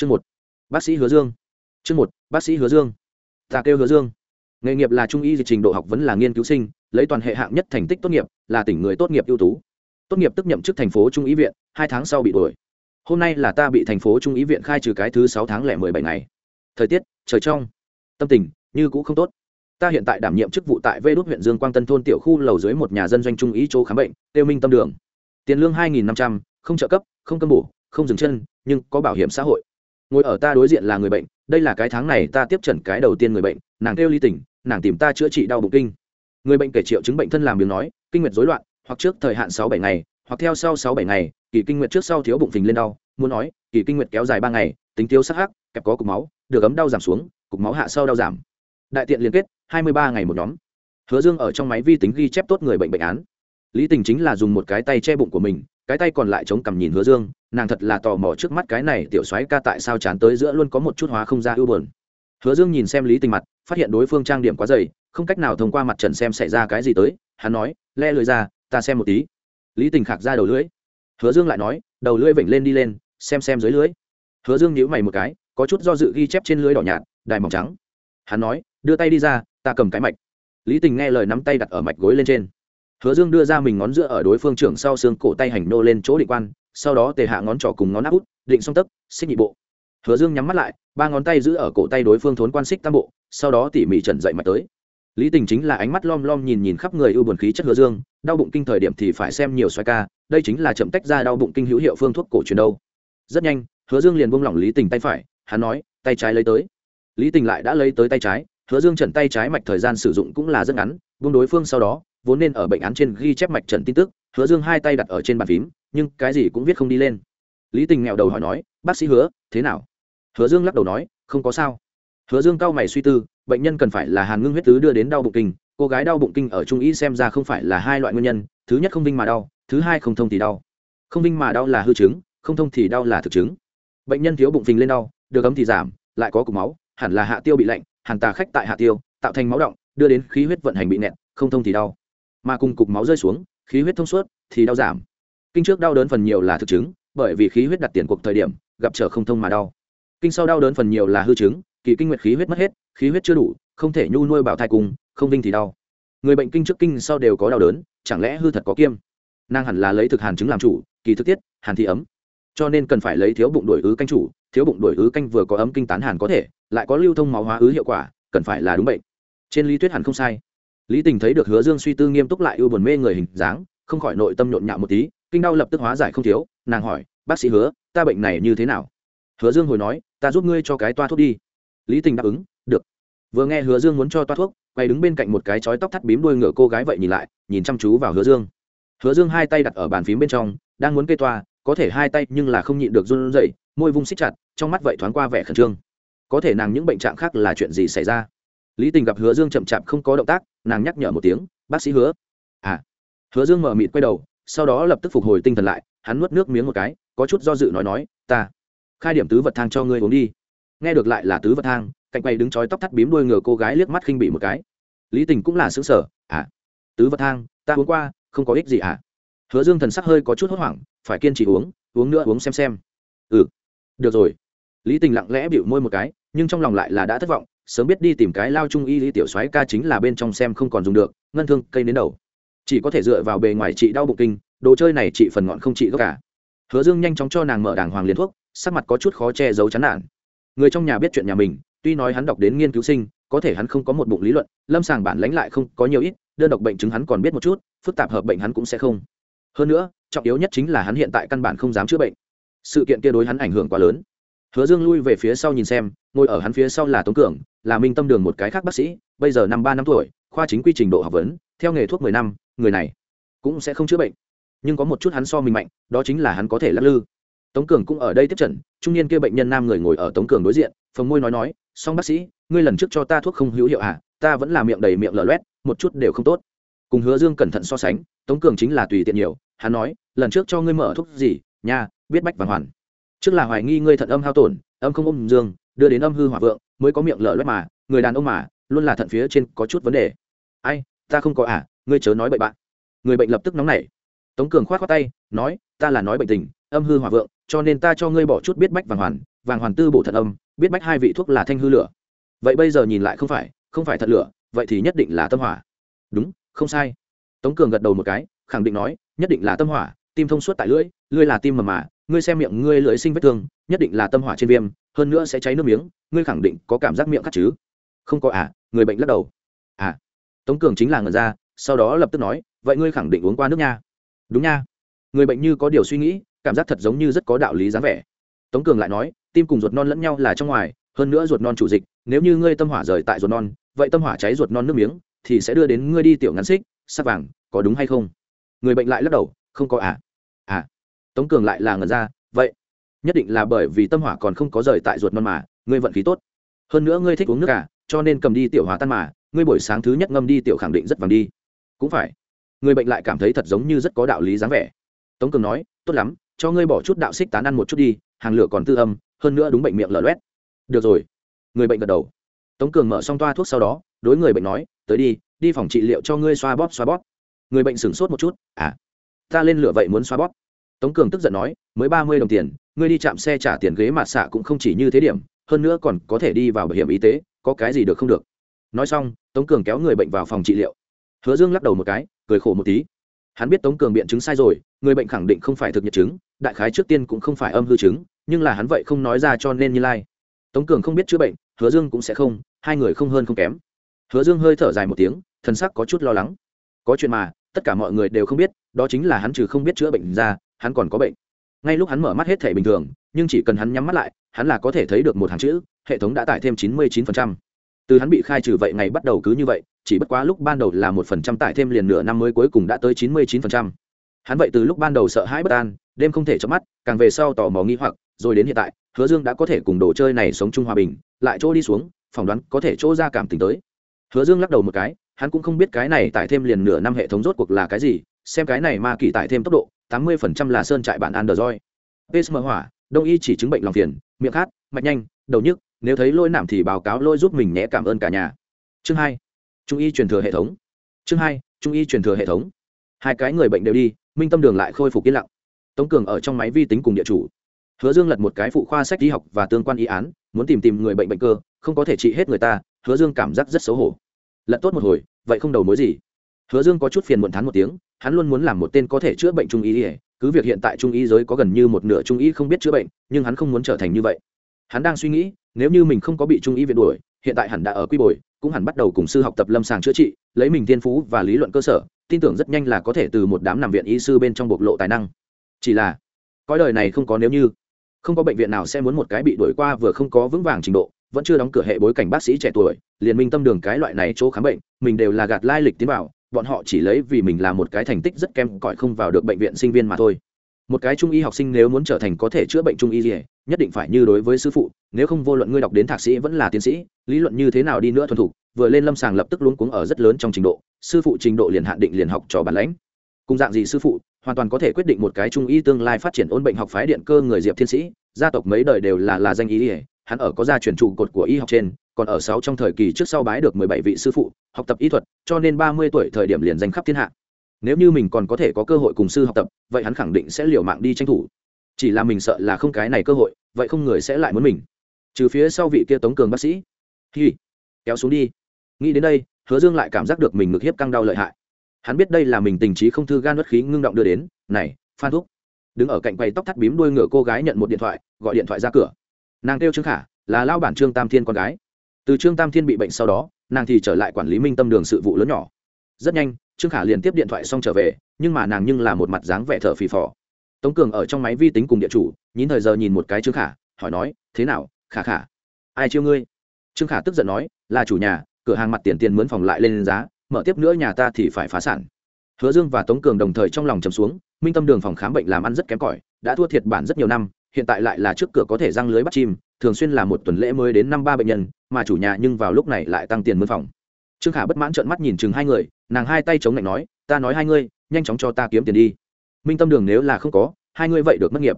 chương một, bác sĩ hứa dương. Chương một, bác sĩ hứa dương. Ta kêu hứa dương. Nghề nghiệp là trung y trình độ học vẫn là nghiên cứu sinh, lấy toàn hệ hạng nhất thành tích tốt nghiệp, là tỉnh người tốt nghiệp ưu tú. Tốt nghiệp tức nhậm chức thành phố trung y viện, hai tháng sau bị đuổi. Hôm nay là ta bị thành phố trung y viện khai trừ cái thứ sáu tháng lẻ mười bảy ngày. Thời tiết, trời trong, tâm tình như cũ không tốt. Ta hiện tại đảm nhiệm chức vụ tại vê đốt huyện dương quang tân thôn tiểu khu lầu dưới một nhà dân doanh trung ý chỗ khám bệnh, tiêu minh tâm đường. Tiền lương hai nghìn năm trăm, không trợ cấp, không cân bổ, không dừng chân, nhưng có bảo hiểm xã hội ngồi ở ta đối diện là người bệnh, đây là cái tháng này ta tiếp trần cái đầu tiên người bệnh, nàng kêu ly tỉnh, nàng tìm ta chữa trị đau bụng kinh. Người bệnh kể triệu chứng bệnh thân làm biếng nói, kinh nguyệt rối loạn, hoặc trước thời hạn sáu bảy ngày, hoặc theo sau sáu bảy ngày, kỳ kinh nguyệt trước sau thiếu bụng phình lên đau, muốn nói, kỳ kinh nguyệt kéo dài ba ngày, tính thiếu sắc hắc, kẹp có cục máu, được ấm đau giảm xuống, cục máu hạ sau đau giảm. Đại tiện liên kết, hai mươi ba ngày một nhóm. Hứa dương ở trong máy vi tính ghi chép tốt người bệnh bệnh án. Lý tình chính là dùng một cái tay che bụng của mình cái tay còn lại chống cằm nhìn hứa dương, nàng thật là tò mò trước mắt cái này tiểu soái ca tại sao chán tới giữa luôn có một chút hóa không ra ưu buồn. hứa dương nhìn xem lý tình mặt, phát hiện đối phương trang điểm quá dày, không cách nào thông qua mặt trần xem xảy ra cái gì tới, hắn nói le lưới ra, ta xem một tí. Lý tình khạc ra đầu lưỡi. Hứa dương lại nói, đầu lưỡi vểnh lên đi lên, xem xem dưới lưỡi. Hứa dương nhíu mày một cái, có chút do dự ghi chép trên lưỡi đỏ nhạt, đài mỏng trắng. Hắn nói, đưa tay đi ra, ta cầm cái mạch. Lý tình nghe lời nắm tay đặt ở mạch gối lên trên hứa dương đưa ra mình ngón giữa ở đối phương trưởng sau xương cổ tay hành nô lên chỗ định quan, sau đó tề hạ ngón trỏ cùng ngón áp út, định song tấc, xích nhị bộ. Hứa dương nhắm mắt lại, ba ngón tay giữ ở cổ tay đối phương thốn quan xích tam bộ, sau đó tỉ mỉ trần dậy mạch tới. Lý tình chính là ánh mắt lom lom nhìn nhìn khắp người ưu buồn khí chất hứa dương, đau bụng kinh thời điểm thì phải xem nhiều xoay ca, đây chính là chậm tách ra đau bụng kinh hữu hiệu phương thuốc cổ truyền đâu. Rất nhanh, hứa dương liền buông lỏng lý tình tay phải, hắn nói, tay trái lấy tới. Lý tình lại đã lấy tới tay trái, hứa dương trần tay trái mạch thời gian sử dụng cũng là rất ngắn, buông đối phương sau đó vốn nên ở bệnh án trên ghi chép mạch trần tin tức, hứa dương hai tay đặt ở trên bàn phím, nhưng cái gì cũng viết không đi lên. Lý tình nghèo đầu hỏi nói, bác sĩ hứa, thế nào? Hứa dương lắc đầu nói, không có sao. Hứa dương cau mày suy tư, bệnh nhân cần phải là hàn ngưng huyết tứ đưa đến đau bụng kinh, cô gái đau bụng kinh ở trung ý xem ra không phải là hai loại nguyên nhân, thứ nhất không vinh mà đau, thứ hai không thông thì đau. Không vinh mà đau là hư chứng, không thông thì đau là thực chứng. Bệnh nhân thiếu bụng phình lên đau, được ấm thì giảm, lại có cục máu, hẳn là hạ tiêu bị lạnh, hàn tà khách tại hạ tiêu, tạo thành máu động, đưa đến khí huyết vận hành bị nẹt, không thông thì đau mà cùng cục máu rơi xuống, khí huyết thông suốt, thì đau giảm. Kinh trước đau đớn phần nhiều là thực chứng, bởi vì khí huyết đặt tiền cuộc thời điểm, gặp trở không thông mà đau. Kinh sau đau đớn phần nhiều là hư chứng, kỳ kinh nguyệt khí huyết mất hết, khí huyết chưa đủ, không thể nhu nuôi bảo thai cùng, không vinh thì đau. Người bệnh kinh trước kinh sau đều có đau đớn, chẳng lẽ hư thật có kiêm? Nàng hẳn là lấy thực hàn chứng làm chủ, kỳ thực tiết, hàn thì ấm. Cho nên cần phải lấy thiếu bụng đổi ứ canh chủ, thiếu bụng đổi ứ canh vừa có ấm kinh tán hàn có thể, lại có lưu thông máu hóa ứ hiệu quả, cần phải là đúng bệnh. Trên lý thuyết hẳn không sai lý tình thấy được hứa dương suy tư nghiêm túc lại ưu buồn mê người hình dáng, không khỏi nội tâm nhộn nhạo một tí, kinh đau lập tức hóa giải không thiếu, nàng hỏi, bác sĩ hứa, ta bệnh này như thế nào? Hứa dương hồi nói, ta giúp ngươi cho cái toa thuốc đi. Lý tình đáp ứng, được. Vừa nghe hứa dương muốn cho toa thuốc, quay đứng bên cạnh một cái chói tóc thắt bím đuôi ngựa cô gái vậy nhìn lại, nhìn chăm chú vào hứa dương. Hứa dương hai tay đặt ở bàn phím bên trong, đang muốn kê toa, có thể hai tay nhưng là không nhịn được run rẩy, môi vung xích chặt, trong mắt vậy thoáng qua vẻ khẩn trương. Có thể nàng những bệnh trạng khác là chuyện gì xảy ra? Lý tình gặp hứa dương chậm chạp không có động tác, nàng nhắc nhở một tiếng, bác sĩ hứa. À. Hứa dương mở mịt quay đầu, sau đó lập tức phục hồi tinh thần lại, hắn nuốt nước miếng một cái, có chút do dự nói nói, ta, khai điểm tứ vật thang cho ngươi uống đi. Nghe được lại là tứ vật thang, cạnh quay đứng chói tóc thắt bím đuôi ngờ cô gái liếc mắt khinh bị một cái. Lý tình cũng là xứng sở à tứ vật thang, ta uống qua, không có ích gì à? Hứa dương thần sắc hơi có chút hốt hoảng, phải kiên trì uống uống nữa uống xem xem. Ừ. Được rồi. Lý tình lặng lẽ bịu môi một cái, nhưng trong lòng lại là đã thất vọng sớm biết đi tìm cái lao trung y lý tiểu soái ca chính là bên trong xem không còn dùng được, ngân thương cây đến đầu. Chỉ có thể dựa vào bề ngoài trị đau bụng kinh, đồ chơi này trị phần ngọn không trị gốc cả. Hứa dương nhanh chóng cho nàng mở đàng hoàng liền thuốc, sắc mặt có chút khó che giấu chán nản. Người trong nhà biết chuyện nhà mình, tuy nói hắn đọc đến nghiên cứu sinh, có thể hắn không có một bụng lý luận, lâm sàng bản lãnh lại không có nhiều ít, đơn độc bệnh chứng hắn còn biết một chút, phức tạp hợp bệnh hắn cũng sẽ không. Hơn nữa, trọng yếu nhất chính là hắn hiện tại căn bản không dám chữa bệnh. Sự kiện kia đối hắn ảnh hưởng quá lớn. Hứa dương lui về phía sau nhìn xem, ngồi ở hắn phía sau là tống cường là minh tâm đường một cái khác bác sĩ, bây giờ năm ba năm tuổi, khoa chính quy trình độ học vấn, theo nghề thuốc mười năm, người này cũng sẽ không chữa bệnh. Nhưng có một chút hắn so mình mạnh, đó chính là hắn có thể lắc lư. Tống cường cũng ở đây tiếp trận, trung niên kia bệnh nhân nam người ngồi ở tống cường đối diện phần môi nói nói song bác sĩ, ngươi lần trước cho ta thuốc không hữu hiệu à ta vẫn là miệng đầy miệng lở loét, một chút đều không tốt. Cùng hứa dương cẩn thận so sánh, tống cường chính là tùy tiện nhiều, hắn nói, lần trước cho ngươi mở thuốc gì, nha, biết bách vàng hoàn. Trước là hoài nghi ngươi thận âm hao tổn, âm không ôm dương, đưa đến âm hư hỏa vượng mới có miệng lở loét mà, người đàn ông mà, luôn là thận phía trên có chút vấn đề. Ai, ta không có à ngươi chớ nói bậy bạn. Người bệnh lập tức nóng nảy. Tống cường khoát khoát tay, nói, ta là nói bệnh tình, âm hư hỏa vượng, cho nên ta cho ngươi bỏ chút biết bách vàng hoàn vàng hoàn tư bổ thận âm, biết bách hai vị thuốc là thanh hư lửa. Vậy bây giờ nhìn lại không phải không phải thật lửa, vậy thì nhất định là tâm hỏa. Đúng, không sai. Tống cường gật đầu một cái, khẳng định nói, nhất định là tâm hỏa, tim thông suốt tại lưỡi lưỡi là tim mầm mà, ngươi xem miệng ngươi lưỡi sinh vết thương, nhất định là tâm hỏa trên viêm hơn nữa sẽ cháy nước miếng, ngươi khẳng định có cảm giác miệng cắt chứ? Không có à người bệnh lắc đầu. À tống cường chính là ngần ra, sau đó lập tức nói, vậy ngươi khẳng định uống qua nước nha. Đúng nha. Người bệnh như có điều suy nghĩ, cảm giác thật giống như rất có đạo lý dáng vẻ. Tống cường lại nói, tim cùng ruột non lẫn nhau là trong ngoài, hơn nữa ruột non chủ dịch, nếu như ngươi tâm hỏa rời tại ruột non, vậy tâm hỏa cháy ruột non nước miếng, thì sẽ đưa đến ngươi đi tiểu ngắn xích, sắc vàng, có đúng hay không? Người bệnh lại lắc đầu, không có à. À tống cường lại là ngần ra, vậy nhất định là bởi vì tâm hỏa còn không có rời tại ruột non mà, ngươi vận khí tốt. Hơn nữa ngươi thích uống nước cả cho nên cầm đi tiểu hóa tan mà, ngươi buổi sáng thứ nhất ngâm đi tiểu khẳng định rất vàng đi. Cũng phải. Người bệnh lại cảm thấy thật giống như rất có đạo lý dáng vẻ. Tống cường nói, tốt lắm, cho ngươi bỏ chút đạo xích tán ăn một chút đi, hàng lửa còn tư âm, hơn nữa đúng bệnh miệng lở loét. Được rồi. Người bệnh gật đầu. Tống cường mở xong toa thuốc sau đó, đối người bệnh nói, tới đi đi phòng trị liệu cho ngươi xoa bóp xoa bóp. Người bệnh sửng sốt một chút à ta lên lửa vậy muốn xoa bóp. Tống cường tức giận nói, mới ba mươi đồng tiền ngươi đi chạm xe trả tiền ghế mạt xạ cũng không chỉ như thế điểm, hơn nữa còn có thể đi vào bảo hiểm y tế, có cái gì được không được. Nói xong, tống cường kéo người bệnh vào phòng trị liệu. Hứa dương lắc đầu một cái, cười khổ một tí. Hắn biết tống cường biện chứng sai rồi, người bệnh khẳng định không phải thực nhật chứng, đại khái trước tiên cũng không phải âm hư chứng, nhưng là hắn vậy không nói ra cho nên như lai. Tống cường không biết chữa bệnh, hứa dương cũng sẽ không, hai người không hơn không kém. Hứa dương hơi thở dài một tiếng, thần sắc có chút lo lắng. Có chuyện mà, tất cả mọi người đều không biết, đó chính là hắn trừ không biết chữa bệnh ra, hắn còn có bệnh ngay lúc hắn mở mắt hết thể bình thường, nhưng chỉ cần hắn nhắm mắt lại, hắn là có thể thấy được một hàng chữ, hệ thống đã tải thêm chín mươi chín phần trăm. Từ hắn bị khai trừ vậy ngày bắt đầu cứ như vậy, chỉ bất quá lúc ban đầu là một phần trăm tải thêm liền nửa năm mới cuối cùng đã tới chín mươi chín phần trăm. Hắn vậy từ lúc ban đầu sợ hãi bất an, đêm không thể chớp mắt, càng về sau tò mò nghi hoặc, rồi đến hiện tại, hứa dương đã có thể cùng đồ chơi này sống chung hòa bình, lại chỗ đi xuống, phỏng đoán có thể chỗ ra cảm tình tới. Hứa dương lắc đầu một cái, hắn cũng không biết cái này tải thêm liền nửa năm hệ thống rốt cuộc là cái gì, xem cái này ma kỳ tải thêm tốc độ tám mươi phần trăm là sơn trại bản android. Psm hỏa, đông y chỉ chứng bệnh lòng phiền, miệng khát, mạch nhanh, đầu nhức, nếu thấy lôi nảm thì báo cáo lôi giúp mình nhé, cảm ơn cả nhà. Chương hai, trung y truyền thừa hệ thống. Chương hai, trung y truyền thừa hệ thống. Hai cái người bệnh đều đi, minh tâm đường lại khôi phục yên lặng. Tống cường ở trong máy vi tính cùng địa chủ. Hứa dương lật một cái phụ khoa sách y học và tương quan y án, muốn tìm tìm người bệnh bệnh cơ, không có thể trị hết người ta, hứa dương cảm giác rất xấu hổ. Lật tốt một hồi, vậy không đầu mối gì hứa dương có chút phiền muộn thán một tiếng, hắn luôn muốn làm một tên có thể chữa bệnh trung y cứ việc hiện tại trung y giới có gần như một nửa trung y không biết chữa bệnh, nhưng hắn không muốn trở thành như vậy. Hắn đang suy nghĩ, nếu như mình không có bị trung y viện đuổi, hiện tại hẳn đã ở quy bồi, cũng hẳn bắt đầu cùng sư học tập lâm sàng chữa trị, lấy mình thiên phú và lý luận cơ sở, tin tưởng rất nhanh là có thể từ một đám nằm viện y sư bên trong bộc lộ tài năng. Chỉ là, cõi đời này không có nếu như, không có bệnh viện nào sẽ muốn một cái bị đuổi qua vừa không có vững vàng trình độ, vẫn chưa đóng cửa hệ bối cảnh bác sĩ trẻ tuổi, liền minh tâm đường cái loại này chỗ khám bệnh, mình đều là gạt lai lịch tiến vào bọn họ chỉ lấy vì mình là một cái thành tích rất kém cỏi không vào được bệnh viện sinh viên mà thôi. Một cái trung y học sinh nếu muốn trở thành có thể chữa bệnh trung y gì nhất định phải như đối với sư phụ, nếu không vô luận ngươi đọc đến thạc sĩ vẫn là tiến sĩ, lý luận như thế nào đi nữa thuần thục, vừa lên lâm sàng lập tức luống cuống ở rất lớn trong trình độ, sư phụ trình độ liền hạn định liền học trò bản lãnh. Cùng dạng gì sư phụ, hoàn toàn có thể quyết định một cái trung y tương lai phát triển ôn bệnh học phái điện cơ người diệp thiên sĩ, gia tộc mấy đời đều là là danh y, hắn ở có gia truyền trụ cột của y học trên còn ở sáu trong thời kỳ trước sau bái được mười bảy vị sư phụ, học tập y thuật, cho nên ba mươi tuổi thời điểm liền danh khắp thiên hạ. Nếu như mình còn có thể có cơ hội cùng sư học tập, vậy hắn khẳng định sẽ liều mạng đi tranh thủ. Chỉ là mình sợ là không cái này cơ hội, vậy không người sẽ lại muốn mình. Trừ phía sau vị kia tống cường bác sĩ. Hi, kéo xuống đi. Nghĩ đến đây, hứa dương lại cảm giác được mình ngực hiếp căng đau lợi hại. Hắn biết đây là mình tình trí không thư gan bất khí ngưng động đưa đến, này, phan thúc. Đứng ở cạnh quầy tóc thắt bím đuôi ngựa cô gái nhận một điện thoại, gọi điện thoại ra cửa. Nàng kêu trương khả, là lao bản trương tam thiên con gái từ trương tam thiên bị bệnh sau đó, nàng thì trở lại quản lý minh tâm đường sự vụ lớn nhỏ. Rất nhanh, trương khả liền tiếp điện thoại xong trở về, nhưng mà nàng nhưng là một mặt dáng vẻ thở phì phò. Tống cường ở trong máy vi tính cùng địa chủ nhìn thời giờ nhìn một cái trương khả, hỏi nói, thế nào, khả khả? Ai chiêu ngươi? Trương khả tức giận nói, là chủ nhà, cửa hàng mặt tiền tiền mướn phòng lại lên giá, mở tiếp nữa nhà ta thì phải phá sản. Hứa dương và tống cường đồng thời trong lòng trầm xuống, minh tâm đường phòng khám bệnh làm ăn rất kém cỏi, đã thua thiệt bản rất nhiều năm, hiện tại lại là trước cửa có thể răng lưới bắt chim, thường xuyên là một tuần lễ mới đến năm ba bệnh nhân mà chủ nhà nhưng vào lúc này lại tăng tiền mướn phòng. Trương khả bất mãn trợn mắt nhìn chừng hai người, nàng hai tay chống lạnh nói, ta nói hai ngươi, nhanh chóng cho ta kiếm tiền đi. Minh tâm đường nếu là không có, hai ngươi vậy được mất nghiệp.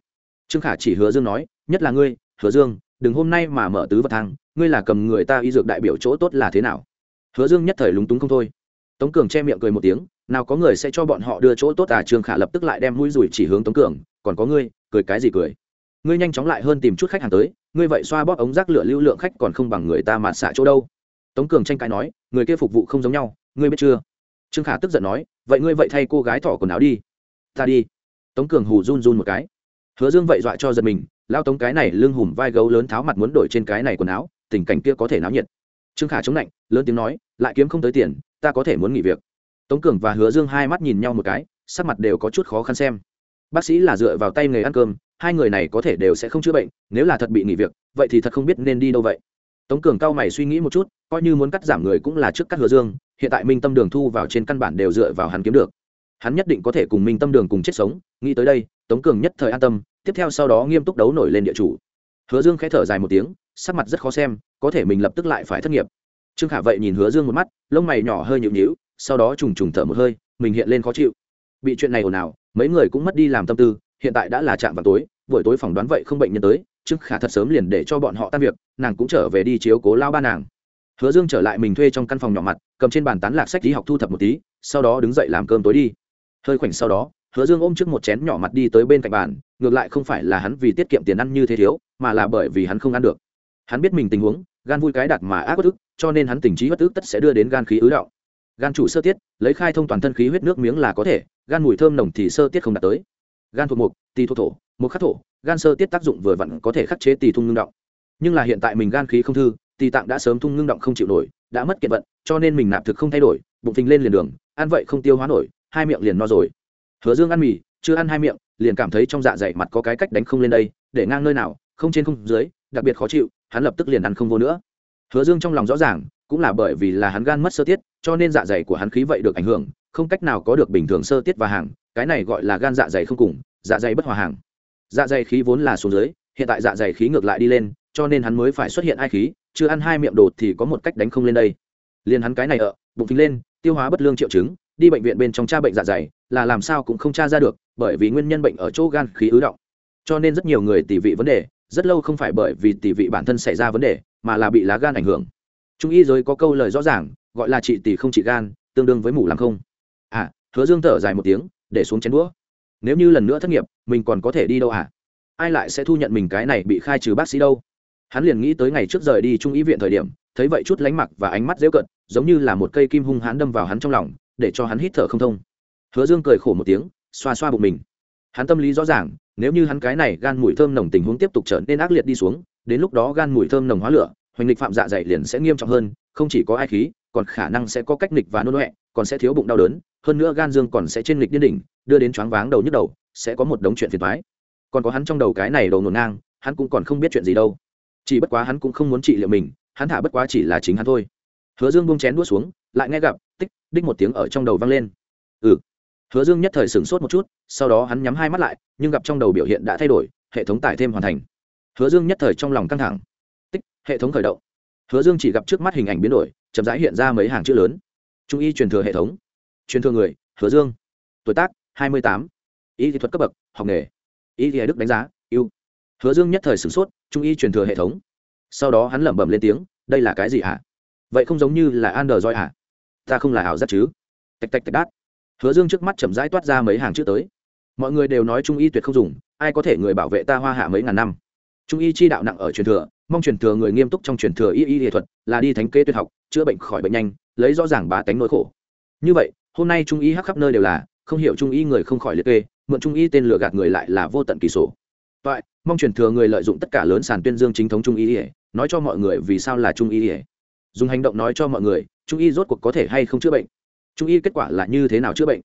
Trương khả chỉ hứa dương nói, nhất là ngươi, hứa dương, đừng hôm nay mà mở tứ vật thang, ngươi là cầm người ta y dược đại biểu chỗ tốt là thế nào? Hứa dương nhất thời lúng túng không thôi. Tống cường che miệng cười một tiếng, nào có người sẽ cho bọn họ đưa chỗ tốt à? Trương khả lập tức lại đem mũi rủi chỉ hướng tống cường, còn có ngươi, cười cái gì cười? Ngươi nhanh chóng lại hơn tìm chút khách hàng tới, ngươi vậy xoa bóp ống rác lửa lưu lượng khách còn không bằng người ta mà xạ chỗ đâu. Tống cường tranh cãi nói, người kia phục vụ không giống nhau, ngươi biết chưa? Trương khả tức giận nói, vậy ngươi vậy thay cô gái thỏ quần áo đi. Ta đi. Tống cường hù run run một cái. Hứa dương vậy dọa cho giật mình, lao tống cái này lưng hùm vai gấu lớn tháo mặt muốn đổi trên cái này quần áo, tình cảnh kia có thể náo nhiệt. Trương khả chống lạnh lớn tiếng nói, lại kiếm không tới tiền, ta có thể muốn nghỉ việc. Tống cường và hứa dương hai mắt nhìn nhau một cái, sắc mặt đều có chút khó khăn xem. Bác sĩ là dựa vào tay nghề ăn cơm hai người này có thể đều sẽ không chữa bệnh, nếu là thật bị nghỉ việc, vậy thì thật không biết nên đi đâu vậy. Tống cường cao mày suy nghĩ một chút, coi như muốn cắt giảm người cũng là trước cắt hứa dương, hiện tại minh tâm đường thu vào trên căn bản đều dựa vào hắn kiếm được. Hắn nhất định có thể cùng minh tâm đường cùng chết sống, nghĩ tới đây, tống cường nhất thời an tâm, tiếp theo sau đó nghiêm túc đấu nổi lên địa chủ. Hứa dương khẽ thở dài một tiếng, sắc mặt rất khó xem, có thể mình lập tức lại phải thất nghiệp. Trương khả vậy nhìn hứa dương một mắt, lông mày nhỏ hơi nhịu nhịu sau đó trùng trùng thở một hơi, mình hiện lên khó chịu. Bị chuyện này ồn ào, mấy người cũng mất đi làm tâm tư hiện tại đã là trạm vào tối, buổi tối phỏng đoán vậy không bệnh nhân tới, trương khả thật sớm liền để cho bọn họ tan việc, nàng cũng trở về đi chiếu cố lao ba nàng. Hứa dương trở lại mình thuê trong căn phòng nhỏ mặt, cầm trên bàn tán lạc sách lý học thu thập một tí, sau đó đứng dậy làm cơm tối đi. Hơi khoảnh sau đó, hứa dương ôm trước một chén nhỏ mặt đi tới bên cạnh bàn, ngược lại không phải là hắn vì tiết kiệm tiền ăn như thế thiếu, mà là bởi vì hắn không ăn được. Hắn biết mình tình huống, gan vui cái đặt mà ác bất ức, cho nên hắn tình trí bất ức tất sẽ đưa đến gan khí ứ đạo gan chủ sơ tiết, lấy khai thông toàn thân khí huyết nước miếng là có thể, gan mùi thơm nồng thì sơ tiết không đạt tới gan thuộc mục, tỳ thuộc thổ, mục khắc thổ, gan sơ tiết tác dụng vừa vặn có thể khắc chế tỳ thung ngưng động. Nhưng là hiện tại mình gan khí không thư, tỳ tạng đã sớm thung ngưng động không chịu nổi, đã mất kiện vận, cho nên mình nạp thực không thay đổi, bụng phình lên liền đường, ăn vậy không tiêu hóa nổi, hai miệng liền no rồi. Hứa dương ăn mì, chưa ăn hai miệng, liền cảm thấy trong dạ dày mặt có cái cách đánh không lên đây, để ngang nơi nào, không trên không dưới, đặc biệt khó chịu, hắn lập tức liền ăn không vô nữa. Hứa dương trong lòng rõ ràng, cũng là bởi vì là hắn gan mất sơ tiết, cho nên dạ dày của hắn khí vậy được ảnh hưởng, không cách nào có được bình thường sơ tiết và hàng cái này gọi là gan dạ dày không cùng dạ dày bất hòa hàng. Dạ dày khí vốn là xuống dưới, hiện tại dạ dày khí ngược lại đi lên, cho nên hắn mới phải xuất hiện ai khí, chưa ăn hai miệng đột thì có một cách đánh không lên đây. Liền hắn cái này ở, bụng phình lên, tiêu hóa bất lương triệu chứng, đi bệnh viện bên trong tra bệnh dạ dày, là làm sao cũng không tra ra được, bởi vì nguyên nhân bệnh ở chỗ gan khí ứ động. Cho nên rất nhiều người tỷ vị vấn đề, rất lâu không phải bởi vì tỷ vị bản thân xảy ra vấn đề, mà là bị lá gan ảnh hưởng. Trung y giới có câu lời rõ ràng, gọi là trị tỷ không trị gan, tương đương với mủ làm không. À hứa dương thở dài một tiếng để xuống chén đũa. Nếu như lần nữa thất nghiệp, mình còn có thể đi đâu à? Ai lại sẽ thu nhận mình cái này bị khai trừ bác sĩ đâu? Hắn liền nghĩ tới ngày trước rời đi trung y viện thời điểm, thấy vậy chút lánh mặc và ánh mắt dễu cận, giống như là một cây kim hung hãn đâm vào hắn trong lòng, để cho hắn hít thở không thông. Hứa dương cười khổ một tiếng, xoa xoa bụng mình. Hắn tâm lý rõ ràng, nếu như hắn cái này gan mùi thơm nồng tình huống tiếp tục trở nên ác liệt đi xuống, đến lúc đó gan mùi thơm nồng hóa lửa, hoành lịch phạm dạ dày liền sẽ nghiêm trọng hơn, không chỉ có ai khí, còn khả năng sẽ có cách nghịch và nôn huệ còn sẽ thiếu bụng đau đớn hơn nữa gan dương còn sẽ trên lịch điên đỉnh, đưa đến choáng váng đầu nhức đầu, sẽ có một đống chuyện phiền toái. Còn có hắn trong đầu cái này đầu nổ ngang, hắn cũng còn không biết chuyện gì đâu. Chỉ bất quá hắn cũng không muốn trị liệu mình, hắn thả bất quá chỉ là chính hắn thôi. Hứa dương buông chén đũa xuống, lại nghe gặp, tích, đích một tiếng ở trong đầu vang lên. Ừ. Hứa dương nhất thời sửng sốt một chút, sau đó hắn nhắm hai mắt lại, nhưng gặp trong đầu biểu hiện đã thay đổi, hệ thống tải thêm hoàn thành. Hứa dương nhất thời trong lòng căng thẳng. Tích, hệ thống khởi động. Hứa dương chỉ gặp trước mắt hình ảnh biến đổi, chậm rãi hiện ra mấy hàng chữ lớn. Trung y truyền thừa hệ thống truyền thừa người, hứa dương. Tuổi tác, hai mươi tám. Y kỹ thuật cấp bậc, học nghề. Y kỹ đức đánh giá, ưu. hứa dương nhất thời sửng sốt, trung y truyền thừa hệ thống. Sau đó hắn lẩm bẩm lên tiếng, đây là cái gì hả? Vậy không giống như là an đờ roi hả? Ta không là ảo giác chứ? Tạch tạch tạch đát. Hứa dương trước mắt chậm rãi toát ra mấy hàng chữ tới. Mọi người đều nói trung y tuyệt không dùng, ai có thể người bảo vệ ta hoa hạ mấy ngàn năm? Trung y chi đạo nặng ở truyền thừa, mong truyền thừa người nghiêm túc trong truyền thừa y y nghệ thuật là đi thánh kế tuyệt học, chữa bệnh khỏi bệnh nhanh, lấy rõ ràng bá tánh nỗi khổ. Như vậy hôm nay trung y hắc khắp nơi đều là không hiểu trung y người không khỏi liệt kê mượn trung y tên lừa gạt người lại là vô tận kỳ sổ. Vậy, mong truyền thừa người lợi dụng tất cả lớn sàn tuyên dương chính thống trung y nói cho mọi người vì sao là trung y dùng hành động nói cho mọi người trung y rốt cuộc có thể hay không chữa bệnh? Trung y kết quả là như thế nào chữa bệnh?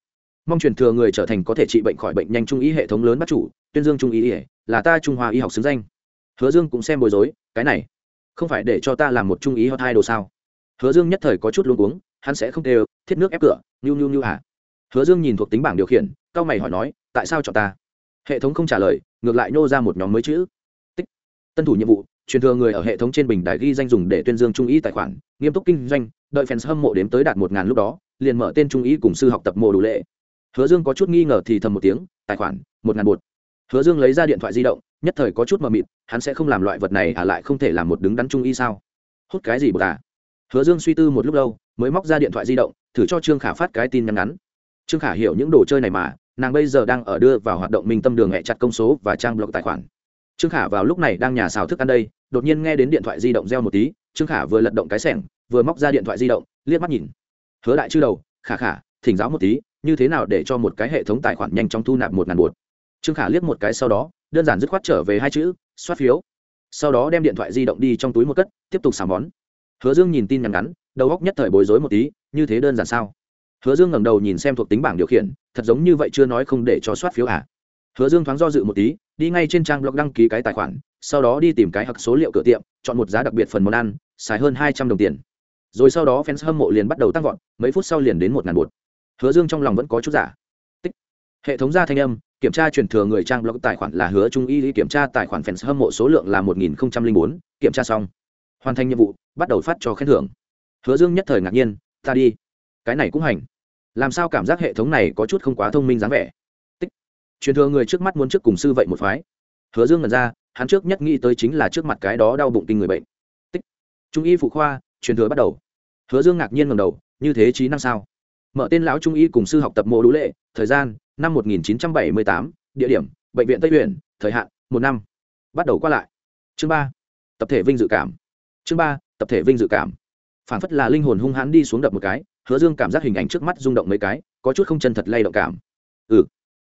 Mong truyền thừa người trở thành có thể trị bệnh khỏi bệnh nhanh trung y hệ thống lớn bắt chủ tuyên dương trung y là ta trung hoa y học xứng danh. Hứa dương cũng xem bối rối cái này không phải để cho ta làm một trung ý hot hai đồ sao? Hứa dương nhất thời có chút luống cuống hắn sẽ không đều thiết nước ép cửa nhu nhu nhu à? hứa dương nhìn thuộc tính bảng điều khiển cao mày hỏi nói, tại sao chọn ta? Hệ thống không trả lời, ngược lại nô ra một nhóm mới chữ. Tích. Tân thủ nhiệm vụ, truyền thừa người ở hệ thống trên bình đài ghi danh dùng để tuyên dương trung ý tài khoản, nghiêm túc kinh doanh, đợi fans hâm mộ đếm tới đạt một ngàn lúc đó, liền mở tên trung ý cùng sư học tập mộ đủ lệ. Hứa dương có chút nghi ngờ thì thầm một tiếng, tài khoản, một ngàn bột. Hứa dương lấy ra điện thoại di động, nhất thời có chút mờ mịt, hắn sẽ không làm loại vật này à lại không thể làm một đứng đắn trung y sao? Hút cái gì bột à? Hứa dương suy tư một lúc lâu mới móc ra điện thoại di động, thử cho trương khả phát cái tin nhắn ngắn. Trương khả hiểu những đồ chơi này mà, nàng bây giờ đang ở đưa vào hoạt động minh tâm đường hẹ chặt công số và trang blog tài khoản. Trương khả vào lúc này đang nhà xào thức ăn đây, đột nhiên nghe đến điện thoại di động reo một tí, trương khả vừa lật động cái sẻng, vừa móc ra điện thoại di động, liếc mắt nhìn. Hứa đại chư đầu, khả khả, thỉnh giáo một tí, như thế nào để cho một cái hệ thống tài khoản nhanh chóng thu nạp một ngàn bột? Trương khả liếc một cái sau đó, đơn giản dứt khoát trở về hai chữ, soát phiếu. Sau đó đem điện thoại di động đi trong túi một cất, tiếp tục xào món. Hứa dương nhìn tin nhắn ngắn đầu góc nhất thời bối rối một tí, như thế đơn giản sao? Hứa dương ngẩng đầu nhìn xem thuộc tính bảng điều khiển, thật giống như vậy chưa nói không để cho soát phiếu à? Hứa dương thoáng do dự một tí, đi ngay trên trang blog đăng ký cái tài khoản, sau đó đi tìm cái hặc số liệu cửa tiệm, chọn một giá đặc biệt phần món ăn, xài hơn hai trăm đồng tiền. Rồi sau đó fans hâm mộ liền bắt đầu tăng vọt, mấy phút sau liền đến một ngàn một. hứa dương trong lòng vẫn có chút giả. Tích. hệ thống ra thanh âm, kiểm tra truyền thừa người trang blog tài khoản là hứa trung y, kiểm tra tài khoản fans hâm mộ số lượng là một nghìn bốn, kiểm tra xong. Hoàn thành nhiệm vụ, bắt đầu phát cho khen thưởng hứa dương nhất thời ngạc nhiên ta đi. Cái này cũng hành. Làm sao cảm giác hệ thống này có chút không quá thông minh dáng vẻ? Tích. Truyền thừa người trước mắt muốn trước cùng sư vậy một phái. Hứa dương ngẩn ra hắn trước nhất nghĩ tới chính là trước mặt cái đó đau bụng kinh người bệnh. Tích. Trung y phụ khoa truyền thừa bắt đầu. Hứa dương ngạc nhiên ngầm đầu như thế trí năng sao? Mở tên lão trung y cùng sư học tập mộ đũ lệ thời gian năm 1978, địa điểm bệnh viện tây huyện thời hạn một năm. Bắt đầu qua lại. Chương ba. Tập thể vinh dự cảm. Chương ba. Tập thể vinh dự cảm phản phất là linh hồn hung hãn đi xuống đập một cái, hứa dương cảm giác hình ảnh trước mắt rung động mấy cái, có chút không chân thật lay động cảm. Ừ.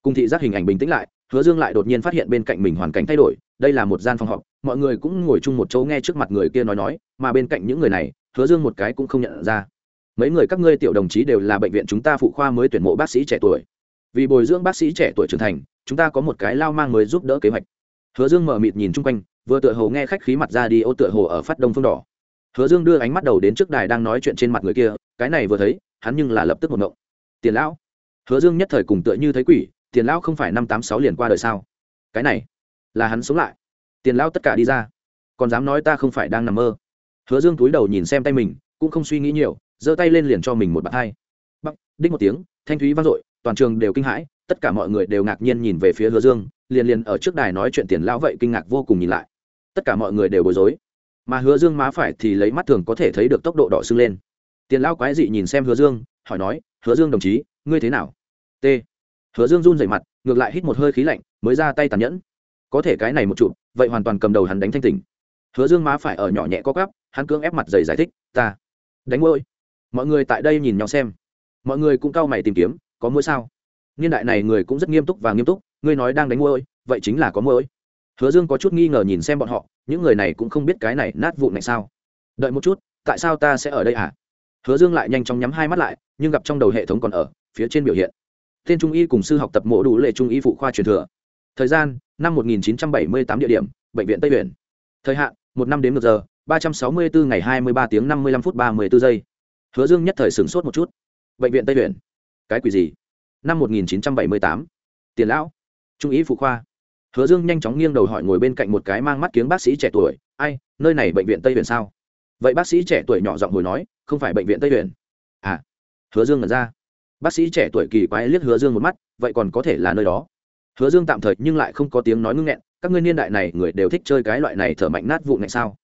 Cùng thị giác hình ảnh bình tĩnh lại, hứa dương lại đột nhiên phát hiện bên cạnh mình hoàn cảnh thay đổi, đây là một gian phòng họp, mọi người cũng ngồi chung một chỗ nghe trước mặt người kia nói nói, mà bên cạnh những người này, hứa dương một cái cũng không nhận ra. Mấy người các ngươi tiểu đồng chí đều là bệnh viện chúng ta phụ khoa mới tuyển mộ bác sĩ trẻ tuổi. Vì bồi dưỡng bác sĩ trẻ tuổi trưởng thành, chúng ta có một cái lao mang mới giúp đỡ kế hoạch. Hứa dương mở mịt nhìn chung quanh, vừa tựa hồ nghe khách khí mặt ra đi, ô tựa hồ ở phát đông phương đỏ hứa dương đưa ánh mắt đầu đến trước đài đang nói chuyện trên mặt người kia, cái này vừa thấy, hắn nhưng là lập tức một ngộng. Tiền lão. Hứa dương nhất thời cùng tựa như thấy quỷ, tiền lão không phải năm tám sáu liền qua đời sao? Cái này, là hắn sống lại. Tiền lão tất cả đi ra. Còn dám nói ta không phải đang nằm mơ. Hứa dương túi đầu nhìn xem tay mình, cũng không suy nghĩ nhiều, giơ tay lên liền cho mình một bạt hai. Bắc đích một tiếng, thanh thúy vang dội, toàn trường đều kinh hãi, tất cả mọi người đều ngạc nhiên nhìn về phía hứa dương, liền liền ở trước đài nói chuyện tiền lão vậy kinh ngạc vô cùng nhìn lại. Tất cả mọi người đều bối rối mà hứa dương má phải thì lấy mắt thường có thể thấy được tốc độ đỏ sưng lên. Tiền lão quái dị nhìn xem hứa dương, hỏi nói, hứa dương đồng chí, ngươi thế nào? T. Hứa dương run rẩy mặt, ngược lại hít một hơi khí lạnh, mới ra tay tàn nhẫn. Có thể cái này một chụp, vậy hoàn toàn cầm đầu hắn đánh thanh tỉnh. Hứa dương má phải ở nhỏ nhẹ có cắp hắn cưỡng ép mặt dày giải thích, ta. Đánh môi mọi người tại đây nhìn nhau xem. Mọi người cũng cau mày tìm kiếm, có mũi sao? Niên đại này người cũng rất nghiêm túc và nghiêm túc, ngươi nói đang đánh môi vậy chính là có môi hứa dương có chút nghi ngờ nhìn xem bọn họ, những người này cũng không biết cái này nát vụn này sao. Đợi một chút, tại sao ta sẽ ở đây à hứa dương lại nhanh chóng nhắm hai mắt lại, nhưng gặp trong đầu hệ thống còn ở, phía trên biểu hiện. Tên trung y cùng sư học tập mộ đủ lệ trung y phụ khoa truyền thừa. Thời gian, năm 1978 địa điểm, bệnh viện tây huyện thời hạn, một năm đến một giờ, ba trăm sáu mươi bốn ngày hai mươi ba tiếng năm mươi lăm phút ba mươi bốn giây. Hứa dương nhất thời sửng sốt một chút. Bệnh viện tây huyện cái quỷ gì? Năm 1978 tiền lão. Trung y phụ khoa hứa dương nhanh chóng nghiêng đầu hỏi ngồi bên cạnh một cái mang mắt kiếng bác sĩ trẻ tuổi, ai, nơi này bệnh viện tây huyện sao? Vậy bác sĩ trẻ tuổi nhỏ giọng hồi nói, không phải bệnh viện tây huyện à. Hứa dương ngẩn ra. Bác sĩ trẻ tuổi kỳ quái liếc hứa dương một mắt, vậy còn có thể là nơi đó? Hứa dương tạm thời nhưng lại không có tiếng nói ngưng nghẹn, các ngươi niên đại này người đều thích chơi cái loại này thở mạnh nát vụ này sao?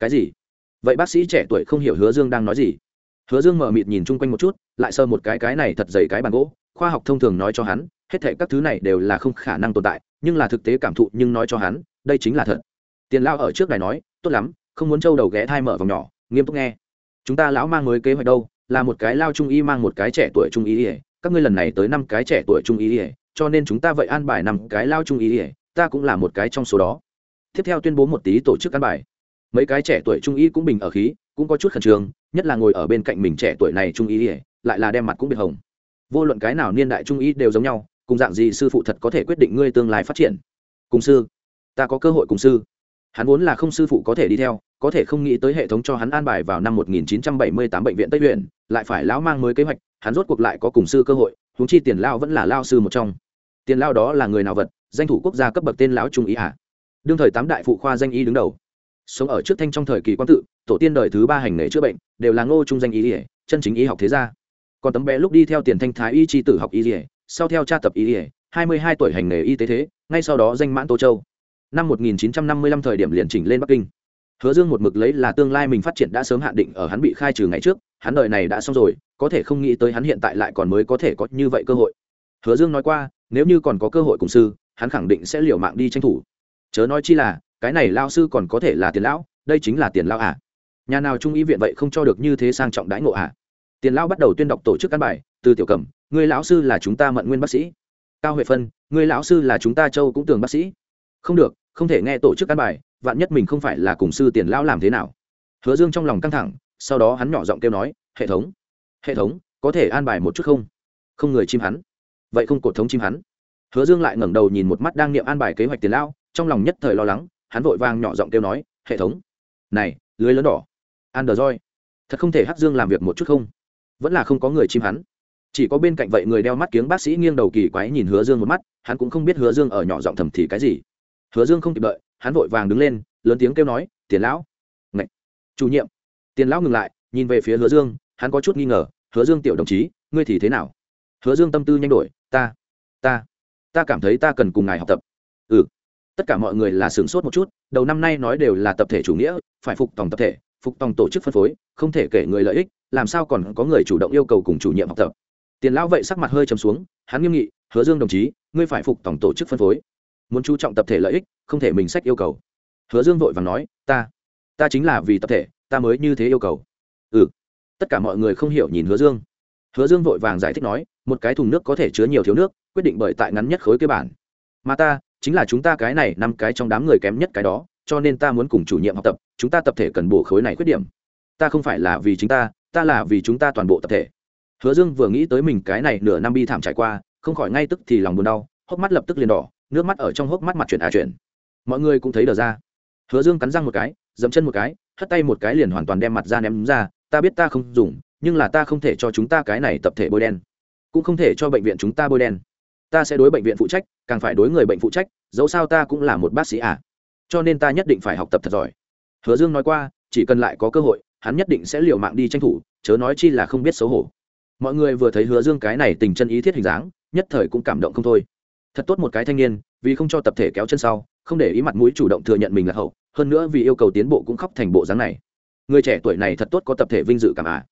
Cái gì? Vậy bác sĩ trẻ tuổi không hiểu hứa dương đang nói gì. Hứa dương mở mịt nhìn chung quanh một chút, lại sơ một cái cái này thật dày cái bàn gỗ, khoa học thông thường nói cho hắn, hết thệ các thứ này đều là không khả năng tồn tại nhưng là thực tế cảm thụ nhưng nói cho hắn, đây chính là thật. Tiền lao ở trước này nói, tốt lắm, không muốn trâu đầu ghé thai mở vòng nhỏ, nghiêm túc nghe. Chúng ta lão mang mới kế hoạch đâu, là một cái lao trung y mang một cái trẻ tuổi trung y ỉa các ngươi lần này tới năm cái trẻ tuổi trung y ỉa cho nên chúng ta vậy an bài năm cái lao trung y ỉa ta cũng là một cái trong số đó. Tiếp theo tuyên bố một tí tổ chức an bài. Mấy cái trẻ tuổi trung y cũng bình ở khí, cũng có chút khẩn trương, nhất là ngồi ở bên cạnh mình trẻ tuổi này trung y ỉa lại là đem mặt cũng biệt hồng. Vô luận cái nào niên đại trung y đều giống nhau cùng dạng gì sư phụ thật có thể quyết định ngươi tương lai phát triển? Cùng sư, ta có cơ hội cùng sư. Hắn vốn là không sư phụ có thể đi theo, có thể không nghĩ tới hệ thống cho hắn an bài vào năm 1978 bệnh viện tây huyện lại phải lão mang mới kế hoạch, hắn rốt cuộc lại có cùng sư cơ hội, huống chi tiền lao vẫn là lao sư một trong. Tiền lao đó là người nào vật? Danh thủ quốc gia cấp bậc tên lão trung ý hạ đương thời tám đại phụ khoa danh y đứng đầu. Sống ở trước thanh trong thời kỳ quan tự, tổ tiên đời thứ ba hành nghề chữa bệnh, đều là ngô trung danh y ỉa chân chính y học thế gia. Còn tấm bé lúc đi theo tiền thanh thái y chi tử học y ỉa sau theo cha tập y ỉa, hai mươi hai tuổi hành nghề y tế thế, ngay sau đó danh mãn tô châu. Năm 1955 thời điểm liền chỉnh lên bắc kinh. Hứa dương một mực lấy là tương lai mình phát triển đã sớm hạn định ở hắn bị khai trừ ngày trước, hắn đời này đã xong rồi, có thể không nghĩ tới hắn hiện tại lại còn mới có thể có như vậy cơ hội. Hứa dương nói qua, nếu như còn có cơ hội cùng sư, hắn khẳng định sẽ liều mạng đi tranh thủ. Chớ nói chi là, cái này lao sư còn có thể là tiền lão, đây chính là tiền lão à? Nhà nào trung ý viện vậy không cho được như thế sang trọng đãi ngộ à? Tiền lão bắt đầu tuyên đọc tổ chức căn bài từ tiểu cẩm người lão sư là chúng ta mận nguyên bác sĩ. Cao huệ phân người lão sư là chúng ta châu cũng tường bác sĩ. Không được, không thể nghe tổ chức căn bài, vạn nhất mình không phải là cùng sư tiền lão làm thế nào. Hứa dương trong lòng căng thẳng, sau đó hắn nhỏ giọng kêu nói, hệ thống hệ thống, có thể an bài một chút không? Không người chim hắn. Vậy không cột thống chim hắn. Hứa dương lại ngẩng đầu nhìn một mắt đang niệm an bài kế hoạch tiền lão, trong lòng nhất thời lo lắng, hắn vội vàng nhỏ giọng kêu nói, hệ thống, này, lưới lớn đỏ an đờ roi thật không thể hắc dương làm việc một chút không? Vẫn là không có người chim hắn chỉ có bên cạnh vậy người đeo mắt kiếng bác sĩ nghiêng đầu kỳ quái nhìn hứa dương một mắt, hắn cũng không biết hứa dương ở nhỏ giọng thầm thì cái gì. Hứa dương không kịp đợi, hắn vội vàng đứng lên, lớn tiếng kêu nói, tiền lão. Ngậy. chủ nhiệm. Tiền lão ngừng lại, nhìn về phía hứa dương, hắn có chút nghi ngờ, hứa dương tiểu đồng chí, ngươi thì thế nào? Hứa dương tâm tư nhanh đổi, ta ta ta cảm thấy ta cần cùng ngài học tập. Ừ. Tất cả mọi người là sửng sốt một chút, đầu năm nay nói đều là tập thể chủ nghĩa, phải phục tòng tập thể, phục tòng tổ chức phân phối, không thể kể người lợi ích, làm sao còn có người chủ động yêu cầu cùng chủ nhiệm học tập tiền lão vậy sắc mặt hơi trầm xuống, hắn nghiêm nghị, hứa dương đồng chí, ngươi phải phục tổng tổ chức phân phối. Muốn chú trọng tập thể lợi ích, không thể mình sách yêu cầu. Hứa dương vội và nói, ta ta chính là vì tập thể, ta mới như thế yêu cầu. Ừ. Tất cả mọi người không hiểu nhìn hứa dương. Hứa dương vội vàng giải thích nói, một cái thùng nước có thể chứa nhiều thiếu nước, quyết định bởi tại ngắn nhất khối cơ bản. Mà ta, chính là chúng ta cái này năm cái trong đám người kém nhất cái đó, cho nên ta muốn cùng chủ nhiệm học tập, chúng ta tập thể cần bổ khối này khuyết điểm. Ta không phải là vì chính ta ta là vì chúng ta toàn bộ tập thể hứa dương vừa nghĩ tới mình cái này nửa năm bi thảm trải qua, không khỏi ngay tức thì lòng buồn đau, hốc mắt lập tức liền đỏ, nước mắt ở trong hốc mắt mặt chuyển à chuyển. Mọi người cũng thấy đờ ra. Hứa dương cắn răng một cái dẫm chân một cái, hất tay một cái liền hoàn toàn đem mặt ra ném ra, ta biết ta không dùng, nhưng là ta không thể cho chúng ta cái này tập thể bôi đen. Cũng không thể cho bệnh viện chúng ta bôi đen. Ta sẽ đối bệnh viện phụ trách, càng phải đối người bệnh phụ trách, dẫu sao ta cũng là một bác sĩ à. Cho nên ta nhất định phải học tập thật giỏi. Hứa dương nói qua, chỉ cần lại có cơ hội, hắn nhất định sẽ liều mạng đi tranh thủ, chớ nói chi là không biết xấu hổ mọi người vừa thấy hứa dương cái này tình chân ý thiết hình dáng, nhất thời cũng cảm động không thôi. Thật tốt một cái thanh niên, vì không cho tập thể kéo chân sau, không để ý mặt mũi chủ động thừa nhận mình là hậu, hơn nữa vì yêu cầu tiến bộ cũng khóc thành bộ dáng này. Người trẻ tuổi này thật tốt có tập thể vinh dự cảm à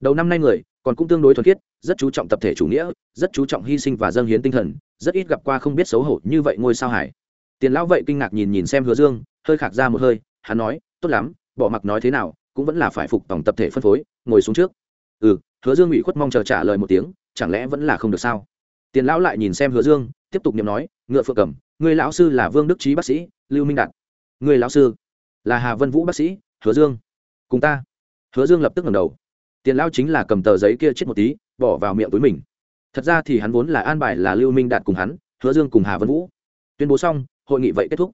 đầu năm nay người, còn cũng tương đối thuần khiết, rất chú trọng tập thể chủ nghĩa, rất chú trọng hy sinh và dâng hiến tinh thần, rất ít gặp qua không biết xấu hổ như vậy ngôi sao hải tiền lão vậy kinh ngạc nhìn nhìn xem hứa dương, hơi khạc ra một hơi, hắn nói, tốt lắm, bỏ mặc nói thế nào, cũng vẫn là phải phục tổng tập thể phân phối, ngồi xuống trước. Ừ hứa dương ủy khuất mong chờ trả lời một tiếng, chẳng lẽ vẫn là không được sao? Tiền lão lại nhìn xem hứa dương, tiếp tục niệm nói, ngựa phượng cầm, người lão sư là vương đức trí bác sĩ, lưu minh đạt. Người lão sư là hà vân vũ bác sĩ, hứa dương. Cùng ta. Hứa dương lập tức ngẩng đầu. Tiền lão chính là cầm tờ giấy kia chết một tí, bỏ vào miệng túi mình. Thật ra thì hắn vốn là an bài là lưu minh đạt cùng hắn, hứa dương cùng hà vân vũ. Tuyên bố xong, hội nghị vậy kết thúc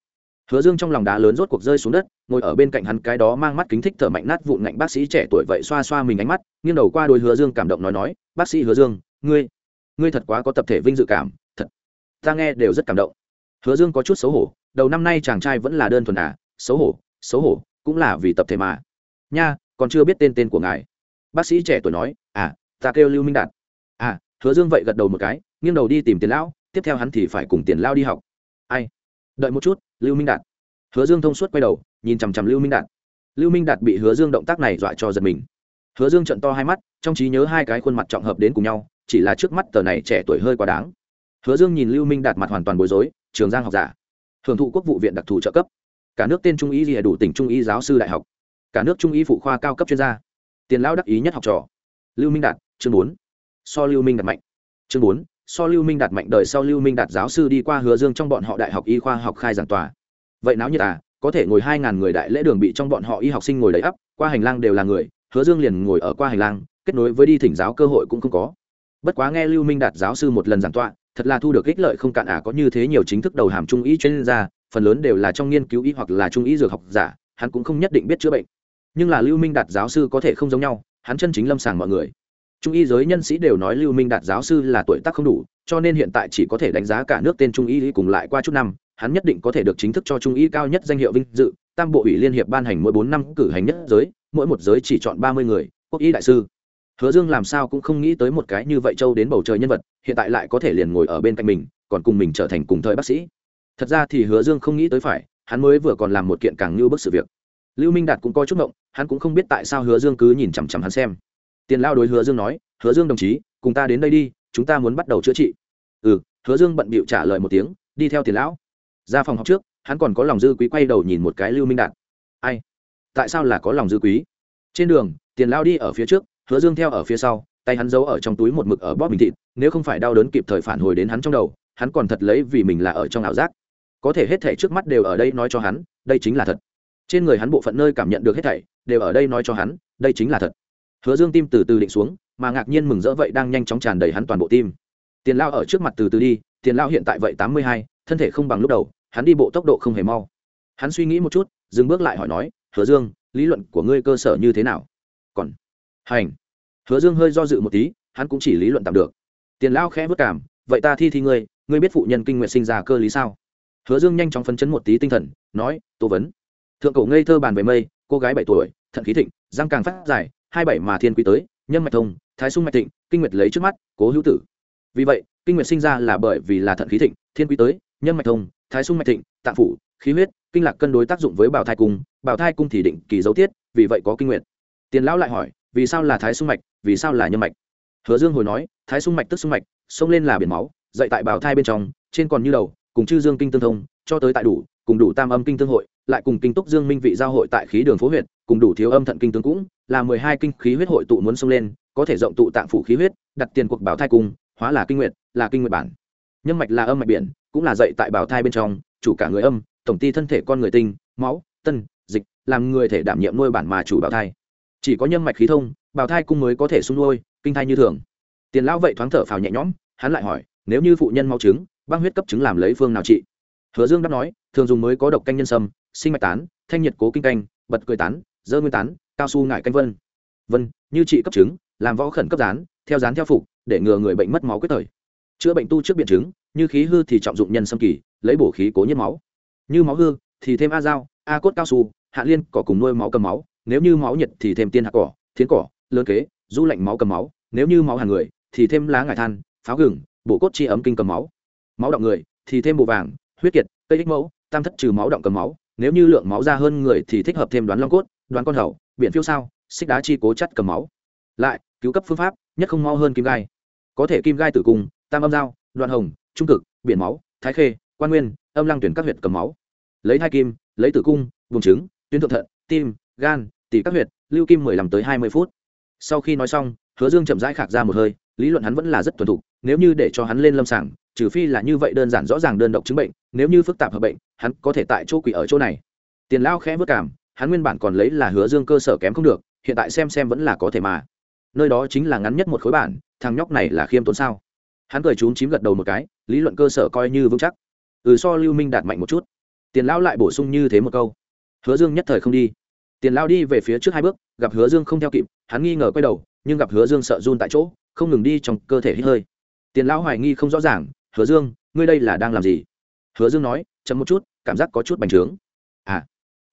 hứa dương trong lòng đá lớn rốt cuộc rơi xuống đất, ngồi ở bên cạnh hắn cái đó mang mắt kính thích thở mạnh nát vụn ngạnh bác sĩ trẻ tuổi vậy xoa xoa mình ánh mắt, nghiêng đầu qua đôi hứa dương cảm động nói nói, bác sĩ hứa dương, ngươi ngươi thật quá có tập thể vinh dự cảm, thật, ta nghe đều rất cảm động. Hứa dương có chút xấu hổ, đầu năm nay chàng trai vẫn là đơn thuần à xấu hổ xấu hổ, cũng là vì tập thể mà. Nha, còn chưa biết tên tên của ngài. Bác sĩ trẻ tuổi nói à ta kêu lưu minh đạt. À hứa dương vậy gật đầu một cái, nghiêng đầu đi tìm tiền lão, tiếp theo hắn thì phải cùng tiền lao đi học. Ai, đợi một chút lưu minh đạt. Hứa dương thông suốt quay đầu, nhìn chằm chằm lưu minh đạt. Lưu minh đạt bị hứa dương động tác này dọa cho giật mình. Hứa dương trận to hai mắt, trong trí nhớ hai cái khuôn mặt trọng hợp đến cùng nhau, chỉ là trước mắt tờ này trẻ tuổi hơi quá đáng. Hứa dương nhìn lưu minh đạt mặt hoàn toàn bối rối, trường giang học giả. Thường thụ quốc vụ viện đặc thù trợ cấp. Cả nước tên trung ý gì đủ tỉnh trung ý giáo sư đại học. Cả nước trung ý phụ khoa cao cấp chuyên gia. Tiền lão đắc ý nhất học trò. Lưu minh đạt, chương bốn. So lưu minh đạt mạnh. Chương bốn so lưu minh đạt mạnh đời sau lưu minh đạt giáo sư đi qua hứa dương trong bọn họ đại học y khoa học khai giảng tòa. Vậy náo nhiệt à có thể ngồi hai ngàn người đại lễ đường bị trong bọn họ y học sinh ngồi đầy ắp, qua hành lang đều là người, hứa dương liền ngồi ở qua hành lang, kết nối với đi thỉnh giáo cơ hội cũng không có. Bất quá nghe lưu minh đạt giáo sư một lần giảng tọa, thật là thu được ích lợi không cạn à có như thế nhiều chính thức đầu hàm trung y chuyên gia, phần lớn đều là trong nghiên cứu y hoặc là trung y dược học giả, hắn cũng không nhất định biết chữa bệnh. Nhưng là lưu minh đạt giáo sư có thể không giống nhau, hắn chân chính lâm sàng mọi người trung y giới nhân sĩ đều nói lưu minh đạt giáo sư là tuổi tác không đủ, cho nên hiện tại chỉ có thể đánh giá cả nước tên trung y cùng lại qua chút năm, hắn nhất định có thể được chính thức cho trung y cao nhất danh hiệu vinh dự. Tam bộ ủy liên hiệp ban hành mỗi bốn năm cử hành nhất giới, mỗi một giới chỉ chọn ba mươi người, quốc y đại sư. Hứa dương làm sao cũng không nghĩ tới một cái như vậy châu đến bầu trời nhân vật, hiện tại lại có thể liền ngồi ở bên cạnh mình, còn cùng mình trở thành cùng thời bác sĩ. Thật ra thì hứa dương không nghĩ tới phải, hắn mới vừa còn làm một kiện càng như bức sự việc. Lưu minh đạt cũng coi chút mộng hắn cũng không biết tại sao hứa dương cứ nhìn chằm chằm hắn xem tiền lao đối hứa dương nói, hứa dương đồng chí, cùng ta đến đây đi, chúng ta muốn bắt đầu chữa trị. Ừ. Hứa dương bận bịu trả lời một tiếng, đi theo tiền lão. Ra phòng học trước, hắn còn có lòng dư quý quay đầu nhìn một cái lưu minh đạt. Ai? Tại sao là có lòng dư quý? Trên đường, tiền lao đi ở phía trước, hứa dương theo ở phía sau, tay hắn giấu ở trong túi một mực ở bóp bình thịt, nếu không phải đau đớn kịp thời phản hồi đến hắn trong đầu, hắn còn thật lấy vì mình là ở trong ảo giác. Có thể hết thảy trước mắt đều ở đây nói cho hắn, đây chính là thật. Trên người hắn bộ phận nơi cảm nhận được hết thảy, đều ở đây nói cho hắn, đây chính là thật hứa dương tim từ từ định xuống, mà ngạc nhiên mừng rỡ vậy đang nhanh chóng tràn đầy hắn toàn bộ tim. Tiền lao ở trước mặt từ từ đi, tiền lao hiện tại vậy tám mươi hai, thân thể không bằng lúc đầu, hắn đi bộ tốc độ không hề mau. Hắn suy nghĩ một chút, dừng bước lại hỏi nói, hứa dương, lý luận của ngươi cơ sở như thế nào? Còn, hành. Hứa dương hơi do dự một tí, hắn cũng chỉ lý luận tạm được. Tiền lao khẽ vất cảm, vậy ta thi thi ngươi ngươi biết phụ nhân kinh nguyện sinh ra cơ lý sao? Hứa dương nhanh chóng phấn chấn một tí tinh thần, nói, tô vấn, thượng cổ ngây thơ bàn về mây, cô gái bảy tuổi, thận khí thịnh, răng càng phát dài hai bảy mà thiên quý tới nhân mạch thông, thái sung mạch thịnh, kinh nguyệt lấy trước mắt, cố hữu tử. Vì vậy, kinh nguyệt sinh ra là bởi vì là thận khí thịnh, thiên quý tới nhân mạch thông, thái sung mạch thịnh, tạng phủ, khí huyết, kinh lạc cân đối tác dụng với bào thai cung bào thai cung thì định kỳ dấu tiết, vì vậy có kinh nguyệt. Tiền lão lại hỏi, vì sao là thái sung mạch, vì sao là nhân mạch? Hứa dương hồi nói, thái sung mạch tức sung mạch, xông lên là biển máu, dậy tại bào thai bên trong, trên còn như đầu, cùng chư dương kinh tương thông, cho tới tại đủ, cùng đủ tam âm kinh tương hội, lại cùng kinh túc dương minh vị giao hội tại khí đường phố huyện cùng đủ thiếu âm thận kinh tướng cũng, là mười hai kinh khí huyết hội tụ muốn xông lên, có thể rộng tụ tạng phủ khí huyết, đặt tiền cuộc bảo thai cung, hóa là kinh nguyệt, là kinh nguyệt bản. Nhân mạch là âm mạch biển, cũng là dậy tại bảo thai bên trong, chủ cả người âm, tổng ty thân thể con người tinh, máu, tân, dịch, làm người thể đảm nhiệm nuôi bản mà chủ bảo thai. Chỉ có nhân mạch khí thông, bảo thai cung mới có thể xung nuôi, kinh thai như thường. Tiền lão vậy thoáng thở phào nhẹ nhõm, hắn lại hỏi, nếu như phụ nhân mau trứng băng huyết cấp chứng làm lấy phương nào trị? Hứa dương đáp nói, thường dùng mới có độc canh nhân sâm, sinh mạch tán, thanh nhiệt cố kinh canh, bật cười tán dơ nguyên tán, cao su ngại canh vân. Vân, như trị cấp chứng làm võ khẩn cấp rán theo rán theo phục, để ngừa người bệnh mất máu quyết thời. Chữa bệnh tu trước biện chứng, như khí hư thì trọng dụng nhân sâm kỳ, lấy bổ khí cố nhiễm máu. Như máu hư thì thêm a dao, a cốt cao su, hạ liên, cỏ cùng nuôi máu cầm máu, nếu như máu nhiệt thì thêm tiên hạ cỏ, thiến cỏ lớn kế, du lạnh máu cầm máu, nếu như máu hàng người thì thêm lá ngải than, pháo gừng, bổ cốt chi ấm kinh cầm máu. Máu động người thì thêm bộ vàng, huyết kiệt, cây ích mẫu, tam thất trừ máu động cầm máu, nếu như lượng máu ra hơn người thì thích hợp thêm đoán long cốt đoán con hậu biển phiêu sao, xích đá chi cố chắt cầm máu. Lại, cứu cấp phương pháp, nhất không mau hơn kim gai. Có thể kim gai tử cung, tam âm dao, đoạn hồng, trung cực, biển máu, thái khê, quan nguyên, âm lăng tuyển các huyệt cầm máu. Lấy hai kim, lấy tử cung, vùng trứng, tuyến thượng thận, tim, gan, tỷ các huyệt, lưu kim mười lăm tới hai mươi phút. Sau khi nói xong, hứa dương chậm rãi khạc ra một hơi, lý luận hắn vẫn là rất thuần thục, nếu như để cho hắn lên lâm sàng, trừ phi là như vậy đơn giản rõ ràng đơn độc chứng bệnh, nếu như phức tạp hợp bệnh, hắn có thể tại chỗ quỷ ở chỗ này. Tiền lao khẽ vất cảm hắn nguyên bản còn lấy là hứa dương cơ sở kém không được, hiện tại xem xem vẫn là có thể mà. Nơi đó chính là ngắn nhất một khối bản, thằng nhóc này là khiêm tốn sao? Hắn cười trúng chím gật đầu một cái, lý luận cơ sở coi như vững chắc. Ừ so lưu minh đạt mạnh một chút. Tiền lão lại bổ sung như thế một câu. Hứa dương nhất thời không đi. Tiền Lão đi về phía trước hai bước, gặp hứa dương không theo kịp, hắn nghi ngờ quay đầu, nhưng gặp hứa dương sợ run tại chỗ, không ngừng đi trong cơ thể hít hơi. Tiền lão hoài nghi không rõ ràng, hứa dương, ngươi đây là đang làm gì? Hứa dương nói, chậm một chút, cảm giác có chút bành trướng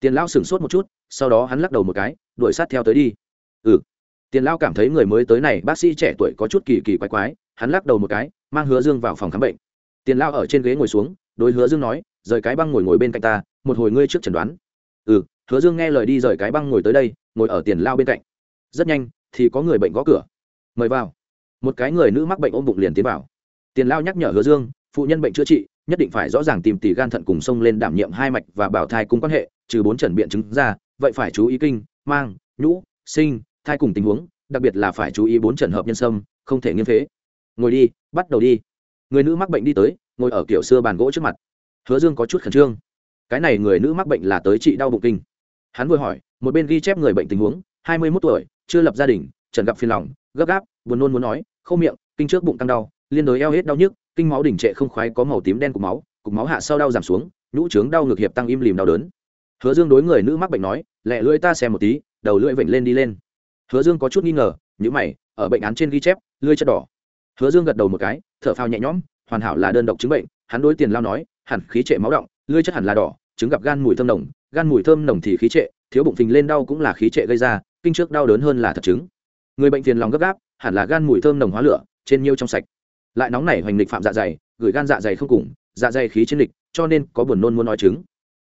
tiền lão sửng sốt một chút, sau đó hắn lắc đầu một cái, đuổi sát theo tới đi. Ừ. Tiền lão cảm thấy người mới tới này, bác sĩ trẻ tuổi có chút kỳ kỳ quái quái, hắn lắc đầu một cái, mang hứa dương vào phòng khám bệnh. Tiền lão ở trên ghế ngồi xuống, đối hứa dương nói, rời cái băng ngồi ngồi bên cạnh ta, một hồi ngươi trước chẩn đoán. Ừ hứa dương nghe lời đi rời cái băng ngồi tới đây, ngồi ở tiền lao bên cạnh. Rất nhanh, thì có người bệnh gõ cửa. Mời vào. Một cái người nữ mắc bệnh ôm bụng liền tiến vào. Tiền lao nhắc nhở hứa dương, phụ nhân bệnh chữa trị nhất định phải rõ ràng tìm tỷ gan thận cùng sông lên đảm nhiệm hai mạch và bảo thai cùng quan hệ, trừ bốn trần biện chứng ra, vậy phải chú ý kinh, mang, nhũ, sinh, thai cùng tình huống, đặc biệt là phải chú ý bốn trần hợp nhân sâm, không thể nghiêm phế. Ngồi đi, bắt đầu đi. Người nữ mắc bệnh đi tới, ngồi ở kiểu xưa bàn gỗ trước mặt. Hứa dương có chút khẩn trương. Cái này người nữ mắc bệnh là tới trị đau bụng kinh. Hắn vừa hỏi, một bên ghi chép người bệnh tình huống, hai mươi mốt tuổi, chưa lập gia đình, trần gặp phiền lòng, gấp gáp, buồn nôn muốn nói không miệng, kinh trước bụng tăng đau, liên đối eo hết đau nhức kinh máu đỉnh trệ không khoái có màu tím đen của máu, cục máu hạ sau đau giảm xuống, nhũ trướng đau ngược hiệp tăng im lìm đau đớn. Hứa dương đối người nữ mắc bệnh nói, lẹ lưỡi ta xem một tí, đầu lưỡi vểnh lên đi lên. Hứa dương có chút nghi ngờ nhữ mày, ở bệnh án trên ghi chép, lưỡi chất đỏ. Hứa dương gật đầu một cái, thở phào nhẹ nhõm, hoàn hảo là đơn độc chứng bệnh, hắn đối tiền lao nói, hẳn khí trệ máu động lưỡi chất hẳn là đỏ, chứng gặp gan mùi thơm nồng, gan mùi thơm nồng thì khí trệ, thiếu bụng phình lên đau cũng là khí trệ gây ra, kinh trước đau đớn hơn là thật chứng. Người bệnh phiền lòng gấp gáp, hẳn là gan mùi thơm nồng hóa lửa, trên nhiêu trong sạch lại nóng nảy hoành lịch phạm dạ dày, gửi gan dạ dày không cùng dạ dày khí trên lịch, cho nên có buồn nôn muốn nói chứng.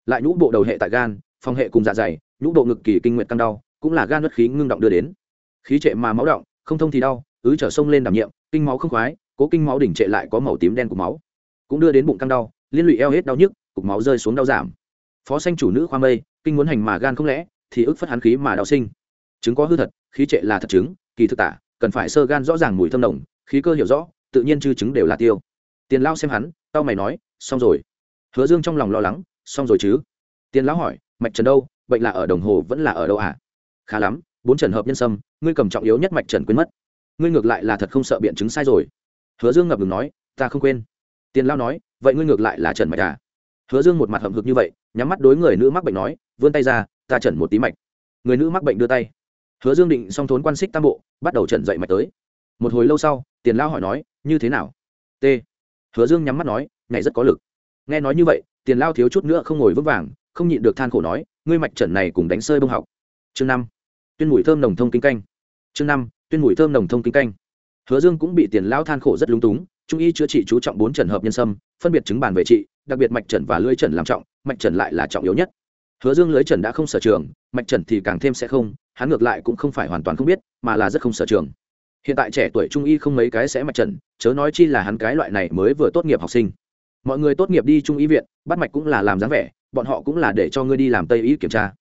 Lại nhũ bộ đầu hệ tại gan, phòng hệ cùng dạ dày, nhũ bộ ngực kỳ kinh nguyện tăng đau, cũng là gan mất khí ngưng động đưa đến. Khí trệ mà máu động, không thông thì đau, ứ trở sông lên đảm nhiệm, kinh máu không khoái, cố kinh máu đỉnh trệ lại có màu tím đen của máu. Cũng đưa đến bụng căng đau, liên lụy eo hết đau nhức, cục máu rơi xuống đau giảm. Phó xanh chủ nữ khoa mây, kinh muốn hành mà gan không lẽ, thì ức phất hắn khí mà đạo sinh. Chứng có hư thật, khí trệ là thật chứng, kỳ thực tả, cần phải sơ gan rõ ràng mùi thâm nồng, khí cơ hiểu rõ tự nhiên chư chứng đều là tiêu. Tiền lao xem hắn tao mày nói, xong rồi. Hứa dương trong lòng lo lắng, xong rồi chứ? Tiền lão hỏi, mạch trần đâu? Bệnh là ở đồng hồ vẫn là ở đâu ạ à? khá lắm, bốn trần hợp nhân sâm, ngươi cầm trọng yếu nhất mạch trần quên mất. Ngươi ngược lại là thật không sợ biện chứng sai rồi. Hứa dương ngập ngừng nói, ta không quên. Tiền lao nói, vậy ngươi ngược lại là trần mạch à? Hứa dương một mặt hậm hực như vậy, nhắm mắt đối người nữ mắc bệnh nói, vươn tay ra, ta trần một tí mạch. Người nữ mắc bệnh đưa tay. Hứa dương định xong thốn quan xích tam bộ, bắt đầu trần dậy mạch tới. Một hồi lâu sau, tiền lao hỏi nói như thế nào? T. Hứa dương nhắm mắt nói ngày rất có lực. Nghe nói như vậy, tiền lao thiếu chút nữa không ngồi vững vàng, không nhịn được than khổ nói, ngươi mạch trần này cùng đánh sơi bông học. Chương năm. Tuyên mùi thơm nồng thông kinh canh. Chương năm. Tuyên mùi thơm nồng thông kinh canh. Hứa dương cũng bị tiền lao than khổ rất lung túng, trung y chữa trị chú trọng bốn trần hợp nhân sâm, phân biệt chứng bàn về trị, đặc biệt mạch trần và lưỡi trần làm trọng, mạch trần lại là trọng yếu nhất. Hứa dương lưỡi trần đã không sở trường, mạch trần thì càng thêm sẽ không, hắn ngược lại cũng không phải hoàn toàn không biết, mà là rất không sở trường hiện tại trẻ tuổi trung y không mấy cái sẽ mạch trần, chớ nói chi là hắn cái loại này mới vừa tốt nghiệp học sinh. Mọi người tốt nghiệp đi trung y viện, bắt mạch cũng là làm dáng vẻ, bọn họ cũng là để cho ngươi đi làm tây y kiểm tra.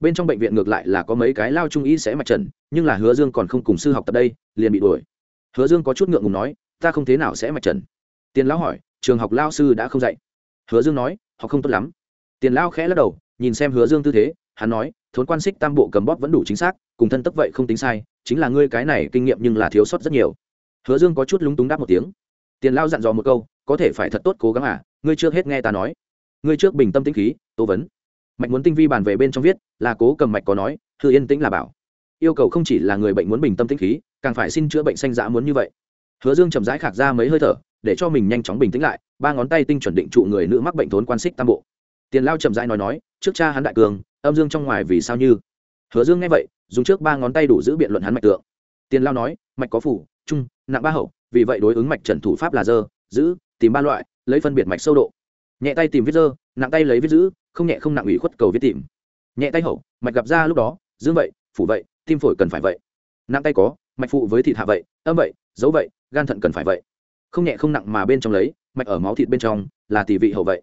Bên trong bệnh viện ngược lại là có mấy cái lao trung y sẽ mạch trần, nhưng là hứa dương còn không cùng sư học tập đây, liền bị đuổi. Hứa dương có chút ngượng ngùng nói, ta không thế nào sẽ mạch trần. Tiền lão hỏi, trường học lao sư đã không dạy? Hứa dương nói họ không tốt lắm. Tiền lão khẽ lắc đầu, nhìn xem hứa dương tư thế, hắn nói thốn quan xích tam bộ cầm bóp vẫn đủ chính xác, cùng thân tấp vậy không tính sai, chính là ngươi cái này kinh nghiệm nhưng là thiếu sót rất nhiều. Hứa dương có chút lúng túng đáp một tiếng. Tiền lao dặn dò một câu, có thể phải thật tốt cố gắng à ngươi trước hết nghe ta nói. Ngươi trước bình tâm tĩnh khí, tố vấn. Mạch muốn tinh vi bàn về bên trong viết, là cố cầm mạch có nói, thư yên tĩnh là bảo. Yêu cầu không chỉ là người bệnh muốn bình tâm tĩnh khí, càng phải xin chữa bệnh xanh dã muốn như vậy. Hứa dương chậm rãi khạc ra mấy hơi thở, để cho mình nhanh chóng bình tĩnh lại, ba ngón tay tinh chuẩn định trụ người nữ mắc bệnh thốn quan xích tam bộ. Tiền lao chậm rãi nói nói, trước cha hắn đại cường âm dương trong ngoài vì sao như? Hứa dương nghe vậy, dùng trước ba ngón tay đủ giữ biện luận hắn mạch tượng. Tiền lao nói, mạch có phủ, trung, nặng ba hậu, vì vậy đối ứng mạch trần thủ pháp là dơ, giữ, tìm ba loại, lấy phân biệt mạch sâu độ. Nhẹ tay tìm viết dơ, nặng tay lấy viết giữ, không nhẹ không nặng ủy khuất cầu viết tìm. Nhẹ tay hậu, mạch gặp ra lúc đó, dương vậy, phủ vậy, tim phổi cần phải vậy. Nặng tay có, mạch phụ với thịt hạ vậy, âm vậy, dấu vậy, gan thận cần phải vậy. Không nhẹ không nặng mà bên trong lấy, mạch ở máu thịt bên trong, là tỷ vị hậu vậy.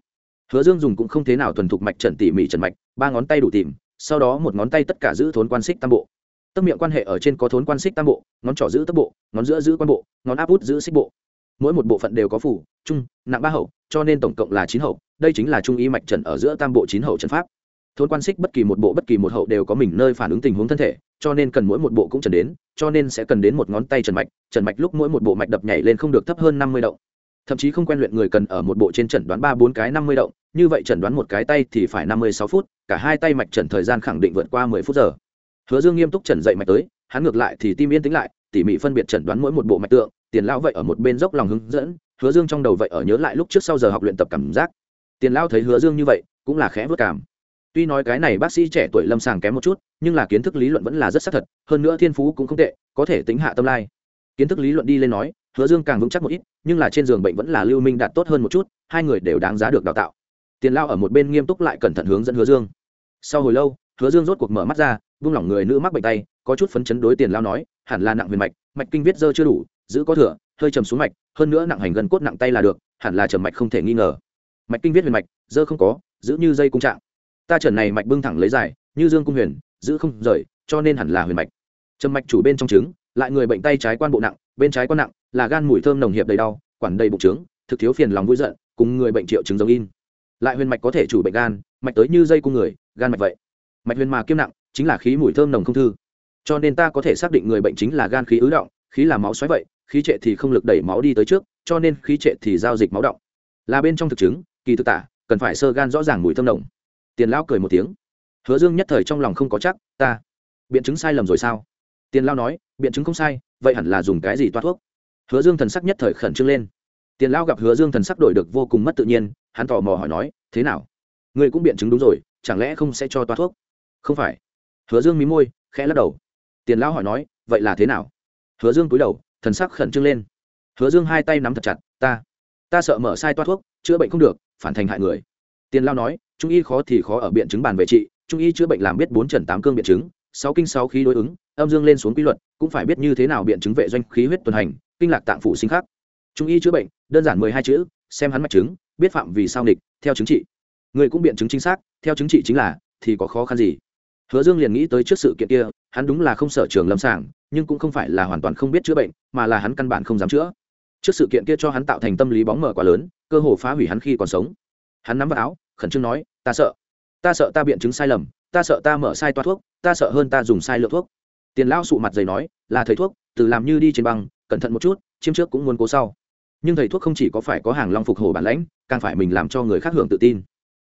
Hứa dương dùng cũng không thế nào thuần thục mạch trần tỉ mỉ trần mạch ba ngón tay đủ tìm, sau đó một ngón tay tất cả giữ thốn quan xích tam bộ. Tấp miệng quan hệ ở trên có thốn quan xích tam bộ, ngón trỏ giữ tấp bộ, ngón giữa giữ quan bộ, ngón áp út giữ xích bộ. Mỗi một bộ phận đều có phủ, trung, nặng ba hậu, cho nên tổng cộng là chín hậu. Đây chính là trung y mạch trần ở giữa tam bộ chín hậu trần pháp. Thốn quan xích bất kỳ một bộ, bất kỳ một hậu đều có mình nơi phản ứng tình huống thân thể, cho nên cần mỗi một bộ cũng trần đến, cho nên sẽ cần đến một ngón tay trần mạch. Trần mạch lúc mỗi một bộ mạch đập nhảy lên không được thấp hơn năm mươi động thậm chí không quen luyện người cần ở một bộ trên trần đoán ba bốn cái năm mươi động, như vậy trần đoán một cái tay thì phải năm mươi sáu phút, cả hai tay mạch trần thời gian khẳng định vượt qua mười phút giờ. Hứa dương nghiêm túc trần dậy mạch tới, hắn ngược lại thì tim yên tĩnh lại, tỉ mỉ phân biệt trần đoán mỗi một bộ mạch tượng, tiền lão vậy ở một bên dốc lòng hướng dẫn, hứa dương trong đầu vậy ở nhớ lại lúc trước sau giờ học luyện tập cảm giác. Tiền lão thấy hứa dương như vậy, cũng là khẽ vất cảm. Tuy nói cái này bác sĩ trẻ tuổi lâm sàng kém một chút, nhưng là kiến thức lý luận vẫn là rất xác thật, hơn nữa thiên phú cũng không tệ, có thể tính hạ tâm lai. Kiến thức lý luận đi lên nói hứa dương càng vững chắc một ít, nhưng là trên giường bệnh vẫn là lưu minh đạt tốt hơn một chút, hai người đều đáng giá được đào tạo. Tiền lao ở một bên nghiêm túc lại cẩn thận hướng dẫn hứa dương. Sau hồi lâu, hứa dương rốt cuộc mở mắt ra, vung lỏng người nữ mắc bệnh tay, có chút phấn chấn đối tiền lao nói, hẳn là nặng huyền mạch mạch kinh viết dơ chưa đủ, giữ có thừa, hơi trầm xuống mạch, hơn nữa nặng hành gần cốt nặng tay là được, hẳn là trầm mạch không thể nghi ngờ. Mạch kinh viết huyền mạch, dơ không có, giữ như dây cung trạng. Ta trần này mạch bưng thẳng lấy dài, như dương cung huyền, giữ không rời, cho nên hẳn là huyền mạch. Trầm mạch chủ bên trong trứng, lại người bệnh tay trái quan bộ nặng, bên trái quan nặng là gan mùi thơm nồng hiệp đầy đau, quản đầy bụng trứng thực thiếu phiền lòng vui giận, cùng người bệnh triệu chứng giống in. Lại huyền mạch có thể chủ bệnh gan, mạch tới như dây cung người, gan mạch vậy. Mạch huyền mà kiêm nặng, chính là khí mùi thơm nồng không thư. Cho nên ta có thể xác định người bệnh chính là gan khí ứ động, khí là máu xoáy vậy, khí trệ thì không lực đẩy máu đi tới trước, cho nên khí trệ thì giao dịch máu động. Là bên trong thực chứng, kỳ thực tả, cần phải sơ gan rõ ràng mùi thơm nồng. Tiền lão cười một tiếng. Hứa dương nhất thời trong lòng không có chắc, ta, biện chứng sai lầm rồi sao? Tiền lao nói, biện chứng không sai, vậy hẳn là dùng cái gì toát thuốc? Hứa dương thần sắc nhất thời khẩn trương lên. Tiền lao gặp hứa dương thần sắc đổi được vô cùng mất tự nhiên, hắn tò mò hỏi nói, thế nào? Ngươi cũng biện chứng đúng rồi, chẳng lẽ không sẽ cho toa thuốc? Không phải. Hứa dương mí môi, khẽ lắc đầu. Tiền lão hỏi nói, vậy là thế nào? Hứa dương cúi đầu, thần sắc khẩn trương lên. Hứa dương hai tay nắm thật chặt, ta ta sợ mở sai toa thuốc, chữa bệnh không được, phản thành hại người. Tiền lao nói, trung y khó thì khó ở biện chứng bàn về trị, trung y chữa bệnh làm biết bốn trần tám cương biện chứng, sáu kinh sáu khí đối ứng, âm dương lên xuống quy luật, cũng phải biết như thế nào biện chứng vệ doanh khí huyết tuần hành kinh lạc tạng phủ sinh khắc. Trung y chữa bệnh, đơn giản mười hai chữ, xem hắn mạch chứng, biết phạm vì sao địch theo chứng trị. Người cũng biện chứng chính xác, theo chứng trị chính là, thì có khó khăn gì? Hứa dương liền nghĩ tới trước sự kiện kia, hắn đúng là không sở trường lâm sàng, nhưng cũng không phải là hoàn toàn không biết chữa bệnh, mà là hắn căn bản không dám chữa. Trước sự kiện kia cho hắn tạo thành tâm lý bóng mở quá lớn, cơ hồ phá hủy hắn khi còn sống. Hắn nắm vào áo, khẩn trương nói, ta sợ. Ta sợ ta biện chứng sai lầm, ta sợ ta mở sai toa thuốc, ta sợ hơn ta dùng sai lượng thuốc. Tiền lão sụ mặt dày nói, là thầy thuốc từ làm như đi trên băng cẩn thận một chút, chiêm trước cũng muốn cố sau. Nhưng thầy thuốc không chỉ có phải có hàng long phục hồi bản lãnh, càng phải mình làm cho người khác hưởng tự tin.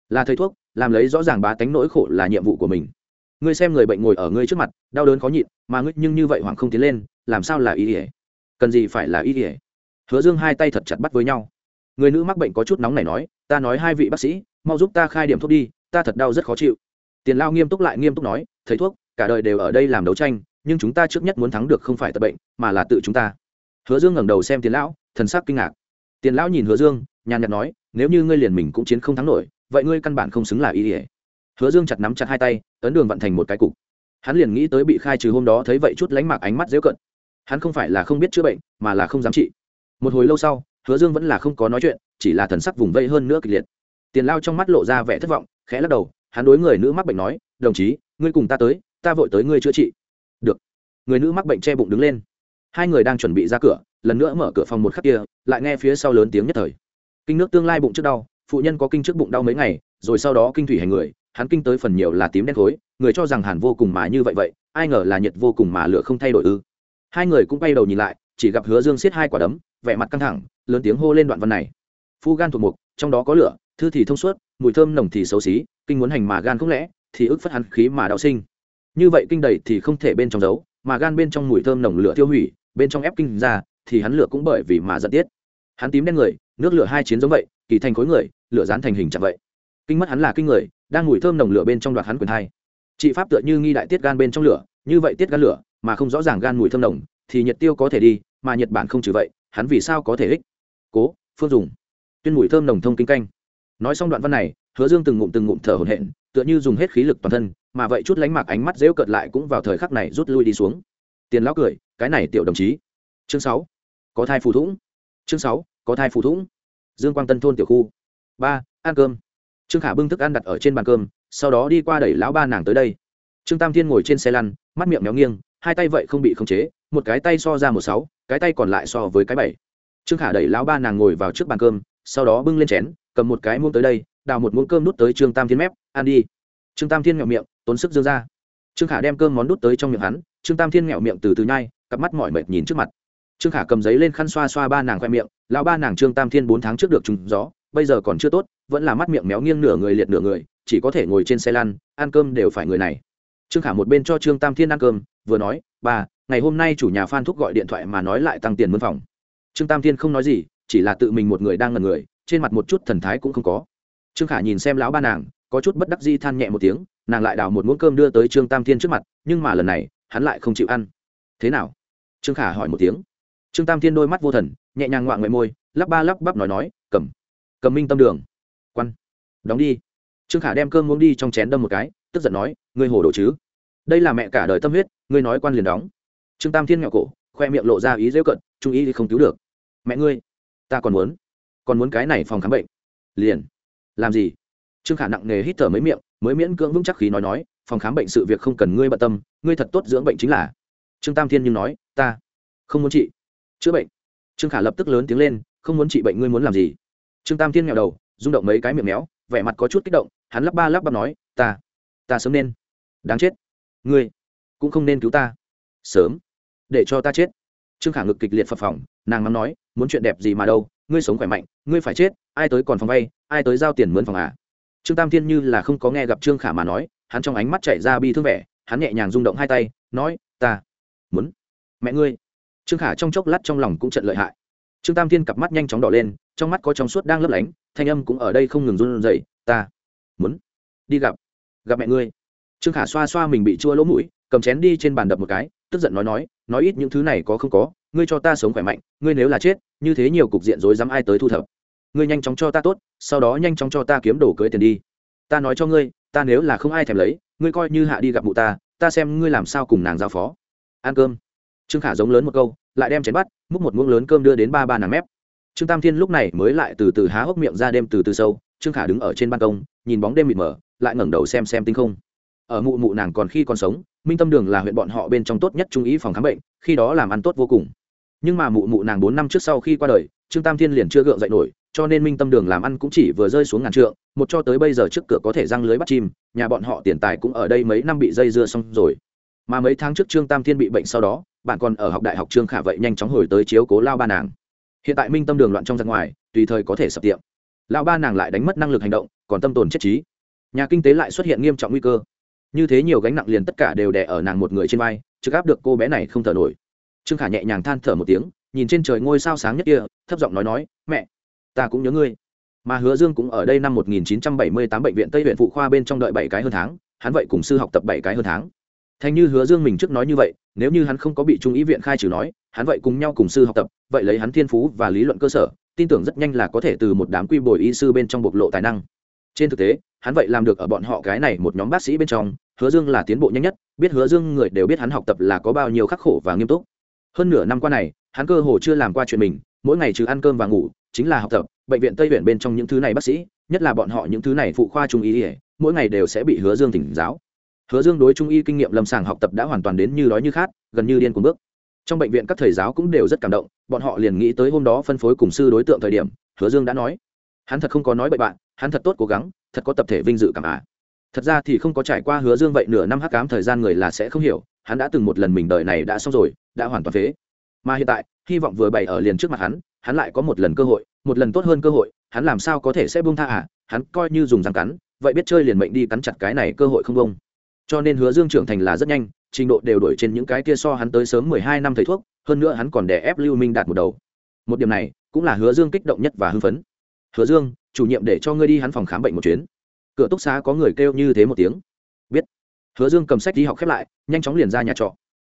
Là thầy thuốc, làm lấy rõ ràng bá tánh nỗi khổ là nhiệm vụ của mình. Ngươi xem người bệnh ngồi ở ngươi trước mặt, đau đớn khó nhịn, mà ngươi nhưng như vậy hoàng không tiến lên, làm sao là ý ỉa cần gì phải là ý ỉa hứa dương hai tay thật chặt bắt với nhau. Người nữ mắc bệnh có chút nóng này nói, ta nói hai vị bác sĩ, mau giúp ta khai điểm thuốc đi, ta thật đau rất khó chịu. Tiền lao nghiêm túc lại nghiêm túc nói, thầy thuốc, cả đời đều ở đây làm đấu tranh, nhưng chúng ta trước nhất muốn thắng được không phải tật bệnh, mà là tự chúng ta hứa dương ngẩng đầu xem tiền lão, thần sắc kinh ngạc. Tiền lão nhìn hứa dương, nhàn nhạt nói, nếu như ngươi liền mình cũng chiến không thắng nổi, vậy ngươi căn bản không xứng là y ỉa hứa dương chặt nắm chặt hai tay, ấn đường vận thành một cái cục. Hắn liền nghĩ tới bị khai trừ hôm đó thấy vậy chút lánh mạc ánh mắt dễ cận. Hắn không phải là không biết chữa bệnh, mà là không dám trị. Một hồi lâu sau, hứa dương vẫn là không có nói chuyện, chỉ là thần sắc vùng vây hơn nữa kịch liệt. Tiền lao trong mắt lộ ra vẻ thất vọng, khẽ lắc đầu, hắn đối người nữ mắc bệnh nói, đồng chí, ngươi cùng ta tới, ta vội tới ngươi chữa trị. Được. Người nữ mắc bệnh che bụng đứng lên hai người đang chuẩn bị ra cửa, lần nữa mở cửa phòng một khắc kia, lại nghe phía sau lớn tiếng nhất thời. Kinh nước tương lai bụng trước đau, phụ nhân có kinh trước bụng đau mấy ngày, rồi sau đó kinh thủy hành người, hắn kinh tới phần nhiều là tím đen khối, người cho rằng hàn vô cùng mà như vậy vậy, ai ngờ là nhiệt vô cùng mà lửa không thay đổi ư. Hai người cũng bay đầu nhìn lại, chỉ gặp hứa dương xiết hai quả đấm, vẻ mặt căng thẳng, lớn tiếng hô lên đoạn văn này. Phu gan thuộc mục, trong đó có lửa, thư thì thông suốt, mùi thơm nồng thì xấu xí, kinh muốn hành mà gan không lẽ, thì ức phất hắn khí mà đạo sinh. Như vậy kinh đầy thì không thể bên trong giấu, mà gan bên trong mùi thơm nồng lửa tiêu hủy bên trong ép kinh ra, thì hắn lửa cũng bởi vì mà giận tiết. Hắn tím đen người, nước lửa hai chiến giống vậy, kỳ thành khối người, lửa dán thành hình chẳng vậy. Kinh mất hắn là kinh người, đang ngủi thơm nồng lửa bên trong đoạt hắn quyền hai. Trị pháp tựa như nghi đại tiết gan bên trong lửa, như vậy tiết gan lửa, mà không rõ ràng gan mùi thơm nồng, thì nhiệt tiêu có thể đi, mà nhật bản không trừ vậy, hắn vì sao có thể ích? Cố, phương dùng. Tuyên mùi thơm nồng thông kinh canh. Nói xong đoạn văn này, hứa dương từng ngụm từng ngụm thở hổn hển, tựa như dùng hết khí lực toàn thân, mà vậy chút lánh mạc ánh mắt dễu cợt lại cũng vào thời khắc này rút lui đi xuống tiền lão cười, cái này tiểu đồng chí. Chương sáu, có thai phù thủng. Chương sáu, có thai phù thủng. Dương quang tân thôn tiểu khu. Ba, ăn cơm. Trương khả bưng thức ăn đặt ở trên bàn cơm, sau đó đi qua đẩy lão ba nàng tới đây. Trương tam thiên ngồi trên xe lăn, mắt miệng méo nghiêng, hai tay vậy không bị khống chế, một cái tay so ra một sáu, cái tay còn lại so với cái bảy. Trương khả đẩy lão ba nàng ngồi vào trước bàn cơm, sau đó bưng lên chén, cầm một cái muỗng tới đây, đào một muỗng cơm nút tới trương tam thiên mép, ăn đi. Trương tam thiên nghẹo miệng, tốn sức dương ra trương khả đem cơm món đút tới trong miệng hắn trương tam thiên nghẹo miệng từ từ nhai cặp mắt mỏi mệt nhìn trước mặt. Trương khả cầm giấy lên khăn xoa xoa ba nàng khoe miệng lão ba nàng trương tam thiên bốn tháng trước được trùng gió bây giờ còn chưa tốt vẫn là mắt miệng méo nghiêng nửa người liệt nửa người chỉ có thể ngồi trên xe lăn ăn cơm đều phải người này. Trương khả một bên cho trương tam thiên ăn cơm vừa nói bà, ngày hôm nay chủ nhà phan thúc gọi điện thoại mà nói lại tăng tiền mân phòng. Trương tam thiên không nói gì chỉ là tự mình một người đang ngần người trên mặt một chút thần thái cũng không có. Trương khả nhìn xem lão ba nàng có chút bất đắc di than nhẹ một tiếng nàng lại đào một muỗng cơm đưa tới trương tam thiên trước mặt, nhưng mà lần này, hắn lại không chịu ăn. Thế nào? Trương khả hỏi một tiếng. Trương tam thiên đôi mắt vô thần, nhẹ nhàng ngoạng ngoại môi, lắp ba lắp bắp nói nói, cầm cầm minh tâm đường. Quan, đóng đi. Trương khả đem cơm uống đi trong chén đâm một cái, tức giận nói, ngươi hồ đồ chứ? Đây là mẹ cả đời tâm huyết, ngươi nói quan liền đóng. Trương tam thiên nghẹo cổ, khoe miệng lộ ra ý dễ cận, trung ý thì không cứu được. Mẹ ngươi, ta còn muốn còn muốn cái này phòng khám bệnh. Liền. Làm gì? Trương khả nặng nề hít thở mấy miệng, mới miễn cưỡng vững chắc khí nói nói, phòng khám bệnh sự việc không cần ngươi bận tâm, ngươi thật tốt dưỡng bệnh chính là. Trương tam thiên nhưng nói, ta không muốn trị chữa bệnh. Trương khả lập tức lớn tiếng lên, không muốn trị bệnh ngươi muốn làm gì? Trương tam thiên nghèo đầu, rung động mấy cái miệng méo, vẻ mặt có chút kích động, hắn lắp ba lắp bắp nói, ta ta sớm nên. Đáng chết. Ngươi cũng không nên cứu ta. Sớm. Để cho ta chết. Trương khả ngực kịch liệt phập phỏng nàng mắng nói, muốn chuyện đẹp gì mà đâu, ngươi sống khỏe mạnh, ngươi phải chết, ai tới còn phòng vay, ai tới giao tiền mướn phòng à? Trương tam thiên như là không có nghe gặp trương khả mà nói, hắn trong ánh mắt chạy ra bi thương vẻ, hắn nhẹ nhàng rung động hai tay, nói, ta muốn mẹ ngươi. Trương khả trong chốc lát trong lòng cũng trận lợi hại. Trương tam thiên cặp mắt nhanh chóng đỏ lên, trong mắt có trong suốt đang lấp lánh, thanh âm cũng ở đây không ngừng run rẩy, ta muốn đi gặp gặp mẹ ngươi. Trương khả xoa xoa mình bị chua lỗ mũi, cầm chén đi trên bàn đập một cái, tức giận nói nói nói ít những thứ này có không có, ngươi cho ta sống khỏe mạnh, ngươi nếu là chết, như thế nhiều cục diện rối dám ai tới thu thập? Ngươi nhanh chóng cho ta tốt, sau đó nhanh chóng cho ta kiếm đồ cưới tiền đi. Ta nói cho ngươi, ta nếu là không ai thèm lấy, ngươi coi như hạ đi gặp mụ ta ta xem ngươi làm sao cùng nàng giao phó. Ăn cơm. Trương khả giống lớn một câu, lại đem chén bắt, múc một muỗng lớn cơm đưa đến ba ba nàng mép. Trương tam thiên lúc này mới lại từ từ há hốc miệng ra đêm từ từ sâu, trương khả đứng ở trên ban công, nhìn bóng đêm mịt mờ, lại ngẩng đầu xem xem tinh không. Ở mụ mụ nàng còn khi còn sống, minh tâm đường là huyện bọn họ bên trong tốt nhất trung ý phòng khám bệnh, khi đó làm ăn tốt vô cùng. Nhưng mà mụ mụ nàng bốn năm trước sau khi qua đời, trương tam thiên liền chưa gượng dậy nổi cho nên minh tâm đường làm ăn cũng chỉ vừa rơi xuống ngàn trượng, một cho tới bây giờ trước cửa có thể răng lưới bắt chim, nhà bọn họ tiền tài cũng ở đây mấy năm bị dây dưa xong rồi. Mà mấy tháng trước trương tam thiên bị bệnh sau đó, bạn còn ở học đại học trương khả vậy nhanh chóng hồi tới chiếu cố lao ba nàng. Hiện tại minh tâm đường loạn trong ra ngoài, tùy thời có thể sập tiệm. Lao ba nàng lại đánh mất năng lực hành động, còn tâm tồn chết trí. Nhà kinh tế lại xuất hiện nghiêm trọng nguy cơ. Như thế nhiều gánh nặng liền tất cả đều đè ở nàng một người trên vai, trực áp được cô bé này không thở nổi. Trương khả nhẹ nhàng than thở một tiếng, nhìn trên trời ngôi sao sáng nhất kia, thấp giọng nói nói, mẹ ta cũng nhớ ngươi. Mà hứa dương cũng ở đây năm 1978 bệnh viện tây huyện phụ khoa bên trong đợi bảy cái hơn tháng, hắn vậy cùng sư học tập bảy cái hơn tháng. Thành như hứa dương mình trước nói như vậy, nếu như hắn không có bị trung ý viện khai trừ nói, hắn vậy cùng nhau cùng sư học tập, vậy lấy hắn thiên phú và lý luận cơ sở, tin tưởng rất nhanh là có thể từ một đám quy bồi y sư bên trong bộc lộ tài năng. Trên thực tế, hắn vậy làm được ở bọn họ cái này một nhóm bác sĩ bên trong, hứa dương là tiến bộ nhanh nhất, biết hứa dương người đều biết hắn học tập là có bao nhiêu khắc khổ và nghiêm túc. Hơn nửa năm qua này, hắn cơ hồ chưa làm qua chuyện mình, mỗi ngày trừ ăn cơm và ngủ chính là học tập, bệnh viện tây viện bên trong những thứ này bác sĩ, nhất là bọn họ những thứ này phụ khoa trung y ỉa mỗi ngày đều sẽ bị hứa dương tỉnh giáo. Hứa dương đối trung y kinh nghiệm lâm sàng học tập đã hoàn toàn đến như đói như khát, gần như điên cuồng bước. Trong bệnh viện các thầy giáo cũng đều rất cảm động, bọn họ liền nghĩ tới hôm đó phân phối cùng sư đối tượng thời điểm, hứa dương đã nói, hắn thật không có nói bậy bạn, hắn thật tốt cố gắng, thật có tập thể vinh dự cảm ạ. Thật ra thì không có trải qua hứa dương vậy nửa năm hắc cám thời gian người là sẽ không hiểu, hắn đã từng một lần mình đời này đã xong rồi, đã hoàn toàn phế. Mà hiện tại, hy vọng vừa bày ở liền trước mặt hắn hắn lại có một lần cơ hội, một lần tốt hơn cơ hội, hắn làm sao có thể sẽ buông tha à? Hắn coi như dùng răng cắn, vậy biết chơi liền mệnh đi cắn chặt cái này cơ hội không bông cho nên hứa dương trưởng thành là rất nhanh, trình độ đều đổi trên những cái kia so hắn tới sớm mười hai năm thầy thuốc, hơn nữa hắn còn đè ép lưu minh đạt một đầu. Một điểm này, cũng là hứa dương kích động nhất và hưng phấn. Hứa dương, chủ nhiệm để cho ngươi đi hắn phòng khám bệnh một chuyến. Cửa túc xá có người kêu như thế một tiếng. Biết. Hứa dương cầm sách đi học khép lại, nhanh chóng liền ra nhà trọ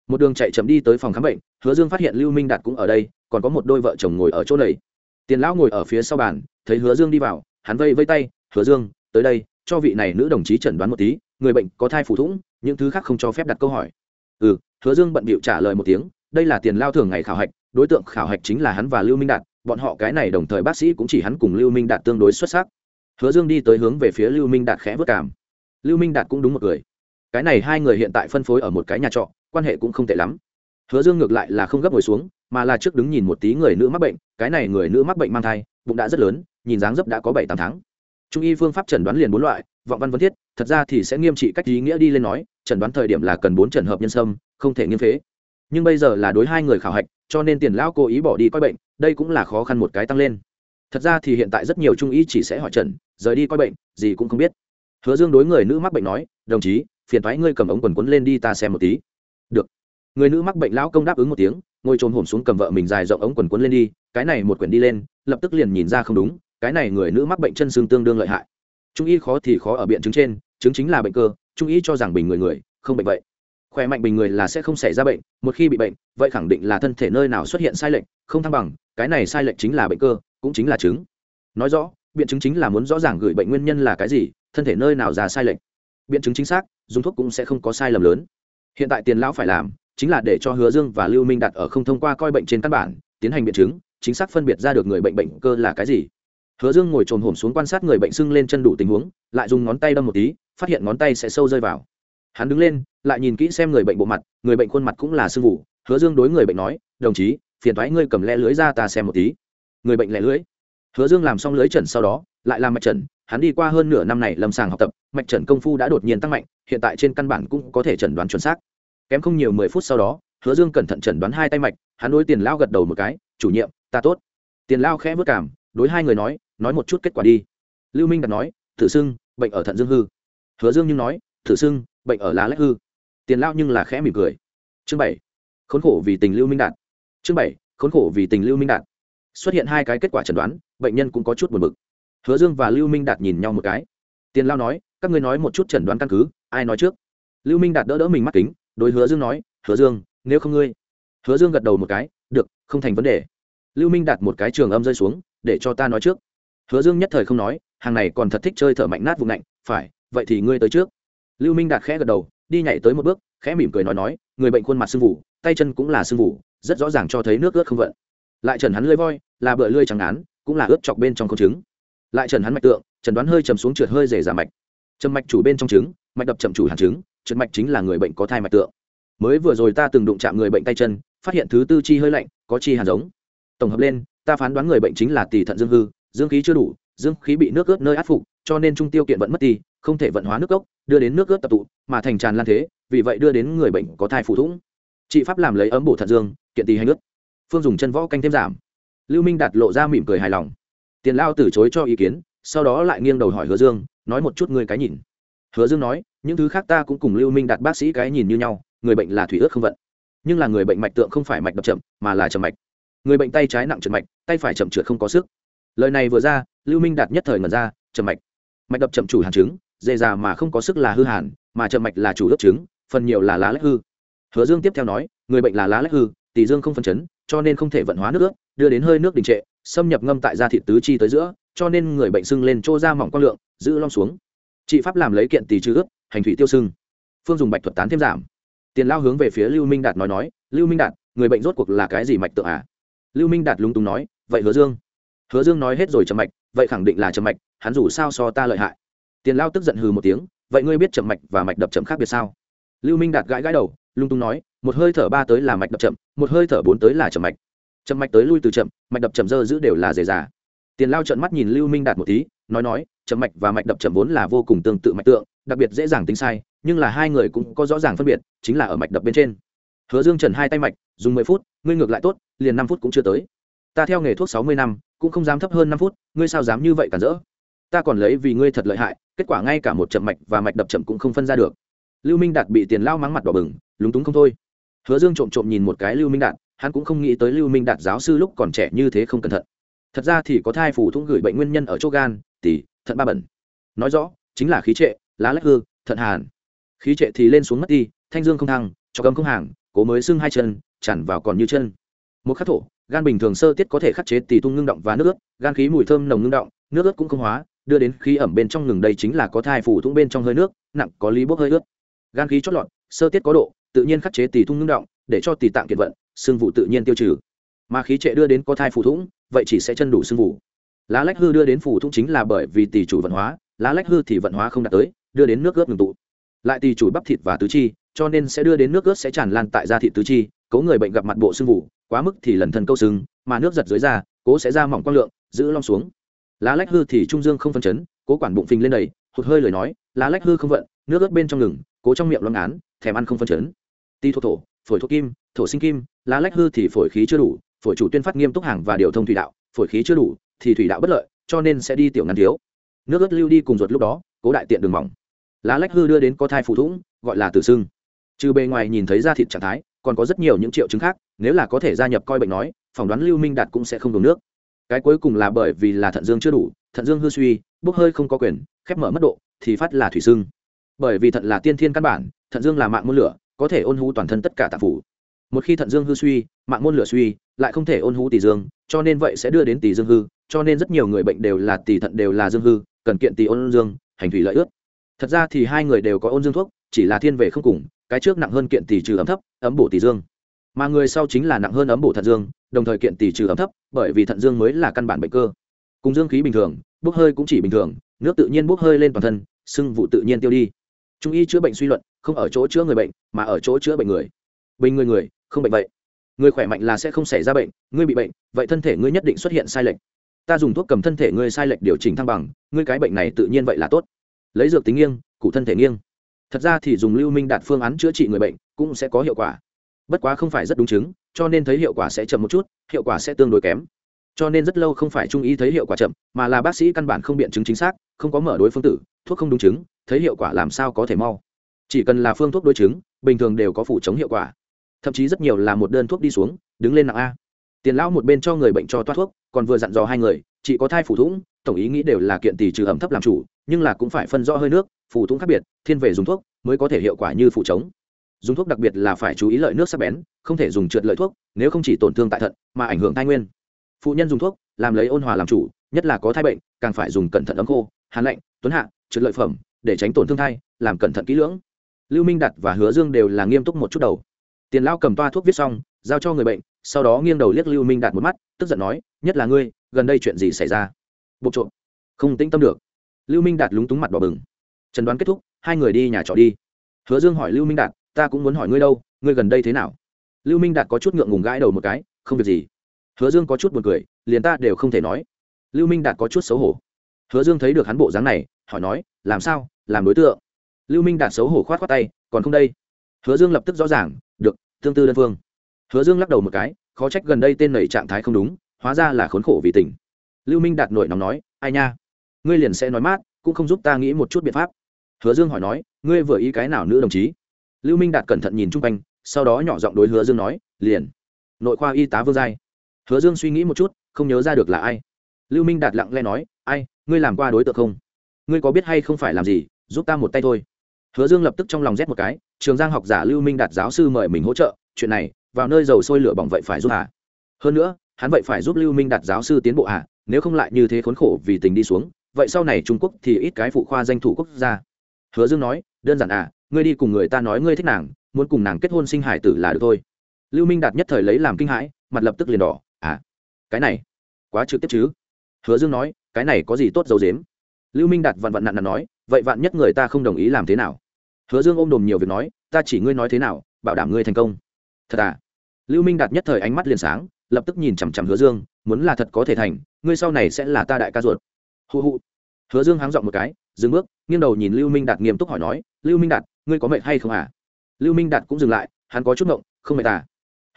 một đường chạy chậm đi tới phòng khám bệnh, hứa dương phát hiện lưu minh đạt cũng ở đây, còn có một đôi vợ chồng ngồi ở chỗ này. Tiền lão ngồi ở phía sau bàn, thấy hứa dương đi vào, hắn vây vây tay, hứa dương, tới đây, cho vị này nữ đồng chí chẩn đoán một tí, người bệnh có thai phủ thủng, những thứ khác không cho phép đặt câu hỏi. Ừ hứa dương bận bịu trả lời một tiếng, đây là tiền lao thường ngày khảo hạch, đối tượng khảo hạch chính là hắn và lưu minh đạt, bọn họ cái này đồng thời bác sĩ cũng chỉ hắn cùng lưu minh đạt tương đối xuất sắc. Hứa dương đi tới hướng về phía lưu minh đạt khẽ vất cảm. Lưu minh đạt cũng đúng một người. Cái này hai người hiện tại phân phối ở một cái nhà trọ quan hệ cũng không tệ lắm. Hứa dương ngược lại là không gấp ngồi xuống, mà là trước đứng nhìn một tí người nữ mắc bệnh, cái này người nữ mắc bệnh mang thai, bụng đã rất lớn, nhìn dáng dấp đã có bảy tám tháng. Trung y phương pháp chẩn đoán liền bốn loại, vọng văn vấn thiết, thật ra thì sẽ nghiêm trị cách ý nghĩa đi lên nói, chẩn đoán thời điểm là cần bốn trận hợp nhân sâm, không thể nghiêm phế. Nhưng bây giờ là đối hai người khảo hạch, cho nên tiền lão cố ý bỏ đi coi bệnh, đây cũng là khó khăn một cái tăng lên. Thật ra thì hiện tại rất nhiều trung y chỉ sẽ hỏi trần rời đi coi bệnh, gì cũng không biết. Hứa dương đối người nữ mắc bệnh nói, đồng chí, phiền thoái ngươi cầm ống quần quấn lên đi ta xem một tí được. Người nữ mắc bệnh lão công đáp ứng một tiếng, ngồi trồm hổm xuống cầm vợ mình dài rộng ống quần quấn lên đi, cái này một quyển đi lên, lập tức liền nhìn ra không đúng, cái này người nữ mắc bệnh chân xương tương đương lợi hại. Trung y khó thì khó ở biện chứng trên, chứng chính là bệnh cơ, trung y cho rằng bình người người, không bệnh vậy. Khỏe mạnh bình người là sẽ không xảy ra bệnh, một khi bị bệnh, vậy khẳng định là thân thể nơi nào xuất hiện sai lệch, không thăng bằng, cái này sai lệch chính là bệnh cơ, cũng chính là chứng. Nói rõ, biện chứng chính là muốn rõ ràng gửi bệnh nguyên nhân là cái gì, thân thể nơi nào ra sai lệch. Biện chứng chính xác, dùng thuốc cũng sẽ không có sai lầm lớn hiện tại tiền lão phải làm, chính là để cho hứa dương và lưu minh đặt ở không thông qua coi bệnh trên căn bản, tiến hành biện chứng, chính xác phân biệt ra được người bệnh bệnh cơ là cái gì. Hứa dương ngồi trồm hổm xuống quan sát người bệnh sưng lên chân đủ tình huống, lại dùng ngón tay đâm một tí, phát hiện ngón tay sẽ sâu rơi vào. Hắn đứng lên, lại nhìn kỹ xem người bệnh bộ mặt, người bệnh khuôn mặt cũng là sưng vụ. Hứa dương đối người bệnh nói, đồng chí, phiền thoái ngươi cầm lẽ lưới ra ta xem một tí. Người bệnh lẻ lưới. Hứa dương làm xong lưới trần sau đó, lại làm mạch trần hắn đi qua hơn nửa năm này lâm sàng học tập, mạch trần công phu đã đột nhiên tăng mạnh, hiện tại trên căn bản cũng có thể chẩn đoán chuẩn xác. Kém không nhiều mười phút sau đó, hứa dương cẩn thận chẩn đoán hai tay mạch, hắn đối tiền lao gật đầu một cái, chủ nhiệm, ta tốt. Tiền lao khẽ vất cảm, đối hai người nói nói một chút kết quả đi. Lưu minh đặt nói, thử sưng, bệnh ở thận dương hư. Hứa dương nhưng nói, thử sưng, bệnh ở lá lách hư. Tiền lao nhưng là khẽ mỉm cười. Chương bảy, khốn khổ vì tình lưu minh đạt. Chương bảy, khốn khổ vì tình lưu minh đạt. Xuất hiện hai cái kết quả chẩn đoán, bệnh nhân cũng có chút buồn bực hứa dương và lưu minh đạt nhìn nhau một cái. Tiền lao nói, các ngươi nói một chút chẩn đoán căn cứ, ai nói trước? Lưu minh đạt đỡ đỡ mình mắt kính, đối hứa dương nói, hứa dương, nếu không ngươi hứa dương gật đầu một cái, được, không thành vấn đề. Lưu minh đạt một cái trường âm rơi xuống, để cho ta nói trước. Hứa dương nhất thời không nói, hàng này còn thật thích chơi thở mạnh nát vùng lạnh, phải, vậy thì ngươi tới trước. Lưu minh đạt khẽ gật đầu, đi nhảy tới một bước, khẽ mỉm cười nói nói, người bệnh khuôn mặt sưng vụ tay chân cũng là sưng vụ rất rõ ràng cho thấy nước ướt không vận. Lại trần hắn lưỡi voi, là bựa lưỡi trắng án cũng là ướt chọc bên trong không trứng lại trần hắn mạch tượng, trần đoán hơi chầm xuống trượt hơi rể giả mạch. Trầm mạch chủ bên trong trứng, mạch đập chậm chủ hàn trứng, trượt mạch chính là người bệnh có thai mạch tượng. Mới vừa rồi ta từng đụng chạm người bệnh tay chân, phát hiện thứ tư chi hơi lạnh, có chi hàn giống. Tổng hợp lên, ta phán đoán người bệnh chính là tỷ thận dương hư, dương khí chưa đủ, dương khí bị nước ướt nơi áp phục, cho nên trung tiêu kiện vẫn mất đi, không thể vận hóa nước cốc đưa đến nước ướt tập tụ, mà thành tràn lan thế, vì vậy đưa đến người bệnh có thai phụ thủng. Trị pháp làm lấy ấm bổ thận dương, kiện tỳ hay nước phương dùng chân võ canh thêm giảm. Lưu minh đạt lộ ra mỉm cười hài lòng tiền lao từ chối cho ý kiến sau đó lại nghiêng đầu hỏi hứa dương nói một chút ngươi cái nhìn. Hứa dương nói những thứ khác ta cũng cùng lưu minh đạt bác sĩ cái nhìn như nhau người bệnh là thủy ướt không vận. Nhưng là người bệnh mạch tượng không phải mạch đập chậm mà là chậm mạch. Người bệnh tay trái nặng trượt mạch tay phải chậm trượt không có sức. Lời này vừa ra lưu minh đạt nhất thời ngẩn ra chậm mạch. Mạch đập chậm chủ hàn chứng dề già mà không có sức là hư hàn mà chậm mạch là chủ ướp chứng phần nhiều là lá lách hư. Hứa dương tiếp theo nói người bệnh là lá lách hư tỷ dương không phân chấn cho nên không thể vận hóa nước ướt, đưa đến hơi nước đình trệ xâm nhập ngâm tại da thịt tứ chi tới giữa, cho nên người bệnh sưng lên chỗ da mỏng quang lượng, giữ lom xuống. Trị pháp làm lấy kiện tỳ trừ ướp hành thủy tiêu sưng. Phương dùng bạch thuật tán thêm giảm. Tiền lao hướng về phía lưu minh đạt nói nói, lưu minh đạt, người bệnh rốt cuộc là cái gì mạch tượng à? Lưu minh đạt lúng túng nói, vậy hứa dương. Hứa dương nói hết rồi chậm mạch, vậy khẳng định là chậm mạch, hắn dù sao so ta lợi hại. Tiền lao tức giận hừ một tiếng, vậy ngươi biết chậm mạch và mạch đập chậm khác biệt sao? Lưu minh đạt gãi gãi đầu lung tung nói, một hơi thở ba tới là mạch đập chậm, một hơi thở bốn tới là chậm mạch chậm mạch tới lui từ chậm, mạch đập chậm dơ giữ đều là dề dà. Tiền lao trợn mắt nhìn lưu minh đạt một tí, nói nói, chậm mạch và mạch đập chậm vốn là vô cùng tương tự mạch tượng, đặc biệt dễ dàng tính sai, nhưng là hai người cũng có rõ ràng phân biệt, chính là ở mạch đập bên trên. Hứa dương trần hai tay mạch, dùng mười phút, ngươi ngược lại tốt, liền năm phút cũng chưa tới. Ta theo nghề thuốc sáu mươi năm, cũng không dám thấp hơn năm phút, ngươi sao dám như vậy cản rỡ? Ta còn lấy vì ngươi thật lợi hại, kết quả ngay cả một chậm mạch và mạch đập chậm cũng không phân ra được. Lưu minh đạt bị tiền lao mắng mặt đỏ bừng, lúng túng không thôi. Hứa dương trộm trộm nhìn một cái lưu minh đạt hắn cũng không nghĩ tới lưu minh đạt giáo sư lúc còn trẻ như thế không cẩn thận. Thật ra thì có thai phủ thủng gửi bệnh nguyên nhân ở chỗ gan tỉ thận ba bẩn. Nói rõ, chính là khí trệ, lá lách hư, thận hàn. Khí trệ thì lên xuống mất đi, thanh dương không thăng, cho cấm không hàng, cố mới xưng hai chân chản vào còn như chân. Một khắc thổ, gan bình thường sơ tiết có thể khắc chế tỉ tung ngưng động và nước ướt, gan khí mùi thơm nồng ngưng động, nước ướt cũng không hóa, đưa đến khí ẩm bên trong ngừng đây chính là có thai phủ thủng bên trong hơi nước, nặng có lý bốc hơi ướt. Gan khí chót lọt, sơ tiết có độ, tự nhiên khắc chế tỉ tung ngưng động, để cho tỉ tạng kiệt vận xương vụ tự nhiên tiêu trừ. Mà khí trệ đưa đến có thai phù thủng, vậy chỉ sẽ chân đủ xương vụ. Lá lách hư đưa đến phù thủng chính là bởi vì tỷ chủ vận hóa, lá lách hư thì vận hóa không đạt tới, đưa đến nước ướt ngừng tụ. Lại tỷ chủ bắp thịt và tứ chi, cho nên sẽ đưa đến nước ướt sẽ tràn lan tại da thịt tứ chi cố người bệnh gặp mặt bộ xương vụ, quá mức thì lần thân câu sưng mà nước giật dưới da, cố sẽ ra mỏng quang lượng, giữ long xuống. Lá lách hư thì trung dương không phân chấn, cố quản bụng phình lên đầy, hụt hơi lời nói, lá lách hư không vận, nước ướt bên trong ngừng, cố trong miệng loang án, thèm ăn không phân chấn. Ti thuộc thổ, phổi thuộc kim thổ sinh kim, lá lách hư thì phổi khí chưa đủ, phổi chủ tuyên phát nghiêm túc hàng và điều thông thủy đạo, phổi khí chưa đủ thì thủy đạo bất lợi, cho nên sẽ đi tiểu ngắn thiếu. Nước ướt lưu đi cùng ruột lúc đó, cố đại tiện đường mỏng. Lá lách hư đưa đến có thai phụ thủng, gọi là tử sưng. Trừ bề ngoài nhìn thấy da thịt trạng thái, còn có rất nhiều những triệu chứng khác, nếu là có thể gia nhập coi bệnh nói, phỏng đoán lưu minh đạt cũng sẽ không dùng nước. Cái cuối cùng là bởi vì là thận dương chưa đủ, thận dương hư suy, bốc hơi không có quyền, khép mở mất độ, thì phát là thủy sưng. Bởi vì thận là tiên thiên căn bản, thận dương là mạng môn lửa, có thể ôn hú toàn thân tất cả tạp phủ một khi thận dương hư suy, mạng môn lửa suy, lại không thể ôn hú tỷ dương, cho nên vậy sẽ đưa đến tỷ dương hư, cho nên rất nhiều người bệnh đều là tỷ thận đều là dương hư, cần kiện tỷ ôn dương, hành thủy lợi ướt thật ra thì hai người đều có ôn dương thuốc, chỉ là thiên về không cùng, cái trước nặng hơn kiện tỷ trừ ấm thấp, ấm bổ tỷ dương. Mà người sau chính là nặng hơn ấm bổ thận dương, đồng thời kiện tỷ trừ ấm thấp, bởi vì thận dương mới là căn bản bệnh cơ. Cùng dương khí bình thường, bốc hơi cũng chỉ bình thường, nước tự nhiên bốc hơi lên toàn thân sưng vụ tự nhiên tiêu đi. Trung y chữa bệnh suy luận, không ở chỗ chữa người bệnh, mà ở chỗ chữa bệnh người. Bình người người không bệnh vậy. Người khỏe mạnh là sẽ không xảy ra bệnh, ngươi bị bệnh, vậy thân thể ngươi nhất định xuất hiện sai lệch. Ta dùng thuốc cầm thân thể ngươi sai lệch điều chỉnh thăng bằng, ngươi cái bệnh này tự nhiên vậy là tốt. Lấy dược tính nghiêng, cụ thân thể nghiêng. Thật ra thì dùng lưu minh đạt phương án chữa trị người bệnh cũng sẽ có hiệu quả. Bất quá không phải rất đúng chứng, cho nên thấy hiệu quả sẽ chậm một chút, hiệu quả sẽ tương đối kém. Cho nên rất lâu không phải trung ý thấy hiệu quả chậm, mà là bác sĩ căn bản không biện chứng chính xác, không có mở đối phương tử, thuốc không đúng chứng, thấy hiệu quả làm sao có thể mau. Chỉ cần là phương thuốc đối chứng, bình thường đều có phủ chống hiệu quả thậm chí rất nhiều là một đơn thuốc đi xuống, đứng lên nặng a. Tiền lão một bên cho người bệnh cho toát thuốc, còn vừa dặn dò hai người, chị có thai phủ thủng, tổng ý nghĩ đều là kiện tỷ trừ ẩm thấp làm chủ, nhưng là cũng phải phân rõ hơi nước, phủ thủng khác biệt, thiên về dùng thuốc mới có thể hiệu quả như phủ chống dùng thuốc đặc biệt là phải chú ý lợi nước sắc bén, không thể dùng trượt lợi thuốc, nếu không chỉ tổn thương tại thận, mà ảnh hưởng thai nguyên. Phụ nhân dùng thuốc, làm lấy ôn hòa làm chủ, nhất là có thai bệnh, càng phải dùng cẩn thận ấm khô, hàn lạnh, tuấn hạ, trượt lợi phẩm, để tránh tổn thương thai, làm cẩn thận kỹ lưỡng. Lưu minh đạt và hứa dương đều là nghiêm túc một chút đầu tiền lao cầm toa thuốc viết xong, giao cho người bệnh, sau đó nghiêng đầu liếc lưu minh đạt một mắt, tức giận nói, nhất là ngươi, gần đây chuyện gì xảy ra? Bộc trộm. Không tĩnh tâm được. Lưu minh đạt lúng túng mặt bỏ bừng. Trần đoán kết thúc, hai người đi nhà trọ đi. Hứa dương hỏi lưu minh đạt, ta cũng muốn hỏi ngươi đâu, ngươi gần đây thế nào? Lưu minh đạt có chút ngượng ngùng gãi đầu một cái, không việc gì. Hứa dương có chút buồn cười, liền ta đều không thể nói. Lưu minh đạt có chút xấu hổ. Hứa dương thấy được hắn bộ dáng này, hỏi nói, làm sao? Làm đối tượng? Lưu minh đạt xấu hổ khoát khoát tay, còn không đây hứa dương lập tức rõ ràng, được, tương tư đơn phương. Hứa dương lắc đầu một cái, khó trách gần đây tên này trạng thái không đúng, hóa ra là khốn khổ vì tình. Lưu minh đạt nổi nóng nói, ai nha, ngươi liền sẽ nói mát, cũng không giúp ta nghĩ một chút biện pháp. Hứa dương hỏi nói, ngươi vừa ý cái nào nữ đồng chí? Lưu minh đạt cẩn thận nhìn chung quanh, sau đó nhỏ giọng đối hứa dương nói, liền, nội khoa y tá vương giai. Hứa dương suy nghĩ một chút, không nhớ ra được là ai. Lưu minh đạt lặng lẽ nói, ai, ngươi làm qua đối tượng không? Ngươi có biết hay không phải làm gì? Giúp ta một tay thôi. Hứa dương lập tức trong lòng rét một cái trường giang học giả lưu minh đạt giáo sư mời mình hỗ trợ, chuyện này, vào nơi dầu sôi lửa bỏng vậy phải giúp hà hơn nữa, hắn vậy phải giúp lưu minh đạt giáo sư tiến bộ hà nếu không lại như thế khốn khổ vì tình đi xuống, vậy sau này trung quốc thì ít cái phụ khoa danh thủ quốc gia. Hứa dương nói, đơn giản à ngươi đi cùng người ta nói ngươi thích nàng, muốn cùng nàng kết hôn sinh hải tử là được thôi. Lưu minh đạt nhất thời lấy làm kinh hãi, mặt lập tức liền đỏ à cái này, quá trực tiếp chứ? Hứa dương nói, cái này có gì tốt dấu dếm lưu minh đạt vặn vặn nặn nặn nói, vậy vạn nhất người ta không đồng ý làm thế nào? Hứa dương ôm đồm nhiều việc nói, ta chỉ ngươi nói thế nào, bảo đảm ngươi thành công. Thật à? Lưu minh đạt nhất thời ánh mắt liền sáng, lập tức nhìn chằm chằm hứa dương, muốn là thật có thể thành, ngươi sau này sẽ là ta đại ca ruột. Hụ hụ. Hứa dương háng dọn một cái, dừng bước, nghiêng đầu nhìn lưu minh đạt nghiêm túc hỏi nói, lưu minh đạt, ngươi có mệt hay không à? Lưu minh đạt cũng dừng lại, hắn có chút ngộng, không mệt à?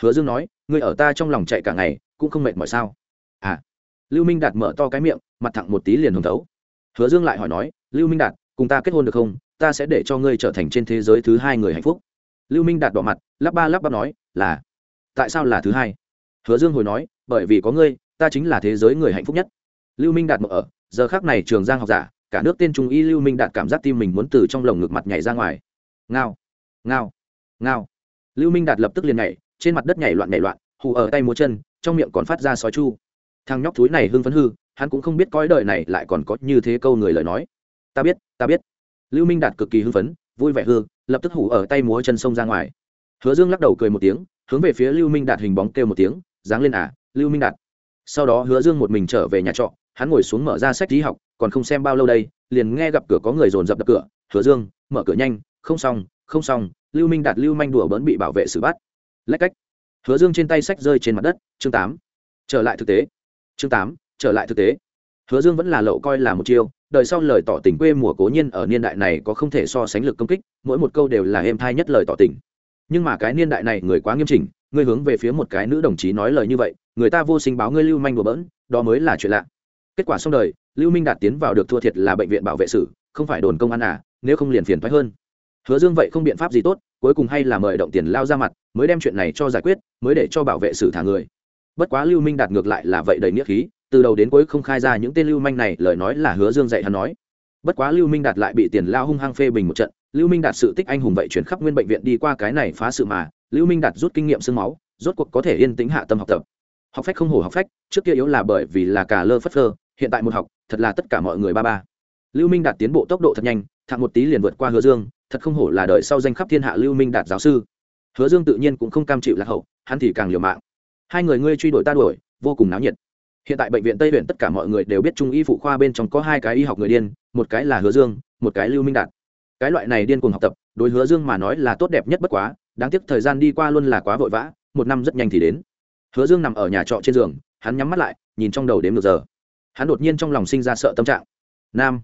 Hứa dương nói, ngươi ở ta trong lòng chạy cả ngày, cũng không mệt mỏi sao? À. Lưu minh đạt mở to cái miệng, mặt thẳng một tí liền hồng thấu. Hứa dương lại hỏi nói, lưu minh đạt, cùng ta kết hôn được không? Ta sẽ để cho ngươi trở thành trên thế giới thứ hai người hạnh phúc. Lưu minh đạt đỏ mặt, lắp ba lắp bắp nói, là, tại sao là thứ hai? Hứa dương hồi nói, bởi vì có ngươi, ta chính là thế giới người hạnh phúc nhất. Lưu minh đạt mở ở, giờ khác này trường giang học giả, cả nước tên trung y lưu minh đạt cảm giác tim mình muốn từ trong lồng ngực mặt nhảy ra ngoài. Ngao ngao ngao. Lưu minh đạt lập tức liền nhảy, trên mặt đất nhảy loạn nhảy loạn, hù ở tay múa chân, trong miệng còn phát ra sói chu. Thằng nhóc thúi này hưng phấn hư, hắn cũng không biết cõi đời này lại còn có như thế câu người lời nói. Ta biết ta biết lưu minh đạt cực kỳ hưng phấn, vui vẻ hư, lập tức hủ ở tay múa chân sông ra ngoài. Hứa dương lắc đầu cười một tiếng, hướng về phía lưu minh đạt hình bóng kêu một tiếng, dáng lên à lưu minh đạt. Sau đó hứa dương một mình trở về nhà trọ, hắn ngồi xuống mở ra sách lý học, còn không xem bao lâu đây, liền nghe gặp cửa có người dồn dập đập cửa. Hứa dương, mở cửa nhanh, không xong không xong, lưu minh đạt, lưu manh đùa bỡn bị bảo vệ xử bắt. Lách cách. Hứa dương trên tay sách rơi trên mặt đất, chương tám. Trở lại thực tế. Chương tám, trở lại thực tế. Hứa dương vẫn là lậu coi là một chiêu đời sau lời tỏ tình quê mùa cố nhiên ở niên đại này có không thể so sánh lực công kích, mỗi một câu đều là êm thai nhất lời tỏ tình. Nhưng mà cái niên đại này người quá nghiêm chỉnh ngươi hướng về phía một cái nữ đồng chí nói lời như vậy, người ta vô sinh báo ngươi lưu manh đùa bỡn, đó mới là chuyện lạ. Kết quả xong đời, lưu minh đạt tiến vào được thua thiệt là bệnh viện bảo vệ sử, không phải đồn công an à nếu không liền phiền thoái hơn. Hứa dương vậy không biện pháp gì tốt, cuối cùng hay là mời động tiền lao ra mặt, mới đem chuyện này cho giải quyết, mới để cho bảo vệ sử thả người. Bất quá lưu minh đạt ngược lại là vậy đầy nghĩa khí từ đầu đến cuối không khai ra những tên lưu manh này, lời nói là hứa dương dạy hắn nói. Bất quá lưu minh đạt lại bị tiền lao hung hăng phê bình một trận. Lưu minh đạt sự tích anh hùng vậy chuyển khắp nguyên bệnh viện đi qua cái này phá sự mà, lưu minh đạt rút kinh nghiệm sương máu, rốt cuộc có thể yên tĩnh hạ tâm học tập. Học phách không hổ học phách, trước kia yếu là bởi vì là cả lơ phất lơ hiện tại một học, thật là tất cả mọi người ba ba. Lưu minh đạt tiến bộ tốc độ thật nhanh thạng một tí liền vượt qua hứa dương, thật không hổ là đời sau danh khắp thiên hạ lưu minh đạt giáo sư. Hứa dương tự nhiên cũng không cam chịu lạc hậu, hắn thì càng liều mạng. Hai người ngươi truy đuổi ta đuổi, vô cùng náo nhiệt hiện tại bệnh viện tây huyện tất cả mọi người đều biết trung y phụ khoa bên trong có hai cái y học người điên, một cái là hứa dương, một cái lưu minh đạt. Cái loại này điên cuồng học tập, đối hứa dương mà nói là tốt đẹp nhất bất quá, đáng tiếc thời gian đi qua luôn là quá vội vã, một năm rất nhanh thì đến. Hứa dương nằm ở nhà trọ trên giường, hắn nhắm mắt lại, nhìn trong đầu đếm được giờ. Hắn đột nhiên trong lòng sinh ra sợ tâm trạng. Nam.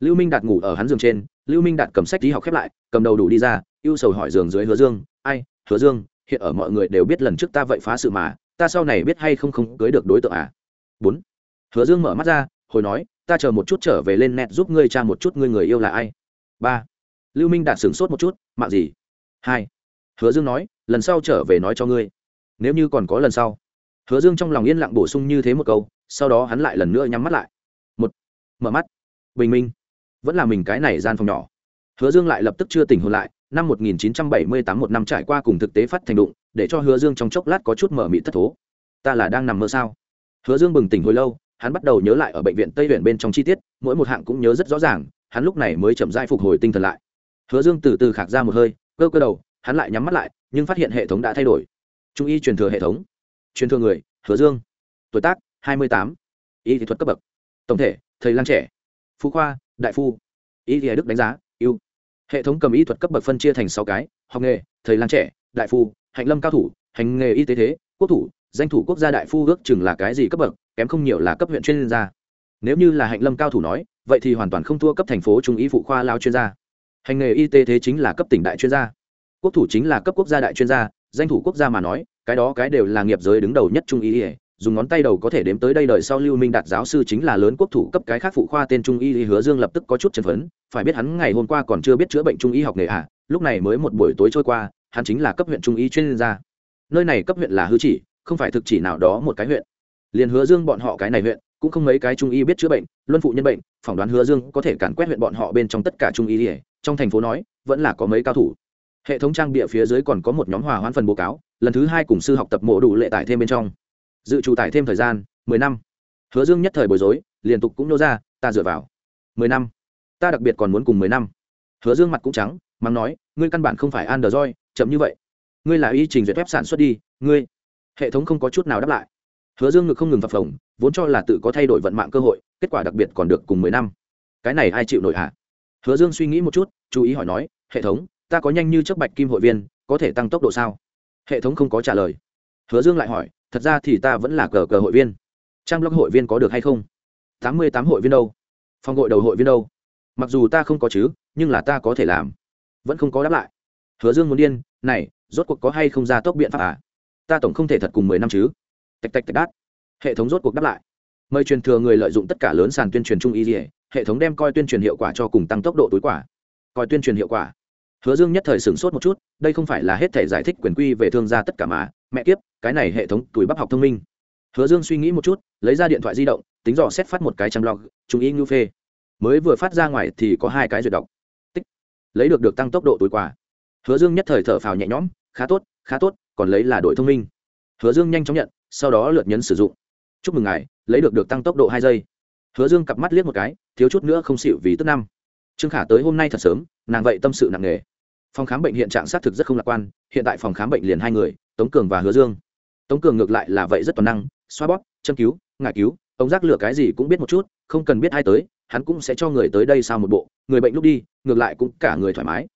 Lưu minh đạt ngủ ở hắn giường trên, lưu minh đạt cầm sách đi học khép lại, cầm đầu đủ đi ra, ưu sầu hỏi giường dưới hứa dương, ai, hứa dương, hiện ở mọi người đều biết lần trước ta vậy phá sự mà, ta sau này biết hay không không cưới được đối tượng à? Bốn. Hứa dương mở mắt ra, hồi nói, ta chờ một chút trở về lên net giúp ngươi cha một chút ngươi người yêu là ai. Ba. Lưu minh đạt sửng sốt một chút, mạng gì? Hai. Hứa dương nói, lần sau trở về nói cho ngươi. Nếu như còn có lần sau. Hứa dương trong lòng yên lặng bổ sung như thế một câu, sau đó hắn lại lần nữa nhắm mắt lại. Một. Mở mắt. Bình minh. Vẫn là mình cái này gian phòng nhỏ. Hứa dương lại lập tức chưa tỉnh hồn lại, năm 1978 một năm trải qua cùng thực tế phát thành đụng, để cho hứa dương trong chốc lát có chút mở mị thất thố. Ta là đang nằm mơ sao? Hứa dương bừng tỉnh hồi lâu, hắn bắt đầu nhớ lại ở bệnh viện tây huyện bên trong chi tiết, mỗi một hạng cũng nhớ rất rõ ràng, hắn lúc này mới chậm dai phục hồi tinh thần lại. Hứa dương từ từ khạc ra một hơi, cơ cơ đầu, hắn lại nhắm mắt lại, nhưng phát hiện hệ thống đã thay đổi. Trung y truyền thừa hệ thống. Truyền thừa người, hứa dương. Tuổi tác, hai mươi tám. Y thị thuật cấp bậc. Tổng thể, thầy lang trẻ. Phú khoa, đại phu. Y thì đức đánh giá, ưu. hệ thống cầm y thuật cấp bậc phân chia thành sáu cái, học nghề, thầy lang trẻ, đại phu, hạnh lâm cao thủ, hành nghề y tế thế, quốc thủ danh thủ quốc gia đại phu ước chừng là cái gì cấp bậc, kém không nhiều là cấp huyện chuyên gia. Nếu như là hạnh lâm cao thủ nói, vậy thì hoàn toàn không thua cấp thành phố trung y phụ khoa lao chuyên gia. Hành nghề y tế thế chính là cấp tỉnh đại chuyên gia. Quốc thủ chính là cấp quốc gia đại chuyên gia, danh thủ quốc gia mà nói, cái đó cái đều là nghiệp giới đứng đầu nhất trung y, dùng ngón tay đầu có thể đếm tới đây đời sau lưu minh đạt giáo sư chính là lớn quốc thủ cấp cái khác phụ khoa tên trung y hứa dương lập tức có chút chấn phấn, phải biết hắn ngày hôm qua còn chưa biết chữa bệnh trung y học nghề à lúc này mới một buổi tối trôi qua, hắn chính là cấp huyện trung y chuyên gia. Nơi này cấp huyện là hư chỉ không phải thực chỉ nào đó một cái huyện. Liền hứa dương bọn họ cái này huyện, cũng không mấy cái trung y biết chữa bệnh, luân phụ nhân bệnh, phỏng đoán hứa dương có thể càn quét huyện bọn họ bên trong tất cả trung y trong thành phố nói, vẫn là có mấy cao thủ. Hệ thống trang bịa phía dưới còn có một nhóm hòa hoãn phần báo cáo, lần thứ hai cùng sư học tập mộ đủ lệ tải thêm bên trong. Dự trù tải thêm thời gian, mười năm. Hứa dương nhất thời bối rối, liên tục cũng nô ra, ta dựa vào. Mười năm. Ta đặc biệt còn muốn cùng mười năm. Hứa dương mặt cũng trắng, mắng nói, ngươi căn bản không phải an đờ roi chậm như vậy. Ngươi là y trình duyệt phép sản xuất đi, ngươi hệ thống không có chút nào đáp lại. Hứa dương ngực không ngừng phập phồng, vốn cho là tự có thay đổi vận mạng cơ hội, kết quả đặc biệt còn được cùng mười năm. Cái này ai chịu nổi hả? Hứa dương suy nghĩ một chút, chú ý hỏi nói, hệ thống, ta có nhanh như chấp bạch kim hội viên, có thể tăng tốc độ sao? Hệ thống không có trả lời. Hứa dương lại hỏi, thật ra thì ta vẫn là cờ cờ hội viên. Trang blog hội viên có được hay không? Tám mươi tám hội viên đâu. Phòng hội đầu hội viên đâu. Mặc dù ta không có chứ, nhưng là ta có thể làm. Vẫn không có đáp lại. Hứa dương muốn điên, này, rốt cuộc có hay không ra tốc biện pháp à? Ta tổng không thể thật cùng mười năm chứ. Tạch tạch tạch đát. Hệ thống rốt cuộc đáp lại. Mời truyền thừa người lợi dụng tất cả lớn sàn tuyên truyền trung y dỉa hệ thống đem coi tuyên truyền hiệu quả cho cùng tăng tốc độ tối quả. Coi tuyên truyền hiệu quả. Hứa dương nhất thời sửng sốt một chút, đây không phải là hết thể giải thích quyền quy về thương gia tất cả mà, mẹ kiếp, cái này hệ thống tuổi bắp học thông minh. Hứa dương suy nghĩ một chút, lấy ra điện thoại di động, tính dò xét phát một cái trăm log trung y ngưu phê. Mới vừa phát ra ngoài thì có hai cái duyệt đọc. Tích. Lấy được được tăng tốc độ tối quả. Hứa dương nhất thời thở phào nhẹ nhõm, khá tốt khá tốt còn lấy là đội thông minh. Hứa dương nhanh chóng nhận, sau đó lượt nhấn sử dụng. Chúc mừng ngài, lấy được được tăng tốc độ hai giây. Hứa dương cặp mắt liếc một cái, thiếu chút nữa không xịu vì tức năm. Trương khả tới hôm nay thật sớm, nàng vậy tâm sự nặng nề. Phòng khám bệnh hiện trạng xác thực rất không lạc quan, hiện tại phòng khám bệnh liền hai người, tống cường và hứa dương. Tống cường ngược lại là vậy rất toàn năng, xoa bóp, châm cứu ngại cứu ống rác lửa cái gì cũng biết một chút, không cần biết ai tới, hắn cũng sẽ cho người tới đây sao một bộ, người bệnh lúc đi, ngược lại cũng cả người thoải mái.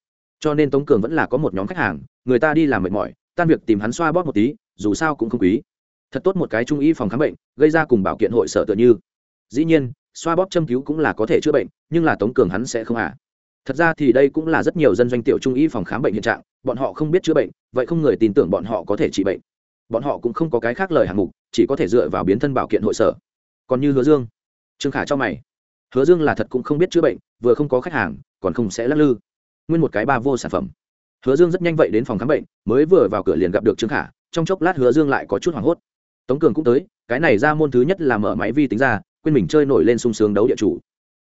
Cho nên tống cường vẫn là có một nhóm khách hàng, người ta đi làm mệt mỏi tan việc tìm hắn xoa bóp một tí, dù sao cũng không quý. Thật tốt một cái trung y phòng khám bệnh, gây ra cùng bảo kiện hội sở tựa như. Dĩ nhiên, xoa bóp châm cứu cũng là có thể chữa bệnh, nhưng là tống cường hắn sẽ không à. Thật ra thì đây cũng là rất nhiều dân doanh tiểu trung y phòng khám bệnh hiện trạng, bọn họ không biết chữa bệnh, vậy không người tin tưởng bọn họ có thể trị bệnh. Bọn họ cũng không có cái khác lời hạng mục, chỉ có thể dựa vào biến thân bảo kiện hội sở. Còn như hứa dương. Trương khả cho mày. Hứa dương là thật cũng không biết chữa bệnh, vừa không có khách hàng, còn không sẽ lắc lư. Nguyên một cái ba vô sản phẩm hứa dương rất nhanh vậy đến phòng khám bệnh, mới vừa vào cửa liền gặp được trương khả, trong chốc lát hứa dương lại có chút hoảng hốt. Tống cường cũng tới, cái này ra môn thứ nhất là mở máy vi tính ra, quên mình chơi nổi lên sung sướng đấu địa chủ.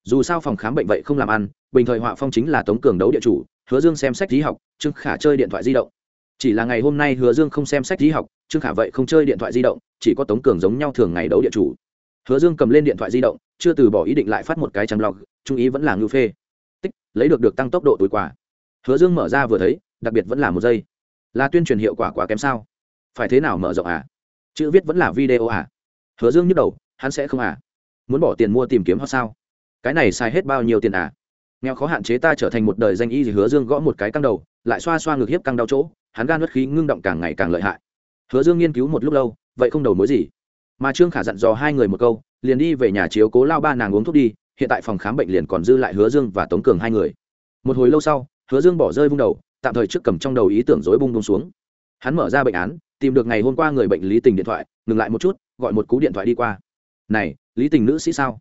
Dù sao phòng khám bệnh vậy không làm ăn, bình thời họa phong chính là tống cường đấu địa chủ, hứa dương xem sách lý học, trương khả chơi điện thoại di động. Chỉ là ngày hôm nay hứa dương không xem sách lý học, trương khả vậy không chơi điện thoại di động, chỉ có tống cường giống nhau thường ngày đấu địa chủ. Hứa dương cầm lên điện thoại di động, chưa từ bỏ ý định lại phát một cái trang log. trung ý vẫn là ngưu phê. Tích, lấy được được tăng tốc độ tối quả hứa dương mở ra vừa thấy đặc biệt vẫn là một giây. Là tuyên truyền hiệu quả quá kém sao? Phải thế nào mở rộng à? Chữ viết vẫn là video à? Hứa dương nhức đầu, hắn sẽ không à? Muốn bỏ tiền mua tìm kiếm hoặc sao? Cái này xài hết bao nhiêu tiền à? Nghèo khó hạn chế ta trở thành một đời danh y thì hứa dương gõ một cái căng đầu, lại xoa xoa ngược hiếp căng đau chỗ, hắn gan bất khí ngưng động càng ngày càng lợi hại. Hứa dương nghiên cứu một lúc lâu, vậy không đầu mối gì. Mà trương khả dặn dò hai người một câu, liền đi về nhà chiếu cố lao ba nàng uống thuốc đi, hiện tại phòng khám bệnh liền còn dư lại hứa dương và tống cường hai người. Một hồi lâu sau, hứa dương bỏ rơi vung đầu tạm thời trước cầm trong đầu ý tưởng rối bung bung xuống. Hắn mở ra bệnh án, tìm được ngày hôm qua người bệnh lý tình điện thoại, ngừng lại một chút, gọi một cú điện thoại đi qua. Này, lý tình nữ sĩ sao?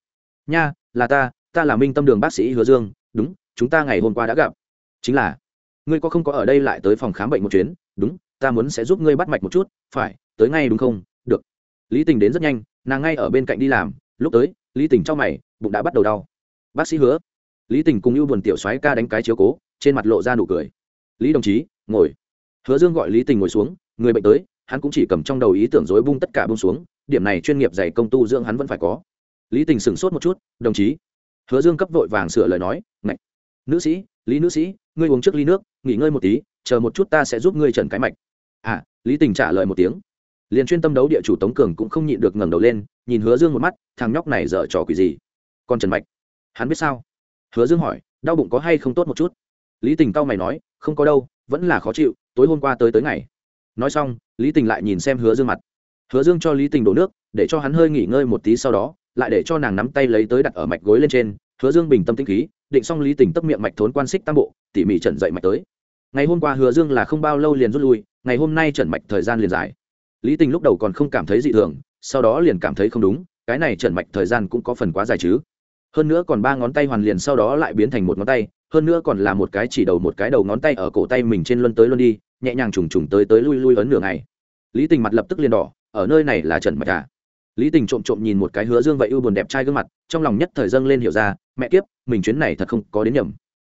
Nha, là ta ta là minh tâm đường bác sĩ hứa dương, đúng, chúng ta ngày hôm qua đã gặp. Chính là, ngươi có không có ở đây lại tới phòng khám bệnh một chuyến? Đúng, ta muốn sẽ giúp ngươi bắt mạch một chút, phải, tới ngay đúng không? Được. Lý tình đến rất nhanh, nàng ngay ở bên cạnh đi làm, lúc tới, lý tình cho mày, bụng đã bắt đầu đau. Bác sĩ hứa. Lý tình cùng ưu buồn tiểu xoáy ca đánh cái chiếu cố, trên mặt lộ ra nụ cười lý đồng chí, ngồi. Hứa dương gọi lý tình ngồi xuống, người bệnh tới, hắn cũng chỉ cầm trong đầu ý tưởng dối bung tất cả bung xuống, điểm này chuyên nghiệp dày công tu dưỡng hắn vẫn phải có. Lý tình sửng sốt một chút, đồng chí. Hứa dương cấp vội vàng sửa lời nói, ngạch, nữ sĩ, lý nữ sĩ, ngươi uống trước ly nước, nghỉ ngơi một tí, chờ một chút ta sẽ giúp ngươi trần cái mạch. À lý tình trả lời một tiếng. Liền chuyên tâm đấu địa chủ tống cường cũng không nhịn được ngẩng đầu lên, nhìn hứa dương một mắt, thằng nhóc này dở trò quỷ gì? Còn trần mạch. Hắn biết sao? Hứa dương hỏi, đau bụng có hay không tốt một chút? Lý tình cau mày nói, không có đâu, vẫn là khó chịu, tối hôm qua tới tới ngày. Nói xong, lý tình lại nhìn xem hứa dương mặt. Hứa dương cho lý tình đổ nước, để cho hắn hơi nghỉ ngơi một tí sau đó, lại để cho nàng nắm tay lấy tới đặt ở mạch gối lên trên. Hứa dương bình tâm tĩnh khí, định xong lý tình tấp miệng mạch thốn quan xích tam bộ, tỉ mỉ trần dậy mạch tới. Ngày hôm qua hứa dương là không bao lâu liền rút lui, ngày hôm nay trần mạch thời gian liền dài. Lý tình lúc đầu còn không cảm thấy dị thường, sau đó liền cảm thấy không đúng, cái này trần mạch thời gian cũng có phần quá dài chứ. Hơn nữa còn ba ngón tay hoàn liền sau đó lại biến thành một ngón tay hơn nữa còn là một cái chỉ đầu một cái đầu ngón tay ở cổ tay mình trên luân tới luân đi, nhẹ nhàng trùng trùng tới tới lui lui ấn nửa ngày. Lý tình mặt lập tức liền đỏ, ở nơi này là trần mạch à? Lý tình trộm trộm nhìn một cái hứa dương vậy ưu buồn đẹp trai gương mặt, trong lòng nhất thời dâng lên hiểu ra, mẹ kiếp, mình chuyến này thật không có đến nhầm.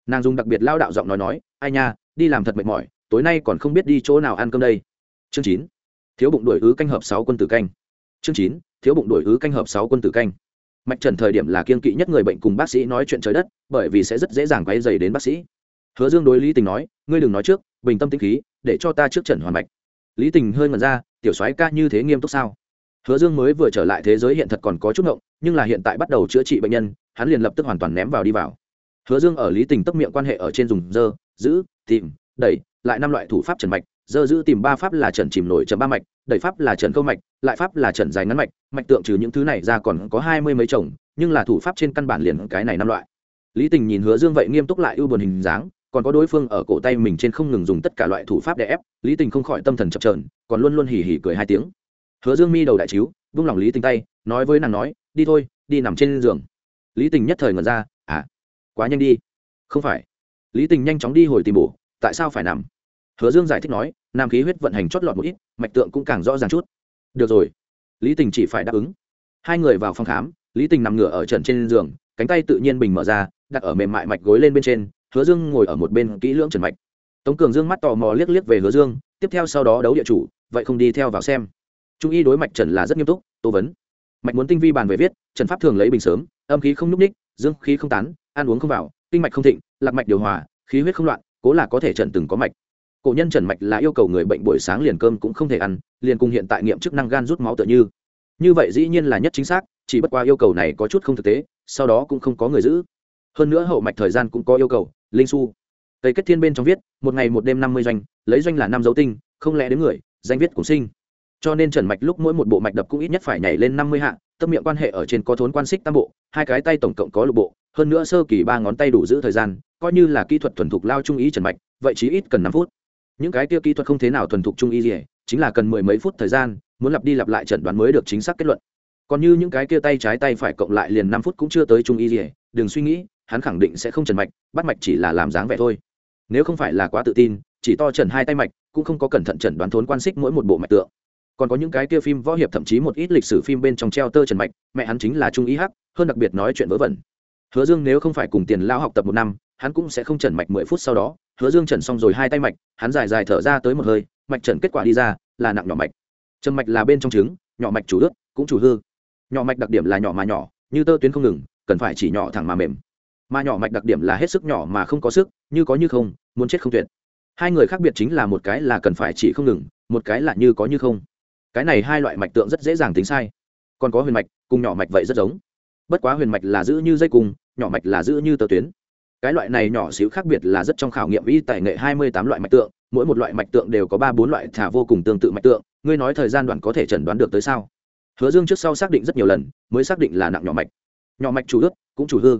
Nàng dùng đặc biệt lao đạo giọng nói nói, ai nha, đi làm thật mệt mỏi, tối nay còn không biết đi chỗ nào ăn cơm đây. Chương chín. Thiếu bụng đuổi ứ canh hợp sáu quân tử canh. Chương chín. Thiếu bụng đuổi ứ canh hợp sáu quân tử canh mạch trần thời điểm là kiên kỵ nhất người bệnh cùng bác sĩ nói chuyện trời đất, bởi vì sẽ rất dễ dàng quay dày đến bác sĩ. Hứa dương đối lý tình nói, ngươi đừng nói trước, bình tâm tĩnh khí, để cho ta trước trần hoàn mạch. Lý tình hơi ngần ra, tiểu soái ca như thế nghiêm túc sao? Hứa dương mới vừa trở lại thế giới hiện thật còn có chút ngộng, nhưng là hiện tại bắt đầu chữa trị bệnh nhân, hắn liền lập tức hoàn toàn ném vào đi vào. Hứa dương ở lý tình tốc miệng quan hệ ở trên dùng dơ, giữ, tìm, đẩy, lại năm loại thủ pháp trần mạch dơ giữ tìm ba pháp là trần chìm nổi chấm ba mạch, đẩy pháp là trần câu mạch, lại pháp là trần dài ngắn mạch mạch tượng trừ những thứ này ra còn có hai mươi mấy chồng, nhưng là thủ pháp trên căn bản liền cái này năm loại. Lý tình nhìn hứa dương vậy nghiêm túc lại ưu buồn hình dáng, còn có đối phương ở cổ tay mình trên không ngừng dùng tất cả loại thủ pháp để ép, lý tình không khỏi tâm thần chập trờn còn luôn luôn hỉ hỉ cười hai tiếng. Hứa dương mi đầu đại chiếu, vung lòng lý tình tay, nói với nàng nói, đi thôi, đi nằm trên giường. Lý tình nhất thời ngẩn ra à quá nhanh đi. Không phải. Lý tình nhanh chóng đi hồi tìm bổ, tại sao phải nằm? Hứa dương giải thích nói, nam khí huyết vận hành chót lọt một ít, mạch tượng cũng càng rõ ràng chút. Được rồi. Lý tình chỉ phải đáp ứng. Hai người vào phòng khám, lý tình nằm ngửa ở trần trên giường, cánh tay tự nhiên bình mở ra, đặt ở mềm mại mạch gối lên bên trên, hứa dương ngồi ở một bên kỹ lưỡng trần mạch. Tống cường dương mắt tò mò liếc liếc về hứa dương, tiếp theo sau đó đấu địa chủ, vậy không đi theo vào xem. Trung y đối mạch trần là rất nghiêm túc, tô vấn. Mạch muốn tinh vi bàn về viết, trần pháp thường lấy bình sớm, âm khí không n ú c ních, dương khí không tán, ăn uống không vào, kinh mạch không thịnh, lạc mạch điều hòa, khí huyết không loạn, cố là có thể trần từng có mạch cổ nhân trần mạch là yêu cầu người bệnh buổi sáng liền cơm cũng không thể ăn, liền cùng hiện tại nghiệm chức năng gan rút máu tựa như. Như vậy dĩ nhiên là nhất chính xác, chỉ bất qua yêu cầu này có chút không thực tế, sau đó cũng không có người giữ. Hơn nữa hậu mạch thời gian cũng có yêu cầu, linh su tây kết thiên bên trong viết, một ngày một đêm năm mươi doanh, lấy doanh là năm dấu tinh, không lẽ đến người, danh viết cũng sinh. Cho nên trần mạch lúc mỗi một bộ mạch đập cũng ít nhất phải nhảy lên năm mươi hạ, tâm miệng quan hệ ở trên có thốn quan xích tam bộ, hai cái tay tổng cộng có lục bộ, hơn nữa sơ kỳ ba ngón tay đủ giữ thời gian, coi như là kỹ thuật thuần thục lao trung ý trần mạch, vậy chí ít cần năm phút những cái tiêu kỹ thuật không thế nào thuần thục trung y gì chính là cần mười mấy phút thời gian, muốn lặp đi lặp lại chẩn đoán mới được chính xác kết luận. Còn như những cái kia tay trái tay phải cộng lại liền năm phút cũng chưa tới trung y gì đừng suy nghĩ, hắn khẳng định sẽ không trần mạch, bắt mạch chỉ là làm dáng vẻ thôi. Nếu không phải là quá tự tin, chỉ to trần hai tay mạch, cũng không có cẩn thận chẩn đoán thốn quan xích mỗi một bộ mạch tượng. Còn có những cái kia phim võ hiệp thậm chí một ít lịch sử phim bên trong treo tơ trần mạch, mẹ hắn chính là trung y hắc, hơn đặc biệt nói chuyện vớ vẩn. Hứa dương nếu không phải cùng tiền lao học tập một năm hắn cũng sẽ không trần mạch mười phút sau đó, hứa dương trần xong rồi hai tay mạch, hắn dài dài thở ra tới một hơi, mạch trần kết quả đi ra là nặng nhỏ mạch. Trần mạch là bên trong trứng, nhỏ mạch chủ ướt, cũng chủ hư. Nhỏ mạch đặc điểm là nhỏ mà nhỏ, như tơ tuyến không ngừng, cần phải chỉ nhỏ thẳng mà mềm. Mà nhỏ mạch đặc điểm là hết sức nhỏ mà không có sức, như có như không, muốn chết không tuyệt. Hai người khác biệt chính là một cái là cần phải chỉ không ngừng, một cái là như có như không. Cái này hai loại mạch tượng rất dễ dàng tính sai. Còn có huyền mạch, cùng nhỏ mạch vậy rất giống. Bất quá huyền mạch là giữ như dây cung nhỏ mạch là giữ như tờ tuyến cái loại này nhỏ xíu khác biệt là rất trong khảo nghiệm y tài nghệ hai mươi tám loại mạch tượng, mỗi một loại mạch tượng đều có ba bốn loại thả vô cùng tương tự mạch tượng, ngươi nói thời gian đoạn có thể chẩn đoán được tới sao? Hứa dương trước sau xác định rất nhiều lần, mới xác định là nặng nhỏ mạch. Nhỏ mạch chủ ướt cũng chủ hư.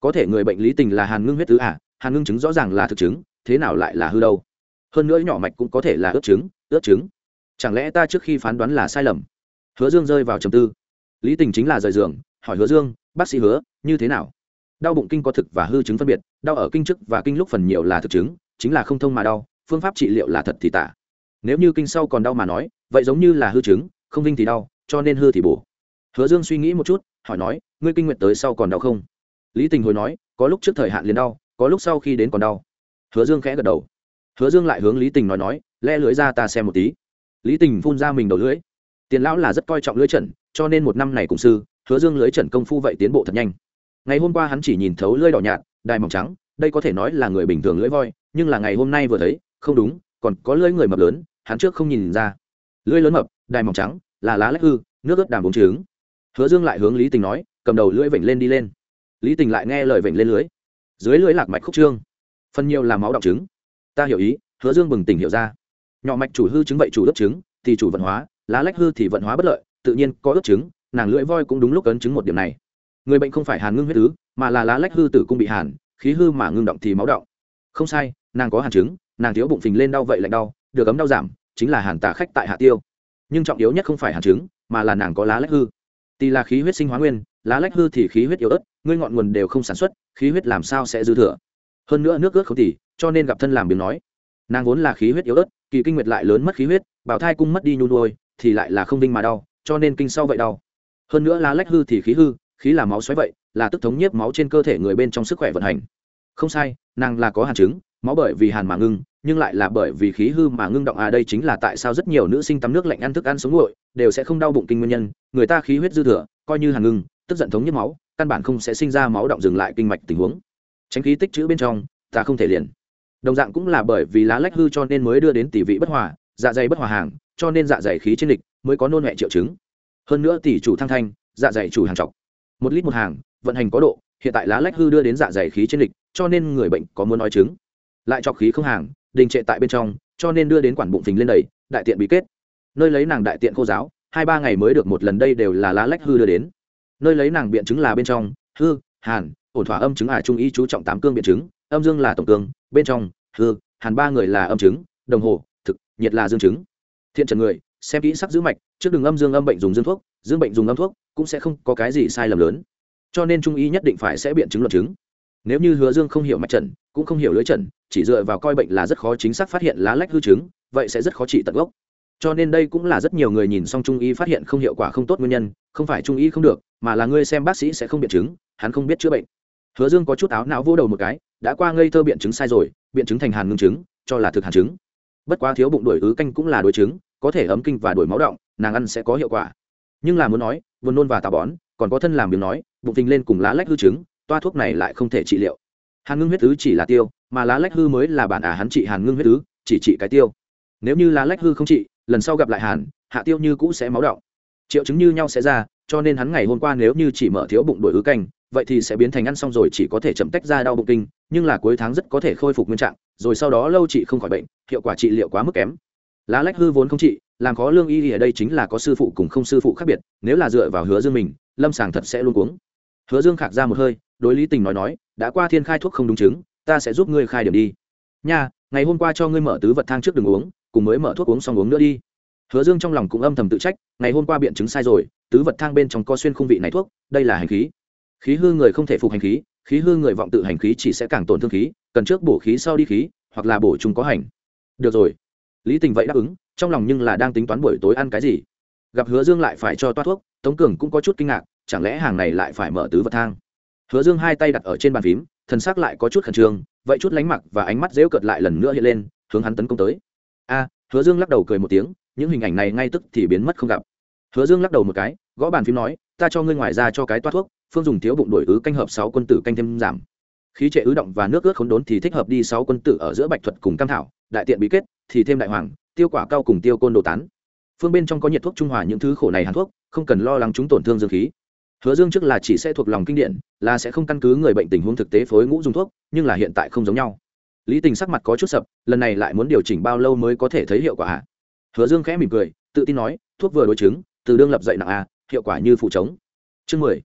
Có thể người bệnh lý tình là hàn ngưng huyết tứ à hàn ngưng chứng rõ ràng là thực chứng, thế nào lại là hư đâu? Hơn nữa nhỏ mạch cũng có thể là ướt chứng ướt chứng. Chẳng lẽ ta trước khi phán đoán là sai lầm? Hứa dương rơi vào trầm tư. Lý tình chính là rời giường, hỏi hứa dương, bác sĩ hứa, như thế nào? Đau bụng kinh có thực và hư chứng phân biệt, đau ở kinh trước và kinh lúc phần nhiều là thực chứng, chính là không thông mà đau, phương pháp trị liệu là thật thì tả. Nếu như kinh sau còn đau mà nói, vậy giống như là hư chứng, không vinh thì đau, cho nên hư thì bổ. Hứa dương suy nghĩ một chút, hỏi nói, ngươi kinh nguyện tới sau còn đau không? Lý tình hồi nói, có lúc trước thời hạn liền đau, có lúc sau khi đến còn đau. Hứa dương khẽ gật đầu. Hứa dương lại hướng lý tình nói nói le lưới ra ta xem một tí. Lý tình phun ra mình đầu lưới tiền lão là rất coi trọng lưới trần cho nên một năm này cùng sư, hứa dương lưới trần công phu vậy tiến bộ thật nhanh ngày hôm qua hắn chỉ nhìn thấu lưới đỏ nhạt đai mỏng trắng, đây có thể nói là người bình thường lưỡi voi, nhưng là ngày hôm nay vừa thấy, không đúng, còn có lưỡi người mập lớn, hắn trước không nhìn ra. Lưỡi lớn mập đai mỏng trắng, là lá lách hư, nước ướt đàm bốn trứng. Hứa dương lại hướng lý tình nói, cầm đầu lưỡi vểnh lên đi lên. Lý tình lại nghe lời vểnh lên lưới dưới lưới lạc mạch khúc trương. Phần nhiều là máu động trứng. Ta hiểu ý, hứa dương bừng tỉnh hiểu ra. Nhỏ mạch chủ hư chứng vậy chủ ướp trứng, thì chủ vận hóa, lá lách hư thì vận hóa bất lợi, tự nhiên có ướp trứng, nàng lưỡi voi cũng đúng lúc ấn chứng một điểm này người bệnh không phải hàn ngưng huyết tứ, mà là lá lách hư tử cung bị hàn, khí hư mà ngưng động thì máu động. Không sai, nàng có hàn chứng, nàng thiếu bụng phình lên đau vậy lạnh đau, được ấm đau giảm, chính là hàn tà khách tại hạ tiêu. Nhưng trọng yếu nhất không phải hàn chứng, mà là nàng có lá lách hư. Tì là khí huyết sinh hóa nguyên, lá lách hư thì khí huyết yếu ớt, ngươi ngọn nguồn đều không sản xuất, khí huyết làm sao sẽ dư thừa? Hơn nữa nước ướt không tỉ cho nên gặp thân làm biếng nói. Nàng vốn là khí huyết yếu ớt, kỳ kinh nguyệt lại lớn mất khí huyết bảo thai cung mất đi nhu nuôi, thì lại là không đinh mà đau, cho nên kinh sau vậy đau. Hơn nữa lá lách hư thì khí hư khí là máu xoáy vậy, là tức thống nhiếp máu trên cơ thể người bên trong sức khỏe vận hành. Không sai, nàng là có hàn chứng, máu bởi vì hàn mà ngưng, nhưng lại là bởi vì khí hư mà ngưng động. À đây chính là tại sao rất nhiều nữ sinh tắm nước lạnh ăn thức ăn sống nguội, đều sẽ không đau bụng kinh nguyên nhân. Người ta khí huyết dư thừa, coi như hàn ngưng, tức giận thống nhiếp máu, căn bản không sẽ sinh ra máu động dừng lại kinh mạch tình huống. Tránh khí tích chữ bên trong, ta không thể liền. Đồng dạng cũng là bởi vì lá lách hư cho nên mới đưa đến tỷ vị bất hòa dạ dày bất hòa hàng, cho nên dạ dày khí trên lịch mới có nôn mẹ triệu chứng. Hơn nữa tỷ chủ thăng thanh dạ dày chủ hàng trọc một lít một hàng, vận hành có độ, hiện tại lá lách hư đưa đến dạ dày khí trên lịch, cho nên người bệnh có muốn nói chứng. Lại chọc khí không hàng, đình trệ tại bên trong, cho nên đưa đến quản bụng phình lên đầy, đại tiện bị kết. Nơi lấy nàng đại tiện khô giáo, hai ba ngày mới được một lần đây đều là lá lách hư đưa đến. Nơi lấy nàng biện chứng là bên trong, hư, hàn ổn thỏa âm chứng à trung y chú trọng tám cương biện chứng, âm dương là tổng cương, bên trong, hư, hàn ba người là âm chứng, đồng hồ, thực, nhiệt là dương chứng. Thiện trần người, xem kỹ sắc giữ mạch, trước đường âm dương âm bệnh dùng dương thuốc, dương bệnh dùng âm thuốc cũng sẽ không có cái gì sai lầm lớn. Cho nên trung y nhất định phải sẽ biện chứng luận chứng. Nếu như hứa dương không hiểu mạch trần cũng không hiểu lưới trần chỉ dựa vào coi bệnh là rất khó chính xác phát hiện lá lách hư chứng, vậy sẽ rất khó trị tận gốc. Cho nên đây cũng là rất nhiều người nhìn xong trung y phát hiện không hiệu quả không tốt nguyên nhân, không phải trung y không được, mà là ngươi xem bác sĩ sẽ không biện chứng, hắn không biết chữa bệnh. Hứa dương có chút áo não vô đầu một cái, đã qua ngây thơ biện chứng sai rồi, biện chứng thành hàn ngưng chứng, cho là thực hàn chứng. Bất quá thiếu bụng đổi ứ canh cũng là đối chứng, có thể ấm kinh và đổi máu động, nàng ăn sẽ có hiệu quả nhưng là muốn nói, buồn nôn và tà bón, còn có thân làm biếng nói, bụng tình lên cùng lá lách hư chứng toa thuốc này lại không thể trị liệu. Hàn ngưng huyết tứ chỉ là tiêu, mà lá lách hư mới là bản ả hắn trị hàn ngưng huyết tứ, chỉ trị cái tiêu. Nếu như lá lách hư không trị, lần sau gặp lại hàn, hạ tiêu như cũ sẽ máu động triệu chứng như nhau sẽ ra, cho nên hắn ngày hôm qua nếu như chỉ mở thiếu bụng đổi ứ canh, vậy thì sẽ biến thành ăn xong rồi chỉ có thể chậm tách ra đau bụng kinh, nhưng là cuối tháng rất có thể khôi phục nguyên trạng, rồi sau đó lâu trị không khỏi bệnh, hiệu quả trị liệu quá mức kém. Lá lách hư vốn không trị làm khó lương y ở đây chính là có sư phụ cùng không sư phụ khác biệt, nếu là dựa vào hứa dương mình, lâm sàng thật sẽ luôn cuống. Hứa dương khạc ra một hơi, đối lý tình nói nói, đã qua thiên khai thuốc không đúng chứng, ta sẽ giúp ngươi khai điểm đi. Nha, ngày hôm qua cho ngươi mở tứ vật thang trước đường uống, cùng mới mở thuốc uống xong uống nữa đi. Hứa dương trong lòng cũng âm thầm tự trách, ngày hôm qua biện chứng sai rồi, tứ vật thang bên trong co xuyên khung vị này thuốc, đây là hành khí. Khí hư người không thể phục hành khí khí hư người vọng tự hành khí chỉ sẽ càng tổn thương khí, cần trước bổ khí sau đi khí, hoặc là bổ chúng có hành. Được rồi. Lý tình vậy đáp ứng trong lòng nhưng là đang tính toán buổi tối ăn cái gì. Gặp hứa dương lại phải cho toa thuốc, tống cường cũng có chút kinh ngạc, chẳng lẽ hàng này lại phải mở tứ vật thang? Hứa dương hai tay đặt ở trên bàn phím, thần xác lại có chút khẩn trương, vậy chút lánh mặc và ánh mắt dễu cợt lại lần nữa hiện lên, hướng hắn tấn công tới. A, hứa dương lắc đầu cười một tiếng, những hình ảnh này ngay tức thì biến mất không gặp. Hứa dương lắc đầu một cái, gõ bàn phím nói, ta cho ngươi ngoài ra cho cái toa thuốc, phương dùng thiếu bụng đổi ứ canh hợp sáu quân tử canh thêm giảm. Khí trệ ứ động và nước ướt khốn đốn thì thích hợp đi sáu quân tử ở giữa bạch thuật cùng cam thảo, đại tiện bí kết, thì thêm đại hoàng tiêu quả cao cùng tiêu côn đồ tán. Phương bên trong có nhiệt thuốc trung hòa những thứ khổ này hàn thuốc, không cần lo lắng chúng tổn thương dương khí. Hứa dương trước là chỉ sẽ thuộc lòng kinh điển, là sẽ không căn cứ người bệnh tình huống thực tế phối ngũ dùng thuốc, nhưng là hiện tại không giống nhau. Lý tình sắc mặt có chút sập, lần này lại muốn điều chỉnh bao lâu mới có thể thấy hiệu quả hả hứa dương khẽ mỉm cười, tự tin nói, thuốc vừa đối chứng, từ đương lập dậy nặng a hiệu quả như phụ chống chương mười,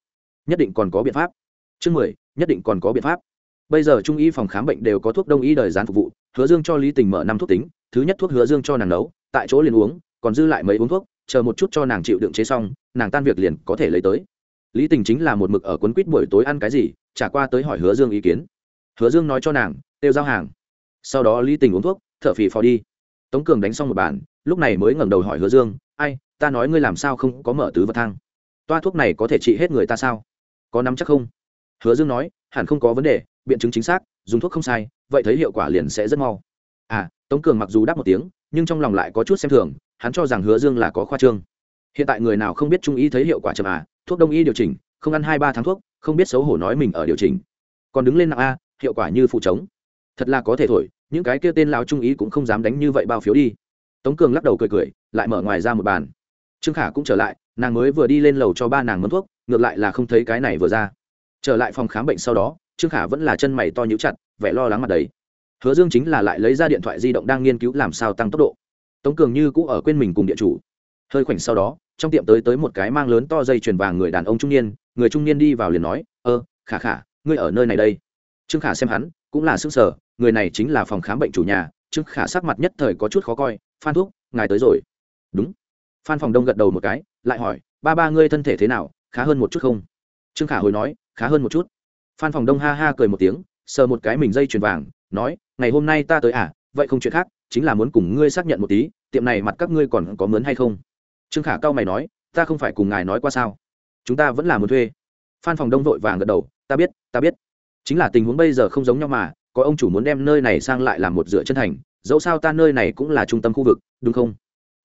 nhất định còn có biện pháp. Chương mười, nhất định còn có biện pháp bây giờ trung y phòng khám bệnh đều có thuốc đông y đời gián phục vụ, hứa dương cho lý tình mở năm thuốc tính, thứ nhất thuốc hứa dương cho nàng nấu, tại chỗ liền uống, còn dư lại mấy uống thuốc, chờ một chút cho nàng chịu đựng chế xong, nàng tan việc liền có thể lấy tới. Lý tình chính là một mực ở quấn quýt buổi tối ăn cái gì trả qua tới hỏi hứa dương ý kiến. Hứa dương nói cho nàng, tiêu giao hàng. Sau đó lý tình uống thuốc, thở phì phò đi. Tống cường đánh xong một bàn, lúc này mới ngẩng đầu hỏi hứa dương, ai, ta nói ngươi làm sao không có mở tứ vật thang? Toa thuốc này có thể trị hết người ta sao? Có nắm chắc không? Hứa dương nói, hẳn không có vấn đề biện chứng chính xác, dùng thuốc không sai, vậy thấy hiệu quả liền sẽ rất mau. À tống cường mặc dù đáp một tiếng, nhưng trong lòng lại có chút xem thường, hắn cho rằng hứa dương là có khoa trương. Hiện tại người nào không biết trung y thấy hiệu quả chậm à thuốc đông y điều chỉnh, không ăn hai ba tháng thuốc, không biết xấu hổ nói mình ở điều chỉnh. Còn đứng lên nặng a, hiệu quả như phụ trống. Thật là có thể thổi, những cái kia tên lao trung ý cũng không dám đánh như vậy bao phiếu đi. Tống cường lắc đầu cười cười, lại mở ngoài ra một bàn. Trương khả cũng trở lại, nàng mới vừa đi lên lầu cho ba nàng mâm thuốc, ngược lại là không thấy cái này vừa ra. Trở lại phòng khám bệnh sau đó trương khả vẫn là chân mày to nhũ chặt, vẻ lo lắng mặt đấy hứa dương chính là lại lấy ra điện thoại di động đang nghiên cứu làm sao tăng tốc độ. Tống cường như cũ ở quên mình cùng địa chủ. Hơi khoảnh sau đó, trong tiệm tới tới một cái mang lớn to dây chuyền vàng người đàn ông trung niên, người trung niên đi vào liền nói, ơ, khả khả, ngươi ở nơi này đây. Trương khả xem hắn, cũng là xương sở người này chính là phòng khám bệnh chủ nhà, trương khả sắc mặt nhất thời có chút khó coi, phan thuốc ngài tới rồi. Đúng. Phan phòng đông gật đầu một cái, lại hỏi, ba ba ngươi thân thể thế nào, khá hơn một chút không? Trương khả hồi nói, khá hơn một chút phan phòng đông ha ha cười một tiếng, sờ một cái mình dây chuyền vàng, nói, ngày hôm nay ta tới à? Vậy không chuyện khác, chính là muốn cùng ngươi xác nhận một tí, tiệm này mặt các ngươi còn có mướn hay không? Trương khả cao mày nói, ta không phải cùng ngài nói qua sao? Chúng ta vẫn là muốn thuê. Phan phòng đông vội vàng gật đầu, ta biết ta biết. Chính là tình huống bây giờ không giống nhau mà, có ông chủ muốn đem nơi này sang lại làm một dựa chân thành, dẫu sao ta nơi này cũng là trung tâm khu vực, đúng không?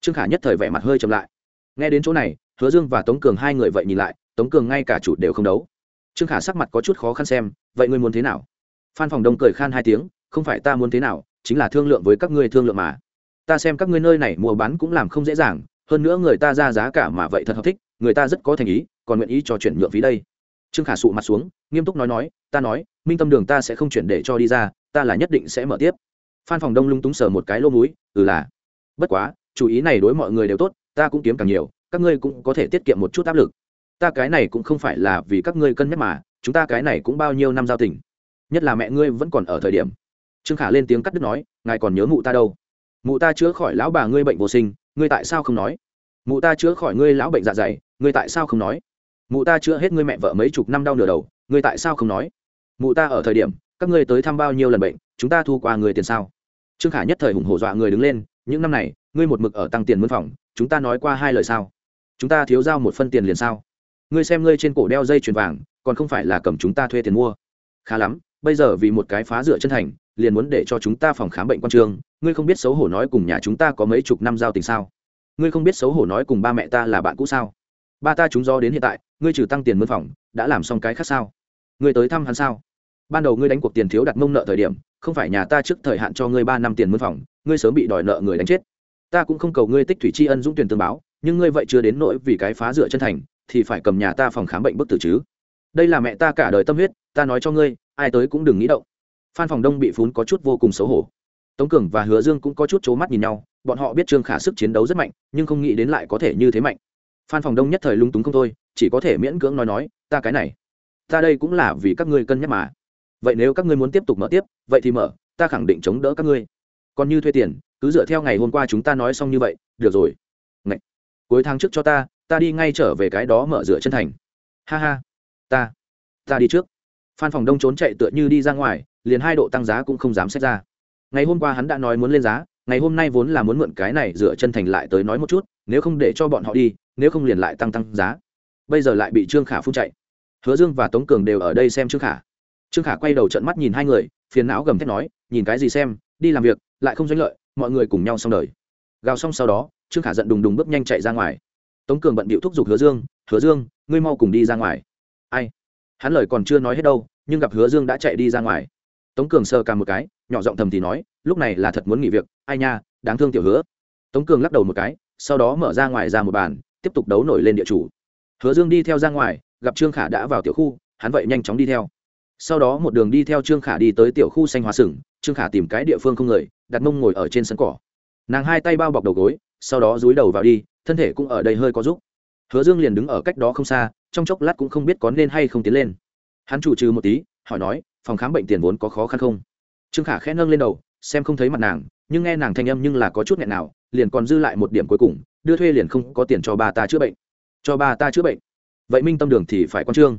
Trương khả nhất thời vẻ mặt hơi chậm lại. Nghe đến chỗ này, hứa dương và tống cường hai người vậy nhìn lại, tống cường ngay cả chủ đều không đấu trương khả sắc mặt có chút khó khăn xem, vậy ngươi muốn thế nào? Phan phòng đông cười khan hai tiếng, không phải ta muốn thế nào, chính là thương lượng với các ngươi thương lượng mà. Ta xem các ngươi nơi này mua bán cũng làm không dễ dàng, hơn nữa người ta ra giá cả mà vậy thật hợp thích, người ta rất có thành ý, còn nguyện ý cho chuyển nhượng phí đây. Trương khả sụ mặt xuống, nghiêm túc nói nói, ta nói, minh tâm đường ta sẽ không chuyển để cho đi ra, ta là nhất định sẽ mở tiếp. Phan phòng đông lung túng sờ một cái lô múi ừ là. Bất quá chủ ý này đối mọi người đều tốt, ta cũng kiếm càng nhiều, các ngươi cũng có thể tiết kiệm một chút áp lực ta cái này cũng không phải là vì các ngươi cân nhắc mà, chúng ta cái này cũng bao nhiêu năm giao tình. Nhất là mẹ ngươi vẫn còn ở thời điểm. Trương khả lên tiếng cắt đứt nói, ngài còn nhớ mụ ta đâu? Mụ ta chữa khỏi lão bà ngươi bệnh vô sinh, ngươi tại sao không nói? Mụ ta chữa khỏi ngươi lão bệnh dạ dày, ngươi tại sao không nói? Mụ ta chữa hết ngươi mẹ vợ mấy chục năm đau nửa đầu, ngươi tại sao không nói? Mụ ta ở thời điểm, các ngươi tới thăm bao nhiêu lần bệnh, chúng ta thu qua người tiền sao? Trương khả nhất thời hùng hổ dọa người đứng lên, những năm này, ngươi một mực ở tăng tiền mân phòng, chúng ta nói qua hai lời sao? Chúng ta thiếu giao một phân tiền liền sao? Ngươi xem ngươi trên cổ đeo dây chuyền vàng, còn không phải là cầm chúng ta thuê tiền mua. Khá lắm, bây giờ vì một cái phá dựa chân thành, liền muốn để cho chúng ta phòng khám bệnh quan trường, ngươi không biết xấu hổ nói cùng nhà chúng ta có mấy chục năm giao tình sao? Ngươi không biết xấu hổ nói cùng ba mẹ ta là bạn cũ sao? Ba ta chúng do đến hiện tại, ngươi trừ tăng tiền mướn phòng, đã làm xong cái khác sao? Ngươi tới thăm hắn sao? Ban đầu ngươi đánh cuộc tiền thiếu đặt mông nợ thời điểm, không phải nhà ta trước thời hạn cho ngươi ba năm tiền mướn phòng, ngươi sớm bị đòi nợ người đánh chết. Ta cũng không cầu ngươi tích thủy tri ân dũng tuyển tương báo, nhưng ngươi vậy chưa đến nỗi vì cái phá dựa chân thành thì phải cầm nhà ta phòng khám bệnh bức tử chứ. Đây là mẹ ta cả đời tâm huyết, ta nói cho ngươi, ai tới cũng đừng nghĩ động. Phan phòng đông bị phún có chút vô cùng xấu hổ. Tống cường và hứa dương cũng có chút c mắt nhìn nhau, bọn họ biết trương khả sức chiến đấu rất mạnh, nhưng không nghĩ đến lại có thể như thế mạnh. Phan phòng đông nhất thời lung túng không thôi, chỉ có thể miễn cưỡng nói nói, ta cái này, ta đây cũng là vì các ngươi cân nhắc mà. Vậy nếu các ngươi muốn tiếp tục mở tiếp, vậy thì mở, ta khẳng định chống đỡ các ngươi. Còn như thuê tiền, cứ dựa theo ngày hôm qua chúng ta nói xong như vậy, được rồi. Ngậy. cuối tháng trước cho ta ta đi ngay trở về cái đó mở rửa chân thành. Ha ha. Ta. Ta đi trước. Phan phòng đông trốn chạy tựa như đi ra ngoài, liền hai độ tăng giá cũng không dám xét ra. Ngày hôm qua hắn đã nói muốn lên giá, ngày hôm nay vốn là muốn mượn cái này dựa chân thành lại tới nói một chút, nếu không để cho bọn họ đi, nếu không liền lại tăng tăng giá. Bây giờ lại bị trương khả phun chạy. Hứa dương và tống cường đều ở đây xem trương khả. Trương khả quay đầu trận mắt nhìn hai người, phiền não gầm thét nói, nhìn cái gì xem, đi làm việc, lại không doanh lợi, mọi người cùng nhau xong đời. Gào xong sau đó, trương khả giận đùng đùng bước nhanh chạy ra ngoài tống cường bận bịu thúc giục hứa dương hứa dương, ngươi mau cùng đi ra ngoài. Ai? Hắn lời còn chưa nói hết đâu, nhưng gặp hứa dương đã chạy đi ra ngoài. Tống cường sờ càng một cái, nhỏ giọng thầm thì nói, lúc này là thật muốn nghỉ việc, ai nha, đáng thương tiểu hứa. Tống cường lắc đầu một cái, sau đó mở ra ngoài ra một bàn, tiếp tục đấu nổi lên địa chủ. Hứa dương đi theo ra ngoài, gặp trương khả đã vào tiểu khu, hắn vậy nhanh chóng đi theo. Sau đó một đường đi theo trương khả đi tới tiểu khu xanh hóa sừng, trương khả tìm cái địa phương không người, đặt mông ngồi ở trên sân cỏ. Nàng hai tay bao bọc đầu gối, sau đó dúi đầu vào đi thân thể cũng ở đây hơi có giúp. Hứa dương liền đứng ở cách đó không xa, trong chốc lát cũng không biết có nên hay không tiến lên. Hắn chủ trừ một tí, hỏi nói, phòng khám bệnh tiền vốn có khó khăn không? Trương khả khẽ nâng lên đầu, xem không thấy mặt nàng, nhưng nghe nàng thanh âm nhưng là có chút nghẹn nào, liền còn dư lại một điểm cuối cùng, đưa thuê liền không có tiền cho bà ta chữa bệnh. Cho bà ta chữa bệnh? Vậy minh tâm đường thì phải con trương.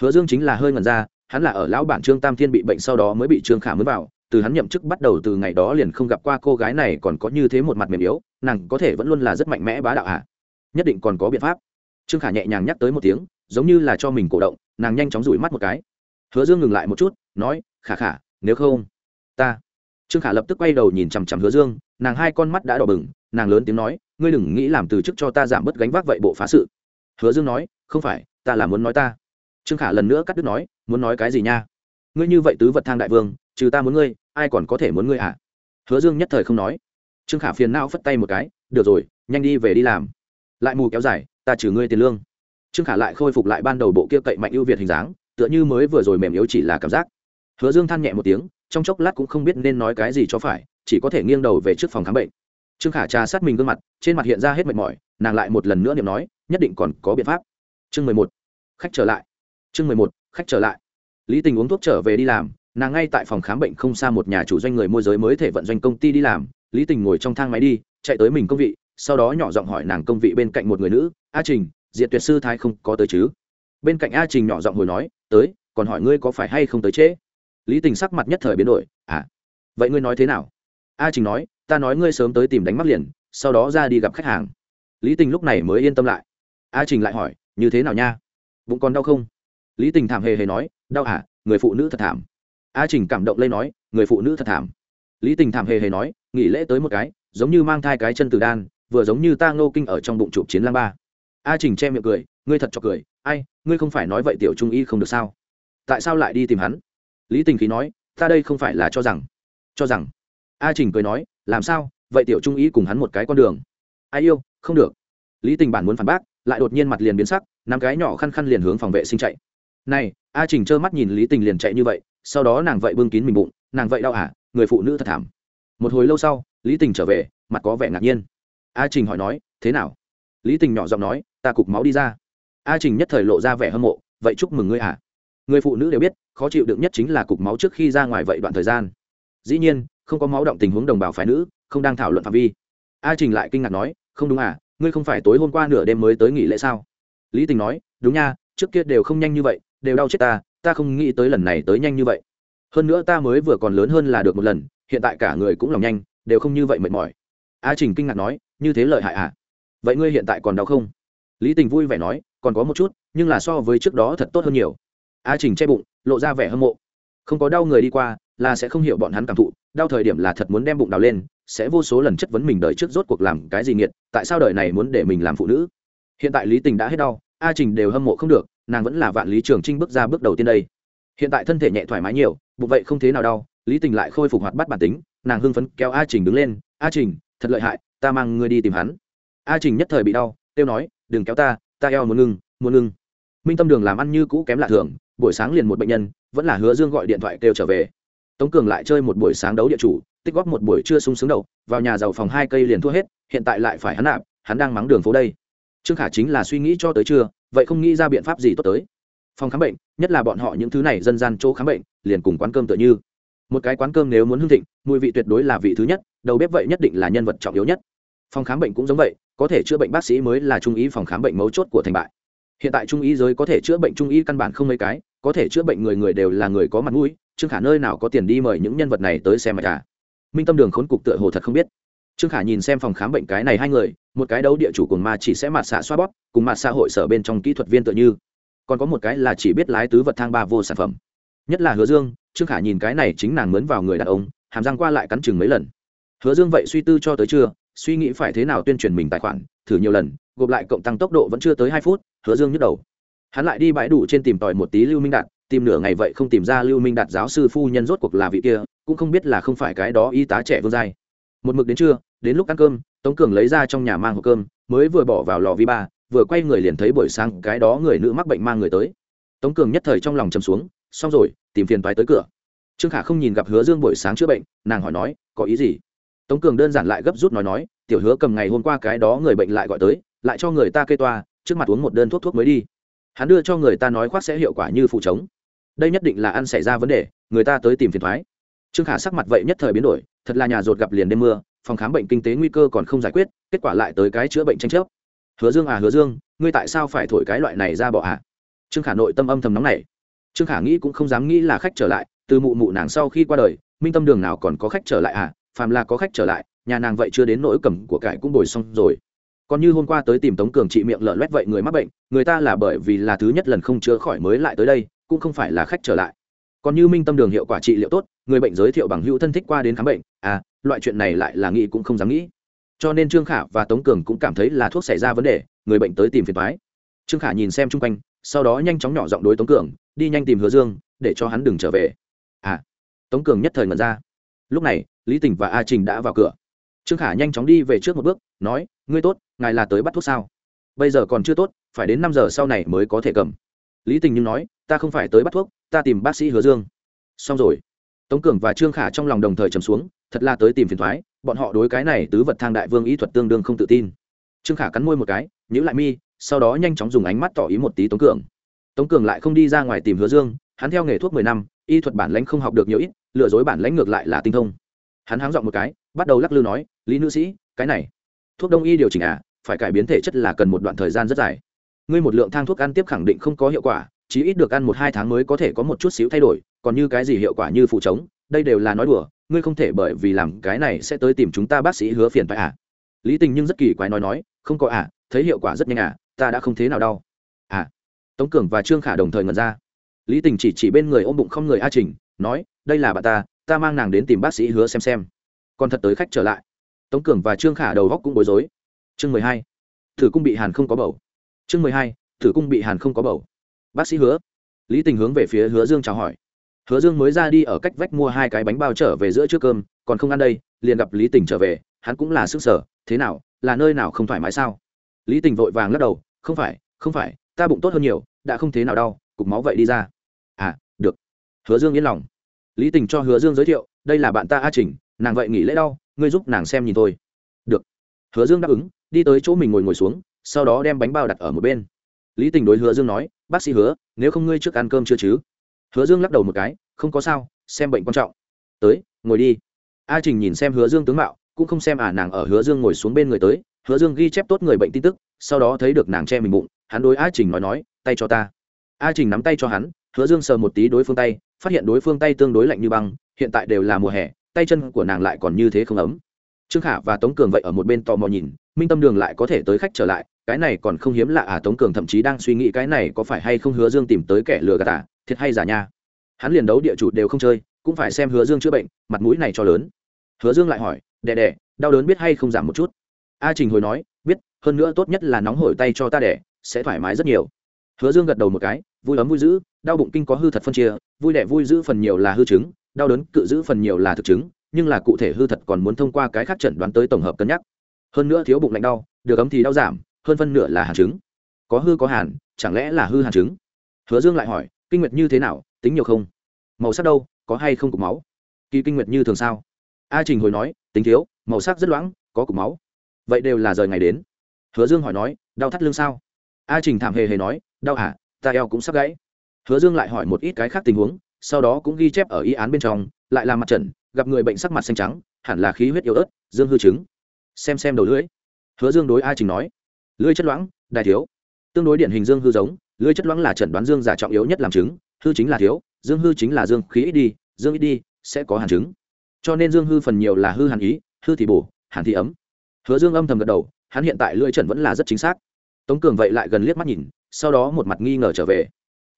Hứa dương chính là hơi ngần ra, hắn là ở lão bản trương tam thiên bị bệnh sau đó mới bị trương khả mới vào từ hắn nhậm chức bắt đầu từ ngày đó liền không gặp qua cô gái này còn có như thế một mặt mềm yếu, nàng có thể vẫn luôn là rất mạnh mẽ bá đạo hạ nhất định còn có biện pháp. Trương khả nhẹ nhàng nhắc tới một tiếng, giống như là cho mình cổ động, nàng nhanh chóng rủi mắt một cái. Hứa dương ngừng lại một chút, nói, khả khả, nếu không, ta trương khả lập tức quay đầu nhìn chằm chằm hứa dương, nàng hai con mắt đã đỏ bừng, nàng lớn tiếng nói, ngươi đừng nghĩ làm từ chức cho ta giảm bớt gánh vác vậy bộ phá sự. Hứa dương nói, không phải, ta là muốn nói ta. Trương khả lần nữa cắt đứt nói, muốn nói cái gì nha? Ngươi như vậy tứ vật thang đại vương, trừ ta muốn ngươi ai còn có thể muốn ngươi à? Hứa dương nhất thời không nói. Trương khả phiền não phất tay một cái, được rồi, nhanh đi về đi làm. Lại mù kéo dài, ta trừ ngươi tiền lương. Trương khả lại khôi phục lại ban đầu bộ kia cậy mạnh ưu việt hình dáng, tựa như mới vừa rồi mềm yếu chỉ là cảm giác. Hứa dương than nhẹ một tiếng, trong chốc lát cũng không biết nên nói cái gì cho phải, chỉ có thể nghiêng đầu về trước phòng khám bệnh. Trương khả trà sát mình gương mặt, trên mặt hiện ra hết mệt mỏi, nàng lại một lần nữa niệm nói, nhất định còn có biện pháp. Chương mười một, khách trở lại. Chương mười một, khách trở lại. Lý tình uống thuốc trở về đi làm nàng ngay tại phòng khám bệnh không xa một nhà chủ doanh người môi giới mới thể vận doanh công ty đi làm lý tình ngồi trong thang máy đi chạy tới mình công vị sau đó nhỏ giọng hỏi nàng công vị bên cạnh một người nữ a trình diệt tuyệt sư thái không có tới chứ? Bên cạnh a trình nhỏ giọng hồi nói tới còn hỏi ngươi có phải hay không tới trễ? Lý tình sắc mặt nhất thời biến đổi à vậy ngươi nói thế nào? A trình nói ta nói ngươi sớm tới tìm đánh mắt liền sau đó ra đi gặp khách hàng. Lý tình lúc này mới yên tâm lại. A trình lại hỏi như thế nào nha? Bụng còn đau không? Lý tình thảm hề hề nói đau à, người phụ nữ thật thảm a trình cảm động lây nói, người phụ nữ thật thảm. Lý tình thảm hề hề nói, nghỉ lễ tới một cái, giống như mang thai cái chân từ đan, vừa giống như ta ngô kinh ở trong bụng chụp chiến lang ba. A trình che miệng cười, ngươi thật cho cười, ai, ngươi không phải nói vậy tiểu trung y không được sao? Tại sao lại đi tìm hắn? Lý tình khí nói, ta đây không phải là cho rằng cho rằng. A trình cười nói, làm sao, vậy tiểu trung y cùng hắn một cái con đường. Ai yêu, không được. Lý tình bản muốn phản bác, lại đột nhiên mặt liền biến sắc năm cái nhỏ khăn khăn liền hướng phòng vệ sinh chạy này, a trình trơ mắt nhìn lý tình liền chạy như vậy, sau đó nàng vậy bưng kín mình bụng, nàng vậy đau hả người phụ nữ thật thảm. Một hồi lâu sau, lý tình trở về, mặt có vẻ ngạc nhiên. A trình hỏi nói, thế nào? Lý tình nhỏ giọng nói, ta cục máu đi ra. A trình nhất thời lộ ra vẻ hâm mộ, vậy chúc mừng ngươi à. Người phụ nữ đều biết, khó chịu đựng nhất chính là cục máu trước khi ra ngoài vậy đoạn thời gian. Dĩ nhiên, không có máu động tình huống đồng bào phái nữ, không đang thảo luận phạm vi. A trình lại kinh ngạc nói, không đúng à ngươi không phải tối hôm qua nửa đêm mới tới nghỉ lễ sao? Lý tình nói, đúng nha, trước kia đều không nhanh như vậy đều đau chết ta ta không nghĩ tới lần này tới nhanh như vậy. Hơn nữa ta mới vừa còn lớn hơn là được một lần, hiện tại cả người cũng lòng nhanh, đều không như vậy mệt mỏi. A trình kinh ngạc nói, như thế lợi hại à? Vậy ngươi hiện tại còn đau không? Lý tình vui vẻ nói, còn có một chút, nhưng là so với trước đó thật tốt hơn nhiều. A trình che bụng, lộ ra vẻ hâm mộ. Không có đau người đi qua, là sẽ không hiểu bọn hắn cảm thụ, đau thời điểm là thật muốn đem bụng đào lên, sẽ vô số lần chất vấn mình đời trước rốt cuộc làm cái gì nghiệt, tại sao đời này muốn để mình làm phụ nữ? Hiện tại lý tình đã hết đau, a trình đều hâm mộ không được nàng vẫn là vạn lý trường trinh bước ra bước đầu tiên đây. Hiện tại thân thể nhẹ thoải mái nhiều, bụng vậy không thế nào đau, lý tình lại khôi phục hoạt bắt bản tính, nàng hưng phấn kéo a trình đứng lên, a trình, thật lợi hại, ta mang ngươi đi tìm hắn. A trình nhất thời bị đau tiêu nói, đừng kéo ta ta eo muốn ngưng muốn ngưng. Minh tâm đường làm ăn như cũ kém lạ thường, buổi sáng liền một bệnh nhân, vẫn là hứa dương gọi điện thoại kêu trở về. Tống cường lại chơi một buổi sáng đấu địa chủ, tích góp một buổi trưa sung sướng đầu, vào nhà giàu phòng hai cây liền thua hết, hiện tại lại phải hắn nạp, hắn đang mắng đường phố đây. Trương khả chính là suy nghĩ cho tới trưa vậy không nghĩ ra biện pháp gì tốt tới. Phòng khám bệnh, nhất là bọn họ những thứ này dân gian chỗ khám bệnh, liền cùng quán cơm tựa như. Một cái quán cơm nếu muốn hưng thịnh, mùi vị tuyệt đối là vị thứ nhất, đầu bếp vậy nhất định là nhân vật trọng yếu nhất. Phòng khám bệnh cũng giống vậy, có thể chữa bệnh bác sĩ mới là trung ý phòng khám bệnh mấu chốt của thành bại. Hiện tại trung ý giới có thể chữa bệnh trung ý căn bản không mấy cái, có thể chữa bệnh người người đều là người có mặt mũi chứ khả nơi nào có tiền đi mời những nhân vật này tới xem mạch cả. Minh tâm đường khốn cục tựa hồ thật không biết trương khả nhìn xem phòng khám bệnh cái này hai người, một cái đấu địa chủ cùng ma chỉ sẽ mặt xạ xoa bóp, cùng mặt xã hội sở bên trong kỹ thuật viên tựa như. Còn có một cái là chỉ biết lái tứ vật thang ba vô sản phẩm. Nhất là hứa dương, trương khả nhìn cái này chính nàng mướn vào người đàn ông, hàm răng qua lại cắn chừng mấy lần. Hứa dương vậy suy tư cho tới trưa, suy nghĩ phải thế nào tuyên truyền mình tài khoản, thử nhiều lần, gộp lại cộng tăng tốc độ vẫn chưa tới hai phút, hứa dương nhức đầu. Hắn lại đi bãi đủ trên tìm tòi một tí lưu minh đạt, tìm nửa ngày vậy không tìm ra lưu minh đạt giáo sư phu nhân rốt cuộc là vị kia, cũng không biết là không phải cái đó y tá trẻ vương giai một mực đến trưa, đến lúc ăn cơm, tống cường lấy ra trong nhà mang hộp cơm, mới vừa bỏ vào lò vi ba, vừa quay người liền thấy buổi sáng cái đó người nữ mắc bệnh mang người tới. Tống cường nhất thời trong lòng chầm xuống, xong rồi, tìm phiền toái tới cửa. Trương khả không nhìn gặp hứa dương buổi sáng chữa bệnh, nàng hỏi nói, có ý gì? Tống cường đơn giản lại gấp rút nói nói, tiểu hứa cầm ngày hôm qua cái đó người bệnh lại gọi tới, lại cho người ta kê toa, trước mặt uống một đơn thuốc thuốc mới đi. Hắn đưa cho người ta nói khoác sẽ hiệu quả như phụ chống đây nhất định là ăn xảy ra vấn đề, người ta tới tìm phiền thoái trương khả sắc mặt vậy nhất thời biến đổi thật là nhà rột gặp liền đêm mưa, phòng khám bệnh kinh tế nguy cơ còn không giải quyết, kết quả lại tới cái chữa bệnh tranh chấp. Hứa dương à hứa dương, ngươi tại sao phải thổi cái loại này ra bỏ à trương khả nội tâm âm thầm nóng này trương khả nghĩ cũng không dám nghĩ là khách trở lại, từ mụ mụ nàng sau khi qua đời, minh tâm đường nào còn có khách trở lại à phàm là có khách trở lại, nhà nàng vậy chưa đến nỗi cầm của cải cũng bồi xong rồi. Còn như hôm qua tới tìm tống cường trị miệng lợn loét vậy người mắc bệnh, người ta là bởi vì là thứ nhất lần không chữa khỏi mới lại tới đây, cũng không phải là khách trở lại còn như minh tâm đường hiệu quả trị liệu tốt, người bệnh giới thiệu bằng hữu thân thích qua đến khám bệnh à loại chuyện này lại là nghĩ cũng không dám nghĩ. Cho nên trương khả và tống cường cũng cảm thấy là thuốc xảy ra vấn đề, người bệnh tới tìm phiền thoái trương khả nhìn xem chung quanh, sau đó nhanh chóng nhỏ giọng đối tống cường, đi nhanh tìm hứa dương, để cho hắn đừng trở về. À tống cường nhất thời ngẩn ra. Lúc này, lý tình và a trình đã vào cửa. Trương khả nhanh chóng đi về trước một bước, nói, ngươi tốt, ngài là tới bắt thuốc sao? Bây giờ còn chưa tốt, phải đến năm giờ sau này mới có thể cầm. Lý tình nhưng nói, ta không phải tới bắt thuốc ta tìm bác sĩ hứa dương. Xong rồi. Tống cường và trương khả trong lòng đồng thời trầm xuống, thật là tới tìm phiền thoái, bọn họ đối cái này tứ vật thang đại vương ý thuật tương đương không tự tin. Trương khả cắn môi một cái nhữ lại mi, sau đó nhanh chóng dùng ánh mắt tỏ ý một tí tống cường. Tống cường lại không đi ra ngoài tìm hứa dương, hắn theo nghề thuốc mười năm, y thuật bản lãnh không học được nhiều ít, lừa dối bản lãnh ngược lại là tinh thông. Hắn háng dọn một cái, bắt đầu lắc lư nói, lý nữ sĩ, cái này, thuốc đông y điều chỉnh à phải cải biến thể chất là cần một đoạn thời gian rất dài. Ngươi một lượng thang thuốc ăn tiếp khẳng định không có hiệu quả chí ít được ăn một hai tháng mới có thể có một chút xíu thay đổi, còn như cái gì hiệu quả như phụ chống đây đều là nói đùa, ngươi không thể bởi vì làm cái này sẽ tới tìm chúng ta bác sĩ hứa phiền phải à? Lý tình nhưng rất kỳ quái nói nói, không có à thấy hiệu quả rất nhanh à ta đã không thế nào đau. À tống cường và trương khả đồng thời ngẩn ra. Lý tình chỉ chỉ bên người ôm bụng không người a trình, nói, đây là bà ta ta mang nàng đến tìm bác sĩ hứa xem xem. Còn thật tới khách trở lại. Tống cường và trương khả đầu góc cũng bối rối. Chương mười hai, thử cung bị hàn không có bầu. Chương mười hai, thử cung bị hàn không có bầu bác sĩ hứa. Lý tình hướng về phía hứa dương chào hỏi. Hứa dương mới ra đi ở cách vách mua hai cái bánh bao trở về giữa trước cơm, còn không ăn đây, liền gặp lý tình trở về, hắn cũng là sức sở, thế nào, là nơi nào không thoải mái sao? Lý tình vội vàng lắc đầu, không phải không phải, ta bụng tốt hơn nhiều, đã không thế nào đau, cục máu vậy đi ra. À được. Hứa dương yên lòng. Lý tình cho hứa dương giới thiệu, đây là bạn ta a trình, nàng vậy nghỉ lễ đau, ngươi giúp nàng xem nhìn thôi. Được. Hứa dương đáp ứng, đi tới chỗ mình ngồi ngồi xuống, sau đó đem bánh bao đặt ở một bên. Lý tình đối hứa dương nói bác sĩ hứa, nếu không ngươi trước ăn cơm chưa chứ? Hứa dương lắc đầu một cái, không có sao, xem bệnh quan trọng. Tới, ngồi đi. A trình nhìn xem hứa dương tướng mạo, cũng không xem à nàng ở hứa dương ngồi xuống bên người tới, hứa dương ghi chép tốt người bệnh tin tức, sau đó thấy được nàng che mình bụng, hắn đối a trình nói nói, tay cho ta. A trình nắm tay cho hắn, hứa dương sờ một tí đối phương tay, phát hiện đối phương tay tương đối lạnh như băng, hiện tại đều là mùa hè, tay chân của nàng lại còn như thế không ấm trương khả và tống cường vậy ở một bên tò mò nhìn, minh tâm đường lại có thể tới khách trở lại, cái này còn không hiếm lạ à tống cường thậm chí đang suy nghĩ cái này có phải hay không hứa dương tìm tới kẻ lừa gạt à thiệt hay giả nha. Hắn liền đấu địa chủ đều không chơi, cũng phải xem hứa dương chữa bệnh, mặt mũi này cho lớn. Hứa dương lại hỏi, đẻ đẻ, đau đớn biết hay không giảm một chút? A trình hồi nói, biết, hơn nữa tốt nhất là nóng hổi tay cho ta đẻ, sẽ thoải mái rất nhiều. Hứa dương gật đầu một cái, vui ấm vui dữ, đau bụng kinh có hư thật phân chia, vui đẻ vui dữ phần nhiều là hư chứng, đau đớn cự giữ phần nhiều là thực chứng nhưng là cụ thể hư thật còn muốn thông qua cái khác chẩn đoán tới tổng hợp cân nhắc. Hơn nữa thiếu bụng lạnh đau, được ấm thì đau giảm, hơn phân nửa là hàn chứng. Có hư có hàn, chẳng lẽ là hư hàn chứng? Hứa dương lại hỏi, kinh nguyệt như thế nào, tính nhiều không? Màu sắc đâu, có hay không cục máu? Kỳ kinh nguyệt như thường sao? A trình hồi nói, tính thiếu, màu sắc rất loãng, có cục máu. Vậy đều là rời ngày đến. Hứa dương hỏi nói, đau thắt lưng sao? A trình thảm hề hề nói, đau hả, ta eo cũng sắp gãy. Hứa dương lại hỏi một ít cái khác tình huống, sau đó cũng ghi chép ở y án bên trong, lại làm mặt trận gặp người bệnh sắc mặt xanh trắng, hẳn là khí huyết yếu ớt, dương hư chứng. Xem xem đầu lưỡi. Hứa dương đối a trình nói, lưỡi chất loãng đại thiếu. Tương đối điển hình dương hư giống, lưỡi chất loãng là chẩn đoán dương giả trọng yếu nhất làm chứng, hư chính là thiếu, dương hư chính là dương, khí ít đi, dương ít đi, sẽ có hàn chứng. Cho nên dương hư phần nhiều là hư hàn ý, hư thì bổ, hàn thì ấm. Hứa dương âm thầm gật đầu, hắn hiện tại lưỡi trần vẫn là rất chính xác. Tống cường vậy lại gần liếc mắt nhìn, sau đó một mặt nghi ngờ trở về.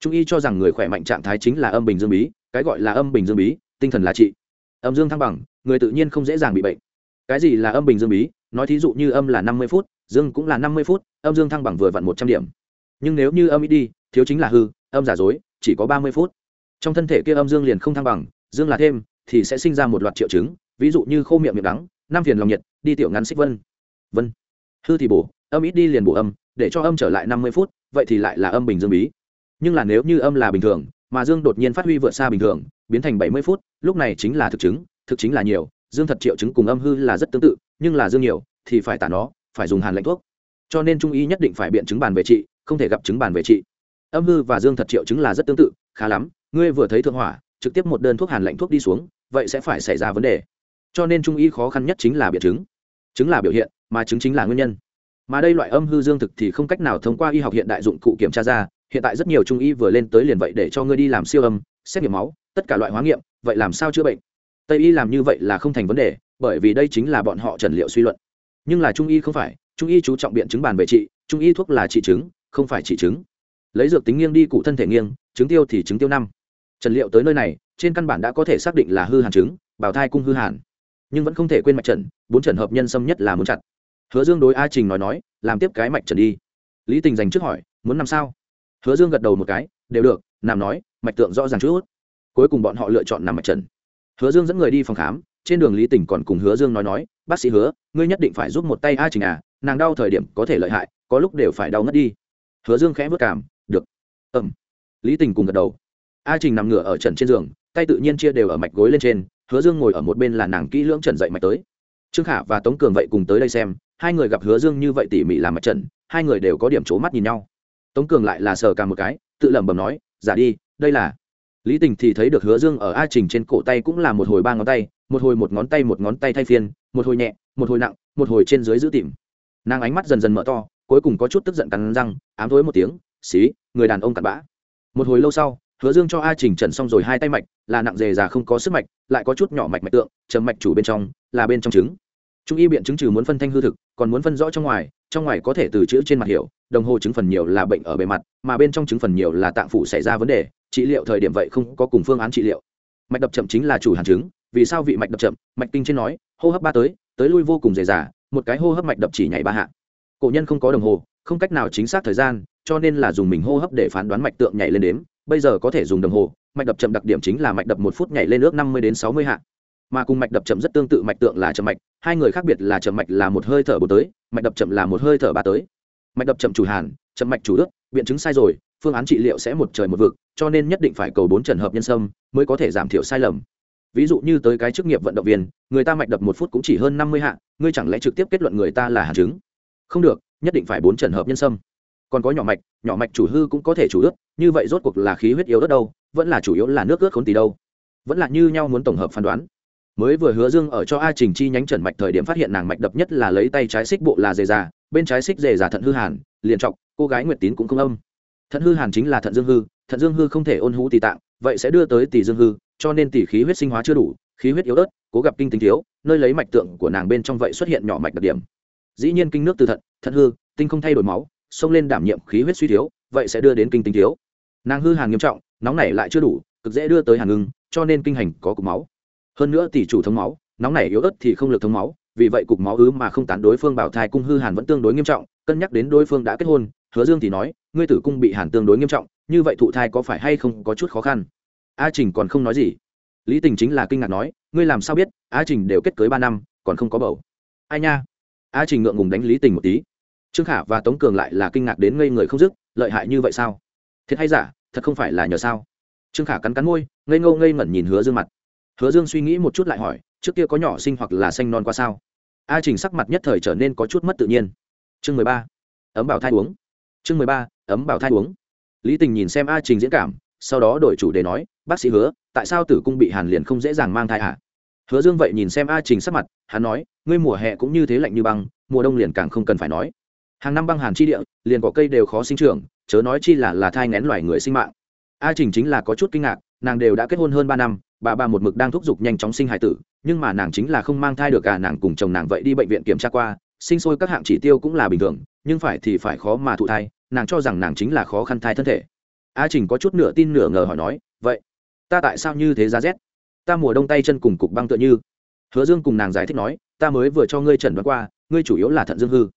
Trung y cho rằng người khỏe mạnh trạng thái chính là âm bình dương bí, cái gọi là âm bình dương bí, tinh thần là trị âm dương thăng bằng, người tự nhiên không dễ dàng bị bệnh. Cái gì là âm bình dương bí? Nói thí dụ như âm là năm mươi phút, dương cũng là năm mươi phút, âm dương thăng bằng vừa vặn một trăm điểm. Nhưng nếu như âm ít đi, thiếu chính là hư, âm giả dối, chỉ có ba mươi phút. Trong thân thể kia âm dương liền không thăng bằng, dương là thêm, thì sẽ sinh ra một loạt triệu chứng, ví dụ như khô miệng miệng đắng, năm phiền lòng nhiệt, đi tiểu ngắn xích vân. Vân. Hư thì bổ, âm ít đi liền bổ âm, để cho âm trở lại năm mươi phút, vậy thì lại là âm bình dương bí. Nhưng là nếu như âm là bình thường, mà dương đột nhiên phát huy vượt xa bình thường biến thành bảy mươi phút, lúc này chính là thực chứng, thực chính là nhiều, dương thật triệu chứng cùng âm hư là rất tương tự, nhưng là dương nhiều, thì phải tả nó, phải dùng hàn lạnh thuốc. Cho nên trung y nhất định phải biện chứng bàn về trị, không thể gặp chứng bàn về trị. Âm hư và dương thật triệu chứng là rất tương tự, khá lắm, ngươi vừa thấy thượng hỏa, trực tiếp một đơn thuốc hàn lạnh thuốc đi xuống, vậy sẽ phải xảy ra vấn đề. Cho nên trung y khó khăn nhất chính là biện chứng. Chứng là biểu hiện, mà chứng chính là nguyên nhân. Mà đây loại âm hư dương thực thì không cách nào thông qua y học hiện đại dụng cụ kiểm tra ra, hiện tại rất nhiều trung y vừa lên tới liền vậy để cho ngươi đi làm siêu âm, xét nghiệm máu tất cả loại hóa nghiệm, vậy làm sao chữa bệnh? Tây y làm như vậy là không thành vấn đề, bởi vì đây chính là bọn họ trần liệu suy luận. Nhưng là trung y không phải, trung y chú trọng biện chứng bàn về trị, trung y thuốc là trị chứng, không phải trị chứng. Lấy dược tính nghiêng đi cụ thân thể nghiêng, chứng tiêu thì chứng tiêu năm. Trần liệu tới nơi này, trên căn bản đã có thể xác định là hư hàn chứng, bào thai cung hư hàn. Nhưng vẫn không thể quên mạch trần, bốn trần hợp nhân xâm nhất là muốn chặt. Hứa dương đối a trình nói nói, làm tiếp cái mạch trần đi. Lý tình dành trước hỏi, muốn làm sao? Hứa dương gật đầu một cái, đều được. Nằm nói, mạch tượng rõ ràng chút cuối cùng bọn họ lựa chọn nằm mặt trần hứa dương dẫn người đi phòng khám, trên đường lý tỉnh còn cùng hứa dương nói nói, bác sĩ hứa, ngươi nhất định phải giúp một tay a trình à nàng đau thời điểm có thể lợi hại, có lúc đều phải đau ngất đi. Hứa dương khẽ vất cảm, được. Ẩm lý tình cùng gật đầu. A trình nằm ngửa ở trần trên giường, tay tự nhiên chia đều ở mạch gối lên trên, hứa dương ngồi ở một bên là nàng kỹ lưỡng trần dậy mạch tới. Trương khả và tống cường vậy cùng tới đây xem, hai người gặp hứa dương như vậy tỉ mỉ làm mạch trần hai người đều có điểm c mắt nhìn nhau. Tống cường lại là sờ cả một cái, tự lẩm bẩm nói, giả đi, đây là lý tình thì thấy được hứa dương ở a trình trên cổ tay cũng là một hồi ba ngón tay, một hồi một ngón tay, một ngón tay thay phiên, một hồi nhẹ, một hồi nặng, một hồi trên dưới giữ tìm nàng ánh mắt dần dần mở to, cuối cùng có chút tức giận cắn răng, ám thối một tiếng, xí, người đàn ông cặn bã. Một hồi lâu sau, hứa dương cho a trình trần xong rồi hai tay mạch, là nặng dề già không có sức mạch, lại có chút nhỏ mạch mạch tượng, chấm mạch chủ bên trong, là bên trong trứng. Trung y biện chứng trừ muốn phân thanh hư thực, còn muốn phân rõ trong ngoài trong ngoài có thể từ chữ trên mặt hiểu, đồng hồ chứng phần nhiều là bệnh ở bề mặt, mà bên trong chứng phần nhiều là tạng phủ xảy ra vấn đề trị liệu thời điểm vậy không có cùng phương án trị liệu. Mạch đập chậm chính là chủ hàn chứng, vì sao vị mạch đập chậm? Mạch kinh trên nói, hô hấp ba tới tới lui vô cùng dễ dàng một cái hô hấp mạch đập chỉ nhảy ba hạ. Cổ nhân không có đồng hồ, không cách nào chính xác thời gian, cho nên là dùng mình hô hấp để phán đoán mạch tượng nhảy lên đếm, bây giờ có thể dùng đồng hồ, mạch đập chậm đặc điểm chính là mạch đập một phút nhảy lên ước năm mươi đến sáu mươi hạ. Mà cùng mạch đập chậm rất tương tự, mạch tượng là chậm mạch, hai người khác biệt là chậm mạch là một hơi thở bốn tới, mạch đập chậm là một hơi thở ba tới. Mạch đập chậm chủ hàn, chậm mạch chủ ước, biện chứng sai rồi, phương án trị liệu sẽ một trời một vực cho nên nhất định phải cầu bốn trần hợp nhân sâm mới có thể giảm thiểu sai lầm. Ví dụ như tới cái chức nghiệp vận động viên, người ta mạch đập một phút cũng chỉ hơn năm mươi hạ, ngươi chẳng lẽ trực tiếp kết luận người ta là hạt chứng? Không được, nhất định phải bốn trần hợp nhân sâm. Còn có nhỏ mạch nhỏ mạch chủ hư cũng có thể chủ ướt như vậy rốt cuộc là khí huyết yếu đất đâu, vẫn là chủ yếu là nước ướt khốn tì đâu. Vẫn là như nhau muốn tổng hợp phán đoán. Mới vừa hứa dương ở cho a trình chi nhánh trần mạch thời điểm phát hiện nàng mạch đập nhất là lấy tay trái xích bộ là dề già, bên trái xích dề già thận hư hàn, liền trọc, cô gái nguyệt tín cũng không âm thận hư hàn chính là thận dương hư, thận dương hư không thể ôn hú tỳ tạng, vậy sẽ đưa tới tỳ dương hư, cho nên tỳ khí huyết sinh hóa chưa đủ, khí huyết yếu ớt, cố gặp kinh tinh thiếu, nơi lấy mạch tượng của nàng bên trong vậy xuất hiện nhỏ mạch đặc điểm. Dĩ nhiên kinh nước từ thận thận hư, tinh không thay đổi máu, xông lên đảm nhiệm khí huyết suy thiếu, vậy sẽ đưa đến kinh tinh thiếu. Nàng hư hàn nghiêm trọng, nóng này lại chưa đủ, cực dễ đưa tới hàn ngưng, cho nên kinh hành có cục máu. Hơn nữa tỷ chủ thống máu, nóng này yếu ớt thì không lực thống máu, vì vậy cục máu ứ mà không tán đối phương bảo thai cung hư hàn vẫn tương đối nghiêm trọng, cân nhắc đến đối phương đã kết hôn, hứa dương thì nói ngươi tử cung bị hàn tương đối nghiêm trọng, như vậy thụ thai có phải hay không có chút khó khăn? A trình còn không nói gì. Lý tình chính là kinh ngạc nói, ngươi làm sao biết, a trình đều kết cưới ba năm, còn không có bầu. Ai nha? A trình ngượng ngùng đánh lý tình một tí. Trương khả và tống cường lại là kinh ngạc đến ngây người không dứt, lợi hại như vậy sao? Thiệt hay giả, thật không phải là nhờ sao? Trương khả cắn cắn môi, ngây ngô ngây ngẩn nhìn hứa dương mặt. Hứa dương suy nghĩ một chút lại hỏi, trước kia có nhỏ sinh hoặc là xanh non qua sao? A trình sắc mặt nhất thời trở nên có chút mất tự nhiên. Chương mười ba. Ấm bảo thai uống chương mười ba, ấm bảo thai uống. Lý tình nhìn xem a trình diễn cảm, sau đó đổi chủ đề nói, bác sĩ hứa, tại sao tử cung bị hàn liền không dễ dàng mang thai à? hứa dương vậy nhìn xem a trình sắc mặt, hắn nói, ngươi mùa hè cũng như thế lạnh như băng, mùa đông liền càng không cần phải nói. Hàng năm băng hàn chi địa, liền có cây đều khó sinh trưởng, chớ nói chi là là thai ngén loài người sinh mạng. A trình chính là có chút kinh ngạc, nàng đều đã kết hôn hơn ba năm, bà bà một mực đang thúc giục nhanh chóng sinh hài tử, nhưng mà nàng chính là không mang thai được cả nàng cùng chồng nàng vậy đi bệnh viện kiểm tra qua, sinh sôi các hạng chỉ tiêu cũng là bình thường, nhưng phải thì phải khó mà thụ thai nàng cho rằng nàng chính là khó khăn thai thân thể. A trình có chút nửa tin nửa ngờ hỏi nói, vậy, ta tại sao như thế giá rét? Ta mùa đông tay chân cùng cục băng tựa như. Hứa dương cùng nàng giải thích nói, ta mới vừa cho ngươi trần đoán qua, ngươi chủ yếu là thận dương hư.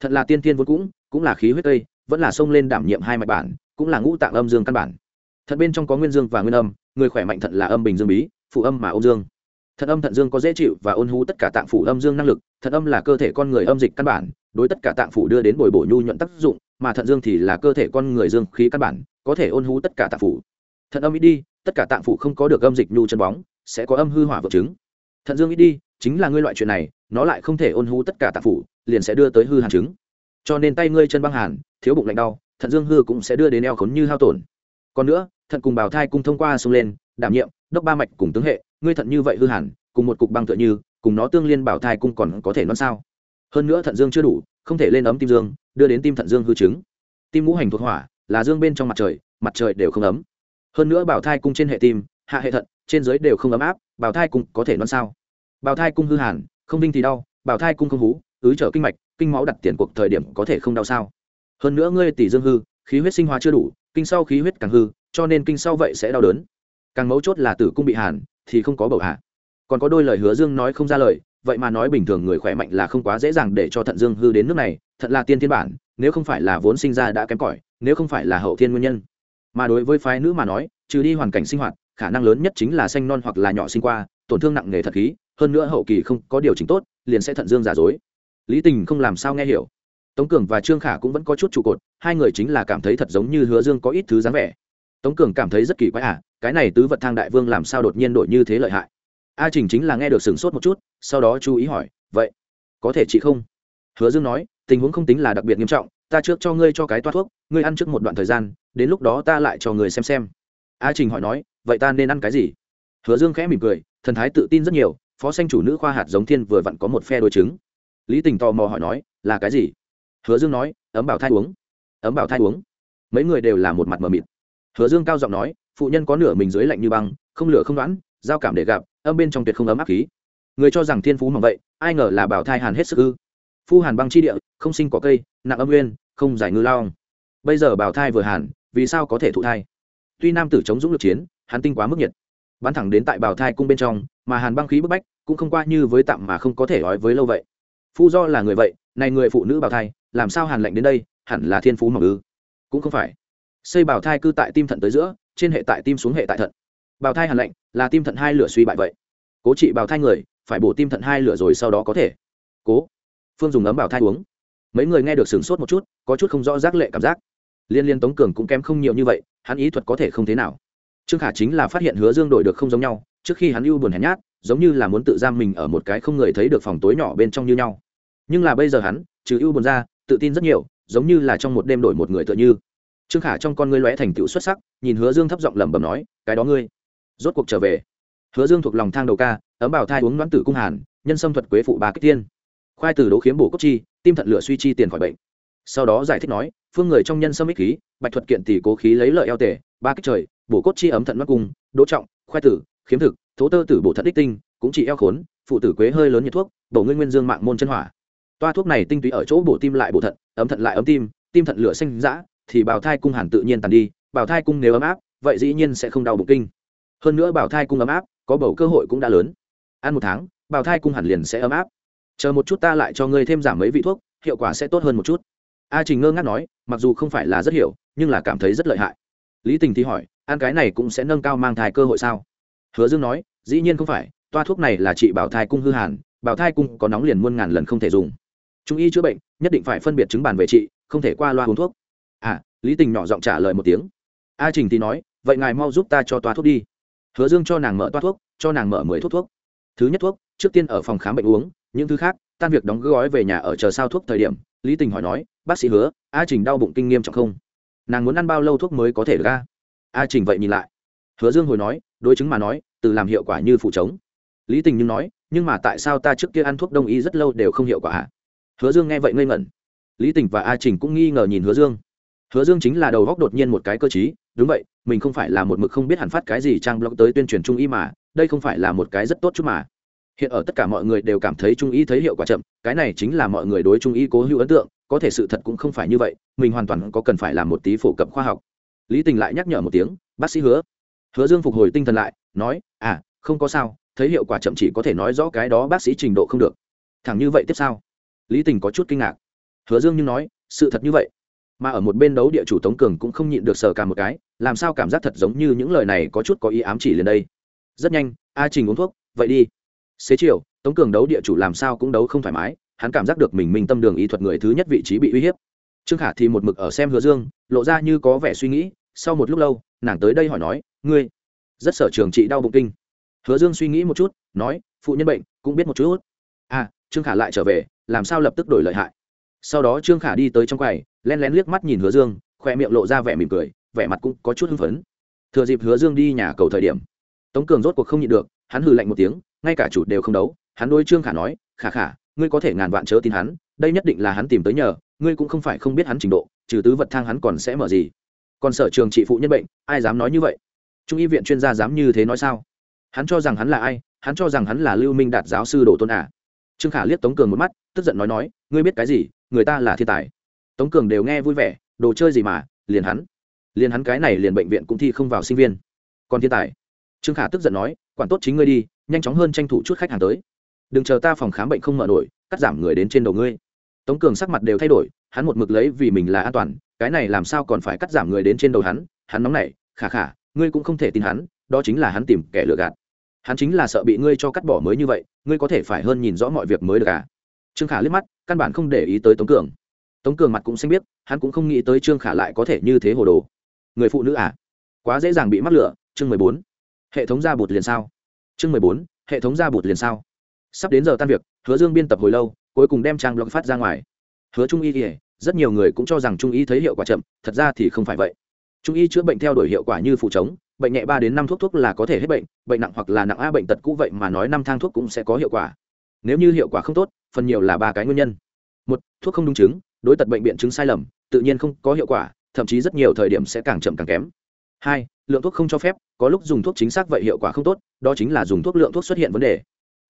Thật là tiên tiên vốn cũng cũng là khí huyết tây, vẫn là xông lên đảm nhiệm hai mạch bản, cũng là ngũ tạng âm dương căn bản. Thận bên trong có nguyên dương và nguyên âm, người khỏe mạnh thận là âm bình dương bí, phụ âm mà ôn dương. Thận âm thận dương có dễ chịu và ôn hú tất cả tạng phủ âm dương năng lực, thận âm là cơ thể con người âm dịch căn bản, đối tất cả tạng phủ đưa đến bồi bổ nhu nhuận tác dụng mà thận dương thì là cơ thể con người dương khí căn bản, có thể ôn hú tất cả tạng phủ. Thận âm ít đi, tất cả tạng phủ không có được âm dịch nhu chân bóng, sẽ có âm hư hỏa vợ chứng. Thận dương ít đi, chính là ngươi loại chuyện này, nó lại không thể ôn hú tất cả tạng phủ, liền sẽ đưa tới hư hàn chứng. Cho nên tay ngươi chân băng hàn, thiếu bụng lạnh đau, thận dương hư cũng sẽ đưa đến eo khốn như hao tổn. Còn nữa, thận cùng bào thai cung thông qua sung lên, đảm nhiệm, đốc ba mạch cùng tướng hệ, ngươi thận như vậy hư hàn, cùng một cục băng tựa như, cùng nó tương liên bảo thai cung còn có thể non sao. Hơn nữa thận dương chưa đủ không thể lên ấm tim dương, đưa đến tim thận dương hư chứng. Tim ngũ hành thuộc hỏa, là dương bên trong mặt trời mặt trời đều không ấm. Hơn nữa bảo thai cung trên hệ tim, hạ hệ thận, trên dưới đều không ấm áp bảo thai cung có thể non sao? Bảo thai cung hư hàn, không vinh thì đau bảo thai cung không hú, ứ trở kinh mạch, kinh máu đặt tiền cuộc thời điểm có thể không đau sao? Hơn nữa ngươi tỷ dương hư, khí huyết sinh hóa chưa đủ, kinh sau khí huyết càng hư, cho nên kinh sau vậy sẽ đau đớn. Càng mấu chốt là tử cung bị hàn, thì không có bầu hạ. Còn có đôi lời hứa dương nói không ra lời vậy mà nói bình thường người khỏe mạnh là không quá dễ dàng để cho thận dương hư đến nước này, thận là tiên thiên bản, nếu không phải là vốn sinh ra đã kém cỏi, nếu không phải là hậu thiên nguyên nhân. Mà đối với phái nữ mà nói, trừ đi hoàn cảnh sinh hoạt, khả năng lớn nhất chính là xanh non hoặc là nhỏ sinh qua, tổn thương nặng nề thật khí, hơn nữa hậu kỳ không có điều chỉnh tốt, liền sẽ thận dương giả dối. Lý tình không làm sao nghe hiểu. Tống cường và trương khả cũng vẫn có chút trụ cột, hai người chính là cảm thấy thật giống như hứa dương có ít thứ dáng vẻ. Tống cường cảm thấy rất kỳ quái à cái này tứ vật thang đại vương làm sao đột nhiên đổi như thế lợi hại? A trình chính là nghe được sửng sốt một chút, sau đó chú ý hỏi, vậy, có thể chị không? Hứa dương nói, tình huống không tính là đặc biệt nghiêm trọng, ta trước cho ngươi cho cái toa thuốc, ngươi ăn trước một đoạn thời gian, đến lúc đó ta lại cho người xem xem. A trình hỏi nói, vậy ta nên ăn cái gì? Hứa dương khẽ mỉm cười, thần thái tự tin rất nhiều, phó sanh chủ nữ khoa hạt giống thiên vừa vặn có một phe đôi trứng lý tình tò mò hỏi nói, là cái gì? Hứa dương nói, ấm bảo thai uống. Ấm bảo thai uống. Mấy người đều là một mặt mờ mịt. Hứa dương cao giọng nói, phụ nhân có nửa mình dưới lạnh như băng, không lửa không đoán giao cảm để gặp, âm bên trong tuyệt không ấm áp khí. Người cho rằng thiên phú mỏng vậy, ai ngờ là bảo thai hàn hết sức ư. Phu hàn băng chi địa, không sinh có cây, nặng âm nguyên, không giải ngư lao bây giờ bảo thai vừa hàn, vì sao có thể thụ thai? Tuy nam tử chống dũng lực chiến, hắn tinh quá mức nhiệt. Bắn thẳng đến tại bảo thai cung bên trong, mà hàn băng khí bức bách, cũng không qua như với tạm mà không có thể nói với lâu vậy. Phu do là người vậy, này người phụ nữ bảo thai, làm sao hàn lệnh đến đây, hẳn là thiên phú mỏng ư. Cũng không phải. Xây bảo thai cư tại tim thận tới giữa, trên hệ tại tim xuống hệ tại thận bào thai hàn lạnh, là tim thận hai lửa suy bại vậy. Cố trị bào thai người, phải bổ tim thận hai lửa rồi sau đó có thể. Cố. Phương dùng ấm bào thai uống. Mấy người nghe được sửng sốt một chút, có chút không rõ rác lệ cảm giác. Liên liên tống cường cũng kém không nhiều như vậy, hắn ý thuật có thể không thế nào. Trương khả chính là phát hiện hứa dương đổi được không giống nhau, trước khi hắn ưu buồn hèn nhát, giống như là muốn tự giam mình ở một cái không người thấy được phòng tối nhỏ bên trong như nhau. Nhưng là bây giờ hắn, trừ ưu buồn ra, tự tin rất nhiều, giống như là trong một đêm đổi một người tựa như. Trương khả trong con ngươi lóe thành tựu xuất sắc, nhìn hứa dương thấp giọng lẩm bẩm nói, cái đó ngươi rốt cuộc trở về. Hứa dương thuộc lòng thang đầu ca, ấm bảo thai uống đoán tử cung hàn, nhân sâm thuật quế phụ bà kích tiên. Khoai từ đỗ khiếm bổ cốt chi, tim thận lửa suy chi tiền khỏi bệnh. Sau đó giải thích nói, phương người trong nhân sâm ích khí, bạch thuật kiện tỷ cố khí lấy lợi eo tể ba kích trời, bổ cốt chi ấm thận mắt cung, đỗ trọng, khoai tử, khiếm thực, thố tơ tử bổ thận đích tinh, cũng chỉ eo khốn, phụ tử quế hơi lớn nhiệt thuốc, bổ nguyên nguyên dương mạng môn chân hỏa. Toa thuốc này tinh túy ở chỗ bổ tim lại bổ thận, ấm thận lại ấm tim tim thận lửa xanh dã, thì bào thai cung hàn tự nhiên tàn đi, bào thai cung nếu ấm áp, vậy dĩ nhiên sẽ không đau bụng kinh hơn nữa bào thai cung ấm áp, có bầu cơ hội cũng đã lớn. Ăn một tháng, bào thai cung hẳn liền sẽ ấm áp. Chờ một chút ta lại cho ngươi thêm giảm mấy vị thuốc, hiệu quả sẽ tốt hơn một chút. A trình ngơ ngác nói, mặc dù không phải là rất hiểu, nhưng là cảm thấy rất lợi hại. Lý tình thì hỏi, ăn cái này cũng sẽ nâng cao mang thai cơ hội sao? Hứa dương nói, dĩ nhiên không phải, toa thuốc này là trị bảo thai cung hư hàn bảo thai cung có nóng liền muôn ngàn lần không thể dùng. Trung y chữa bệnh, nhất định phải phân biệt chứng bàn về trị, không thể qua loa uống thuốc. À lý tình nhỏ giọng trả lời một tiếng. A trình thì nói, vậy ngài mau giúp ta cho toa thuốc đi hứa dương cho nàng mở toa thuốc, cho nàng mở mười thuốc thuốc. Thứ nhất thuốc, trước tiên ở phòng khám bệnh uống, những thứ khác, tan việc đóng gói về nhà ở chờ sao thuốc thời điểm, lý tình hỏi nói, bác sĩ hứa, a trình đau bụng kinh nghiêm trọng không? Nàng muốn ăn bao lâu thuốc mới có thể ra a? Trình vậy nhìn lại. Hứa dương hồi nói, đối chứng mà nói, từ làm hiệu quả như phụ chống lý tình nhưng nói, nhưng mà tại sao ta trước kia ăn thuốc đông y rất lâu đều không hiệu quả hả? Hứa dương nghe vậy ngây ngẩn. Lý tình và a trình cũng nghi ngờ nhìn hứa dương hứa dương chính là đầu góc đột nhiên một cái cơ chí đúng vậy, mình không phải là một mực không biết hẳn phát cái gì trang blog tới tuyên truyền trung y mà, đây không phải là một cái rất tốt chút mà. Hiện ở tất cả mọi người đều cảm thấy trung y thấy hiệu quả chậm, cái này chính là mọi người đối trung y cố hữu ấn tượng, có thể sự thật cũng không phải như vậy, mình hoàn toàn có cần phải làm một tí phổ cập khoa học. Lý tình lại nhắc nhở một tiếng, bác sĩ hứa. Hứa dương phục hồi tinh thần lại, nói à không có sao, thấy hiệu quả chậm chỉ có thể nói rõ cái đó bác sĩ trình độ không được. Thẳng như vậy tiếp sao? Lý tình có chút kinh ngạc. Hứa dương nhưng nói, sự thật như vậy mà ở một bên đấu địa chủ tống cường cũng không nhịn được sờ cả một cái, làm sao cảm giác thật giống như những lời này có chút có ý ám chỉ lên đây. Rất nhanh, a trình uống thuốc, vậy đi. Xế chiều, tống cường đấu địa chủ làm sao cũng đấu không thoải mái, hắn cảm giác được mình minh tâm đường ý thuật người thứ nhất vị trí bị uy hiếp. Trương khả thì một mực ở xem hứa dương, lộ ra như có vẻ suy nghĩ, sau một lúc lâu, nàng tới đây hỏi nói, ngươi? Rất sở trường Chị đau bụng kinh. Hứa dương suy nghĩ một chút, nói, phụ nhân bệnh, cũng biết một chút. À trương khả lại trở về, làm sao lập tức đổi lợi hại. Sau đó trương khả đi tới trong quầy len lén liếc mắt nhìn hứa dương, khoe miệng lộ ra vẻ mỉm cười, vẻ mặt cũng có chút hưng phấn. Thừa dịp hứa dương đi nhà cầu thời điểm, tống cường rốt cuộc không nhịn được, hắn hừ lạnh một tiếng, ngay cả chủ đều không đấu, hắn đôi trương khả nói, khả khả, ngươi có thể ngàn vạn chớ tin hắn, đây nhất định là hắn tìm tới nhờ, ngươi cũng không phải không biết hắn trình độ, trừ tứ vật thang hắn còn sẽ mở gì. Còn sở trường trị phụ nhân bệnh, ai dám nói như vậy? Trung y viện chuyên gia dám như thế nói sao? Hắn cho rằng hắn là ai, hắn cho rằng hắn là lưu minh đạt giáo sư đồ tôn à? Trương khả liếc tống cường một mắt, tức giận nói nói, ngươi biết cái gì, người ta là thiên tài tống cường đều nghe vui vẻ, đồ chơi gì mà, liền hắn. Liền hắn cái này liền bệnh viện cũng thi không vào sinh viên. Còn thiên tài. Trương khả tức giận nói, quản tốt chính ngươi đi, nhanh chóng hơn tranh thủ chút khách hàng tới. Đừng chờ ta phòng khám bệnh không mở nổi, cắt giảm người đến trên đầu ngươi. Tống cường sắc mặt đều thay đổi, hắn một mực lấy vì mình là an toàn, cái này làm sao còn phải cắt giảm người đến trên đầu hắn hắn nóng nảy, khả khả, ngươi cũng không thể tin hắn, đó chính là hắn tìm kẻ lừa gạt. Hắn chính là sợ bị ngươi cho cắt bỏ mới như vậy, ngươi có thể phải hơn nhìn rõ mọi việc mới được cả trương khả liếc mắt, căn bản không để ý tới tống cường tống cường mặt cũng xanh biết hắn cũng không nghĩ tới trương khả lại có thể như thế hồ đồ. Người phụ nữ à? Quá dễ dàng bị mắc lựa chương mười bốn. Hệ thống ra bụt liền sao? Chương mười bốn, hệ thống ra bụt liền sao? Sắp đến giờ tan việc, hứa dương biên tập hồi lâu, cuối cùng đem trang blog phát ra ngoài. Hứa trung y kể rất nhiều người cũng cho rằng trung y thấy hiệu quả chậm, thật ra thì không phải vậy. Trung y chữa bệnh theo đuổi hiệu quả như phụ chống bệnh nhẹ ba đến năm thuốc thuốc là có thể hết bệnh bệnh nặng hoặc là nặng a bệnh tật cũ vậy mà nói năm thang thuốc cũng sẽ có hiệu quả. Nếu như hiệu quả không tốt, phần nhiều là ba cái nguyên nhân. Một, thuốc không đúng chứng đối tật bệnh biện chứng sai lầm, tự nhiên không có hiệu quả, thậm chí rất nhiều thời điểm sẽ càng chậm càng kém. Hai, lượng thuốc không cho phép, có lúc dùng thuốc chính xác vậy hiệu quả không tốt, đó chính là dùng thuốc lượng thuốc xuất hiện vấn đề.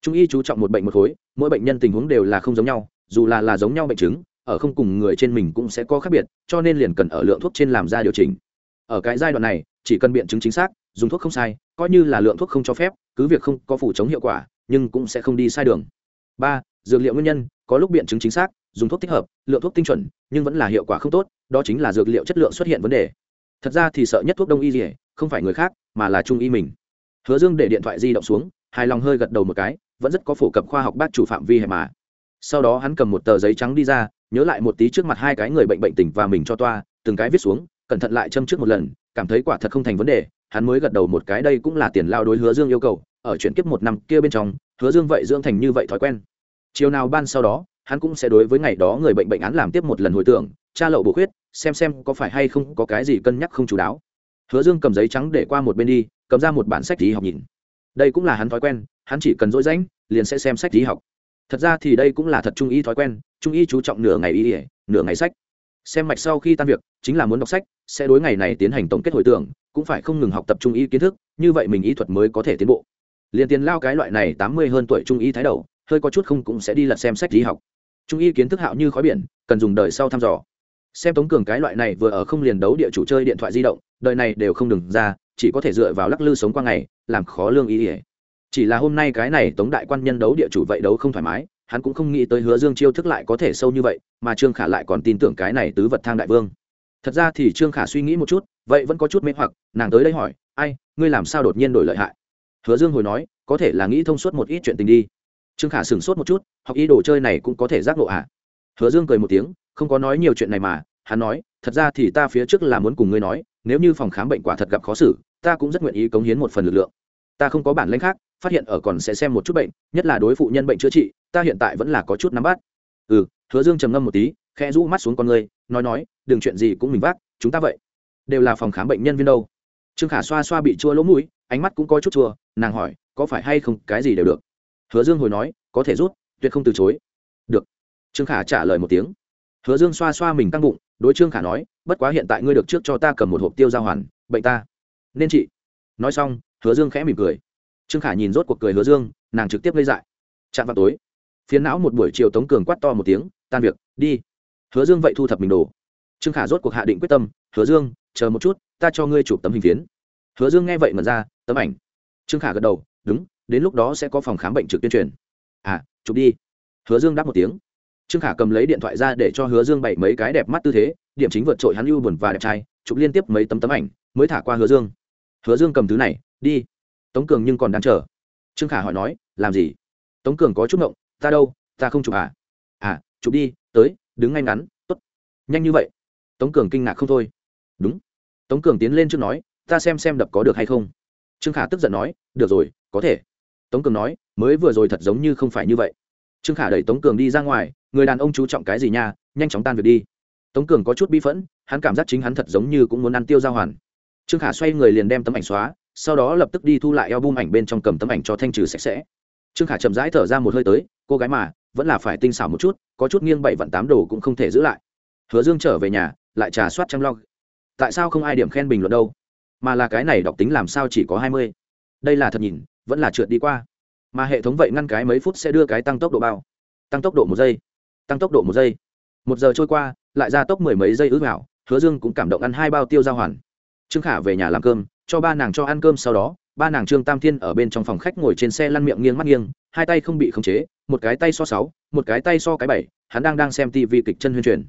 Trung y chú trọng một bệnh một khối, mỗi bệnh nhân tình huống đều là không giống nhau, dù là là giống nhau bệnh chứng, ở không cùng người trên mình cũng sẽ có khác biệt, cho nên liền cần ở lượng thuốc trên làm ra điều chỉnh. Ở cái giai đoạn này, chỉ cần biện chứng chính xác, dùng thuốc không sai, coi như là lượng thuốc không cho phép, cứ việc không có phủ chống hiệu quả, nhưng cũng sẽ không đi sai đường. Ba, dược liệu nguyên nhân có lúc biện chứng chính xác, dùng thuốc thích hợp, lượng thuốc tinh chuẩn, nhưng vẫn là hiệu quả không tốt, đó chính là dược liệu chất lượng xuất hiện vấn đề. Thật ra thì sợ nhất thuốc đông y gì, không phải người khác, mà là trung y mình. Hứa dương để điện thoại di động xuống, hài lòng hơi gật đầu một cái, vẫn rất có phổ cập khoa học bác chủ phạm vi hẹp mà. Sau đó hắn cầm một tờ giấy trắng đi ra, nhớ lại một tí trước mặt hai cái người bệnh bệnh tình và mình cho toa, từng cái viết xuống, cẩn thận lại châm trước một lần, cảm thấy quả thật không thành vấn đề, hắn mới gật đầu một cái, đây cũng là tiền lao đối hứa dương yêu cầu, ở chuyển kiếp một năm kia bên trong, hứa dương vậy dưỡng thành như vậy thói quen chiều nào ban sau đó, hắn cũng sẽ đối với ngày đó người bệnh bệnh án làm tiếp một lần hồi tưởng, tra lậu bổ khuyết, xem xem có phải hay không có cái gì cân nhắc không chú đáo. Hứa dương cầm giấy trắng để qua một bên đi, cầm ra một bản sách lý học nhìn. Đây cũng là hắn thói quen, hắn chỉ cần dỗi rãnh, liền sẽ xem sách lý học. Thật ra thì đây cũng là thật trung y thói quen, trung y chú trọng nửa ngày y ỉa nửa ngày sách. Xem mạch sau khi tan việc, chính là muốn đọc sách, sẽ đối ngày này tiến hành tổng kết hồi tưởng, cũng phải không ngừng học tập trung y kiến thức, như vậy mình y thuật mới có thể tiến bộ. Liền tiền lao cái loại này tám mươi hơn tuổi trung y thái đầu hơi có chút không cũng sẽ đi lật xem sách lý học. Trung y kiến thức hạo như khói biển, cần dùng đời sau thăm dò. Xem tống cường cái loại này vừa ở không liền đấu địa chủ chơi điện thoại di động, đời này đều không đừng ra, chỉ có thể dựa vào lắc lư sống qua ngày, làm khó lương ý ỉa chỉ là hôm nay cái này tống đại quan nhân đấu địa chủ vậy đấu không thoải mái, hắn cũng không nghĩ tới hứa dương chiêu thức lại có thể sâu như vậy, mà trương khả lại còn tin tưởng cái này tứ vật thang đại vương. Thật ra thì trương khả suy nghĩ một chút, vậy vẫn có chút mê hoặc, nàng tới đây hỏi, ai, ngươi làm sao đột nhiên đổi lợi hại? Hứa dương hồi nói, có thể là nghĩ thông suốt một ít chuyện tình đi trương khả sửng sốt một chút, học ý đồ chơi này cũng có thể giác ngộ ạ à? hứa dương cười một tiếng, không có nói nhiều chuyện này mà, hắn nói, thật ra thì ta phía trước là muốn cùng ngươi nói, nếu như phòng khám bệnh quả thật gặp khó xử, ta cũng rất nguyện ý cống hiến một phần lực lượng. Ta không có bản lãnh khác, phát hiện ở còn sẽ xem một chút bệnh, nhất là đối phụ nhân bệnh chữa trị, ta hiện tại vẫn là có chút nắm bắt. Ừ hứa dương trầm ngâm một tí, khẽ rũ mắt xuống con ngươi, nói nói, đừng chuyện gì cũng mình vác, chúng ta vậy, đều là phòng khám bệnh nhân viên đâu. Trương khả xoa xoa bị chua lỗ mũi, ánh mắt cũng có chút chua, nàng hỏi, có phải hay không cái gì đều được? Hứa dương hồi nói, có thể rút, tuyệt không từ chối. Được. Trương khả trả lời một tiếng. Hứa dương xoa xoa mình căng bụng, đối trương khả nói, bất quá hiện tại ngươi được trước cho ta cầm một hộp tiêu giao hoàn, bệnh ta. Nên chị. Nói xong, hứa dương khẽ mỉm cười. Trương khả nhìn rốt cuộc cười hứa dương, nàng trực tiếp gây dại. Chạm vào tối, phiến não một buổi chiều tống cường quát to một tiếng, tan việc, đi. Hứa dương vậy thu thập mình đồ. Trương khả rốt cuộc hạ định quyết tâm, hứa dương, chờ một chút, ta cho ngươi chụp tấm hình phiến. Hứa dương nghe vậy mở ra, tấm ảnh. Trương khả gật đầu, đúng đến lúc đó sẽ có phòng khám bệnh trực tuyên truyền. À chụp đi. Hứa dương đáp một tiếng. Trương khả cầm lấy điện thoại ra để cho hứa dương bày mấy cái đẹp mắt tư thế, điểm chính vượt trội hắn ưu buồn và đẹp trai, chụp liên tiếp mấy tấm tấm ảnh, mới thả qua hứa dương. Hứa dương cầm thứ này, đi. Tống cường nhưng còn đang chờ. Trương khả hỏi nói, làm gì? Tống cường có chút ngộng, ta đâu, ta không chụp à? À chụp đi, tới, đứng ngay ngắn t ố t nhanh như vậy? Tống cường kinh ngạc không thôi. Đúng. Tống cường tiến lên trước nói, ta xem xem đập có được hay không. Trương khả tức giận nói, được rồi, có thể tống cường nói, mới vừa rồi thật giống như không phải như vậy. Trương khả đẩy tống cường đi ra ngoài, người đàn ông chú trọng cái gì nha, nhanh chóng tan việc đi. Tống cường có chút bi phẫn, hắn cảm giác chính hắn thật giống như cũng muốn ăn tiêu giao hoàn. Trương khả xoay người liền đem tấm ảnh xóa, sau đó lập tức đi thu lại eo bum ảnh bên trong cầm tấm ảnh cho thanh trừ sạch sẽ. Trương khả chậm rãi thở ra một hơi tới, cô gái mà, vẫn là phải tinh xảo một chút, có chút nghiêng bảy vạn tám đồ cũng không thể giữ lại. Hứa dương trở về nhà, lại trà soát chăm log. Tại sao không ai điểm khen bình luận đâu? Mà là cái này đọc tính làm sao chỉ có hai mươi? Đây là thật nhìn vẫn là trượt đi qua. Mà hệ thống vậy ngăn cái mấy phút sẽ đưa cái tăng tốc độ bao. Tăng tốc độ một giây. Tăng tốc độ một giây. Một giờ trôi qua, lại ra tốc mười mấy giây ước vào hứa dương cũng cảm động ăn hai bao tiêu giao hoàn. Trương khả về nhà làm cơm, cho ba nàng cho ăn cơm sau đó, ba nàng trương tam thiên ở bên trong phòng khách ngồi trên xe lăn miệng nghiêng mắt nghiêng, hai tay không bị khống chế, một cái tay so sáu, một cái tay so cái bảy, hắn đang đang xem tivi kịch chân huyên truyền.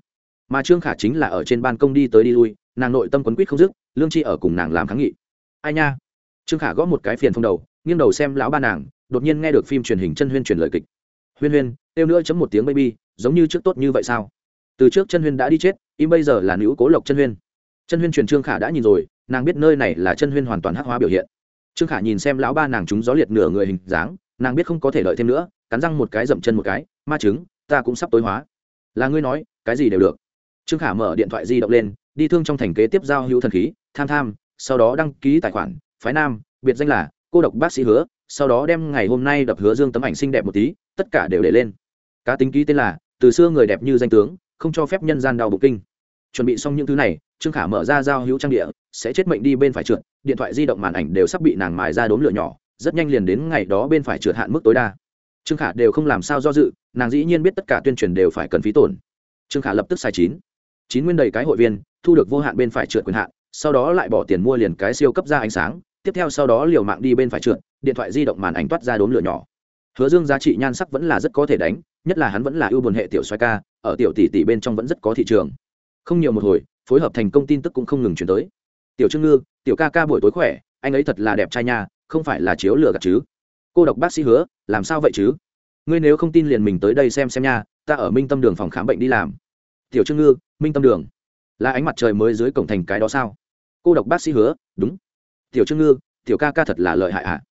Mà trương khả chính là ở trên ban công đi tới đi lui, nàng nội tâm quấn quýt không dứt, lương chi ở cùng nàng làm kháng nghị. Ai nha? Trương khả gõ một cái phiền phong đầu nghiêng đầu xem lão ba nàng, đột nhiên nghe được phim truyền hình chân huyên truyền lời kịch. Huyên huyên têu nữa chấm một tiếng baby, giống như trước tốt như vậy sao? Từ trước chân huyên đã đi chết, im bây giờ là nữ cố lộc chân huyên. Chân huyên truyền trương khả đã nhìn rồi, nàng biết nơi này là chân huyên hoàn toàn hắc hóa biểu hiện. Trương khả nhìn xem lão ba nàng chúng gió liệt nửa người hình dáng, nàng biết không có thể đợi thêm nữa, cắn răng một cái dậm chân một cái, ma chứng ta cũng sắp tối hóa. Là ngươi nói, cái gì đều được. Trương khả mở điện thoại di động lên, đi thương trong thành kế tiếp giao hữu thần khí, tham tham, sau đó đăng ký tài khoản, phái nam, biệt danh là cô độc bác sĩ hứa, sau đó đem ngày hôm nay đập hứa dương tấm ảnh xinh đẹp một tí, tất cả đều để lên. Cá tính ký tên là, từ xưa người đẹp như danh tướng, không cho phép nhân gian đau bụng kinh. Chuẩn bị xong những thứ này, trương khả mở ra giao hữu trang địa, sẽ chết mệnh đi bên phải trượt, điện thoại di động màn ảnh đều sắp bị nàng mài ra đốm lửa nhỏ, rất nhanh liền đến ngày đó bên phải trượt hạn mức tối đa. Trương khả đều không làm sao do dự, nàng dĩ nhiên biết tất cả tuyên truyền đều phải cần phí tổn. Trương khả lập tức sai chín. Chín nguyên đầy cái hội viên, thu được vô hạn bên phải trượt quyền hạn, sau đó lại bỏ tiền mua liền cái siêu cấp ra ánh sáng tiếp theo sau đó liều mạng đi bên phải trượt, điện thoại di động màn ảnh toát ra đốm lửa nhỏ. Hứa dương giá trị nhan sắc vẫn là rất có thể đánh, nhất là hắn vẫn là ưu buồn hệ tiểu xoay ca, ở tiểu tỷ tỷ bên trong vẫn rất có thị trường. Không nhiều một hồi, phối hợp thành công tin tức cũng không ngừng chuyển tới. Tiểu trương ngư, tiểu ca ca buổi tối khỏe, anh ấy thật là đẹp trai nha, không phải là chiếu lừa gạt chứ? Cô độc bác sĩ hứa, làm sao vậy chứ? Ngươi nếu không tin liền mình tới đây xem xem nha, ta ở minh tâm đường phòng khám bệnh đi làm. Tiểu trương ngư, minh tâm đường, là ánh mặt trời mới dưới cổng thành cái đó sao? Cô độc bác sĩ hứa, đúng tiểu trương ngư, tiểu ca ca thật là lợi hại ạ à?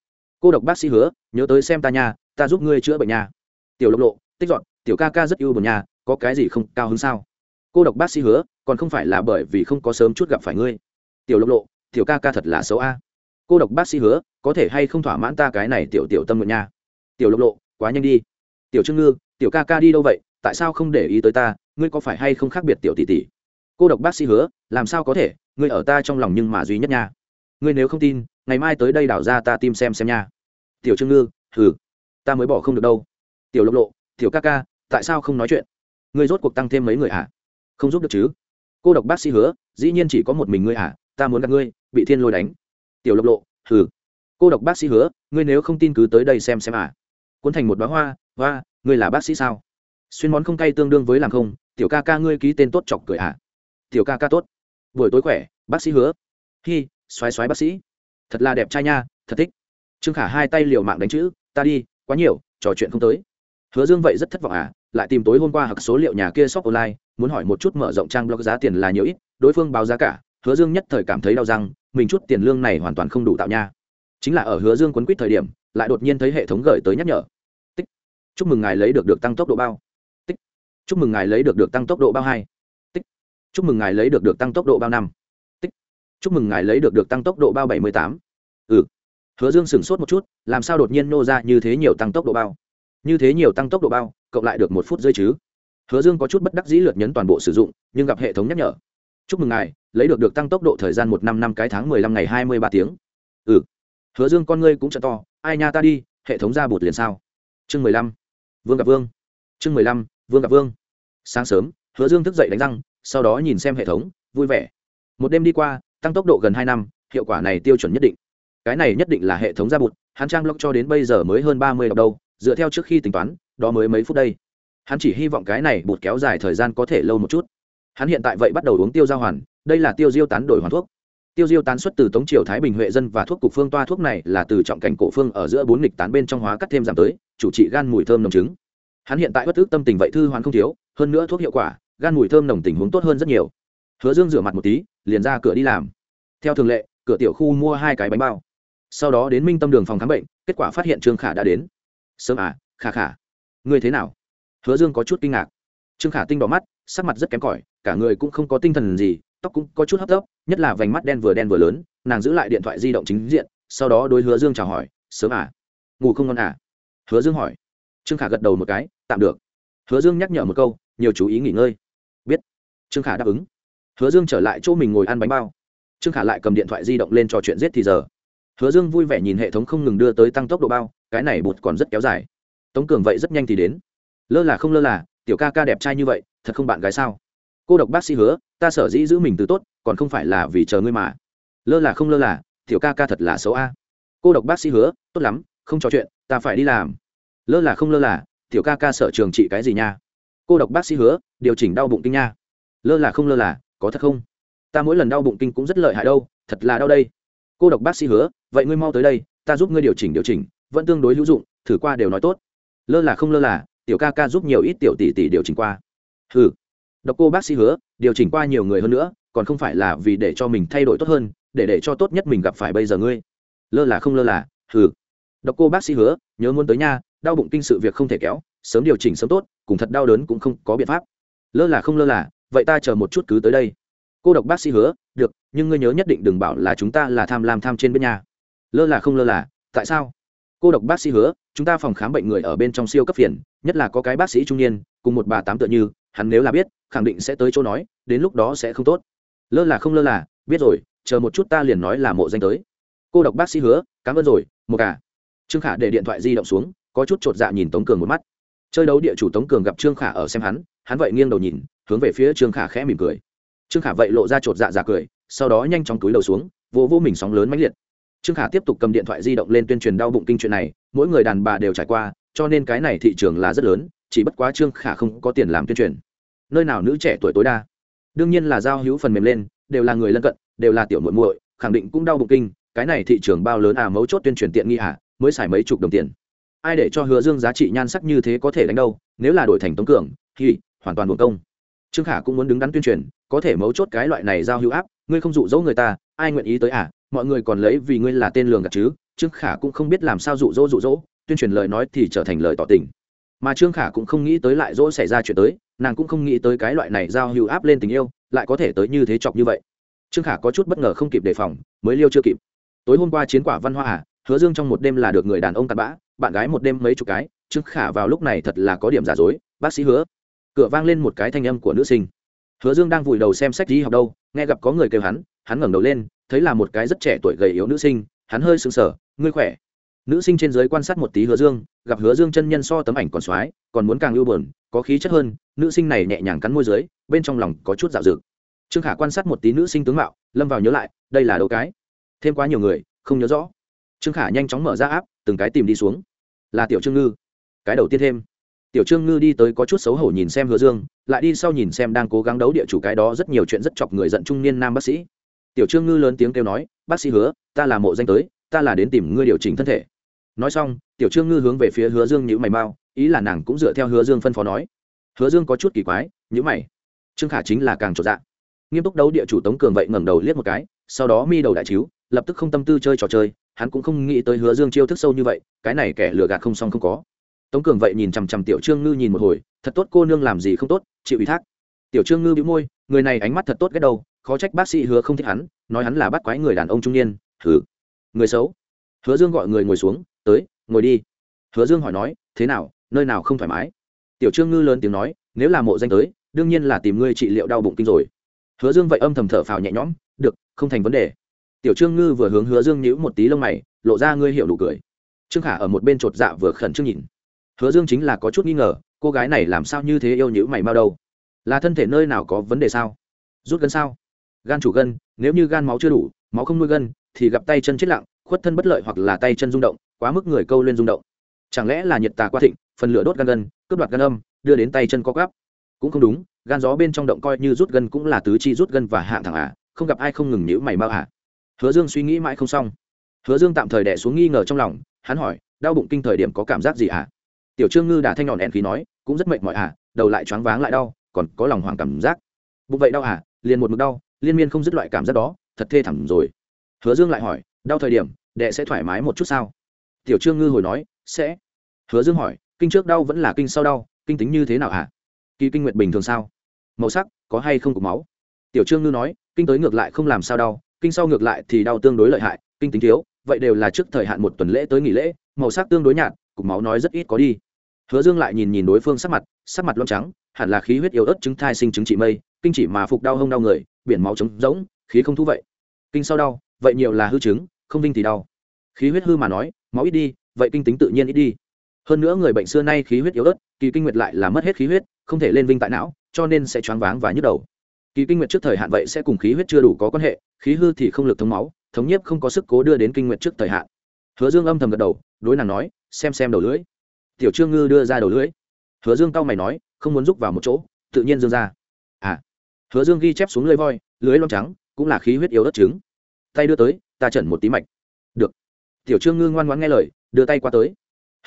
cô độc bác sĩ hứa, nhớ tới xem ta nha, ta giúp ngươi chữa bệnh nha. Tiểu lộc lộ, tích dọn tiểu ca ca rất yêu buồn nha, có cái gì không, cao hứng sao? Cô độc bác sĩ hứa, còn không phải là bởi vì không có sớm chút gặp phải ngươi. Tiểu lộc lộ, tiểu ca ca thật là xấu a. Cô độc bác sĩ hứa, có thể hay không thỏa mãn ta cái này tiểu tiểu tâm nguyện nha? Tiểu lộc lộ, quá nhanh đi. Tiểu trương ngư, tiểu ca ca đi đâu vậy? Tại sao không để ý tới ta? Ngươi có phải hay không khác biệt tiểu tỷ tỷ? Cô độc bác sĩ hứa, làm sao có thể? Ngươi ở ta trong lòng nhưng mà duy nhất nha ngươi nếu không tin, ngày mai tới đây đảo ra ta tim xem xem nha. Tiểu trương ngư, hừ, ta mới bỏ không được đâu. Tiểu lộc lộ, tiểu ca ca, tại sao không nói chuyện? Ngươi rốt cuộc tăng thêm mấy người hả? Không giúp được chứ? Cô độc bác sĩ hứa, dĩ nhiên chỉ có một mình ngươi hả? Ta muốn gặp ngươi, bị thiên lôi đánh. Tiểu lộc lộ, hừ. Cô độc bác sĩ hứa, ngươi nếu không tin cứ tới đây xem xem à cuốn thành một bá hoa hoa, ngươi là bác sĩ sao? Xuyên món không cay tương đương với làm không, tiểu ca ca ngươi ký tên tốt chọc cười à tiểu ca ca tốt. Buổi tối khỏe, bác sĩ hứa. Hi xoái xoái bác sĩ. Thật là đẹp trai nha, thật thích. Trương khả hai tay liều mạng đánh chữ, ta đi, quá nhiều, trò chuyện không tới. Hứa dương vậy rất thất vọng à lại tìm tối hôm qua hoặc số liệu nhà kia shop online, muốn hỏi một chút mở rộng trang blog giá tiền là nhiều ít, đối phương báo giá cả, hứa dương nhất thời cảm thấy đau răng, mình chút tiền lương này hoàn toàn không đủ tạo nha. Chính là ở hứa dương quấn quýt thời điểm, lại đột nhiên thấy hệ thống gửi tới nhắc nhở. Tích. Chúc mừng ngài lấy được được tăng tốc độ bao. Tích. Chúc mừng ngài lấy được được tăng tốc độ bao hai. Tích. Chúc mừng ngài lấy được được tăng tốc độ bao năm chúc mừng ngài lấy được được tăng tốc độ bao bảy mươi tám. Ừ. Hứa dương sửng sốt một chút, làm sao đột nhiên nô ra như thế nhiều tăng tốc độ bao? Như thế nhiều tăng tốc độ bao, cộng lại được một phút rơi chứ? Hứa dương có chút bất đắc dĩ lượt nhấn toàn bộ sử dụng, nhưng gặp hệ thống nhắc nhở. Chúc mừng ngài, lấy được được tăng tốc độ thời gian một năm năm cái tháng mười lăm ngày hai mươi ba tiếng. Ừ. Hứa dương con ngươi cũng t to, ai nha ta đi, hệ thống ra bột liền sao? Chương mười lăm. Vương gặp vương. Chương mười lăm, vương gặp vương. Sáng sớm, hứa dương thức dậy đánh răng, sau đó nhìn xem hệ thống, vui vẻ. Một đêm đi qua tăng tốc độ gần hai năm, hiệu quả này tiêu chuẩn nhất định. Cái này nhất định là hệ thống ra bụt, hắn trang log cho đến bây giờ mới hơn ba mươi đọc đâu dựa theo trước khi tính toán, đó mới mấy phút đây. Hắn chỉ hy vọng cái này bụt kéo dài thời gian có thể lâu một chút. Hắn hiện tại vậy bắt đầu uống tiêu giao hoàn, đây là tiêu diêu tán đổi hoàn thuốc. Tiêu diêu tán xuất từ tống triều thái bình huệ dân và thuốc cục phương toa thuốc này là từ trọng cảnh cổ phương ở giữa bốn nghịch tán bên trong hóa cắt thêm giảm tới, chủ trị gan mùi thơm nồng trứng. Hắn hiện tại bất ức tâm tình vậy thư hoàn không thiếu, hơn nữa thuốc hiệu quả, gan mùi thơm nồng tình huống tốt hơn rất nhiều. Hứa dương rửa mặt một tí liền ra cửa đi làm. Theo thường lệ, cửa tiểu khu mua hai cái bánh bao. Sau đó đến minh tâm đường phòng khám bệnh, kết quả phát hiện trương khả đã đến. Sớm à khả khả. Ngươi thế nào? Hứa dương có chút kinh ngạc. Trương khả tinh đỏ mắt, sắc mặt rất kém cỏi, cả người cũng không có tinh thần gì, tóc cũng có chút hấp tấp, nhất là vành mắt đen vừa đen vừa lớn, nàng giữ lại điện thoại di động chính diện, sau đó đối hứa dương chào hỏi, sớm à ngủ không ngon à? Hứa dương hỏi. Trương khả gật đầu một cái, tạm được. Hứa dương nhắc nhở một câu, nhiều chú ý nghỉ ngơi. Biết. Trương khả đáp ứng hứa dương trở lại chỗ mình ngồi ăn bánh bao. Trương khả lại cầm điện thoại di động lên trò chuyện giết thì giờ. Hứa dương vui vẻ nhìn hệ thống không ngừng đưa tới tăng tốc độ bao, cái này bột còn rất kéo dài. Tống cường vậy rất nhanh thì đến. Lơ là không lơ là, tiểu ca ca đẹp trai như vậy, thật không bạn gái sao? Cô độc bác sĩ hứa, ta sở dĩ giữ mình từ tốt, còn không phải là vì chờ ngươi mà. Lơ là không lơ là, tiểu ca ca thật là xấu a. Cô độc bác sĩ hứa, tốt lắm, không trò chuyện, ta phải đi làm. Lơ là không lơ là, tiểu ca ca sợ trường trị cái gì nha? Cô độc bác sĩ hứa, điều chỉnh đau bụng kinh nha. Lơ là không lơ là có thật không? Ta mỗi lần đau bụng kinh cũng rất lợi hại đâu, thật là đau đây. Cô độc bác sĩ hứa, vậy ngươi mau tới đây, ta giúp ngươi điều chỉnh điều chỉnh, vẫn tương đối hữu dụng, thử qua đều nói tốt. Lơ là không lơ là, tiểu ca ca giúp nhiều ít tiểu tỷ tỷ điều chỉnh qua. Ừ độc cô bác sĩ hứa, điều chỉnh qua nhiều người hơn nữa, còn không phải là vì để cho mình thay đổi tốt hơn, để để cho tốt nhất mình gặp phải bây giờ ngươi. Lơ là không lơ là ừ độc cô bác sĩ hứa, nhớ muốn tới nha đau bụng kinh sự việc không thể kéo, sớm điều chỉnh sớm tốt, cùng thật đau đớn cũng không có biện pháp. Lơ là không lơ là vậy ta chờ một chút cứ tới đây. Cô độc bác sĩ hứa, được, nhưng ngươi nhớ nhất định đừng bảo là chúng ta là tham lam tham trên bên nhà. Lơ là không lơ là, tại sao? Cô độc bác sĩ hứa, chúng ta phòng khám bệnh người ở bên trong siêu cấp phiền, nhất là có cái bác sĩ trung niên, cùng một bà tám tựa như, hắn nếu là biết, khẳng định sẽ tới chỗ nói, đến lúc đó sẽ không tốt. Lơ là không lơ là, biết rồi, chờ một chút ta liền nói là mộ danh tới. Cô độc bác sĩ hứa, cảm ơn rồi một cả à. trương khả để điện thoại di động xuống, có chút chột dạ nhìn tống cường một mắt. Chơi đấu địa chủ tống cường gặp trương khả ở xem hắn hắn vậy nghiêng đầu nhìn, hướng về phía trương khả khẽ mỉm cười. Trương khả vậy lộ ra chột dạ giả cười, sau đó nhanh chóng túi đầu xuống, vô vô mình sóng lớn mãnh liệt. Trương khả tiếp tục cầm điện thoại di động lên tuyên truyền đau bụng kinh chuyện này, mỗi người đàn bà đều trải qua, cho nên cái này thị trường là rất lớn, chỉ bất quá trương khả không có tiền làm tuyên truyền. Nơi nào nữ trẻ tuổi tối đa? Đương nhiên là giao hữu phần mềm lên, đều là người lân cận, đều là tiểu muội muội, khẳng định cũng đau bụng kinh, cái này thị trường bao lớn à mấu chốt tuyên truyền tiện nghi à mới xài mấy chục đồng tiền. Ai để cho hứa dương giá trị nhan sắc như thế có thể đánh đâu, nếu là đổi thành tống cường, thì hoàn toàn buồn công. Trương khả cũng muốn đứng đắn tuyên truyền, có thể mấu chốt cái loại này giao hữu áp, ngươi không dụ dỗ người ta, ai nguyện ý tới à mọi người còn lấy vì ngươi là tên lường gạt chứ, trương khả cũng không biết làm sao dụ dỗ dụ dỗ, tuyên truyền lời nói thì trở thành lời tỏ tình. Mà trương khả cũng không nghĩ tới lại dỗ xảy ra chuyện tới, nàng cũng không nghĩ tới cái loại này giao hữu áp lên tình yêu, lại có thể tới như thế chọc như vậy. Trương khả có chút bất ngờ không kịp đề phòng, mới liêu chưa kịp. Tối hôm qua chiến quả văn hoa à hứa dương trong một đêm là được người đàn ông tạt bã, bạn gái một đêm mấy chục cái, trương khả vào lúc này thật là có điểm giả dối, bác sĩ hứa cửa vang lên một cái thanh âm của nữ sinh. Hứa dương đang vùi đầu xem sách đi học đâu, nghe gặp có người kêu hắn hắn ngẩng đầu lên, thấy là một cái rất trẻ tuổi gầy yếu nữ sinh, hắn hơi sững sờ, ngươi khỏe? Nữ sinh trên dưới quan sát một tí hứa dương, gặp hứa dương chân nhân so tấm ảnh còn soái còn muốn càng ưu bờn có khí chất hơn, nữ sinh này nhẹ nhàng cắn môi dưới, bên trong lòng có chút dạo dực. Trương khả quan sát một tí nữ sinh tướng mạo, lâm vào nhớ lại, đây là đâu cái? Thêm quá nhiều người, không nhớ rõ. Trương khả nhanh chóng mở ra áp từng cái tìm đi xuống. Là tiểu trương ngư. Cái đầu tiên thêm tiểu trương ngư đi tới có chút xấu hổ nhìn xem hứa dương, lại đi sau nhìn xem đang cố gắng đấu địa chủ cái đó rất nhiều chuyện rất chọc người giận trung niên nam bác sĩ. Tiểu trương ngư lớn tiếng kêu nói, bác sĩ hứa, ta là mộ danh tới, ta là đến tìm ngươi điều chỉnh thân thể. Nói xong, tiểu trương ngư hướng về phía hứa dương nhữ mày mau, ý là nàng cũng dựa theo hứa dương phân phó nói. Hứa dương có chút kỳ quái nhữ mày. Trương khả chính là càng trộn dạ. Nghiêm túc đấu địa chủ tống cường vậy ngẩng đầu liếc một cái, sau đó mi đầu đại chiếu, lập tức không tâm tư chơi trò chơi, hắn cũng không nghĩ tới hứa dương chiêu thức sâu như vậy, cái này kẻ lừa gạt không xong không có tống cường vậy nhìn chằm chằm tiểu trương ngư nhìn một hồi thật tốt cô nương làm gì không tốt chịu ủy thác. Tiểu trương ngư bị môi người này ánh mắt thật tốt ghét đâu khó trách bác sĩ hứa không thích hắn nói hắn là bắt quái người đàn ông trung niên. Hừ, người xấu. Hứa dương gọi người ngồi xuống tới ngồi đi. Hứa dương hỏi nói thế nào nơi nào không thoải mái? Tiểu trương ngư lớn tiếng nói nếu là mộ danh tới đương nhiên là tìm ngươi trị liệu đau bụng kinh rồi. Hứa dương vậy âm thầm thở phào nhẹ nhõm được không thành vấn đề. Tiểu trương ngư vừa hướng hứa dương nhíu một tí lông mày lộ ra ngươi hiểu đủ cười. Trương khả ở một bên chột dạ vừa khẩn trương nhìn hứa dương chính là có chút nghi ngờ, cô gái này làm sao như thế yêu nhữ mày mau đâu? Là thân thể nơi nào có vấn đề sao? Rút gân sao? Gan chủ gân, nếu như gan máu chưa đủ, máu không nuôi gân, thì gặp tay chân chết lặng, khuất thân bất lợi hoặc là tay chân rung động, quá mức người câu lên rung động. Chẳng lẽ là nhiệt tà quá thịnh, phần lửa đốt gan gân, cướp đoạt gan âm, đưa đến tay chân có gắp cũng không đúng, gan gió bên trong động coi như rút gân cũng là tứ chi rút gân và hạng thẳng à không gặp ai không ngừng nhữ mày mau à. Hứa dương suy nghĩ mãi không xong. Hứa dương tạm thời đẻ xuống nghi ngờ trong lòng, hắn hỏi, đau bụng kinh thời điểm có cảm giác gì à? Tiểu trương ngư đã thanh nhọn ẹn khí nói, cũng rất mệt mỏi à đầu lại choáng váng lại đau, còn có lòng hoảng cảm giác. Bụng vậy đau à liền một mực đau, liên miên không dứt loại cảm giác đó, thật thê thảm rồi. Hứa dương lại hỏi, đau thời điểm, đệ sẽ thoải mái một chút sao? Tiểu trương ngư hồi nói, sẽ. Hứa dương hỏi, kinh trước đau vẫn là kinh sau đau, kinh tính như thế nào à? kỳ kinh nguyệt bình thường sao? Màu sắc, có hay không cục máu? Tiểu trương ngư nói, kinh tới ngược lại không làm sao đau, kinh sau ngược lại thì đau tương đối lợi hại, kinh tính thiếu, vậy đều là trước thời hạn một tuần lễ tới nghỉ lễ, màu sắc tương đối nhạt cục máu nói rất ít có đi. Hứa dương lại nhìn nhìn đối phương sắc mặt sắc mặt lông trắng, hẳn là khí huyết yếu ớt chứng thai sinh chứng trị mây, kinh chỉ mà phục đau hông đau người, biển máu trống rỗng, khí không thú vậy. Kinh sau đau, vậy nhiều là hư chứng, không vinh thì đau. Khí huyết hư mà nói, máu ít đi, vậy kinh tính tự nhiên ít đi. Hơn nữa người bệnh xưa nay khí huyết yếu ớt, kỳ kinh nguyệt lại là mất hết khí huyết, không thể lên vinh tại não, cho nên sẽ choáng váng và nhức đầu. Kỳ kinh nguyệt trước thời hạn vậy sẽ cùng khí huyết chưa đủ có quan hệ, khí hư thì không lực thống máu, thống nhiếp không có sức cố đưa đến kinh nguyệt trước thời hạn hứa dương âm thầm gật đầu, đối nàng nói, xem xem đầu lưỡi. Tiểu trương ngư đưa ra đầu lưỡi. Hứa dương cau mày nói, không muốn rúc vào một chỗ, tự nhiên dương ra. À. Hứa dương ghi chép xuống lưỡi voi lưới lon trắng, cũng là khí huyết yếu đất trứng. Tay đưa tới, ta chẩn một tí mạch. Được. Tiểu trương ngư ngoan ngoãn nghe lời, đưa tay qua tới.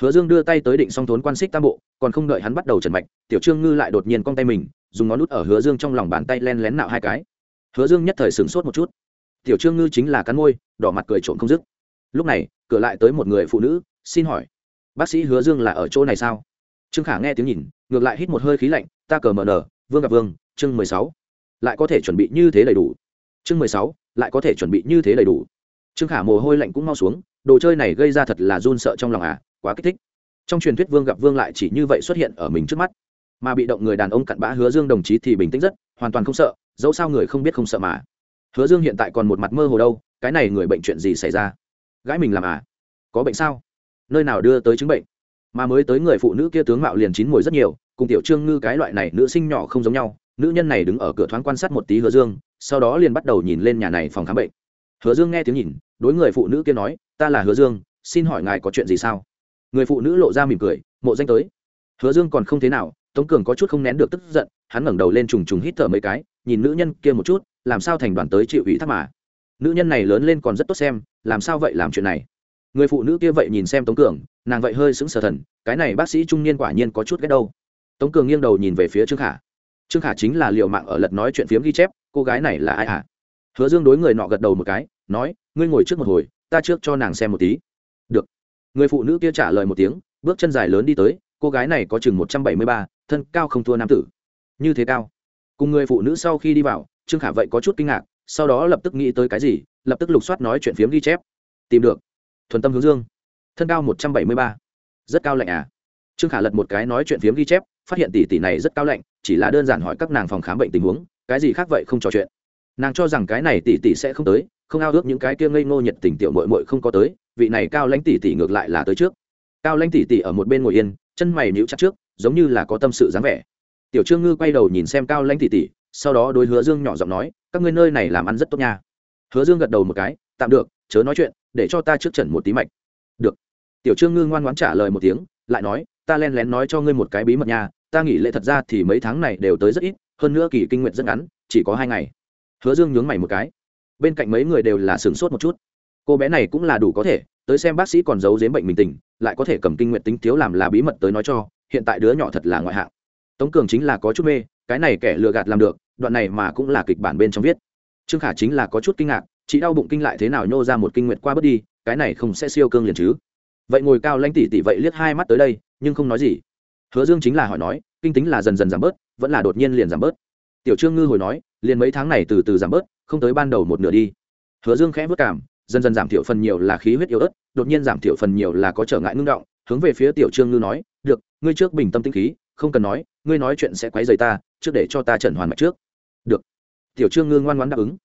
Hứa dương đưa tay tới định song thốn quan xích tam bộ, còn không đợi hắn bắt đầu trần mạch, tiểu trương ngư lại đột nhiên cong tay mình, dùng ngón nút ở hứa dương trong lòng bàn tay len lén nạo hai cái. Hứa dương nhất thời sửng sốt một chút. Tiểu trương ngư chính là cắn môi, đỏ mặt cười trộm không dứt lúc này, cửa lại tới một người phụ nữ, xin hỏi, bác sĩ hứa dương là ở chỗ này sao? Trương khả nghe tiếng nhìn, ngược lại hít một hơi khí lạnh, ta cờ mờ nở, vương gặp vương, chương mười sáu. Lại có thể chuẩn bị như thế đầy đủ. Chương mười sáu, lại có thể chuẩn bị như thế đầy đủ. Trương khả mồ hôi lạnh cũng mau xuống, đồ chơi này gây ra thật là run sợ trong lòng à quá kích thích. Trong truyền thuyết vương gặp vương lại chỉ như vậy xuất hiện ở mình trước mắt. Mà bị động người đàn ông cặn bã hứa dương đồng chí thì bình tĩnh rất, hoàn toàn không sợ, dẫu sao người không biết không sợ mà. Hứa dương hiện tại còn một mặt mơ hồ đâu, cái này người bệnh chuyện gì xảy ra? Gái mình làm à? Có bệnh sao? Nơi nào đưa tới chứng bệnh? Mà mới tới người phụ nữ kia tướng mạo liền chín mùi rất nhiều, cùng tiểu trương ngư cái loại này nữ sinh nhỏ không giống nhau. Nữ nhân này đứng ở cửa thoáng quan sát một tí hứa dương, sau đó liền bắt đầu nhìn lên nhà này phòng khám bệnh. Hứa dương nghe tiếng nhìn, đối người phụ nữ kia nói, ta là hứa dương, xin hỏi ngài có chuyện gì sao? Người phụ nữ lộ ra mỉm cười, mộ danh tới. Hứa dương còn không thế nào, tống cường có chút không nén được tức giận, hắn ngẩng đầu lên trùng trùng hít thở mấy cái, nhìn nữ nhân kia một chút, làm sao thành đoàn tới chịu ủy thác mà. Nữ nhân này lớn lên còn rất tốt xem làm sao vậy làm chuyện này? Người phụ nữ kia vậy nhìn xem tống cường, nàng vậy hơi sững sờ thần, cái này bác sĩ trung niên quả nhiên có chút ghét đâu. Tống cường nghiêng đầu nhìn về phía trương khả. Trương khả chính là liệu mạng ở lật nói chuyện phiếm ghi chép, cô gái này là ai à hứa dương đối người nọ gật đầu một cái, nói, ngươi ngồi trước một hồi, ta trước cho nàng xem một tí. Được. Người phụ nữ kia trả lời một tiếng, bước chân dài lớn đi tới, cô gái này có chừng một trăm bảy mươi ba, thân cao không thua nam tử. Như thế cao. Cùng người phụ nữ sau khi đi vào, trương khả vậy có chút kinh ngạc, sau đó lập tức nghĩ tới cái gì lập tức lục soát nói chuyện phiếm ghi chép. Tìm được. Thuần tâm hướng dương. Thân cao một trăm bảy mươi ba. Rất cao lạnh à? Trương khả lật một cái nói chuyện phiếm ghi chép, phát hiện tỷ tỷ này rất cao lạnh, chỉ là đơn giản hỏi các nàng phòng khám bệnh tình huống, cái gì khác vậy không trò chuyện. Nàng cho rằng cái này tỷ tỷ sẽ không tới, không ao ước những cái kia ngây ngô nhiệt tình tiểu mội mội không có tới, vị này cao lãnh tỷ tỷ ngược lại là tới trước. Cao lãnh tỷ tỷ ở một bên ngồi yên, chân mày níu chặt trước, giống như là có tâm sự dáng vẻ. Tiểu trương ngư quay đầu nhìn xem cao lãnh tỷ tỷ, sau đó đối hứa dương nhỏ giọng nói, các ngươi nơi này làm ăn rất tốt nha hứa dương gật đầu một cái, tạm được, chớ nói chuyện, để cho ta trước trần một tí mạch. Được. Tiểu trương ngư ngoan ngoãn trả lời một tiếng, lại nói, ta len lén nói cho ngươi một cái bí mật nha, ta nghỉ lễ thật ra thì mấy tháng này đều tới rất ít, hơn nữa kỳ kinh nguyện rất ngắn, chỉ có hai ngày. Hứa dương nhướng mày một cái. Bên cạnh mấy người đều là sửng sốt một chút. Cô bé này cũng là đủ có thể, tới xem bác sĩ còn giấu giếm bệnh mình tình, lại có thể cầm kinh nguyện tính thiếu làm là bí mật tới nói cho, hiện tại đứa nhỏ thật là ngoại hạng. Tống cường chính là có chút mê, cái này kẻ lừa gạt làm được, đoạn này mà cũng là kịch bản bên trong viết trương khả chính là có chút kinh ngạc, chị đau bụng kinh lại thế nào nhô ra một kinh nguyện qua bớt đi, cái này không sẽ siêu cương liền chứ. Vậy ngồi cao lanh tỷ tỷ vậy liếc hai mắt tới đây, nhưng không nói gì. Hứa dương chính là hỏi nói, kinh tính là dần dần giảm bớt, vẫn là đột nhiên liền giảm bớt. Tiểu trương ngư hồi nói, liền mấy tháng này từ từ giảm bớt, không tới ban đầu một nửa đi. Hứa dương khẽ vất cảm, dần dần giảm thiểu phần nhiều là khí huyết yếu ớt, đột nhiên giảm thiểu phần nhiều là có trở ngại ngưng động, hướng về phía tiểu trương ngư nói, được, ngươi trước bình tâm tĩnh khí, không cần nói, ngươi nói chuyện sẽ quấy rầy ta, trước để cho ta trần hoàn mạch trước. Được tiểu trương ngư ngoan ngoãn đáp ứng.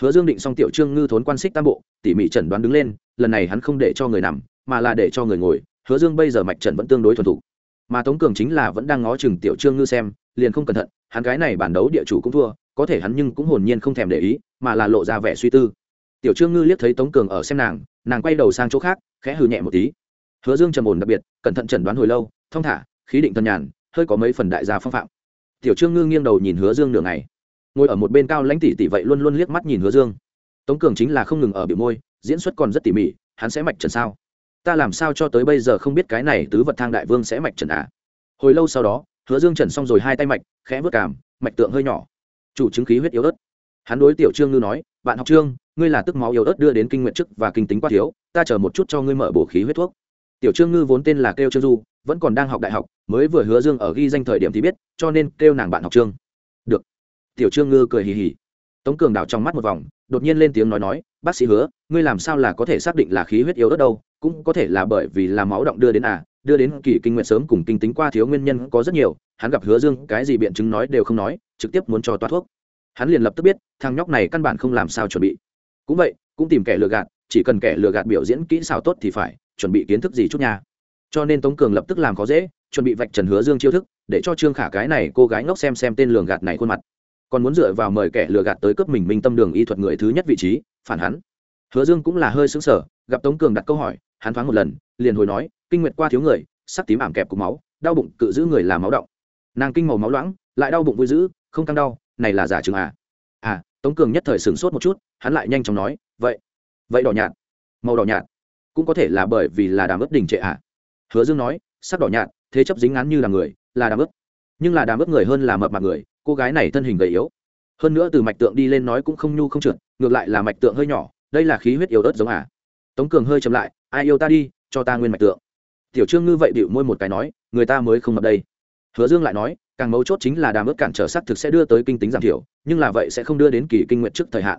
Hứa dương định xong tiểu trương ngư thốn quan xích tam bộ, tỉ mỉ chẩn đoán đứng lên, lần này hắn không để cho người nằm, mà là để cho người ngồi. Hứa dương bây giờ mạch trần vẫn tương đối thuần thục. Mà tống cường chính là vẫn đang ngó chừng tiểu trương ngư xem, liền không cẩn thận, hắn cái này bản đấu địa chủ cũng thua, có thể hắn nhưng cũng hồn nhiên không thèm để ý, mà là lộ ra vẻ suy tư. Tiểu trương ngư liếc thấy tống cường ở xem nàng nàng quay đầu sang chỗ khác, khẽ hừ nhẹ một tí. Hứa dương trầm ổn đặc biệt, cẩn thận chẩn đoán hồi lâu thong thả, khí định tân nhàn, hơi có mấy phần đại gia phong phạm. Tiểu trương ngư nghiêng đầu nhìn hứa dương nửa ngày ngồi ở một bên cao lãnh tỷ tỷ vậy luôn luôn liếc mắt nhìn hứa dương. Tống cường chính là không ngừng ở biểu môi, diễn xuất còn rất tỉ mỉ, hắn sẽ mạch trần sao? Ta làm sao cho tới bây giờ không biết cái này tứ vật thang đại vương sẽ mạch trần à? Hồi lâu sau đó, hứa dương trần xong rồi hai tay mạch, khẽ vớt cảm mạch tượng hơi nhỏ. Chủ chứng khí huyết yếu ớt. Hắn đối tiểu trương ngư nói, bạn học trương, ngươi là tức máu yếu ớt đưa đến kinh nguyện chức và kinh tính quá thiếu, ta chờ một chút cho ngươi mở bổ khí huyết thuốc. Tiểu trương ngư vốn tên là kêu trương du, vẫn còn đang học đại học, mới vừa hứa dương ở ghi danh thời điểm thì biết, cho nên kêu nàng bạn học trương. Được tiểu trương ngư cười hì hì. Tống cường đảo trong mắt một vòng, đột nhiên lên tiếng nói nói, bác sĩ hứa, ngươi làm sao là có thể xác định là khí huyết yếu đất đâu, cũng có thể là bởi vì là máu động đưa đến à đưa đến kỳ kinh nguyện sớm cùng kinh tính qua thiếu nguyên nhân có rất nhiều, hắn gặp hứa dương, cái gì biện chứng nói đều không nói, trực tiếp muốn cho toát thuốc. Hắn liền lập tức biết, thằng nhóc này căn bản không làm sao chuẩn bị. Cũng vậy, cũng tìm kẻ lừa gạt, chỉ cần kẻ lừa gạt biểu diễn kỹ xảo tốt thì phải, chuẩn bị kiến thức gì chút nha. Cho nên tống cường lập tức làm khó dễ, chuẩn bị vạch trần hứa dương chiêu thức, để cho trương khả cái này cô gái ngốc xem xem tên lường gạt này khuôn mặt còn muốn dựa vào mời kẻ lừa gạt tới cướp mình minh tâm đường y thuật người thứ nhất vị trí, phản hắn. Hứa dương cũng là hơi xứng sở gặp tống cường đặt câu hỏi, hắn thoáng một lần, liền hồi nói, kinh nguyệt qua thiếu người, sắc tím ảm kẹp cục máu, đau bụng cự giữ người làm máu động. Nàng kinh màu máu loãng, lại đau bụng vui dữ, không căng đau, này là giả chừng à? À tống cường nhất thời sửng sốt một chút, hắn lại nhanh chóng nói, vậy vậy đỏ nhạt, màu đỏ nhạt, cũng có thể là bởi vì là đàm ướp đình trệ à? Hứa dương nói, sắc đỏ nhạt, thế chấp dính ngắn như là người, là đàm ướp nhưng là đàm ướp người hơn là mập mặt người, cô gái này thân hình gầy yếu. Hơn nữa từ mạch tượng đi lên nói cũng không nhu không trượt, ngược lại là mạch tượng hơi nhỏ, đây là khí huyết yếu ớt giống à. Tống cường hơi chậm lại, ai yêu ta đi, cho ta nguyên mạch tượng. Tiểu trương ngư vậy bịu môi một cái nói, người ta mới không mập đây. Hứa dương lại nói, càng mấu chốt chính là đàm ước cản trở sắc thực sẽ đưa tới kinh tính giảm thiểu, nhưng là vậy sẽ không đưa đến kỳ kinh nguyện trước thời hạn.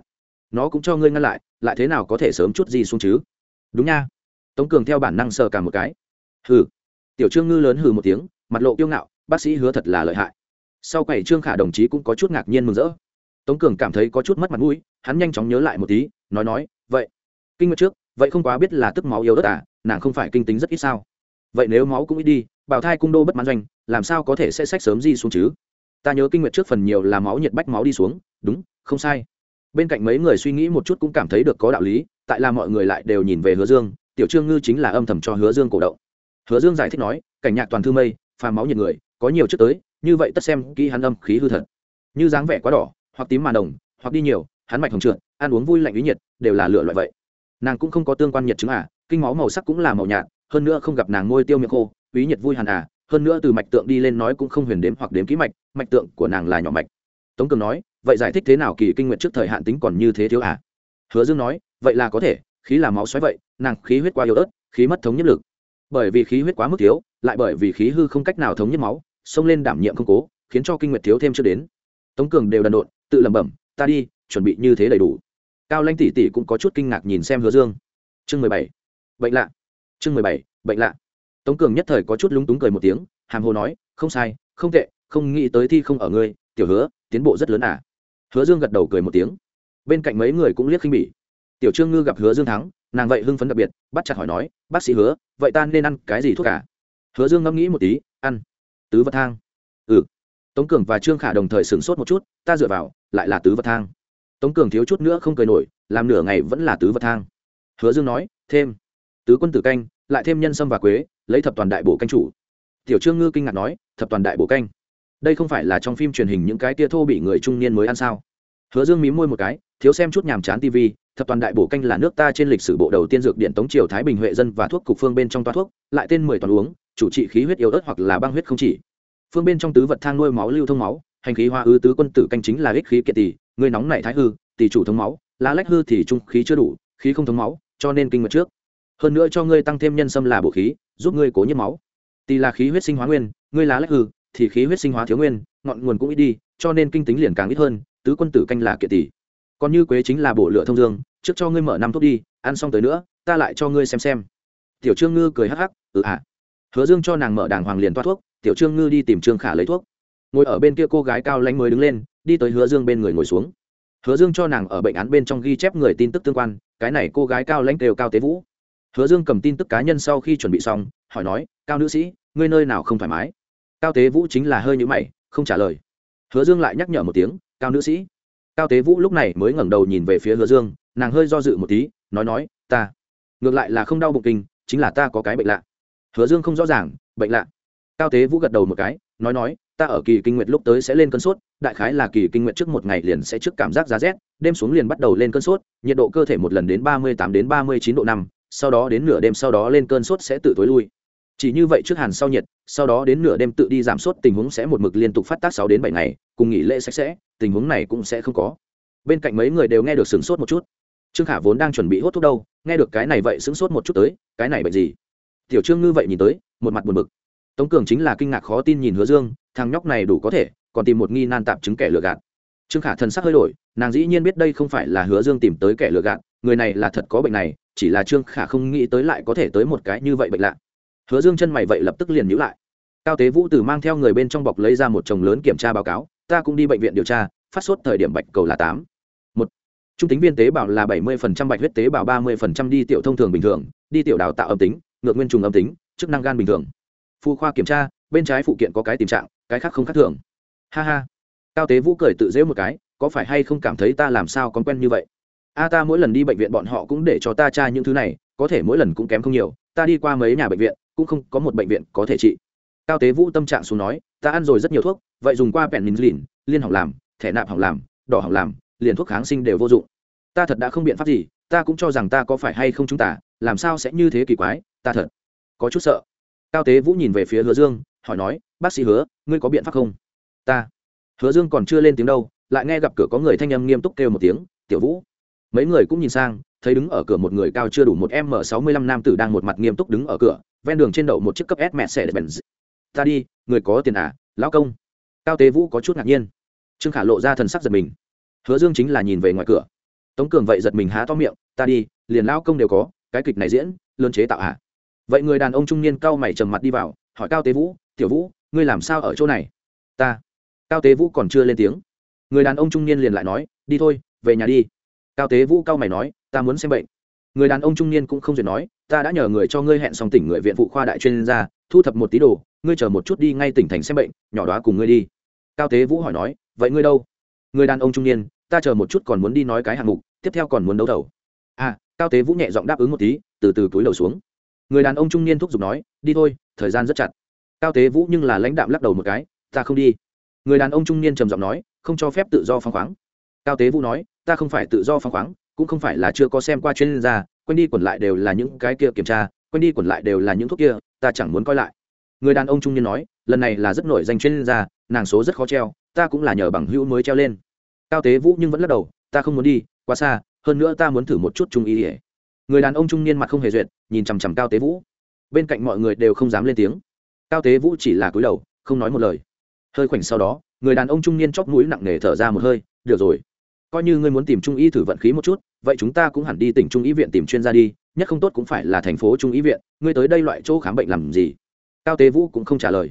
Nó cũng cho ngươi ngăn lại lại thế nào có thể sớm chút gì xuống chứ? Đúng nha. Tống cường theo bản năng sờ cả một cái. Hừ. Tiểu trương ngư lớn hừ một tiếng, mặt lộ kiêu ngạo bác sĩ hứa thật là lợi hại. Sau quầy trương khả đồng chí cũng có chút ngạc nhiên mừng rỡ. Tống cường cảm thấy có chút mất mặt mũi, hắn nhanh chóng nhớ lại một tí, nói nói, vậy, kinh nguyệt trước, vậy không quá biết là tức máu yếu đất à nàng không phải kinh tính rất ít sao? Vậy nếu máu cũng ít đi, bảo thai cung đô bất mãn doanh, làm sao có thể sẽ sách sớm di xuống chứ? Ta nhớ kinh nguyệt trước phần nhiều là máu nhiệt bách máu đi xuống, đúng, không sai. Bên cạnh mấy người suy nghĩ một chút cũng cảm thấy được có đạo lý, tại là mọi người lại đều nhìn về hứa dương, tiểu trương ngư chính là âm thầm cho hứa dương cổ động. Hứa dương giải thích nói, cảnh nhạc toàn thư mây phà máu nhiệt người có nhiều trước tới, như vậy tất xem kỹ hắn âm khí hư thật. Như dáng vẻ quá đỏ, hoặc tím màn đồng hoặc đi nhiều, hắn mạch hồng trượt, ăn uống vui lạnh ý nhiệt, đều là lựa loại vậy. Nàng cũng không có tương quan nhiệt chứng à kinh máu màu sắc cũng là màu nhạt, hơn nữa không gặp nàng ngôi tiêu miệng khô ý nhiệt vui hàn à hơn nữa từ mạch tượng đi lên nói cũng không huyền đếm hoặc đếm kỹ mạch mạch tượng của nàng là nhỏ mạch. Tống cường nói, vậy giải thích thế nào kỳ kinh nguyện trước thời hạn tính còn như thế thiếu à? Hứa dương nói, vậy là có thể, khí là máu xoáy vậy, nàng khí huyết quá yếu ớt, khí mất thống nhất lực. Bởi vì khí huyết quá mức thiếu, lại bởi vì khí hư không cách nào thống nhất máu xông lên đảm nhiệm không cố, khiến cho kinh nguyệt thiếu thêm chưa đến. Tống cường đều đần độn, tự lẩm bẩm, ta đi, chuẩn bị như thế đầy đủ. Cao lanh tỷ tỷ cũng có chút kinh ngạc nhìn xem hứa dương. Chương mười bảy. Bệnh lạ. Chương mười bảy, bệnh lạ. Tống cường nhất thời có chút lúng túng cười một tiếng, hàm hồ nói, không sai, không tệ, không nghĩ tới thi không ở ngươi, tiểu hứa, tiến bộ rất lớn à. Hứa dương gật đầu cười một tiếng. Bên cạnh mấy người cũng liếc khinh bỉ. Tiểu trương ngư gặp hứa dương thắng, nàng vậy hưng phấn đặc biệt, bắt chặt hỏi nói, bác sĩ hứa, vậy ta nên ăn cái gì thuốc cả hứa dương ngẫm nghĩ một tí, ăn tứ vật thang. Ừ. Tống cường và trương khả đồng thời sửng sốt một chút, ta dựa vào, lại là tứ vật thang. Tống cường thiếu chút nữa không cười nổi, làm nửa ngày vẫn là tứ vật thang. Hứa dương nói, thêm. Tứ quân tử canh, lại thêm nhân sâm và quế, lấy thập toàn đại bộ canh chủ. Tiểu trương ngư kinh ngạc nói, thập toàn đại bộ canh. Đây không phải là trong phim truyền hình những cái tia thô bị người trung niên mới ăn sao? Hứa dương mí môi một cái, thiếu xem chút nhàm chán tv thập toàn đại bổ canh là nước ta trên lịch sử bộ đầu tiên dược điện tống triều thái bình huệ dân và thuốc cục phương bên trong toa thuốc, lại tên mười toàn uống chủ trị khí huyết yếu ớt hoặc là băng huyết không chỉ. Phương bên trong tứ vật thang nuôi máu lưu thông máu, hành khí hoa ư tứ quân tử canh chính là ích khí kiệt tỷ, người nóng này thái hư, tỷ chủ thống máu, lá lách hư thì trung khí chưa đủ, khí không thống máu, cho nên kinh mật trước. Hơn nữa cho ngươi tăng thêm nhân sâm là bổ khí, giúp ngươi cố nhiễm máu. Tỷ là khí huyết sinh hóa nguyên, ngươi lá lách hư, thì khí huyết sinh hóa thiếu nguyên, ngọn nguồn cũng ít đi, cho nên kinh tính liền càng ít hơn, tứ quân tử canh là kiệt tỷ. Còn như quế chính là bổ lửa thông dương, trước cho ngươi mở năm thuốc đi, ăn xong tới nữa, ta lại cho ngươi xem xem. Tiểu trương ngư cười hắc hắc ừ ạ à hứa dương cho nàng mở đàng hoàng liền toát thuốc, tiểu trương ngư đi tìm trương khả lấy thuốc. Ngồi ở bên kia cô gái cao lãnh mới đứng lên, đi tới hứa dương bên người ngồi xuống. Hứa dương cho nàng ở bệnh án bên trong ghi chép người tin tức tương quan, cái này cô gái cao lãnh đều cao tế vũ. Hứa dương cầm tin tức cá nhân sau khi chuẩn bị xong, hỏi nói, cao nữ sĩ, ngươi nơi nào không thoải mái? Cao tế vũ chính là hơi nhữ mày, không trả lời. Hứa dương lại nhắc nhở một tiếng, cao nữ sĩ. Cao tế vũ lúc này mới ngẩng đầu nhìn về phía hứa dương, nàng hơi do dự một tí, nói nói, ta, ngược lại là không đau bụng kinh, chính là ta có cái bệnh lạ hứa dương không rõ ràng, bệnh lạ. Cao tế vũ gật đầu một cái, nói nói, ta ở kỳ kinh nguyệt lúc tới sẽ lên cơn sốt, đại khái là kỳ kinh nguyệt trước một ngày liền sẽ trước cảm giác giá rét, đêm xuống liền bắt đầu lên cơn sốt, nhiệt độ cơ thể một lần đến ba mươi tám đến ba mươi chín độ năm, sau đó đến nửa đêm sau đó lên cơn sốt sẽ tự tối lui. Chỉ như vậy trước hàn sau nhiệt, sau đó đến nửa đêm tự đi giảm sốt, tình huống sẽ một mực liên tục phát tác sáu đến bảy ngày, cùng nghỉ lễ sạch sẽ, tình huống này cũng sẽ không có. Bên cạnh mấy người đều nghe được sửng sốt một chút. Trương khả vốn đang chuẩn bị hốt thuốc đâu, nghe được cái này vậy sửng sốt một chút tới, cái này bệnh gì? Tiểu trương ngư vậy nhìn tới, một mặt buồn bực. Tống cường chính là kinh ngạc khó tin nhìn hứa dương, thằng nhóc này đủ có thể, còn tìm một nghi nan tạp chứng kẻ lừa gạt. Trương khả thần sắc hơi đổi, nàng dĩ nhiên biết đây không phải là hứa dương tìm tới kẻ lừa gạt, người này là thật có bệnh này, chỉ là trương khả không nghĩ tới lại có thể tới một cái như vậy bệnh lạ. Hứa dương chân mày vậy lập tức liền nhữ lại. Cao tế vũ từ mang theo người bên trong bọc lấy ra một chồng lớn kiểm tra báo cáo, ta cũng đi bệnh viện điều tra, phát sốt thời điểm bạch cầu là tám. Một, trung tính viên tế bào là bảy mươi phần trăm, bạch huyết tế bào ba mươi phần trăm, đi tiểu thông thường bình thường, đi tiểu đào tạo âm tính ngược nguyên trùng âm tính, chức năng gan bình thường. Phụ khoa kiểm tra, bên trái phụ kiện có cái tình trạng, cái khác không khác thường. Ha ha. Cao tế vũ cười tự dễ một cái, có phải hay không cảm thấy ta làm sao còn quen như vậy? A ta mỗi lần đi bệnh viện bọn họ cũng để cho ta tra những thứ này, có thể mỗi lần cũng kém không nhiều, ta đi qua mấy nhà bệnh viện, cũng không có một bệnh viện có thể trị. Cao tế vũ tâm trạng xuống nói, ta ăn rồi rất nhiều thuốc, vậy dùng qua pèn lìn liên hỏng làm, thẻ nạp hỏng làm, đỏ hỏng làm, liền thuốc kháng sinh đều vô dụng. Ta thật đã không biện pháp gì, ta cũng cho rằng ta có phải hay không chúng ta, làm sao sẽ như thế kỳ quái ta thật có chút sợ. Cao tế vũ nhìn về phía hứa dương, hỏi nói, bác sĩ hứa, ngươi có biện pháp không? Ta. Hứa dương còn chưa lên tiếng đâu, lại nghe gặp cửa có người thanh âm nghiêm túc kêu một tiếng, tiểu vũ. Mấy người cũng nhìn sang, thấy đứng ở cửa một người cao chưa đủ một m sáu mươi lăm nam tử đang một mặt nghiêm túc đứng ở cửa, ven đường trên đậu một chiếc cấp s mẹ để bèn ta đi, người có tiền à lão công? Cao tế vũ có chút ngạc nhiên. Trương khả lộ ra thần sắc giật mình. Hứa dương chính là nhìn về ngoài cửa. Tống cường vậy giật mình há to miệng, ta đi, liền lão công đều có, cái kịch này diễn lơn chế tạo à? Vậy người đàn ông trung niên cao mày trầm mặt đi vào, hỏi cao tế vũ, tiểu vũ, ngươi làm sao ở chỗ này? Ta. Cao tế vũ còn chưa lên tiếng. Người đàn ông trung niên liền lại nói, đi thôi, về nhà đi. Cao tế vũ cao mày nói, ta muốn xem bệnh. Người đàn ông trung niên cũng không duyệt nói, ta đã nhờ người cho ngươi hẹn xong tỉnh người viện phụ khoa đại chuyên gia, thu thập một tí đồ, ngươi chờ một chút đi ngay tỉnh thành xem bệnh, nhỏ đó cùng ngươi đi. Cao tế vũ hỏi nói, vậy ngươi đâu? Người đàn ông trung niên, ta chờ một chút còn muốn đi nói cái hạng mục, tiếp theo còn muốn đấu thầu. À cao tế vũ nhẹ giọng đáp ứng một tí, từ từ túi đầu xuống người đàn ông trung niên thúc giục nói, đi thôi, thời gian rất chặt. Cao tế vũ nhưng là lãnh đạm lắc đầu một cái, ta không đi. Người đàn ông trung niên trầm giọng nói, không cho phép tự do phăng khoáng. Cao tế vũ nói, ta không phải tự do phăng khoáng, cũng không phải là chưa có xem qua chuyên gia quanh đi quẩn lại đều là những cái kia kiểm tra quanh đi quẩn lại đều là những thuốc kia, ta chẳng muốn coi lại. Người đàn ông trung niên nói, lần này là rất nổi danh chuyên gia, nàng số rất khó treo, ta cũng là nhờ bằng hữu mới treo lên. Cao tế vũ nhưng vẫn lắc đầu, ta không muốn đi, quá xa, hơn nữa ta muốn thử một chút trung ý ỉa người đàn ông trung niên mặt không hề duyệt nhìn chằm chằm cao tế vũ. Bên cạnh mọi người đều không dám lên tiếng. Cao tế vũ chỉ là cúi đầu, không nói một lời. Hơi khoảnh sau đó, người đàn ông trung niên chóp mũi nặng nề thở ra một hơi, được rồi, coi như ngươi muốn tìm trung y thử vận khí một chút, vậy chúng ta cũng hẳn đi tỉnh trung y viện tìm chuyên gia đi, nhất không tốt cũng phải là thành phố trung y viện, ngươi tới đây loại chỗ khám bệnh làm gì? Cao tế vũ cũng không trả lời.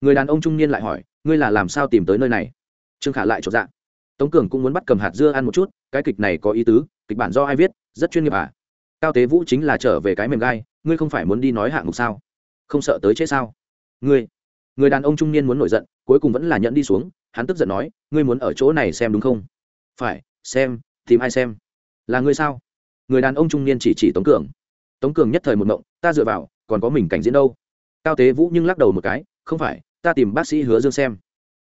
Người đàn ông trung niên lại hỏi, ngươi là làm sao tìm tới nơi này? Trương khả lại chột dạ. Tống cường cũng muốn bắt cầm hạt dưa ăn một chút, cái kịch này có ý tứ, kịch bản do ai viết, rất chuyên nghiệp à? Cao tế vũ chính là trở về cái mềm gai, ngươi không phải muốn đi nói hạng mục sao? Không sợ tới chết sao? Ngươi, người đàn ông trung niên muốn nổi giận, cuối cùng vẫn là nhẫn đi xuống, hắn tức giận nói, ngươi muốn ở chỗ này xem đúng không? Phải, xem, tìm ai xem? Là ngươi sao? Người đàn ông trung niên chỉ chỉ tống cường. Tống cường nhất thời một mộng ta dựa vào, còn có mình cảnh diễn đâu? Cao tế vũ nhưng lắc đầu một cái, không phải, ta tìm bác sĩ hứa dương xem.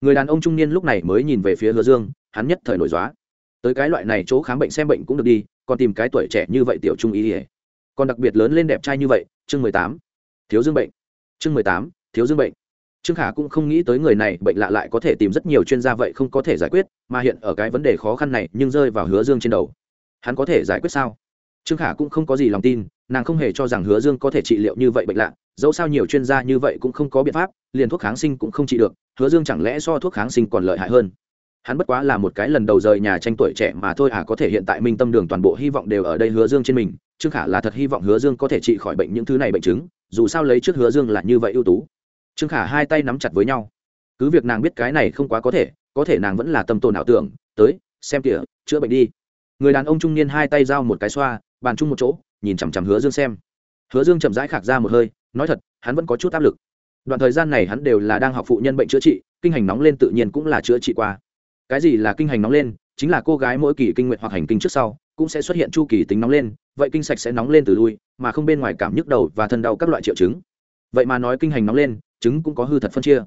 Người đàn ông trung niên lúc này mới nhìn về phía hứa dương, hắn nhất thời nổi dóa tới cái loại này chỗ khám bệnh xem bệnh cũng được đi còn tìm cái tuổi trẻ như vậy tiểu trung ý ỉa còn đặc biệt lớn lên đẹp trai như vậy, chương mười tám, thiếu dương bệnh. Chương mười tám, thiếu dương bệnh. Trương khả cũng không nghĩ tới người này, bệnh lạ lại có thể tìm rất nhiều chuyên gia vậy không có thể giải quyết, mà hiện ở cái vấn đề khó khăn này nhưng rơi vào hứa dương trên đầu. Hắn có thể giải quyết sao? Trương khả cũng không có gì lòng tin, nàng không hề cho rằng hứa dương có thể trị liệu như vậy bệnh lạ, dẫu sao nhiều chuyên gia như vậy cũng không có biện pháp, liền thuốc kháng sinh cũng không trị được, hứa dương chẳng lẽ so thuốc kháng sinh còn lợi hại hơn? Hắn bất quá là một cái lần đầu rời nhà tranh tuổi trẻ mà thôi à có thể hiện tại minh tâm đường toàn bộ hy vọng đều ở đây hứa dương trên mình trương khả là thật hy vọng hứa dương có thể trị khỏi bệnh những thứ này bệnh chứng, dù sao lấy trước hứa dương là như vậy ưu tú. Trương khả hai tay nắm chặt với nhau. Cứ việc nàng biết cái này không quá có thể có thể nàng vẫn là tâm tồn ảo tưởng, tới, xem kìa, chữa bệnh đi. Người đàn ông trung niên hai tay giao một cái xoa, bàn chung một chỗ, nhìn chằm chằm hứa dương xem. Hứa dương chậm rãi khạc ra một hơi, nói thật, hắn vẫn có chút áp lực. Đoạn thời gian này hắn đều là đang học phụ nhân bệnh chữa trị, kinh hành nóng lên tự nhiên cũng là chữa trị qua cái gì là kinh hành nóng lên, chính là cô gái mỗi kỳ kinh nguyện hoặc hành kinh trước sau, cũng sẽ xuất hiện chu kỳ tính nóng lên, vậy kinh sạch sẽ nóng lên từ lui, mà không bên ngoài cảm nhức đầu và thân đau các loại triệu chứng. Vậy mà nói kinh hành nóng lên, chứng cũng có hư thật phân chia.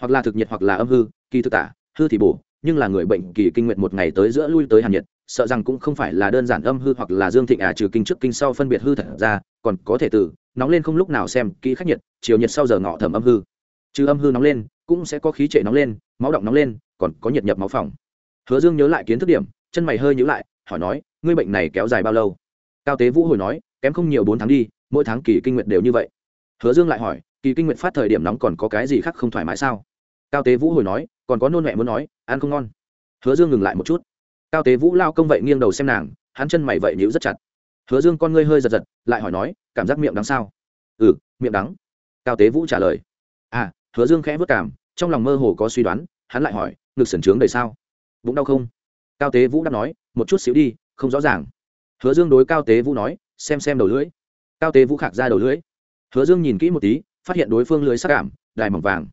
Hoặc là thực nhiệt hoặc là âm hư, kỳ thực tả, hư thì bổ, nhưng là người bệnh kỳ kinh nguyện một ngày tới giữa lui tới hàn nhiệt, sợ rằng cũng không phải là đơn giản âm hư hoặc là dương thịnh à trừ kinh trước kinh sau phân biệt hư thật ra, còn có thể từ, nóng lên không lúc nào xem kỹ khắc nhiệt, chiều nhiệt sau giờ ngọ thẩm âm hư trừ âm hư nóng lên, cũng sẽ có khí trệ nóng lên, máu động nóng lên, còn có nhiệt nhập máu phòng hứa dương nhớ lại kiến thức điểm, chân mày hơi nhữ lại, hỏi nói, ngươi bệnh này kéo dài bao lâu? Cao tế vũ hồi nói, kém không nhiều bốn tháng đi, mỗi tháng kỳ kinh nguyện đều như vậy. Hứa dương lại hỏi, kỳ kinh nguyện phát thời điểm nóng còn có cái gì khác không thoải mái sao? Cao tế vũ hồi nói, còn có nôn mẹ muốn nói, ăn không ngon. Hứa dương ngừng lại một chút. Cao tế vũ lao công vậy nghiêng đầu xem nàng, hắn chân mày vậy nhíu rất chặt. Hứa dương con ngươi hơi giật giật, lại hỏi nói, cảm giác miệng đắng sao? Ừ miệng đắng. Cao tế vũ trả lời à hứa dương khẽ vất cảm, trong lòng mơ hồ có suy đoán, hắn lại hỏi, ngực sần trướng đầy sao? Bụng đau không? Cao tế vũ đáp nói, một chút xíu đi, không rõ ràng. Hứa dương đối cao tế vũ nói, xem xem đầu lưỡi. Cao tế vũ khạc ra đầu lưỡi. Hứa dương nhìn kỹ một tí, phát hiện đối phương lưới sắc cảm đài mỏng vàng.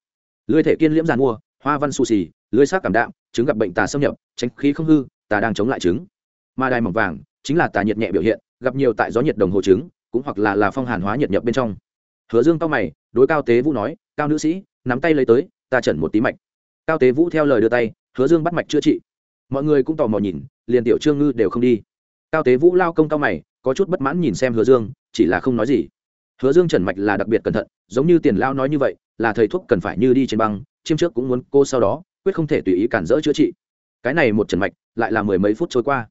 Lưới thể kiên liễm giàn mua, hoa văn xù xì lưới sắc cảm đạm, chứng gặp bệnh tà xâm nhập, tránh khí không hư, tà đang chống lại chứng mà đài mỏng vàng chính là tà nhiệt nhẹ biểu hiện, gặp nhiều tại gió nhiệt đồng hồ trứng, cũng hoặc là là phong hàn hóa nhiệt nhập bên trong. Hứa dương cao mày, đối cao tế vũ nói, cao nữ sĩ nắm tay lấy tới, ta chẩn một tí mạch. Cao tế vũ theo lời đưa tay, hứa dương bắt mạch chữa trị. Mọi người cũng tò mò nhìn, liền tiểu trương ngư đều không đi. Cao tế vũ lao công cao mày, có chút bất mãn nhìn xem hứa dương, chỉ là không nói gì. Hứa dương trần mạch là đặc biệt cẩn thận, giống như tiền lao nói như vậy, là thầy thuốc cần phải như đi trên băng, chiêm trước cũng muốn cô sau đó, quyết không thể tùy ý cản rỡ chữa trị. Cái này một trần mạch, lại là mười mấy phút trôi qua.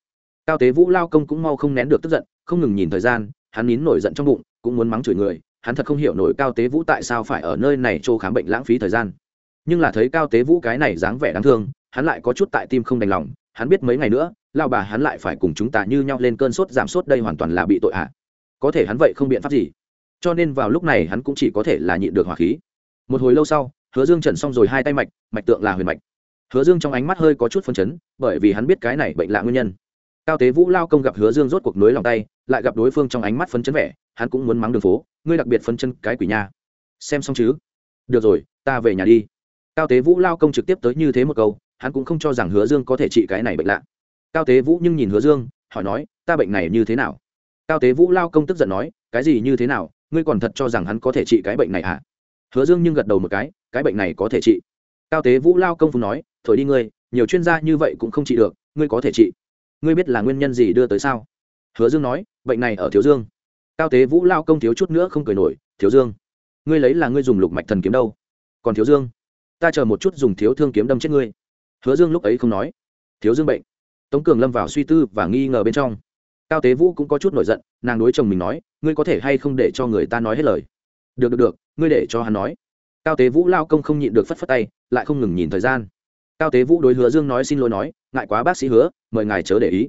Cao tế vũ lao công cũng mau không nén được tức giận, không ngừng nhìn thời gian, hắn nín nổi giận trong bụng, cũng muốn mắng chửi người hắn thật không hiểu nổi cao tế vũ tại sao phải ở nơi này chỗ khám bệnh lãng phí thời gian. Nhưng là thấy cao tế vũ cái này dáng vẻ đáng thương, hắn lại có chút tại tim không đành lòng, hắn biết mấy ngày nữa lao bà hắn lại phải cùng chúng ta như nhau lên cơn sốt giảm sốt đây hoàn toàn là bị tội à? có thể hắn vậy không biện pháp gì. Cho nên vào lúc này hắn cũng chỉ có thể là nhịn được hỏa khí. Một hồi lâu sau, hứa dương trần xong rồi hai tay mạch mạch tượng là huyền mạch. Hứa dương trong ánh mắt hơi có chút phân chấn, bởi vì hắn biết cái này bệnh lạ nguyên nhân cao tế vũ lao công gặp hứa dương rốt cuộc nối lòng tay, lại gặp đối phương trong ánh mắt phấn chấn vẻ, hắn cũng muốn mắng đường phố, ngươi đặc biệt phấn chân cái quỷ nha. Xem xong chứ? Được rồi, ta về nhà đi. Cao tế vũ lao công trực tiếp tới như thế một câu, hắn cũng không cho rằng hứa dương có thể trị cái này bệnh lạ. Cao tế vũ nhưng nhìn hứa dương, hỏi nói, ta bệnh này như thế nào? Cao tế vũ lao công tức giận nói, cái gì như thế nào? Ngươi còn thật cho rằng hắn có thể trị cái bệnh này à hứa dương nhưng gật đầu một cái cái bệnh này có thể trị. Cao tế vũ lao công phùng nói thổi đi ngươi, nhiều chuyên gia như vậy cũng không trị được, ngươi có thể trị ngươi biết là nguyên nhân gì đưa tới sao? Hứa dương nói, bệnh này ở thiếu dương. Cao tế vũ lao công thiếu chút nữa không cười nổi, thiếu dương, ngươi lấy là ngươi dùng lục mạch thần kiếm đâu? Còn thiếu dương, ta chờ một chút dùng thiếu thương kiếm đâm chết ngươi. Hứa dương lúc ấy không nói. Thiếu dương bệnh. Tống cường lâm vào suy tư và nghi ngờ bên trong. Cao tế vũ cũng có chút nổi giận, nàng đối chồng mình nói, ngươi có thể hay không để cho người ta nói hết lời? Được được được, ngươi để cho hắn nói. Cao tế vũ lao công không nhịn được phất phất tay, lại không ngừng nhìn thời gian. Cao tế vũ đối hứa dương nói xin lỗi nói ngại quá bác sĩ hứa, mời ngài chớ để ý.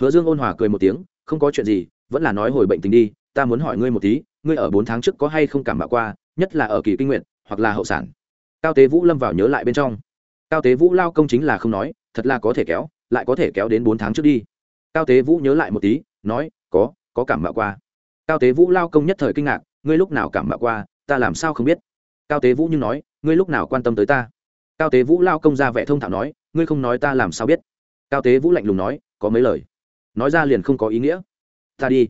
Hứa dương ôn hòa cười một tiếng, không có chuyện gì, vẫn là nói hồi bệnh tình đi, ta muốn hỏi ngươi một tí, ngươi ở bốn tháng trước có hay không cảm bạo qua, nhất là ở kỳ kinh nguyện hoặc là hậu sản? Cao tế vũ lâm vào nhớ lại bên trong. Cao tế vũ lao công chính là không nói, thật là có thể kéo, lại có thể kéo đến bốn tháng trước đi. Cao tế vũ nhớ lại một tí, nói, có có cảm bạo qua. Cao tế vũ lao công nhất thời kinh ngạc, ngươi lúc nào cảm bạo qua, ta làm sao không biết? Cao tế vũ nhưng nói, ngươi lúc nào quan tâm tới ta? Cao tế vũ lao công ra vẻ thông thạo nói ngươi không nói ta làm sao biết? Cao tế vũ lạnh lùng nói, có mấy lời. Nói ra liền không có ý nghĩa. Ta đi.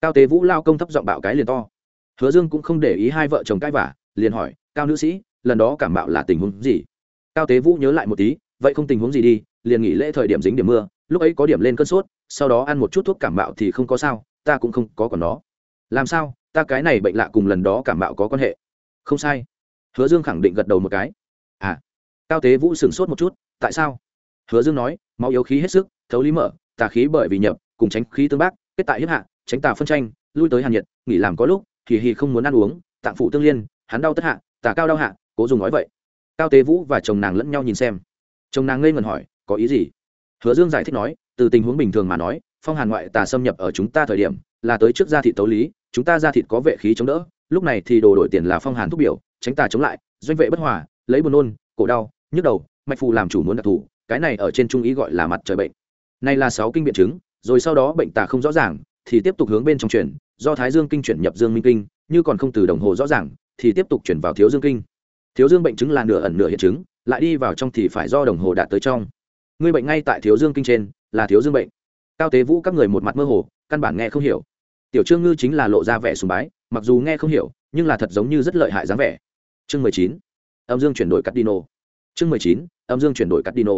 Cao tế vũ lao công thấp giọng bạo cái liền to. Hứa dương cũng không để ý hai vợ chồng cãi vả liền hỏi, cao nữ sĩ, lần đó cảm bạo là tình huống gì? Cao tế vũ nhớ lại một tí, vậy không tình huống gì đi, liền nghỉ lễ thời điểm dính điểm mưa, lúc ấy có điểm lên cơn sốt, sau đó ăn một chút thuốc cảm bạo thì không có sao, ta cũng không có còn nó. Làm sao? Ta cái này bệnh lạ cùng lần đó cảm bạo có quan hệ? Không sai. Hứa dương khẳng định gật đầu một cái. À. Cao tế vũ sửng sốt một chút tại sao? Hứa dương nói, máu yếu khí hết sức, thấu lý mở, tà khí bởi vì nhập, cùng tránh khí tương bác, kết tại hiếp hạ, tránh tà phân tranh, lui tới hàn nhiệt, nghỉ làm có lúc thì hì không muốn ăn uống, tạng phụ tương liên, hắn đau tất hạ, tà cao đau hạ, cố dùng nói vậy. Cao tế vũ và chồng nàng lẫn nhau nhìn xem. Chồng nàng ngây ngần hỏi, có ý gì? Hứa dương giải thích nói, từ tình huống bình thường mà nói, phong hàn ngoại tà xâm nhập ở chúng ta thời điểm, là tới trước gia thị tấu lý, chúng ta gia thị có vệ khí chống đỡ, lúc này thì đồ đổi tiền là phong hàn thúc biểu, tránh tà chống lại, doanh vệ bất hòa, lấy buồn nôn, cổ đau, nhức đầu mạch phù làm chủ muốn đặc thù, cái này ở trên trung ý gọi là mặt trời bệnh. Này là sáu kinh biện chứng, rồi sau đó bệnh tà không rõ ràng, thì tiếp tục hướng bên trong chuyển, do thái dương kinh chuyển nhập dương minh kinh, như còn không từ đồng hồ rõ ràng, thì tiếp tục chuyển vào thiếu dương kinh. Thiếu dương bệnh chứng là nửa ẩn nửa hiện chứng, lại đi vào trong thì phải do đồng hồ đạt tới trong. Người bệnh ngay tại thiếu dương kinh trên, là thiếu dương bệnh. Cao tế vũ các người một mặt mơ hồ, căn bản nghe không hiểu. Tiểu trương ngư chính là lộ ra vẻ sùng bái, mặc dù nghe không hiểu, nhưng là thật giống như rất lợi hại dáng vẻ. Chương mười chín. Âm dương chuyển đổi cắt dino chương mười chín, âm dương chuyển đổi cắt dino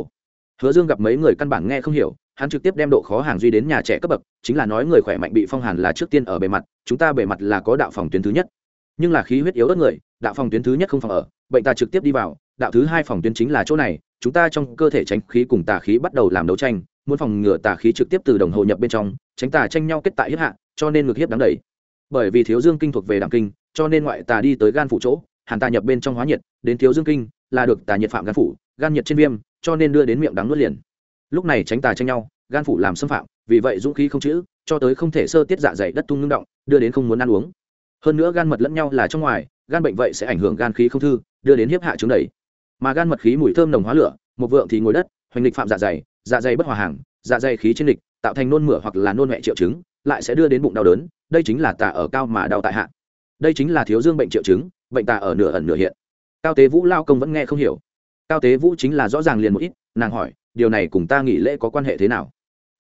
hứa dương gặp mấy người căn bản nghe không hiểu, hắn trực tiếp đem độ khó hàng duy đến nhà trẻ cấp bậc, chính là nói người khỏe mạnh bị phong hàn là trước tiên ở bề mặt, chúng ta bề mặt là có đạo phòng tuyến thứ nhất. Nhưng là khí huyết yếu ớt người, đạo phòng tuyến thứ nhất không phòng ở, bệnh ta trực tiếp đi vào, đạo thứ hai phòng tuyến chính là chỗ này, chúng ta trong cơ thể tránh khí cùng tà khí bắt đầu làm đấu tranh, muốn phòng ngừa tà khí trực tiếp từ đồng hồ nhập bên trong, tránh tà tranh nhau kết tại hiếp hạ, cho nên ngược hiếp đáng đẩy. Bởi vì thiếu dương kinh thuộc về đạm kinh, cho nên ngoại tà đi tới gan phụ chỗ, hàn tà nhập bên trong hóa nhiệt, đến thiếu dương kinh là được tà nhiệt phạm gan phủ, gan nhiệt trên viêm, cho nên đưa đến miệng đắng nuốt liền. Lúc này tránh tà tranh nhau, gan phủ làm xâm phạm, vì vậy dũng khí không chữ, cho tới không thể sơ tiết dạ dày đất tung ngưng động, đưa đến không muốn ăn uống. Hơn nữa gan mật lẫn nhau là trong ngoài, gan bệnh vậy sẽ ảnh hưởng gan khí không thư, đưa đến hiếp hạ chứng đầy. Mà gan mật khí mùi thơm nồng hóa lửa, một vượng thì ngồi đất, hoành lịch phạm dạ dày dạ dày bất hòa hàng dạ dày khí trên lịch tạo thành nôn mửa hoặc là nôn mẹ triệu chứng, lại sẽ đưa đến bụng đau đớn, đây chính là tà ở cao mà đau tại hạ. Đây chính là thiếu dương bệnh triệu chứng, bệnh tà ở nửa ẩn nửa hiện cao tế vũ lao công vẫn nghe không hiểu. Cao tế vũ chính là rõ ràng liền một ít, nàng hỏi, điều này cùng ta nghỉ lễ có quan hệ thế nào?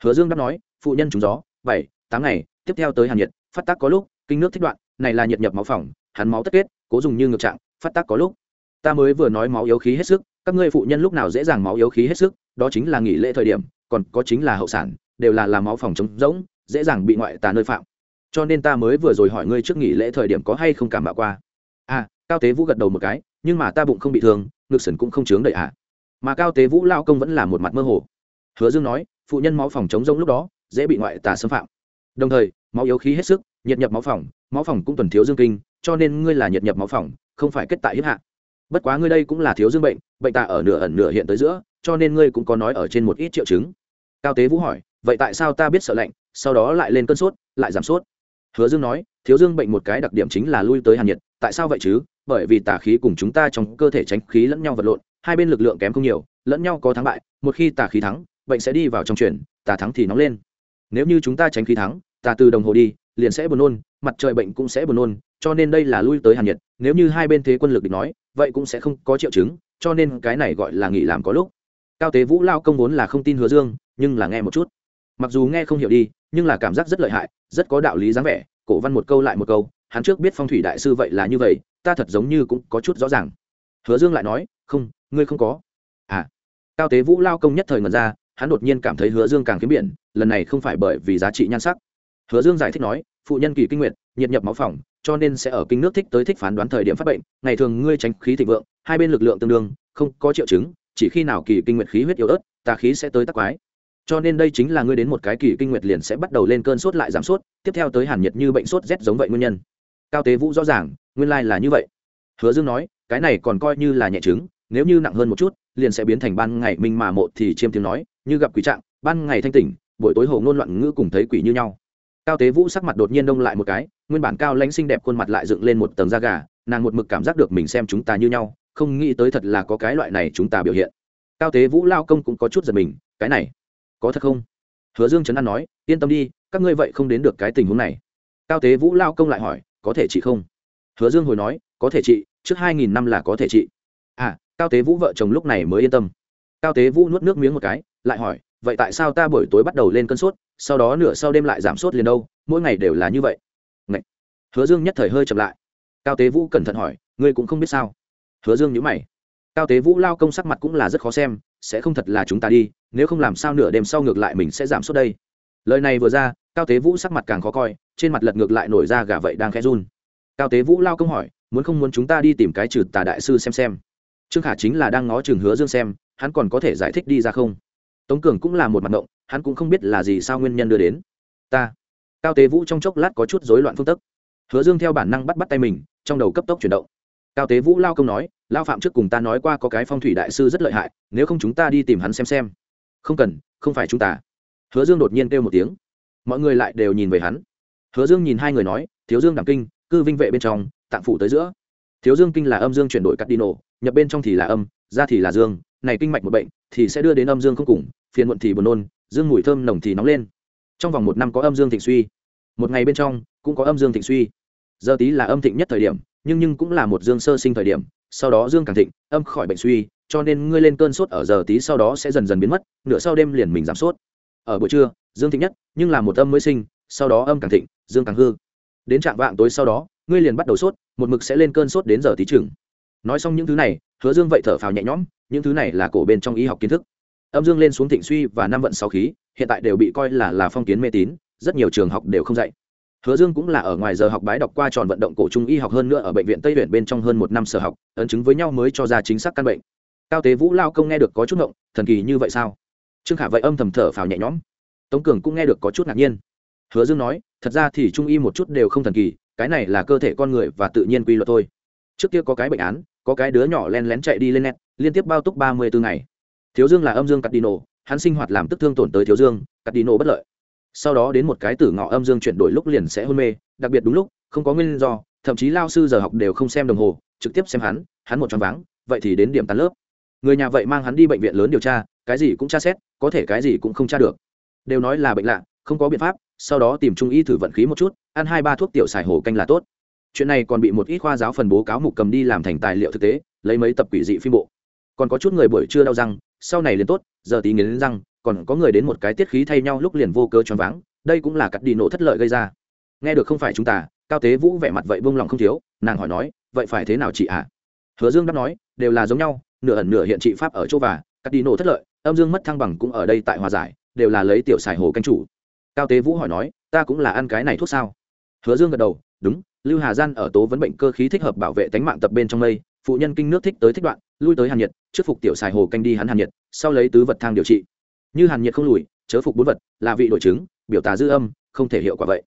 Hứa dương đáp nói, phụ nhân trúng gió, bảy, tám ngày, tiếp theo tới hàn nhiệt, phát tác có lúc, kinh nước thích đoạn, này là nhiệt nhập máu phỏng, hắn máu tất kết, cố dùng như ngược trạng, phát tác có lúc. Ta mới vừa nói máu yếu khí hết sức, các ngươi phụ nhân lúc nào dễ dàng máu yếu khí hết sức, đó chính là nghỉ lễ thời điểm, còn có chính là hậu sản, đều là làm máu phòng chống rỗng, dễ dàng bị ngoại tà nơi phạm. Cho nên ta mới vừa rồi hỏi ngươi trước nghỉ lễ thời điểm có hay không cảm bạo qua? À cao tế vũ gật đầu một cái nhưng mà ta bụng không bị thương, ngực sần cũng không chướng đầy ạ à. mà cao tế vũ lao công vẫn là một mặt mơ hồ. Hứa dương nói, phụ nhân máu phòng chống rông lúc đó, dễ bị ngoại tà xâm phạm. Đồng thời, máu yếu khí hết sức, nhiệt nhập máu phòng máu phòng cũng tuần thiếu dương kinh, cho nên ngươi là nhiệt nhập máu phòng, không phải kết tại hiếp hạ. Bất quá ngươi đây cũng là thiếu dương bệnh bệnh tà ở nửa ẩn nửa hiện tới giữa, cho nên ngươi cũng có nói ở trên một ít triệu chứng. Cao tế vũ hỏi, vậy tại sao ta biết sợ lạnh, sau đó lại lên cơn sốt, lại giảm sốt? Hứa dương nói, thiếu dương bệnh một cái đặc điểm chính là lui tới hàn nhiệt tại sao vậy chứ? Bởi vì tà khí cùng chúng ta trong cơ thể tránh khí lẫn nhau vật lộn, hai bên lực lượng kém không nhiều, lẫn nhau có thắng bại, một khi tà khí thắng, bệnh sẽ đi vào trong chuyển tà thắng thì nóng lên. Nếu như chúng ta tránh khí thắng, tà từ đồng hồ đi, liền sẽ buồn nôn, mặt trời bệnh cũng sẽ buồn nôn, cho nên đây là lui tới hàn nhiệt. Nếu như hai bên thế quân lực địch nói, vậy cũng sẽ không có triệu chứng, cho nên cái này gọi là nghỉ làm có lúc. Cao tế vũ lao công vốn là không tin hứa dương, nhưng là nghe một chút. Mặc dù nghe không hiểu đi, nhưng là cảm giác rất lợi hại, rất có đạo lý dáng vẻ, cổ văn một câu lại một câu hắn trước biết phong thủy đại sư vậy là như vậy, ta thật giống như cũng có chút rõ ràng. Hứa dương lại nói, không, ngươi không có. À cao tế vũ lao công nhất thời ngần ra, hắn đột nhiên cảm thấy hứa dương càng kiếm biển, lần này không phải bởi vì giá trị nhan sắc. Hứa dương giải thích nói, phụ nhân kỳ kinh nguyệt, nhiệt nhập máu phỏng cho nên sẽ ở kinh nước thích tới thích phán đoán thời điểm phát bệnh, ngày thường ngươi tránh khí thịnh vượng, hai bên lực lượng tương đương, không có triệu chứng, chỉ khi nào kỳ kinh nguyệt khí huyết yếu ớt tà khí sẽ tới tắc quái. Cho nên đây chính là ngươi đến một cái kỳ kinh nguyệt liền sẽ bắt đầu lên cơn sốt lại giảm sốt, tiếp theo tới hàn nhiệt như bệnh sốt rét giống vậy nguyên nhân cao tế vũ rõ ràng, nguyên lai là như vậy. Hứa dương nói, cái này còn coi như là nhẹ chứng, nếu như nặng hơn một chút, liền sẽ biến thành ban ngày minh mà mộ thì chiêm tiếng nói, như gặp quỷ trạng, ban ngày thanh tỉnh, buổi tối hồ ngôn loạn ngữ cùng thấy quỷ như nhau. Cao tế vũ sắc mặt đột nhiên đông lại một cái, nguyên bản cao lãnh xinh đẹp khuôn mặt lại dựng lên một tầng da gà, nàng một mực cảm giác được mình xem chúng ta như nhau, không nghĩ tới thật là có cái loại này chúng ta biểu hiện. Cao tế vũ lao công cũng có chút giật mình, cái này, có thật không? Hứa dương trấn an nói, yên tâm đi, các ngươi vậy không đến được cái tình huống này. Cao tế vũ lao công lại hỏi có thể trị không? Hứa dương hồi nói, có thể trị, trước hai nghìn năm là có thể trị. À cao tế vũ vợ chồng lúc này mới yên tâm. Cao tế vũ nuốt nước miếng một cái, lại hỏi, vậy tại sao ta buổi tối bắt đầu lên cơn sốt, sau đó nửa sau đêm lại giảm sốt liền đâu, mỗi ngày đều là như vậy? Ngậy. hứa dương nhất thời hơi chậm lại. Cao tế vũ cẩn thận hỏi, ngươi cũng không biết sao? Hứa dương nhữ mày. Cao tế vũ lao công sắc mặt cũng là rất khó xem, sẽ không thật là chúng ta đi, nếu không làm sao nửa đêm sau ngược lại mình sẽ giảm sốt đây? Lời này vừa ra cao tế vũ sắc mặt càng khó coi, trên mặt lật ngược lại nổi ra gà vậy đang khẽ run. Cao tế vũ lao công hỏi, muốn không muốn chúng ta đi tìm cái trừ tà đại sư xem xem? Trương khả chính là đang ngó chừng hứa dương xem, hắn còn có thể giải thích đi ra không? Tống cường cũng là một mặt ngộng, hắn cũng không biết là gì sao nguyên nhân đưa đến. Ta. Cao tế vũ trong chốc lát có chút rối loạn phương tức hứa dương theo bản năng bắt bắt tay mình, trong đầu cấp tốc chuyển động. Cao tế vũ lao công nói, lao phạm trước cùng ta nói qua có cái phong thủy đại sư rất lợi hại, nếu không chúng ta đi tìm hắn xem xem. Không cần, không phải chúng ta. Hứa dương đột nhiên kêu một tiếng mọi người lại đều nhìn về hắn. Hứa dương nhìn hai người nói, thiếu dương đảm kinh, cư vinh vệ bên trong tạng phủ tới giữa. Thiếu dương kinh là âm dương chuyển đổi cắt đi nổ nhập bên trong thì là âm, ra thì là dương, này kinh mạch một bệnh thì sẽ đưa đến âm dương không cùng, phiền muộn thì buồn nôn, dương mùi thơm nồng thì nóng lên. Trong vòng một năm có âm dương thịnh suy. Một ngày bên trong cũng có âm dương thịnh suy. Giờ tí là âm thịnh nhất thời điểm, nhưng nhưng cũng là một dương sơ sinh thời điểm, sau đó dương càng thịnh, âm khỏi bệnh suy, cho nên ngươi lên cơn sốt ở giờ tí sau đó sẽ dần dần biến mất, nửa sau đêm liền mình giảm sốt. Ở buổi trưa dương thịnh nhất, nhưng là một âm mới sinh, sau đó âm càng thịnh, dương càng hư. Đến trạng vạng tối sau đó, ngươi liền bắt đầu sốt, một mực sẽ lên cơn sốt đến giờ tí chừng. Nói xong những thứ này, hứa dương vậy thở phào nhẹ nhõm, những thứ này là cổ bên trong y học kiến thức. Âm dương lên xuống thịnh suy và năm vận sáu khí, hiện tại đều bị coi là là phong kiến mê tín, rất nhiều trường học đều không dạy. Hứa dương cũng là ở ngoài giờ học bái đọc qua tròn vận động cổ trung y học hơn nữa ở bệnh viện tây huyện bên trong hơn một năm sở học, ấn chứng với nhau mới cho ra chính xác căn bệnh. Cao tế vũ lao công nghe được có chút ngộng, thần kỳ như vậy sao? Trương khả vậy âm thầm thở phào nhẹ nhõm tống cường cũng nghe được có chút ngạc nhiên. Hứa dương nói, thật ra thì trung y một chút đều không thần kỳ, cái này là cơ thể con người và tự nhiên quy luật thôi. Trước kia có cái bệnh án, có cái đứa nhỏ len lén chạy đi lên net, liên tiếp bao túc ba mươi bốn ngày. Thiếu dương là âm dương cắt đi nổ, hắn sinh hoạt làm tức thương tổn tới thiếu dương, cắt đi nổ bất lợi. Sau đó đến một cái tử ngọ âm dương chuyển đổi lúc liền sẽ hôn mê, đặc biệt đúng lúc, không có nguyên do, thậm chí lao sư giờ học đều không xem đồng hồ, trực tiếp xem hắn hắn một choáng váng, vậy thì đến điểm tán lớp. Người nhà vậy mang hắn đi bệnh viện lớn điều tra, cái gì cũng tra xét, có thể cái gì cũng không tra được đều nói là bệnh lạ, không có biện pháp, sau đó tìm trung y thử vận khí một chút, ăn hai ba thuốc tiểu xài hồ canh là tốt. Chuyện này còn bị một ít khoa giáo phần bố cáo mục cầm đi làm thành tài liệu thực tế, lấy mấy tập quỷ dị phim bộ. Còn có chút người buổi trưa đau răng, sau này liền tốt, giờ tí nghiến răng, còn có người đến một cái tiết khí thay nhau lúc liền vô cơ choáng váng, đây cũng là cắt đi nổ thất lợi gây ra. Nghe được không phải chúng ta, cao tế vũ vẻ mặt vậy buông lòng không thiếu, nàng hỏi nói, vậy phải thế nào chị ạ? À? hứa dương đáp nói, đều là giống nhau, nửa ẩn nửa hiện trị pháp ở chỗ và, cắt đi nổ thất lợi, âm dương mất thăng bằng cũng ở đây tại hòa giải đều là lấy tiểu xài hồ canh chủ. Cao tế vũ hỏi nói, ta cũng là ăn cái này thuốc sao? Hứa dương gật đầu, đúng, lưu hà gian ở tố vấn bệnh cơ khí thích hợp bảo vệ tánh mạng tập bên trong mây, phụ nhân kinh nước thích tới thích đoạn, lui tới hàn nhiệt, trước phục tiểu xài hồ canh đi hắn hàn nhiệt, sau lấy tứ vật thang điều trị. Như hàn nhiệt không lùi, chớ phục bốn vật, là vị đổi chứng, biểu tà dư âm, không thể hiệu quả vậy.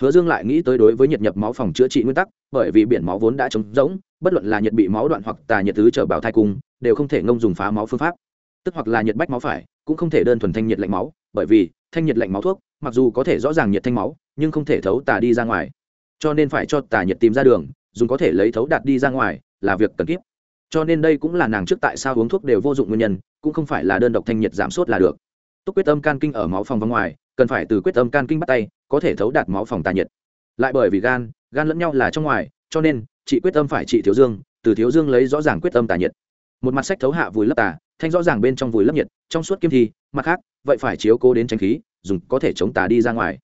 Hứa dương lại nghĩ tới đối với nhiệt nhập máu phòng chữa trị nguyên tắc, bởi vì biển máu vốn đã trống rỗng, bất luận là nhiệt bị máu đoạn hoặc tà nhiệt tứ trở bảo thai cung, đều không thể ngông dùng phá máu phương pháp. Tức hoặc là nhiệt bách máu phải cũng không thể đơn thuần thanh nhiệt lạnh máu, bởi vì thanh nhiệt lạnh máu thuốc, mặc dù có thể rõ ràng nhiệt thanh máu, nhưng không thể thấu tà đi ra ngoài. Cho nên phải cho tà nhiệt tìm ra đường, dùng có thể lấy thấu đạt đi ra ngoài là việc cần kiếp. cho nên đây cũng là nàng trước tại sao uống thuốc đều vô dụng nguyên nhân, cũng không phải là đơn độc thanh nhiệt giảm sốt là được. Túc quyết âm can kinh ở máu phòng và ngoài, cần phải từ quyết âm can kinh bắt tay, có thể thấu đạt máu phòng tà nhiệt. Lại bởi vì gan gan lẫn nhau là trong ngoài, cho nên, chị quyết âm phải trị thiếu dương, từ thiếu dương lấy rõ ràng quyết âm tà nhiệt. Một mặt sách thấu hạ vùi lấp tà thanh rõ ràng bên trong vùi lấp nhiệt, trong suốt kim thi, mặt khác, vậy phải chiếu cố đến tránh khí, dùng có thể chống tà đi ra ngoài.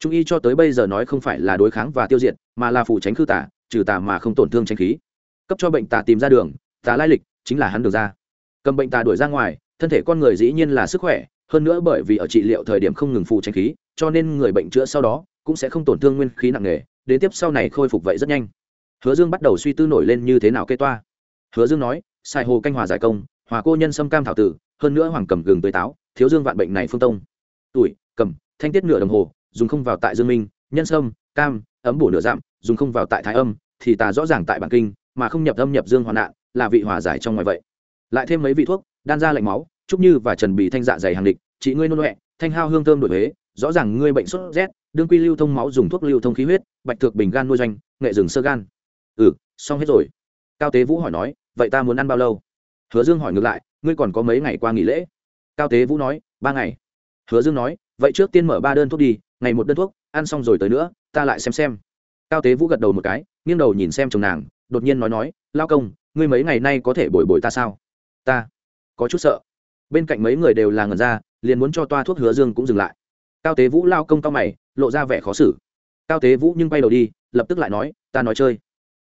Trung y cho tới bây giờ nói không phải là đối kháng và tiêu diệt, mà là phủ tránh khư tà, trừ tà mà không tổn thương tránh khí. Cấp cho bệnh tà tìm ra đường, tà lai lịch, chính là hắn được ra. Cầm bệnh tà đuổi ra ngoài, thân thể con người dĩ nhiên là sức khỏe, hơn nữa bởi vì ở trị liệu thời điểm không ngừng phù tránh khí, cho nên người bệnh chữa sau đó cũng sẽ không tổn thương nguyên khí nặng nề, đến tiếp sau này khôi phục vậy rất nhanh. Hứa dương bắt đầu suy tư nổi lên như thế nào kê toa. Hứa dương nói, sai hồ canh hòa giải công hòa cô nhân sâm cam thảo tử, hơn nữa hoàng cầm gừng tươi táo, thiếu dương vạn bệnh này phương tông. Tuổi, cầm, thanh tiết nửa đồng hồ, dùng không vào tại dương minh, nhân sâm, cam, ấm bổ nửa dặm, dùng không vào tại thái âm, thì ta rõ ràng tại bản kinh, mà không nhập âm nhập dương hoàn nạn, là vị hòa giải trong ngoài vậy. Lại thêm mấy vị thuốc, đan ra lạnh máu trúc như và trần bì thanh dạ dày hàng địch, chị ngươi nôn huệ, thanh hao hương thơm đổi huế, rõ ràng ngươi bệnh sốt rét, đương quy lưu thông máu dùng thuốc lưu thông khí huyết, bạch thực bình gan nuôi doanh, nghệ rừng sơ gan. Ừ xong hết rồi. Cao tế vũ hỏi nói, vậy ta muốn ăn bao lâu? Hứa dương hỏi ngược lại, ngươi còn có mấy ngày qua nghỉ lễ? Cao tế vũ nói, ba ngày. Hứa dương nói, vậy trước tiên mở ba đơn thuốc đi, ngày một đơn thuốc, ăn xong rồi tới nữa, ta lại xem xem. Cao tế vũ gật đầu một cái, nghiêng đầu nhìn xem chồng nàng, đột nhiên nói nói, lao công, ngươi mấy ngày nay có thể bồi bồi ta sao? Ta, có chút sợ. Bên cạnh mấy người đều là ngần ra, liền muốn cho toa thuốc hứa dương cũng dừng lại. Cao tế vũ lao công cao mày, lộ ra vẻ khó xử. Cao tế vũ nhưng bay đầu đi, lập tức lại nói, ta nói chơi.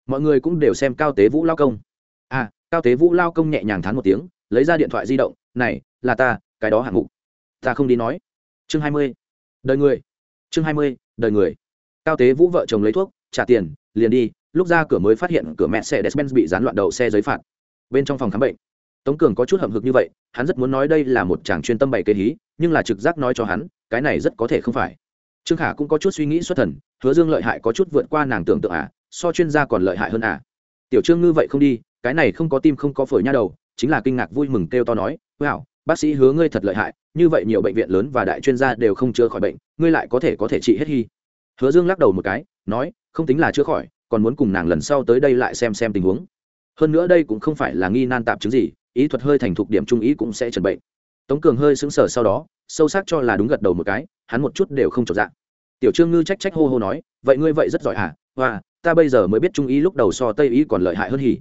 Mọi người cũng đều xem cao tế vũ lao công. À cao tế vũ lao công nhẹ nhàng thán một tiếng, lấy ra điện thoại di động, này, là ta, cái đó hạng mục. Ta không đi nói. Chương hai mươi. Đời người. Chương hai mươi, đời người. Cao tế vũ vợ chồng lấy thuốc, trả tiền, liền đi. Lúc ra cửa mới phát hiện cửa mẹ xe despen bị dán loạn đầu xe giấy phạt. Bên trong phòng khám bệnh, tống cường có chút hậm hực như vậy, hắn rất muốn nói đây là một chàng chuyên tâm bày kế hí, nhưng là trực giác nói cho hắn, cái này rất có thể không phải. Trương khả cũng có chút suy nghĩ xuất thần, hứa dương lợi hại có chút vượt qua nàng tưởng tượng à so chuyên gia còn lợi hại hơn à. Tiểu trương ngư vậy không đi cái này không có tim không có phổi nha đầu, chính là kinh ngạc vui mừng kêu to nói, wow, bác sĩ hứa ngươi thật lợi hại, như vậy nhiều bệnh viện lớn và đại chuyên gia đều không chữa khỏi bệnh, ngươi lại có thể có thể trị hết hy. Hứa dương lắc đầu một cái, nói, không tính là chữa khỏi, còn muốn cùng nàng lần sau tới đây lại xem xem tình huống. Hơn nữa đây cũng không phải là nghi nan tạp chứng gì, ý thuật hơi thành thục điểm trung ý cũng sẽ chẩn bệnh. Tống cường hơi sững sờ sau đó, sâu sắc cho là đúng gật đầu một cái, hắn một chút đều không trọn dạng tiểu trương ngư trách trách hô hô nói, vậy ngươi vậy rất giỏi hả? Và ta bây giờ mới biết trung ý lúc đầu so tây ý còn lợi hại hơn hỉ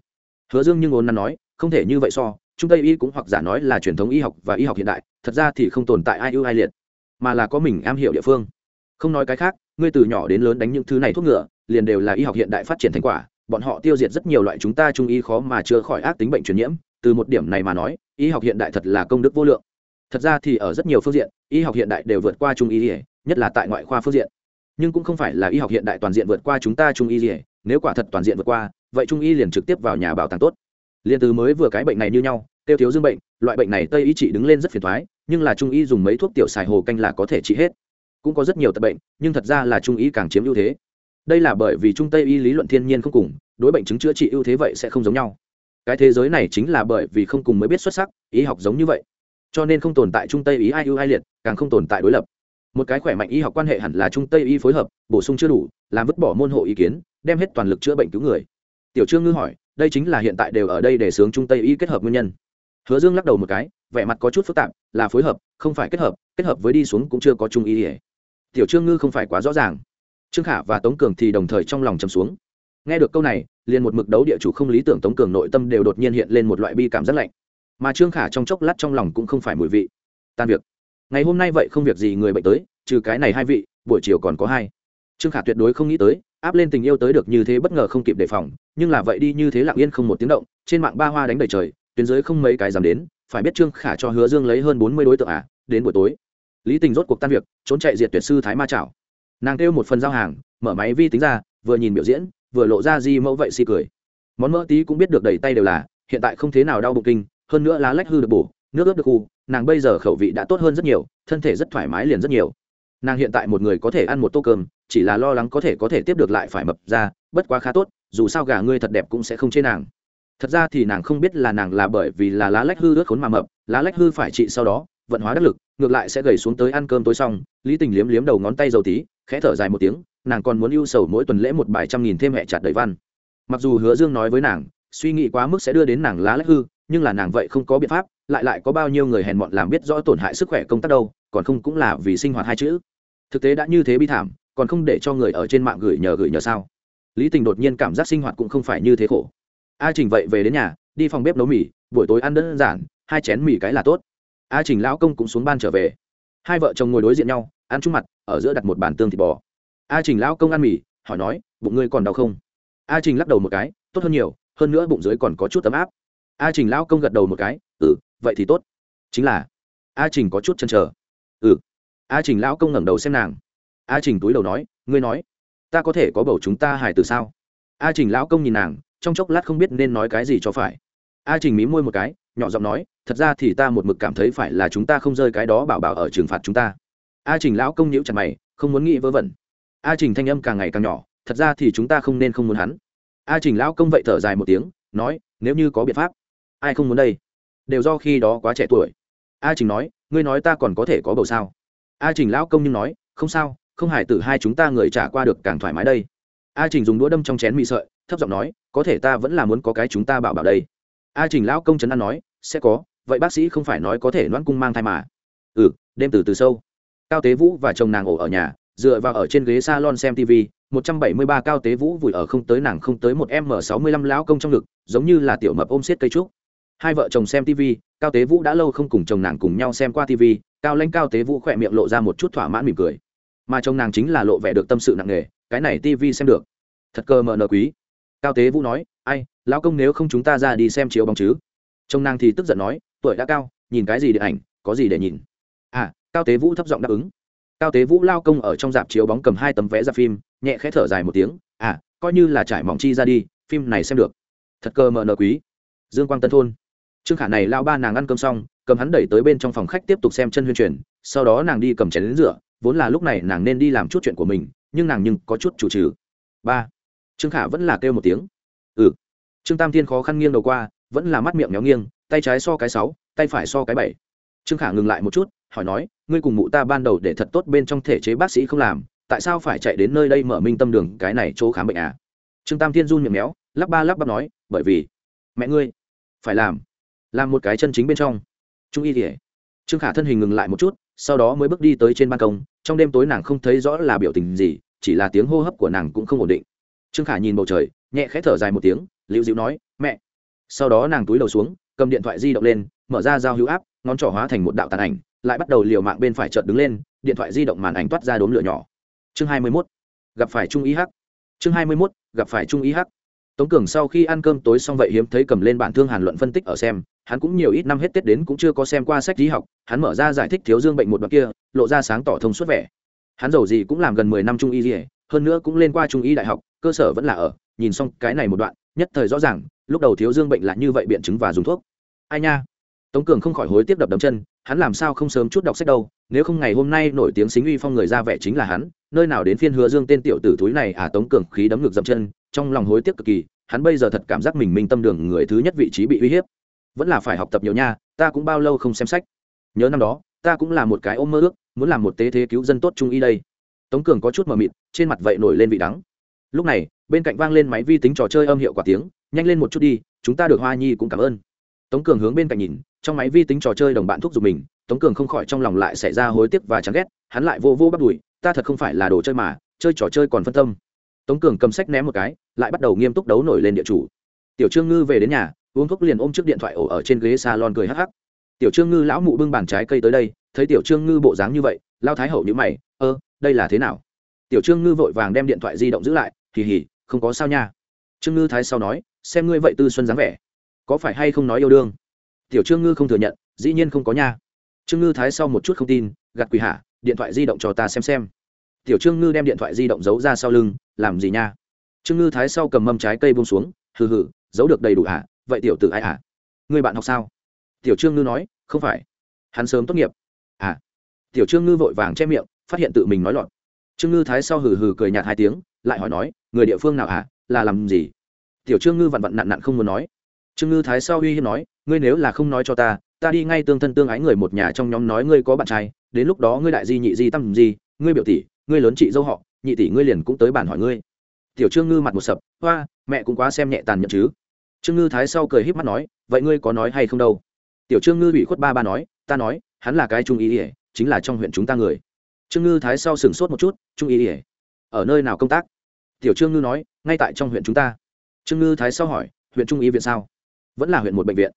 hứa dương nhưng ôn năn nói, không thể như vậy so, trung tây y cũng hoặc giả nói là truyền thống y học và y học hiện đại, thật ra thì không tồn tại ai ưu ai liệt, mà là có mình am hiểu địa phương. Không nói cái khác, ngươi từ nhỏ đến lớn đánh những thứ này thuốc ngựa, liền đều là y học hiện đại phát triển thành quả, bọn họ tiêu diệt rất nhiều loại chúng ta trung y khó mà chữa khỏi ác tính bệnh truyền nhiễm, từ một điểm này mà nói, y học hiện đại thật là công đức vô lượng. Thật ra thì ở rất nhiều phương diện, y học hiện đại đều vượt qua trung y nhất là tại ngoại khoa phương diện. Nhưng cũng không phải là y học hiện đại toàn diện vượt qua chúng ta trung y, nếu quả thật toàn diện vượt qua vậy trung y liền trực tiếp vào nhà bảo tàng tốt. Liền từ mới vừa cái bệnh này như nhau tiêu thiếu dương bệnh, loại bệnh này tây y trị đứng lên rất phiền thoái, nhưng là trung y dùng mấy thuốc tiểu xài hồ canh là có thể trị hết. Cũng có rất nhiều tật bệnh, nhưng thật ra là trung y càng chiếm ưu thế. Đây là bởi vì trung tây y lý luận thiên nhiên không cùng, đối bệnh chứng chữa trị ưu thế vậy sẽ không giống nhau. Cái thế giới này chính là bởi vì không cùng mới biết xuất sắc, y học giống như vậy. Cho nên không tồn tại trung tây ý ai ưu ai liệt, càng không tồn tại đối lập. Một cái khỏe mạnh y học quan hệ hẳn là trung tây y phối hợp, bổ sung chưa đủ, làm vứt bỏ môn hộ ý kiến, đem hết toàn lực chữa bệnh cứu người tiểu trương ngư hỏi, đây chính là hiện tại đều ở đây để sướng trung tây y kết hợp nguyên nhân. Hứa dương lắc đầu một cái, vẻ mặt có chút phức tạp, là phối hợp, không phải kết hợp kết hợp với đi xuống cũng chưa có trung y ỉa tiểu trương ngư không phải quá rõ ràng. Trương khả và tống cường thì đồng thời trong lòng chầm xuống. Nghe được câu này, liền một mực đấu địa chủ không lý tưởng tống cường nội tâm đều đột nhiên hiện lên một loại bi cảm rất lạnh. Mà trương khả trong chốc lát trong lòng cũng không phải mùi vị. Tan việc. Ngày hôm nay vậy không việc gì người bệnh tới, trừ cái này hai vị, buổi chiều còn có hai. Trương khả tuyệt đối không nghĩ tới áp lên tình yêu tới được như thế bất ngờ không kịp đề phòng, nhưng là vậy đi như thế lặng yên không một tiếng động, trên mạng ba hoa đánh đầy trời, tuyến giới không mấy cái dám đến, phải biết trương khả cho hứa dương lấy hơn bốn mươi đối tượng à đến buổi tối. Lý tình rốt cuộc tan việc, trốn chạy diệt tuyệt sư thái ma chảo nàng kêu một phần giao hàng, mở máy vi tính ra, vừa nhìn biểu diễn, vừa lộ ra di mẫu vậy si cười. Món mỡ tí cũng biết được đầy tay đều là, hiện tại không thế nào đau bụng kinh, hơn nữa lá lách hư được bổ, nước ướp được khu, nàng bây giờ khẩu vị đã tốt hơn rất nhiều, thân thể rất thoải mái liền rất nhiều. Nàng hiện tại một người có thể ăn một tô cơm chỉ là lo lắng có thể có thể tiếp được lại phải mập ra, bất quá khá tốt, dù sao gà ngươi thật đẹp cũng sẽ không chê nàng. Thật ra thì nàng không biết là nàng là bởi vì là lá lách hư ướt khốn mà mập, lá lách hư phải trị sau đó, vận hóa đắc lực, ngược lại sẽ gầy xuống tới ăn cơm tối xong, lý tình liếm liếm đầu ngón tay dầu tí, khẽ thở dài một tiếng, nàng còn muốn ưu sầu mỗi tuần lễ một bài trăm nghìn thêm hẹ chặt đầy văn. Mặc dù hứa dương nói với nàng, suy nghĩ quá mức sẽ đưa đến nàng lá lách hư, nhưng là nàng vậy không có biện pháp, lại lại có bao nhiêu người hèn mọn làm biết rõ tổn hại sức khỏe công tác đâu, còn không cũng là vì sinh hoạt hai chữ. Thực tế đã như thế bi thảm còn không để cho người ở trên mạng gửi nhờ gửi nhờ sao? Lý tình đột nhiên cảm giác sinh hoạt cũng không phải như thế khổ. A trình vậy về đến nhà, đi phòng bếp nấu mì, buổi tối ăn đơn giản, hai chén mì cái là tốt. A trình lão công cũng xuống ban trở về. Hai vợ chồng ngồi đối diện nhau, ăn chung mặt, ở giữa đặt một bàn tương thịt bò. A trình lão công ăn mì, hỏi nói, bụng ngươi còn đau không? A trình lắc đầu một cái, tốt hơn nhiều, hơn nữa bụng dưới còn có chút ấm áp. A trình lão công gật đầu một cái ừ vậy thì tốt. Chính là, a trình có chút chân chờ. Ừ. A trình lão công ngẩng đầu xem nàng a trình túi đầu nói, ngươi nói, ta có thể có bầu chúng ta hài từ sao? A trình lão công nhìn nàng, trong chốc lát không biết nên nói cái gì cho phải. A trình mí môi một cái, nhỏ giọng nói, thật ra thì ta một mực cảm thấy phải là chúng ta không rơi cái đó bảo bảo ở trừng phạt chúng ta. A trình lão công nhíu chặt mày, không muốn nghĩ vớ vẩn. A trình thanh âm càng ngày càng nhỏ, thật ra thì chúng ta không nên không muốn hắn. A trình lão công vậy thở dài một tiếng, nói, nếu như có biện pháp, ai không muốn đây? Đều do khi đó quá trẻ tuổi. A trình nói, ngươi nói ta còn có thể có bầu sao? A trình lão công nhưng nói, không sao không hải tử hai chúng ta người trả qua được càng thoải mái đây. A trình dùng đũa đâm trong chén mì sợi, thấp giọng nói, có thể ta vẫn là muốn có cái chúng ta bảo bảo đây. A trình lão công trấn an nói, sẽ có, vậy bác sĩ không phải nói có thể loãn cung mang thai mà. Ừ đêm từ từ sâu. Cao tế vũ và chồng nàng ổ ở nhà, dựa vào ở trên ghế salon xem tv một trăm bảy mươi ba cao tế vũ vùi ở không tới nàng không tới một m sáu mươi lăm lão công trong ngực, giống như là tiểu mập ôm xiết cây trúc. Hai vợ chồng xem tv cao tế vũ đã lâu không cùng chồng nàng cùng nhau xem qua tv cao lãnh cao tế vũ khỏe miệng lộ ra một chút thỏa mãn mỉm cười mà chồng nàng chính là lộ vẻ được tâm sự nặng nề, cái này tv xem được. Thật cơ mờ nờ quý. Cao tế vũ nói, ai, lão công nếu không chúng ta ra đi xem chiếu bóng chứ? Chồng nàng thì tức giận nói, tuổi đã cao, nhìn cái gì điện ảnh, có gì để nhìn? À cao tế vũ thấp giọng đáp ứng. Cao tế vũ lao công ở trong dạp chiếu bóng cầm hai tấm vé ra phim, nhẹ khẽ thở dài một tiếng à coi như là trải mỏng chi ra đi, phim này xem được. Thật cơ mờ nờ quý. Dương quang tân thôn. Trương khả này lao ba nàng ăn cơm xong, cầm hắn đẩy tới bên trong phòng khách tiếp tục xem chân huyên truyền, sau đó nàng đi cầm chén đến rửa vốn là lúc này nàng nên đi làm chút chuyện của mình, nhưng nàng nhưng có chút chủ trừ. Ba. Trương khả vẫn là kêu một tiếng. Ừ. Trương tam thiên khó khăn nghiêng đầu qua, vẫn là mắt miệng méo nghiêng, tay trái so cái sáu, tay phải so cái bảy. Trương khả ngừng lại một chút, hỏi nói, ngươi cùng mụ ta ban đầu để thật tốt bên trong thể chế bác sĩ không làm, tại sao phải chạy đến nơi đây mở minh tâm đường cái này chỗ khám bệnh à? Trương tam thiên run miệng méo, lắp ba lắp bắp nói, bởi vì, mẹ ngươi, phải làm làm một cái chân chính bên trong. Trung y kể trương khả thân hình ngừng lại một chút, sau đó mới bước đi tới trên ban công trong đêm tối nàng không thấy rõ là biểu tình gì, chỉ là tiếng hô hấp của nàng cũng không ổn định trương khả nhìn bầu trời, nhẹ khẽ thở dài một tiếng, liễu dịu nói, mẹ sau đó nàng túi đầu xuống, cầm điện thoại di động lên, mở ra giao hữu áp ngón trỏ hóa thành một đạo tàn ảnh, lại bắt đầu liều mạng bên phải chợt đứng lên, điện thoại di động màn ảnh toát ra đốm lửa nhỏ chương hai mươi 21. gặp phải trung ý hắc chương hai mươi 21. gặp phải trung ý hắc tống cường sau khi ăn cơm tối xong vậy hiếm thấy cầm lên bản thương hàn luận phân tích ở xem hắn cũng nhiều ít năm hết tết đến cũng chưa có xem qua sách lý học, hắn mở ra giải thích thiếu dương bệnh một đoạn kia, lộ ra sáng tỏ thông suốt vẻ. Hắn giàu gì cũng làm gần mười năm trung y gì hơn nữa cũng lên qua trung y đại học, cơ sở vẫn là ở, nhìn xong cái này một đoạn, nhất thời rõ ràng, lúc đầu thiếu dương bệnh là như vậy biện chứng và dùng thuốc. Ai nha? Tống cường không khỏi hối tiếp đập đấm chân, hắn làm sao không sớm chút đọc sách đâu, nếu không ngày hôm nay nổi tiếng xính uy phong người ra vẻ chính là hắn, nơi nào đến phiên hứa dương tên tiểu tử túi này à tống cường khí đấm ngược dậm chân, trong lòng hối tiếc cực kỳ, hắn bây giờ thật cảm giác mình minh tâm đường người thứ nhất vị trí bị uy hiếp vẫn là phải học tập nhiều nha, ta cũng bao lâu không xem sách. Nhớ năm đó, ta cũng là một cái ôm mơ ước, muốn làm một tế thế cứu dân tốt trung y đây. Tống cường có chút mờ mịt, trên mặt vậy nổi lên vị đắng. Lúc này, bên cạnh vang lên máy vi tính trò chơi âm hiệu quả tiếng, nhanh lên một chút đi, chúng ta được hoa nhi cũng cảm ơn. Tống cường hướng bên cạnh nhìn, trong máy vi tính trò chơi đồng bạn thúc giục mình, tống cường không khỏi trong lòng lại xảy ra hối tiếc và chán ghét, hắn lại vô vô bắt đùi, ta thật không phải là đồ chơi mà, chơi trò chơi còn phân tâm. Tống cường cầm sách ném một cái, lại bắt đầu nghiêm túc đấu nổi lên địa chủ. Tiểu trương ngư về đến nhà uống thuốc liền ôm trước điện thoại ổ ở trên ghế salon cười hắc hắc. Tiểu trương ngư lão mụ bưng bàn trái cây tới đây, thấy tiểu trương ngư bộ dáng như vậy, lao thái hậu nhữ mày, ơ, đây là thế nào? Tiểu trương ngư vội vàng đem điện thoại di động giữ lại kỳ hỉ không có sao nha. Trương ngư thái sau nói, xem ngươi vậy tư xuân dáng vẻ, có phải hay không nói yêu đương? Tiểu trương ngư không thừa nhận, dĩ nhiên không có nha. Trương ngư thái sau một chút không tin gặt quỷ hạ, điện thoại di động cho ta xem xem. Tiểu trương ngư đem điện thoại di động giấu ra sau lưng, làm gì nha? Trương ngư thái sau cầm mâm trái cây bông xuống, hừ hừ, giấu được đầy đủ hả? Vậy tiểu tử ai hả người bạn học sao? Tiểu trương ngư nói, không phải. Hắn sớm tốt nghiệp. À. Tiểu trương ngư vội vàng che miệng, phát hiện tự mình nói lọt. Trương ngư thái sau hừ hừ cười nhạt hai tiếng, lại hỏi nói, người địa phương nào à? Là làm gì? Tiểu trương ngư vặn vặn nặn nặn không muốn nói. Trương ngư thái sau uy hiếp nói, ngươi nếu là không nói cho ta ta đi ngay tương thân tương ái người một nhà trong nhóm nói ngươi có bạn trai, đến lúc đó ngươi đại di nhị di tăm gì ngươi biểu tỷ, ngươi lớn chị dâu họ, nhị tỷ ngươi liền cũng tới bản hỏi ngươi. Tiểu trương ngư mặt một sập hoa mẹ cũng quá xem nhẹ tàn nhẫn chứ trương ngư thái sau cười híp mắt nói, vậy ngươi có nói hay không đâu? Tiểu trương ngư bị khuất ba ba nói, ta nói, hắn là cái trung ý ỉa, chính là trong huyện chúng ta người. Trương ngư thái sau sửng sốt một chút, trung ý ỉa? Ở nơi nào công tác? Tiểu trương ngư nói, ngay tại trong huyện chúng ta. Trương ngư thái sau hỏi, huyện trung ý viện sao? Vẫn là huyện một bệnh viện.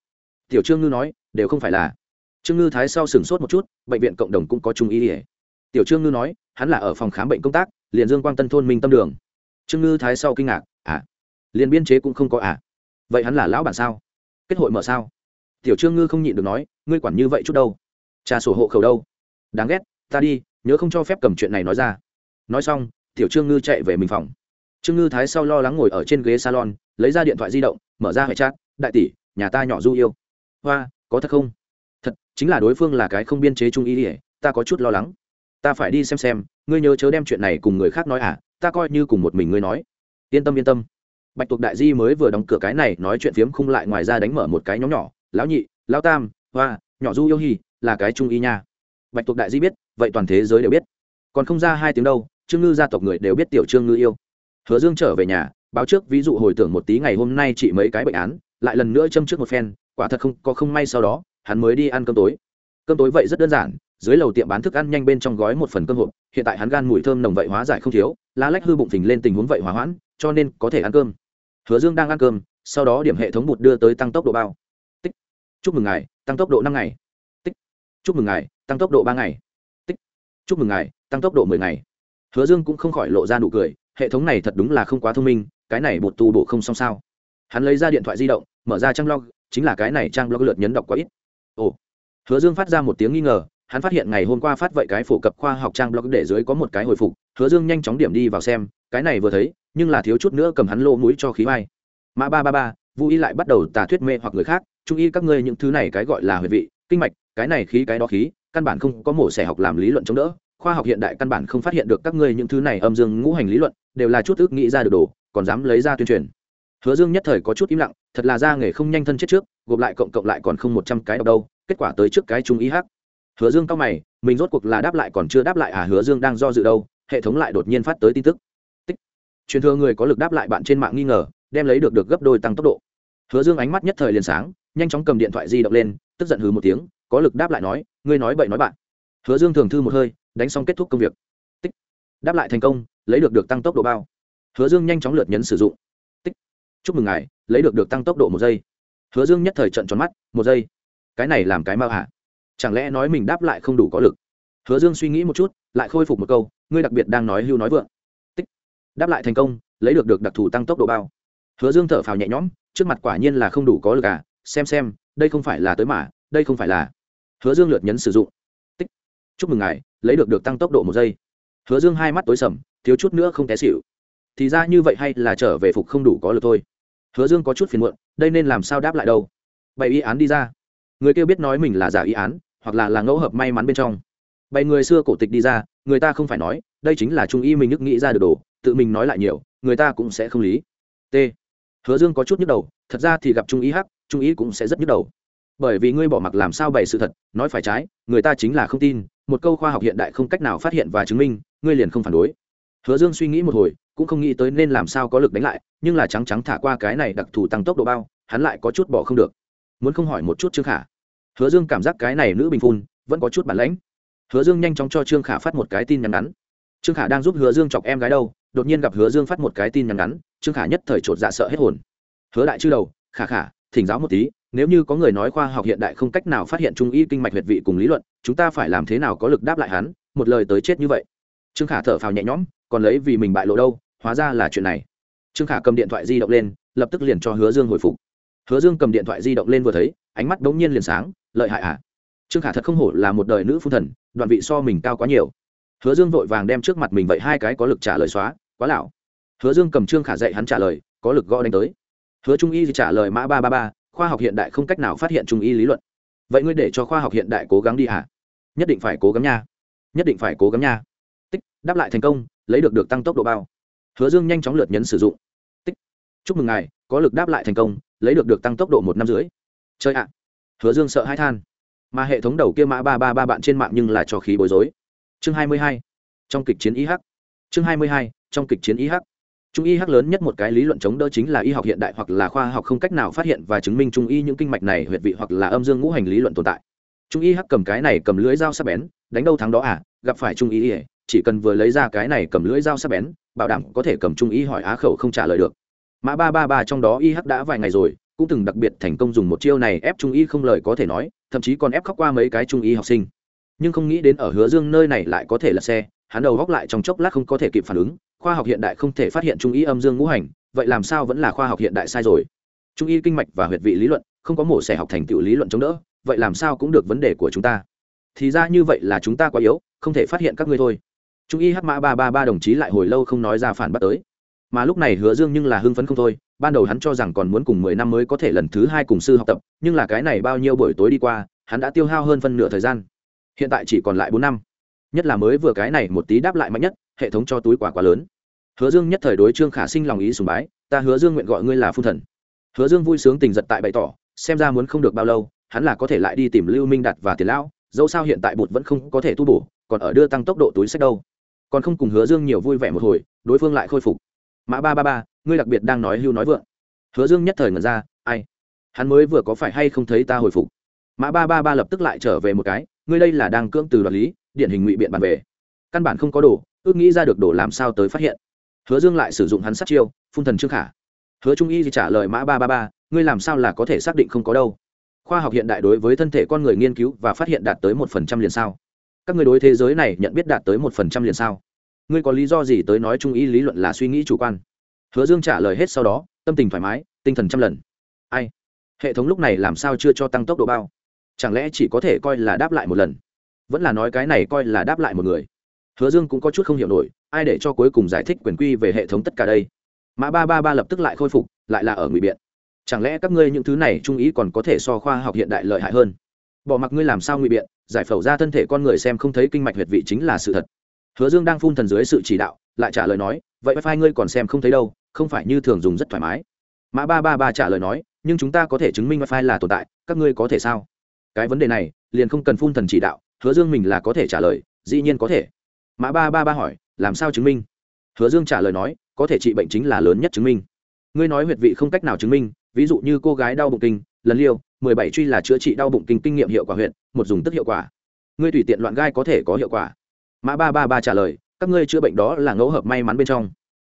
Tiểu trương ngư nói, đều không phải là. Trương ngư thái sau sửng sốt một chút, bệnh viện cộng đồng cũng có trung ý ỉa. Tiểu trương ngư nói, hắn là ở phòng khám bệnh công tác, liền dương quang tân thôn minh tâm đường. Trương ngư thái sau kinh ngạc à liền biên chế cũng không có à? Vậy hắn là lão bản sao? Kết hội mở sao? Tiểu trương ngư không nhịn được nói, ngươi quản như vậy chút đâu? Trà sổ hộ khẩu đâu? Đáng ghét, ta đi, nhớ không cho phép cầm chuyện này nói ra. Nói xong, tiểu trương ngư chạy về mình phòng. Trương ngư thái sau lo lắng ngồi ở trên ghế salon, lấy ra điện thoại di động, mở ra hệ chat, đại tỷ, nhà ta nhỏ du yêu. Hoa, có thật không? Thật, chính là đối phương là cái không biên chế trung ý ỉa ta có chút lo lắng. Ta phải đi xem xem, ngươi nhớ chớ đem chuyện này cùng người khác nói à ta coi như cùng một mình ngươi nói. Yên tâm yên tâm bạch tuộc đại di mới vừa đóng cửa cái này, nói chuyện phiếm khung lại ngoài ra đánh mở một cái nhóm nhỏ. Lão nhị, lão tam, hoa, nhỏ du yêu hi là cái trung y nha. Bạch tuộc đại di biết, vậy toàn thế giới đều biết. Còn không ra hai tiếng đâu, trương ngư gia tộc người đều biết tiểu trương ngư yêu. Hứa dương trở về nhà, báo trước ví dụ hồi tưởng một tí ngày hôm nay chị mấy cái bệnh án, lại lần nữa châm trước một phen, quả thật không, có không may sau đó, hắn mới đi ăn cơm tối. Cơm tối vậy rất đơn giản, dưới lầu tiệm bán thức ăn nhanh bên trong gói một phần cơm hộp, hiện tại hắn gan mùi thơm nồng vậy hóa giải không thiếu, lá lách hư bụng phình lên tình huống vậy hỏa hoãn, cho nên có thể ăn cơm hứa dương đang ăn cơm, sau đó điểm hệ thống bụt đưa tới tăng tốc độ bao. Tích. Chúc mừng ngài, tăng tốc độ năm ngày. Tích. Chúc mừng ngài, tăng tốc độ ba ngày. Tích. Chúc mừng ngài, tăng tốc độ mười ngày. Hứa dương cũng không khỏi lộ ra nụ cười, hệ thống này thật đúng là không quá thông minh, cái này bột tu bộ không xong sao. Hắn lấy ra điện thoại di động, mở ra trang blog, chính là cái này trang blog lượt nhấn đọc quá ít. Ồ. Hứa dương phát ra một tiếng nghi ngờ, hắn phát hiện ngày hôm qua phát vậy cái phổ cập khoa học trang blog để dưới có một cái hồi phục, hứa dương nhanh chóng điểm đi vào xem, cái này vừa thấy nhưng là thiếu chút nữa cầm hắn lô mũi cho khí vai. Mã ba ba ba vũ y lại bắt đầu tà thuyết mê hoặc người khác, trung y các ngươi những thứ này cái gọi là huệ vị, kinh mạch, cái này khí cái đó khí, căn bản không có mổ xẻ học làm lý luận chống đỡ. Khoa học hiện đại căn bản không phát hiện được các ngươi những thứ này âm dương ngũ hành lý luận, đều là chút ước nghĩ ra được đồ, còn dám lấy ra tuyên truyền. Hứa dương nhất thời có chút im lặng, thật là ra nghề không nhanh thân chết trước, gộp lại cộng cộng lại còn không một trăm cái đọc đâu, kết quả tới trước cái trung ý hắc. Hứa dương cao mày, mình rốt cuộc là đáp lại còn chưa đáp lại à hứa dương đang do dự đâu, hệ thống lại đột nhiên phát tới tin tức truyền thừa người có lực đáp lại bạn trên mạng nghi ngờ, đem lấy được được gấp đôi tăng tốc độ. Hứa dương ánh mắt nhất thời liền sáng, nhanh chóng cầm điện thoại di động lên, tức giận hừ một tiếng, có lực đáp lại nói, ngươi nói bậy nói bạn. Hứa dương thường thư một hơi, đánh xong kết thúc công việc. Tích. Đáp lại thành công, lấy được được tăng tốc độ bao. Hứa dương nhanh chóng lượt nhấn sử dụng. Tích. Chúc mừng ngài, lấy được được tăng tốc độ một giây. Hứa dương nhất thời trận tròn mắt, một giây. Cái này làm cái mau hả? Chẳng lẽ nói mình đáp lại không đủ có lực? Hứa dương suy nghĩ một chút, lại khôi phục một câu, ngươi đặc biệt đang nói hưu nói vượng đáp lại thành công, lấy được được đặc thù tăng tốc độ bao. Hứa dương thở phào nhẹ nhõm, trước mặt quả nhiên là không đủ có lực à xem xem, đây không phải là tới mà, đây không phải là. Hứa dương lượt nhấn sử dụng. Tích. Chúc mừng ngài, lấy được được tăng tốc độ một giây. Hứa dương hai mắt tối sầm, thiếu chút nữa không té xịu thì ra như vậy hay là trở về phục không đủ có lực thôi. Hứa dương có chút phiền muộn, đây nên làm sao đáp lại đâu? Bày y án đi ra. Người kêu biết nói mình là giả y án, hoặc là là ngẫu hợp may mắn bên trong. Bày người xưa cổ tịch đi ra người ta không phải nói, đây chính là trung y mình nước nghĩ ra được đồ, tự mình nói lại nhiều, người ta cũng sẽ không lý. T. Hứa dương có chút nhức đầu, thật ra thì gặp trung y hắc, trung y cũng sẽ rất nhức đầu. Bởi vì ngươi bỏ mặc làm sao bày sự thật, nói phải trái, người ta chính là không tin, một câu khoa học hiện đại không cách nào phát hiện và chứng minh, ngươi liền không phản đối. Hứa dương suy nghĩ một hồi, cũng không nghĩ tới nên làm sao có lực đánh lại, nhưng là trắng trắng thả qua cái này đặc thù tăng tốc độ bao, hắn lại có chút bỏ không được. Muốn không hỏi một chút chứ khả. Hứa dương cảm giác cái này nữ bình phun, vẫn có chút bản lãnh hứa dương nhanh chóng cho trương khả phát một cái tin nhắn ngắn. Trương khả đang giúp hứa dương chọc em gái đâu, đột nhiên gặp hứa dương phát một cái tin nhắn ngắn, trương khả nhất thời chột dạ sợ hết hồn. Hứa đại chư đầu, khả khả, thỉnh giáo một tí, nếu như có người nói khoa học hiện đại không cách nào phát hiện trung y kinh mạch huyệt vị cùng lý luận, chúng ta phải làm thế nào có lực đáp lại hắn, một lời tới chết như vậy. Trương khả thở phào nhẹ nhõm, còn lấy vì mình bại lộ đâu, hóa ra là chuyện này. Trương khả cầm điện thoại di động lên, lập tức liền cho hứa dương hồi phục. Hứa dương cầm điện thoại di động lên vừa thấy, ánh mắt đống nhiên liền sáng, lợi hại à? Trương khả thật không hổ là một đời nữ phu thần, đoạn vị so mình cao quá nhiều. Hứa dương vội vàng đem trước mặt mình vậy hai cái có lực trả lời xóa, quá lão. Hứa dương cầm trương khả dạy hắn trả lời, có lực gõ đánh tới. Hứa trung y trả lời mã ba ba ba, khoa học hiện đại không cách nào phát hiện trung y lý luận. Vậy ngươi để cho khoa học hiện đại cố gắng đi hả? Nhất định phải cố gắng nha. Nhất định phải cố gắng nha. Tích, đáp lại thành công, lấy được được tăng tốc độ bao. Hứa dương nhanh chóng lượt nhấn sử dụng. Tích, chúc mừng ngài, có lực đáp lại thành công, lấy được được tăng tốc độ một năm rưỡi. chơi ạ. Hứa dương sợ hai than mà hệ thống đầu kia mã ba ba ba bạn trên mạng nhưng là cho khí bối rối. Chương hai mươi hai, trong kịch chiến y h chương hai mươi hai, trong kịch chiến y h trung y hắc lớn nhất một cái lý luận chống đỡ chính là y học hiện đại hoặc là khoa học không cách nào phát hiện và chứng minh trung y những kinh mạch này huyệt vị hoặc là âm dương ngũ hành lý luận tồn tại. Trung y hắc cầm cái này cầm lưỡi dao sắc bén, đánh đâu thắng đó à gặp phải trung y chỉ cần vừa lấy ra cái này cầm lưỡi dao sắc bén, bảo đảm có thể cầm trung y hỏi á khẩu không trả lời được. Mã ba ba ba trong đó y hắc đã vài ngày rồi, cũng từng đặc biệt thành công dùng một chiêu này ép trung y không lời có thể nói thậm chí còn ép khóc qua mấy cái trung y học sinh. Nhưng không nghĩ đến ở hứa dương nơi này lại có thể là xe, hắn đầu góc lại trong chốc lát không có thể kịp phản ứng, khoa học hiện đại không thể phát hiện trung y âm dương ngũ hành, vậy làm sao vẫn là khoa học hiện đại sai rồi? Trung y kinh mạch và huyệt vị lý luận, không có mổ xẻ học thành tựu lý luận chống đỡ, vậy làm sao cũng được vấn đề của chúng ta. Thì ra như vậy là chúng ta quá yếu, không thể phát hiện các ngươi thôi. Trung y h mã ba ba ba đồng chí lại hồi lâu không nói ra phản bác tới. Mà lúc này hứa dương nhưng là hưng phấn không thôi ban đầu hắn cho rằng còn muốn cùng mười năm mới có thể lần thứ hai cùng sư học tập, nhưng là cái này bao nhiêu buổi tối đi qua, hắn đã tiêu hao hơn phân nửa thời gian. Hiện tại chỉ còn lại bốn năm. Nhất là mới vừa cái này một tí đáp lại mạnh nhất, hệ thống cho túi quả quá lớn. Hứa dương nhất thời đối trương khả sinh lòng ý sùng bái, ta hứa dương nguyện gọi ngươi là phu thần. Hứa dương vui sướng tình giật tại bày tỏ, xem ra muốn không được bao lâu, hắn là có thể lại đi tìm lưu minh đạt và tiền lão, dẫu sao hiện tại bụt vẫn không có thể tu bổ, còn ở đưa tăng tốc độ túi sách đâu. Còn không cùng hứa dương nhiều vui vẻ một hồi, đối phương lại khôi phục. Mã ba ba ba ngươi đặc biệt đang nói hưu nói vượng. Hứa dương nhất thời ngẩn ra, ai? Hắn mới vừa có phải hay không thấy ta hồi phục? Mã ba ba ba lập tức lại trở về một cái, ngươi đây là đang cưỡng từ đoạt lý, điển hình ngụy biện bàn về. Căn bản không có đồ, ước nghĩ ra được đồ làm sao tới phát hiện. Hứa dương lại sử dụng hắn sát chiêu, phun thần trương khả. Hứa trung y trả lời mã ba ba ba, ngươi làm sao là có thể xác định không có đâu? Khoa học hiện đại đối với thân thể con người nghiên cứu và phát hiện đạt tới một phần trăm liền sao? Các người đối thế giới này nhận biết đạt tới một phần trăm liền sao? Ngươi có lý do gì tới nói trung y lý luận là suy nghĩ chủ quan? Hứa dương trả lời hết sau đó, tâm tình thoải mái, tinh thần trăm lần. Ai? Hệ thống lúc này làm sao chưa cho tăng tốc độ bao? Chẳng lẽ chỉ có thể coi là đáp lại một lần? Vẫn là nói cái này coi là đáp lại một người. Hứa dương cũng có chút không hiểu nổi, ai để cho cuối cùng giải thích quyền quy về hệ thống tất cả đây? Mã ba ba ba lập tức lại khôi phục, lại là ở ngụy biện. Chẳng lẽ các ngươi những thứ này trung ý còn có thể so khoa học hiện đại lợi hại hơn? Bỏ mặc ngươi làm sao ngụy biện, giải phẫu ra thân thể con người xem không thấy kinh mạch huyệt vị chính là sự thật. Hứa dương đang phun thần dưới sự chỉ đạo, lại trả lời nói, vậy wifi ngươi còn xem không thấy đâu không phải như thường dùng rất thoải mái. Mã ba ba ba trả lời nói, nhưng chúng ta có thể chứng minh wifi là tồn tại, các ngươi có thể sao? Cái vấn đề này, liền không cần phun thần chỉ đạo, hứa dương mình là có thể trả lời, dĩ nhiên có thể. Mã ba ba ba hỏi, làm sao chứng minh? Hứa dương trả lời nói, có thể trị bệnh chính là lớn nhất chứng minh. Ngươi nói huyệt vị không cách nào chứng minh, ví dụ như cô gái đau bụng kinh, lần liêu mười bảy truy là chữa trị đau bụng kinh kinh nghiệm hiệu quả huyện một dùng tức hiệu quả. Ngươi tùy tiện loạn gai có thể có hiệu quả. Mã ba ba ba trả lời, các ngươi chữa bệnh đó là ngẫu hợp may mắn bên trong.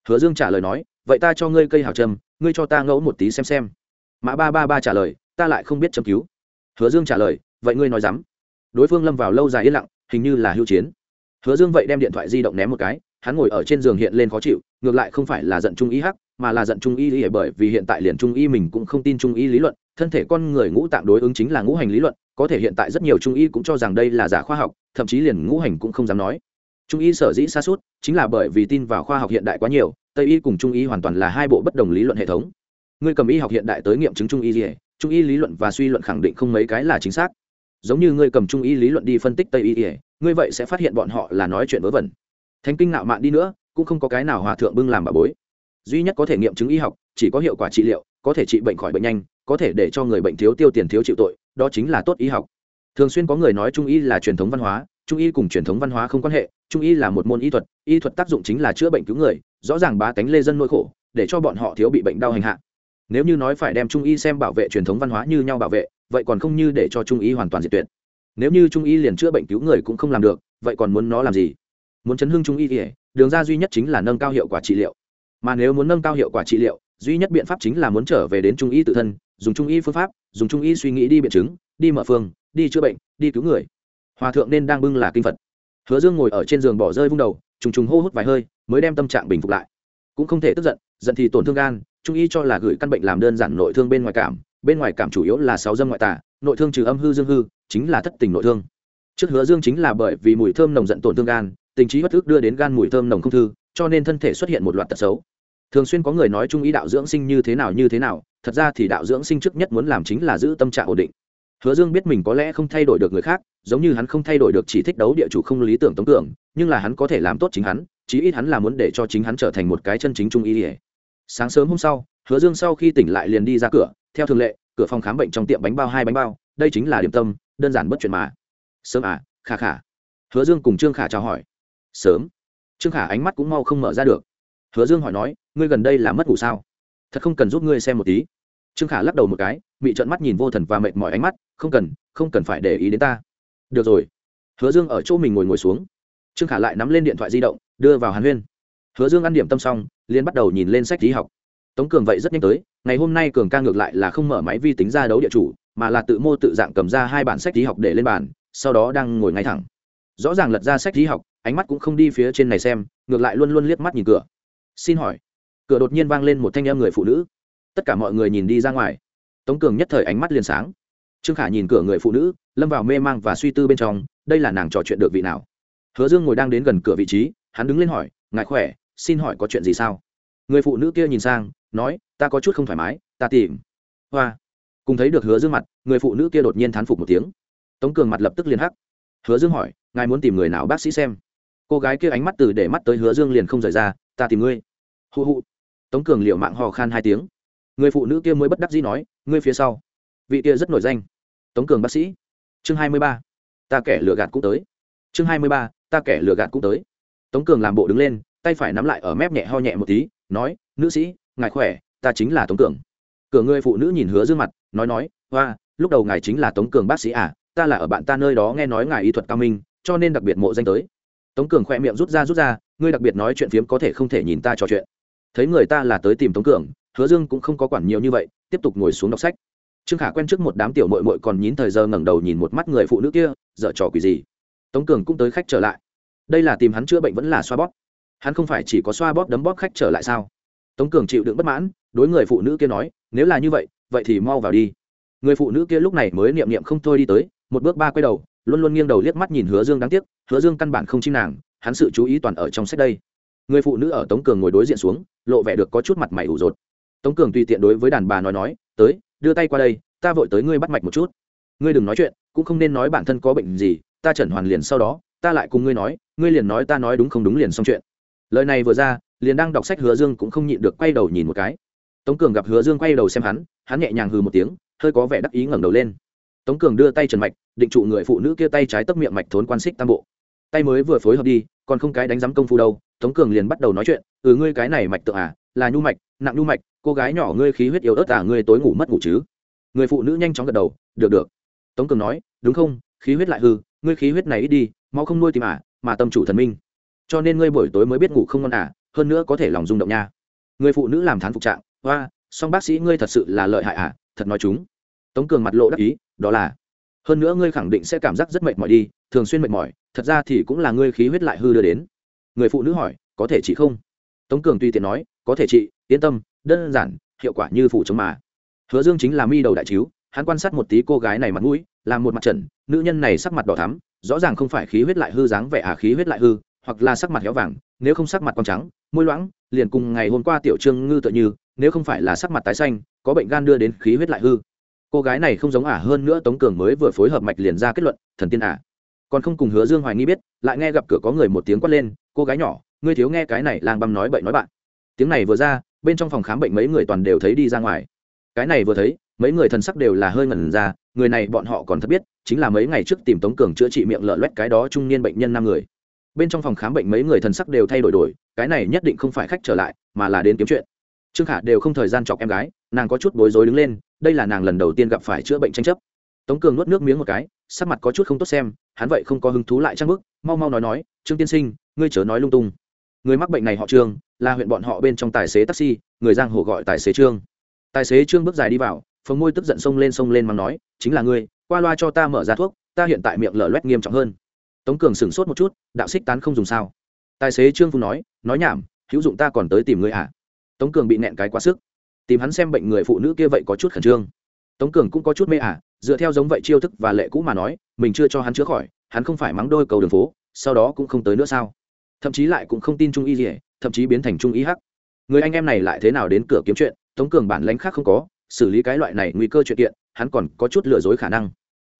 Hứa dương trả lời nói vậy ta cho ngươi cây hào trầm ngươi cho ta ngẫu một tí xem xem. Mã ba ba ba trả lời, ta lại không biết châm cứu. Hứa dương trả lời, vậy ngươi nói dám. Đối phương lâm vào lâu dài yên lặng, hình như là hưu chiến. Hứa dương vậy đem điện thoại di động ném một cái, hắn ngồi ở trên giường hiện lên khó chịu, ngược lại không phải là giận trung y hắc, mà là giận trung y lý bởi vì hiện tại liền trung y mình cũng không tin trung y lý luận, thân thể con người ngũ tạng đối ứng chính là ngũ hành lý luận, có thể hiện tại rất nhiều trung y cũng cho rằng đây là giả khoa học, thậm chí liền ngũ hành cũng không dám nói. Trung y sở dĩ xa suốt chính là bởi vì tin vào khoa học hiện đại quá nhiều tây y cùng trung y hoàn toàn là hai bộ bất đồng lý luận hệ thống. Người cầm y học hiện đại tới nghiệm chứng trung y gì? Trung y lý luận và suy luận khẳng định không mấy cái là chính xác. Giống như ngươi cầm trung y lý luận đi phân tích tây y ngươi vậy sẽ phát hiện bọn họ là nói chuyện vớ vẩn. Thánh kinh nạo mạn đi nữa, cũng không có cái nào hòa thượng bưng làm bà bối. Duy nhất có thể nghiệm chứng y học, chỉ có hiệu quả trị liệu, có thể trị bệnh khỏi bệnh nhanh, có thể để cho người bệnh thiếu tiêu tiền thiếu chịu tội, đó chính là tốt y học. Thường xuyên có người nói trung y là truyền thống văn hóa, trung y cùng truyền thống văn hóa không quan hệ, trung y là một môn y thuật y thuật tác dụng chính là chữa bệnh cứu người rõ ràng bá tánh lê dân nỗi khổ, để cho bọn họ thiếu bị bệnh đau hành hạ. Nếu như nói phải đem trung y xem bảo vệ truyền thống văn hóa như nhau bảo vệ, vậy còn không như để cho trung y hoàn toàn diệt tuyệt. Nếu như trung y liền chữa bệnh cứu người cũng không làm được, vậy còn muốn nó làm gì? Muốn chấn hương trung y thì đường ra duy nhất chính là nâng cao hiệu quả trị liệu. Mà nếu muốn nâng cao hiệu quả trị liệu, duy nhất biện pháp chính là muốn trở về đến trung y tự thân, dùng trung y phương pháp, dùng trung y suy nghĩ đi biện chứng, đi mở phương đi chữa bệnh, đi cứu người. Hòa thượng nên đang bưng là kinh phật. Hứa dương ngồi ở trên giường bỏ rơi vung đầu, trùng trùng hô hút vài hơi mới đem tâm trạng bình phục lại. Cũng không thể tức giận giận thì tổn thương gan, trung y cho là gửi căn bệnh làm đơn giản nội thương bên ngoài cảm, bên ngoài cảm chủ yếu là sáu dâm ngoại tả nội thương trừ âm hư dương hư, chính là thất tình nội thương. Trước hứa dương chính là bởi vì mùi thơm nồng giận tổn thương gan, tình trí bất thức đưa đến gan mùi thơm nồng không thư, cho nên thân thể xuất hiện một loạt tật xấu. Thường xuyên có người nói trung ý đạo dưỡng sinh như thế nào như thế nào, thật ra thì đạo dưỡng sinh trước nhất muốn làm chính là giữ tâm trạng ổn định. Hứa dương biết mình có lẽ không thay đổi được người khác, giống như hắn không thay đổi được chỉ thích đấu địa chủ không lý tưởng tống tưởng nhưng là hắn có thể làm tốt chính hắn chí ít hắn là muốn để cho chính hắn trở thành một cái chân chính trung y ỉa sáng sớm hôm sau, hứa dương sau khi tỉnh lại liền đi ra cửa. Theo thường lệ, cửa phòng khám bệnh trong tiệm bánh bao hai bánh bao, đây chính là điểm tâm, đơn giản bất chuyện mà. Sớm à khả khả. Hứa dương cùng trương khả chào hỏi. Sớm. Trương khả ánh mắt cũng mau không mở ra được. Hứa dương hỏi nói, ngươi gần đây là mất ngủ sao? Thật không cần giúp ngươi xem một tí. Trương khả lắc đầu một cái bị trợn mắt nhìn vô thần và mệt mỏi ánh mắt, không cần không cần phải để ý đến ta. Được rồi. Hứa dương ở chỗ mình ngồi ngồi xuống trương khả lại nắm lên điện thoại di động, đưa vào hàn huyên. Hứa dương ăn điểm tâm xong liên bắt đầu nhìn lên sách lý học. Tống cường vậy rất nhanh tới, ngày hôm nay cường ca ngược lại là không mở máy vi tính ra đấu địa chủ, mà là tự mô tự dạng cầm ra hai bản sách lý học để lên bàn, sau đó đang ngồi ngay thẳng. Rõ ràng lật ra sách lý học, ánh mắt cũng không đi phía trên này xem, ngược lại luôn luôn liếc mắt nhìn cửa. Xin hỏi, cửa đột nhiên vang lên một thanh em người phụ nữ. Tất cả mọi người nhìn đi ra ngoài. Tống cường nhất thời ánh mắt liền sáng. Trương khả nhìn cửa người phụ nữ, lâm vào mê mang và suy tư bên trong, đây là nàng trò chuyện được vị nào? Hứa dương ngồi đang đến gần cửa vị trí, hắn đứng lên hỏi, ngài khỏe? Xin hỏi có chuyện gì sao? Người phụ nữ kia nhìn sang, nói, ta có chút không thoải mái, ta tìm. Hoa. Cùng thấy được hứa dương mặt, người phụ nữ kia đột nhiên thán phục một tiếng. Tống cường mặt lập tức liền hắc. Hứa dương hỏi, ngài muốn tìm người nào bác sĩ xem? Cô gái kia ánh mắt từ để mắt tới hứa dương liền không rời ra, ta tìm ngươi. Hụ hụ. Tống cường liệu mạng hò khan hai tiếng. Người phụ nữ kia mới bất đắc dĩ nói, ngươi phía sau. Vị kia rất nổi danh. Tống cường bác sĩ. Chương hai mươi ba. Ta kẻ lừa gạt cũng tới. Chương hai mươi ba ta kẻ lừa gạt cũng tới. Tống cường làm bộ đứng lên, tay phải nắm lại ở mép nhẹ ho nhẹ một tí, nói, nữ sĩ, ngài khỏe, ta chính là tống cường. Cửa người phụ nữ nhìn hứa dương mặt, nói nói, hoa, lúc đầu ngài chính là tống cường bác sĩ à ta là ở bạn ta nơi đó nghe nói ngài y thuật cao minh, cho nên đặc biệt mộ danh tới. Tống cường khoe miệng rút ra rút ra, ngươi đặc biệt nói chuyện phiếm có thể không thể nhìn ta trò chuyện. Thấy người ta là tới tìm tống cường, hứa dương cũng không có quản nhiều như vậy, tiếp tục ngồi xuống đọc sách. Trương khả quen trước một đám tiểu mội mội còn nhín thời giờ ngẩng đầu nhìn một mắt người phụ nữ kia, dở trò quỷ gì? Tống cường cũng tới khách trở lại. Đây là tìm hắn chữa bệnh vẫn là xoa bóp. Hắn không phải chỉ có xoa bóp đấm bóp khách trở lại sao? Tống cường chịu đựng bất mãn, đối người phụ nữ kia nói, nếu là như vậy vậy thì mau vào đi. Người phụ nữ kia lúc này mới niệm niệm không thôi đi tới, một bước ba quay đầu, luôn luôn nghiêng đầu liếc mắt nhìn hứa dương đáng tiếc, hứa dương căn bản không chim nàng, hắn sự chú ý toàn ở trong sách đây. Người phụ nữ ở tống cường ngồi đối diện xuống, lộ vẻ được có chút mặt mày ủ rột. Tống cường tùy tiện đối với đàn bà nói nói, tới, đưa tay qua đây, ta vội tới ngươi bắt mạch một chút. Ngươi đừng nói chuyện, cũng không nên nói bản thân có bệnh gì ta chẩn hoàn liền sau đó, ta lại cùng ngươi nói, ngươi liền nói ta nói đúng không đúng liền xong chuyện. Lời này vừa ra, liền đang đọc sách hứa dương cũng không nhịn được quay đầu nhìn một cái. Tống cường gặp hứa dương quay đầu xem hắn hắn nhẹ nhàng hừ một tiếng, hơi có vẻ đắc ý ngẩng đầu lên. Tống cường đưa tay trần mạch, định trụ người phụ nữ kia tay trái tấp miệng mạch thốn quan xích tam bộ. Tay mới vừa phối hợp đi, còn không cái đánh giám công phu đâu, tống cường liền bắt đầu nói chuyện ừ ngươi cái này mạch tượng à là nhu mạch, nặng nhu mạch, cô gái nhỏ ngươi khí huyết yếu ớt à ngươi tối ngủ mất ngủ chứ? Người phụ nữ nhanh chóng gật đầu, được được. Tống cường nói, đúng không, khí huyết lại hư ngươi khí huyết này ít đi mau không nuôi tìm à mà tâm chủ thần minh. Cho nên ngươi buổi tối mới biết ngủ không ngon à hơn nữa có thể lòng rung động nha. Người phụ nữ làm thán phục trạng hoa song bác sĩ ngươi thật sự là lợi hại à thật nói chúng. Tống cường mặt lộ đắc ý, đó là, hơn nữa ngươi khẳng định sẽ cảm giác rất mệt mỏi đi, thường xuyên mệt mỏi, thật ra thì cũng là ngươi khí huyết lại hư đưa đến. Người phụ nữ hỏi, có thể trị không? Tống cường tùy tiện nói, có thể trị, yên tâm, đơn giản, hiệu quả như phủ chống mà. Hứa dương chính là mi đầu đại chiếu, hắn quan sát một tí cô gái này mặt mũi làm một mặt trận nữ nhân này sắc mặt đỏ thắm, rõ ràng không phải khí huyết lại hư dáng vẻ à khí huyết lại hư, hoặc là sắc mặt héo vàng, nếu không sắc mặt con trắng, môi loãng, liền cùng ngày hôm qua tiểu trương ngư tựa như, nếu không phải là sắc mặt tái xanh, có bệnh gan đưa đến khí huyết lại hư. Cô gái này không giống ả hơn nữa tống cường mới vừa phối hợp mạch liền ra kết luận, thần tiên ả còn không cùng hứa dương hoài nghi biết, lại nghe gặp cửa có người một tiếng quát lên, cô gái nhỏ, ngươi thiếu nghe cái này lang băm nói bậy nói bạn. Tiếng này vừa ra, bên trong phòng khám bệnh mấy người toàn đều thấy đi ra ngoài. Cái này vừa thấy mấy người thần sắc đều là hơi ngẩn ra, người này bọn họ còn thật biết, chính là mấy ngày trước tìm tống cường chữa trị miệng lợn loét cái đó trung niên bệnh nhân năm người. Bên trong phòng khám bệnh mấy người thần sắc đều thay đổi đổi, cái này nhất định không phải khách trở lại, mà là đến kiếm chuyện. Trương khả đều không thời gian chọc em gái, nàng có chút bối rối đứng lên, đây là nàng lần đầu tiên gặp phải chữa bệnh tranh chấp. Tống cường nuốt nước miếng một cái, sắc mặt có chút không tốt xem, hắn vậy không có hứng thú lại trang bức mau mau nói nói, trương tiên sinh, ngươi chớ nói lung tung. Người mắc bệnh này họ trương, là huyện bọn họ bên trong tài xế taxi, người giang hồ gọi tài xế trương. Tài xế trương bước dài đi vào phồng môi tức giận xông lên xông lên mắng nói, chính là ngươi, qua loa cho ta mở ra thuốc, ta hiện tại miệng lở loét nghiêm trọng hơn. Tống cường sửng sốt một chút, đạo xích tán không dùng sao? Tài xế trương phu nói nói nhảm, hữu dụng ta còn tới tìm ngươi à? Tống cường bị nẹn cái quá sức. Tìm hắn xem bệnh người phụ nữ kia vậy có chút khẩn trương. Tống cường cũng có chút mê à dựa theo giống vậy chiêu thức và lệ cũ mà nói, mình chưa cho hắn chữa khỏi, hắn không phải mắng đôi cầu đường phố, sau đó cũng không tới nữa sao? Thậm chí lại cũng không tin trung y gì thậm chí biến thành trung y hắc. Người anh em này lại thế nào đến cửa kiếm chuyện? Tống cường bản lãnh khác không có xử lý cái loại này nguy cơ chuyện kiện, hắn còn có chút lừa dối khả năng.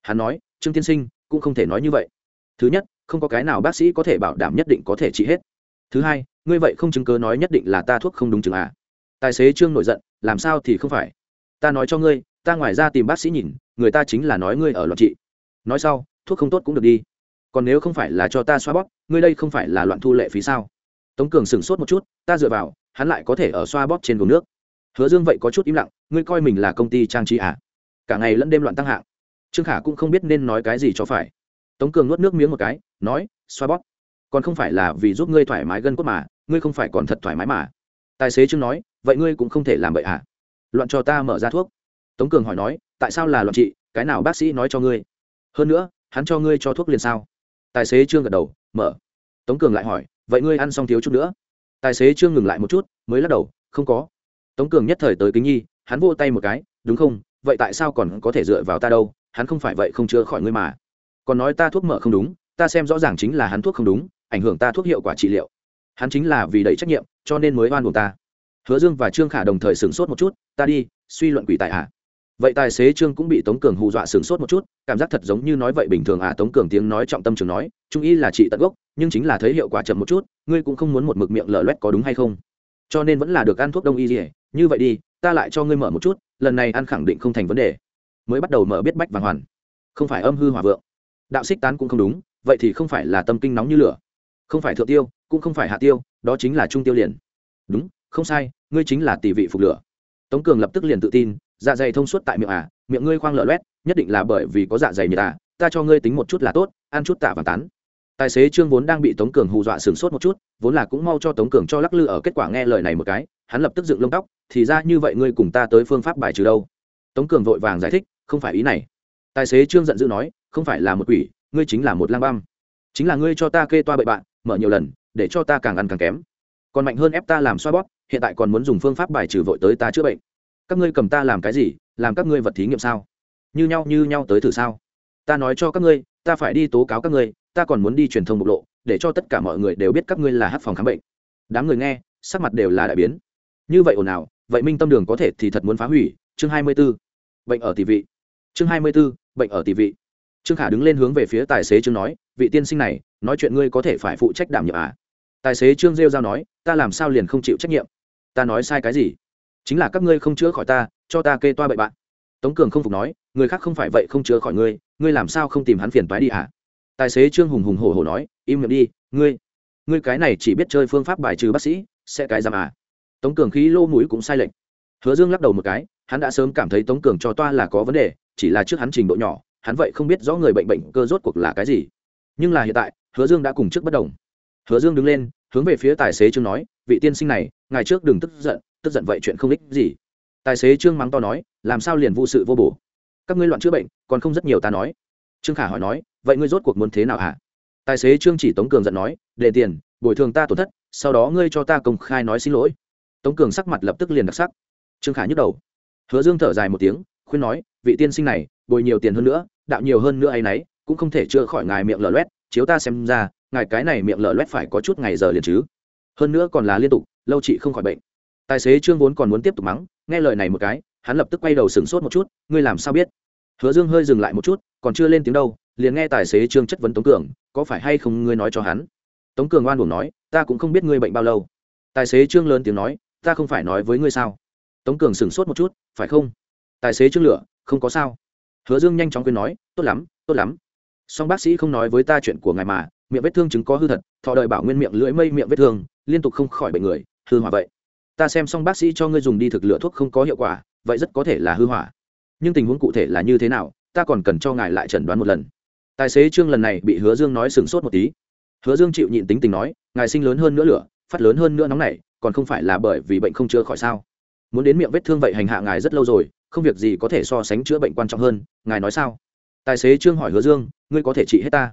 Hắn nói, trương tiên sinh, cũng không thể nói như vậy. Thứ nhất, không có cái nào bác sĩ có thể bảo đảm nhất định có thể trị hết. Thứ hai, ngươi vậy không chứng cớ nói nhất định là ta thuốc không đúng chừng à? Tài xế trương nổi giận, làm sao thì không phải? Ta nói cho ngươi, ta ngoài ra tìm bác sĩ nhìn, người ta chính là nói ngươi ở loạn trị. Nói sau, thuốc không tốt cũng được đi. Còn nếu không phải là cho ta xoa bóp, ngươi đây không phải là loạn thu lệ phí sao? Tống cường sửng sốt một chút, ta dựa vào, hắn lại có thể ở xoa bóp trên vùng nước hứa dương vậy có chút im lặng, ngươi coi mình là công ty trang trí à? Cả ngày lẫn đêm loạn tăng hạng. Trương khả cũng không biết nên nói cái gì cho phải. Tống cường nuốt nước miếng một cái, nói, xoa bóp. Còn không phải là vì giúp ngươi thoải mái gân cốt mà, ngươi không phải còn thật thoải mái mà. Tài xế trương nói, vậy ngươi cũng không thể làm vậy à? Loạn cho ta mở ra thuốc. Tống cường hỏi nói, tại sao là loạn trị? Cái nào bác sĩ nói cho ngươi? Hơn nữa, hắn cho ngươi cho thuốc liền sao? Tài xế trương gật đầu, mở. Tống cường lại hỏi, vậy ngươi ăn xong thiếu chút nữa? Tài xế trương ngừng lại một chút, mới lắc đầu, không có tống cường nhất thời tới kính nhi, hắn vô tay một cái, đúng không? Vậy tại sao còn có thể dựa vào ta đâu? Hắn không phải vậy không chữa khỏi ngươi mà. Còn nói ta thuốc mở không đúng, ta xem rõ ràng chính là hắn thuốc không đúng, ảnh hưởng ta thuốc hiệu quả trị liệu. Hắn chính là vì đầy trách nhiệm, cho nên mới oan buộc ta. Hứa dương và trương khả đồng thời sửng sốt một chút, ta đi, suy luận quỷ tại à? vậy tài xế trương cũng bị tống cường hù dọa sửng sốt một chút, cảm giác thật giống như nói vậy bình thường à? Tống cường tiếng nói trọng tâm trường nói, trung y là trị tận gốc, nhưng chính là thấy hiệu quả chậm một chút, ngươi cũng không muốn một mực miệng lở loét có đúng hay không? Cho nên vẫn là được ăn thuốc đông y gì như vậy đi, ta lại cho ngươi mở một chút, lần này ăn khẳng định không thành vấn đề. Mới bắt đầu mở biết bách vàng hoàn. Không phải âm hư hòa vượng. Đạo xích tán cũng không đúng, vậy thì không phải là tâm kinh nóng như lửa. Không phải thượng tiêu, cũng không phải hạ tiêu, đó chính là trung tiêu liền. Đúng, không sai, ngươi chính là tỷ vị phục lửa. Tống cường lập tức liền tự tin dạ dày thông suốt tại miệng à miệng ngươi khoang lợ loét, nhất định là bởi vì có dạ dày nhiệt à ta cho ngươi tính một chút là tốt, ăn chút tạ và tán. Tài xế trương vốn đang bị tống cường hù dọa sửng sốt một chút vốn là cũng mau cho tống cường cho lắc lư ở kết quả nghe lời này một cái, hắn lập tức dựng lông tóc, thì ra như vậy ngươi cùng ta tới phương pháp bài trừ đâu? Tống cường vội vàng giải thích, không phải ý này. Tài xế trương giận dữ nói, không phải là một quỷ, ngươi chính là một lang băm. Chính là ngươi cho ta kê toa bậy bạn, mở nhiều lần, để cho ta càng ăn càng kém. Còn mạnh hơn ép ta làm xoa bóp, hiện tại còn muốn dùng phương pháp bài trừ vội tới ta chữa bệnh. Các ngươi cầm ta làm cái gì, làm các ngươi vật thí nghiệm sao? Như nhau như nhau tới thử sao? Ta nói cho các ngươi, ta phải đi tố cáo các ngươi, ta còn muốn đi truyền thông bộc lộ để cho tất cả mọi người đều biết các ngươi là hát phòng khám bệnh. Đám người nghe sắc mặt đều là đại biến. Như vậy ồn ào vậy minh tâm đường có thể thì thật muốn phá hủy chương hai mươi 24. bệnh ở tỷ vị. Chương hai mươi 24, bệnh ở tỷ vị. Trương khả đứng lên hướng về phía tài xế trương nói vị tiên sinh này nói chuyện ngươi có thể phải phụ trách đảm nhiệm à? Tài xế trương rêu giao nói ta làm sao liền không chịu trách nhiệm? Ta nói sai cái gì? Chính là các ngươi không chữa khỏi ta cho ta kê toa bậy bạn. Tống cường không phục nói người khác không phải vậy không chữa khỏi ngươi ngươi làm sao không tìm hắn phiền toái đi à? Tài xế trương hùng hùng hổ hổ nói, im miệng đi, ngươi ngươi cái này chỉ biết chơi phương pháp bài trừ bác sĩ, sẽ cái giam à? Tống cường khí lô mũi cũng sai lệch. Hứa dương lắc đầu một cái, hắn đã sớm cảm thấy tống cường cho toa là có vấn đề, chỉ là trước hắn trình độ nhỏ, hắn vậy không biết rõ người bệnh bệnh cơ rốt cuộc là cái gì. Nhưng là hiện tại, hứa dương đã cùng trước bất đồng. Hứa dương đứng lên, hướng về phía tài xế trương nói, vị tiên sinh này ngày trước đừng tức giận tức giận vậy chuyện không ích gì. Tài xế trương mắng to nói, làm sao liền vô sự vô bổ? Các ngươi loạn chữa bệnh, còn không rất nhiều ta nói trương khả hỏi nói, vậy ngươi rốt cuộc muốn thế nào hả? Tài xế trương chỉ tống cường giận nói, để tiền, bồi thường ta tổn thất, sau đó ngươi cho ta công khai nói xin lỗi. Tống cường sắc mặt lập tức liền đặc sắc. Trương khả nhức đầu. Hứa dương thở dài một tiếng, khuyên nói, vị tiên sinh này, bồi nhiều tiền hơn nữa, đạo nhiều hơn nữa hay nấy, cũng không thể chữa khỏi ngài miệng lở loét, chiếu ta xem ra, ngài cái này miệng lở loét phải có chút ngày giờ liền chứ. Hơn nữa còn là liên tục, lâu chị không khỏi bệnh. Tài xế trương vốn còn muốn tiếp tục mắng, nghe lời này một cái, hắn lập tức quay đầu sửng sốt một chút, ngươi làm sao biết? Hứa dương hơi dừng lại một chút, còn chưa lên tiếng đâu, liền nghe tài xế trương chất vấn tống cường, có phải hay không ngươi nói cho hắn? Tống cường oan buồn nói, ta cũng không biết ngươi bệnh bao lâu. Tài xế trương lớn tiếng nói, ta không phải nói với ngươi sao? Tống cường sửng sốt một chút, phải không? Tài xế trương lửa, không có sao. Hứa dương nhanh chóng quên nói, tốt lắm tốt lắm. Song bác sĩ không nói với ta chuyện của ngài mà, miệng vết thương chứng có hư thật, thọ đợi bảo nguyên miệng lưỡi mây miệng vết thương, liên tục không khỏi bệnh người, hư hỏa vậy. Ta xem xong bác sĩ cho ngươi dùng đi thực lựa thuốc không có hiệu quả, vậy rất có thể là hư hỏa nhưng tình huống cụ thể là như thế nào, ta còn cần cho ngài lại chẩn đoán một lần. Tài xế trương lần này bị hứa dương nói sừng sốt một tí. Hứa dương chịu nhịn tính tình nói, ngài sinh lớn hơn nữa lửa, phát lớn hơn nữa nóng này, còn không phải là bởi vì bệnh không chữa khỏi sao? Muốn đến miệng vết thương vậy hành hạ ngài rất lâu rồi, không việc gì có thể so sánh chữa bệnh quan trọng hơn, ngài nói sao? Tài xế trương hỏi hứa dương, ngươi có thể trị hết ta?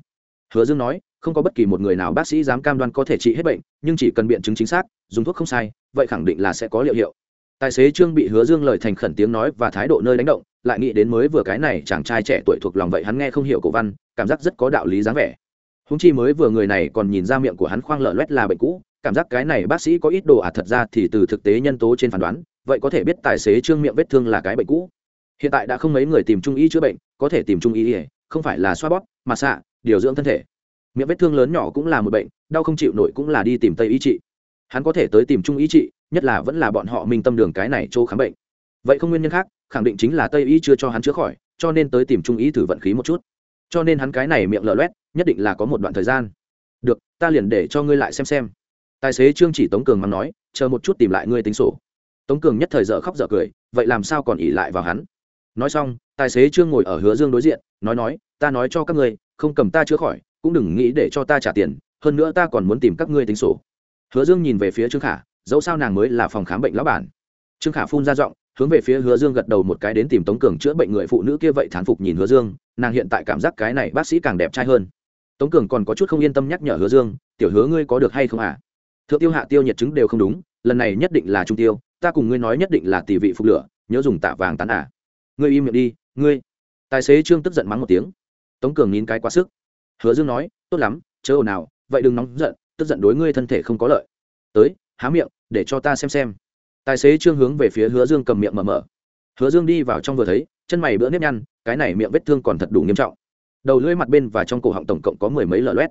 Hứa dương nói, không có bất kỳ một người nào bác sĩ dám cam đoan có thể trị hết bệnh, nhưng chỉ cần biện chứng chính xác, dùng thuốc không sai, vậy khẳng định là sẽ có liệu hiệu. Tài xế trương bị hứa dương lời thành khẩn tiếng nói và thái độ nơi đánh động lại nghĩ đến mới vừa cái này chàng trai trẻ tuổi thuộc lòng vậy hắn nghe không hiểu cổ văn, cảm giác rất có đạo lý dáng vẻ. Húng chi mới vừa người này còn nhìn ra miệng của hắn khoang lở loét là bệnh cũ, cảm giác cái này bác sĩ có ít đồ ạt à thật ra thì từ thực tế nhân tố trên phán đoán, vậy có thể biết tài xế trương miệng vết thương là cái bệnh cũ. Hiện tại đã không mấy người tìm trung y chữa bệnh, có thể tìm trung y, không phải là xoa bóp, mà xạ, điều dưỡng thân thể. Miệng vết thương lớn nhỏ cũng là một bệnh, đau không chịu nổi cũng là đi tìm tây y trị. Hắn có thể tới tìm trung y trị, nhất là vẫn là bọn họ minh tâm đường cái này chỗ khám bệnh vậy không nguyên nhân khác, khẳng định chính là tây y chưa cho hắn chữa khỏi, cho nên tới tìm trung y thử vận khí một chút. Cho nên hắn cái này miệng lở loét, nhất định là có một đoạn thời gian. Được, ta liền để cho ngươi lại xem xem. Tài xế trương chỉ tống cường mắng nói, chờ một chút tìm lại ngươi tính sổ. Tống cường nhất thời dở khóc dở cười, vậy làm sao còn ỉ lại vào hắn? Nói xong, tài xế trương ngồi ở hứa dương đối diện, nói nói, ta nói cho các ngươi, không cầm ta chữa khỏi, cũng đừng nghĩ để cho ta trả tiền, hơn nữa ta còn muốn tìm các ngươi tính sổ. Hứa dương nhìn về phía trương khả, dẫu sao nàng mới là phòng khám bệnh lão bản. Trương khả phun ra giọng hướng về phía hứa dương gật đầu một cái đến tìm tống cường chữa bệnh người phụ nữ kia vậy thán phục nhìn hứa dương, nàng hiện tại cảm giác cái này bác sĩ càng đẹp trai hơn. Tống cường còn có chút không yên tâm nhắc nhở hứa dương, tiểu hứa ngươi có được hay không à thượng tiêu hạ tiêu nhiệt chứng đều không đúng, lần này nhất định là trung tiêu, ta cùng ngươi nói nhất định là tỷ vị phục lửa, nhớ dùng tạ vàng tán à ngươi im miệng đi, ngươi. Tài xế trương tức giận mắng một tiếng. Tống cường nín cái quá sức. Hứa dương nói, tốt lắm, chớ ồn nào vậy đừng nóng giận, tức giận đối ngươi thân thể không có lợi. Tới, há miệng, để cho ta xem xem tài xế trương hướng về phía hứa dương cầm miệng mở mở. Hứa dương đi vào trong vừa thấy, chân mày bữa nếp nhăn, cái này miệng vết thương còn thật đủ nghiêm trọng. Đầu lưỡi mặt bên và trong cổ họng tổng cộng có mười mấy lở loét.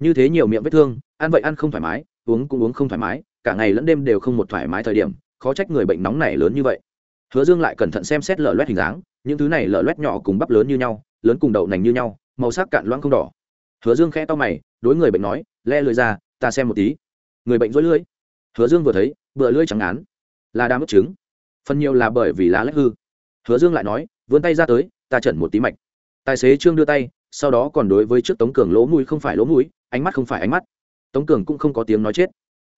Như thế nhiều miệng vết thương, ăn vậy ăn không thoải mái, uống cũng uống không thoải mái, cả ngày lẫn đêm đều không một thoải mái thời điểm, khó trách người bệnh nóng này lớn như vậy. Hứa dương lại cẩn thận xem xét lở loét hình dáng, những thứ này lở loét nhỏ cùng bắp lớn như nhau, lớn cùng đậu nành như nhau, màu sắc cạn loãng không đỏ. Hứa dương khẽ to mày, đối người bệnh nói, le lưỡi ra, ta xem một tí. Người bệnh rối lưỡi. Hứa dương vừa thấy, bựa lưỡi trắng án là đa mất trứng. Phần nhiều là bởi vì lá lách hư. Hứa dương lại nói, vươn tay ra tới, ta chẩn một tí mạch. Tài xế trương đưa tay, sau đó còn đối với trước tống cường lỗ mũi không phải lỗ mũi, ánh mắt không phải ánh mắt. Tống cường cũng không có tiếng nói chết.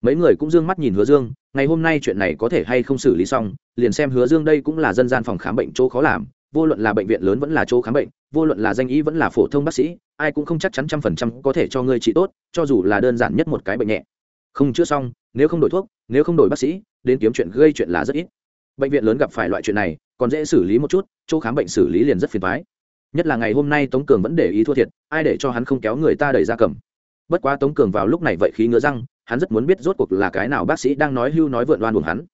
Mấy người cũng d ư ơ n g mắt nhìn hứa dương, ngày hôm nay chuyện này có thể hay không xử lý xong, liền xem hứa dương đây cũng là dân gian phòng khám bệnh chỗ khó làm, vô luận là bệnh viện lớn vẫn là chỗ khám bệnh, vô luận là danh ý vẫn là phổ thông bác sĩ, ai cũng không chắc chắn trăm phần trăm có thể cho ngươi trị tốt, cho dù là đơn giản nhất một cái bệnh nhẹ không chữa xong, nếu không đổi thuốc, nếu không đổi bác sĩ, đến kiếm chuyện gây chuyện là rất ít. Bệnh viện lớn gặp phải loại chuyện này, còn dễ xử lý một chút, chỗ khám bệnh xử lý liền rất phiền thoái nhất là ngày hôm nay tống cường vẫn để ý thua thiệt, ai để cho hắn không kéo người ta đẩy ra cầm. Bất quá tống cường vào lúc này vậy khí ngứa răng, hắn rất muốn biết rốt cuộc là cái nào bác sĩ đang nói hưu nói vượn đoan buồng hắn.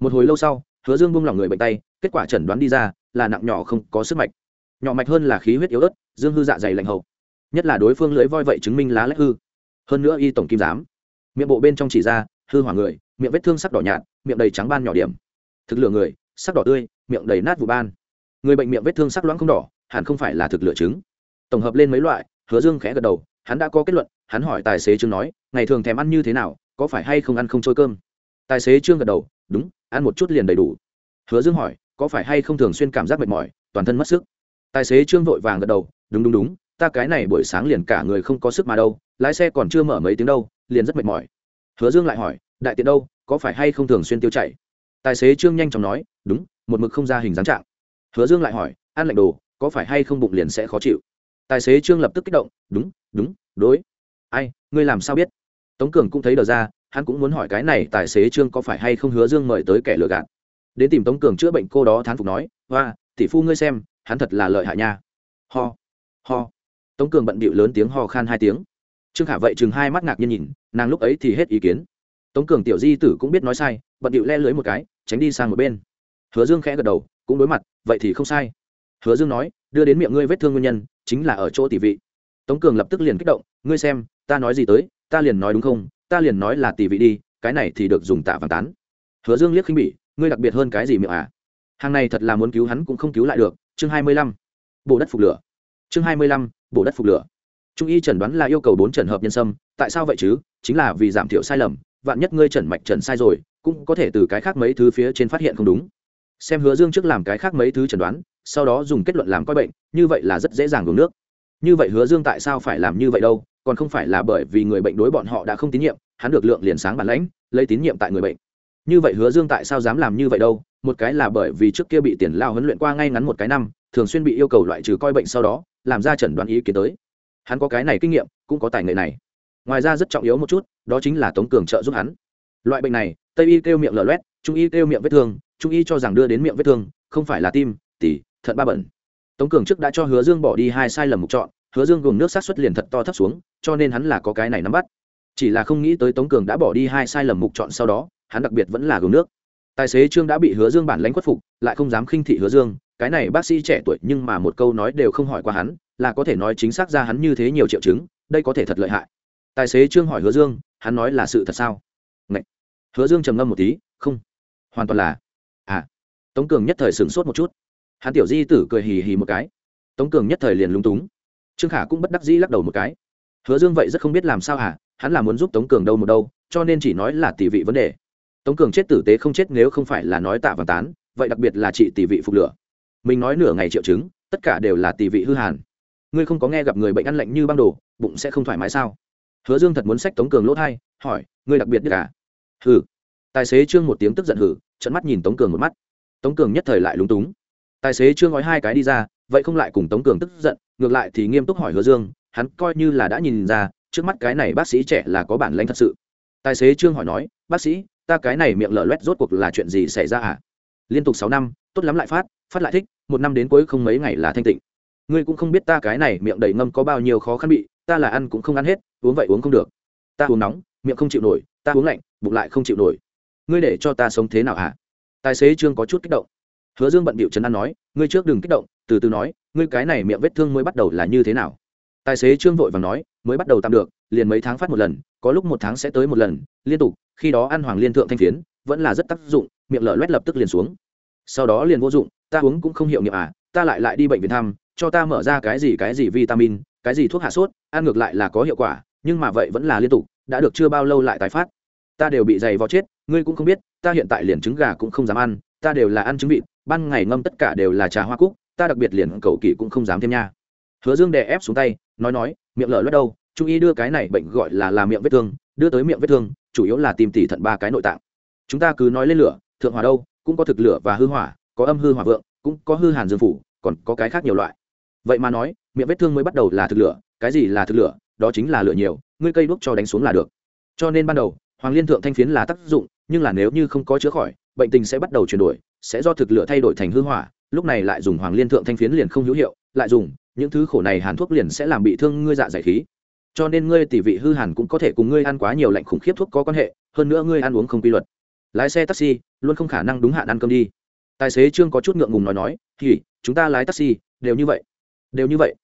Một hồi lâu sau, hứa dương buông lỏng người bệnh tay, kết quả chẩn đoán đi ra, là nặng nhỏ không có sức mạch. Nhỏ mạch hơn là khí huyết yếu ớt, dương hư dạ dày lạnh hậu. Nhất là đối phương lưỡi voi vậy chứng minh lá lách hư. Hơn nữa y tổng kim giám miệng bộ bên trong chỉ ra, hư hỏa người, miệng vết thương sắc đỏ nhạt, miệng đầy trắng ban nhỏ điểm. Thực lửa người, sắc đỏ tươi, miệng đầy nát vụ ban. Người bệnh miệng vết thương sắc loãng không đỏ, hẳn không phải là thực lựa chứng tổng hợp lên mấy loại, hứa dương khẽ gật đầu, hắn đã có kết luận, hắn hỏi tài xế trương nói, ngày thường thèm ăn như thế nào, có phải hay không ăn không trôi cơm? Tài xế trương gật đầu, đúng, ăn một chút liền đầy đủ. Hứa dương hỏi, có phải hay không thường xuyên cảm giác mệt mỏi, toàn thân mất sức? Tài xế trương vội vàng gật đầu, đúng đúng đúng, ta cái này buổi sáng liền cả người không có sức mà đâu, lái xe còn chưa mở mấy tiếng đâu liền rất mệt mỏi. Hứa dương lại hỏi, đại tiện đâu, có phải hay không thường xuyên tiêu chảy? Tài xế trương nhanh chóng nói, đúng, một mực không ra hình dáng trạng. Hứa dương lại hỏi, ăn lạnh đồ, có phải hay không bụng liền sẽ khó chịu? Tài xế trương lập tức kích động, đúng đúng, đối. Ai, ngươi làm sao biết? Tống cường cũng thấy đờ ra, hắn cũng muốn hỏi cái này, tài xế trương có phải hay không hứa dương mời tới kẻ lừa gạt. Đến tìm tống cường chữa bệnh, cô đó thán phục nói, hoa, tỷ phu ngươi xem, hắn thật là lợi hại nha. Ho ho. Tống cường bận bịu lớn tiếng ho khan hai tiếng trương khả vậy chừng hai mắt ngạc nhiên nhìn, nàng lúc ấy thì hết ý kiến. Tống cường tiểu di tử cũng biết nói sai, bận bịu le lưới một cái, tránh đi sang một bên. Hứa dương khẽ gật đầu, cũng đối mặt, vậy thì không sai. Hứa dương nói, đưa đến miệng ngươi vết thương nguyên nhân, chính là ở chỗ tỷ vị. Tống cường lập tức liền kích động, ngươi xem, ta nói gì tới, ta liền nói đúng không, ta liền nói là tỷ vị đi, cái này thì được dùng tạ vàng tán. Hứa dương liếc khinh bỉ, ngươi đặc biệt hơn cái gì miệng à? Hàng này thật là muốn cứu hắn cũng không cứu lại được, chương hai mươi lăm bộ đất phục lửa. Chương hai mươi lăm bộ đất phục lửa trung y chẩn đoán là yêu cầu bốn trần hợp nhân sâm, tại sao vậy chứ? Chính là vì giảm thiểu sai lầm, vạn nhất ngươi trần mạch trần sai rồi, cũng có thể từ cái khác mấy thứ phía trên phát hiện không đúng. Xem hứa dương trước làm cái khác mấy thứ chẩn đoán, sau đó dùng kết luận làm coi bệnh, như vậy là rất dễ dàng uống nước. Như vậy hứa dương tại sao phải làm như vậy đâu? Còn không phải là bởi vì người bệnh đối bọn họ đã không tín nhiệm, hắn được lượng liền sáng bản lãnh, lấy tín nhiệm tại người bệnh. Như vậy hứa dương tại sao dám làm như vậy đâu? Một cái là bởi vì trước kia bị tiền lao huấn luyện qua ngay ngắn một cái năm, thường xuyên bị yêu cầu loại trừ coi bệnh sau đó, làm ra chẩn đoán ý kiến tới hắn có cái này kinh nghiệm, cũng có tài nghệ này. Ngoài ra rất trọng yếu một chút, đó chính là tống cường trợ giúp hắn. Loại bệnh này, tây y kêu miệng lở loét, trung y kêu miệng vết thương, trung y cho rằng đưa đến miệng vết thương, không phải là tim tỉ thận ba bẩn. Tống cường trước đã cho hứa dương bỏ đi hai sai lầm mục chọn hứa dương gồm nước sát xuất liền thật to thấp xuống, cho nên hắn là có cái này nắm bắt. Chỉ là không nghĩ tới tống cường đã bỏ đi hai sai lầm mục chọn sau đó, hắn đặc biệt vẫn là gồm nước. Tài xế trương đã bị hứa dương bản lãnh khuất phục, lại không dám khinh thị hứa dương, cái này bác sĩ trẻ tuổi nhưng mà một câu nói đều không hỏi qua hắn là có thể nói chính xác ra hắn như thế nhiều triệu chứng, đây có thể thật lợi hại. Tài xế trương hỏi hứa dương, hắn nói là sự thật sao? Ngậy. hứa dương trầm ngâm một tí, không. Hoàn toàn là. À. Tống cường nhất thời sửng sốt một chút. Hắn tiểu di tử cười hì hì một cái. Tống cường nhất thời liền lúng túng. Trương khả cũng bất đắc dĩ lắc đầu một cái. Hứa dương vậy rất không biết làm sao hả? Hắn là muốn giúp tống cường đâu một đâu, cho nên chỉ nói là tỷ vị vấn đề. Tống cường chết tử tế không chết nếu không phải là nói tạ và tán, vậy đặc biệt là chị tỷ vị phục lửa. Mình nói nửa ngày triệu chứng, tất cả đều là tỷ vị hư hàn ngươi không có nghe gặp người bệnh ăn lạnh như băng đồ, bụng sẽ không thoải mái sao? Hứa dương thật muốn sách tống cường lỗ thai, hỏi, ngươi đặc biệt biết cả hừ. Tài xế trương một tiếng tức giận hử trận mắt nhìn tống cường một mắt. Tống cường nhất thời lại lúng túng. Tài xế trương nói hai cái đi ra, vậy không lại cùng tống cường tức giận, ngược lại thì nghiêm túc hỏi hứa dương, hắn coi như là đã nhìn ra, trước mắt cái này bác sĩ trẻ là có bản lãnh thật sự. Tài xế trương hỏi nói, bác sĩ, ta cái này miệng lở loét rốt cuộc là chuyện gì xảy ra à? Liên tục sáu năm, tốt lắm lại phát phát lại thích, một năm đến cuối không mấy ngày là thanh tịnh ngươi cũng không biết ta cái này miệng đầy ngâm có bao nhiêu khó khăn bị, ta là ăn cũng không ăn hết, uống vậy uống không được. Ta uống nóng, miệng không chịu nổi, ta uống lạnh, bụng lại không chịu nổi. Ngươi để cho ta sống thế nào hả? Tài xế trương có chút kích động. Hứa dương bận bịu trấn an nói, ngươi trước đừng kích động, từ từ nói, ngươi cái này miệng vết thương mới bắt đầu là như thế nào? Tài xế trương vội và nói, mới bắt đầu tạm được, liền mấy tháng phát một lần, có lúc một tháng sẽ tới một lần, liên tục, khi đó ăn hoàng liên thượng thanh phiến, vẫn là rất tác dụng, miệng lở loét lập tức liền xuống. Sau đó liền vô dụng, ta uống cũng không hiệu nghiệm à ta lại lại đi bệnh viện thăm cho ta mở ra cái gì cái gì vitamin, cái gì thuốc hạ sốt, ăn ngược lại là có hiệu quả, nhưng mà vậy vẫn là liên tục, đã được chưa bao lâu lại tái phát. Ta đều bị dày vò chết, ngươi cũng không biết, ta hiện tại liền trứng gà cũng không dám ăn, ta đều là ăn trứng vịt, ban ngày ngâm tất cả đều là trà hoa cúc, ta đặc biệt liền cầu kỳ cũng không dám thêm nha. Hứa dương đè ép xuống tay, nói nói, miệng lở lất đâu trung y đưa cái này bệnh gọi là làm miệng vết thương, đưa tới miệng vết thương, chủ yếu là tìm tỉ thận ba cái nội tạng. Chúng ta cứ nói lên lửa, thượng hòa đâu, cũng có thực lửa và hư hỏa, có âm hư hỏa vượng, cũng có hư hàn dương phủ, còn có cái khác nhiều loại vậy mà nói, miệng vết thương mới bắt đầu là thực lửa, cái gì là thực lửa? Đó chính là lửa nhiều, ngươi cây đuốc cho đánh xuống là được. Cho nên ban đầu, hoàng liên thượng thanh phiến là tác dụng, nhưng là nếu như không có chữa khỏi, bệnh tình sẽ bắt đầu chuyển đổi, sẽ do thực lửa thay đổi thành hư hỏa. Lúc này lại dùng hoàng liên thượng thanh phiến liền không hữu hiệu, lại dùng, những thứ khổ này hàn thuốc liền sẽ làm bị thương ngươi dạ giải khí. Cho nên ngươi tỷ vị hư hàn cũng có thể cùng ngươi ăn quá nhiều lạnh khủng khiếp thuốc có quan hệ, hơn nữa ngươi ăn uống không quy luật. Lái xe taxi, luôn không khả năng đúng hạn ăn cơm đi. Tài xế trương có chút ngượng ngùng nói nói thì chúng ta lái taxi, đều như vậy đều như vậy.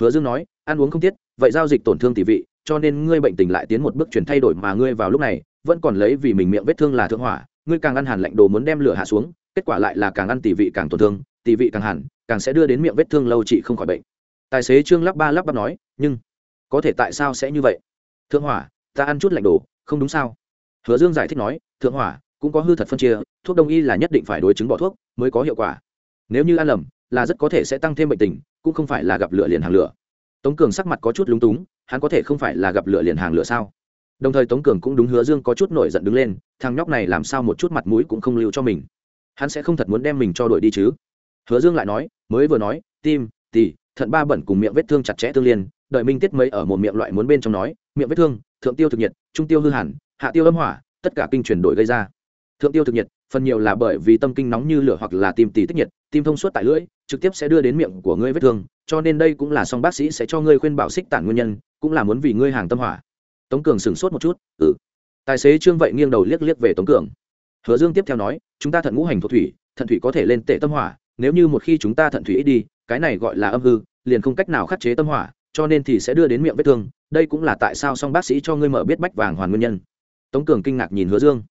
Hứa dương nói, ăn uống không tiết, vậy giao dịch tổn thương tỷ vị, cho nên ngươi bệnh tình lại tiến một bước chuyển thay đổi mà ngươi vào lúc này, vẫn còn lấy vì mình miệng vết thương là thượng hỏa, ngươi càng ăn hàn lạnh đồ muốn đem lửa hạ xuống, kết quả lại là càng ăn tỷ vị càng tổn thương tỷ vị càng hẳn, càng sẽ đưa đến miệng vết thương lâu trị không khỏi bệnh. Tài xế trương lắp ba lắp bắp nói, nhưng có thể tại sao sẽ như vậy? Thượng hỏa, ta ăn chút lạnh đồ, không đúng sao? Hứa dương giải thích nói, thượng hỏa, cũng có hư thật phân chia, thuốc đông y là nhất định phải đối chứng bỏ thuốc mới có hiệu quả. Nếu như ăn lầm, là rất có thể sẽ tăng thêm bệnh tình cũng không phải là gặp lửa liền hàng lửa. Tống cường sắc mặt có chút lúng túng, hắn có thể không phải là gặp lửa liền hàng lửa sao? Đồng thời tống cường cũng đúng hứa dương có chút nổi giận đứng lên, thằng nhóc này làm sao một chút mặt mũi cũng không lưu cho mình. Hắn sẽ không thật muốn đem mình cho đội đi chứ? Hứa dương lại nói, mới vừa nói, tim, tỳ, thận ba bẩn cùng miệng vết thương chặt chẽ tương liên, đợi minh tiết mấy ở một miệng loại muốn bên trong nói, miệng vết thương, thượng tiêu thực nhiệt, trung tiêu hư hẳn, hạ tiêu âm hỏa, tất cả kinh truyền đổi gây ra. Thượng tiêu thực nhiệt phần nhiều là bởi vì tâm kinh nóng như lửa hoặc là tim tì tích nhiệt, tim thông suốt tại lưỡi, trực tiếp sẽ đưa đến miệng của ngươi vết thương, cho nên đây cũng là song bác sĩ sẽ cho ngươi khuyên bảo xích tản nguyên nhân, cũng là muốn vì ngươi hàng tâm hỏa. Tống cường sửng sốt một chút ừ. Tài xế trương vậy nghiêng đầu liếc liếc về tống cường. Hứa dương tiếp theo nói, chúng ta thận ngũ hành thuộc thủy, thận thủy có thể lên tệ tâm hỏa, nếu như một khi chúng ta thận thủy ít đi, cái này gọi là âm hư, liền không cách nào khắc chế tâm hỏa, cho nên thì sẽ đưa đến miệng vết thương. Đây cũng là tại sao song bác sĩ cho ngươi mở biết bách vàng hoàn nguyên nhân. Tống cường kinh ngạc nhìn hứa dương.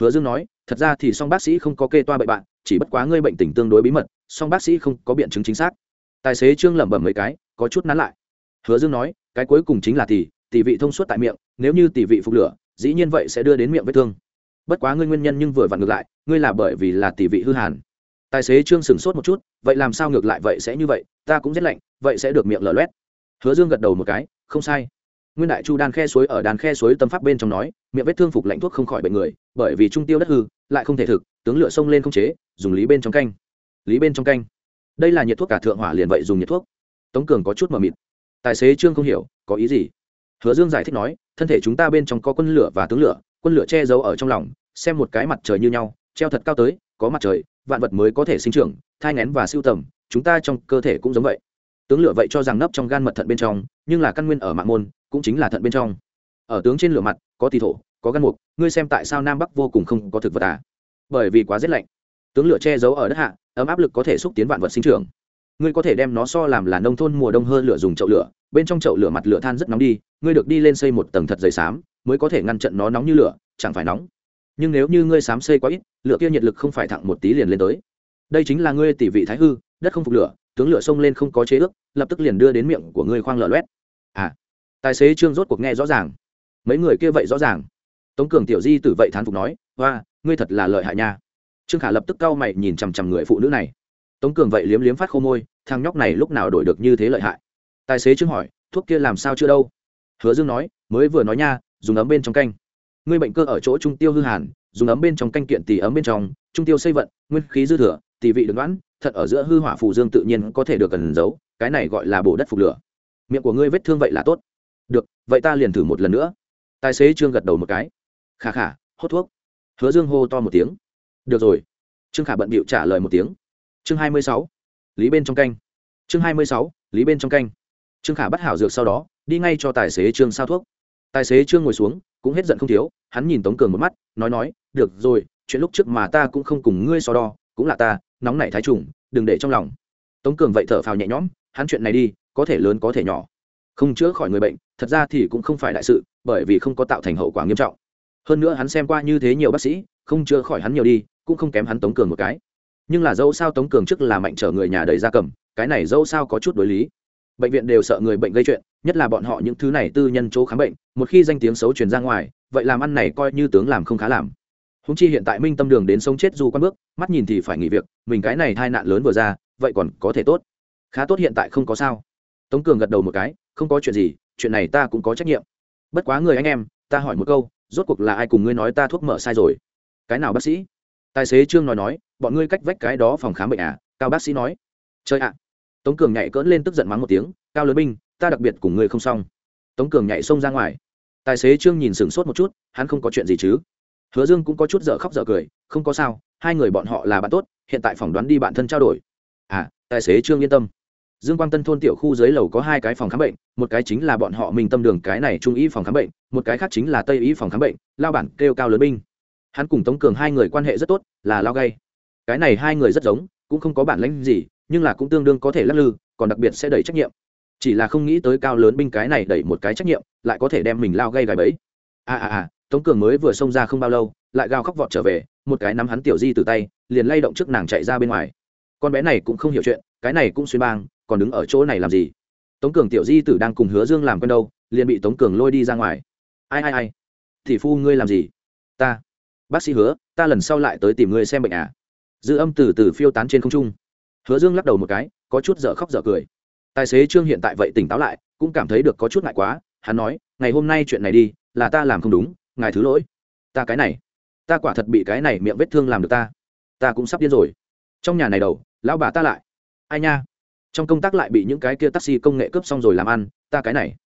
Hứa dương nói thật ra thì song bác sĩ không có kê toa bậy bạn, chỉ bất quá ngươi bệnh tình tương đối bí mật, song bác sĩ không có biện chứng chính xác. Tài xế trương lẩm bẩm mấy cái, có chút nắn lại. Hứa dương nói, cái cuối cùng chính là tỷ tỷ vị thông suốt tại miệng, nếu như tỷ vị phục lửa, dĩ nhiên vậy sẽ đưa đến miệng vết thương. Bất quá ngươi nguyên nhân nhưng vừa vặn ngược lại, ngươi là bởi vì là tỷ vị hư hàn. Tài xế trương sửng sốt một chút, vậy làm sao ngược lại vậy sẽ như vậy, ta cũng rét lạnh, vậy sẽ được miệng lở loét. Hứa dương gật đầu một cái, không sai. Nguyên đại chu đan khe suối ở đàn khe suối tâm pháp bên trong nói, miệng vết thương phục lạnh thuốc không khỏi bệnh người, bởi vì trung tiêu đất hư lại không thể thực, tướng lửa sông lên không chế, dùng lý bên trong canh. Lý bên trong canh. Đây là nhiệt thuốc cả thượng hỏa liền vậy dùng nhiệt thuốc. Tống cường có chút mờ mịt. Tài xế trương không hiểu, có ý gì? Hứa dương giải thích nói, thân thể chúng ta bên trong có quân lửa và tướng lửa, quân lửa che giấu ở trong lòng, xem một cái mặt trời như nhau, treo thật cao tới, có mặt trời, vạn vật mới có thể sinh trưởng, thai ngén và siêu tầm, chúng ta trong cơ thể cũng giống vậy. Tướng lửa vậy cho rằng nấp trong gan mật thận bên trong, nhưng là căn nguyên ở mạng môn, cũng chính là thận bên trong. Ở tướng trên lửa mặt, có tỳ thổ có gan mục, ngươi xem tại sao nam bắc vô cùng không có thực vật à? Bởi vì quá rét lạnh. Tướng lửa che giấu ở đất hạ, ấm áp lực có thể xúc tiến vạn vật sinh trưởng. Ngươi có thể đem nó so làm là nông thôn mùa đông hơn lửa dùng chậu lửa, bên trong chậu lửa mặt lửa than rất nóng đi, ngươi được đi lên xây một tầng thật dày xám, mới có thể ngăn chặn nó nóng như lửa, chẳng phải nóng. Nhưng nếu như ngươi xám xây quá ít, lửa kia nhiệt lực không phải thẳng một tí liền lên tới. Đây chính là ngươi tỷ vị thái hư, đất không phục lửa, tướng lửa sông lên không có chế ước, lập tức liền đưa đến miệng của ngươi khoang lở loét. À tài xế trương rốt cuộc nghe rõ ràng. Mấy người kia vậy rõ ràng tống cường tiểu di tử vậy thán phục nói hoa ngươi thật là lợi hại nha. Trương khả lập tức cau mày nhìn chằm chằm người phụ nữ này. Tống cường vậy liếm liếm phát khô môi, thằng nhóc này lúc nào đổi được như thế lợi hại? Tài xế trương hỏi, thuốc kia làm sao chưa đâu? Hứa dương nói, mới vừa nói nha, dùng ấm bên trong canh. Ngươi bệnh cơ ở chỗ trung tiêu hư hàn, dùng ấm bên trong canh kiện tỳ ấm bên trong, trung tiêu xây vận, nguyên khí dư thừa tỳ vị được đoán, thật ở giữa hư hỏa phù dương tự nhiên có thể được cần giấu, cái này gọi là bổ đất phục lửa. Miệng của ngươi vết thương vậy là tốt. Được, vậy ta liền thử một lần nữa. Tài xế trương gật đầu một cái khà khà, hốt thuốc. Hứa dương hô to một tiếng. Được rồi. Trương khả bận bịu trả lời một tiếng. Chương hai mươi sáu. Lý bên trong canh. Chương hai mươi sáu. Lý bên trong canh. Trương khả bắt hảo dược sau đó, đi ngay cho tài xế trương sao thuốc. Tài xế trương ngồi xuống, cũng hết giận không thiếu, hắn nhìn tống cường một mắt, nói nói, được rồi, chuyện lúc trước mà ta cũng không cùng ngươi so đo, cũng là ta, nóng nảy thái trùng, đừng để trong lòng. Tống cường vậy thở phào nhẹ nhõm, hắn chuyện này đi, có thể lớn có thể nhỏ. Không chữa khỏi người bệnh, thật ra thì cũng không phải đại sự, bởi vì không có tạo thành hậu quả nghiêm trọng hơn nữa hắn xem qua như thế nhiều bác sĩ, không chữa khỏi hắn nhiều đi, cũng không kém hắn tống cường một cái. Nhưng là dẫu sao tống cường trước là mạnh trở người nhà đầy ra cầm, cái này dẫu sao có chút đối lý. Bệnh viện đều sợ người bệnh gây chuyện, nhất là bọn họ những thứ này tư nhân chỗ khám bệnh, một khi danh tiếng xấu truyền ra ngoài, vậy làm ăn này coi như tướng làm không khá làm. Húng chi hiện tại minh tâm đường đến sống chết du quan bước, mắt nhìn thì phải nghỉ việc, mình cái này tai nạn lớn vừa ra, vậy còn có thể tốt. Khá tốt hiện tại không có sao. Tống cường gật đầu một cái, không có chuyện gì, chuyện này ta cũng có trách nhiệm. Bất quá người anh em, ta hỏi một câu rốt cuộc là ai cùng ngươi nói ta thuốc mở sai rồi? Cái nào bác sĩ? Tài xế trương nói nói, bọn ngươi cách vách cái đó phòng khám bệnh à? Cao bác sĩ nói. Chơi ạ! Tống cường nhảy cỡn lên tức giận mắng một tiếng, cao lớn binh ta đặc biệt cùng ngươi không xong. Tống cường nhảy xông ra ngoài. Tài xế trương nhìn sửng sốt một chút, hắn không có chuyện gì chứ? Hứa dương cũng có chút dở khóc dở cười, không có sao, hai người bọn họ là bạn tốt, hiện tại phỏng đoán đi bạn thân trao đổi. À tài xế trương yên tâm dương quang tân thôn tiểu khu dưới lầu có hai cái phòng khám bệnh, một cái chính là bọn họ mình tâm đường cái này trung y phòng khám bệnh, một cái khác chính là tây y phòng khám bệnh, lao bản kêu cao lớn binh. Hắn cùng tống cường hai người quan hệ rất tốt, là lao gay. Cái này hai người rất giống, cũng không có bản lãnh gì, nhưng là cũng tương đương có thể lắc lư, còn đặc biệt sẽ đẩy trách nhiệm. Chỉ là không nghĩ tới cao lớn binh cái này đẩy một cái trách nhiệm, lại có thể đem mình lao gay gài bẫy. À à à tống cường mới vừa xông ra không bao lâu, lại gào khóc vọt trở về, một cái nắm hắn tiểu di từ tay, liền lay động trước nàng chạy ra bên ngoài. Con bé này cũng không hiểu chuyện, cái này cũng xuyên bang còn đứng ở chỗ này làm gì? Tống cường tiểu di tử đang cùng hứa dương làm quen đâu, liền bị tống cường lôi đi ra ngoài. Ai ai ai? Thì phu ngươi làm gì? Ta. Bác sĩ hứa, ta lần sau lại tới tìm ngươi xem bệnh à? Dư âm từ từ phiêu tán trên không trung. Hứa dương lắc đầu một cái, có chút dở khóc dở cười. Tài xế trương hiện tại vậy tỉnh táo lại, cũng cảm thấy được có chút ngại quá, hắn nói, ngày hôm nay chuyện này đi, là ta làm không đúng, ngài thứ lỗi. Ta cái này, ta quả thật bị cái này miệng vết thương làm được ta. Ta cũng sắp điên rồi. Trong nhà này đầu, lão bà ta lại. Ai nha? Trong công tác lại bị những cái kia taxi công nghệ cướp xong rồi làm ăn, ta cái này,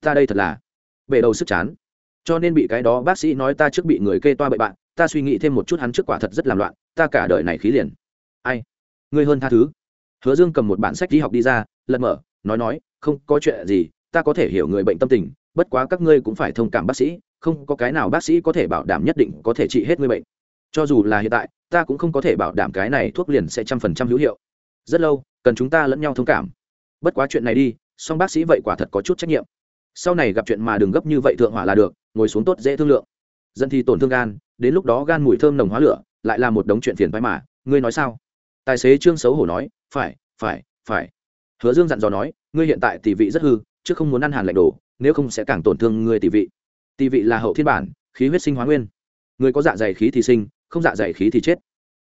ta đây thật là về đầu sức chán. Cho nên bị cái đó bác sĩ nói ta trước bị người kê toa bậy bạn, ta suy nghĩ thêm một chút hắn trước quả thật rất làm loạn, ta cả đời này khí liền. Ai? Ngươi hơn tha thứ. Hứa dương cầm một bản sách đi học đi ra, lật mở, nói nói, không có chuyện gì, ta có thể hiểu người bệnh tâm tình, bất quá các ngươi cũng phải thông cảm bác sĩ, không có cái nào bác sĩ có thể bảo đảm nhất định có thể trị hết người bệnh. Cho dù là hiện tại, ta cũng không có thể bảo đảm cái này thuốc liền sẽ trăm phần trăm hữu hiệu. Rất lâu cần chúng ta lẫn nhau thông cảm. Bất quá chuyện này đi, song bác sĩ vậy quả thật có chút trách nhiệm. Sau này gặp chuyện mà đừng gấp như vậy thượng hỏa là được, ngồi xuống tốt dễ thương lượng. Dân thì tổn thương gan, đến lúc đó gan mùi thơm nồng hóa lửa, lại là một đống chuyện phiền phái mà. Ngươi nói sao? Tài xế trương xấu hổ nói, phải phải phải. Hứa dương dặn dò nói, ngươi hiện tại tỷ vị rất hư, chứ không muốn ăn hàn lạnh đồ, nếu không sẽ càng tổn thương ngươi tỷ vị. Tỷ vị là hậu thiên bản, khí huyết sinh hóa nguyên. Người có dạ dày khí thì sinh, không dạ dày khí thì chết.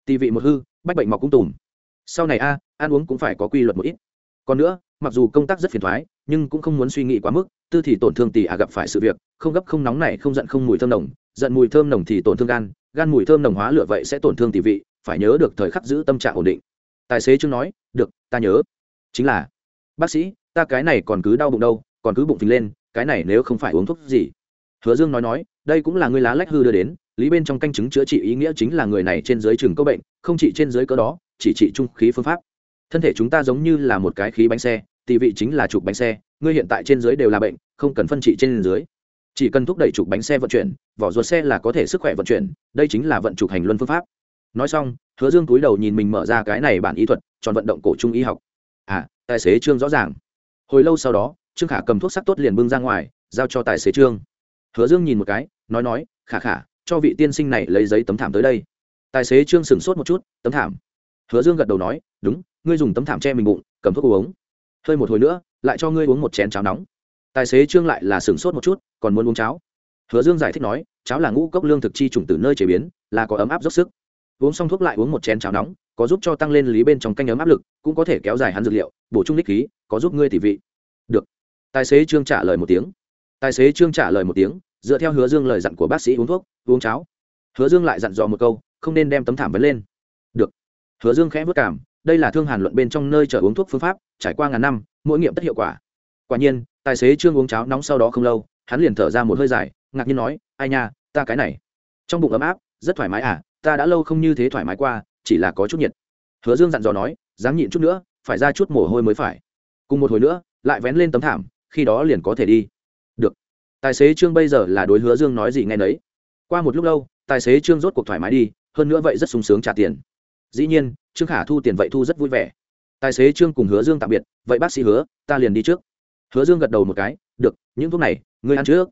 Tỷ vị một hư, bách bệnh mọc cũng tùm. Sau này a ăn uống cũng phải có quy luật một ít. Còn nữa, mặc dù công tác rất phiền thoái, nhưng cũng không muốn suy nghĩ quá mức, tư thì tổn thương tỷ à gặp phải sự việc, không gấp không nóng này không giận không mùi thơm nồng, giận mùi thơm nồng thì tổn thương gan gan mùi thơm nồng hóa lửa vậy sẽ tổn thương tỷ vị, phải nhớ được thời khắc giữ tâm trạng ổn định. Tài xế chương nói, được, ta nhớ. Chính là, bác sĩ, ta cái này còn cứ đau bụng đâu, còn cứ bụng phình lên, cái này nếu không phải uống thuốc gì? Hứa dương nói nói, đây cũng là người lá lách hư đưa đến, lý bên trong canh chứng chữa trị ý nghĩa chính là người này trên dưới trường câu bệnh, không chỉ trên dưới cỡ đó, chỉ trị trung khí phương pháp thân thể chúng ta giống như là một cái khí bánh xe tỷ vị chính là trục bánh xe, ngươi hiện tại trên dưới đều là bệnh, không cần phân trị trên dưới. Chỉ cần thúc đẩy trục bánh xe vận chuyển, vỏ ruột xe là có thể sức khỏe vận chuyển, đây chính là vận trục hành luân phương pháp. Nói xong, hứa dương túi đầu nhìn mình mở ra cái này bản y thuật, tròn vận động cổ trung y học. À tài xế trương rõ ràng. Hồi lâu sau đó, trương khả cầm thuốc sắc tốt liền bưng ra ngoài, giao cho tài xế trương. Hứa dương nhìn một cái, nói nói, khả khả, cho vị tiên sinh này lấy giấy tấm thảm tới đây. Tài xế trương sửng sốt một chút, tấm thảm? Hứa dương gật đầu nói, đúng ngươi dùng tấm thảm che mình bụng, cầm thuốc uống. Hơi một hồi nữa, lại cho ngươi uống một chén cháo nóng. Tài xế trương lại là sửng sốt một chút, còn muốn uống cháo. Hứa dương giải thích nói, cháo là ngũ cốc lương thực chi trùng từ nơi chế biến, là có ấm áp dốc sức. Uống xong thuốc lại uống một chén cháo nóng, có giúp cho tăng lên lý bên trong canh ấm áp lực, cũng có thể kéo dài hắn dược liệu, bổ trung đích khí, có giúp ngươi tỉ vị. Được. Tài xế trương trả lời một tiếng. Tài xế trương trả lời một tiếng, dựa theo hứa dương lời dặn của bác sĩ uống thuốc, uống cháo. Hứa dương lại dặn dò một câu, không nên đem tấm thảm vấn lên. Được. Hứa dương khẽ vất cảm đây là thương hàn luận bên trong nơi chở uống thuốc phương pháp, trải qua ngàn năm, mỗi nghiệm tất hiệu quả. Quả nhiên, tài xế trương uống cháo nóng sau đó không lâu, hắn liền thở ra một hơi dài, ngạc nhiên nói, ai nha, ta cái này. Trong bụng ấm áp, rất thoải mái à ta đã lâu không như thế thoải mái qua, chỉ là có chút nhiệt. Hứa dương dặn dò nói dám nhịn chút nữa, phải ra chút mồ hôi mới phải. Cùng một hồi nữa, lại vén lên tấm thảm, khi đó liền có thể đi. Được. Tài xế trương bây giờ là đối hứa dương nói gì nghe nấy. Qua một lúc lâu, tài xế trương rốt cuộc thoải mái đi, hơn nữa vậy rất sung sướng trả tiền dĩ nhiên, trương khả thu tiền vậy thu rất vui vẻ. Tài xế trương cùng hứa dương tạm biệt, vậy bác sĩ hứa, ta liền đi trước. Hứa dương gật đầu một cái, được, những thuốc này, ngươi ăn trước.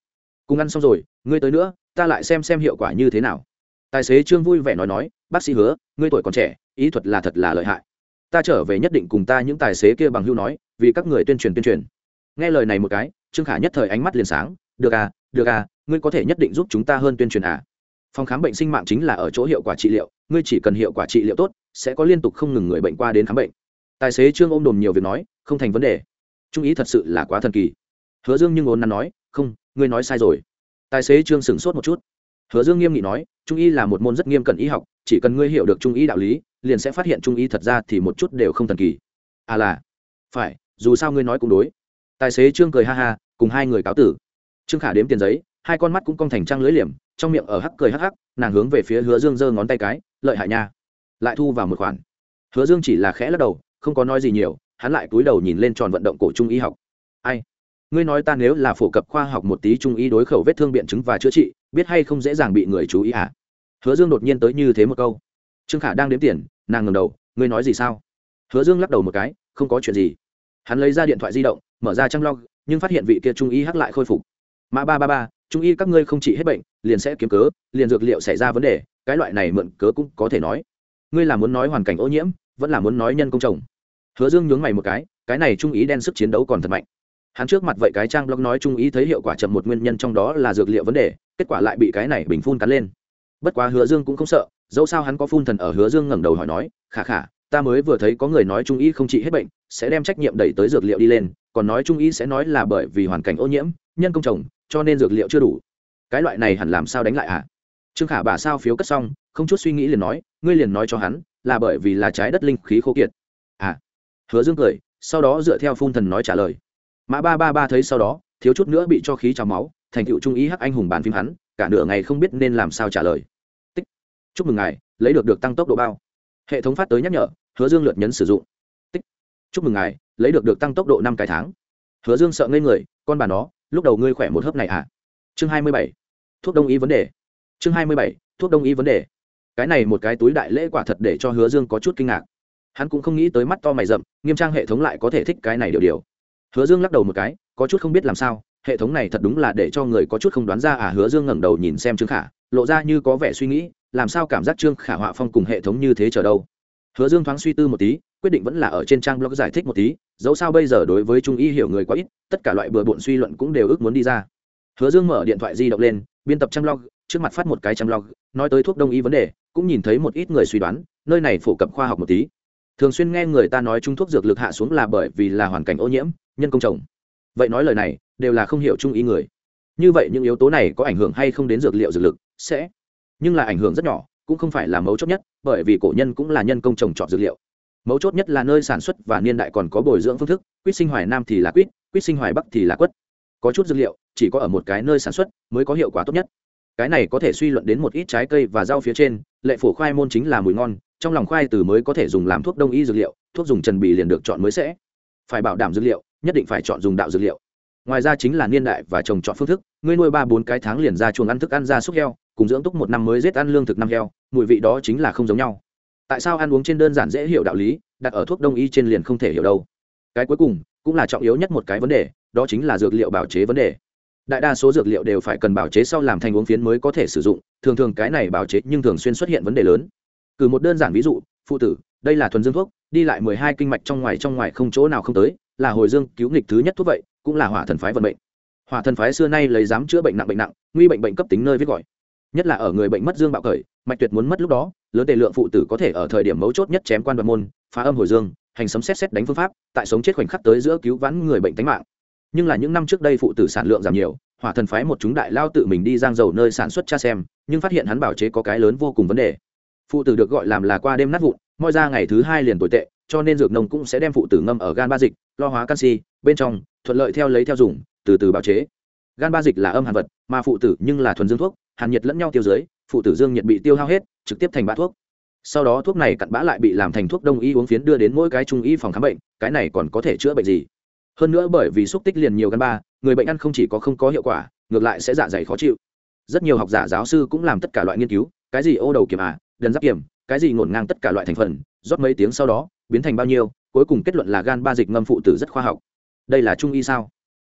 Cùng ăn xong rồi, ngươi tới nữa, ta lại xem xem hiệu quả như thế nào. Tài xế trương vui vẻ nói nói, bác sĩ hứa, ngươi tuổi còn trẻ, ý thuật là thật là lợi hại. Ta trở về nhất định cùng ta những tài xế kia bằng hưu nói, vì các người tuyên truyền tuyên truyền. Nghe lời này một cái, trương khả nhất thời ánh mắt liền sáng, được à được à ngươi có thể nhất định giúp chúng ta hơn tuyên truyền à? Phòng khám bệnh sinh mạng chính là ở chỗ hiệu quả trị liệu, ngươi chỉ cần hiệu quả trị liệu tốt, sẽ có liên tục không ngừng người bệnh qua đến khám bệnh. Tài xế trương ôm đồn nhiều việc nói, không thành vấn đề. Trung ý thật sự là quá thần kỳ. Hứa dương nhưng ốn nắn nói, không, ngươi nói sai rồi. Tài xế trương sửng sốt một chút. Hứa dương nghiêm nghị nói, trung y là một môn rất nghiêm cẩn y học, chỉ cần ngươi hiểu được trung y đạo lý, liền sẽ phát hiện trung y thật ra thì một chút đều không thần kỳ. À là, phải, dù sao ngươi nói cũng đối. Tài xế trương cười ha ha, cùng hai người cáo tử. Trương khả đếm tiền giấy hai con mắt cũng cong thành trăng lưới liềm, trong miệng ở hắc cười hắc hắc, nàng hướng về phía hứa dương giơ ngón tay cái, lợi hại nha. Lại thu vào một khoản. Hứa dương chỉ là khẽ lắc đầu, không có nói gì nhiều, hắn lại cúi đầu nhìn lên tròn vận động cổ trung y học. Ai? Ngươi nói ta nếu là phổ cập khoa học một tí trung y đối khẩu vết thương biện chứng và chữa trị, biết hay không dễ dàng bị người chú ý à? Hứa dương đột nhiên tới như thế một câu. Trương khả đang đếm tiền, nàng ngầm đầu, ngươi nói gì sao? Hứa dương lắc đầu một cái, không có chuyện gì. Hắn lấy ra điện thoại di động, mở ra trang log, nhưng phát hiện vị kia trung y hắc lại khôi phục. Mã ba ba ba trung y các ngươi không trị hết bệnh, liền sẽ kiếm cớ, liền dược liệu xảy ra vấn đề, cái loại này mượn cớ cũng có thể nói. Ngươi là muốn nói hoàn cảnh ô nhiễm, vẫn là muốn nói nhân công trồng hứa dương nhướng mày một cái cái này trung ý đen sức chiến đấu còn thật mạnh. Hắn trước mặt vậy cái trang blog nói trung ý thấy hiệu quả chậm một nguyên nhân trong đó là dược liệu vấn đề, kết quả lại bị cái này bình phun cắn lên. Bất quá hứa dương cũng không sợ, dẫu sao hắn có phun thần ở hứa dương ngẩng đầu hỏi nói, khả khả, ta mới vừa thấy có người nói trung y không trị hết bệnh, sẽ đem trách nhiệm đẩy tới dược liệu đi lên, còn nói trung y sẽ nói là bởi vì hoàn cảnh ô nhiễm, nhân công trồng cho nên dược liệu chưa đủ. Cái loại này hẳn làm sao đánh lại à? Trương khả bà sao phiếu cất xong, không chút suy nghĩ liền nói, ngươi liền nói cho hắn, là bởi vì là trái đất linh khí khô kiệt. À hứa dương cười, sau đó dựa theo phun thần nói trả lời. Mã ba ba ba thấy sau đó, thiếu chút nữa bị cho khí trào máu, thành tựu trung ý hắc anh hùng bàn phim hắn, cả nửa ngày không biết nên làm sao trả lời. Tích. Chúc mừng ngài, lấy được được tăng tốc độ bao. Hệ thống phát tới nhắc nhở, hứa dương lượt nhấn sử dụng. Tích. Chúc mừng ngài, lấy được được tăng tốc độ năm cái tháng. Hứa dương sợ ngây người, con bà nó lúc đầu ngươi khỏe một hớp này à? Chương hai mươi bảy, thuốc đông y vấn đề. Chương hai mươi bảy, thuốc đông y vấn đề. Cái này một cái túi đại lễ quả thật để cho hứa dương có chút kinh ngạc. Hắn cũng không nghĩ tới mắt to mày rậm, nghiêm trang hệ thống lại có thể thích cái này điều điều. Hứa dương lắc đầu một cái, có chút không biết làm sao, hệ thống này thật đúng là để cho người có chút không đoán ra à? Hứa dương ngẩng đầu nhìn xem trương khả, lộ ra như có vẻ suy nghĩ, làm sao cảm giác trương khả họa phong cùng hệ thống như thế chờ đâu? Hứa dương thoáng suy tư một tí, quyết định vẫn là ở trên trang blog giải thích một tí dẫu sao bây giờ đối với trung y hiểu người quá ít, tất cả loại bừa bộn suy luận cũng đều ước muốn đi ra. Hứa dương mở điện thoại di động lên, biên tập chăm log trước mặt phát một cái chăm log nói tới thuốc đông y vấn đề, cũng nhìn thấy một ít người suy đoán, nơi này phổ cập khoa học một tí. Thường xuyên nghe người ta nói trung thuốc dược lực hạ xuống là bởi vì là hoàn cảnh ô nhiễm, nhân công trồng vậy nói lời này, đều là không hiểu trung ý người. Như vậy những yếu tố này có ảnh hưởng hay không đến dược liệu dược lực? Sẽ. Nhưng là ảnh hưởng rất nhỏ, cũng không phải là mấu chốt nhất, bởi vì cổ nhân cũng là nhân công trồng trọt dược liệu mấu chốt nhất là nơi sản xuất và niên đại còn có bồi dưỡng phương thức, quýt sinh hoài nam thì là quýt quýt sinh hoài bắc thì là quất. Có chút dược liệu, chỉ có ở một cái nơi sản xuất mới có hiệu quả tốt nhất. Cái này có thể suy luận đến một ít trái cây và rau phía trên, lệ phổ khoai môn chính là mùi ngon, trong lòng khoai từ mới có thể dùng làm thuốc đông y dược liệu, thuốc dùng trần bì liền được chọn mới sẽ. Phải bảo đảm dược liệu, nhất định phải chọn dùng đạo dược liệu. Ngoài ra chính là niên đại và trồng chọn phương thức, ngươi nuôi ba bốn cái tháng liền ra chuồng ăn thức ăn ra súc heo, cùng dưỡng túc một năm mới giết ăn lương thực năm heo, mùi vị đó chính là không giống nhau tại sao ăn uống trên đơn giản dễ hiểu đạo lý, đặt ở thuốc đông y trên liền không thể hiểu đâu. Cái cuối cùng, cũng là trọng yếu nhất một cái vấn đề, đó chính là dược liệu bảo chế vấn đề. Đại đa số dược liệu đều phải cần bảo chế sau làm thành uống phiến mới có thể sử dụng, thường thường cái này bảo chế nhưng thường xuyên xuất hiện vấn đề lớn. Cử một đơn giản ví dụ, phụ tử, đây là thuần dương thuốc, đi lại mười hai kinh mạch trong ngoài trong ngoài không chỗ nào không tới, là hồi dương cứu nghịch thứ nhất thuốc vậy, cũng là hỏa thần phái vận mệnh. Hỏa thần phái xưa nay lấy dám chữa bệnh nặng bệnh nặng, nguy bệnh bệnh cấp tính nơi viết gọi. Nhất là ở người bệnh mất dương bạo khởi, mạch tuyệt muốn mất lúc đó lớn tề lượng phụ tử có thể ở thời điểm mấu chốt nhất chém quan đoạn môn, phá âm hồi dương, hành sấm xét xét đánh phương pháp, tại sống chết khoảnh khắc tới giữa cứu vãn người bệnh tính mạng. Nhưng là những năm trước đây phụ tử sản lượng giảm nhiều, hỏa thần phái một chúng đại lao tự mình đi giang dầu nơi sản xuất cha xem, nhưng phát hiện hắn bảo chế có cái lớn vô cùng vấn đề. Phụ tử được gọi làm là qua đêm nát vụn, mọi ra ngày thứ hai liền tồi tệ, cho nên dược nông cũng sẽ đem phụ tử ngâm ở gan ba dịch, lo hóa canxi, bên trong, thuận lợi theo lấy theo dùng, từ từ bào chế. Gan ba dịch là âm hàn vật, mà phụ tử nhưng là thuần dương thuốc, hàn nhiệt lẫn nhau tiêu dưới, phụ tử dương nhiệt bị tiêu hao hết trực tiếp thành bã thuốc. Sau đó thuốc này cặn bã lại bị làm thành thuốc đông y uống phiến đưa đến mỗi cái trung y phòng khám bệnh, cái này còn có thể chữa bệnh gì? Hơn nữa bởi vì xúc tích liền nhiều gan ba, người bệnh ăn không chỉ có không có hiệu quả, ngược lại sẽ dạ dày khó chịu. Rất nhiều học giả, giáo sư cũng làm tất cả loại nghiên cứu, cái gì ô đầu kiểm à đần giáp kiểm, cái gì ngổn ngang tất cả loại thành phần, rót mấy tiếng sau đó, biến thành bao nhiêu, cuối cùng kết luận là gan ba dịch ngâm phụ tử rất khoa học. Đây là trung y sao?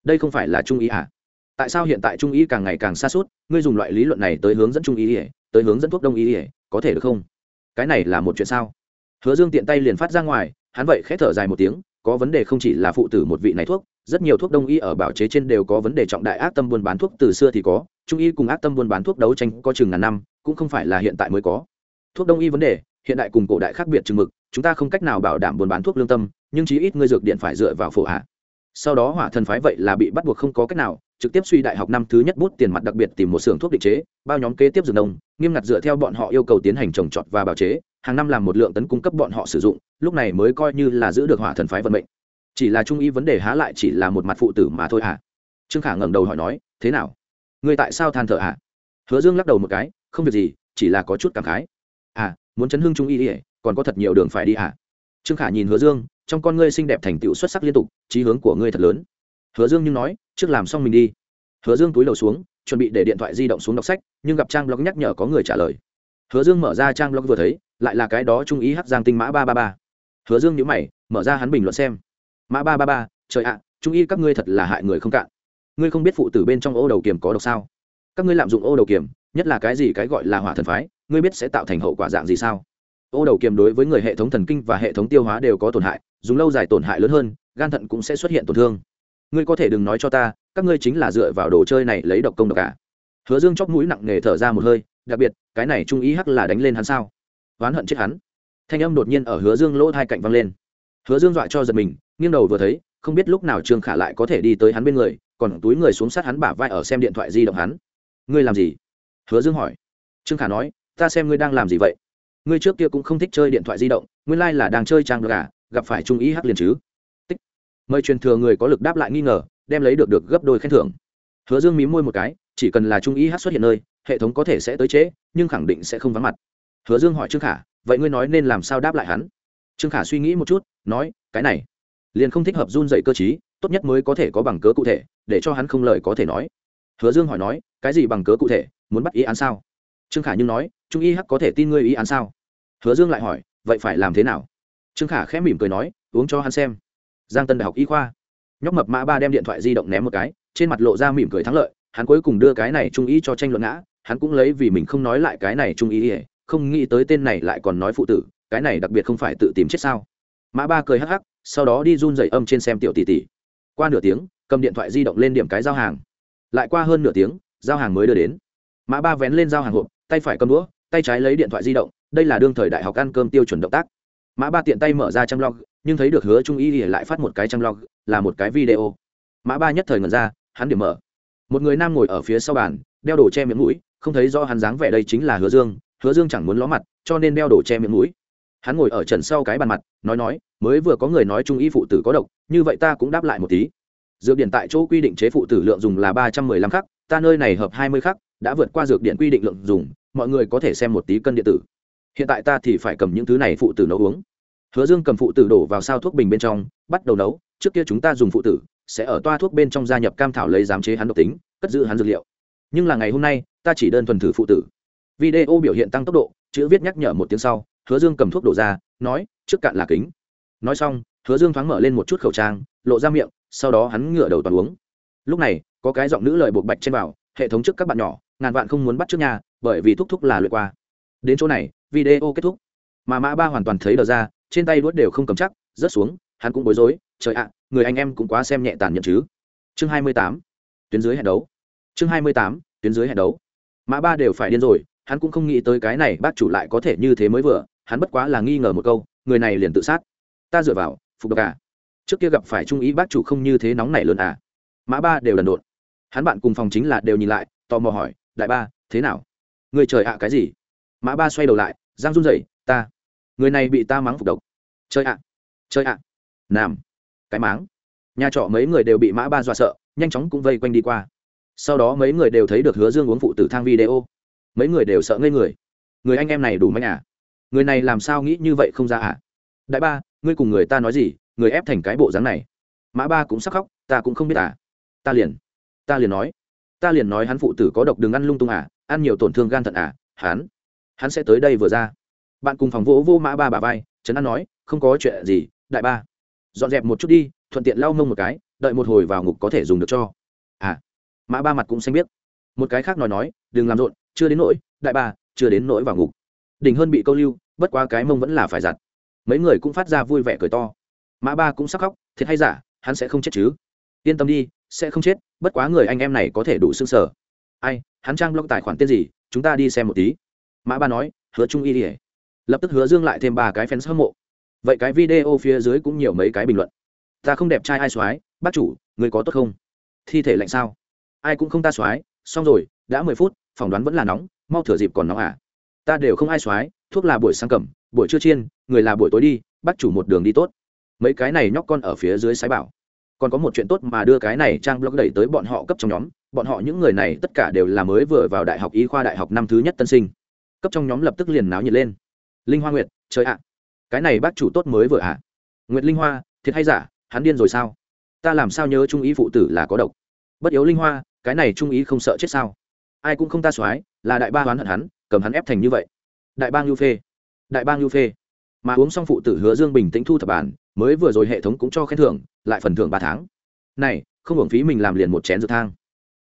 Đây không phải là trung y à? Tại sao hiện tại trung y càng ngày càng xa suốt, ngươi dùng loại lý luận này tới hướng dẫn trung y ỉa tới hướng dẫn thuốc đông y ỉa có thể được không? Cái này là một chuyện sao? Hứa dương tiện tay liền phát ra ngoài, hắn vậy khẽ thở dài một tiếng, có vấn đề không chỉ là phụ tử một vị này thuốc, rất nhiều thuốc đông y ở bảo chế trên đều có vấn đề trọng đại ác tâm buôn bán thuốc từ xưa thì có, trung y cùng ác tâm buôn bán thuốc đấu tranh có chừng ngàn năm, cũng không phải là hiện tại mới có. Thuốc đông y vấn đề, hiện đại cùng cổ đại khác biệt chừng mực, chúng ta không cách nào bảo đảm buôn bán thuốc lương tâm, nhưng chí ít ngươi dược điện phải dựa vào phổ hạ sau đó hỏa thần phái vậy là bị bắt buộc không có cách nào, trực tiếp suy đại học năm thứ nhất bút tiền mặt đặc biệt tìm một xưởng thuốc định chế, bao nhóm kế tiếp dược nông, nghiêm ngặt dựa theo bọn họ yêu cầu tiến hành trồng trọt và bào chế, hàng năm làm một lượng tấn cung cấp bọn họ sử dụng, lúc này mới coi như là giữ được hỏa thần phái vận mệnh. Chỉ là trung y vấn đề há lại chỉ là một mặt phụ tử mà thôi à trương khả ngẩng đầu hỏi nói, thế nào? Người tại sao than thở à hứa dương lắc đầu một cái, không việc gì, chỉ là có chút cảm khái. À muốn chấn hương trung y đi còn có thật nhiều đường phải đi à trương khả nhìn hứa dương trong con ngươi xinh đẹp thành tựu xuất sắc liên tục trí hướng của ngươi thật lớn. Hứa dương nhưng nói, trước làm xong mình đi. Hứa dương túi đầu xuống, chuẩn bị để điện thoại di động xuống đọc sách, nhưng gặp trang blog nhắc nhở có người trả lời. Hứa dương mở ra trang blog vừa thấy, lại là cái đó trung ý hắc giang tinh mã ba ba ba. Hứa dương nhữ mày, mở ra hắn bình luận xem. Mã ba ba ba, trời ạ, trung y các ngươi thật là hại người không cạn. Ngươi không biết phụ tử bên trong ô đầu kiềm có độc sao? Các ngươi lạm dụng ô đầu kiềm, nhất là cái gì cái gọi là hỏa thần phái, ngươi biết sẽ tạo thành hậu quả dạng gì sao? Ô đầu kiềm đối với người hệ thống thần kinh và hệ thống tiêu hóa đều có tổn hại dùng lâu dài tổn hại lớn hơn, gan thận cũng sẽ xuất hiện tổn thương. Ngươi có thể đừng nói cho ta, các ngươi chính là dựa vào đồ chơi này lấy độc công độc cả hứa dương chóc mũi nặng nề thở ra một hơi, đặc biệt, cái này trung ý hắc là đánh lên hắn sao? Oán hận chết hắn. Thanh âm đột nhiên ở hứa dương lỗ hai cạnh văng lên. Hứa dương dọa cho giật mình, nghiêng đầu vừa thấy, không biết lúc nào trương khả lại có thể đi tới hắn bên người, còn túi người xuống sát hắn bả vai ở xem điện thoại di động hắn. Ngươi làm gì? Hứa dương hỏi. Trương khả nói, ta xem ngươi đang làm gì vậy? Ngươi trước kia cũng không thích chơi điện thoại di động, nguyên lai、like、là đang chơi trang gà gặp phải trung ý hắc liền chứ. Tích. Mời truyền thừa người có lực đáp lại nghi ngờ, đem lấy được được gấp đôi khen thưởng. Hứa dương mí môi một cái, chỉ cần là trung ý hắc xuất hiện nơi, hệ thống có thể sẽ tới trễ nhưng khẳng định sẽ không vắng mặt. Hứa dương hỏi trương khả, vậy ngươi nói nên làm sao đáp lại hắn? Trương khả suy nghĩ một chút, nói, cái này, liền không thích hợp run dậy cơ t tốt nhất mới có thể có bằng cớ cụ thể, để cho hắn không lời có thể nói. Hứa dương hỏi nói, cái gì bằng cớ cụ thể, muốn bắt ý án sao? Trương khả nhưng nói, trung y hắc có thể tin ngươi ý án sao? Hứa dương lại hỏi, vậy phải làm thế nào? Trương khả khẽ mỉm cười nói, uống cho hắn xem. Giang tân đại học y khoa. Nhóc mập mã ba đem điện thoại di động ném một cái, trên mặt lộ ra mỉm cười thắng lợi, hắn cuối cùng đưa cái này trung ý cho tranh luận ngã, hắn cũng lấy vì mình không nói lại cái này trung ý ỉa không nghĩ tới tên này lại còn nói phụ tử, cái này đặc biệt không phải tự tìm chết sao. Mã ba cười hắc hắc, sau đó đi run dày âm trên xem tiểu tỷ tỷ. Qua nửa tiếng, cầm điện thoại di động lên điểm cái giao hàng. Lại qua hơn nửa tiếng, giao hàng mới đưa đến. Mã ba vén lên giao hàng hộp, tay phải cầm đũa, tay trái lấy điện thoại di động, đây là đương thời đại học ăn cơm tiêu chuẩn động tác mã ba tiện tay mở ra trang log, nhưng thấy được hứa trung y lại phát một cái trang log, là một cái video. Mã ba nhất thời ngẩn ra, hắn điểm mở. Một người nam ngồi ở phía sau bàn, đeo đồ che miệng mũi, không thấy do hắn dáng vẻ đây chính là hứa dương hứa dương chẳng muốn ló mặt, cho nên đeo đồ che miệng mũi. Hắn ngồi ở trần sau cái bàn mặt, nói nói, mới vừa có người nói trung y phụ tử có độc, như vậy ta cũng đáp lại một tí. Dược điện tại chỗ quy định chế phụ tử lượng dùng là ba trăm mười lăm khắc, ta nơi này hợp hai mươi khắc, đã vượt qua dược điện quy định lượng dùng, mọi người có thể xem một tí cân điện tử hiện tại ta thì phải cầm những thứ này phụ tử nấu uống. Hứa dương cầm phụ tử đổ vào sao thuốc bình bên trong, bắt đầu nấu. Trước kia chúng ta dùng phụ tử, sẽ ở toa thuốc bên trong gia nhập cam thảo lấy giám chế hắn độc tính, cất giữ hắn dược liệu. Nhưng là ngày hôm nay, ta chỉ đơn thuần thử phụ tử. Video biểu hiện tăng tốc độ, chữ viết nhắc nhở một tiếng sau, hứa dương cầm thuốc đổ ra, nói, trước cạn là kính. Nói xong, hứa dương thoáng mở lên một chút khẩu trang, lộ ra miệng, sau đó hắn ngửa đầu toàn uống. Lúc này, có cái giọng nữ lời buộc bạch trên vào hệ thống trước các bạn nhỏ, ngàn vạn không muốn bắt trước nhà, bởi vì thúc thúc là lượt qua. Đến chỗ này video kết thúc. Mà mã ba hoàn toàn thấy đờ ra, trên tay đuốt đều không cầm chắc, rớt xuống, hắn cũng bối rối, trời ạ, người anh em cũng quá xem nhẹ tàn nhẫn chứ. Chương hai mươi tám, tuyến dưới hẹn đấu. Chương hai mươi tám, tuyến dưới hẹn đấu. Mã ba đều phải điên rồi, hắn cũng không nghĩ tới cái này bác chủ lại có thể như thế mới vừa, hắn bất quá là nghi ngờ một câu, người này liền tự sát. Ta dựa vào, phục độc à? Trước kia gặp phải trung ý bác chủ không như thế nóng nảy lớn à? Mã ba đều đần đột. hắn bạn cùng phòng chính là đều nhìn lại, tò mò hỏi, đại ba, thế nào? Người trời ạ, cái gì? Mã ba xoay đầu lại giang run rẩy, ta, người này bị ta mắng phục độc. Chơi ạ chơi ạ nam cái máng. Nhà trọ mấy người đều bị mã ba dọa sợ, nhanh chóng cũng vây quanh đi qua. Sau đó mấy người đều thấy được hứa dương uống phụ tử thang video. Mấy người đều sợ ngây người. Người anh em này đủ mạnh à? Người này làm sao nghĩ như vậy không ra à? Đại ba, ngươi cùng người ta nói gì, người ép thành cái bộ dáng này? Mã ba cũng sắc khóc, ta cũng không biết à? Ta liền ta liền nói, ta liền nói hắn phụ tử có độc đừng ăn lung tung à? Ăn nhiều tổn thương gan thận à? Hắn hắn sẽ tới đây vừa ra. Bạn cùng phòng vỗ vô mã ba bà vai, trấn an nói, không có chuyện gì, đại ba. Dọn dẹp một chút đi, thuận tiện lau mông một cái, đợi một hồi vào ngục có thể dùng được cho. À. Mã ba mặt cũng xanh biết một cái khác nói nói, đừng làm rộn, chưa đến nỗi, đại ba, chưa đến nỗi vào ngục. Đỉnh hơn bị câu lưu, bất quá cái mông vẫn là phải giặt. Mấy người cũng phát ra vui vẻ cười to. Mã ba cũng sắc khóc, thiệt hay giả, hắn sẽ không chết chứ? Yên tâm đi, sẽ không chết, bất quá người anh em này có thể đủ xương sở. Ai, hắn trang blog tài khoản tên gì, chúng ta đi xem một tí mã ba nói, hứa trung y ỉa lập tức hứa dương lại thêm ba cái fans hâm mộ. Vậy cái video phía dưới cũng nhiều mấy cái bình luận. Ta không đẹp trai ai soái bác chủ, người có tốt không? Thi thể lạnh sao? Ai cũng không ta soái xong rồi, đã mười phút, phỏng đoán vẫn là nóng, mau thửa dịp còn nóng à? Ta đều không ai soái thuốc là buổi sáng cầm, buổi trưa chiên, người là buổi tối đi, bác chủ một đường đi tốt. Mấy cái này nhóc con ở phía dưới sái bảo. Còn có một chuyện tốt mà đưa cái này trang blog đẩy tới bọn họ cấp trong nhóm, bọn họ những người này tất cả đều là mới vừa vào đại học y khoa đại học năm thứ nhất tân sinh cấp trong nhóm lập tức liền náo nhiệt lên. Linh hoa nguyệt, trời ạ, cái này bác chủ tốt mới vừa ạ. Nguyệt linh hoa, thiệt hay giả, hắn điên rồi sao? Ta làm sao nhớ trung ý phụ tử là có độc? Bất yếu linh hoa, cái này trung ý không sợ chết sao? Ai cũng không ta soái là đại ba hoán hận hắn, cầm hắn ép thành như vậy. Đại bang lưu phê, đại bang lưu phê. Mà uống xong phụ tử hứa dương bình tĩnh thu thập bản, mới vừa rồi hệ thống cũng cho khen thưởng, lại phần thưởng ba tháng. Này, không hưởng phí mình làm liền một chén rượu thang.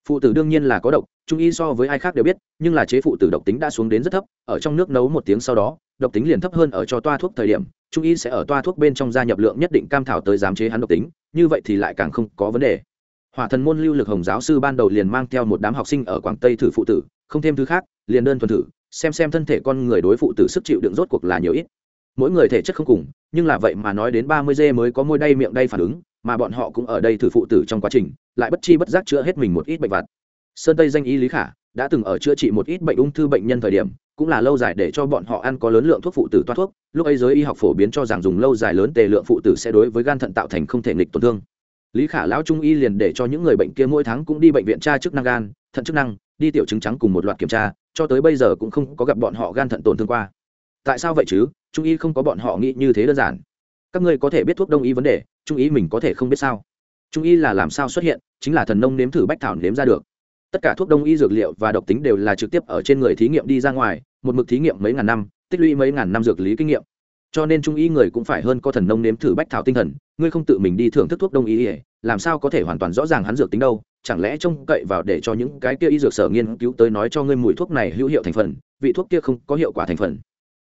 Phụ tử đương nhiên là có độc trung y so với ai khác đều biết, nhưng là chế phụ tử độc tính đã xuống đến rất thấp, ở trong nước nấu một tiếng sau đó, độc tính liền thấp hơn ở cho toa thuốc thời điểm, trung y sẽ ở toa thuốc bên trong gia nhập lượng nhất định cam thảo tới giám chế hắn độc tính, như vậy thì lại càng không có vấn đề. Hỏa thần môn lưu lực hồng giáo sư ban đầu liền mang theo một đám học sinh ở quảng tây thử phụ tử, không thêm thứ khác, liền đơn thuần thử, xem xem thân thể con người đối phụ tử sức chịu đựng rốt cuộc là nhiều ít. Mỗi người thể chất không cùng, nhưng là vậy mà nói đến ba mươi giây mới có môi đay miệng đay phản ứng, mà bọn họ cũng ở đây thử phụ tử trong quá trình, lại bất chi bất giác chữa hết mình một ít bệnh vặt sơn tây danh y lý khả đã từng ở chữa trị một ít bệnh ung thư bệnh nhân thời điểm, cũng là lâu dài để cho bọn họ ăn có lớn lượng thuốc phụ tử toát thuốc, lúc ấy giới y học phổ biến cho rằng dùng lâu dài lớn tề lượng phụ tử sẽ đối với gan thận tạo thành không thể nghịch tổn thương. Lý khả lão trung y liền để cho những người bệnh kia mỗi tháng cũng đi bệnh viện tra chức năng gan, thận chức năng, đi tiểu chứng trắng cùng một loạt kiểm tra, cho tới bây giờ cũng không có gặp bọn họ gan thận tổn thương qua. Tại sao vậy chứ? Trung y không có bọn họ nghĩ như thế đơn giản. Các ngươi có thể biết thuốc đông y vấn đề, trung y mình có thể không biết sao? Trung y là làm sao xuất hiện, chính là thần nông nếm thử bách thảo nếm ra được tất cả thuốc đông y dược liệu và độc tính đều là trực tiếp ở trên người thí nghiệm đi ra ngoài, một mực thí nghiệm mấy ngàn năm, tích lũy mấy ngàn năm dược lý kinh nghiệm. Cho nên trung y người cũng phải hơn có thần nông nếm thử bách thảo tinh thần, ngươi không tự mình đi thưởng thức thuốc đông y làm sao có thể hoàn toàn rõ ràng hắn dược tính đâu, chẳng lẽ trông cậy vào để cho những cái kia y dược sở nghiên cứu tới nói cho ngươi mùi thuốc này hữu hiệu thành phần, vị thuốc kia không có hiệu quả thành phần.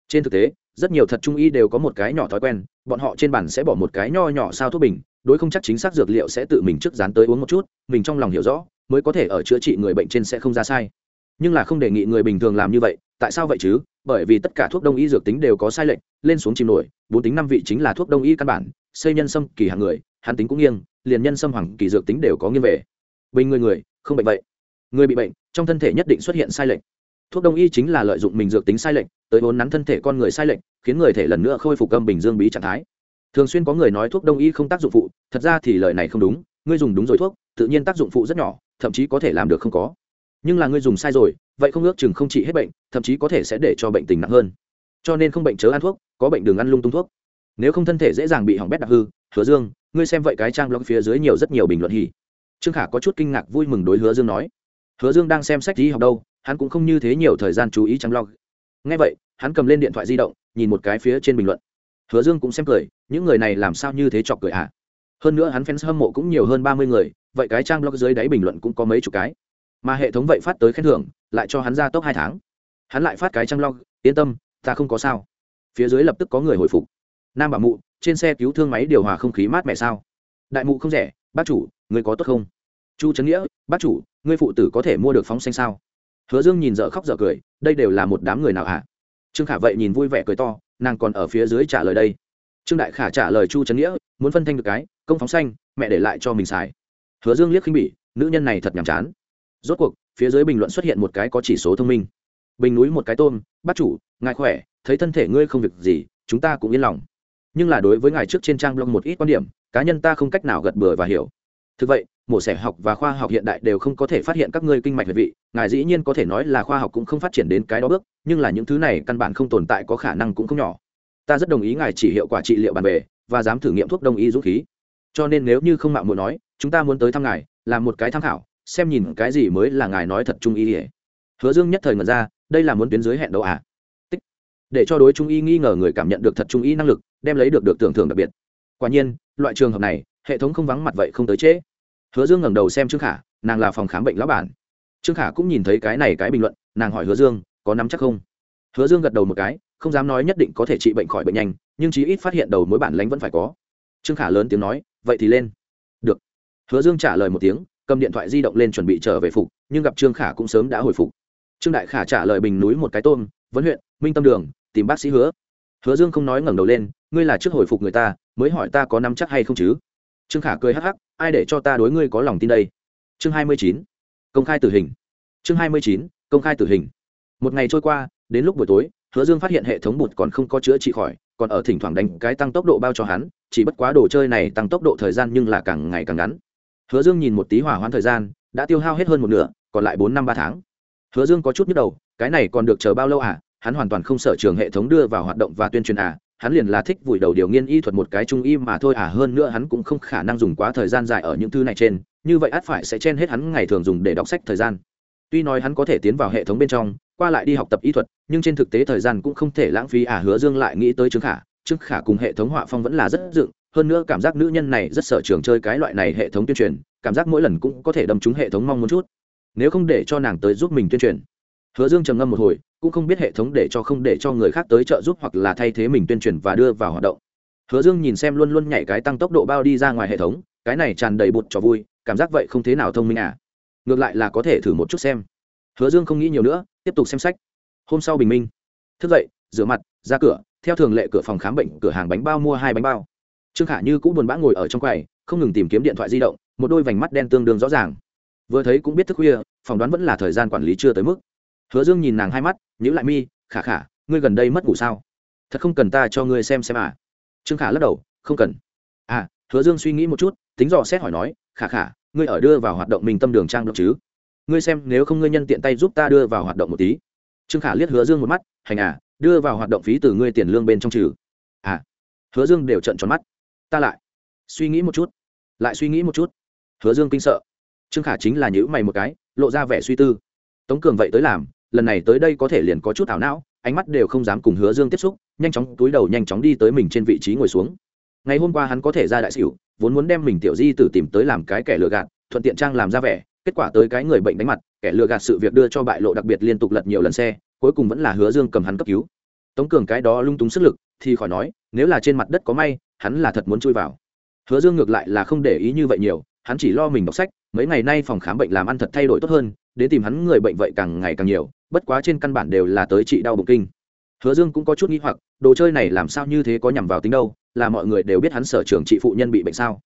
Trên thực tế, rất nhiều thật trung y đều có một cái nhỏ thói quen, bọn họ trên bàn sẽ bỏ một cái nho nhỏ sao thuốc bình, đối không chắc chính xác dược liệu sẽ tự mình trước dán tới uống một chút, mình trong lòng hiểu rõ mới có thể ở chữa trị người bệnh trên sẽ không ra sai. Nhưng là không đề nghị người bình thường làm như vậy, tại sao vậy chứ? Bởi vì tất cả thuốc đông y dược tính đều có sai lệch, lên xuống chìm nổi, bốn tính năm vị chính là thuốc đông y căn bản, xây nhân sâm kỳ hàng người hàn tính cũng nghiêng, liền nhân sâm hoàng kỳ dược tính đều có nghiêng về. Bình người người, không bệnh vậy. Người bị bệnh, trong thân thể nhất định xuất hiện sai lệch. Thuốc đông y chính là lợi dụng mình dược tính sai lệch, tới vốn nắn thân thể con người sai lệch, khiến người thể lần nữa khôi phục âm bình dương bí trạng thái. Thường xuyên có người nói thuốc đông y không tác dụng phụ, thật ra thì lời này không đúng, ngươi dùng đúng rồi thuốc, tự nhiên tác dụng phụ rất nhỏ thậm chí có thể làm được không có. Nhưng là ngươi dùng sai rồi, vậy không ước chừng không trị hết bệnh, thậm chí có thể sẽ để cho bệnh tình nặng hơn. Cho nên không bệnh chớ ăn thuốc, có bệnh đừng ăn lung tung thuốc. Nếu không thân thể dễ dàng bị hỏng bét đặc hư, hứa dương, ngươi xem vậy cái trang blog phía dưới nhiều rất nhiều bình luận hỉ. Trương khả có chút kinh ngạc vui mừng đối hứa dương nói. Hứa dương đang xem sách đi học đâu, hắn cũng không như thế nhiều thời gian chú ý trang blog. Ngay vậy, hắn cầm lên điện thoại di động, nhìn một cái phía trên bình luận. Hứa dương cũng xem cười, những người này làm sao như thế chọc cười à? Hơn nữa hắn fans hâm mộ cũng nhiều hơn ba mươi người vậy cái trang blog dưới đáy bình luận cũng có mấy chục cái. Mà hệ thống vậy phát tới khen thưởng, lại cho hắn ra tốc hai tháng. Hắn lại phát cái trang blog, yên tâm, ta không có sao. Phía dưới lập tức có người hồi phục. Nam bảo mụ, trên xe cứu thương máy điều hòa không khí mát mẻ sao? Đại mụ không rẻ, bác chủ, người có tốt không? Chu trấn nghĩa, bác chủ, ngươi phụ tử có thể mua được phóng xanh sao? Hứa dương nhìn dở khóc dở cười, đây đều là một đám người nào hả? À? trương khả vậy nhìn vui vẻ cười to, nàng còn ở phía dưới trả lời đây. Trương đại khả trả lời chu trấn nghĩa, muốn phân thanh được cái, công phóng xanh, mẹ để lại cho mình xài hứa dương liếc khinh bỉ, nữ nhân này thật nhàm chán. Rốt cuộc, phía dưới bình luận xuất hiện một cái có chỉ số thông minh. Bình núi một cái tôm, bác chủ, ngài khỏe, thấy thân thể ngươi không việc gì, chúng ta cũng yên lòng. Nhưng là đối với ngài trước trên trang blog một ít quan điểm, cá nhân ta không cách nào gật bừa và hiểu. Thực vậy, mổ xẻ học và khoa học hiện đại đều không có thể phát hiện các ngươi kinh mạch về vị, ngài dĩ nhiên có thể nói là khoa học cũng không phát triển đến cái đó bước, nhưng là những thứ này căn bản không tồn tại có khả năng cũng không nhỏ. Ta rất đồng ý ngài chỉ hiệu quả trị liệu bàn bề, và dám thử nghiệm thuốc đông y dũng khí. Cho nên nếu như không mạo muội nói chúng ta muốn tới thăm ngài làm một cái tham khảo, xem nhìn cái gì mới là ngài nói thật trung y ỉa hứa dương nhất thời ngẩn ra, đây là muốn tuyến dưới hẹn đâu à? Tích. để cho đối trung y nghi ngờ người cảm nhận được thật trung y năng lực, đem lấy được được tưởng thưởng đặc biệt. Quả nhiên, loại trường hợp này, hệ thống không vắng mặt vậy không tới trễ. Hứa dương ngẩng đầu xem trương khả, nàng là phòng khám bệnh lão bản. Trương khả cũng nhìn thấy cái này cái bình luận, nàng hỏi hứa dương, có nắm chắc không? Hứa dương gật đầu một cái, không dám nói nhất định có thể trị bệnh khỏi bệnh nhanh, nhưng chí ít phát hiện đầu mối bản lánh vẫn phải có. Trương khả lớn tiếng nói, vậy thì lên hứa dương trả lời một tiếng, cầm điện thoại di động lên chuẩn bị trở về phục, nhưng gặp trương khả cũng sớm đã hồi phục. Trương đại khả trả lời bình núi một cái tôm, vấn huyện, minh tâm đường, tìm bác sĩ hứa. Hứa dương không nói ngẩng đầu lên, ngươi là trước hồi phục người ta, mới hỏi ta có nắm chắc hay không chứ? Trương khả cười hắc hắc, ai để cho ta đối ngươi có lòng tin đây? Chương hai mươi chín, công khai tử hình. Chương hai mươi chín, công khai tử hình. Một ngày trôi qua, đến lúc buổi tối, hứa dương phát hiện hệ thống bụt còn không có chữa trị khỏi, còn ở thỉnh thoảng đánh cái tăng tốc độ bao cho hắn, chỉ bất quá đồ chơi này tăng tốc độ thời gian nhưng là càng ngày càng ngắn hứa dương nhìn một tí hỏa hoãn thời gian, đã tiêu hao hết hơn một nửa, còn lại bốn năm ba tháng. Hứa dương có chút nhức đầu, cái này còn được chờ bao lâu à? Hắn hoàn toàn không sợ trường hệ thống đưa vào hoạt động và tuyên truyền à? Hắn liền là thích vùi đầu điều nghiên y thuật một cái trung y mà thôi à? Hơn nữa hắn cũng không khả năng dùng quá thời gian dài ở những thứ này trên, như vậy ắt phải sẽ chen hết hắn ngày thường dùng để đọc sách thời gian. Tuy nói hắn có thể tiến vào hệ thống bên trong, qua lại đi học tập y thuật, nhưng trên thực tế thời gian cũng không thể lãng phí à? Hứa dương lại nghĩ tới trương khả. Trương khả cùng hệ thống họa phong vẫn là rất dựng hơn nữa cảm giác nữ nhân này rất sợ trường chơi cái loại này hệ thống tuyên truyền, cảm giác mỗi lần cũng có thể đâm trúng hệ thống mong muốn chút. Nếu không để cho nàng tới giúp mình tuyên truyền. Hứa dương trầm ngâm một hồi, cũng không biết hệ thống để cho không để cho người khác tới trợ giúp hoặc là thay thế mình tuyên truyền và đưa vào hoạt động. Hứa dương nhìn xem luôn luôn nhảy cái tăng tốc độ bao đi ra ngoài hệ thống, cái này tràn đầy bụt cho vui, cảm giác vậy không thế nào thông minh à. Ngược lại là có thể thử một chút xem. Hứa dương không nghĩ nhiều nữa, tiếp tục xem sách. Hôm sau bình minh. Thức dậy, rửa mặt, ra cửa, theo thường lệ cửa phòng khám bệnh, cửa hàng bánh bao mua hai bánh bao trương khả như cũng buồn bã ngồi ở trong quầy, không ngừng tìm kiếm điện thoại di động, một đôi vành mắt đen tương đương rõ ràng. Vừa thấy cũng biết thức khuya, phỏng đoán vẫn là thời gian quản lý chưa tới mức. Hứa dương nhìn nàng hai mắt nhữ lại mi, khả khả, ngươi gần đây mất ngủ sao? Thật không cần ta cho ngươi xem xem à? Trương khả lắc đầu, không cần. À hứa dương suy nghĩ một chút, tính dò xét hỏi nói, khả khả, ngươi ở đưa vào hoạt động mình tâm đường trang động chứ? Ngươi xem, nếu không ngươi nhân tiện tay giúp ta đưa vào hoạt động một tí. Trương khả liếc hứa dương một mắt, hành à đưa vào hoạt động phí từ ngươi tiền lương bên trong trừ. À. Hứa dương đều trận tròn mắt ta lại. Suy nghĩ một chút. Lại suy nghĩ một chút. Hứa dương kinh sợ. Trương khả chính là nhữ mày một cái, lộ ra vẻ suy tư. Tống cường vậy tới làm, lần này tới đây có thể liền có chút ảo não, ánh mắt đều không dám cùng hứa dương tiếp xúc, nhanh chóng, túi đầu nhanh chóng đi tới mình trên vị trí ngồi xuống. Ngày hôm qua hắn có thể ra đại xỉu vốn muốn đem mình tiểu di tử tìm tới làm cái kẻ lừa gạt, thuận tiện trang làm ra vẻ, kết quả tới cái người bệnh đánh mặt, kẻ lừa gạt sự việc đưa cho bại lộ đặc biệt liên tục lật nhiều lần xe, cuối cùng vẫn là hứa dương cầm hắn cấp cứu. Tống cường cái đó lung túng sức lực thì khỏi nói, nếu là trên mặt đất có may, hắn là thật muốn chui vào. Hứa dương ngược lại là không để ý như vậy nhiều, hắn chỉ lo mình đọc sách, mấy ngày nay phòng khám bệnh làm ăn thật thay đổi tốt hơn, đến tìm hắn người bệnh vậy càng ngày càng nhiều, bất quá trên căn bản đều là tới trị đau bụng kinh. Hứa dương cũng có chút n g h i hoặc, đồ chơi này làm sao như thế có nhằm vào tính đâu, là mọi người đều biết hắn sở trường trị phụ nhân bị bệnh sao.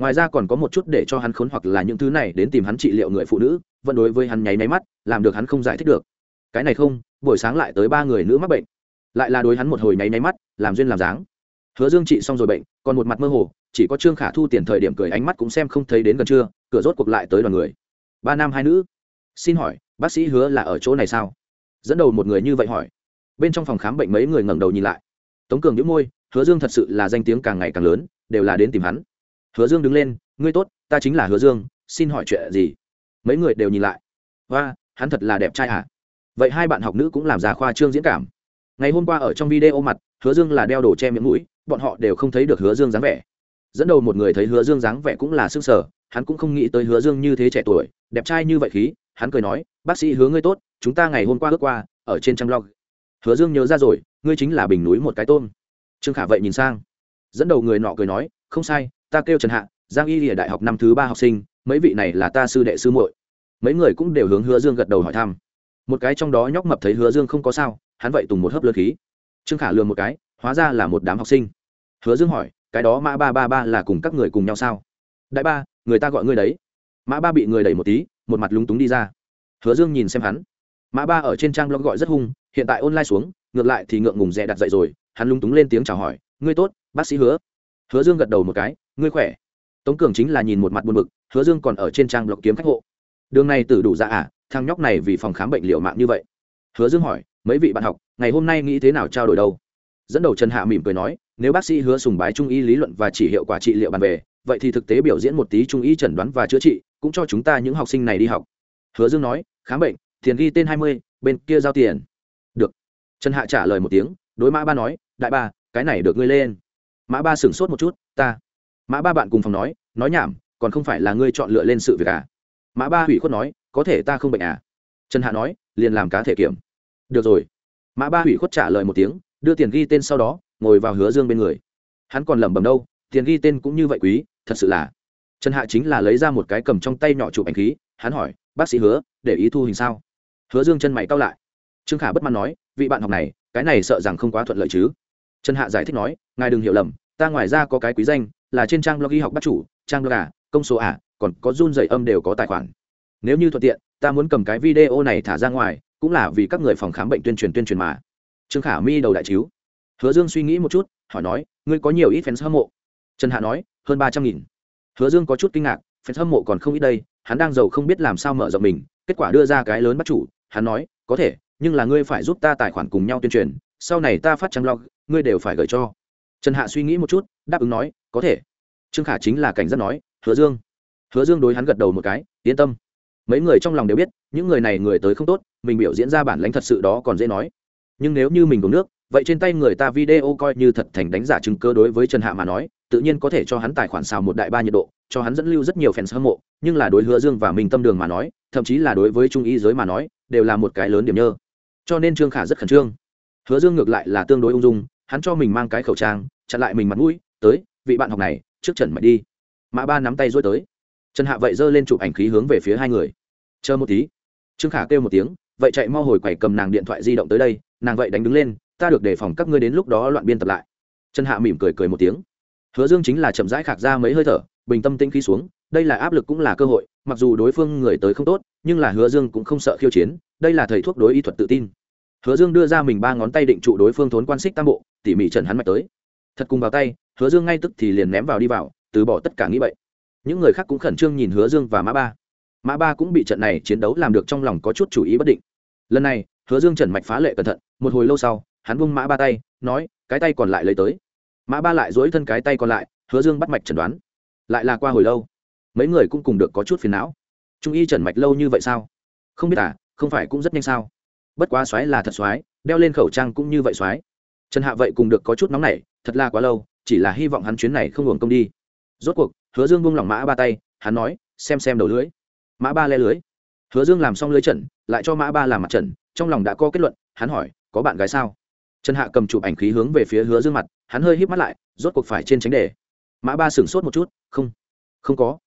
Ngoài ra còn có một chút để cho hắn khốn hoặc là những thứ này đến tìm hắn trị liệu người phụ nữ, vẫn đối với hắn nháy máy mắt, làm được hắn không giải thích được. Cái này không, buổi sáng lại tới ba người nữ mắc bệnh lại là đối hắn một hồi nháy nháy mắt, làm duyên làm dáng. Hứa dương trị xong rồi bệnh, còn một mặt mơ hồ, chỉ có trương khả thu tiền thời điểm cười ánh mắt cũng xem không thấy đến gần trưa cửa rốt cuộc lại tới đoàn người. Ba nam hai nữ. Xin hỏi, bác sĩ hứa là ở chỗ này sao? Dẫn đầu một người như vậy hỏi. Bên trong phòng khám bệnh mấy người ngẩng đầu nhìn lại. Tống cường đĩu môi, hứa dương thật sự là danh tiếng càng ngày càng lớn, đều là đến tìm hắn. Hứa dương đứng lên, ngươi tốt, ta chính là hứa dương, xin hỏi chuyện gì? Mấy người đều nhìn lại. Và hắn thật là đẹp trai à? Vậy hai bạn học nữ cũng làm giả khoa trương diễn cảm ngày hôm qua ở trong video mặt, hứa dương là đeo đồ che miệng mũi, bọn họ đều không thấy được hứa dương dáng vẻ. Dẫn đầu một người thấy hứa dương dáng vẻ cũng là s ư ơ n g sở hắn cũng không nghĩ tới hứa dương như thế trẻ tuổi, đẹp trai như vậy khí, hắn cười nói, bác sĩ hứa ngươi tốt, chúng ta ngày hôm qua ước qua, ở trên trang blog. Hứa dương nhớ ra rồi, ngươi chính là bình núi một cái tôm. Trương khả vậy nhìn sang. Dẫn đầu người nọ cười nói, không sai, ta kêu trần hạ, giang y lìa đại học năm thứ ba học sinh, mấy vị này là ta sư đệ sư muội. Mấy người cũng đều hướng hứa dương gật đầu hỏi thăm. Một cái trong đó nhóc mập thấy hứa dương không có sao hắn vậy tùng một hớp lơ khí. Trương khả lường một cái, hóa ra là một đám học sinh. Hứa dương hỏi, cái đó mã ba ba ba là cùng các người cùng nhau sao? Đại ba, người ta gọi ngươi đấy. Mã ba bị người đẩy một tí, một mặt lúng túng đi ra. Hứa dương nhìn xem hắn. Mã ba ở trên trang blog gọi rất hung, hiện tại online xuống, ngược lại thì ngượng ngùng dè đặt dậy rồi, hắn lúng túng lên tiếng chào hỏi, ngươi tốt, bác sĩ hứa. Hứa dương gật đầu một cái, ngươi khỏe. Tống cường chính là nhìn một mặt buồn bực, hứa dương còn ở trên trang blog kiếm khách hộ. Đường này tử đủ ra dạ à thằng nhóc này vì phòng khám bệnh liệu mạng như vậy. Hứa dương hỏi mấy vị bạn học, ngày hôm nay nghĩ thế nào trao đổi đâu? Dẫn đầu trần hạ mỉm cười nói, nếu bác sĩ hứa sùng bái trung y lý luận và chỉ hiệu quả trị liệu bàn về, vậy thì thực tế biểu diễn một tí trung y chẩn đoán và chữa trị, cũng cho chúng ta những học sinh này đi học. Hứa dương nói, khám bệnh, tiền ghi tên hai mươi, bên kia giao tiền. Được. Trần hạ trả lời một tiếng, đối mã ba nói, đại ba, cái này được ngươi lên. Mã ba sửng sốt một chút, ta. Mã ba bạn cùng phòng nói nói nhảm, còn không phải là ngươi chọn lựa lên sự việc à? Mã ba hủy khuất nói, có thể ta không bệnh à? Trần hạ nói, liền làm cá thể kiểm được rồi. Mã ba hủy khuất trả lời một tiếng, đưa tiền ghi tên sau đó, ngồi vào hứa dương bên người. Hắn còn lẩm bẩm đâu, tiền ghi tên cũng như vậy quý, thật sự là. Trần hạ chính là lấy ra một cái cầm trong tay nhỏ chụp ảnh khí, hắn hỏi, bác sĩ hứa, để ý thu hình sao? Hứa dương chân mày cao lại. Trương khả bất mãn nói, vị bạn học này, cái này sợ rằng không quá thuận lợi chứ. Trần hạ giải thích nói, ngài đừng hiểu lầm, ta ngoài ra có cái quý danh, là trên trang blog y học bắt chủ, trang blog à công số à còn có run dày âm đều có tài khoản. Nếu như thuận tiện, ta muốn cầm cái video này thả ra ngoài cũng là vì các người phòng khám bệnh tuyên truyền tuyên truyền mà. Trương khả mi đầu đại chiếu. Hứa dương suy nghĩ một chút, hỏi nói, ngươi có nhiều ít fans hâm mộ? Trần hạ nói, hơn ba trăm nghìn. Hứa dương có chút kinh ngạc, fans hâm mộ còn không ít đây, hắn đang giàu không biết làm sao mở rộng mình, kết quả đưa ra cái lớn bắt chủ, hắn nói, có thể, nhưng là ngươi phải giúp ta tài khoản cùng nhau tuyên truyền, sau này ta phát trang blog, ngươi đều phải gửi cho. Trần hạ suy nghĩ một chút, đáp ứng nói, có thể. Trương khả chính là cảnh giác nói, hứa dương. Hứa dương đối hắn gật đầu một cái, yên tâm mấy người trong lòng đều biết, những người này người tới không tốt, mình biểu diễn ra bản lãnh thật sự đó còn dễ nói. Nhưng nếu như mình uống nước, vậy trên tay người ta video coi như thật thành đánh giả chứng cơ đối với trần hạ mà nói, tự nhiên có thể cho hắn tài khoản xào một đại ba nhiệt độ, cho hắn dẫn lưu rất nhiều fans hâm mộ, nhưng là đối hứa dương và mình tâm đường mà nói, thậm chí là đối với trung y giới mà nói, đều là một cái lớn điểm nhơ. Cho nên trương khả rất khẩn trương. Hứa dương ngược lại là tương đối ung dung, hắn cho mình mang cái khẩu trang, chặn lại mình mặt mũi, tới, vị bạn học này, trước trần mạch đi. Mã ba nắm tay dối tới trần hạ vậy giơ lên chụp ảnh khí hướng về phía hai người. Chờ một tí. Trương khả kêu một tiếng, vậy chạy mau hồi quầy cầm nàng điện thoại di động tới đây, nàng vậy đánh đứng lên, ta được đề phòng các ngươi đến lúc đó loạn biên tập lại. Trần hạ mỉm cười cười một tiếng. Hứa dương chính là chậm rãi khạc ra mấy hơi thở, bình tâm tĩnh khí xuống, đây là áp lực cũng là cơ hội, mặc dù đối phương người tới không tốt, nhưng là hứa dương cũng không sợ khiêu chiến, đây là thầy thuốc đối y thuật tự tin. Hứa dương đưa ra mình ba ngón tay định trụ đối phương thốn quan xích tam bộ, tỉ mỉ trần hắn mạch tới. Thật cùng vào tay, hứa dương ngay tức thì liền ném vào đi vào, từ bỏ tất cả nghĩ vậy những người khác cũng khẩn trương nhìn hứa dương và mã ba. Mã ba cũng bị trận này chiến đấu làm được trong lòng có chút chủ ý bất định. Lần này, hứa dương trần mạch phá lệ cẩn thận, một hồi lâu sau, hắn bung mã ba tay, nói, cái tay còn lại lấy tới. Mã ba lại dối thân cái tay còn lại, hứa dương bắt mạch chẩn đoán. Lại là qua hồi lâu, mấy người cũng cùng được có chút phiền não. Trung y trần mạch lâu như vậy sao? Không biết à không phải cũng rất nhanh sao? Bất quá xoáy là thật xoáy, đeo lên khẩu trang cũng như vậy xoáy. Trần hạ vậy cùng được có chút nóng nảy, thật là quá lâu, chỉ là hy vọng hắn chuyến này không hưởng công đi. Rốt cuộc hứa dương buông lỏng mã ba tay, hắn nói, xem xem đầu lưới. Mã ba le lưới. Hứa dương làm xong lưới trần lại cho mã ba làm mặt trần trong lòng đã có kết luận, hắn hỏi, có bạn gái sao? Trần hạ cầm chụp ảnh khí hướng về phía hứa dương mặt, hắn hơi híp mắt lại, rốt cuộc phải trên tránh đề. Mã ba sửng sốt một chút, không không có.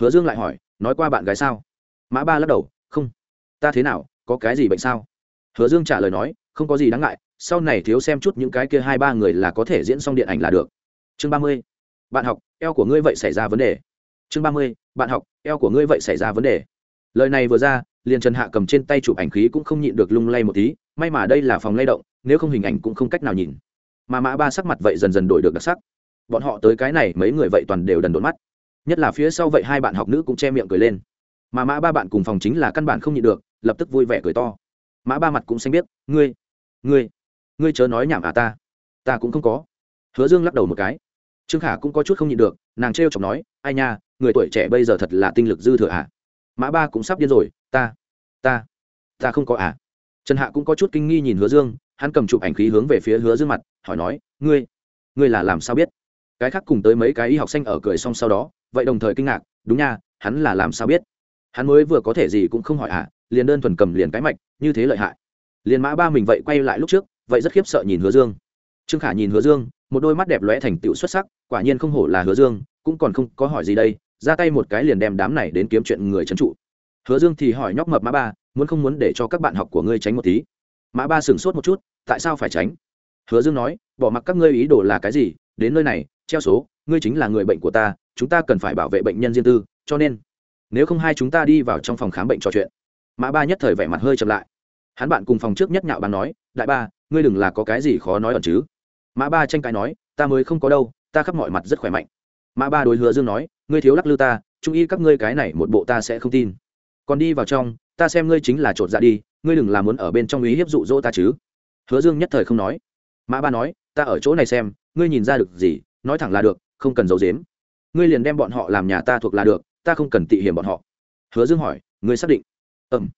Hứa dương lại hỏi, nói qua bạn gái sao? Mã ba lắc đầu, không. Ta thế nào, có cái gì bệnh sao? Hứa dương trả lời nói, không có gì đáng ngại, sau này thiếu xem chút những cái kia hai ba người là có thể diễn xong điện ảnh là được. Chương ba mươi. Bạn học eo của ngươi vậy xảy ra vấn đề. Chương ba mươi, bạn học, eo của ngươi vậy xảy ra vấn đề. Lời này vừa ra, liền trần hạ cầm trên tay chụp ảnh khí cũng không nhịn được lung lay một tí, may mà đây là phòng lay động, nếu không hình ảnh cũng không cách nào nhìn. Mà mã ba sắc mặt vậy dần dần đổi được đặc sắc. Bọn họ tới cái này, mấy người vậy toàn đều đần đột mắt. Nhất là phía sau vậy hai bạn học nữ cũng che miệng cười lên. Mà mã ba bạn cùng phòng chính là căn bản không nhịn được, lập tức vui vẻ cười to. Mã ba mặt cũng xanh biết ngươi ngươi ngươi chớ nói nhảm à ta. Ta cũng không có. Hứa dương lắc đầu một cái trương khả cũng có chút không nhịn được, nàng trêu chọc nói, ai nha, người tuổi trẻ bây giờ thật là tinh lực dư thừa à? Mã ba cũng sắp điên rồi, ta ta ta không có à? Trần hạ cũng có chút kinh nghi nhìn hứa dương, hắn cầm chụp ảnh khí hướng về phía hứa dương mặt, hỏi nói, ngươi ngươi là làm sao biết? Cái khác cùng tới mấy cái y học xanh ở cười xong sau đó, vậy đồng thời kinh ngạc, đúng nha, hắn là làm sao biết? Hắn mới vừa có thể gì cũng không hỏi à liền đơn thuần cầm liền cái mạch, như thế lợi hại. Liền mã ba mình vậy quay lại lúc trước, vậy rất khiếp sợ nhìn hứa dương. Trương khả nhìn hứa dương, một đôi mắt đẹp lóe thành tựu xuất sắc quả nhiên không hổ là hứa dương, cũng còn không có hỏi gì đây, ra tay một cái liền đem đám này đến kiếm chuyện người trấn trụ. Hứa dương thì hỏi nhóc mập mã ba, muốn không muốn để cho các bạn học của ngươi tránh một tí? Mã ba sửng sốt một chút, tại sao phải tránh? Hứa dương nói, bỏ mặc các ngươi ý đồ là cái gì, đến nơi này, treo số, ngươi chính là người bệnh của ta, chúng ta cần phải bảo vệ bệnh nhân riêng tư, cho nên, nếu không hai chúng ta đi vào trong phòng khám bệnh trò chuyện. Mã ba nhất thời vẻ mặt hơi chậm lại. Hắn bạn cùng phòng trước nhất nhạo bàn nói, đại ba, ngươi đừng là có cái gì khó nói ẩn chứ. Mã ba tranh cãi nói, ta mới không có đâu ta khắp mọi mặt rất khỏe mạnh. Mã ba đối hứa dương nói, ngươi thiếu lắc lư ta, trung y các ngươi cái này một bộ ta sẽ không tin. Còn đi vào trong, ta xem ngươi chính là chột dạ đi, ngươi đừng làm muốn ở bên trong ý hiếp dụ dỗ ta chứ. Hứa dương nhất thời không nói. Mã ba nói, ta ở chỗ này xem, ngươi nhìn ra được gì, nói thẳng là được, không cần giấu dếm ngươi liền đem bọn họ làm nhà ta thuộc là được, ta không cần tị hiểm bọn họ. Hứa dương hỏi, ngươi xác định? Ẩm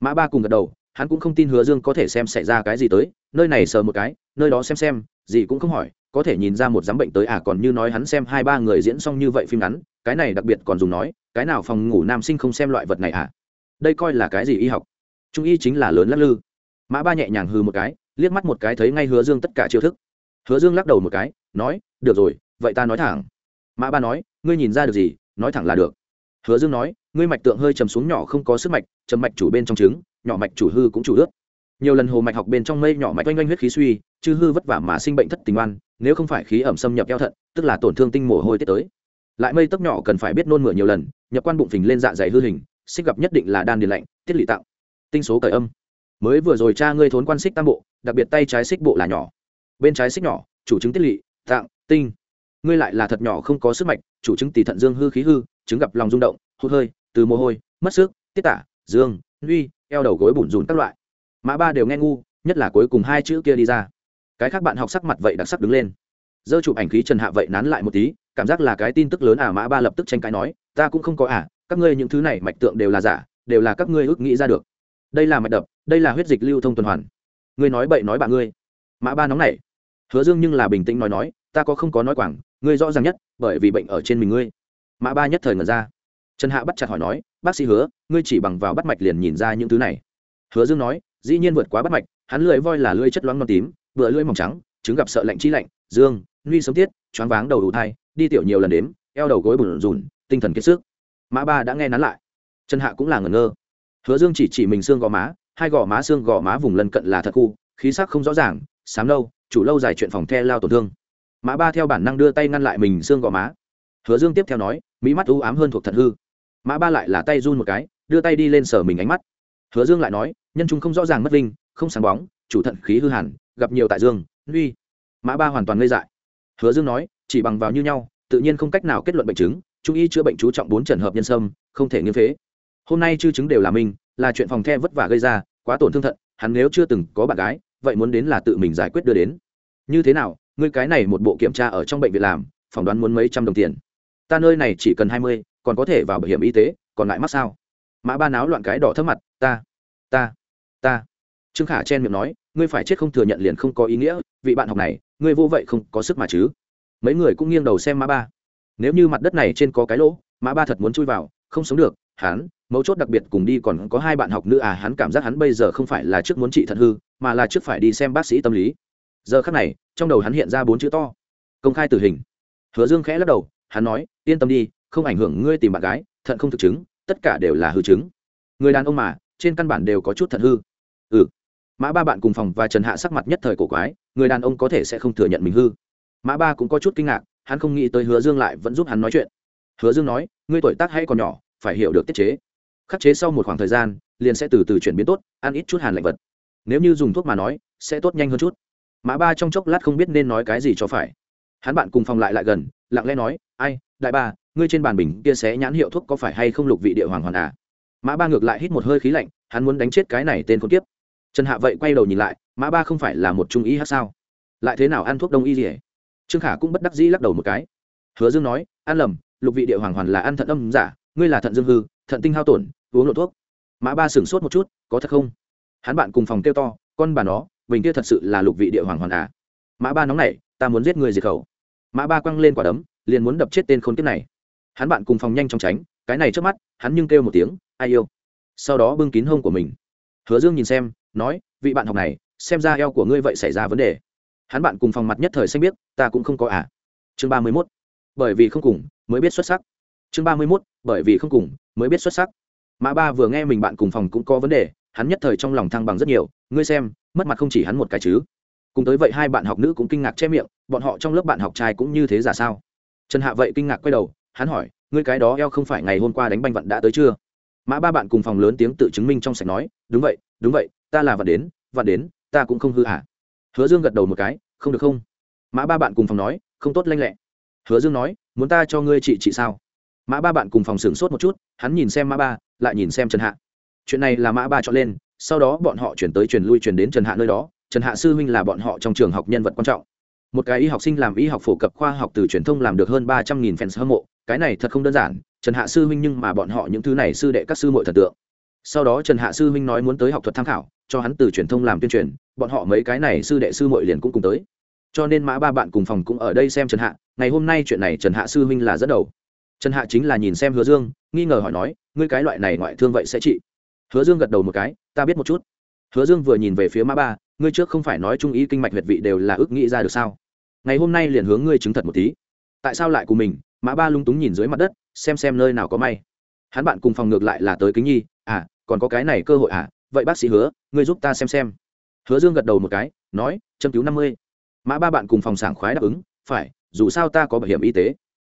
mã ba cùng gật đầu, hắn cũng không tin hứa dương có thể xem xảy ra cái gì tới, nơi này sờ một cái, nơi đó xem xem, gì cũng không hỏi có thể nhìn ra một giám bệnh tới à còn như nói hắn xem hai ba người diễn xong như vậy phim ngắn, cái này đặc biệt còn dùng nói, cái nào phòng ngủ nam sinh không xem loại vật này à? Đây coi là cái gì y học? Trung y chính là lớn lắc lư. Mã ba nhẹ nhàng hư một cái, liếc mắt một cái thấy ngay hứa dương tất cả chiêu thức. Hứa dương lắc đầu một cái, nói, được rồi, vậy ta nói thẳng. Mã ba nói, ngươi nhìn ra được gì? Nói thẳng là được. Hứa dương nói, ngươi mạch tượng hơi chầm xuống nhỏ không có sức mạch chầm mạch chủ bên trong trứng, nhỏ mạch chủ hư cũng chủ ướt nhiều lần hồ mạch học bên trong mây nhỏ mạch oanh oanh huyết khí suy, chư hư vất vả mà sinh bệnh thất tình oan, nếu không phải khí ẩm xâm nhập eo thận, tức là tổn thương tinh mồ hôi tiết tới. Lại mây tấp nhỏ cần phải biết nôn mửa nhiều lần, nhập quan bụng phình lên dạ dày hư hình, xích gặp nhất định là đan điền lạnh, tiết lị tạo. Tinh số cởi âm. Mới vừa rồi cha ngươi thốn quan xích tam bộ, đặc biệt tay trái xích bộ là nhỏ. Bên trái xích nhỏ, chủ chứng tiết lị tạng tinh. Ngươi lại là thật nhỏ không có sức mạch, chủ chứng tỷ thận dương hư khí hư, chứng gặp lòng rung động, hụt hơi, từ mồ hôi, mất sức, tiết tả, dương uy eo đầu gối bủn rùn các loại mã ba đều nghe ngu, nhất là cuối cùng hai chữ kia đi ra. Cái khác bạn học sắc mặt vậy đặc sắc đứng lên. Dơ chụp ảnh khí trần hạ vậy nán lại một tí, cảm giác là cái tin tức lớn à mã ba lập tức tranh cãi nói, ta cũng không có à các ngươi những thứ này mạch tượng đều là giả, đều là các ngươi ước nghĩ ra được. Đây là mạch đập, đây là huyết dịch lưu thông tuần hoàn. Ngươi nói bậy nói bạn ngươi. Mã ba nóng nảy. Hứa dương nhưng là bình tĩnh nói nói, ta có không có nói quảng, ngươi rõ ràng nhất, bởi vì bệnh ở trên mình ngươi. Mã ba nhất thời ngờ ra. Trần hạ bắt chặt hỏi nói, bác sĩ hứa, ngươi chỉ bằng vào bắt mạch liền nhìn ra những thứ này. Hứa dương nói dĩ nhiên vượt quá bắt mạch, hắn lưỡi voi là lưỡi chất loáng non tím vừa lưỡi mỏng trắng, trứng gặp sợ lạnh chi lạnh, dương nguy sống tiết, choáng váng đầu đủ thai, đi tiểu nhiều lần đếm, eo đầu gối bùn rùn, tinh thần kiệt sức. Mã ba đã nghe nắn lại. Trần hạ cũng là ngẩn ngơ. Hứa dương chỉ chỉ mình xương gò má, hai gò má xương gò má vùng lân cận là thật khu, khí sắc không rõ ràng, sám lâu, chủ lâu dài chuyện phòng the lao tổn thương. Mã ba theo bản năng đưa tay ngăn lại mình xương gò má. Hứa dương tiếp theo nói, mỹ mắt u ám hơn thuộc thật hư. Mã ba lại là tay run một cái, đưa tay đi lên sở mình ánh mắt. Hứa dương lại nói nhân trung không rõ ràng mất vinh, không sáng bóng, chủ thận khí hư hẳn, gặp nhiều tại dương uy mã ba hoàn toàn ngây dại. Hứa dương nói, chỉ bằng vào như nhau, tự nhiên không cách nào kết luận bệnh chứng, trung y chữa bệnh chú trọng bốn trường hợp nhân sâm, không thể nghiêm phế. Hôm nay chư chứng đều là mình, là chuyện phòng the vất vả gây ra, quá tổn thương thận, hắn nếu chưa từng có bạn gái, vậy muốn đến là tự mình giải quyết đưa đến. Như thế nào, ngươi cái này một bộ kiểm tra ở trong bệnh viện làm, phỏng đoán muốn mấy trăm đồng tiền. Ta nơi này chỉ cần hai mươi, còn có thể vào bảo hiểm y tế, còn lại mắc sao? Mã ba náo loạn cái đỏ thấp mặt, ta ta ta. Trương khả chen miệng nói, ngươi phải chết không thừa nhận liền không có ý nghĩa, vị bạn học này, ngươi vô vậy không có sức mà chứ. Mấy người cũng nghiêng đầu xem mã ba. Nếu như mặt đất này trên có cái lỗ, mã ba thật muốn chui vào, không sống được, hắn, mấu chốt đặc biệt cùng đi còn có hai bạn học nữ à hắn cảm giác hắn bây giờ không phải là trước muốn trị thận hư, mà là trước phải đi xem bác sĩ tâm lý. Giờ khắc này, trong đầu hắn hiện ra bốn chữ to. Công khai tử hình. Hứa dương khẽ lắc đầu, hắn nói, yên tâm đi, không ảnh hưởng ngươi tìm bạn gái, thận không thực chứng, tất cả đều là hư chứng. Người đàn ông mà trên căn bản đều có chút thận hư. Ừ. Mã ba bạn cùng phòng và trần hạ sắc mặt nhất thời cổ quái, người đàn ông có thể sẽ không thừa nhận mình hư. Mã ba cũng có chút kinh ngạc, hắn không nghĩ tới hứa dương lại vẫn giúp hắn nói chuyện. Hứa dương nói, ngươi tuổi tác hay còn nhỏ, phải hiểu được tiết chế. Khắc chế sau một khoảng thời gian, liền sẽ từ từ chuyển biến tốt, ăn ít chút hàn lạnh vật. Nếu như dùng thuốc mà nói, sẽ tốt nhanh hơn chút. Mã ba trong chốc lát không biết nên nói cái gì cho phải. Hắn bạn cùng phòng lại lại gần, lặng lẽ nói, ai, đại ba, ngươi trên bàn bình kia xé nhãn hiệu thuốc có phải hay không lục vị địa hoàng hoàn à? Mã ba ngược lại hít một hơi khí lạnh, hắn muốn đánh chết cái này tên khốn kiếp. trần hạ vậy quay đầu nhìn lại, mã ba không phải là một trung y hát sao? Lại thế nào ăn thuốc đông y gì hết trương khả cũng bất đắc dĩ lắc đầu một cái. Hứa dương nói, ăn lầm, lục vị địa hoàng hoàn là ăn thận âm giả, ngươi là thận dương hư, thận tinh hao tổn, uống lộ thuốc. Mã ba sửng sốt một chút, có thật không? Hắn bạn cùng phòng kêu to, con bà nó, bình kia thật sự là lục vị địa hoàng hoàn à? Mã ba nóng này ta muốn giết người diệt khẩu. Mã ba quăng lên quả đấm, liền muốn đập chết tên khốn kiếp này. Hắn bạn cùng phòng nhanh chóng tránh cái này trước mắt, hắn nhưng kêu một tiếng, ai yêu? Sau đó bưng kín hông của mình. Hứa dương nhìn xem, nói, vị bạn học này, xem ra eo của ngươi vậy xảy ra vấn đề. Hắn bạn cùng phòng mặt nhất thời xanh biết ta cũng không có à. Chương ba mươi mốt. Bởi vì không cùng, mới biết xuất sắc. Chương ba mươi mốt. Bởi vì không cùng, mới biết xuất sắc. Mã ba vừa nghe mình bạn cùng phòng cũng có vấn đề, hắn nhất thời trong lòng thăng bằng rất nhiều, ngươi xem, mất mặt không chỉ hắn một cái chứ. Cùng tới vậy hai bạn học nữ cũng kinh ngạc che miệng, bọn họ trong lớp bạn học trai cũng như thế giả sao? Trần hạ vậy kinh ngạc quay đầu, hắn hỏi ngươi cái đó eo không phải ngày hôm qua đánh banh vận đã tới chưa? Mã ba bạn cùng phòng lớn tiếng tự chứng minh trong sạch nói, đúng vậy đúng vậy, ta là vận đến vận đến, ta cũng không hư hả? Hứa dương gật đầu một cái, không được không? Mã ba bạn cùng phòng nói, không tốt lanh lẹ. Hứa dương nói, muốn ta cho ngươi chị chị sao? Mã ba bạn cùng phòng sửng sốt một chút, hắn nhìn xem mã ba, lại nhìn xem trần hạ. Chuyện này là mã ba chọn lên, sau đó bọn họ chuyển tới chuyển lui chuyển đến trần hạ nơi đó. Trần hạ sư huynh là bọn họ trong trường học nhân vật quan trọng. Một cái y học sinh làm y học phổ cập khoa học từ truyền thông làm được hơn ba trăm nghìn fans hâm mộ cái này thật không đơn giản, trần hạ sư huynh nhưng mà bọn họ những thứ này sư đệ các sư mội thần tượng. Sau đó trần hạ sư huynh nói muốn tới học thuật tham khảo, cho hắn từ truyền thông làm tuyên truyền, bọn họ mấy cái này sư đệ sư mội liền cũng cùng tới. Cho nên mã ba bạn cùng phòng cũng ở đây xem trần hạ, ngày hôm nay chuyện này trần hạ sư huynh là dẫn đầu. Trần hạ chính là nhìn xem hứa dương, nghi ngờ hỏi nói, ngươi cái loại này ngoại thương vậy sẽ trị? Hứa dương gật đầu một cái, ta biết một chút. Hứa dương vừa nhìn về phía mã ba, ngươi trước không phải nói trung ý kinh mạch huyệt vị đều là ước nghĩ ra được sao? Ngày hôm nay liền hướng ngươi chứng thật một tí tại sao lại của mình? Mã ba lung túng nhìn dưới mặt đất, xem xem nơi nào có may. Hắn bạn cùng phòng ngược lại là tới kính nhi. À còn có cái này cơ hội à? Vậy bác sĩ hứa, ngươi giúp ta xem xem. Hứa dương gật đầu một cái, nói, châm cứu năm mươi. Mã ba bạn cùng phòng sảng khoái đáp ứng, phải, dù sao ta có bảo hiểm y tế.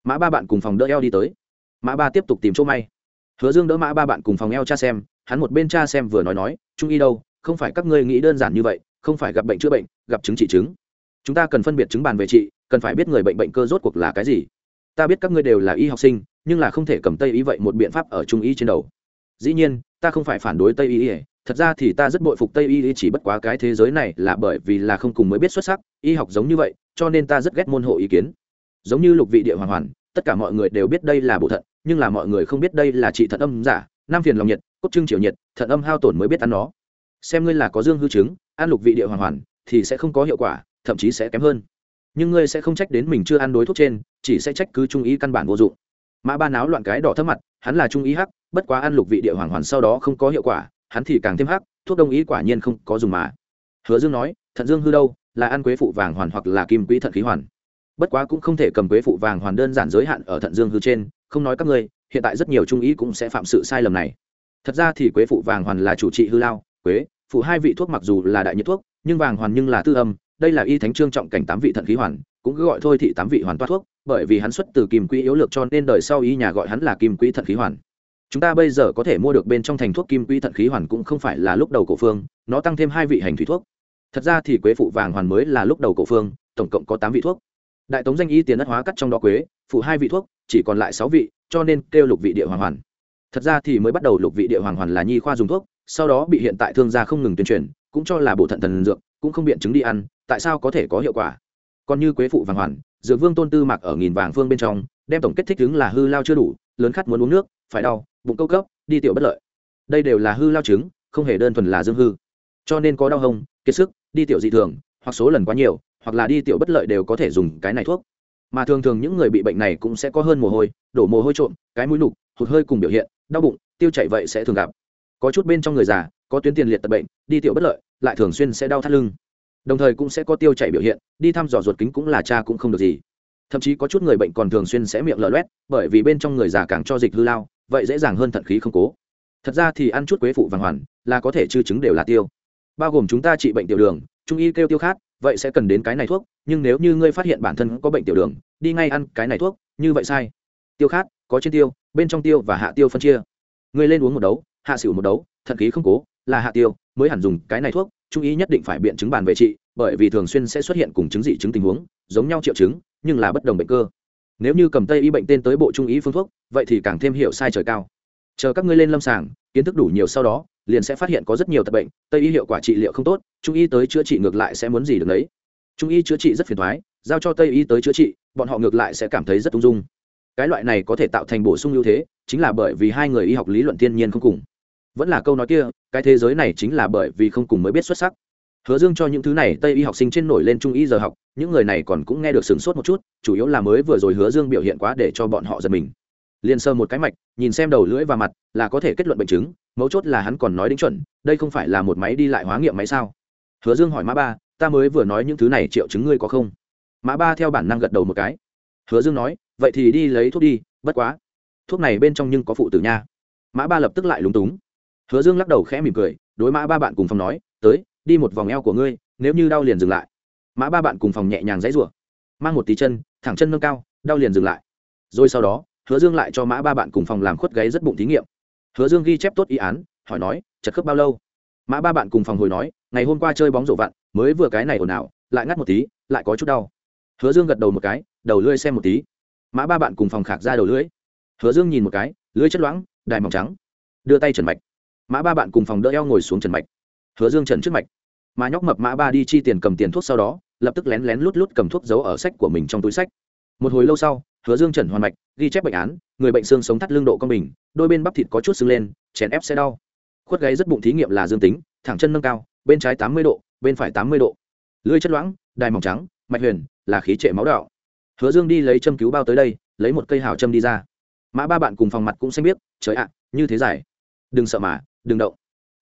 Mã ba bạn cùng phòng đỡ eo đi tới. Mã ba tiếp tục tìm chỗ may. Hứa dương đỡ mã ba bạn cùng phòng eo cha xem, hắn một bên cha xem vừa nói nói, trung y đâu? Không phải các ngươi nghĩ đơn giản như vậy, không phải gặp bệnh chữa bệnh, gặp chứng trị chứng chúng ta cần phân biệt chứng bàn về trị cần phải biết người bệnh bệnh cơ rốt cuộc là cái gì. Ta biết các ngươi đều là y học sinh, nhưng là không thể cầm tây y vậy một biện pháp ở trung y trên đầu. Dĩ nhiên, ta không phải phản đối tây y thật ra thì ta rất bội phục tây y chỉ bất quá cái thế giới này là bởi vì là không cùng mới biết xuất sắc, y học giống như vậy, cho nên ta rất ghét môn hộ ý kiến. Giống như lục vị địa hoàn hoàn, tất cả mọi người đều biết đây là bộ thận, nhưng là mọi người không biết đây là trị thận âm giả, nam phiền lòng nhiệt, cốt trưng triệu nhiệt, thận âm hao tổn mới biết ăn nó. Xem ngươi là có dương hư chứng, ăn lục vị địa hoàn hoàn, thì sẽ không có hiệu quả thậm chí sẽ kém hơn. Nhưng ngươi sẽ không trách đến mình chưa ăn đối thuốc trên, chỉ sẽ trách cứ trung ý căn bản vô dụng. Mã ba náo loạn cái đỏ thấp mặt, hắn là trung ý hắc, bất quá ăn lục vị địa hoàng hoàn sau đó không có hiệu quả, hắn thì càng thêm hắc, thuốc đông ý quả nhiên không có dùng mà. Hứa dương nói, thận dương hư đâu, là ăn quế phụ vàng hoàn hoặc là kim quỹ thận khí hoàn. Bất quá cũng không thể cầm quế phụ vàng hoàn đơn giản giới hạn ở thận dương hư trên, không nói các ngươi, hiện tại rất nhiều trung ý cũng sẽ phạm sự sai lầm này. Thật ra thì quế phụ vàng hoàn là chủ trị hư lao, quế, phụ hai vị thuốc mặc dù là đại nhiệt thuốc, nhưng vàng hoàn nhưng là tư âm đây là y thánh trương trọng cảnh tám vị thận khí hoàn, cũng cứ gọi thôi thị tám vị hoàn toát thuốc, bởi vì hắn xuất từ kim quỹ yếu lược cho nên đời sau y nhà gọi hắn là kim quỹ thận khí hoàn. Chúng ta bây giờ có thể mua được bên trong thành thuốc kim quỹ thận khí hoàn cũng không phải là lúc đầu cổ phương, nó tăng thêm hai vị hành thủy thuốc. Thật ra thì quế phụ vàng hoàn mới là lúc đầu cổ phương, tổng cộng có tám vị thuốc. Đại tống danh y tiền đất hóa cắt trong đó quế, phụ hai vị thuốc, chỉ còn lại sáu vị, cho nên kêu lục vị địa hoàng hoàn. Thật ra thì mới bắt đầu lục vị địa hoàng hoàn là nhi khoa dùng thuốc, sau đó bị hiện tại thương gia không ngừng tuyên truyền cũng cho là bổ thận thần dược cũng không biện chứng đi ăn, tại sao có thể có hiệu quả? Còn như quế phụ vàng hoàn, dược vương tôn tư mặc ở nghìn vàng phương bên trong, đem tổng kết thích chứng là hư lao chưa đủ, lớn khát muốn uống nước, phải đau, bụng câu cấp đi tiểu bất lợi. Đây đều là hư lao chứng, không hề đơn thuần là dương hư. Cho nên có đau hông, kiệt sức, đi tiểu dị thường, hoặc số lần quá nhiều, hoặc là đi tiểu bất lợi đều có thể dùng cái này thuốc. Mà thường thường những người bị bệnh này cũng sẽ có hơn mồ hôi, đổ mồ hôi trộm, cái mũi nục, hụt hơi cùng biểu hiện, đau bụng, tiêu chảy vậy sẽ thường gặp có chút bên trong người già, có tuyến tiền liệt tật bệnh, đi tiểu bất lợi, lại thường xuyên sẽ đau thắt lưng. Đồng thời cũng sẽ có tiêu chảy biểu hiện, đi thăm dò ruột kính cũng là cha cũng không được gì. Thậm chí có chút người bệnh còn thường xuyên sẽ miệng lở loét, bởi vì bên trong người già càng cho dịch hư lao, vậy dễ dàng hơn thận khí không cố. Thật ra thì ăn chút quế phụ vàng hoàn là có thể chư chứng đều là tiêu. Bao gồm chúng ta trị bệnh tiểu đường, trung y kêu tiêu khát, vậy sẽ cần đến cái này thuốc, nhưng nếu như ngươi phát hiện bản thân có bệnh tiểu đường, đi ngay ăn cái này thuốc, như vậy sai. Tiêu khát, có trên tiêu, bên trong tiêu và hạ tiêu phân chia. Ngươi lên uống một đấu hạ xỉu một đấu, thận khí không cố, là hạ tiêu, mới hẳn dùng cái này thuốc trung y nhất định phải biện chứng bàn về trị, bởi vì thường xuyên sẽ xuất hiện cùng chứng dị chứng tình huống, giống nhau triệu chứng, nhưng là bất đồng bệnh cơ. Nếu như cầm tây y bệnh tên tới bộ trung y phương thuốc, vậy thì càng thêm hiệu sai trời cao. Chờ các ngươi lên lâm sàng, kiến thức đủ nhiều sau đó, liền sẽ phát hiện có rất nhiều tật bệnh, tây y hiệu quả trị liệu không tốt, trung y tới chữa trị ngược lại sẽ muốn gì được đấy trung y chữa trị rất phiền thoái, giao cho tây y tới chữa trị, bọn họ ngược lại sẽ cảm thấy rất ung dung cái loại này có thể tạo thành bổ sung ưu thế, chính là bởi vì hai người y học lý luận thiên nhiên không cùng. Vẫn là câu nói kia, cái thế giới này chính là bởi vì không cùng mới biết xuất sắc. Hứa dương cho những thứ này tây y học sinh trên nổi lên trung y giờ học, những người này còn cũng nghe được sửng sốt một chút, chủ yếu là mới vừa rồi hứa dương biểu hiện quá để cho bọn họ giật mình. Liền sơ một cái mạch, nhìn xem đầu lưỡi và mặt, là có thể kết luận bệnh chứng, mấu chốt là hắn còn nói đính chuẩn, đây không phải là một máy đi lại hóa nghiệm máy sao? Hứa dương hỏi mã ba, ta mới vừa nói những thứ này triệu chứng ngươi có không? Mã ba theo bản năng gật đầu một cái. Hứa dương nói vậy thì đi lấy thuốc đi, bất quá. Thuốc này bên trong nhưng có phụ tử nha. Mã ba lập tức lại lúng túng. Hứa dương lắc đầu khẽ mỉm cười, đối mã ba bạn cùng phòng nói, tới, đi một vòng eo của ngươi, nếu như đau liền dừng lại. Mã ba bạn cùng phòng nhẹ nhàng dãy rủa, mang một tí chân, thẳng chân nâng cao, đau liền dừng lại. Rồi sau đó, hứa dương lại cho mã ba bạn cùng phòng làm khuất gáy rất bụng thí nghiệm. Hứa dương ghi chép tốt ý án, hỏi nói, chật khớp bao lâu? Mã ba bạn cùng phòng hồi nói, ngày hôm qua chơi bóng rổ vặn, mới vừa cái này ồn ào, lại ngắt một tí, lại có chút đau. Hứa dương gật đầu một cái, đầu lưỡi xem một tí mã ba bạn cùng phòng khạc ra đầu lưới. hứa dương nhìn một cái lưới chất loãng, đài mỏng trắng. Đưa tay trần mạch. Mã ba bạn cùng phòng đỡ eo ngồi xuống trần mạch. Hứa dương trần trước mạch. Mà nhóc mập mã ba đi chi tiền cầm tiền thuốc sau đó, lập tức lén lén lút lút cầm thuốc giấu ở sách của mình trong túi sách. Một hồi lâu sau, hứa dương trần hoàn mạch, ghi chép bệnh án, người bệnh xương sống thắt lưng độ con bình đôi bên bắp thịt có chút sưng lên, chèn ép sẽ đau. Khuất gáy rất bụng thí nghiệm là dương tính, thẳng chân nâng cao, bên trái tám mươi độ, bên phải tám mươi độ. Lưới chất loãng, đài mỏng trắng, mạch huyền, là khí trệ máu đạo hứa dương đi lấy châm cứu bao tới đây, lấy một cây hào châm đi ra. Mã ba bạn cùng phòng mặt cũng xanh biết trời ạ, như thế giải đừng sợ mà, đừng động.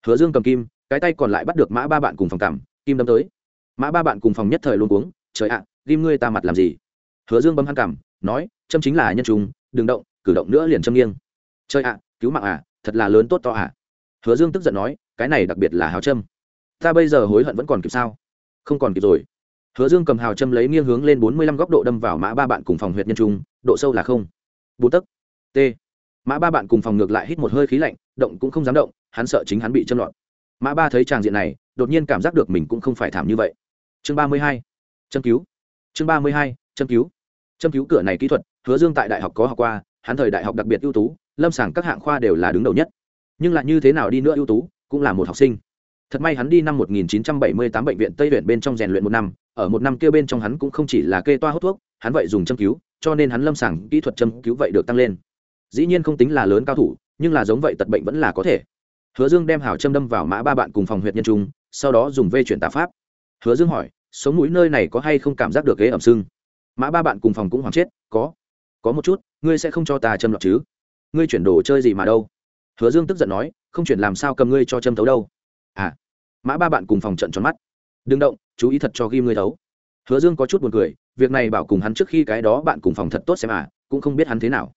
Hứa dương cầm kim, cái tay còn lại bắt được mã ba bạn cùng phòng cảm, kim đâm tới. Mã ba bạn cùng phòng nhất thời luôn cuống. trời ạ, ghim ngươi ta mặt làm gì? Hứa dương bấm hắn cảm, nói, châm chính là nhân trùng đừng động, cử động nữa liền châm nghiêng. Trời ạ, cứu mạng à thật là lớn tốt to à. Hứa dương tức giận nói, cái này đặc biệt là hào châm. Ta bây giờ hối hận vẫn còn kịp sao? Không còn kịp rồi hứa dương cầm hào châm lấy nghiêng hướng lên bốn mươi lăm góc độ đâm vào mã ba bạn cùng phòng huyệt nhân trung, độ sâu là không. Bốn tấc t. Mã ba bạn cùng phòng ngược lại hít một hơi khí lạnh, động cũng không dám động, hắn sợ chính hắn bị châm lọt. Mã ba thấy tràng diện này, đột nhiên cảm giác được mình cũng không phải thảm như vậy. Chương ba mươi hai. Châm cứu. Chương ba mươi hai. Châm cứu. Châm cứu cửa này kỹ thuật, hứa dương tại đại học có học qua, hắn thời đại học đặc biệt ưu tú, lâm sàng các hạng khoa đều là đứng đầu nhất. Nhưng lại như thế nào đi nữa ưu tú, cũng là một học sinh thật may hắn đi năm 1978 bệnh viện tây viện bên trong rèn luyện một năm, ở một năm kia bên trong hắn cũng không chỉ là kê toa hút thuốc, hắn vậy dùng châm cứu, cho nên hắn lâm sàng kỹ thuật châm cứu vậy được tăng lên. Dĩ nhiên không tính là lớn cao thủ, nhưng là giống vậy tật bệnh vẫn là có thể. Hứa dương đem hào châm đâm vào mã ba bạn cùng phòng huyệt nhân trung, sau đó dùng vê chuyển tà pháp. Hứa dương hỏi, sống mũi nơi này có hay không cảm giác được ghế ẩm sưng? Mã ba bạn cùng phòng cũng hoảng chết, có có một chút, ngươi sẽ không cho ta châm lọt chứ? Ngươi chuyển đồ chơi gì mà đâu? Hứa dương tức giận nói, không chuyển làm sao cầm ngươi cho châm thấu đâu? À mã ba bạn cùng phòng trận tròn mắt. Đừng động, chú ý thật cho ghim ngươi thấu. Hứa dương có chút buồn cười, việc này bảo cùng hắn trước khi cái đó bạn cùng phòng thật tốt xem à cũng không biết hắn thế nào.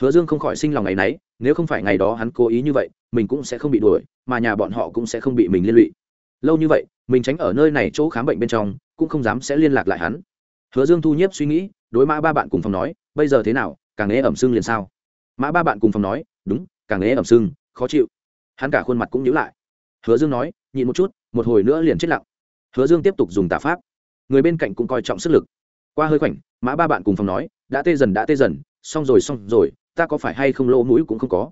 Hứa dương không khỏi sinh lòng ngày nấy, nếu không phải ngày đó hắn cố ý như vậy, mình cũng sẽ không bị đuổi, mà nhà bọn họ cũng sẽ không bị mình liên lụy. Lâu như vậy, mình tránh ở nơi này chỗ khám bệnh bên trong, cũng không dám sẽ liên lạc lại hắn. Hứa dương thu nhiếp suy nghĩ, đối mã ba bạn cùng phòng nói, bây giờ thế nào, càng ế ẩm sưng liền sao? Mã ba bạn cùng phòng nói, đúng, càng ế ẩm sưng, khó chịu. Hắn cả khuôn mặt cũng nhíu lại hứa dương nói, nhịn một chút, một hồi nữa liền chết lặng. Hứa dương tiếp tục dùng tà pháp. Người bên cạnh cũng coi trọng sức lực. Qua hơi khoảnh, mã ba bạn cùng phòng nói, đã tê dần, đã tê dần, xong rồi xong rồi, ta có phải hay không lỗ mũi cũng không có.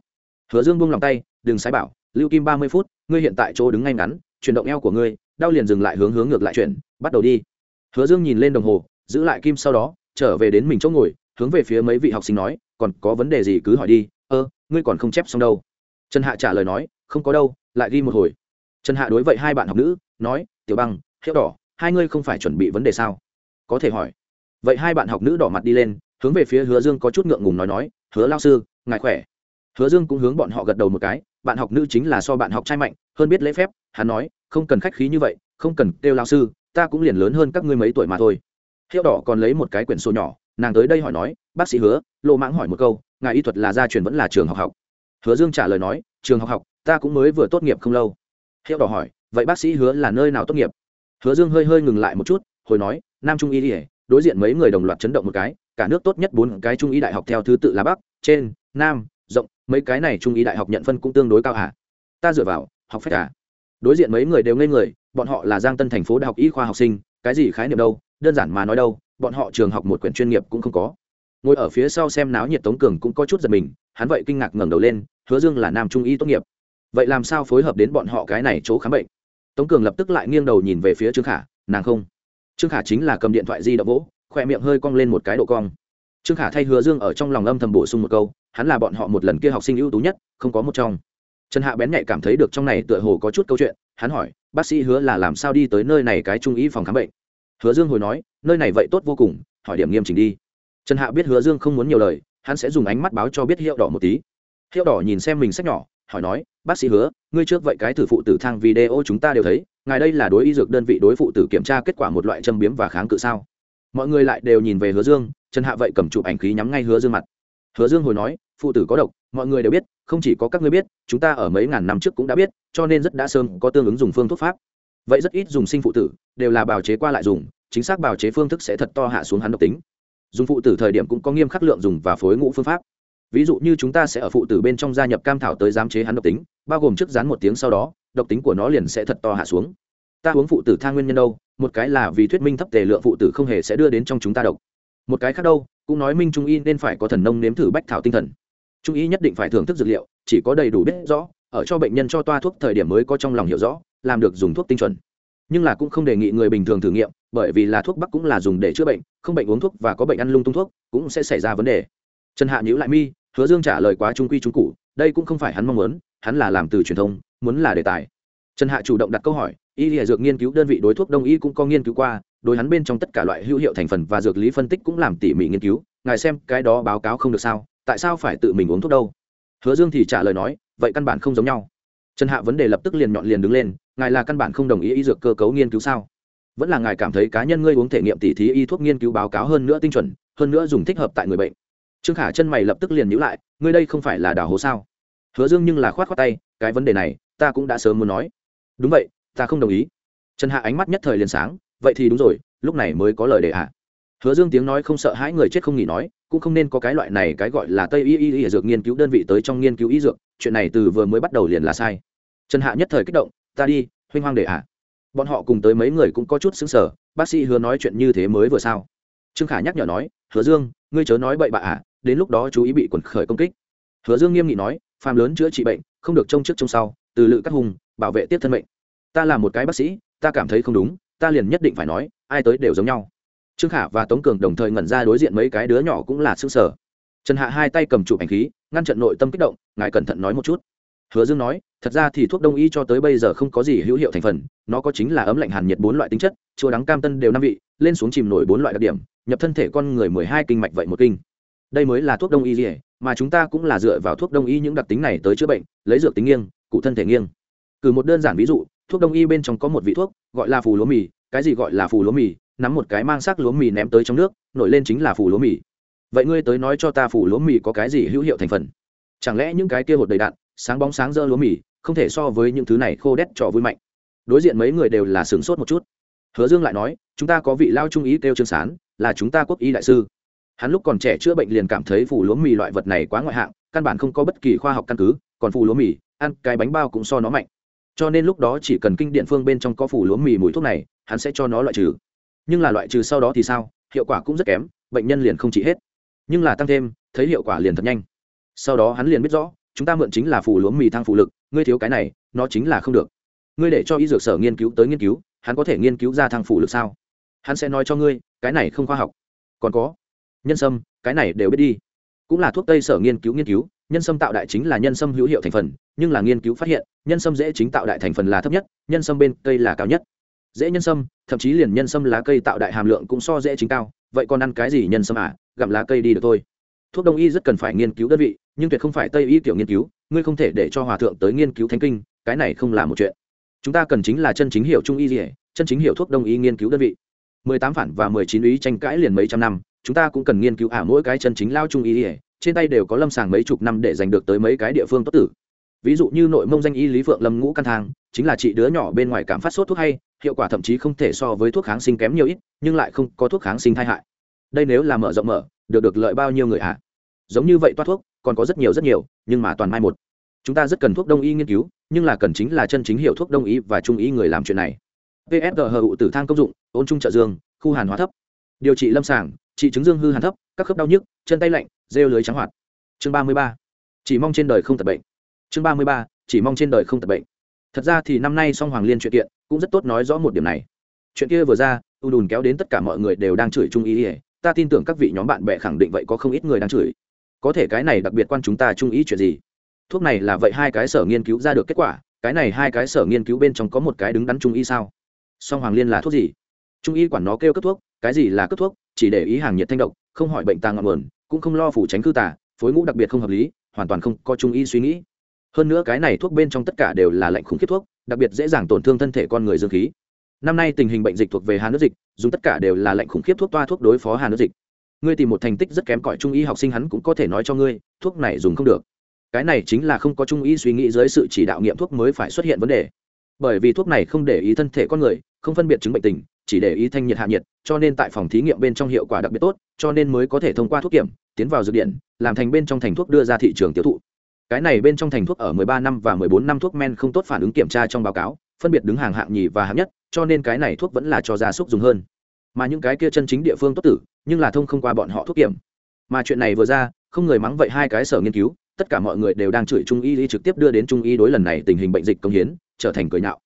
Hứa dương buông lòng tay, đừng sái bảo, lưu kim ba mươi phút, ngươi hiện tại chỗ đứng ngay ngắn, chuyển động eo của ngươi, đau liền dừng lại hướng hướng ngược lại chuyển, bắt đầu đi. Hứa dương nhìn lên đồng hồ, giữ lại kim sau đó, trở về đến mình chỗ ngồi, hướng về phía mấy vị học sinh nói, còn có vấn đề gì cứ hỏi đi, ơ, ngươi còn không chép xong đâu. Trần hạ trả lời nói, không có đâu, lại ghi một hồi trần hạ đối vậy hai bạn học nữ, nói, tiểu băng, hiệu đỏ, hai ngươi không phải chuẩn bị vấn đề sao? Có thể hỏi. Vậy hai bạn học nữ đỏ mặt đi lên, hướng về phía hứa dương có chút ngượng ngùng nói nói, hứa lao sư, ngài khỏe? Hứa dương cũng hướng bọn họ gật đầu một cái, bạn học nữ chính là so bạn học trai mạnh, hơn biết lễ phép, hắn nói, không cần khách khí như vậy, không cần kêu lao sư, ta cũng liền lớn hơn các ngươi mấy tuổi mà thôi. Hiệu đỏ còn lấy một cái quyển sổ nhỏ, nàng tới đây hỏi nói, bác sĩ hứa lộ mãng hỏi một câu, ngài y thuật là gia truyền vẫn là trường học học? Hứa dương trả lời nói, trường học học, ta cũng mới vừa tốt nghiệp không lâu hiệu đỏ hỏi, vậy bác sĩ hứa là nơi nào tốt nghiệp? Hứa dương hơi hơi ngừng lại một chút, hồi nói, nam trung y ỉa đối diện mấy người đồng loạt chấn động một cái, cả nước tốt nhất bốn cái trung y đại học theo thứ tự là bắc, trên, nam, rộng, mấy cái này trung y đại học nhận phân cũng tương đối cao hả? Ta dựa vào, học phép cả đối diện mấy người đều ngây người, bọn họ là giang tân thành phố đại học y khoa học sinh, cái gì khái niệm đâu, đơn giản mà nói đâu, bọn họ trường học một quyển chuyên nghiệp cũng không có. Ngồi ở phía sau xem náo nhiệt tống cường cũng có chút giật mình, hắn vậy kinh ngạc ngẩng đầu lên, hứa dương là nam trung y tốt nghiệp vậy làm sao phối hợp đến bọn họ cái này chỗ khám bệnh? Tống cường lập tức lại nghiêng đầu nhìn về phía trương khả, nàng không. Trương khả chính là cầm điện thoại di động vỗ khỏe miệng hơi cong lên một cái độ cong. Trương khả thay hứa dương ở trong lòng âm thầm bổ sung một câu, hắn là bọn họ một lần kia học sinh ưu tú nhất, không có một trong. Trần hạ bén nhạy cảm thấy được trong này tựa hồ có chút câu chuyện, hắn hỏi, bác sĩ hứa là làm sao đi tới nơi này cái trung ý phòng khám bệnh? Hứa dương hồi nói, nơi này vậy tốt vô cùng, hỏi điểm nghiêm chỉnh đi. Trần hạ biết hứa dương không muốn nhiều lời, hắn sẽ dùng ánh mắt báo cho biết hiệu đỏ một tí. Hiệu đỏ nhìn xem mình sách nhỏ hỏi nói, bác sĩ hứa, ngươi trước vậy cái thử phụ tử thang video chúng ta đều thấy, ngài đây là đối y dược đơn vị đối phụ tử kiểm tra kết quả một loại châm biếm và kháng cự sao? Mọi người lại đều nhìn về hứa dương, trần hạ vậy cầm chụp ảnh khí nhắm ngay hứa dương mặt. Hứa dương hồi nói, phụ tử có độc, mọi người đều biết, không chỉ có các ngươi biết, chúng ta ở mấy ngàn năm trước cũng đã biết, cho nên rất đã sớm có tương ứng dùng phương thuốc pháp. Vậy rất ít dùng sinh phụ tử, đều là bào chế qua lại dùng, chính xác bào chế phương thức sẽ thật to hạ xuống hắn độc tính. Dùng phụ tử thời điểm cũng có nghiêm khắc lượng dùng và phối ngũ phương pháp ví dụ như chúng ta sẽ ở phụ tử bên trong gia nhập cam thảo tới giám chế hắn độc tính, bao gồm trước rán một tiếng sau đó, độc tính của nó liền sẽ thật to hạ xuống. Ta uống phụ tử tha nguyên nhân đâu? Một cái là vì thuyết minh thấp tề lượng phụ tử không hề sẽ đưa đến trong chúng ta độc. Một cái khác đâu? Cũng nói minh trung y nên phải có thần nông nếm thử bách thảo tinh thần. Trung y nhất định phải thưởng thức dược liệu, chỉ có đầy đủ biết rõ, ở cho bệnh nhân cho toa thuốc thời điểm mới có trong lòng hiểu rõ, làm được dùng thuốc tinh chuẩn. Nhưng là cũng không đề nghị người bình thường thử nghiệm, bởi vì là thuốc bắc cũng là dùng để chữa bệnh, không bệnh uống thuốc và có bệnh ăn lung tung thuốc, cũng sẽ xảy ra vấn đề. Trần hạ nhữ lại mi hứa dương trả lời quá trung quy trung cụ, đây cũng không phải hắn mong muốn, hắn là làm từ truyền thông, muốn là đề tài. Trần hạ chủ động đặt câu hỏi, y hệ dược nghiên cứu đơn vị đối thuốc đông y cũng có nghiên cứu qua, đối hắn bên trong tất cả loại hữu hiệu thành phần và dược lý phân tích cũng làm tỉ mỉ nghiên cứu, ngài xem cái đó báo cáo không được sao, tại sao phải tự mình uống thuốc đâu? Hứa dương thì trả lời nói, vậy căn bản không giống nhau. Trần hạ vấn đề lập tức liền nhọn liền đứng lên, ngài là căn bản không đồng ý y dược cơ cấu nghiên cứu sao? Vẫn là ngài cảm thấy cá nhân ngươi uống thể nghiệm tỉ thí y thuốc nghiên cứu báo cáo hơn nữa tinh chuẩn, hơn nữa dùng thích hợp tại người bệnh trương khả chân mày lập tức liền nhữ lại, ngươi đây không phải là đào hố sao? Hứa dương nhưng là khoát khoát tay, cái vấn đề này, ta cũng đã sớm muốn nói. Đúng vậy, ta không đồng ý. Trần hạ ánh mắt nhất thời liền sáng, vậy thì đúng rồi, lúc này mới có lời đề hạ. Hứa dương tiếng nói không sợ hãi người chết không nghỉ nói, cũng không nên có cái loại này cái gọi là tây y y y dược nghiên cứu đơn vị tới trong nghiên cứu y dược, chuyện này từ vừa mới bắt đầu liền là sai. Trần hạ nhất thời kích động, ta đi, huynh hoang đề hạ. Bọn họ cùng tới mấy người cũng có chút xứng sở bác sĩ hứa nói chuyện như thế mới vừa sao. Trương khả nhắc nhở nói, hứa dương, ngươi chớ nói bậy bạ ạ đến lúc đó chú ý bị quần khởi công kích. Hứa dương nghiêm nghị nói, phàm lớn chữa trị bệnh, không được trông trước trông sau, từ lự các hùng, bảo vệ tiếp thân mệnh. Ta là một cái bác sĩ, ta cảm thấy không đúng, ta liền nhất định phải nói, ai tới đều giống nhau. Trương khả và tống cường đồng thời ngẩn ra đối diện mấy cái đứa nhỏ cũng là xương sở trần hạ hai tay cầm chụp ảnh khí, ngăn trận nội tâm kích động, ngài cẩn thận nói một chút. Hứa dương nói, thật ra thì thuốc đông y cho tới bây giờ không có gì hữu hiệu thành phần, nó có chính là ấm lạnh hàn nhiệt bốn loại tính chất, chua đắng cam tân đều năm vị, lên xuống chìm nổi bốn loại đặc điểm, nhập thân thể con người mười hai kinh mạch vậy một kinh đây mới là thuốc đông y gì mà chúng ta cũng là dựa vào thuốc đông y những đặc tính này tới chữa bệnh, lấy dược tính nghiêng, cụ thân thể nghiêng. Cử một đơn giản ví dụ, thuốc đông y bên trong có một vị thuốc, gọi là phù lúa mì, cái gì gọi là phù lúa mì, nắm một cái mang sắc lúa mì ném tới trong nước, nổi lên chính là phù lúa mì. Vậy ngươi tới nói cho ta phù lúa mì có cái gì hữu hiệu thành phần? Chẳng lẽ những cái kia hột đầy đạn, sáng bóng sáng dơ lúa mì, không thể so với những thứ này khô đét trò vui mạnh? Đối diện mấy người đều là sửng sốt một chút. Hứa dương lại nói, chúng ta có vị lao trung ý kêu trương sán, là chúng ta quốc y đại sư hắn lúc còn trẻ chữa bệnh liền cảm thấy phủ lúa mì loại vật này quá ngoại hạng, căn bản không có bất kỳ khoa học căn cứ, còn phủ lúa mì, ăn cái bánh bao cũng so nó mạnh. Cho nên lúc đó chỉ cần kinh điện phương bên trong có phủ lúa mì mùi thuốc này, hắn sẽ cho nó loại trừ. Nhưng là loại trừ sau đó thì sao? Hiệu quả cũng rất kém, bệnh nhân liền không trị hết. Nhưng là tăng thêm, thấy hiệu quả liền thật nhanh. Sau đó hắn liền biết rõ, chúng ta mượn chính là phủ lúa mì thang phụ lực, ngươi thiếu cái này, nó chính là không được. Ngươi để cho y dược sở nghiên cứu tới nghiên cứu, hắn có thể nghiên cứu ra thang phụ lực sao? Hắn sẽ nói cho ngươi, cái này không khoa học. Còn có nhân sâm, cái này đều biết đi. Cũng là thuốc tây sở nghiên cứu nghiên cứu, nhân sâm tạo đại chính là nhân sâm hữu hiệu thành phần, nhưng là nghiên cứu phát hiện, nhân sâm dễ chính tạo đại thành phần là thấp nhất, nhân sâm bên cây là cao nhất. Dễ nhân sâm, thậm chí liền nhân sâm lá cây tạo đại hàm lượng cũng so dễ chính cao, vậy còn ăn cái gì nhân sâm à? Gặm lá cây đi được thôi. Thuốc đông y rất cần phải nghiên cứu đơn vị, nhưng tuyệt không phải tây y kiểu nghiên cứu, ngươi không thể để cho hòa thượng tới nghiên cứu thánh kinh, cái này không là một chuyện. Chúng ta cần chính là chân chính hiểu trung y gì chân chính hiểu thuốc đông y nghiên cứu đơn vị. Mười tám phản và mười chín ý tranh cãi liền mấy trăm năm chúng ta cũng cần nghiên cứu. Ả à mỗi cái chân chính lao trung y ỉa trên tay đều có lâm sàng mấy chục năm để giành được tới mấy cái địa phương tốt tử. Ví dụ như nội mông danh y lý phượng lâm ngũ căn thang, chính là chị đứa nhỏ bên ngoài cảm phát sốt thuốc hay, hiệu quả thậm chí không thể so với thuốc kháng sinh kém nhiều ít, nhưng lại không có thuốc kháng sinh thay hại. Đây nếu là mở rộng mở, được được lợi bao nhiêu người ạ? À? giống như vậy toát thuốc, còn có rất nhiều rất nhiều, nhưng mà toàn mai một. Chúng ta rất cần thuốc đông y nghiên cứu, nhưng là cần chính là chân chính hiệu thuốc đông y và trung y người làm chuyện này. Psg hờ hụ tử thang công dụng, ôn trung trợ dương, khu hàn hóa thấp. Điều trị lâm sàng trị chứng dương hư hàn thấp, các khớp đau nhức, chân tay lạnh, rêu lưới trắng hoạt. Chương ba mươi ba. Chỉ mong trên đời không tập bệnh. Chương ba mươi ba. Chỉ mong trên đời không tập bệnh. Thật ra thì năm nay song hoàng liên chuyện kiện, cũng rất tốt nói rõ một điểm này. Chuyện kia vừa ra, u đùn kéo đến tất cả mọi người đều đang chửi trung ý ỉa ta tin tưởng các vị nhóm bạn bè khẳng định vậy có không ít người đang chửi. Có thể cái này đặc biệt quan chúng ta trung ý chuyện gì? Thuốc này là vậy hai cái sở nghiên cứu ra được kết quả, cái này hai cái sở nghiên cứu bên trong có một cái đứng đắn trung y sao? Song hoàng liên là thuốc gì? Trung y quản nó kêu cấp thuốc, cái gì là cấp thuốc? Chỉ để ý hàng nhiệt thanh độc, không hỏi bệnh tàng ngọn nguồn, cũng không lo phủ tránh cư tả phối ngũ đặc biệt không hợp lý, hoàn toàn không có trung y suy nghĩ. Hơn nữa cái này thuốc bên trong tất cả đều là lệnh khủng khiếp thuốc, đặc biệt dễ dàng tổn thương thân thể con người dương khí. Năm nay tình hình bệnh dịch thuộc về hà nước dịch, dùng tất cả đều là lệnh khủng khiếp thuốc toa thuốc đối phó hà nước dịch. Ngươi tìm một thành tích rất kém cỏi trung y học sinh hắn cũng có thể nói cho ngươi, thuốc này dùng không được. Cái này chính là không có trung y suy nghĩ dưới sự chỉ đạo nghiệm thuốc mới phải xuất hiện vấn đề. Bởi vì thuốc này không để ý thân thể con người, không phân biệt chứng bệnh tình chỉ để ý thanh nhiệt hạ nhiệt, cho nên tại phòng thí nghiệm bên trong hiệu quả đặc biệt tốt, cho nên mới có thể thông qua thuốc kiểm, tiến vào dược điện, làm thành bên trong thành thuốc đưa ra thị trường tiêu thụ. Cái này bên trong thành thuốc ở 13 năm và 14 năm thuốc men không tốt phản ứng kiểm tra trong báo cáo, phân biệt đứng hàng hạng nhì và hạng nhất, cho nên cái này thuốc vẫn là cho gia súc dùng hơn. Mà những cái kia chân chính địa phương tốt tử, nhưng là thông không qua bọn họ thuốc kiểm. Mà chuyện này vừa ra, không người mắng vậy hai cái sở nghiên cứu, tất cả mọi người đều đang chửi trung y y trực tiếp đưa đến trung y đối lần này tình hình bệnh dịch công hiến, trở thành cười nhạo.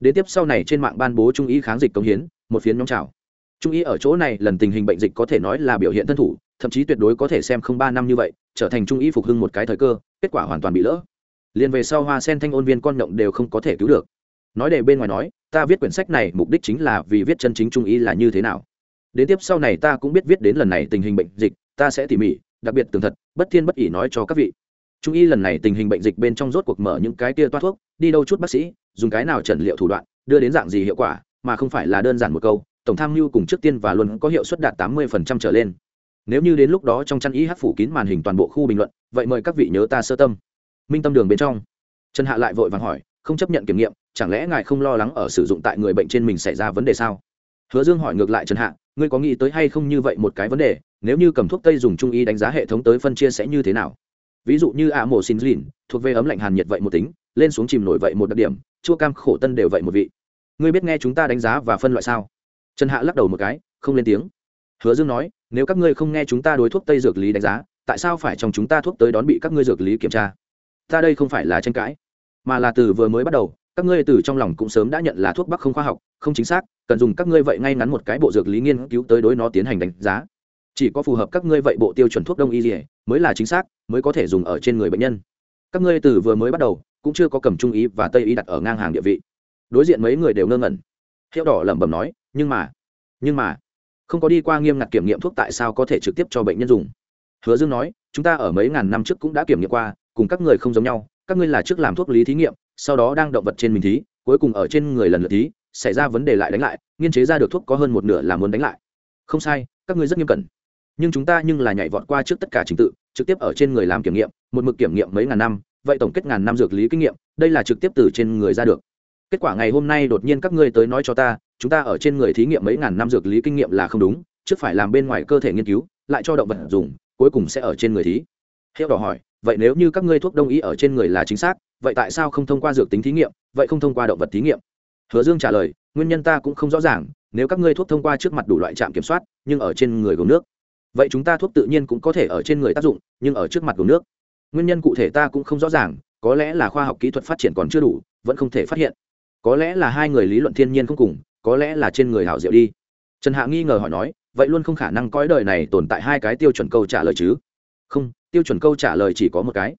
Đến tiếp sau này trên mạng ban bố trung y kháng dịch công hiến một phiến nhóm chào trung y ở chỗ này, lần tình hình bệnh dịch có thể nói là biểu hiện thân thủ, thậm chí tuyệt đối có thể xem không ba năm như vậy, trở thành trung y phục hưng một cái thời cơ, kết quả hoàn toàn bị lỡ. Liền về sau hoa sen thanh ôn viên con động đều không có thể cứu được. Nói để bên ngoài nói, ta viết quyển sách này mục đích chính là vì viết chân chính trung y là như thế nào. Đến tiếp sau này ta cũng biết viết đến lần này tình hình bệnh dịch, ta sẽ tỉ mỉ, đặc biệt tường thật, bất thiên bất ỉ nói cho các vị. Trung y lần này tình hình bệnh dịch bên trong rốt cuộc mở những cái tia toa thuốc, đi đâu chút bác sĩ, dùng cái nào trần liệu thủ đoạn, đưa đến dạng gì hiệu quả mà không phải là đơn giản một câu, tổng tham mưu cùng trước tiên và luôn có hiệu suất đạt tám mươi trở lên. Nếu như đến lúc đó trong chăn y hát phủ kín màn hình toàn bộ khu bình luận, vậy mời các vị nhớ ta sơ tâm. Minh tâm đường bên trong. Trần hạ lại vội vàng hỏi, không chấp nhận kiểm nghiệm, chẳng lẽ ngài không lo lắng ở sử dụng tại người bệnh trên mình xảy ra vấn đề sao? Hứa dương hỏi ngược lại trần hạ, ngươi có nghĩ tới hay không như vậy một cái vấn đề, nếu như cầm thuốc tây dùng trung y đánh giá hệ thống tới phân chia sẽ như thế nào? Ví dụ như ạ mổ xin lìn thuộc về ấm lạnh hàn nhiệt vậy một tính, lên xuống chìm nổi vậy một đặc điểm, chua cam khổ tân đều vậy một vị ngươi biết nghe chúng ta đánh giá và phân loại sao? Trần hạ lắc đầu một cái, không lên tiếng. Hứa dương nói, nếu các ngươi không nghe chúng ta đối thuốc tây dược lý đánh giá, tại sao phải trong chúng ta thuốc tới đón bị các ngươi dược lý kiểm tra? Ta đây không phải là tranh cãi, mà là từ vừa mới bắt đầu, các ngươi từ trong lòng cũng sớm đã nhận là thuốc bắc không khoa học, không chính xác, cần dùng các ngươi vậy ngay ngắn một cái bộ dược lý nghiên cứu tới đối nó tiến hành đánh giá. Chỉ có phù hợp các ngươi vậy bộ tiêu chuẩn thuốc đông y dỉa mới là chính xác, mới có thể dùng ở trên người bệnh nhân. Các ngươi từ vừa mới bắt đầu, cũng chưa có cầm trung ý và tây y đặt ở ngang hàng địa vị đối diện mấy người đều ngơ ngẩn. Hiệu đỏ lẩm bẩm nói, nhưng mà nhưng mà, không có đi qua nghiêm ngặt kiểm nghiệm thuốc tại sao có thể trực tiếp cho bệnh nhân dùng? Hứa dương nói, chúng ta ở mấy ngàn năm trước cũng đã kiểm nghiệm qua, cùng các người không giống nhau, các ngươi là trước làm thuốc lý thí nghiệm, sau đó đang động vật trên mình thí, cuối cùng ở trên người lần lượt thí, xảy ra vấn đề lại đánh lại, nghiên chế ra được thuốc có hơn một nửa là muốn đánh lại. Không sai, các ngươi rất nghiêm cẩn. Nhưng chúng ta nhưng là nhảy vọt qua trước tất cả trình tự, trực tiếp ở trên người làm kiểm nghiệm, một mực kiểm nghiệm mấy ngàn năm, vậy tổng kết ngàn năm dược lý kinh nghiệm, đây là trực tiếp từ trên người ra được kết quả ngày hôm nay đột nhiên các ngươi tới nói cho ta, chúng ta ở trên người thí nghiệm mấy ngàn năm dược lý kinh nghiệm là không đúng, trước phải làm bên ngoài cơ thể nghiên cứu, lại cho động vật dùng, cuối cùng sẽ ở trên người thí. Hiệu đỏ hỏi, vậy nếu như các ngươi thuốc đông y ở trên người là chính xác, vậy tại sao không thông qua dược tính thí nghiệm, vậy không thông qua động vật thí nghiệm? Hứa dương trả lời, nguyên nhân ta cũng không rõ ràng, nếu các ngươi thuốc thông qua trước mặt đủ loại trạm kiểm soát, nhưng ở trên người gồm nước. Vậy chúng ta thuốc tự nhiên cũng có thể ở trên người tác dụng, nhưng ở trước mặt gồm nước. Nguyên nhân cụ thể ta cũng không rõ ràng, có lẽ là khoa học kỹ thuật phát triển còn chưa đủ, vẫn không thể phát hiện có lẽ là hai người lý luận thiên nhiên không cùng, có lẽ là trên người hảo diệu đi. Trần hạ nghi ngờ hỏi nói, vậy luôn không khả năng cõi đời này tồn tại hai cái tiêu chuẩn câu trả lời chứ? Không, tiêu chuẩn câu trả lời chỉ có một cái.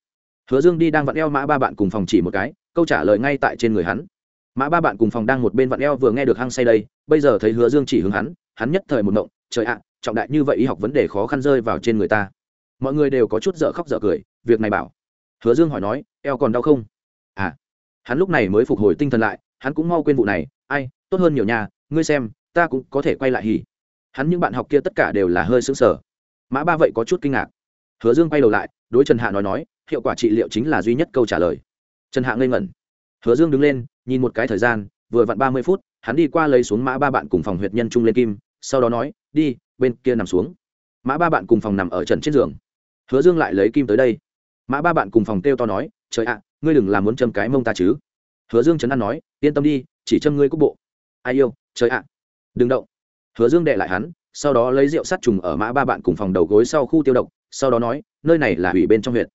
Hứa dương đi đang vặn eo mã ba bạn cùng phòng chỉ một cái, câu trả lời ngay tại trên người hắn. Mã ba bạn cùng phòng đang một bên vặn eo vừa nghe được hăng say đây, bây giờ thấy hứa dương chỉ hướng hắn hắn nhất thời một ngộng, trời ạ, trọng đại như vậy y học vấn đề khó khăn rơi vào trên người ta. Mọi người đều có chút dở khóc dở cười, việc này bảo. Hứa dương hỏi nói, eo còn đau không? À hắn lúc này mới phục hồi tinh thần lại hắn cũng mau quên vụ này, ai, tốt hơn nhiều nhà ngươi xem, ta cũng có thể quay lại hỉ. Hắn những bạn học kia tất cả đều là hơi sững sờ. Mã ba vậy có chút kinh ngạc. Hứa dương quay đầu lại, đối trần hạ nói nói, hiệu quả trị liệu chính là duy nhất câu trả lời. Trần hạ ngây ngẩn. Hứa dương đứng lên, nhìn một cái thời gian, vừa vặn ba mươi phút, hắn đi qua lấy xuống mã ba bạn cùng phòng huyệt nhân trung lên kim, sau đó nói, đi, bên kia nằm xuống. Mã ba bạn cùng phòng nằm ở trần trên giường. Hứa dương lại lấy kim tới đây. Mã ba bạn cùng phòng kêu to nói, trời ạ, ngươi đừng làm muốn châm cái mông ta chứ hứa dương chấn an nói, yên tâm đi, chỉ châm ngươi cúc bộ. Ai yêu, trời ạ, đừng động. Hứa dương đệ lại hắn, sau đó lấy rượu sát trùng ở mã ba bạn cùng phòng đầu gối sau khu tiêu độc, sau đó nói, nơi này là ủy bên trong huyện.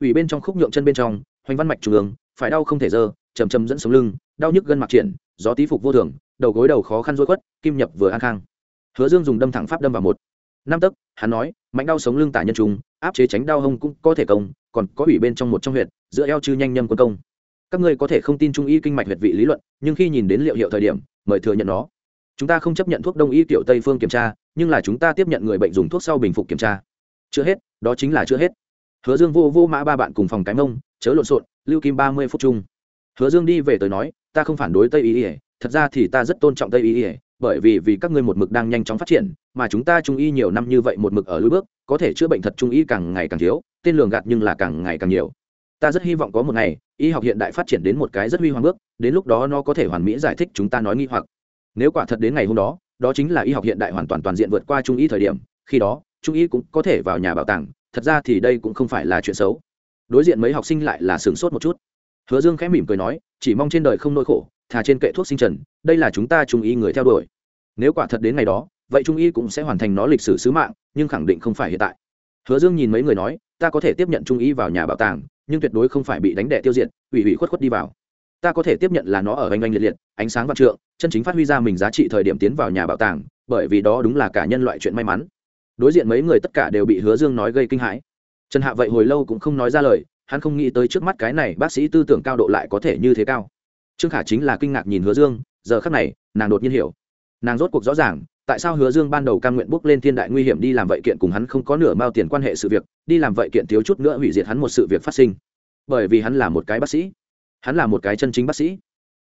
Ủy bên trong khúc nhượng chân bên trong, hoành văn mạch trung ương, phải đau không thể dơ, chầm chầm dẫn sống lưng, đau nhức gân mặc triển, gió tí phục vô thường, đầu gối đầu khó khăn dối quất kim nhập vừa an khang. Hứa dương dùng đâm thẳng pháp đâm vào một. Năm tấc, hắn nói, mạnh đau sống lưng tả nhân trung, áp chế tránh đau hông cũng có thể công, còn có ủy bên trong một trong huyện, giữa eo chư nhanh nhâm quân công các ngươi có thể không tin trung y kinh mạch huyệt vị lý luận, nhưng khi nhìn đến liệu hiệu thời điểm, mời thừa nhận nó. Chúng ta không chấp nhận thuốc đông y kiểu tây phương kiểm tra, nhưng là chúng ta tiếp nhận người bệnh dùng thuốc sau bình phục kiểm tra. Chưa hết, đó chính là chưa hết. Hứa dương vô vô mã ba bạn cùng phòng cái mông, chớ lộn xộn, lưu kim ba mươi phút chung. Hứa dương đi về tới nói, ta không phản đối tây y ỉa thật ra thì ta rất tôn trọng tây y ỉa bởi vì vì các ngươi một mực đang nhanh chóng phát triển, mà chúng ta trung y nhiều năm như vậy một mực ở lối bước, có thể chữa bệnh thật trung y càng ngày càng thiếu, tên lường gạt nhưng là càng ngày càng nhiều. Ta rất hy vọng có một ngày y học hiện đại phát triển đến một cái rất huy hoàng bước, đến lúc đó nó có thể hoàn mỹ giải thích chúng ta nói nghi hoặc. Nếu quả thật đến ngày hôm đó đó chính là y học hiện đại hoàn toàn toàn diện vượt qua trung y thời điểm, khi đó, trung y cũng có thể vào nhà bảo tàng, thật ra thì đây cũng không phải là chuyện xấu. Đối diện mấy học sinh lại là sửng sốt một chút. Hứa dương khẽ mỉm cười nói, chỉ mong trên đời không nỗi khổ, thà trên kệ thuốc sinh trần, đây là chúng ta trung y người theo đuổi. Nếu quả thật đến ngày đó, vậy trung y cũng sẽ hoàn thành nó lịch sử sứ mạng, nhưng khẳng định không phải hiện tại. Hứa dương nhìn mấy người nói, ta có thể tiếp nhận trung y vào nhà bảo tàng nhưng tuyệt đối không phải bị đánh đẻ tiêu diệt, ủy ủy khuất khuất đi vào. Ta có thể tiếp nhận là nó ở oanh oanh liệt liệt, ánh sáng vạn trượng, chân chính phát huy ra mình giá trị thời điểm tiến vào nhà bảo tàng, bởi vì đó đúng là cả nhân loại chuyện may mắn. Đối diện mấy người tất cả đều bị hứa dương nói gây kinh hãi. Trần hạ vậy hồi lâu cũng không nói ra lời, hắn không nghĩ tới trước mắt cái này bác sĩ tư tưởng cao độ lại có thể như thế cao. Trương khả chính là kinh ngạc nhìn hứa dương, giờ khắc này, nàng đột nhiên hiểu. Nàng rốt cuộc rõ ràng tại sao hứa dương ban đầu cam nguyện bước lên thiên đại nguy hiểm đi làm vậy kiện cùng hắn không có nửa mao tiền quan hệ sự việc, đi làm vậy kiện thiếu chút nữa hủy diệt hắn một sự việc phát sinh. Bởi vì hắn là một cái bác sĩ. Hắn là một cái chân chính bác sĩ.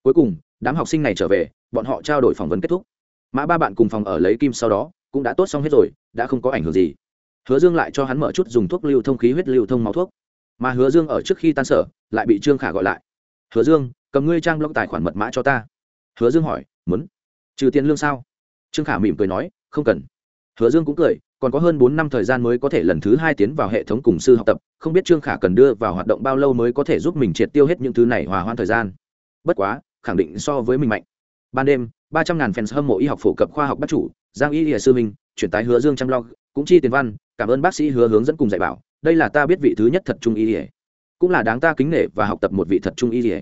Cuối cùng, đám học sinh này trở về, bọn họ trao đổi phỏng vấn kết thúc. Mã ba bạn cùng phòng ở lấy kim sau đó, cũng đã tốt xong hết rồi, đã không có ảnh hưởng gì. Hứa dương lại cho hắn mở chút dùng thuốc lưu thông khí huyết lưu thông máu thuốc. Mà hứa dương ở trước khi tan sở, lại bị trương khả gọi lại. Hứa dương, cầm ngươi trang blog tài khoản mật mã cho ta. Hứa dương hỏi, muốn? Trừ tiền lương sao? Trương khả mỉm cười nói, không cần hứa dương cũng cười, còn có hơn bốn năm thời gian mới có thể lần thứ hai tiến vào hệ thống cùng sư học tập, không biết trương khả cần đưa vào hoạt động bao lâu mới có thể giúp mình triệt tiêu hết những thứ này hòa hoãn thời gian bất quá, khẳng định so với mình mạnh ban đêm, ba trăm ngàn fans hâm mộ y học phổ cập khoa học bắt chủ, giang y y sư minh chuyển tái hứa dương chăm lo, cũng chi tiền văn, cảm ơn bác sĩ hứa hướng dẫn cùng dạy bảo, đây là ta biết vị thứ nhất thật trung y y. cũng là đáng ta kính nể và học tập một vị thật trung y y.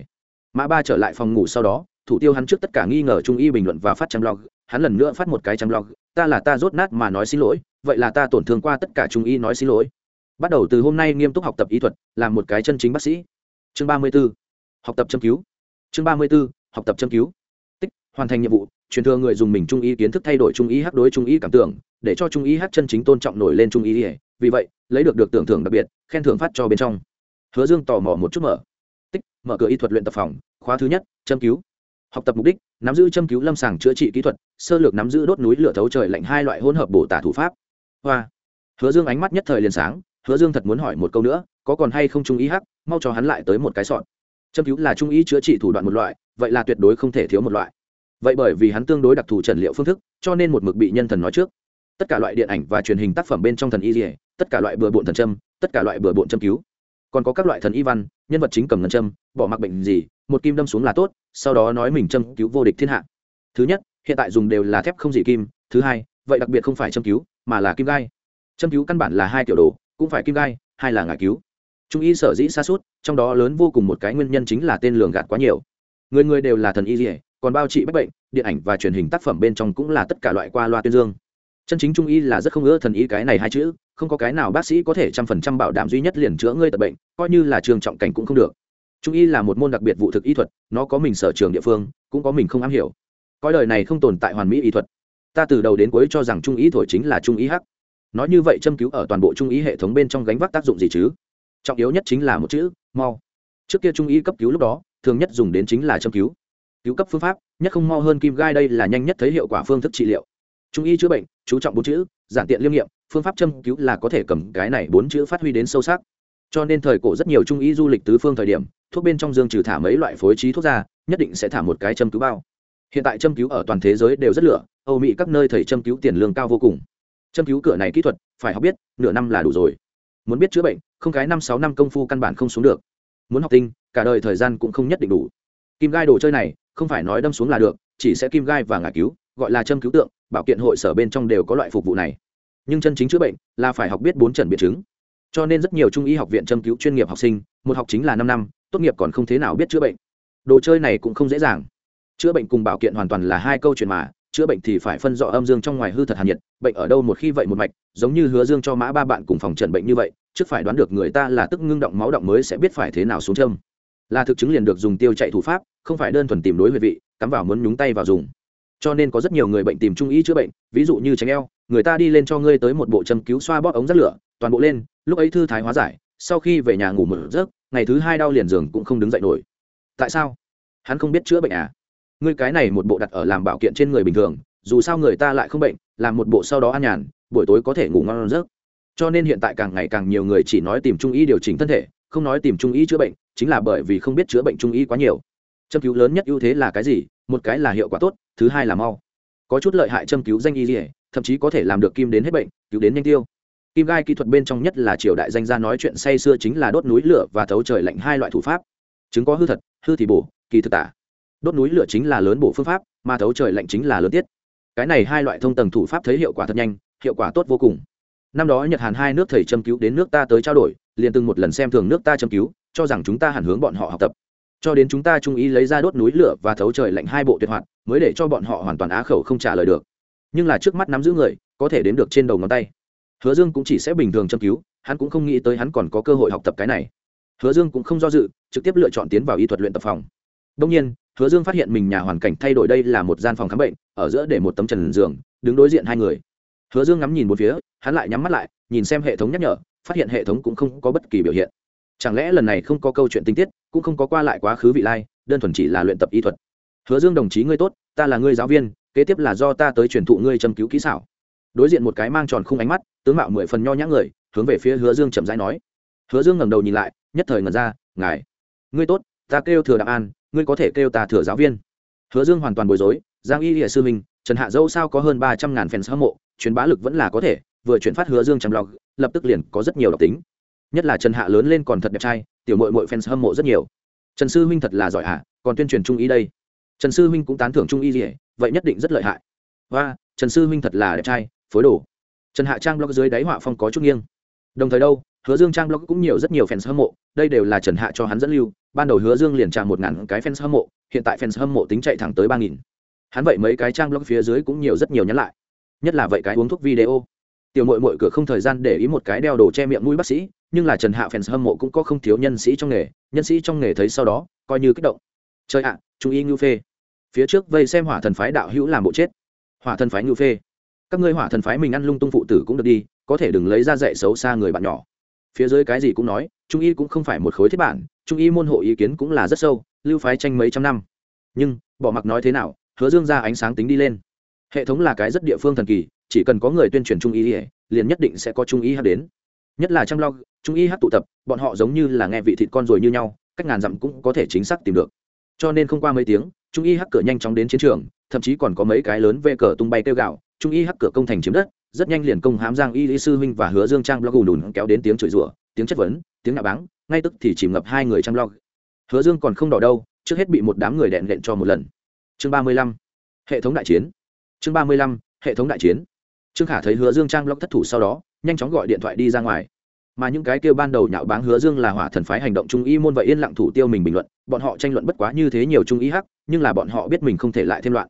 mã ba trở lại phòng ngủ sau đó, thủ tiêu hắn trước tất cả nghi ngờ trung y bình luận và phát chăm lo hắn lần nữa phát một cái chăm blog, ta là ta rốt nát mà nói xin lỗi, vậy là ta tổn thương qua tất cả trung y nói xin lỗi. Bắt đầu từ hôm nay nghiêm túc học tập y thuật, làm một cái chân chính bác sĩ. Chương ba mươi b ố học tập châm cứu. Chương ba mươi b ố học tập châm cứu. Tích, hoàn thành nhiệm vụ, truyền thừa người dùng mình trung y kiến thức thay đổi trung y hắc đối trung y cảm tưởng, để cho trung y hắc chân chính tôn trọng nổi lên trung y vì vậy, lấy được được tưởng thưởng đặc biệt, khen thưởng phát cho bên trong. Hứa dương tò mò một chút mở. Tích, mở cửa y thuật luyện tập phòng, khóa thứ nhất, châm cứu học tập mục đích, nắm giữ châm cứu lâm sàng chữa trị kỹ thuật, sơ lược nắm giữ đốt núi lửa thấu trời lạnh hai loại hỗn hợp bổ tả thủ pháp. Hoa. Hứa dương ánh mắt nhất thời liền sáng, hứa dương thật muốn hỏi một câu nữa, có còn hay không trung ý hắc, mau cho hắn lại tới một cái sọn châm cứu là trung ý chữa trị thủ đoạn một loại, vậy là tuyệt đối không thể thiếu một loại. Vậy bởi vì hắn tương đối đặc thù trần liệu phương thức, cho nên một mực bị nhân thần nói trước. Tất cả loại điện ảnh và truyền hình tác phẩm bên trong thần y dỉa tất cả loại bừa bộn thần châm, tất cả loại bừa bộn châm cứu. Còn có các loại thần y văn, nhân vật chính cầm ngân châm, bỏ mặc bệnh gì một kim đâm xuống là tốt, sau đó nói mình châm cứu vô địch thiên hạ. Thứ nhất, hiện tại dùng đều là thép không dị kim. Thứ hai, vậy đặc biệt không phải châm cứu, mà là kim gai. Châm cứu căn bản là hai tiểu đồ, cũng phải kim gai, hai là ngải cứu. Trung y sở dĩ xa suốt trong đó lớn vô cùng một cái nguyên nhân chính là tên lường gạt quá nhiều. Người người đều là thần y dỉa còn bao trị bách bệnh, điện ảnh và truyền hình tác phẩm bên trong cũng là tất cả loại qua loa tuyên dương. Chân chính trung y là rất không ưa thần y cái này hai chữ, không có cái nào bác sĩ có thể trăm phần trăm bảo đảm duy nhất liền chữa ngươi tật bệnh, coi như là trường trọng cảnh cũng không được trung y là một môn đặc biệt vụ thực y thuật, nó có mình sở trường địa phương, cũng có mình không am hiểu. Coi đời này không tồn tại hoàn mỹ y thuật. Ta từ đầu đến cuối cho rằng trung y thổi chính là trung y hắc. Nói như vậy châm cứu ở toàn bộ trung y hệ thống bên trong gánh vác tác dụng gì chứ? Trọng yếu nhất chính là một chữ, mau. Trước kia trung y cấp cứu lúc đó, thường nhất dùng đến chính là châm cứu. Cứu cấp phương pháp, nhất không mau hơn kim gai đây là nhanh nhất thấy hiệu quả phương thức trị liệu. Trung y chữa bệnh, chú trọng bốn chữ, giản tiện liêm nghiệm, phương pháp châm cứu là có thể cầm cái này bốn chữ phát huy đến sâu sắc cho nên thời cổ rất nhiều trung y du lịch tứ phương thời điểm, thuốc bên trong dương trừ thả mấy loại phối trí thuốc ra, nhất định sẽ thả một cái châm cứu bao. Hiện tại châm cứu ở toàn thế giới đều rất lửa, âu mỹ các nơi thầy châm cứu tiền lương cao vô cùng. Châm cứu cửa này kỹ thuật, phải học biết, nửa năm là đủ rồi. Muốn biết chữa bệnh, không cái năm sáu năm công phu căn bản không xuống được. Muốn học tinh, cả đời thời gian cũng không nhất định đủ. Kim gai đồ chơi này, không phải nói đâm xuống là được, chỉ sẽ kim gai và ngả cứu, gọi là châm cứu tượng, bảo kiện hội sở bên trong đều có loại phục vụ này. Nhưng chân chính chữa bệnh là phải học biết bốn trần biện chứng cho nên rất nhiều trung y học viện châm cứu chuyên nghiệp học sinh, một học chính là năm năm, tốt nghiệp còn không thế nào biết chữa bệnh. Đồ chơi này cũng không dễ dàng. Chữa bệnh cùng bảo kiện hoàn toàn là hai câu chuyện mà, chữa bệnh thì phải phân rõ âm dương trong ngoài hư thật hàn nhiệt, bệnh ở đâu một khi vậy một mạch, giống như hứa dương cho mã ba bạn cùng phòng trần bệnh như vậy, trước phải đoán được người ta là tức ngưng động máu động mới sẽ biết phải thế nào xuống châm. Là thực chứng liền được dùng tiêu chạy thủ pháp, không phải đơn thuần tìm đối huyệt vị, cắm vào muốn nhúng tay vào dùng. Cho nên có rất nhiều người bệnh tìm trung ý chữa bệnh, ví dụ như tránh eo, người ta đi lên cho ngươi tới một bộ châm cứu xoa bóp ống rắt lửa, toàn bộ lên lúc ấy thư thái hóa giải, sau khi về nhà ngủ một giấc, ngày thứ hai đau liền giường cũng không đứng dậy nổi. Tại sao? Hắn không biết chữa bệnh à? Ngươi cái này một bộ đặt ở làm bảo kiện trên người bình thường, dù sao người ta lại không bệnh, làm một bộ sau đó an nhàn, buổi tối có thể ngủ ngon giấc. Cho nên hiện tại càng ngày càng nhiều người chỉ nói tìm trung ý điều chỉnh thân thể, không nói tìm trung ý chữa bệnh, chính là bởi vì không biết chữa bệnh trung ý quá nhiều. Châm cứu lớn nhất ưu thế là cái gì? Một cái là hiệu quả tốt, thứ hai là mau. Có chút lợi hại châm cứu danh y dỉa thậm chí có thể làm được kim đến hết bệnh, cứu đến nhanh tiêu kim gai kỹ thuật bên trong nhất là triều đại danh gia nói chuyện say xưa chính là đốt núi lửa và thấu trời lạnh hai loại thủ pháp. Chứng có hư thật, hư thì bổ, kỳ thực tả. Đốt núi lửa chính là lớn bổ phương pháp, mà thấu trời lạnh chính là lớn tiết. Cái này hai loại thông tầng thủ pháp thấy hiệu quả thật nhanh, hiệu quả tốt vô cùng. Năm đó nhật hàn hai nước thầy châm cứu đến nước ta tới trao đổi, liền từng một lần xem thường nước ta châm cứu, cho rằng chúng ta hẳn hướng bọn họ học tập. Cho đến chúng ta trung ý lấy ra đốt núi lửa và thấu trời lạnh hai bộ tuyệt hoạt, mới để cho bọn họ hoàn toàn á khẩu không trả lời được. Nhưng là trước mắt nắm giữ người, có thể đến được trên đầu ngón tay hứa dương cũng chỉ sẽ bình thường châm cứu, hắn cũng không nghĩ tới hắn còn có cơ hội học tập cái này. Hứa dương cũng không do dự, trực tiếp lựa chọn tiến vào y thuật luyện tập phòng. Đông nhiên, hứa dương phát hiện mình nhà hoàn cảnh thay đổi đây là một gian phòng khám bệnh, ở giữa để một tấm trần giường, đứng đối diện hai người. Hứa dương ngắm nhìn một phía, hắn lại nhắm mắt lại, nhìn xem hệ thống nhắc nhở, phát hiện hệ thống cũng không có bất kỳ biểu hiện. Chẳng lẽ lần này không có câu chuyện tinh tiết, cũng không có qua lại quá khứ vị lai, đơn thuần chỉ là luyện tập y thuật. Hứa dương đồng chí ngươi tốt, ta là ngươi giáo viên, kế tiếp là do ta tới truyền thụ ngươi châm cứu kỹ xảo đối diện một cái mang tròn khung ánh mắt, tướng mạo mười phần nho nhã người, hướng về phía hứa dương chậm rãi nói. Hứa dương ngẩng đầu nhìn lại, nhất thời ngẩn ra, ngài, ngươi tốt, ta kêu thừa đặng an, ngươi có thể kêu ta thừa giáo viên. Hứa dương hoàn toàn bối rối, giang y địa sư minh trần hạ dâu sao có hơn ba trăm ngàn fans hâm mộ, truyền bá lực vẫn là có thể, vừa chuyển phát hứa dương trong lọc lập tức liền có rất nhiều độc tính. Nhất là trần hạ lớn lên còn thật đẹp trai, tiểu mội mội fans hâm mộ rất nhiều. Trần sư huynh thật là giỏi hạ còn tuyên truyền trung ý đây. Trần sư huynh cũng tán thưởng trung ý gì, vậy nhất định rất lợi hại. Và trần sư huynh thật là đẹp trai phối đồ. Trần hạ trang blog dưới đáy họa phong có chút nghiêng. Đồng thời đâu, hứa dương trang blog cũng nhiều rất nhiều fans hâm mộ, đây đều là trần hạ cho hắn dẫn lưu. Ban đầu hứa dương liền trả một ngàn cái fans hâm mộ, hiện tại fans hâm mộ tính chạy thẳng tới ba nghìn. Hắn vậy mấy cái trang blog phía dưới cũng nhiều rất nhiều nhắn lại. Nhất là vậy cái uống thuốc video. Tiểu mội mội cửa không thời gian để ý một cái đeo đồ che miệng mũi bác sĩ, nhưng là trần hạ fans hâm mộ cũng có không thiếu nhân sĩ trong nghề, nhân sĩ trong nghề thấy sau đó, coi như kích động. Chơi ạ trung y ngưu phê. Phía trước vây xem hỏa thần phái đạo hữu làm bộ chết. Hỏa thần phái ngưu phê các ngươi hỏa thần phái mình ăn lung tung phụ tử cũng được đi, có thể đừng lấy ra dạy xấu xa người bạn nhỏ. Phía dưới cái gì cũng nói, trung y cũng không phải một khối thiết bản, trung y môn hộ ý kiến cũng là rất sâu, lưu phái tranh mấy trăm năm. Nhưng, bỏ mặc nói thế nào, hứa dương ra ánh sáng tính đi lên. Hệ thống là cái rất địa phương thần kỳ, chỉ cần có người tuyên truyền trung y liền nhất định sẽ có trung y hát đến. Nhất là trong log, trung y hát tụ tập, bọn họ giống như là nghe vị thịt con rồi như nhau, cách ngàn dặm cũng có thể chính xác tìm được. Cho nên không qua mấy tiếng, trung y hát cửa nhanh chóng đến chiến trường, thậm chí còn có mấy cái lớn về cờ tung bay kêu gạo trung y hắc cửa công thành chiếm đất, rất nhanh liền công hám giang y lý sư huynh và hứa dương trang blog ùn ùn kéo đến tiếng chửi rủa, tiếng chất vấn, tiếng nạ báng, ngay tức thì chìm ngập hai người Trang blog. Hứa dương còn không đỏ đâu, trước hết bị một đám người đèn đện cho một lần. Chương ba mươi lăm, hệ thống đại chiến. Chương ba mươi lăm, hệ thống đại chiến. Trương khả thấy hứa dương trang blog thất thủ sau đó, nhanh chóng gọi điện thoại đi ra ngoài. Mà những cái kêu ban đầu nhạo báng hứa dương là hỏa thần phái hành động trung y môn vậy yên lặng thủ tiêu mình bình luận, bọn họ tranh luận bất quá như thế nhiều trung y hắc, nhưng là bọn họ biết mình không thể lại thêm loạn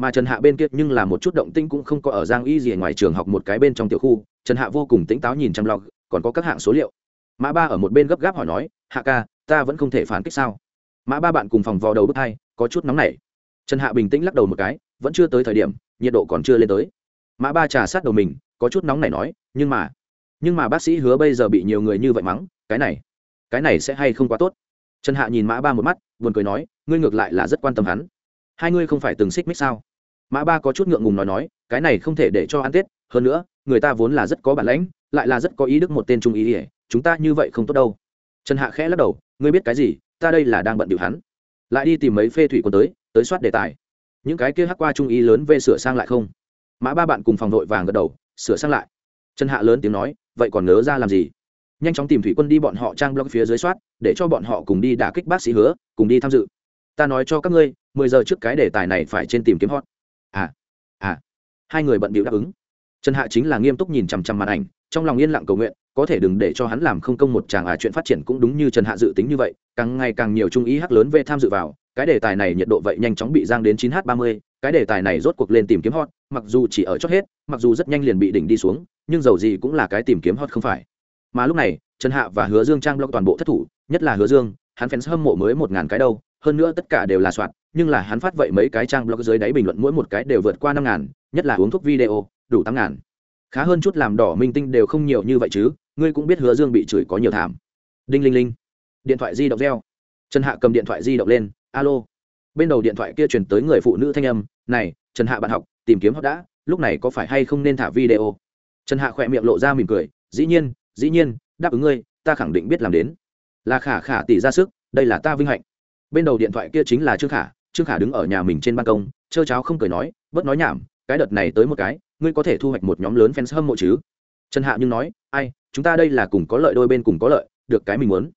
mà trần hạ bên kia nhưng là một chút động tinh cũng không có ở giang y gì ngoài trường học một cái bên trong tiểu khu. Trần hạ vô cùng tỉnh táo nhìn chăm log còn có các hạng số liệu. Mã ba ở một bên gấp gáp hỏi nói, hạ ca, ta vẫn không thể phản kích sao? Mã ba bạn cùng phòng vò đầu bước hai, có chút nóng nảy. Trần hạ bình tĩnh lắc đầu một cái, vẫn chưa tới thời điểm, nhiệt độ còn chưa lên tới. Mã ba trà sát đầu mình, có chút nóng nảy nói, nhưng mà nhưng mà bác sĩ hứa bây giờ bị nhiều người như vậy mắng, cái này cái này sẽ hay không quá tốt? Trần hạ nhìn mã ba một mắt, buồn cười nói, ngươi ngược lại là rất quan tâm hắn. Hai ngươi không phải từng xích mích sao? Mã ba có chút ngượng ngùng nói nói, cái này không thể để cho ăn tết, hơn nữa, người ta vốn là rất có bản lãnh, lại là rất có ý đức một tên trung ý ỉa chúng ta như vậy không tốt đâu. Trần hạ khẽ lắc đầu, ngươi biết cái gì, ta đây là đang bận điều hắn. Lại đi tìm mấy phê thủy quân tới tới soát đề tài. Những cái kia hắc qua trung ý lớn về sửa sang lại không? Mã ba bạn cùng phòng nội vàng gật đầu, sửa sang lại. Trần hạ lớn tiếng nói, vậy còn nhớ ra làm gì? Nhanh chóng tìm thủy quân đi bọn họ trang blog phía dưới soát, để cho bọn họ cùng đi đả kích bác sĩ hứa, cùng đi tham dự. Ta nói cho các ngươi, mười giờ trước cái đề tài này phải trên tìm kiếm hot hai người bận bịu đáp ứng. Trần hạ chính là nghiêm túc nhìn chằm chằm màn ảnh, trong lòng yên lặng cầu nguyện, có thể đừng để cho hắn làm không công một chàng à chuyện phát triển cũng đúng như trần hạ dự tính như vậy, càng ngày càng nhiều trung ý hát lớn về tham dự vào, cái đề tài này nhiệt độ vậy nhanh chóng bị giang đến 9 h 30 cái đề tài này rốt cuộc lên tìm kiếm hot, mặc dù chỉ ở chót hết, mặc dù rất nhanh liền bị đỉnh đi xuống, nhưng dầu gì cũng là cái tìm kiếm hot không phải. Mà lúc này, trần hạ và hứa dương trang blog toàn bộ thất thủ, nhất là hứa dương, hắn fans hâm mộ mới một ngàn cái đâu, hơn nữa tất cả đều là soạn nhưng là hắn phát vậy mấy cái trang blog dưới đáy bình luận mỗi một cái đều vượt qua năm ngàn, nhất là uống thuốc video, đủ tám ngàn. Khá hơn chút làm đỏ minh tinh đều không nhiều như vậy chứ, ngươi cũng biết hứa dương bị chửi có nhiều thảm. Đinh linh linh, điện thoại di động reo. Trần hạ cầm điện thoại di động lên, alo. Bên đầu điện thoại kia chuyển tới người phụ nữ thanh âm, này, trần hạ bạn học, tìm kiếm họ đã, lúc này có phải hay không nên thả video? Trần hạ khỏe miệng lộ ra mỉm cười, dĩ nhiên dĩ nhiên, đáp ứng ngươi, ta khẳng định biết làm đến. Là khả khả tỷ ra sức, đây là ta vinh hạnh. Bên đầu điện thoại kia chính là trương khả trương khả đứng ở nhà mình trên ban công, trơ cháo không cười nói, bớt nói nhảm, cái đợt này tới một cái, ngươi có thể thu hoạch một nhóm lớn fans hâm mộ chứ? Trần hạ nhưng nói, ai, chúng ta đây là cùng có lợi đôi bên cùng có lợi, được cái mình muốn.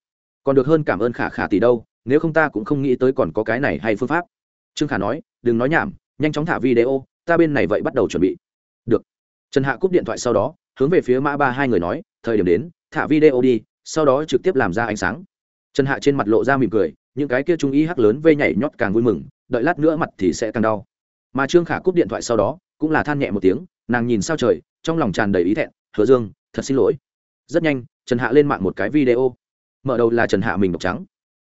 Còn được hơn cảm ơn khả khả tỷ đâu, nếu không ta cũng không nghĩ tới còn có cái này hay phương pháp. Trương khả nói, đừng nói nhảm, nhanh chóng thả video, ta bên này vậy bắt đầu chuẩn bị. Được. Trần hạ cúp điện thoại sau đó, hướng về phía mã ba hai người nói, thời điểm đến, thả video đi, sau đó trực tiếp làm ra ánh sáng. Trần hạ trên mặt lộ ra mỉm cười những cái kia trung y hắc lớn vây nhảy nhót càng vui mừng, đợi lát nữa mặt thì sẽ càng đau. Mà trương khả cúp điện thoại sau đó, cũng là than nhẹ một tiếng, nàng nhìn sao trời, trong lòng tràn đầy ý thẹn, hứa dương, thật xin lỗi. Rất nhanh, trần hạ lên mạng một cái video. Mở đầu là trần hạ mình độc trắng.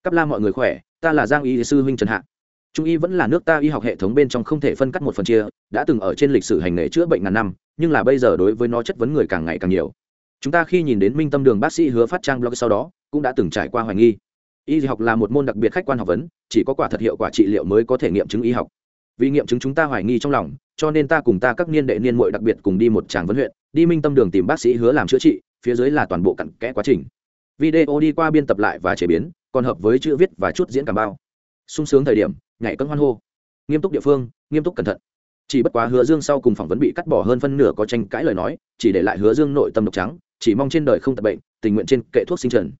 Cắp la mọi người khỏe, ta là giang y sư huynh trần hạ. Trung y vẫn là nước ta y học hệ thống bên trong không thể phân cắt một phần chia, đã từng ở trên lịch sử hành nghề chữa bệnh ngàn năm, nhưng là bây giờ đối với nó chất vấn người càng ngày càng nhiều. Chúng ta khi nhìn đến minh tâm đường bác sĩ hứa phát trang blog sau đó, cũng đã từng trải qua hoài nghi y học là một môn đặc biệt khách quan học vấn, chỉ có quả thật hiệu quả trị liệu mới có thể nghiệm chứng y học. Vì nghiệm chứng chúng ta hoài nghi trong lòng, cho nên ta cùng ta các niên đệ niên mội đặc biệt cùng đi một tràng vấn huyện, đi minh tâm đường tìm bác sĩ hứa làm chữa trị, phía dưới là toàn bộ cặn kẽ quá trình. Video đi qua biên tập lại và chế biến, còn hợp với chữ viết và chút diễn cảm bao. Sung sướng thời điểm, nhảy cân hoan hô. Nghiêm túc địa phương, nghiêm túc cẩn thận. Chỉ bất quá hứa dương sau cùng phỏng vấn bị cắt bỏ hơn phân nửa có tranh cãi lời nói, chỉ để lại hứa dương nội tâm độc trắng, chỉ mong trên đời không tập bệnh, tình nguyện trên kệ thuốc sinh trần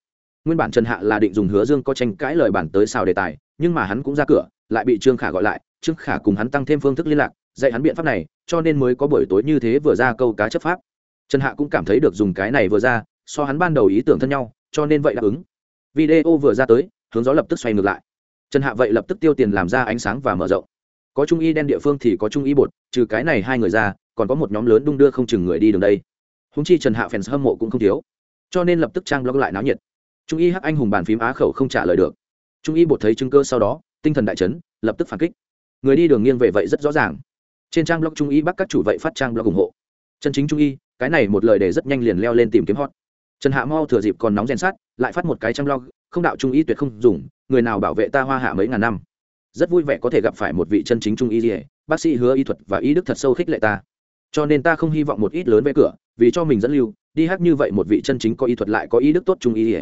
nguyên bản trần hạ là định dùng hứa dương có tranh cãi lời bản tới xào đề tài, nhưng mà hắn cũng ra cửa, lại bị trương khả gọi lại. Trương khả cùng hắn tăng thêm phương thức liên lạc, dạy hắn biện pháp này, cho nên mới có buổi tối như thế vừa ra câu cá chấp pháp. Trần hạ cũng cảm thấy được dùng cái này vừa ra, so hắn ban đầu ý tưởng thân nhau, cho nên vậy đáp ứng. Video vừa ra tới, hướng gió lập tức xoay ngược lại. Trần hạ vậy lập tức tiêu tiền làm ra ánh sáng và mở rộng. Có trung y đen địa phương thì có trung y bột, trừ cái này hai người ra, còn có một nhóm lớn đung đưa không chừng người đi đường đây. Húng chi trần hạ fans hâm mộ cũng không thiếu, cho nên lập tức trang blog lại náo nhiệt trung y hắc anh hùng bàn phím á khẩu không trả lời được. Trung y bột thấy chứng cơ sau đó, tinh thần đại chấn, lập tức phản kích. Người đi đường nghiêng về vậy rất rõ ràng. Trên trang blog trung y bắc các chủ vậy phát trang blog ủng hộ. Chân chính trung y, cái này một lời để rất nhanh liền leo lên tìm kiếm hot. Trần hạ mau thừa dịp còn nóng rèn sát lại phát một cái trang blog, không đạo trung y tuyệt không dùng, người nào bảo vệ ta hoa hạ mấy ngàn năm. Rất vui vẻ có thể gặp phải một vị chân chính trung y dỉa bác sĩ hứa y thuật và y đức thật sâu khích lệ ta. Cho nên ta không hy vọng một ít lớn về cửa, vì cho mình dẫn lưu, đi hát như vậy một vị chân chính có y thuật lại có y đức tốt trung y dỉa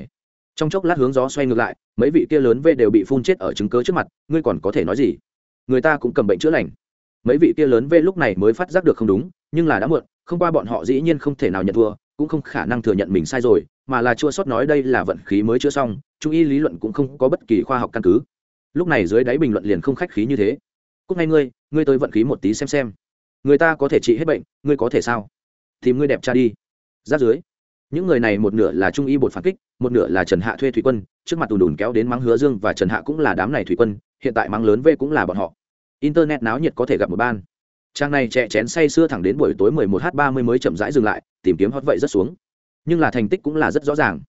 trong chốc lát hướng gió xoay ngược lại, mấy vị kia lớn v đều bị phun chết ở chứng cớ trước mặt, ngươi còn có thể nói gì? Người ta cũng cầm bệnh chữa lành. Mấy vị kia lớn v lúc này mới phát giác được không đúng, nhưng là đã muộn, không qua bọn họ dĩ nhiên không thể nào nhận thua, cũng không khả năng thừa nhận mình sai rồi, mà là chua sót nói đây là vận khí mới chữa xong, trung y lý luận cũng không có bất kỳ khoa học căn cứ. Lúc này dưới đáy bình luận liền không khách khí như thế. Cúc ngay ngươi ngươi tới vận khí một tí xem xem. Người ta có thể trị hết bệnh, ngươi có thể sao? Tìm ngươi đẹp cha đi. Giáp dưới những người này một nửa là trung y bột phản kích, một nửa là trần hạ thuê thủy quân, trước mặt đùn đùn kéo đến mắng hứa dương và trần hạ cũng là đám này thủy quân, hiện tại mắng lớn v cũng là bọn họ. Internet náo nhiệt có thể gặp một ban. Trang này chẹ chén say sưa thẳng đến buổi tối 11 h 30 mới chậm rãi dừng lại, tìm kiếm hot vậy rất xuống. Nhưng là thành tích cũng là rất rõ ràng.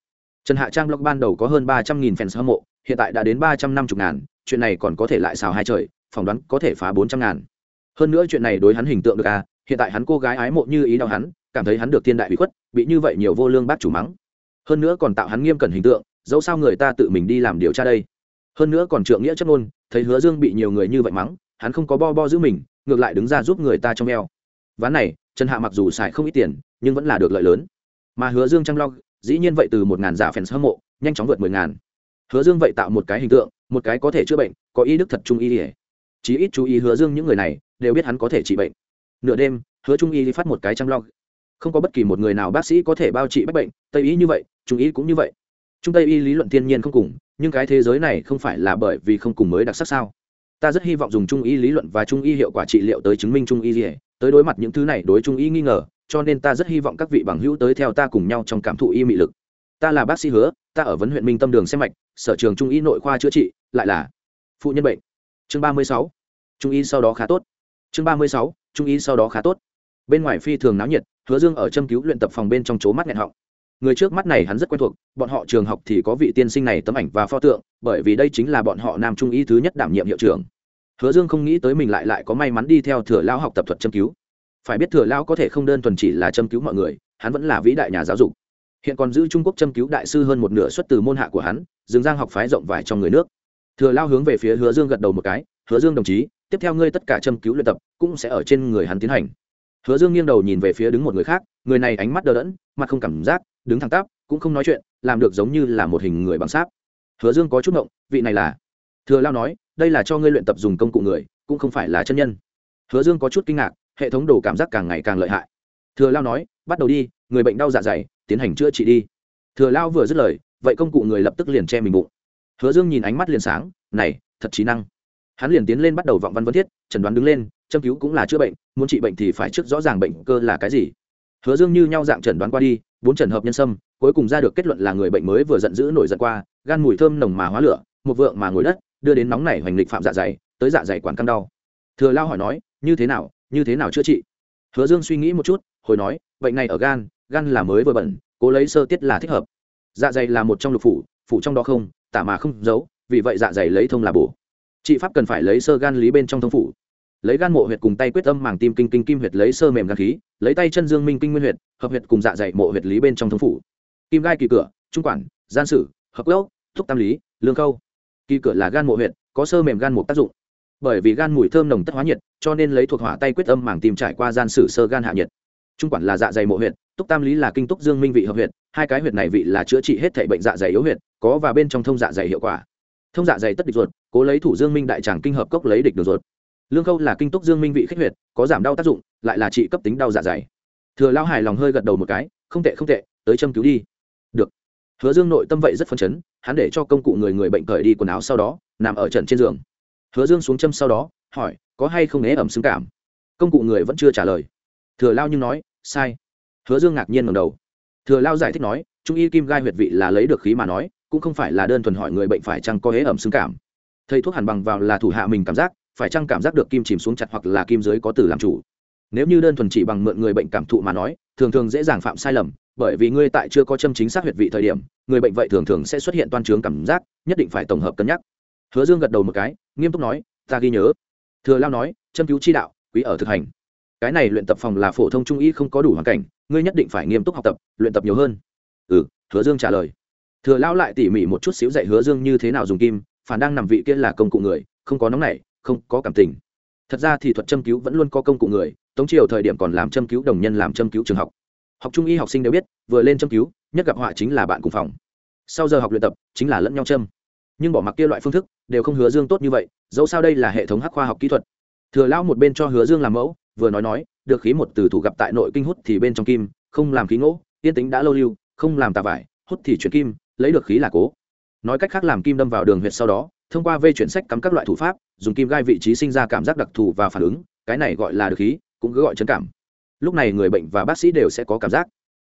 Trần hạ trang blog ban đầu có hơn ba trăm nghìn fans hâm mộ, hiện tại đã đến ba trăm năm mươi ngàn, chuyện này còn có thể lại xào hai trời, phỏng đoán có thể phá bốn trăm ngàn. Hơn nữa chuyện này đối hắn hình tượng được à hiện tại hắn cô gái ái mộ như ý đau hắn cảm thấy hắn được thiên đại bị khuất, bị như vậy nhiều vô lương bác chủ mắng. Hơn nữa còn tạo hắn nghiêm cẩn hình tượng, dẫu sao người ta tự mình đi làm điều tra đây. Hơn nữa còn trượng nghĩa chất ngôn, thấy hứa dương bị nhiều người như vậy mắng, hắn không có bo bo giữ mình, ngược lại đứng ra giúp người ta trong eo. Ván này, trần hạ mặc dù xài không ít tiền, nhưng vẫn là được lợi lớn. Mà hứa dương chăm lo, dĩ nhiên vậy từ một ngàn giả fans hâm mộ, nhanh chóng vượt mười ngàn. Hứa dương vậy tạo một cái hình tượng, một cái có thể chữa bệnh, có ý đức thật trung y ỉa chí ít chú ý hứa dương những người này, đều biết hắn có thể trị bệnh. Nửa đêm, hứa trung y phát một cái trang log không có bất kỳ một người nào bác sĩ có thể bao trị bách bệnh, tây y như vậy, trung y cũng như vậy. Trung tây y lý luận thiên nhiên không cùng, nhưng cái thế giới này không phải là bởi vì không cùng mới đặc sắc sao? Ta rất hy vọng dùng trung y lý luận và trung y hiệu quả trị liệu tới chứng minh trung y gì tới đối mặt những thứ này đối trung y nghi ngờ, cho nên ta rất hy vọng các vị bằng hữu tới theo ta cùng nhau trong cảm thụ y mị lực. Ta là bác sĩ hứa, ta ở vấn huyện minh tâm đường xem mạch, sở trường trung y nội khoa chữa trị, lại là phụ nhân bệnh. Chương ba mươi sáu, trung y sau đó khá tốt. Chương ba mươi sáu, trung y sau đó khá tốt. Bên ngoài phi thường náo nhiệt hứa dương ở châm cứu luyện tập phòng bên trong chỗ mắt nghẹn họng. Người trước mắt này hắn rất quen thuộc, bọn họ trường học thì có vị tiên sinh này tấm ảnh và pho tượng, bởi vì đây chính là bọn họ nam trung y thứ nhất đảm nhiệm hiệu trưởng. Hứa dương không nghĩ tới mình lại lại có may mắn đi theo thừa lao học tập thuật châm cứu. Phải biết thừa lao có thể không đơn thuần chỉ là châm cứu mọi người, hắn vẫn là vĩ đại nhà giáo dục. Hiện còn giữ trung quốc châm cứu đại sư hơn một nửa xuất từ môn hạ của hắn dương giang học phái rộng vải trong người nước. Thừa lao hướng về phía hứa dương gật đầu một cái, hứa dương đồng chí, tiếp theo ngươi tất cả châm cứu luyện tập cũng sẽ ở trên người hắn tiến hành hứa dương nghiêng đầu nhìn về phía đứng một người khác, người này ánh mắt đờ đẫn, mặt không cảm giác, đứng thẳng tắp, cũng không nói chuyện, làm được giống như là một hình người bằng sáp. Hứa dương có chút ngộng, vị này là? Thừa lao nói, đây là cho ngươi luyện tập dùng công cụ người, cũng không phải là chân nhân. Hứa dương có chút kinh ngạc, hệ thống đồ cảm giác càng ngày càng lợi hại. Thừa lao nói, bắt đầu đi, người bệnh đau dạ dày, tiến hành chữa trị đi. Thừa lao vừa dứt lời, vậy công cụ người lập tức liền che mình bụng. Hứa dương nhìn ánh mắt liền sáng, này, thật trí năng hắn liền tiến lên bắt đầu vọng văn vân thiết, chẩn đoán đứng lên, châm cứu cũng là chữa bệnh, muốn trị bệnh thì phải trước rõ ràng bệnh cơ là cái gì. Hứa dương như nhau dạng chẩn đoán qua đi, bốn trần hợp nhân sâm, cuối cùng ra được kết luận là người bệnh mới vừa giận dữ nổi giận qua, gan mùi thơm nồng mà hóa lửa, một vượng mà ngồi đất, đưa đến nóng này hoành lịch phạm dạ dày, tới dạ dày quản căng đau. Thừa lao hỏi nói, như thế nào, như thế nào chữa trị? Hứa dương suy nghĩ một chút, hồi nói, bệnh này ở gan gan là mới vừa bẩn, cố lấy sơ tiết là thích hợp. Dạ dày là một trong lục phủ phủ trong đó không, tả mà không giấu, vì vậy dạ dày lấy thông là bổ trị pháp cần phải lấy sơ gan lý bên trong thông phủ. Lấy gan mộ huyệt cùng tay quyết âm màng tim kinh kinh kim huyệt lấy sơ mềm gan khí, lấy tay chân dương minh kinh nguyên huyệt, hợp huyệt cùng dạ dày mộ huyệt lý bên trong thông phủ. Kim gai kỳ cửa, trung quản, gian sử, hợp gốc, thúc tam lý, lương khâu. Kỳ cửa là gan mộ huyệt, có sơ mềm gan mục tác dụng. Bởi vì gan mùi thơm nồng tất hóa nhiệt, cho nên lấy thuộc hỏa tay quyết âm màng tim trải qua gian sử sơ gan hạ nhiệt. Trung quản là dạ dày mộ huyệt túc tam lý là kinh túc dương minh vị hợp huyệt, hai cái huyệt này vị là chữa trị hết thể bệnh dạ dày yếu huyệt, có và bên trong thông dạ dày hiệu quả. Thông dạ dày tất địch ruột cố lấy thủ dương minh đại tràng kinh hợp cốc lấy địch đường ruột. Lương khâu là kinh túc dương minh vị khích huyệt, có giảm đau tác dụng, lại là trị cấp tính đau dạ dày. Thừa lao hài lòng hơi gật đầu một cái, không tệ không tệ, tới châm cứu đi. Được. Hứa dương nội tâm vậy rất phấn chấn, hắn để cho công cụ người người bệnh cởi đi quần áo sau đó, nằm ở trận trên giường. Hứa dương xuống châm sau đó, hỏi, có hay không né ẩm xứng cảm? Công cụ người vẫn chưa trả lời. Thừa lao nhưng nói, sai. Hứa dương ngạc nhiên ngầm đầu. Thừa lao giải thích nói, trung y kim gai huyệt vị là lấy được khí mà nói, cũng không phải là đơn thuần hỏi người bệnh phải chăng có hế ẩm xứng cảm thầy thuốc hẳn bằng vào là thủ hạ mình cảm giác, phải chăng cảm giác được kim chìm xuống chặt hoặc là kim dưới có từ làm chủ? Nếu như đơn thuần chỉ bằng mượn người bệnh cảm thụ mà nói, thường thường dễ dàng phạm sai lầm, bởi vì ngươi tại chưa có châm chính xác huyệt vị thời điểm, người bệnh vậy thường thường sẽ xuất hiện toan trướng cảm giác, nhất định phải tổng hợp cân nhắc. Hứa dương gật đầu một cái, nghiêm túc nói, ta ghi nhớ. Thừa lao nói, châm cứu chi đạo, quý ở thực hành. Cái này luyện tập phòng là phổ thông trung y không có đủ hoàn cảnh, ngươi nhất định phải nghiêm túc học tập, luyện tập nhiều hơn. Ừ hứa dương trả lời. Thừa lao lại tỉ mỉ một chút xíu dạy hứa dương như thế nào dùng kim phản đang nằm vị kia là công cụ người, không có nóng nảy, không có cảm tình. Thật ra thì thuật châm cứu vẫn luôn có công cụ người, tống triều thời điểm còn làm châm cứu đồng nhân làm châm cứu trường học. Học trung y học sinh đều biết, vừa lên châm cứu, nhất gặp họa chính là bạn cùng phòng. Sau giờ học luyện tập, chính là lẫn nhau châm. Nhưng bỏ mặc kia loại phương thức, đều không hứa dương tốt như vậy, dẫu sao đây là hệ thống hắc khoa học kỹ thuật. Thừa lão một bên cho hứa dương làm mẫu, vừa nói nói, được khí một từ thủ gặp tại nội kinh hút thì bên trong kim, không làm khí ngỗ, yên tính đã lâu lưu, không làm tà vải, hút thì chuyển kim, lấy được khí là cố nói cách khác làm kim đâm vào đường huyệt sau đó, thông qua vây chuyển sách cắm các loại thủ pháp, dùng kim gai vị trí sinh ra cảm giác đặc thù và phản ứng, cái này gọi là được khí, cũng cứ gọi chấn cảm. Lúc này người bệnh và bác sĩ đều sẽ có cảm giác.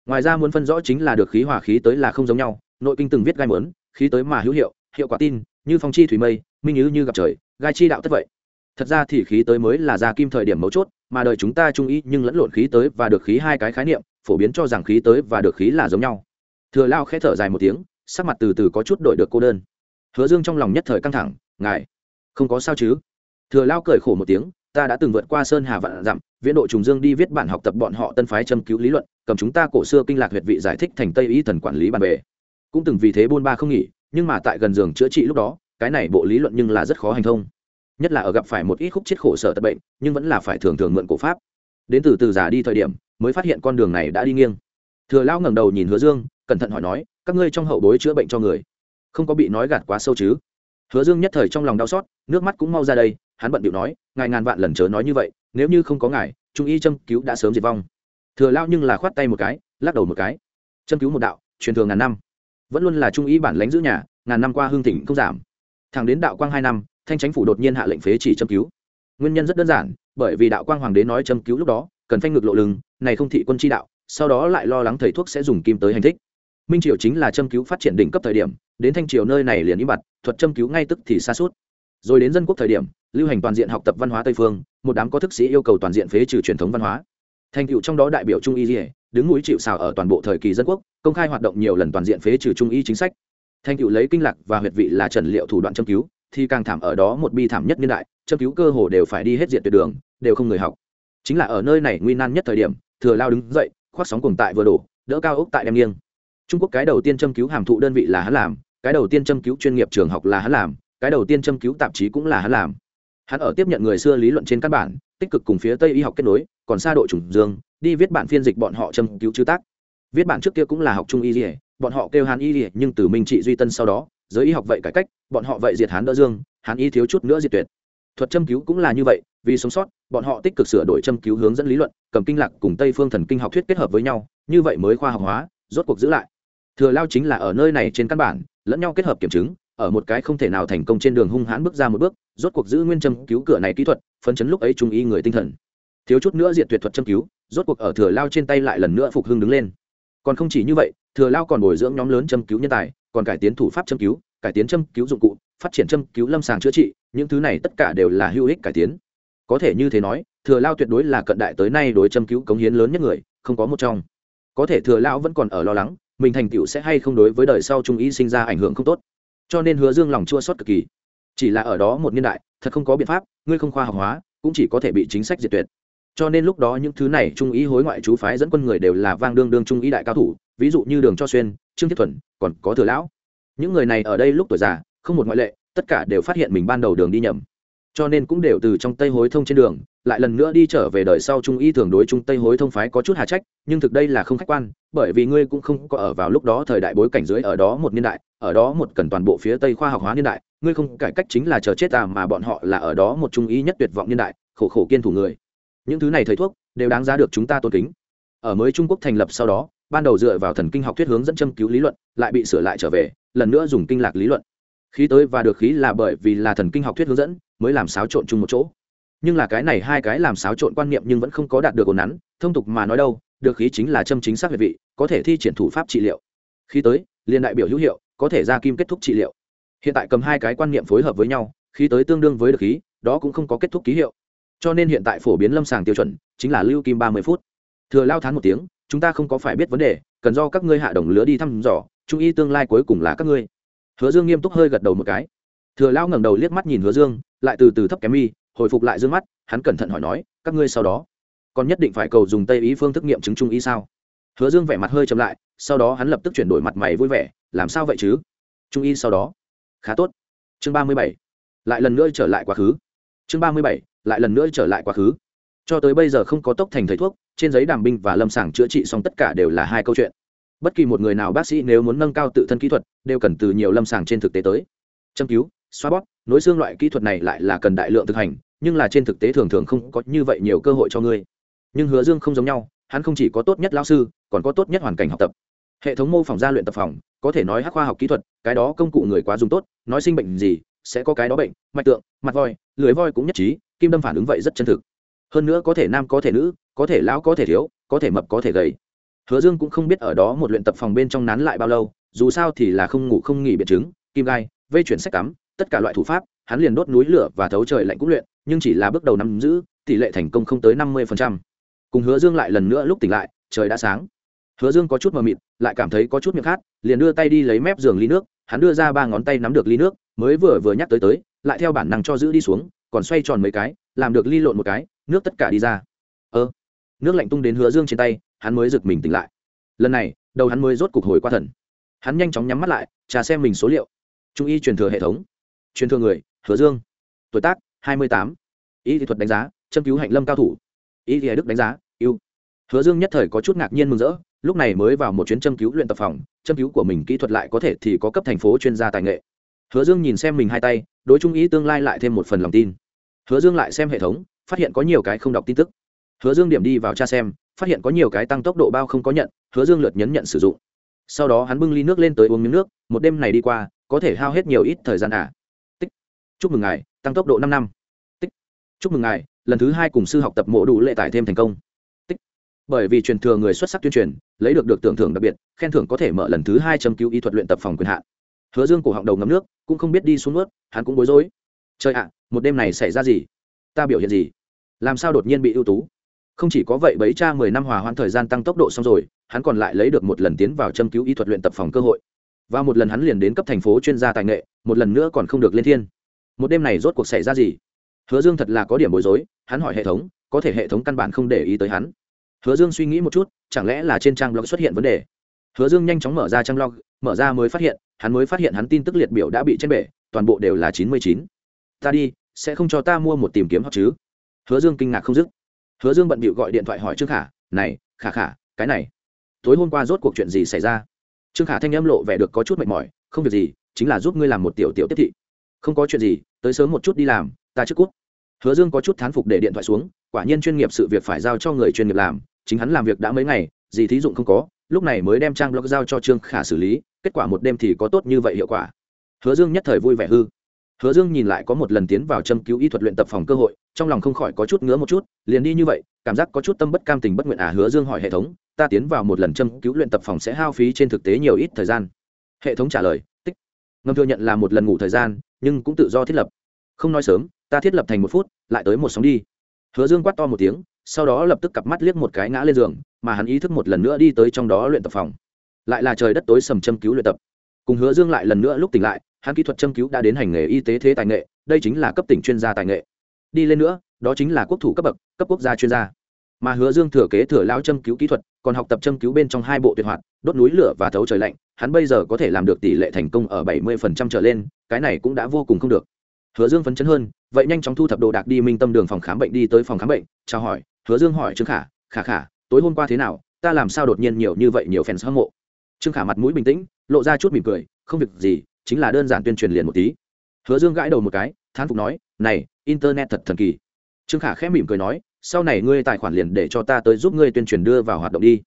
Ngoài ra muốn phân rõ chính là được khí hòa khí tới là không giống nhau, nội kinh từng viết gai mớn, khí tới mà hữu hiệu hiệu quả tin, như phong chi thủy mây, minh như như gặp trời, gai chi đạo tất vậy. Thật ra thì khí tới mới là ra kim thời điểm mấu chốt, mà đời chúng ta trung ý nhưng lẫn lộn khí tới và được khí hai cái khái niệm, phổ biến cho rằng khí tới và được khí là giống nhau. Thừa lao khẽ thở dài một tiếng sắc mặt từ từ có chút đổi được cô đơn. Hứa dương trong lòng nhất thời căng thẳng, ngài, không có sao chứ? Thừa lao cười khổ một tiếng, ta đã từng vượt qua sơn hà vạn dặm, viễn độ trùng dương đi viết bản học tập bọn họ tân phái châm cứu lý luận, cầm chúng ta cổ xưa kinh lạc huyệt vị giải thích thành tây y thần quản lý bàn bề. Cũng từng vì thế buôn ba không nghỉ, nhưng mà tại gần giường chữa trị lúc đó, cái này bộ lý luận nhưng là rất khó hành thông. Nhất là ở gặp phải một ít khúc chết khổ sở tật bệnh, nhưng vẫn là phải thường thường mượn cổ pháp. Đến từ từ già đi thời điểm, mới phát hiện con đường này đã đi nghiêng. Thừa lao ngẩng đầu nhìn hứa dương, cẩn thận hỏi nói các ngươi trong hậu bối chữa bệnh cho người. Không có bị nói gạt quá sâu chứ? Hứa dương nhất thời trong lòng đau xót, nước mắt cũng mau ra đây, hắn bận điệu nói, ngài ngàn vạn lần chớ nói như vậy, nếu như không có ngài, trung y châm cứu đã sớm diệt vong. Thừa lao nhưng là khoát tay một cái, lắc đầu một cái. Châm cứu một đạo, truyền thường ngàn năm. Vẫn luôn là trung y bản lãnh giữ nhà, ngàn năm qua hương thịnh không giảm. Thẳng đến đạo quang hai năm, thanh chánh phủ đột nhiên hạ lệnh phế chỉ châm cứu. Nguyên nhân rất đơn giản, bởi vì đạo quang hoàng đế nói châm cứu lúc đó, cần phanh ngực lộ lưng, này không thị quân chi đạo, sau đó lại lo lắng thầy thuốc sẽ dùng kim tới hành thích minh triều chính là châm cứu phát triển đỉnh cấp thời điểm, đến thanh triều nơi này liền im bặt, thuật châm cứu ngay tức thì xa suốt. Rồi đến dân quốc thời điểm, lưu hành toàn diện học tập văn hóa tây phương, một đám có thức sĩ yêu cầu toàn diện phế trừ truyền thống văn hóa. Thành tựu trong đó đại biểu trung y dỉa đứng núi chịu xào ở toàn bộ thời kỳ dân quốc, công khai hoạt động nhiều lần toàn diện phế trừ trung y chính sách. Thanh cựu lấy kinh lạc và huyệt vị là trần liệu thủ đoạn châm cứu, thì càng thảm ở đó một bi thảm nhất niên đại, châm cứu cơ hồ đều phải đi hết diện tuyệt đường, đều không người học. Chính là ở nơi này nguy nan nhất thời điểm, thừa lao đứng dậy, khoác sóng cùng tại vừa đổ, đỡ cao ốc tại đem nghiêng trung quốc cái đầu tiên châm cứu hàm thụ đơn vị là hắn làm, cái đầu tiên châm cứu chuyên nghiệp trường học là hắn làm, cái đầu tiên châm cứu tạp chí cũng là hắn làm. Hắn ở tiếp nhận người xưa lý luận trên căn bản, tích cực cùng phía tây y học kết nối, còn xa độ chủng dương, đi viết bản phiên dịch bọn họ châm cứu chữ tác. Viết bản trước kia cũng là học trung y dỉa bọn họ kêu hán y dỉa nhưng từ minh trị duy tân sau đó, giới y học vậy cải cách, bọn họ vậy diệt hán đỡ dương, hán y thiếu chút nữa diệt tuyệt. Thuật châm cứu cũng là như vậy, vì sống sót, bọn họ tích cực sửa đổi châm cứu hướng dẫn lý luận, cầm kinh lạc cùng tây phương thần kinh học thuyết kết hợp với nhau, như vậy mới khoa học hóa, rốt cuộc giữ lại thừa lao chính là ở nơi này trên căn bản, lẫn nhau kết hợp kiểm chứng, ở một cái không thể nào thành công trên đường hung hãn bước ra một bước, rốt cuộc giữ nguyên châm cứu cửa này kỹ thuật, phấn chấn lúc ấy trung y người tinh thần. Thiếu chút nữa diện tuyệt thuật châm cứu, rốt cuộc ở thừa lao trên tay lại lần nữa phục hưng đứng lên. Còn không chỉ như vậy, thừa lao còn bồi dưỡng nhóm lớn châm cứu nhân tài, còn cải tiến thủ pháp châm cứu, cải tiến châm cứu dụng cụ, phát triển châm cứu lâm sàng chữa trị, những thứ này tất cả đều là hữu ích cải tiến. Có thể như thế nói, thừa lao tuyệt đối là cận đại tới nay đối châm cứu cống hiến lớn nhất người, không có một trong. Có thể thừa lao vẫn còn ở lo lắng mình thành tựu sẽ hay không đối với đời sau trung y sinh ra ảnh hưởng không tốt. Cho nên hứa dương lòng chua sót cực kỳ. Chỉ là ở đó một niên đại, thật không có biện pháp, ngươi không khoa học hóa, cũng chỉ có thể bị chính sách diệt tuyệt. Cho nên lúc đó những thứ này trung ý hối ngoại chú phái dẫn quân người đều là vang đương đương trung ý đại cao thủ, ví dụ như đường cho xuyên, trương thiết thuần, còn có thừa lão. Những người này ở đây lúc tuổi già, không một ngoại lệ, tất cả đều phát hiện mình ban đầu đường đi nhầm cho nên cũng đều từ trong tây hối thông trên đường, lại lần nữa đi trở về đời sau trung y thường đối trung tây hối thông phái có chút hà trách, nhưng thực đây là không khách quan, bởi vì ngươi cũng không có ở vào lúc đó thời đại bối cảnh dưới ở đó một niên đại, ở đó một cần toàn bộ phía tây khoa học hóa niên đại, ngươi không cải cách chính là chờ chết à mà bọn họ là ở đó một trung y nhất tuyệt vọng niên đại, khổ khổ kiên thủ người. Những thứ này thầy thuốc đều đáng giá được chúng ta tôn kính. Ở mới trung quốc thành lập sau đó, ban đầu dựa vào thần kinh học thuyết hướng dẫn châm cứu lý luận, lại bị sửa lại trở về, lần nữa dùng kinh lạc lý luận. Khí tới và được khí là bởi vì là thần kinh học thuyết hướng dẫn mới làm xáo trộn chung một chỗ. Nhưng là cái này hai cái làm xáo trộn quan niệm nhưng vẫn không có đạt được ổn nắn, thông tục mà nói đâu, được khí chính là châm chính xác huyệt vị, có thể thi triển thủ pháp trị liệu. Khi tới liên đại biểu hữu hiệu, có thể ra kim kết thúc trị liệu. Hiện tại cầm hai cái quan niệm phối hợp với nhau, khí tới tương đương với được khí, đó cũng không có kết thúc ký hiệu. Cho nên hiện tại phổ biến lâm sàng tiêu chuẩn, chính là lưu kim ba mươi phút. Thừa lao thán một tiếng, chúng ta không có phải biết vấn đề, cần do các ngươi hạ đồng lứa đi thăm dò, trung y tương lai cuối cùng là các ngươi. Hứa dương nghiêm túc hơi gật đầu một cái. Thừa lao ngẩng đầu liếc mắt nhìn hứa dương lại từ từ thấp kém mi, hồi phục lại d ư ơ n g mắt, hắn cẩn thận hỏi nói, các ngươi sau đó, còn nhất định phải cầu dùng tây ý phương thức nghiệm chứng trung ý sao? Hứa dương vẻ mặt hơi chậm lại, sau đó hắn lập tức chuyển đổi mặt mày vui vẻ, làm sao vậy chứ? Trung y sau đó. Khá tốt. Chương ba mươi bảy. Lại lần nữa trở lại quá khứ. Chương ba mươi bảy. Lại lần nữa trở lại quá khứ. Cho tới bây giờ không có tốc thành thầy thuốc, trên giấy đàm binh và lâm sàng chữa trị xong tất cả đều là hai câu chuyện. Bất kỳ một người nào bác sĩ nếu muốn nâng cao tự thân kỹ thuật, đều cần từ nhiều lâm sàng trên thực tế tới. Châm cứu, xoa bóp nối xương loại kỹ thuật này lại là cần đại lượng thực hành, nhưng là trên thực tế thường thường không có như vậy nhiều cơ hội cho ngươi. Nhưng hứa dương không giống nhau, hắn không chỉ có tốt nhất lao sư, còn có tốt nhất hoàn cảnh học tập. Hệ thống mô phỏng gia luyện tập phòng, có thể nói hắc khoa học kỹ thuật, cái đó công cụ người quá dùng tốt, nói sinh bệnh gì, sẽ có cái đó bệnh, mạch tượng, mặt voi, lưới voi cũng nhất trí, kim đâm phản ứng vậy rất chân thực. Hơn nữa có thể nam, có thể nữ, có thể lão, có thể thiếu, có thể mập, có thể gầy. Hứa dương cũng không biết ở đó một luyện tập phòng bên trong nán lại bao lâu, dù sao thì là không ngủ không nghỉ biện chứng, kim gai, vây chuyển sách cắm tất cả loại thủ pháp, hắn liền đốt núi lửa và thấu trời lạnh cũng luyện, nhưng chỉ là bước đầu nắm giữ, tỷ lệ thành công không tới năm mươi cùng hứa dương lại lần nữa lúc tỉnh lại, trời đã sáng. Hứa dương có chút mờ mịt, lại cảm thấy có chút miệng khát, liền đưa tay đi lấy mép giường ly nước, hắn đưa ra ba ngón tay nắm được ly nước, mới vừa vừa nhắc tới tới, lại theo bản năng cho giữ đi xuống, còn xoay tròn mấy cái, làm được ly lộn một cái, nước tất cả đi ra. Ơ, nước lạnh tung đến hứa dương trên tay, hắn mới giật mình tỉnh lại. Lần này, đầu hắn mới rốt cục hồi qua thần. Hắn nhanh chóng nhắm mắt lại trà xem mình số liệu. Trung y truyền thừa hệ thống truyền thừa người, hứa dương. Tuổi tác, hai mươi tám. Y thị thuật đánh giá, châm cứu hạnh lâm cao thủ. Y thị đức đánh giá, ưu. hứa dương nhất thời có chút ngạc nhiên mừng rỡ, lúc này mới vào một chuyến châm cứu luyện tập phòng, châm cứu của mình kỹ thuật lại có thể thì có cấp thành phố chuyên gia tài nghệ. Hứa dương nhìn xem mình hai tay, đối trung ý tương lai lại thêm một phần lòng tin. Hứa dương lại xem hệ thống, phát hiện có nhiều cái không đọc tin tức. Hứa dương điểm đi vào tra xem, phát hiện có nhiều cái tăng tốc độ bao không có nhận, hứa dương lượt nhấn nhận sử dụng. Sau đó hắn bưng ly nước lên tới uống miếng nước, một đêm này đi qua, có thể hao hết nhiều ít thời gian à chúc mừng ngài, tăng tốc độ năm năm. Tích. Chúc mừng ngài, lần thứ hai cùng sư học tập mộ đủ lệ tải thêm thành công. Tích. Bởi vì truyền thừa người xuất sắc tuyên truyền, lấy được được tưởng thưởng đặc biệt, khen thưởng có thể mở lần thứ hai châm cứu y thuật luyện tập phòng quyền hạn. Hứa dương cổ họng đầu ngấm nước, cũng không biết đi xuống nước hắn cũng bối rối. Trời ạ, một đêm này xảy ra gì? Ta biểu hiện gì? Làm sao đột nhiên bị ưu tú? Không chỉ có vậy bấy cha mười năm hòa hoãn thời gian tăng tốc độ xong rồi, hắn còn lại lấy được một lần tiến vào châm cứu y thuật luyện tập phòng cơ hội. Và một lần hắn liền đến cấp thành phố chuyên gia tài nghệ, một lần nữa còn không được lên thiên một đêm này rốt cuộc xảy ra gì? Hứa dương thật là có điểm bối rối, hắn hỏi hệ thống, có thể hệ thống căn bản không để ý tới hắn. Hứa dương suy nghĩ một chút, chẳng lẽ là trên trang blog xuất hiện vấn đề? Hứa dương nhanh chóng mở ra trang blog, mở ra mới phát hiện, hắn mới phát hiện hắn tin tức liệt biểu đã bị trên bể, toàn bộ đều là chín mươi chín. Ta đi, sẽ không cho ta mua một tìm kiếm hoặc chứ? Hứa dương kinh ngạc không dứt. Hứa dương bận bịu gọi điện thoại hỏi trương khả, này, khả khả, cái này, tối hôm qua rốt cuộc chuyện gì xảy ra? Trương khả thanh âm lộ vẻ được có chút mệt mỏi, không việc gì, chính là giúp ngươi làm một tiểu tiểu tiếp thị không có chuyện gì, tới sớm một chút đi làm, ta trước cút. Hứa dương có chút thán phục để điện thoại xuống, quả nhiên chuyên nghiệp sự việc phải giao cho người chuyên nghiệp làm, chính hắn làm việc đã mấy ngày, gì thí dụng không có, lúc này mới đem trang blog giao cho trương khả xử lý, kết quả một đêm thì có tốt như vậy hiệu quả. Hứa dương nhất thời vui vẻ hư. Hứa dương nhìn lại có một lần tiến vào châm cứu y thuật luyện tập phòng cơ hội, trong lòng không khỏi có chút ngứa một chút, liền đi như vậy, cảm giác có chút tâm bất cam tình bất nguyện à hứa dương hỏi hệ thống, ta tiến vào một lần châm cứu luyện tập phòng sẽ hao phí trên thực tế nhiều ít thời gian. Hệ thống trả lời, tích. Ngầm thừa nhận là một lần ngủ thời gian nhưng cũng tự do thiết lập. Không nói sớm, ta thiết lập thành một phút, lại tới một sóng đi. Hứa dương quát to một tiếng, sau đó lập tức cặp mắt liếc một cái ngã lên giường, mà hắn ý thức một lần nữa đi tới trong đó luyện tập phòng. Lại là trời đất tối sầm châm cứu luyện tập. Cùng hứa dương lại lần nữa lúc tỉnh lại, hắn kỹ thuật châm cứu đã đến hành nghề y tế thế tài nghệ, đây chính là cấp tỉnh chuyên gia tài nghệ. Đi lên nữa, đó chính là quốc thủ cấp bậc, cấp quốc gia chuyên gia. Mà hứa dương thừa kế thừa lao châm cứu kỹ thuật, còn học tập châm cứu bên trong hai bộ tuyệt hoạt, đốt núi lửa và thấu trời lạnh, hắn bây giờ có thể làm được tỷ lệ thành công ở bảy mươi phần trăm trở lên cái này cũng đã vô cùng không được. Hứa dương phấn chấn hơn, vậy nhanh chóng thu thập đồ đạc đi minh tâm đường phòng khám bệnh đi tới phòng khám bệnh, chào hỏi, hứa dương hỏi, trương khả khả khả, tối hôm qua thế nào? Ta làm sao đột nhiên nhiều như vậy nhiều fans hâm mộ? Trương khả mặt mũi bình tĩnh, lộ ra chút mỉm cười, không việc gì, chính là đơn giản tuyên truyền liền một tí. Hứa dương gãi đầu một cái, thán phục nói, này, internet thật thần kỳ. Trương khả khẽ mỉm cười nói, sau này ngươi tài khoản liền để cho ta tới giúp ngươi tuyên truyền đưa vào hoạt động đi.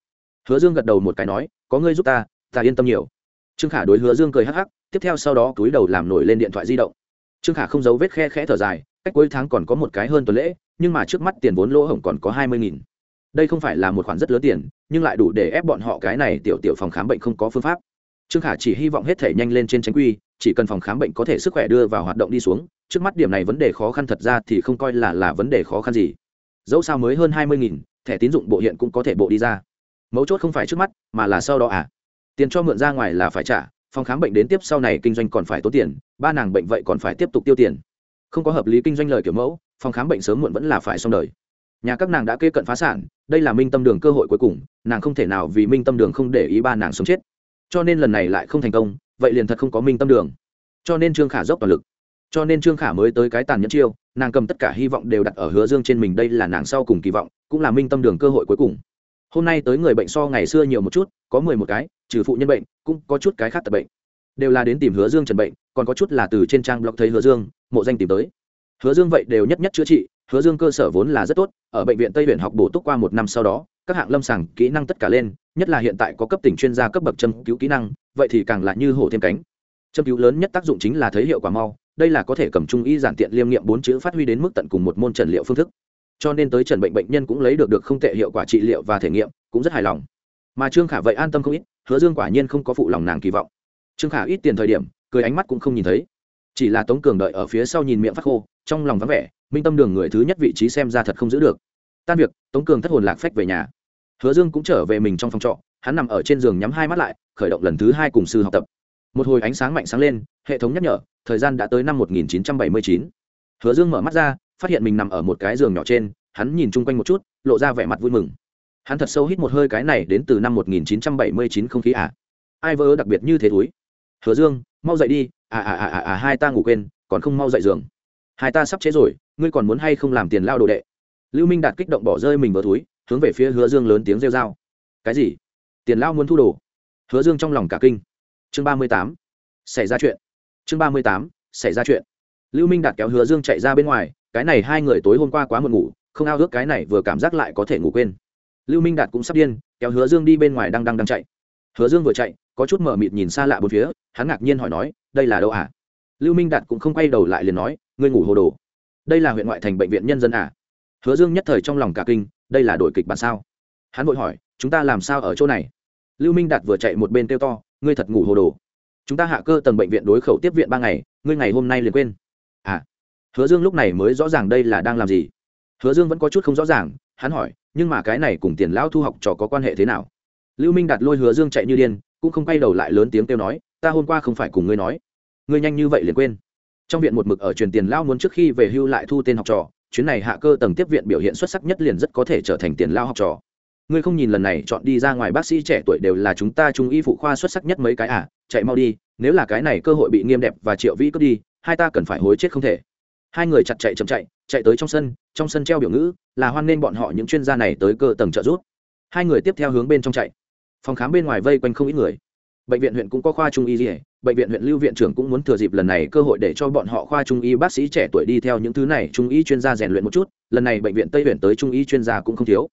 Hứa dương gật đầu một cái nói, có ngươi giúp ta ta yên tâm nhiều trương khả đối hứa dương cười hắc hắc, tiếp theo sau đó túi đầu làm nổi lên điện thoại di động. Trương khả không giấu vết khe khẽ thở dài, cách cuối tháng còn có một cái hơn tuần lễ, nhưng mà trước mắt tiền vốn lỗ hổng còn có hai mươi nghìn. Đây không phải là một khoản rất lớn tiền, nhưng lại đủ để ép bọn họ cái này tiểu tiểu phòng khám bệnh không có phương pháp. Trương khả chỉ hy vọng hết thể nhanh lên trên tránh quy, chỉ cần phòng khám bệnh có thể sức khỏe đưa vào hoạt động đi xuống, trước mắt điểm này vấn đề khó khăn thật ra thì không coi là là vấn đề khó khăn gì. Dẫu sao mới hơn hai mươi nghìn, thẻ tín dụng bộ hiện cũng có thể bộ đi ra. Mấu chốt không phải trước mắt, mà là sau đó à? Tiền cho mượn ra ngoài là phải trả, phòng khám bệnh đến tiếp sau này kinh doanh còn phải tốn tiền, ba nàng bệnh vậy còn phải tiếp tục tiêu tiền. Không có hợp lý kinh doanh lời kiểu mẫu, phòng khám bệnh sớm muộn vẫn là phải xong đời. Nhà các nàng đã kê cận phá sản, đây là minh tâm đường cơ hội cuối cùng, nàng không thể nào vì minh tâm đường không để ý ba nàng sống chết. Cho nên lần này lại không thành công, vậy liền thật không có minh tâm đường. Cho nên trương khả dốc toàn lực. Cho nên trương khả mới tới cái tàn nhẫn chiêu, nàng cầm tất cả hy vọng đều đặt ở hứa dương trên mình, đây là nàng sau cùng kỳ vọng, cũng là minh tâm đường cơ hội cuối cùng hôm nay tới người bệnh so ngày xưa nhiều một chút, có mười một cái, trừ phụ nhân bệnh, cũng có chút cái khác tập bệnh. Đều là đến tìm hứa dương trần bệnh, còn có chút là từ trên trang blog thấy hứa dương, mộ danh tìm tới. Hứa dương vậy đều nhất nhất chữa trị, hứa dương cơ sở vốn là rất tốt, ở bệnh viện tây huyện học bổ túc qua một năm sau đó, các hạng lâm sàng kỹ năng tất cả lên, nhất là hiện tại có cấp tỉnh chuyên gia cấp bậc châm cứu kỹ năng, vậy thì càng là như hổ thêm cánh. Châm cứu lớn nhất tác dụng chính là thấy hiệu quả mau, đây là có thể cầm trung y giản tiện liêm nghiệm bốn chữ phát huy đến mức tận cùng một môn trần liệu phương thức cho nên tới trần bệnh bệnh nhân cũng lấy được được không tệ hiệu quả trị liệu và thể nghiệm, cũng rất hài lòng. Mà trương khả vậy an tâm không ít, hứa dương quả nhiên không có phụ lòng nàng kỳ vọng. Trương khả ít tiền thời điểm, cười ánh mắt cũng không nhìn thấy. Chỉ là tống cường đợi ở phía sau nhìn miệng phát khô, trong lòng vắng vẻ, minh tâm đường người thứ nhất vị trí xem ra thật không giữ được. Tan việc, tống cường thất hồn lạc phách về nhà. Hứa dương cũng trở về mình trong phòng trọ, hắn nằm ở trên giường nhắm hai mắt lại, khởi động lần thứ hai cùng sư học tập. Một hồi ánh sáng mạnh sáng lên, hệ thống nhắc nhở, thời gian đã tới năm 1979. hứa dương mở mắt ra phát hiện mình nằm ở một cái giường nhỏ trên, hắn nhìn chung quanh một chút, lộ ra vẻ mặt vui mừng. Hắn thật sâu hít một hơi cái này đến từ năm 1979 không khí à. Ai vớ đặc biệt như thế túi? Hứa dương, mau dậy đi à à à à à hai ta ngủ quên, còn không mau dậy giường. Hai ta sắp chế rồi, ngươi còn muốn hay không làm tiền lao đồ đệ? Lưu minh đạt kích động bỏ rơi mình vào túi, hướng về phía hứa dương lớn tiếng rêu rao. Cái gì? Tiền lao muốn thu đồ? Hứa dương trong lòng cả kinh. Chương ba mươi tám, xảy ra chuyện. Chương ba mươi tám, xảy ra chuyện. Lưu minh đạt kéo hứa dương chạy ra bên ngoài cái này hai người tối hôm qua quá muộn ngủ, không ao ước cái này vừa cảm giác lại có thể ngủ quên. Lưu minh đạt cũng sắp điên, kéo hứa dương đi bên ngoài đang đang đang chạy. Hứa dương vừa chạy, có chút mở mịt nhìn xa lạ bốn phía, hắn ngạc nhiên hỏi nói, đây là đâu à lưu minh đạt cũng không quay đầu lại liền nói, ngươi ngủ hồ đồ. Đây là huyện ngoại thành bệnh viện nhân dân à hứa dương nhất thời trong lòng cả kinh, đây là đội kịch bản sao? Hắn vội hỏi, chúng ta làm sao ở chỗ này? Lưu minh đạt vừa chạy một bên kêu to, ngươi thật ngủ hồ đồ. Chúng ta hạ cơ tầng bệnh viện đối khẩu tiếp viện ba ngày, ngươi ngày hôm nay liền quên. À hứa dương lúc này mới rõ ràng đây là đang làm gì. Hứa dương vẫn có chút không rõ ràng, hắn hỏi, nhưng mà cái này cùng tiền lão thu học trò có quan hệ thế nào? Lưu minh đạt lôi hứa dương chạy như điên, cũng không quay đầu lại lớn tiếng kêu nói, ta hôm qua không phải cùng ngươi nói. Ngươi nhanh như vậy liền quên. Trong viện một mực ở truyền tiền lao muốn trước khi về hưu lại thu tên học trò, chuyến này hạ cơ tầng tiếp viện biểu hiện xuất sắc nhất liền rất có thể trở thành tiền lao học trò. Ngươi không nhìn lần này chọn đi ra ngoài bác sĩ trẻ tuổi đều là chúng ta trung y phụ khoa xuất sắc nhất mấy cái à chạy mau đi, nếu là cái này cơ hội bị nghiêm đẹp và triệu vĩ cướp đi, hai ta cần phải hối chết không thể hai người chặt chạy chậm chạy chạy tới trong sân trong sân treo biểu ngữ là hoan nên bọn họ những chuyên gia này tới cơ tầng trợ giúp. Hai người tiếp theo hướng bên trong chạy. Phòng khám bên ngoài vây quanh không ít người. Bệnh viện huyện cũng có khoa trung y gì bệnh viện huyện lưu viện trưởng cũng muốn thừa dịp lần này cơ hội để cho bọn họ khoa trung y bác sĩ trẻ tuổi đi theo những thứ này trung y chuyên gia rèn luyện một chút. Lần này bệnh viện tây huyện tới trung y chuyên gia cũng không thiếu.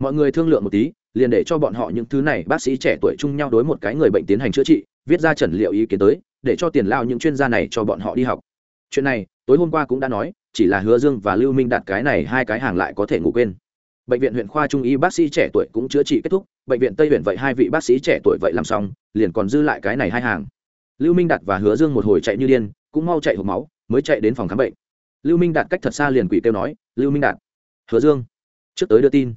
Mọi người thương lượng một tí, liền để cho bọn họ những thứ này bác sĩ trẻ tuổi chung nhau đối một cái người bệnh tiến hành chữa trị, viết ra trần liệu ý kiến tới, để cho tiền lao những chuyên gia này cho bọn họ đi học. Chuyện này tối hôm qua cũng đã nói, chỉ là hứa dương và lưu minh đạt cái này hai cái hàng lại có thể ngủ quên. Bệnh viện huyện khoa trung y bác sĩ trẻ tuổi cũng chữa trị kết thúc, bệnh viện tây huyện vậy hai vị bác sĩ trẻ tuổi vậy làm xong, liền còn dư lại cái này hai hàng. Lưu minh đạt và hứa dương một hồi chạy như điên, cũng mau chạy hộp máu, mới chạy đến phòng khám bệnh. Lưu minh đạt cách thật xa liền quỷ kêu nói, lưu minh đạt hứa dương. Trước tới đưa tin,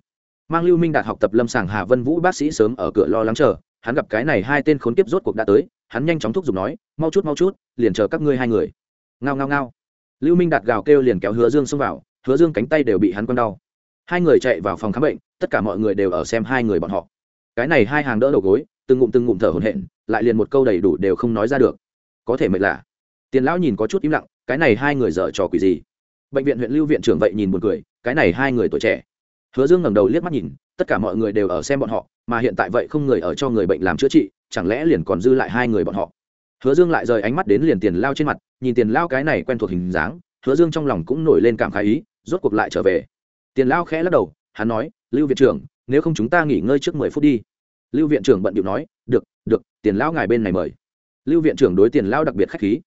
mang lưu minh đạt học tập lâm sàng hà vân vũ bác sĩ sớm ở cửa lo lắng chờ, hắn gặp cái này hai tên khốn kiếp rốt cuộc đã tới, hắn nhanh chóng thúc giục nói, mau chút mau chút, liền chờ các ngươi hai người. Ngao ngao ngao lưu minh đạt gào kêu liền kéo hứa dương xông vào, hứa dương cánh tay đều bị hắn quăng đau. Hai người chạy vào phòng khám bệnh, tất cả mọi người đều ở xem hai người bọn họ. Cái này hai hàng đỡ đầu gối, từng ngụm từng ngụm thở hổn hển, lại liền một câu đầy đủ đều không nói ra được. Có thể mệt lạ. Tiền lão nhìn có chút im lặng, cái này hai người dở trò quỷ gì? Bệnh viện huyện lưu viện trưởng vậy nhìn buồn cười, cái này hai người tuổi trẻ. Hứa dương ngẩng đầu liếc mắt nhìn, tất cả mọi người đều ở xem bọn họ, mà hiện tại vậy không người ở cho người bệnh làm chữa trị, chẳng lẽ liền còn dư lại hai người bọn họ? Hứa dương lại rời ánh mắt đến liền tiền lao trên mặt, nhìn tiền lao cái này quen thuộc hình dáng, hứa dương trong lòng cũng nổi lên cảm khái ý, rốt cuộc lại trở về. Tiền lao khẽ lắc đầu, hắn nói, lưu viện trưởng, nếu không chúng ta nghỉ ngơi trước mười phút đi. Lưu viện trưởng bận điệu nói, được được, tiền lão ngài bên này mời. Lưu viện trưởng đối tiền lao đặc biệt k h á c h khí.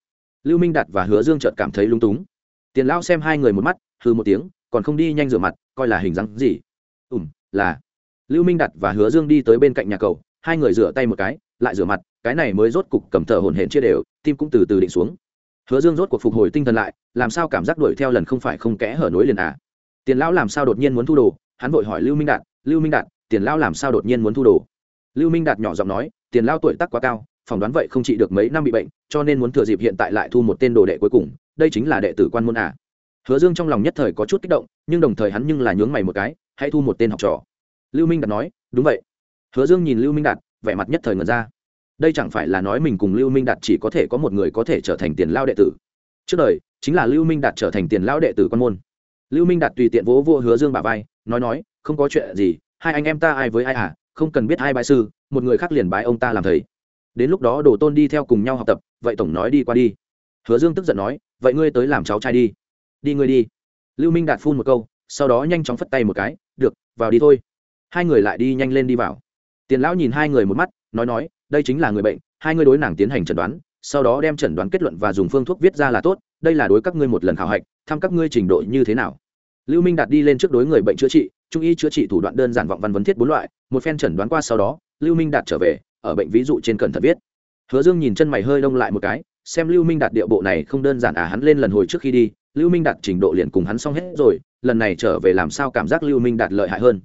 Lưu minh đạt và hứa dương trợt cảm thấy lung túng. Tiền lao xem hai người một mắt hư một tiếng, còn không đi nhanh rửa mặt, coi là hình dáng gì? Ùm là. Lưu minh đạt và hứa dương đi tới bên cạnh nhà cầu, hai người rửa tay một cái lại rửa mặt, cái này mới rốt cục cầm thở hồn hển chia đều, tim cũng từ từ định xuống. Hứa dương rốt cuộc phục hồi tinh thần lại, làm sao cảm giác đuổi theo lần không phải không kẽ hở nối liền à? Tiền lão làm sao đột nhiên muốn thu đồ? Hắn vội hỏi lưu minh đạt, lưu minh đạt, tiền lão làm sao đột nhiên muốn thu đồ? Lưu minh đạt nhỏ giọng nói, tiền lão tuổi tác quá cao, phỏng đoán vậy không trị được mấy năm bị bệnh, cho nên muốn thừa dịp hiện tại lại thu một tên đồ đệ cuối cùng, đây chính là đệ tử quan môn à. hứa dương trong lòng nhất thời có chút kích động, nhưng đồng thời hắn nhưng là nhướng mày một cái, hãy thu một tên học trò. Lưu minh đạt nói, đúng vậy. Hứa dương nhìn lưu minh đạt vẻ mặt nhất thời ngẩn ra. Đây chẳng phải là nói mình cùng lưu minh đạt chỉ có thể có một người có thể trở thành tiền lao đệ tử. Trước đời, chính là lưu minh đạt trở thành tiền lao đệ tử quan môn. Lưu minh đạt tùy tiện vỗ vô hứa dương bà vai, nói nói, không có chuyện gì, hai anh em ta ai với ai à không cần biết hai bái sư, một người khác liền bái ông ta làm thầy. Đến lúc đó đồ tôn đi theo cùng nhau học tập, vậy tổng nói đi qua đi. Hứa dương tức giận nói, vậy ngươi tới làm cháu trai đi. Đi ngươi đi. Lưu minh đạt phun một câu, sau đó nhanh chóng phất tay một cái, được, vào đi thôi. Hai người lại đi nhanh lên đi vào tiền lão nhìn hai người một mắt, nói nói, đây chính là người bệnh, hai ngươi đối nàng tiến hành chẩn đoán, sau đó đem chẩn đoán kết luận và dùng phương thuốc viết ra là tốt, đây là đối các ngươi một lần khảo hạch, thăm các ngươi trình độ như thế nào. Lưu minh đạt đi lên trước đối người bệnh chữa trị, trung y chữa trị thủ đoạn đơn giản vọng văn vấn thiết bốn loại, một phen chẩn đoán qua sau đó, lưu minh đạt trở về, ở bệnh ví dụ trên cẩn thận viết. Hứa dương nhìn chân mày hơi đông lại một cái, xem lưu minh đạt điệu bộ này không đơn giản à hắn lên lần hồi trước khi đi, lưu minh đạt trình độ liền cùng hắn xong hết rồi, lần này trở về làm sao cảm giác lưu minh đạt lợi hại hơn.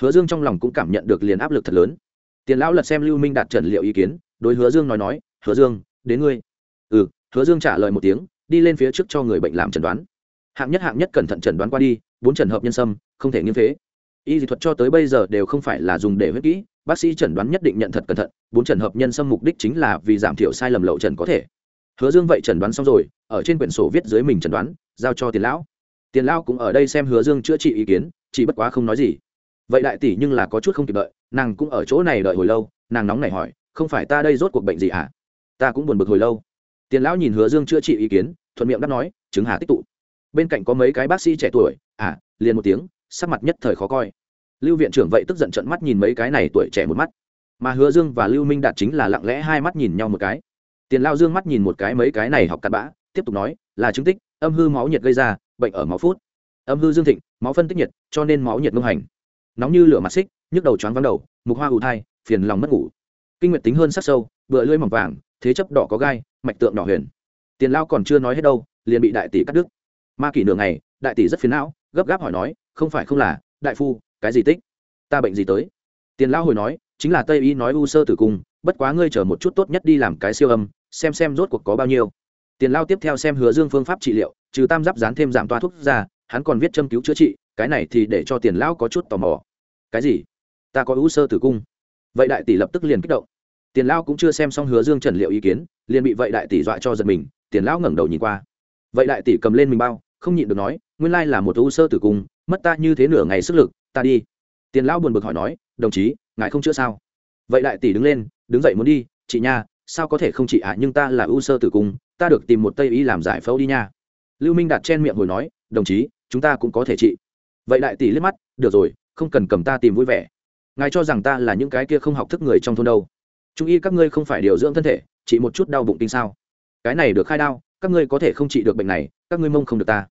Hứa dương trong lòng cũng cảm nhận được liền áp lực thật lớn tiền lão lật xem lưu minh đạt trần liệu ý kiến, đối hứa dương nói nói, hứa dương, đến ngươi. Ừ hứa dương trả lời một tiếng, đi lên phía trước cho người bệnh làm chẩn đoán. Hạng nhất hạng nhất cẩn thận chẩn đoán qua đi, bốn trần hợp nhân sâm, không thể nghiêm phế. Y dị thuật cho tới bây giờ đều không phải là dùng để huyết kỹ, bác sĩ chẩn đoán nhất định nhận thật cẩn thận, bốn trần hợp nhân sâm mục đích chính là vì giảm thiểu sai lầm lậu trần có thể. Hứa dương vậy chẩn đoán xong rồi, ở trên quyển sổ viết dưới mình chẩn đoán, giao cho tiền lão. Tiền lão cũng ở đây xem hứa dương chữa trị ý kiến, chỉ bất quá không nói gì. Vậy đại tỷ nhưng là có chút không kịp đợi nàng cũng ở chỗ này đợi hồi lâu, nàng nóng này hỏi, không phải ta đây rốt cuộc bệnh gì hả? Ta cũng buồn bực hồi lâu. Tiền lão nhìn hứa dương chữa trị ý kiến, thuận miệng đáp nói chứng hà tích tụ. Bên cạnh có mấy cái bác sĩ trẻ tuổi à liền một tiếng, sắc mặt nhất thời khó coi. Lưu viện trưởng vậy tức giận trận mắt nhìn mấy cái này tuổi trẻ một mắt. Mà hứa dương và lưu minh đạt chính là lặng lẽ hai mắt nhìn nhau một cái. Tiền lao dương mắt nhìn một cái mấy cái này học cặn bã, tiếp tục nói, là chứng tích, âm hư máu nhiệt gây ra, bệnh ở máu phút. Âm hư dương thịnh, máu phân tích nhiệt, cho nên máu nhiệt ngông hành. Nóng như lửa mặt xích nhức đầu choáng vắng đầu, mục hoa ù thai, phiền lòng mất ngủ. Kinh nguyệt tính hơn sắc sâu, bựa lưỡi mỏng vàng, thế chấp đỏ có gai, mạch tượng đỏ huyền. Tiền lao còn chưa nói hết đâu, liền bị đại tỷ cắt đứt. Ma kỷ nửa ngày, đại tỷ rất phiền não, gấp gáp hỏi nói, không phải không là, đại phu, cái gì tích? Ta bệnh gì tới? Tiền lão hồi nói, chính là tây y nói u sơ tử cung, bất quá ngươi chờ một chút tốt nhất đi làm cái siêu âm, xem xem rốt cuộc có bao nhiêu. Tiền lao tiếp theo xem hứa dương phương pháp trị liệu, trừ tam giáp dán thêm giảm toa thuốc ra, hắn còn viết châm cứu chữa trị, cái này thì để cho tiền lão có chút tò mò. Cái gì? Ta có ưu sơ tử cung. Vậy đại tỷ lập tức liền kích động. Tiền lão cũng chưa xem xong hứa dương trần liệu ý kiến liền bị vậy đại tỷ dọa cho giật mình tiền lão ngẩng đầu nhìn qua. Vậy đại tỷ cầm lên mình bao không nhịn được nói nguyên lai là một u sơ tử cung mất ta như thế nửa ngày sức lực ta đi. Tiền lão buồn bực hỏi nói đồng chí ngài không chữa sao? Vậy đại tỷ đứng lên đứng dậy muốn đi chị nha sao có thể không chị ạ à, nhưng ta là u sơ tử cung ta được tìm một tây y làm giải phẫu đi nha. Lưu minh đặt chen miệng hồi nói đồng chí chúng ta cũng có thể trị vậy đại tỷ liếc mắt được rồi không cần cầm ta tìm vui vẻ ngài cho rằng ta là những cái kia không học thức người trong thôn đâu. Trung y các ngươi không phải điều dưỡng thân thể, chỉ một chút đau bụng tinh sao? Cái này được khai đau các ngươi có thể không trị được bệnh này, các ngươi mông không được ta.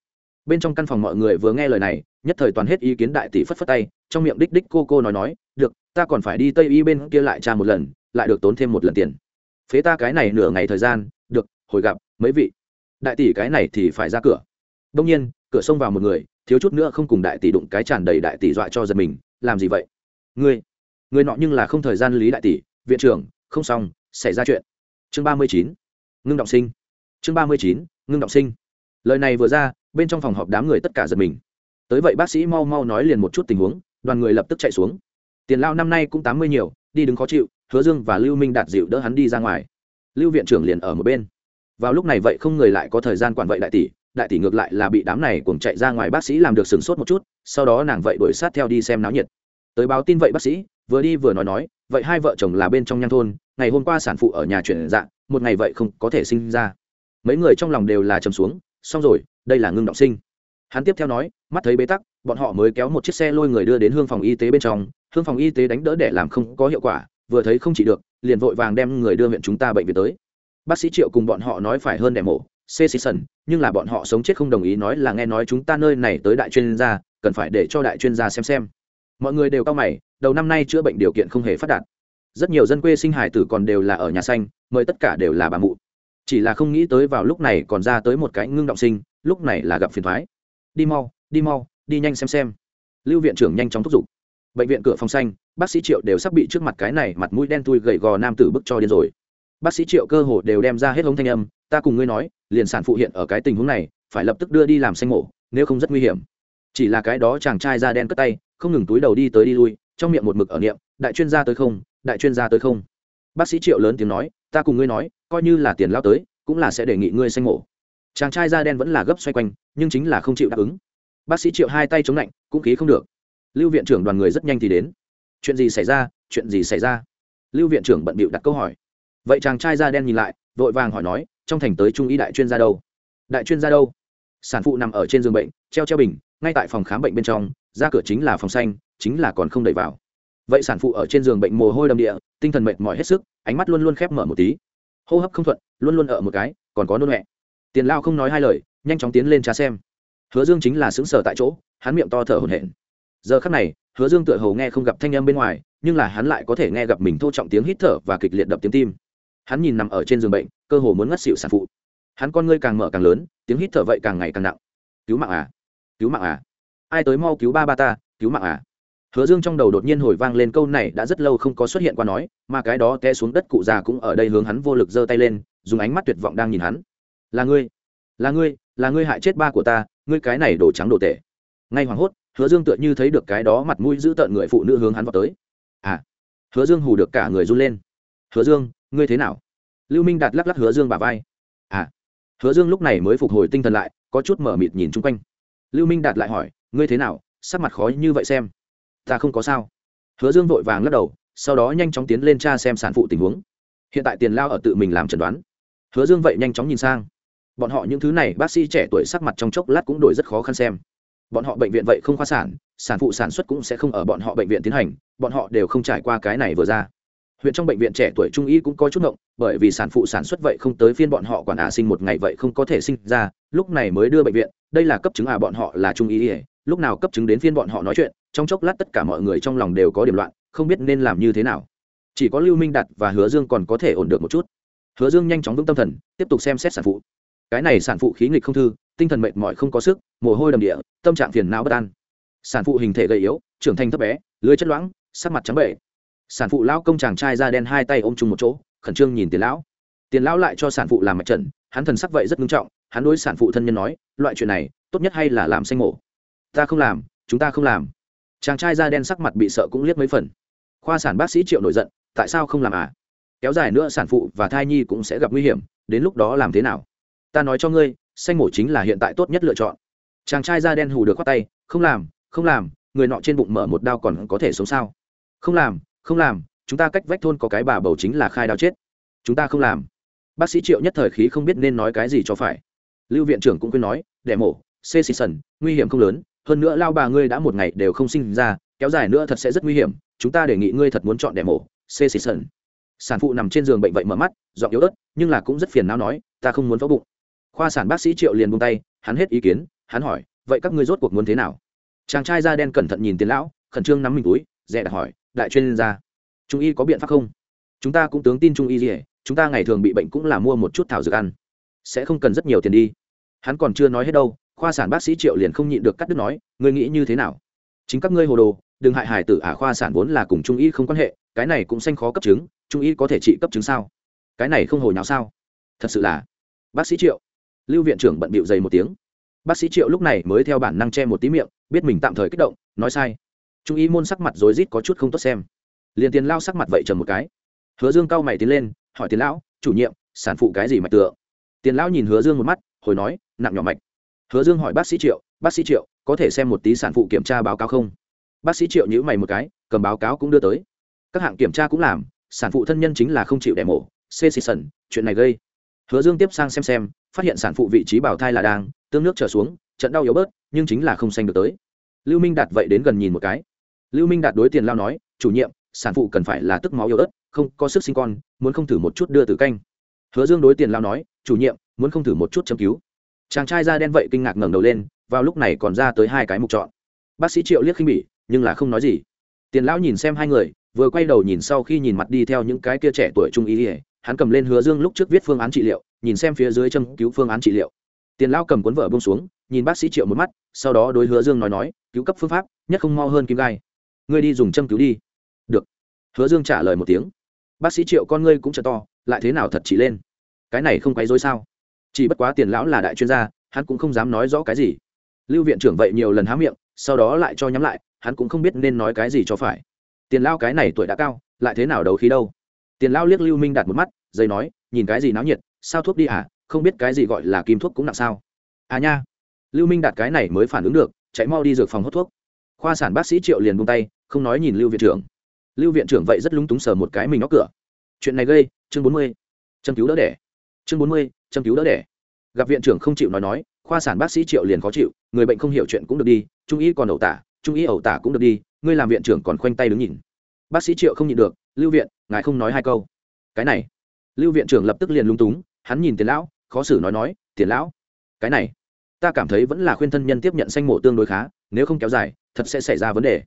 Bên trong căn phòng mọi người vừa nghe lời này, nhất thời toàn hết ý kiến đại tỷ phất phất tay, trong miệng đích đích cô cô nói nói, được, ta còn phải đi tây y bên kia lại tra một lần, lại được tốn thêm một lần tiền. Phế ta cái này nửa ngày thời gian, được, hồi gặp, mấy vị. Đại tỷ cái này thì phải ra cửa. Đông nhiên, cửa xông vào một người, thiếu chút nữa không cùng đại tỷ đụng cái tràn đầy đại tỷ dọa cho giật mình, làm gì vậy? Ngươi ngươi nọ nhưng là không thời gian lý đại tỷ, viện trưởng, không xong, xảy ra chuyện. Chương ba mươi chín, ngưng động sinh. Chương ba mươi chín, ngưng động sinh. Lời này vừa ra, bên trong phòng họp đám người tất cả giật mình. Tới vậy bác sĩ mau mau nói liền một chút tình huống, đoàn người lập tức chạy xuống. Tiền lao năm nay cũng tám mươi nhiều, đi đứng khó chịu, hứa dương và lưu minh đạt dịu đỡ hắn đi ra ngoài. Lưu viện trưởng liền ở một bên. Vào lúc này vậy không người lại có thời gian quản vậy đại tỷ đại tỷ ngược lại là bị đám này cùng chạy ra ngoài bác sĩ làm được sửng sốt một chút, sau đó nàng vậy đuổi sát theo đi xem náo nhiệt tới báo tin vậy bác sĩ, vừa đi vừa nói nói, vậy hai vợ chồng là bên trong nhang thôn, ngày hôm qua sản phụ ở nhà chuyển dạng một ngày vậy không có thể sinh ra. Mấy người trong lòng đều là trầm xuống, xong rồi, đây là ngưng động sinh. Hắn tiếp theo nói, mắt thấy bế tắc, bọn họ mới kéo một chiếc xe lôi người đưa đến hương phòng y tế bên trong, hương phòng y tế đánh đỡ để làm không có hiệu quả, vừa thấy không chỉ được, liền vội vàng đem người đưa huyện chúng ta bệnh viện tới. Bác sĩ triệu cùng bọn họ nói phải hơn đẻ mổ c sần, nhưng là bọn họ sống chết không đồng ý nói là nghe nói chúng ta nơi này tới đại chuyên gia, cần phải để cho đại chuyên gia xem xem mọi người đều cao mày, đầu năm nay chữa bệnh điều kiện không hề phát đạt. Rất nhiều dân quê sinh hải tử còn đều là ở nhà xanh, mời tất cả đều là bà mụ. Chỉ là không nghĩ tới vào lúc này còn ra tới một cái ngưng động sinh, lúc này là gặp phiền thoái. Đi mau đi mau, đi nhanh xem xem. Lưu viện trưởng nhanh chóng thúc giục. Bệnh viện cửa phòng xanh, bác sĩ triệu đều sắp bị trước mặt cái này mặt mũi đen thui gầy gò nam tử bức cho điên rồi. Bác sĩ triệu cơ hồ đều đem ra hết hống thanh âm, ta cùng ngươi nói, liền sản phụ hiện ở cái tình huống này, phải lập tức đưa đi làm xanh mổ, nếu không rất nguy hiểm chỉ là cái đó chàng trai da đen cất tay, không ngừng túi đầu đi tới đi lui, trong miệng một mực ở niệm, đại chuyên gia tới không? Đại chuyên gia tới không? Bác sĩ triệu lớn tiếng nói, ta cùng ngươi nói, coi như là tiền lao tới, cũng là sẽ đề nghị ngươi sanh mổ. Chàng trai da đen vẫn là gấp xoay quanh, nhưng chính là không chịu đáp ứng. Bác sĩ triệu hai tay chống lạnh, cũng khí không được. Lưu viện trưởng đoàn người rất nhanh thì đến. Chuyện gì xảy ra? Chuyện gì xảy ra? Lưu viện trưởng bận bịu đặt câu hỏi. Vậy chàng trai da đen nhìn lại, vội vàng hỏi nói, trong thành tới trung y đại chuyên gia đâu? Đại chuyên gia đâu? Sản phụ nằm ở trên giường bệnh treo treo bình, ngay tại phòng khám bệnh bên trong, ra cửa chính là phòng xanh, chính là còn không đẩy vào. Vậy sản phụ ở trên giường bệnh mồ hôi đầm địa, tinh thần mệt mỏi hết sức, ánh mắt luôn luôn khép mở một tí. Hô hấp không thuận, luôn luôn ở một cái, còn có nôn mẹ. Tiền lao không nói hai lời, nhanh chóng tiến lên trà xem. Hứa dương chính là xứng sở tại chỗ, hắn miệng to thở hổn hển. Giờ khắc này, hứa dương tựa hồ nghe không gặp thanh âm bên ngoài, nhưng là hắn lại có thể nghe gặp mình thô trọng tiếng hít thở và kịch liệt đập tiếng tim. Hắn nhìn nằm ở trên giường bệnh, cơ hồ muốn ngất xịu sản phụ. Hắn con ngươi càng mở càng lớn, tiếng hít thở vậy càng ngày càng nặng. Cứu mạng à? Cứu mạng à? Ai tới mau cứu ba ba ta, cứu mạng à? Hứa dương trong đầu đột nhiên hồi vang lên câu này đã rất lâu không có xuất hiện qua nói, mà cái đó té xuống đất cụ già cũng ở đây hướng hắn vô lực giơ tay lên, dùng ánh mắt tuyệt vọng đang nhìn hắn. Là ngươi là ngươi là ngươi hại chết ba của ta, ngươi cái này đổ trắng đổ tệ. Ngay hoảng hốt, hứa dương tựa như thấy được cái đó mặt mũi giữ tợn người phụ nữ hướng hắn vào tới. À hứa dương hù được cả người run lên. Hứa dương, ngươi thế nào? Lưu minh đạt lắc lắc hứa dương bà vai. À hứa dương lúc này mới phục hồi tinh thần lại, có chút mở mịt nhìn chung quanh lưu minh đạt lại hỏi, ngươi thế nào? Sắc mặt khó như vậy xem. Ta không có sao. Hứa dương vội vàng lắc đầu, sau đó nhanh chóng tiến lên tra xem sản phụ tình huống. Hiện tại tiền lao ở tự mình làm chẩn đoán. Hứa dương vậy nhanh chóng nhìn sang. Bọn họ những thứ này, bác sĩ trẻ tuổi sắc mặt trong chốc lát cũng đổi rất khó khăn xem. Bọn họ bệnh viện vậy không khoa sản sản phụ sản xuất cũng sẽ không ở bọn họ bệnh viện tiến hành, bọn họ đều không trải qua cái này vừa ra. Huyện trong bệnh viện trẻ tuổi trung y cũng có chút ngộng, bởi vì sản phụ sản xuất vậy không tới phiên bọn họ quản ả sinh một ngày vậy không có thể sinh ra, lúc này mới đưa bệnh viện đây là cấp chứng à bọn họ là trung ý, lúc nào cấp chứng đến phiên bọn họ nói chuyện trong chốc lát tất cả mọi người trong lòng đều có điểm loạn không biết nên làm như thế nào. Chỉ có lưu minh đạt và hứa dương còn có thể ổn được một chút. Hứa dương nhanh chóng vững tâm thần tiếp tục xem xét sản phụ. Cái này sản phụ khí nghịch không thư tinh thần mệt mỏi không có sức mồ hôi đầm địa tâm trạng phiền não bất an. Sản phụ hình thể gầy yếu trưởng thành thấp bé lưới chất loãng sắc mặt trắng bệ sản phụ lão công chàng trai da đen hai tay ôm chung một chỗ khẩn trương nhìn tiền lão. Tiền lão lại cho sản phụ làm mạch trần hắn thần sắc vậy rất nghiêm trọng hắn đối sản phụ thân nhân nói, loại chuyện này, tốt nhất hay là làm xanh mổ. Ta không làm, chúng ta không làm. Chàng trai da đen sắc mặt bị sợ cũng liếc mấy phần. Khoa sản bác sĩ triệu nổi giận, tại sao không làm à? Kéo dài nữa sản phụ và thai nhi cũng sẽ gặp nguy hiểm, đến lúc đó làm thế nào? Ta nói cho ngươi, xanh mổ chính là hiện tại tốt nhất lựa chọn. Chàng trai da đen hù được khoát tay, không làm không làm, người nọ trên bụng mở một đao còn có thể sống sao? Không làm không làm, chúng ta cách vách thôn có cái bà bầu chính là khai đao chết. Chúng ta không làm. Bác sĩ triệu nhất thời khí không biết nên nói cái gì cho phải lưu viện trưởng cũng khuyên nói đẻ mổ, xê xì sần, nguy hiểm không lớn, hơn nữa lao bà ngươi đã một ngày đều không sinh ra, kéo dài nữa thật sẽ rất nguy hiểm, chúng ta đề nghị ngươi thật muốn chọn đẻ mổ, xê xì sần. Sản phụ nằm trên giường bệnh vậy mở mắt, giọng yếu ớt, nhưng là cũng rất phiền não nói, ta không muốn phẫu bụng. Khoa sản bác sĩ triệu liền buông tay, hắn hết ý kiến, hắn hỏi, vậy các ngươi rốt cuộc muốn thế nào? Chàng trai da đen cẩn thận nhìn tiền lão, khẩn trương nắm mình túi, dè đặt hỏi, đại chuyên gia, trung y có biện pháp không? Chúng ta cũng tướng tin trung y gì chúng ta ngày thường bị bệnh cũng là mua một chút thảo dược ăn sẽ không cần rất nhiều tiền đi. Hắn còn chưa nói hết đâu, khoa sản bác sĩ triệu liền không nhịn được cắt đứt nói, ngươi nghĩ như thế nào? Chính các ngươi hồ đồ, đừng hại hải tử ả khoa sản vốn là cùng trung y không quan hệ, cái này cũng xanh khó cấp chứng, trung y có thể trị cấp chứng sao? Cái này không hồi nào sao? Thật sự là bác sĩ triệu. Lưu viện trưởng bận bịu dày một tiếng. Bác sĩ triệu lúc này mới theo bản năng che một tí miệng, biết mình tạm thời kích động, nói sai. Trung y môn sắc mặt rối rít có chút không tốt xem. Liền tiền lao sắc mặt vậy trầm một cái. Hứa dương cao mày tiến lên, hỏi tiền lão, chủ nhiệm, sản phụ cái gì mạch tựa? Tiền lão nhìn hứa dương một mắt, hồi nói, nặng nhỏ mạch. Hứa dương hỏi bác sĩ triệu, bác sĩ triệu, có thể xem một tí sản phụ kiểm tra báo cáo không? Bác sĩ triệu nhữ mày một cái, cầm báo cáo cũng đưa tới. Các hạng kiểm tra cũng làm, sản phụ thân nhân chính là không chịu đẻ mổ xê xì sần, chuyện này gây. Hứa dương tiếp sang xem xem, phát hiện sản phụ vị trí bảo thai là đang, tương nước trở xuống, trận đau yếu bớt, nhưng chính là không xanh được tới. Lưu minh đạt vậy đến gần nhìn một cái. Lưu minh đạt đối tiền lao nói, chủ nhiệm, sản phụ cần phải là tức máu yếu ớt, không có sức sinh con, muốn không thử một chút đưa từ canh hứa dương đối tiền lao nói, chủ nhiệm, muốn không thử một chút châm cứu. Chàng trai da đen vậy kinh ngạc ngẩng đầu lên, vào lúc này còn ra tới hai cái mục chọn. Bác sĩ triệu liếc khinh bỉ, nhưng là không nói gì. Tiền lão nhìn xem hai người, vừa quay đầu nhìn sau khi nhìn mặt đi theo những cái kia trẻ tuổi trung ý ỉa hắn cầm lên hứa dương lúc trước viết phương án trị liệu, nhìn xem phía dưới châm cứu phương án trị liệu. Tiền lão cầm cuốn vở bông xuống, nhìn bác sĩ triệu một mắt, sau đó đối hứa dương nói nói, cứu cấp phương pháp, nhất không mo hơn kim gai. Ngươi đi dùng châm cứu đi. Được. Hứa dương trả lời một tiếng. Bác sĩ triệu con ngươi cũng trợ to lại thế nào thật chỉ lên? Cái này không quấy dối sao? Chỉ bất quá tiền lão là đại chuyên gia, hắn cũng không dám nói rõ cái gì. Lưu viện trưởng vậy nhiều lần há miệng, sau đó lại cho nhắm lại, hắn cũng không biết nên nói cái gì cho phải. Tiền lao cái này tuổi đã cao, lại thế nào đấu khí đâu? Tiền lao liếc lưu minh đặt một mắt dây nói, nhìn cái gì náo nhiệt, sao thuốc đi à? Không biết cái gì gọi là kim thuốc cũng nặng sao? À nha. Lưu minh đặt cái này mới phản ứng được, chạy mau đi dược phòng hốt thuốc. Khoa sản bác sĩ triệu liền buông tay, không nói nhìn lưu viện trưởng. Lưu viện trưởng vậy rất lúng túng sờ một cái mình nó cửa. Chuyện này gây chương bốn mươi, châm cứu đỡ đẻ. Chương bốn mươi, châm cứu đỡ đẻ. Gặp viện trưởng không chịu nói nói, khoa sản bác sĩ triệu liền khó chịu, người bệnh không hiểu chuyện cũng được đi, trung y còn ẩu tả, trung y ẩu tả cũng được đi, ngươi làm viện trưởng còn khoanh tay đứng nhìn. Bác sĩ triệu không nhịn được, lưu viện, ngài không nói hai câu. Cái này. Lưu viện trưởng lập tức liền lung túng, hắn nhìn tiền lão, khó xử nói nói, tiền lão, cái này, ta cảm thấy vẫn là khuyên thân nhân tiếp nhận sanh mổ tương đối khá, nếu không kéo dài, thật sẽ xảy ra vấn đề.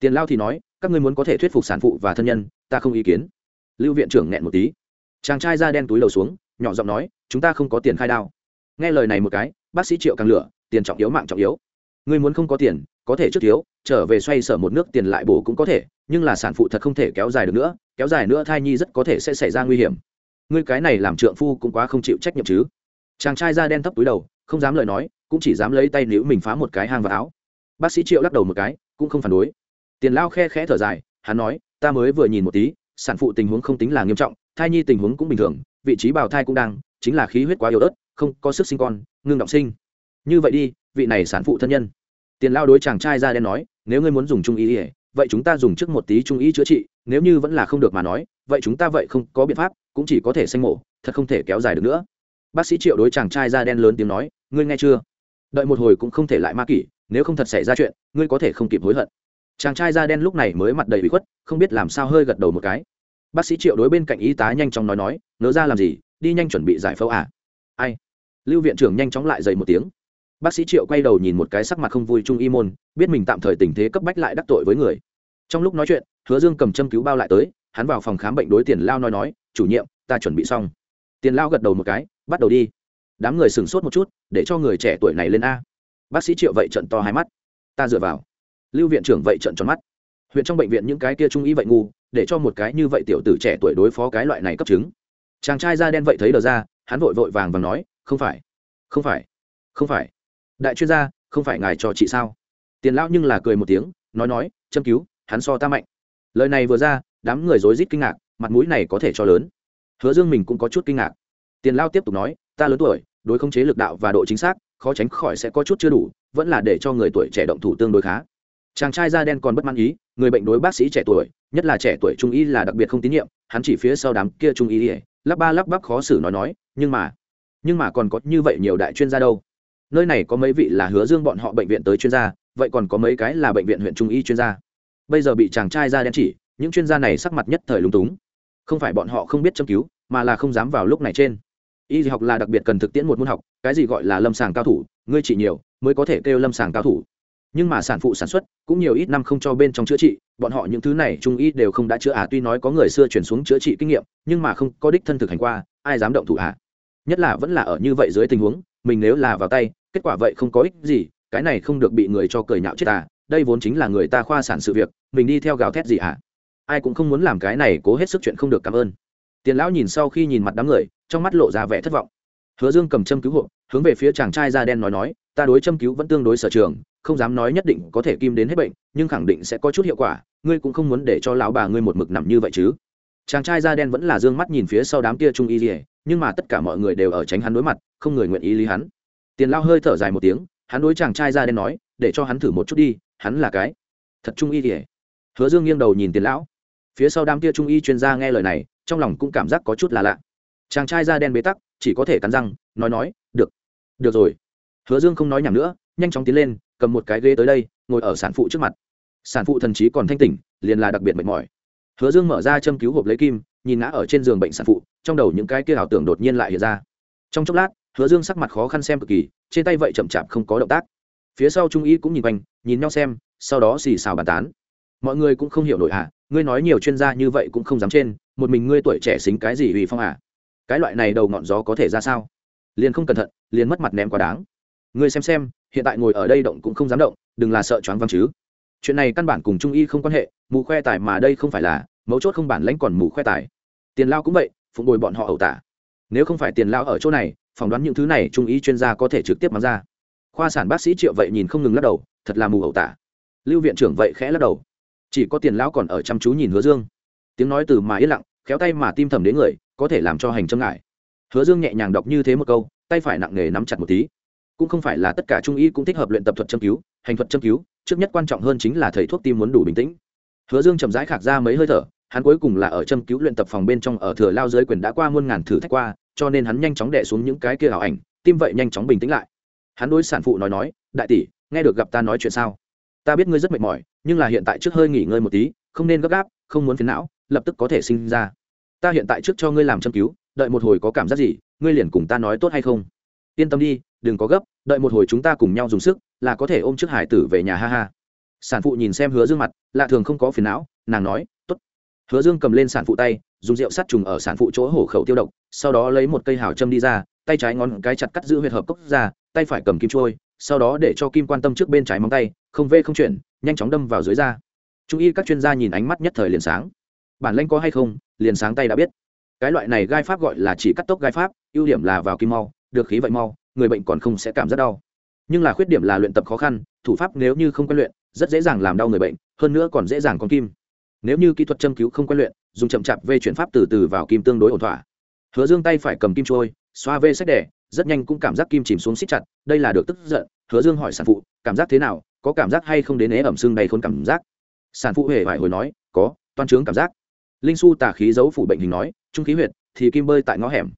Tiền lao thì nói, các ngươi muốn có thể thuyết phục sản phụ và thân nhân, ta không ý kiến. Lưu viện trưởng nghẹn một tí chàng trai da đen túi đầu xuống, nhỏ giọng nói, chúng ta không có tiền khai đao. Nghe lời này một cái, bác sĩ triệu càng lửa, tiền trọng yếu mạng trọng yếu. Ngươi muốn không có tiền, có thể trước thiếu, trở về xoay sở một nước tiền lại bổ cũng có thể, nhưng là sản phụ thật không thể kéo dài được nữa, kéo dài nữa thai nhi rất có thể sẽ xảy ra nguy hiểm. Ngươi cái này làm trượng phu cũng quá không chịu trách nhiệm chứ. Chàng trai da đen thấp túi đầu, không dám lời nói, cũng chỉ dám lấy tay nếu mình phá một cái hang vào áo. Bác sĩ triệu lắc đầu một cái, cũng không phản đối. Tiền lao khe khẽ thở dài, hắn nói, ta mới vừa nhìn một tí, sản phụ tình huống không tính là nghiêm trọng thai nhi tình huống cũng bình thường, vị trí bào thai cũng đang, chính là khí huyết quá yếu ớt, không có sức sinh con, ngưng động sinh. Như vậy đi, vị này sản phụ thân nhân. Tiền lao đối chàng trai ra đen nói, nếu ngươi muốn dùng trung y vậy chúng ta dùng trước một tí trung y chữa trị, nếu như vẫn là không được mà nói, vậy chúng ta vậy không có biện pháp, cũng chỉ có thể sanh mổ, thật không thể kéo dài được nữa. Bác sĩ triệu đối chàng trai da đen lớn tiếng nói, ngươi nghe chưa? Đợi một hồi cũng không thể lại ma kỷ, nếu không thật xảy ra chuyện, ngươi có thể không kịp hối hận. Chàng trai da đen lúc này mới mặt đầy bị khuất, không biết làm sao hơi gật đầu một cái bác sĩ triệu đối bên cạnh y tá nhanh chóng nói nói nỡ ra làm gì, đi nhanh chuẩn bị giải phẫu à? Ai? Lưu viện trưởng nhanh chóng lại dậy một tiếng. Bác sĩ triệu quay đầu nhìn một cái sắc mặt không vui trung y môn, biết mình tạm thời tình thế cấp bách lại đắc tội với người. Trong lúc nói chuyện, hứa dương cầm châm cứu bao lại tới, hắn vào phòng khám bệnh đối tiền lao nói nói, chủ nhiệm, ta chuẩn bị xong. Tiền lao gật đầu một cái, bắt đầu đi. Đám người sửng sốt một chút, để cho người trẻ tuổi này lên a. Bác sĩ triệu vậy trận to hai mắt. Ta dựa vào. Lưu viện trưởng vậy trận tròn mắt huyện trong bệnh viện những cái kia trung ý vậy ngu, để cho một cái như vậy tiểu tử trẻ tuổi đối phó cái loại này cấp chứng. Chàng trai da đen vậy thấy đờ ra, hắn vội vội vàng và nói, không phải không phải không phải. Đại chuyên gia, không phải ngài cho chị sao? Tiền lão nhưng là cười một tiếng, nói nói, châm cứu, hắn so ta mạnh. Lời này vừa ra, đám người rối rít kinh ngạc, mặt mũi này có thể cho lớn. Hứa dương mình cũng có chút kinh ngạc. Tiền lao tiếp tục nói, ta lớn tuổi, đối không chế lực đạo và độ chính xác, khó tránh khỏi sẽ có chút chưa đủ, vẫn là để cho người tuổi trẻ động thủ tương đối khá chàng trai da đen còn bất mãn ý, người bệnh đối bác sĩ trẻ tuổi, nhất là trẻ tuổi trung y là đặc biệt không tín nhiệm, hắn chỉ phía sau đám kia trung y ỉa lắp ba lắp bắp khó xử nói nói, nhưng mà nhưng mà còn có như vậy nhiều đại chuyên gia đâu? Nơi này có mấy vị là hứa dương bọn họ bệnh viện tới chuyên gia, vậy còn có mấy cái là bệnh viện huyện trung y chuyên gia. Bây giờ bị chàng trai da đen chỉ, những chuyên gia này sắc mặt nhất thời lúng túng. Không phải bọn họ không biết châm cứu, mà là không dám vào lúc này trên. Y học là đặc biệt cần thực tiễn một môn học, cái gì gọi là lâm sàng cao thủ, ngươi chỉ nhiều, mới có thể kêu lâm sàng cao thủ nhưng mà sản phụ sản xuất cũng nhiều ít năm không cho bên trong chữa trị, bọn họ những thứ này trung y đều không đã chữa à tuy nói có người xưa chuyển xuống chữa trị kinh nghiệm, nhưng mà không có đích thân thực hành qua, ai dám động thủ à? Nhất là vẫn là ở như vậy dưới tình huống, mình nếu là vào tay, kết quả vậy không có ích gì, cái này không được bị người cho cười nhạo chết à đây vốn chính là người ta khoa sản sự việc, mình đi theo gào thét gì à? Ai cũng không muốn làm cái này cố hết sức chuyện không được cảm ơn. Tiền lão nhìn sau khi nhìn mặt đám người, trong mắt lộ ra vẻ thất vọng. Hứa dương cầm châm cứu hộ, hướng về phía chàng trai da đen nói nói ta đối châm cứu vẫn tương đối sở trường, không dám nói nhất định có thể kim đến hết bệnh, nhưng khẳng định sẽ có chút hiệu quả, ngươi cũng không muốn để cho lão bà ngươi một mực nằm như vậy chứ. Chàng trai da đen vẫn là d ư ơ n g mắt nhìn phía sau đám kia trung y dỉa nhưng mà tất cả mọi người đều ở tránh hắn đối mặt, không người nguyện ý lý hắn. Tiền lao hơi thở dài một tiếng, hắn đối chàng trai da đen nói, để cho hắn thử một chút đi, hắn là cái thật trung y dỉa hứa dương nghiêng đầu nhìn tiền lão. Phía sau đám kia trung y chuyên gia nghe lời này, trong lòng cũng cảm giác có chút là lạ. Chàng trai da đen bế tắc, chỉ có thể cắn răng, nói nói, được được rồi hứa dương không nói nhảm nữa nhanh chóng tiến lên cầm một cái ghế tới đây ngồi ở sản phụ trước mặt. Sản phụ thần trí còn thanh tỉnh liền là đặc biệt mệt mỏi. Hứa dương mở ra châm cứu hộp lấy kim nhìn ngã ở trên giường bệnh sản phụ trong đầu những cái kia ảo tưởng đột nhiên lại hiện ra. Trong chốc lát hứa dương sắc mặt khó khăn xem cực kỳ trên tay vậy chậm chạp không có động tác. Phía sau trung y cũng nhìn quanh nhìn nhau xem sau đó xì xào bàn tán. Mọi người cũng không hiểu nổi à, ngươi nói nhiều chuyên gia như vậy cũng không dám trên một mình ngươi tuổi trẻ xính cái gì ủy phong à? Cái loại này đầu ngọn gió có thể ra sao? Liền không cẩn thận liền mất mặt ném quá đáng ngươi xem xem, hiện tại ngồi ở đây động cũng không dám động, đừng là sợ choáng văng chứ. Chuyện này căn bản cùng trung y không quan hệ, mù khoe tài mà đây không phải là, mấu chốt không bản lãnh còn mù khoe tài. Tiền lao cũng vậy, phụng bồi bọn họ ẩu tả. Nếu không phải tiền lao ở chỗ này, phỏng đoán những thứ này trung y chuyên gia có thể trực tiếp mang ra. Khoa sản bác sĩ triệu vậy nhìn không ngừng lắc đầu, thật là mù ẩu tả. Lưu viện trưởng vậy khẽ lắc đầu. Chỉ có tiền lão còn ở chăm chú nhìn hứa dương. Tiếng nói từ mà yên lặng, khéo tay mà tim thầm đến người, có thể làm cho hành châm ngại. Hứa dương nhẹ nhàng đọc như thế một câu, tay phải nặng nề nắm chặt một tí cũng không phải là tất cả trung y cũng thích hợp luyện tập thuật châm cứu, hành thuật châm cứu, trước nhất quan trọng hơn chính là thầy thuốc tim muốn đủ bình tĩnh. Hứa dương chậm rãi khạc ra mấy hơi thở, hắn cuối cùng là ở châm cứu luyện tập phòng bên trong ở thừa lao dưới quyền đã qua muôn ngàn thử thách qua, cho nên hắn nhanh chóng đẻ xuống những cái kia ảo ảnh, tim vậy nhanh chóng bình tĩnh lại. Hắn đối sản phụ nói nói, đại tỷ, nghe được gặp ta nói chuyện sao? Ta biết ngươi rất mệt mỏi, nhưng là hiện tại trước hơi nghỉ ngơi một tí, không nên gấp gáp, không muốn phiền não, lập tức có thể sinh ra. Ta hiện tại trước cho ngươi làm châm cứu, đợi một hồi có cảm giác gì, ngươi liền cùng ta nói tốt hay không? Yên tâm đi đừng có gấp, đợi một hồi chúng ta cùng nhau dùng sức, là có thể ôm trước hải tử về nhà, ha ha. Sản phụ nhìn xem hứa dương mặt, lạ thường không có phiền não, nàng nói t ố t hứa dương cầm lên sản phụ tay, dùng rượu sát trùng ở sản phụ chỗ hổ khẩu tiêu độc, sau đó lấy một cây hào châm đi ra, tay trái ngón cái chặt cắt giữ huyệt hợp cốc ra, tay phải cầm kim trôi sau đó để cho kim quan tâm trước bên trái móng tay, không vê không chuyển, nhanh chóng đâm vào dưới da. Trung y các chuyên gia nhìn ánh mắt nhất thời liền sáng. Bản lanh có hay không, liền sáng tay đã biết. Cái loại này gai pháp gọi là chỉ cắt tốc gai pháp, ưu điểm là vào kim mau, được khí vậy mau người bệnh còn không sẽ cảm giác đau. Nhưng là khuyết điểm là luyện tập khó khăn, thủ pháp nếu như không quen luyện, rất dễ dàng làm đau người bệnh, hơn nữa còn dễ dàng con kim. Nếu như kỹ thuật châm cứu không quen luyện, dùng chậm chạp về chuyển pháp từ từ vào kim tương đối ổn thỏa. Hứa dương tay phải cầm kim trôi xoa vê sách đẻ, rất nhanh cũng cảm giác kim chìm xuống xích chặt, đây là được tức giận. Hứa dương hỏi sản phụ, cảm giác thế nào? Có cảm giác hay không đến ế ẩm xương đầy khôn cảm giác? Sản phụ hề phải hồi nói, có, toan trướng cảm giác. Linh su tà khí giấu phủ bệnh hình nói, trung khí huyệt, thì kim bơi tại ngõ hẻm.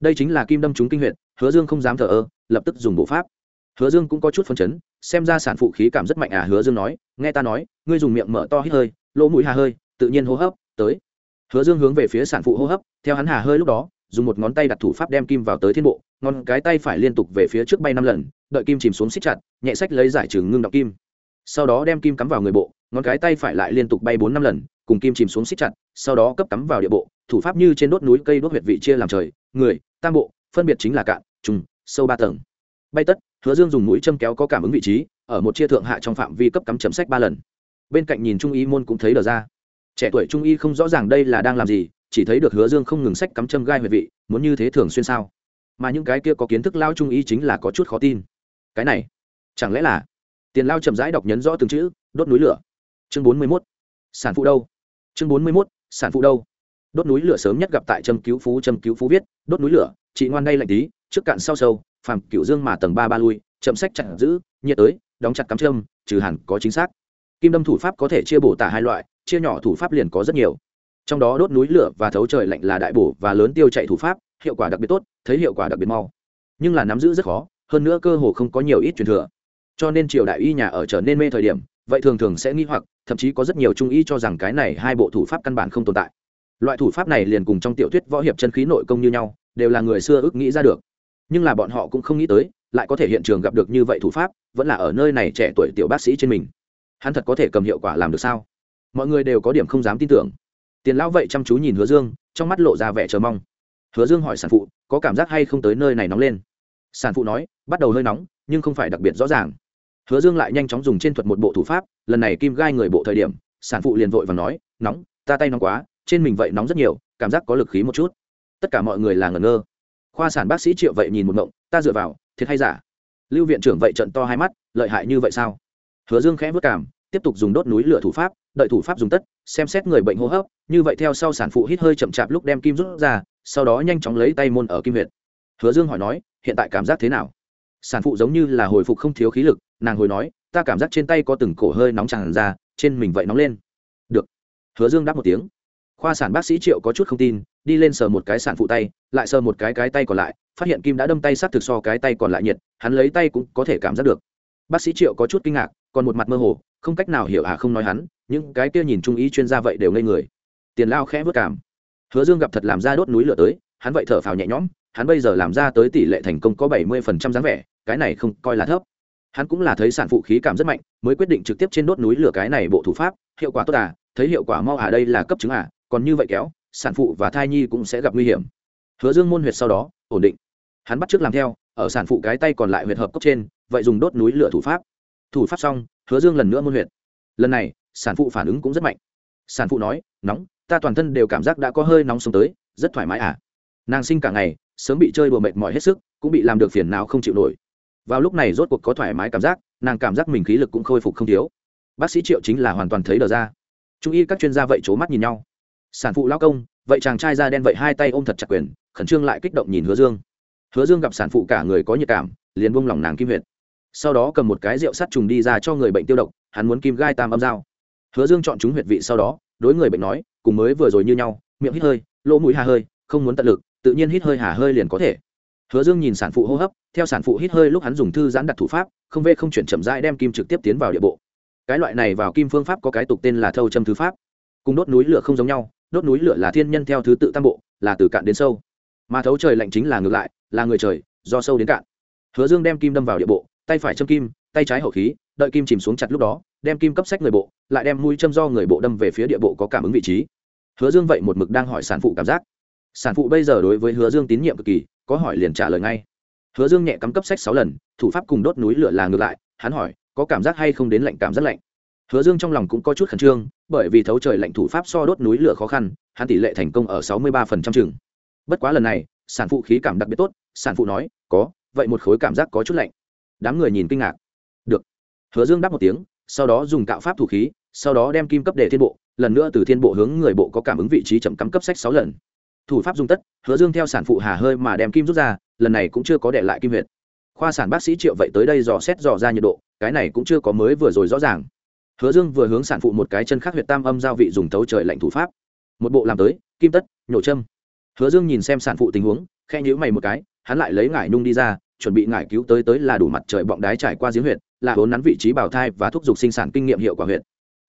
Đây chính là kim đâm trúng kinh huyệt hứa dương không dám thờ ơ, lập tức dùng bộ pháp. Hứa dương cũng có chút phấn chấn, xem ra sản phụ khí cảm rất mạnh à hứa dương nói, nghe ta nói, ngươi dùng miệng mở to hít hơi, lỗ mũi hà hơi, tự nhiên hô hấp, tới. Hứa dương hướng về phía sản phụ hô hấp, theo hắn hà hơi lúc đó, dùng một ngón tay đặt thủ pháp đem kim vào tới thiên bộ, ngón cái tay phải liên tục về phía trước bay năm lần, đợi kim chìm xuống xích chặt, nhẹ sách lấy giải trừ ngưng đọc kim. Sau đó đem kim cắm vào người bộ, ngón cái tay phải lại liên tục bay bốn năm lần, cùng kim chìm xuống xích chặt, sau đó cấp cắm vào địa bộ, thủ pháp như trên đốt núi cây đốt huyệt vị chia làm trời, người, tam bộ phân biệt chính là cạn, trùng, sâu ba tầng. Bay tất, hứa dương dùng mũi châm kéo có cảm ứng vị trí, ở một chia thượng hạ trong phạm vi cấp cắm chấm sách ba lần. Bên cạnh nhìn trung y môn cũng thấy đờ ra. Trẻ tuổi trung y không rõ ràng đây là đang làm gì, chỉ thấy được hứa dương không ngừng sách cắm châm gai huệ vị, muốn như thế thường xuyên sao? Mà những cái kia có kiến thức lao trung y chính là có chút khó tin. Cái này, chẳng lẽ là tiền lao chậm rãi đọc nhấn rõ từng chữ, đốt núi lửa? Chương bốn mươi mốt, sản phụ đâu? Chương bốn mươi mốt, sản phụ đâu? Đốt núi lửa sớm nhất gặp tại châm cứu phú, châm cứu phú viết, đốt núi lửa chị ngoan đây lạnh tí, trước cạn sau sâu, phàm cựu dương mà tầng ba ba lui, chậm sách chặn giữ, nhiệt tới, đóng chặt cắm châm, trừ hẳn có chính xác. Kim đâm thủ pháp có thể chia bổ tả hai loại, chia nhỏ thủ pháp liền có rất nhiều. Trong đó đốt núi lửa và thấu trời lạnh là đại bổ và lớn tiêu chạy thủ pháp, hiệu quả đặc biệt tốt, thấy hiệu quả đặc biệt mau. Nhưng là nắm giữ rất khó, hơn nữa cơ hồ không có nhiều ít truyền thừa. Cho nên triều đại y nhà ở trở nên mê thời điểm, vậy thường thường sẽ nghi hoặc, thậm chí có rất nhiều trung y cho rằng cái này hai bộ thủ pháp căn bản không tồn tại loại thủ pháp này liền cùng trong tiểu thuyết võ hiệp chân khí nội công như nhau, đều là người xưa ước nghĩ ra được. Nhưng là bọn họ cũng không nghĩ tới, lại có thể hiện trường gặp được như vậy thủ pháp, vẫn là ở nơi này trẻ tuổi tiểu bác sĩ trên mình. Hắn thật có thể cầm hiệu quả làm được sao? Mọi người đều có điểm không dám tin tưởng. Tiền lão vậy chăm chú nhìn hứa dương, trong mắt lộ ra vẻ chờ mong. Hứa dương hỏi sản phụ, có cảm giác hay không tới nơi này nóng lên? Sản phụ nói, bắt đầu hơi nóng, nhưng không phải đặc biệt rõ ràng. Hứa dương lại nhanh chóng dùng trên thuật một bộ thủ pháp, lần này kim gai người bộ thời điểm, sản phụ liền vội và nói, nóng, ta tay nóng quá trên mình vậy nóng rất nhiều, cảm giác có lực khí một chút. Tất cả mọi người là ngẩn ngơ. Khoa sản bác sĩ triệu vậy nhìn một ngộng, ta dựa vào, thiệt hay giả? Lưu viện trưởng vậy trận to hai mắt, lợi hại như vậy sao? Hứa dương khẽ vất cảm tiếp tục dùng đốt núi lửa thủ pháp, đợi thủ pháp dùng tất, xem xét người bệnh hô hấp, như vậy theo sau sản phụ hít hơi chậm chạp lúc đem kim rút ra, sau đó nhanh chóng lấy tay môn ở kim huyệt. Hứa dương hỏi nói, hiện tại cảm giác thế nào? Sản phụ giống như là hồi phục không thiếu khí lực, nàng hồi nói, ta cảm giác trên tay có từng cổ hơi nóng tràn ra, trên mình vậy nóng lên. Được. Hứa dương đáp một tiếng khoa sản bác sĩ triệu có chút không tin, đi lên sờ một cái sản phụ tay, lại sờ một cái cái tay còn lại, phát hiện kim đã đâm tay sát thực so cái tay còn lại nhiệt, hắn lấy tay cũng có thể cảm giác được. Bác sĩ triệu có chút kinh ngạc, còn một mặt mơ hồ, không cách nào hiểu à không nói hắn, những cái kia nhìn trung ý chuyên gia vậy đều ngây người. Tiền lao khẽ vất cảm. Hứa dương gặp thật làm ra đốt núi lửa tới, hắn vậy thở phào nhẹ nhõm, hắn bây giờ làm ra tới tỷ lệ thành công có bảy mươi phần trăm dáng vẻ, cái này không coi là thấp. Hắn cũng là thấy sản phụ khí cảm rất mạnh, mới quyết định trực tiếp trên đốt núi lửa cái này bộ thủ pháp, hiệu quả tốt à thấy hiệu quả mau à đây là cấp chứng à còn như vậy kéo, sản phụ và thai nhi cũng sẽ gặp nguy hiểm. Hứa dương môn huyệt sau đó, ổn định. Hắn bắt t làm theo, ở sản phụ cái tay còn lại huyệt hợp cốc trên, vậy dùng đốt núi lửa thủ pháp. Thủ pháp xong, hứa dương lần nữa môn huyệt. Lần này, sản phụ phản ứng cũng rất mạnh. Sản phụ nói, nóng, ta toàn thân đều cảm giác đã có hơi nóng sống tới, rất thoải mái à. Nàng sinh cả ngày, sớm bị chơi đùa mệt mỏi hết sức, cũng bị làm được phiền nào không chịu nổi. Vào lúc này rốt cuộc có thoải mái cảm giác, nàng cảm giác mình khí lực cũng khôi phục không thiếu. Bác sĩ triệu chính là hoàn toàn thấy đờ ra. Trung y các chuyên gia vậy c h ố mắt nhìn nhau sản phụ lao công, vậy chàng trai da đen vậy hai tay ôm thật chặt quyền, khẩn trương lại kích động nhìn hứa dương. Hứa dương gặp sản phụ cả người có nhiệt cảm, liền buông lỏng nàng kim huyệt. Sau đó cầm một cái rượu sắt trùng đi ra cho người bệnh tiêu độc, hắn muốn kim gai tam âm dao. Hứa dương chọn chúng huyệt vị sau đó, đối người bệnh nói, cùng mới vừa rồi như nhau, miệng hít hơi, lỗ mũi hà hơi, không muốn tận lực, tự nhiên hít hơi hà hơi liền có thể. Hứa dương nhìn sản phụ hô hấp, theo sản phụ hít hơi lúc hắn dùng thư giãn đặt thủ pháp, không vê không chuyển chậm rãi đem kim trực tiếp tiến vào địa bộ. Cái loại này vào kim phương pháp có cái tục tên là thâu châm thứ pháp. Cùng đốt núi lửa không giống nhau đốt núi lửa là thiên nhân theo thứ tự tam bộ, là từ cạn đến sâu. Mà thấu trời lạnh chính là ngược lại, là người trời, do sâu đến cạn. Hứa dương đem kim đâm vào địa bộ, tay phải châm kim, tay trái hậu khí, đợi kim chìm xuống chặt lúc đó, đem kim cấp sách người bộ, lại đem mũi châm do người bộ đâm về phía địa bộ có cảm ứng vị trí. Hứa dương vậy một mực đang hỏi sản phụ cảm giác. Sản phụ bây giờ đối với hứa dương tín nhiệm cực kỳ, có hỏi liền trả lời ngay. Hứa dương nhẹ cắm cấp sách sáu lần, thủ pháp cùng đốt núi lửa là ngược lại, hắn hỏi, có cảm giác hay không đến lạnh cảm rất lạnh? Hứa dương trong lòng cũng có chút khẩn trương, bởi vì thấu trời lạnh thủ pháp so đốt núi lửa khó khăn, hắn tỷ lệ thành công ở sáu mươi ba phần trăm chừng. Bất quá lần này, sản phụ khí cảm đặc biệt tốt, sản phụ nói, có, vậy một khối cảm giác có chút lạnh. Đám người nhìn kinh ngạc. Được. Hứa dương đáp một tiếng, sau đó dùng cạo pháp thủ khí, sau đó đem kim cấp để thiên bộ, lần nữa từ thiên bộ hướng người bộ có cảm ứng vị trí chậm cắm cấp sách sáu lần. Thủ pháp dùng tất, hứa dương theo sản phụ hà hơi mà đem kim rút ra, lần này cũng chưa có để lại kim huyệt. Khoa sản bác sĩ triệu vậy tới đây dò xét dò ra nhiệt độ, cái này cũng chưa có mới vừa rồi rõ ràng hứa dương vừa hướng sản phụ một cái chân khác huyệt tam âm giao vị dùng tấu trời lạnh thủ pháp. Một bộ làm tới, kim tất, nhổ châm. Hứa dương nhìn xem sản phụ tình huống khe nhữ mày một cái, hắn lại lấy ngải nung đi ra, chuẩn bị ngải cứu tới tới là đủ mặt trời bọng đái trải qua giếng huyệt, là vốn nắn vị trí bào thai và thúc giục sinh sản kinh nghiệm hiệu quả huyệt.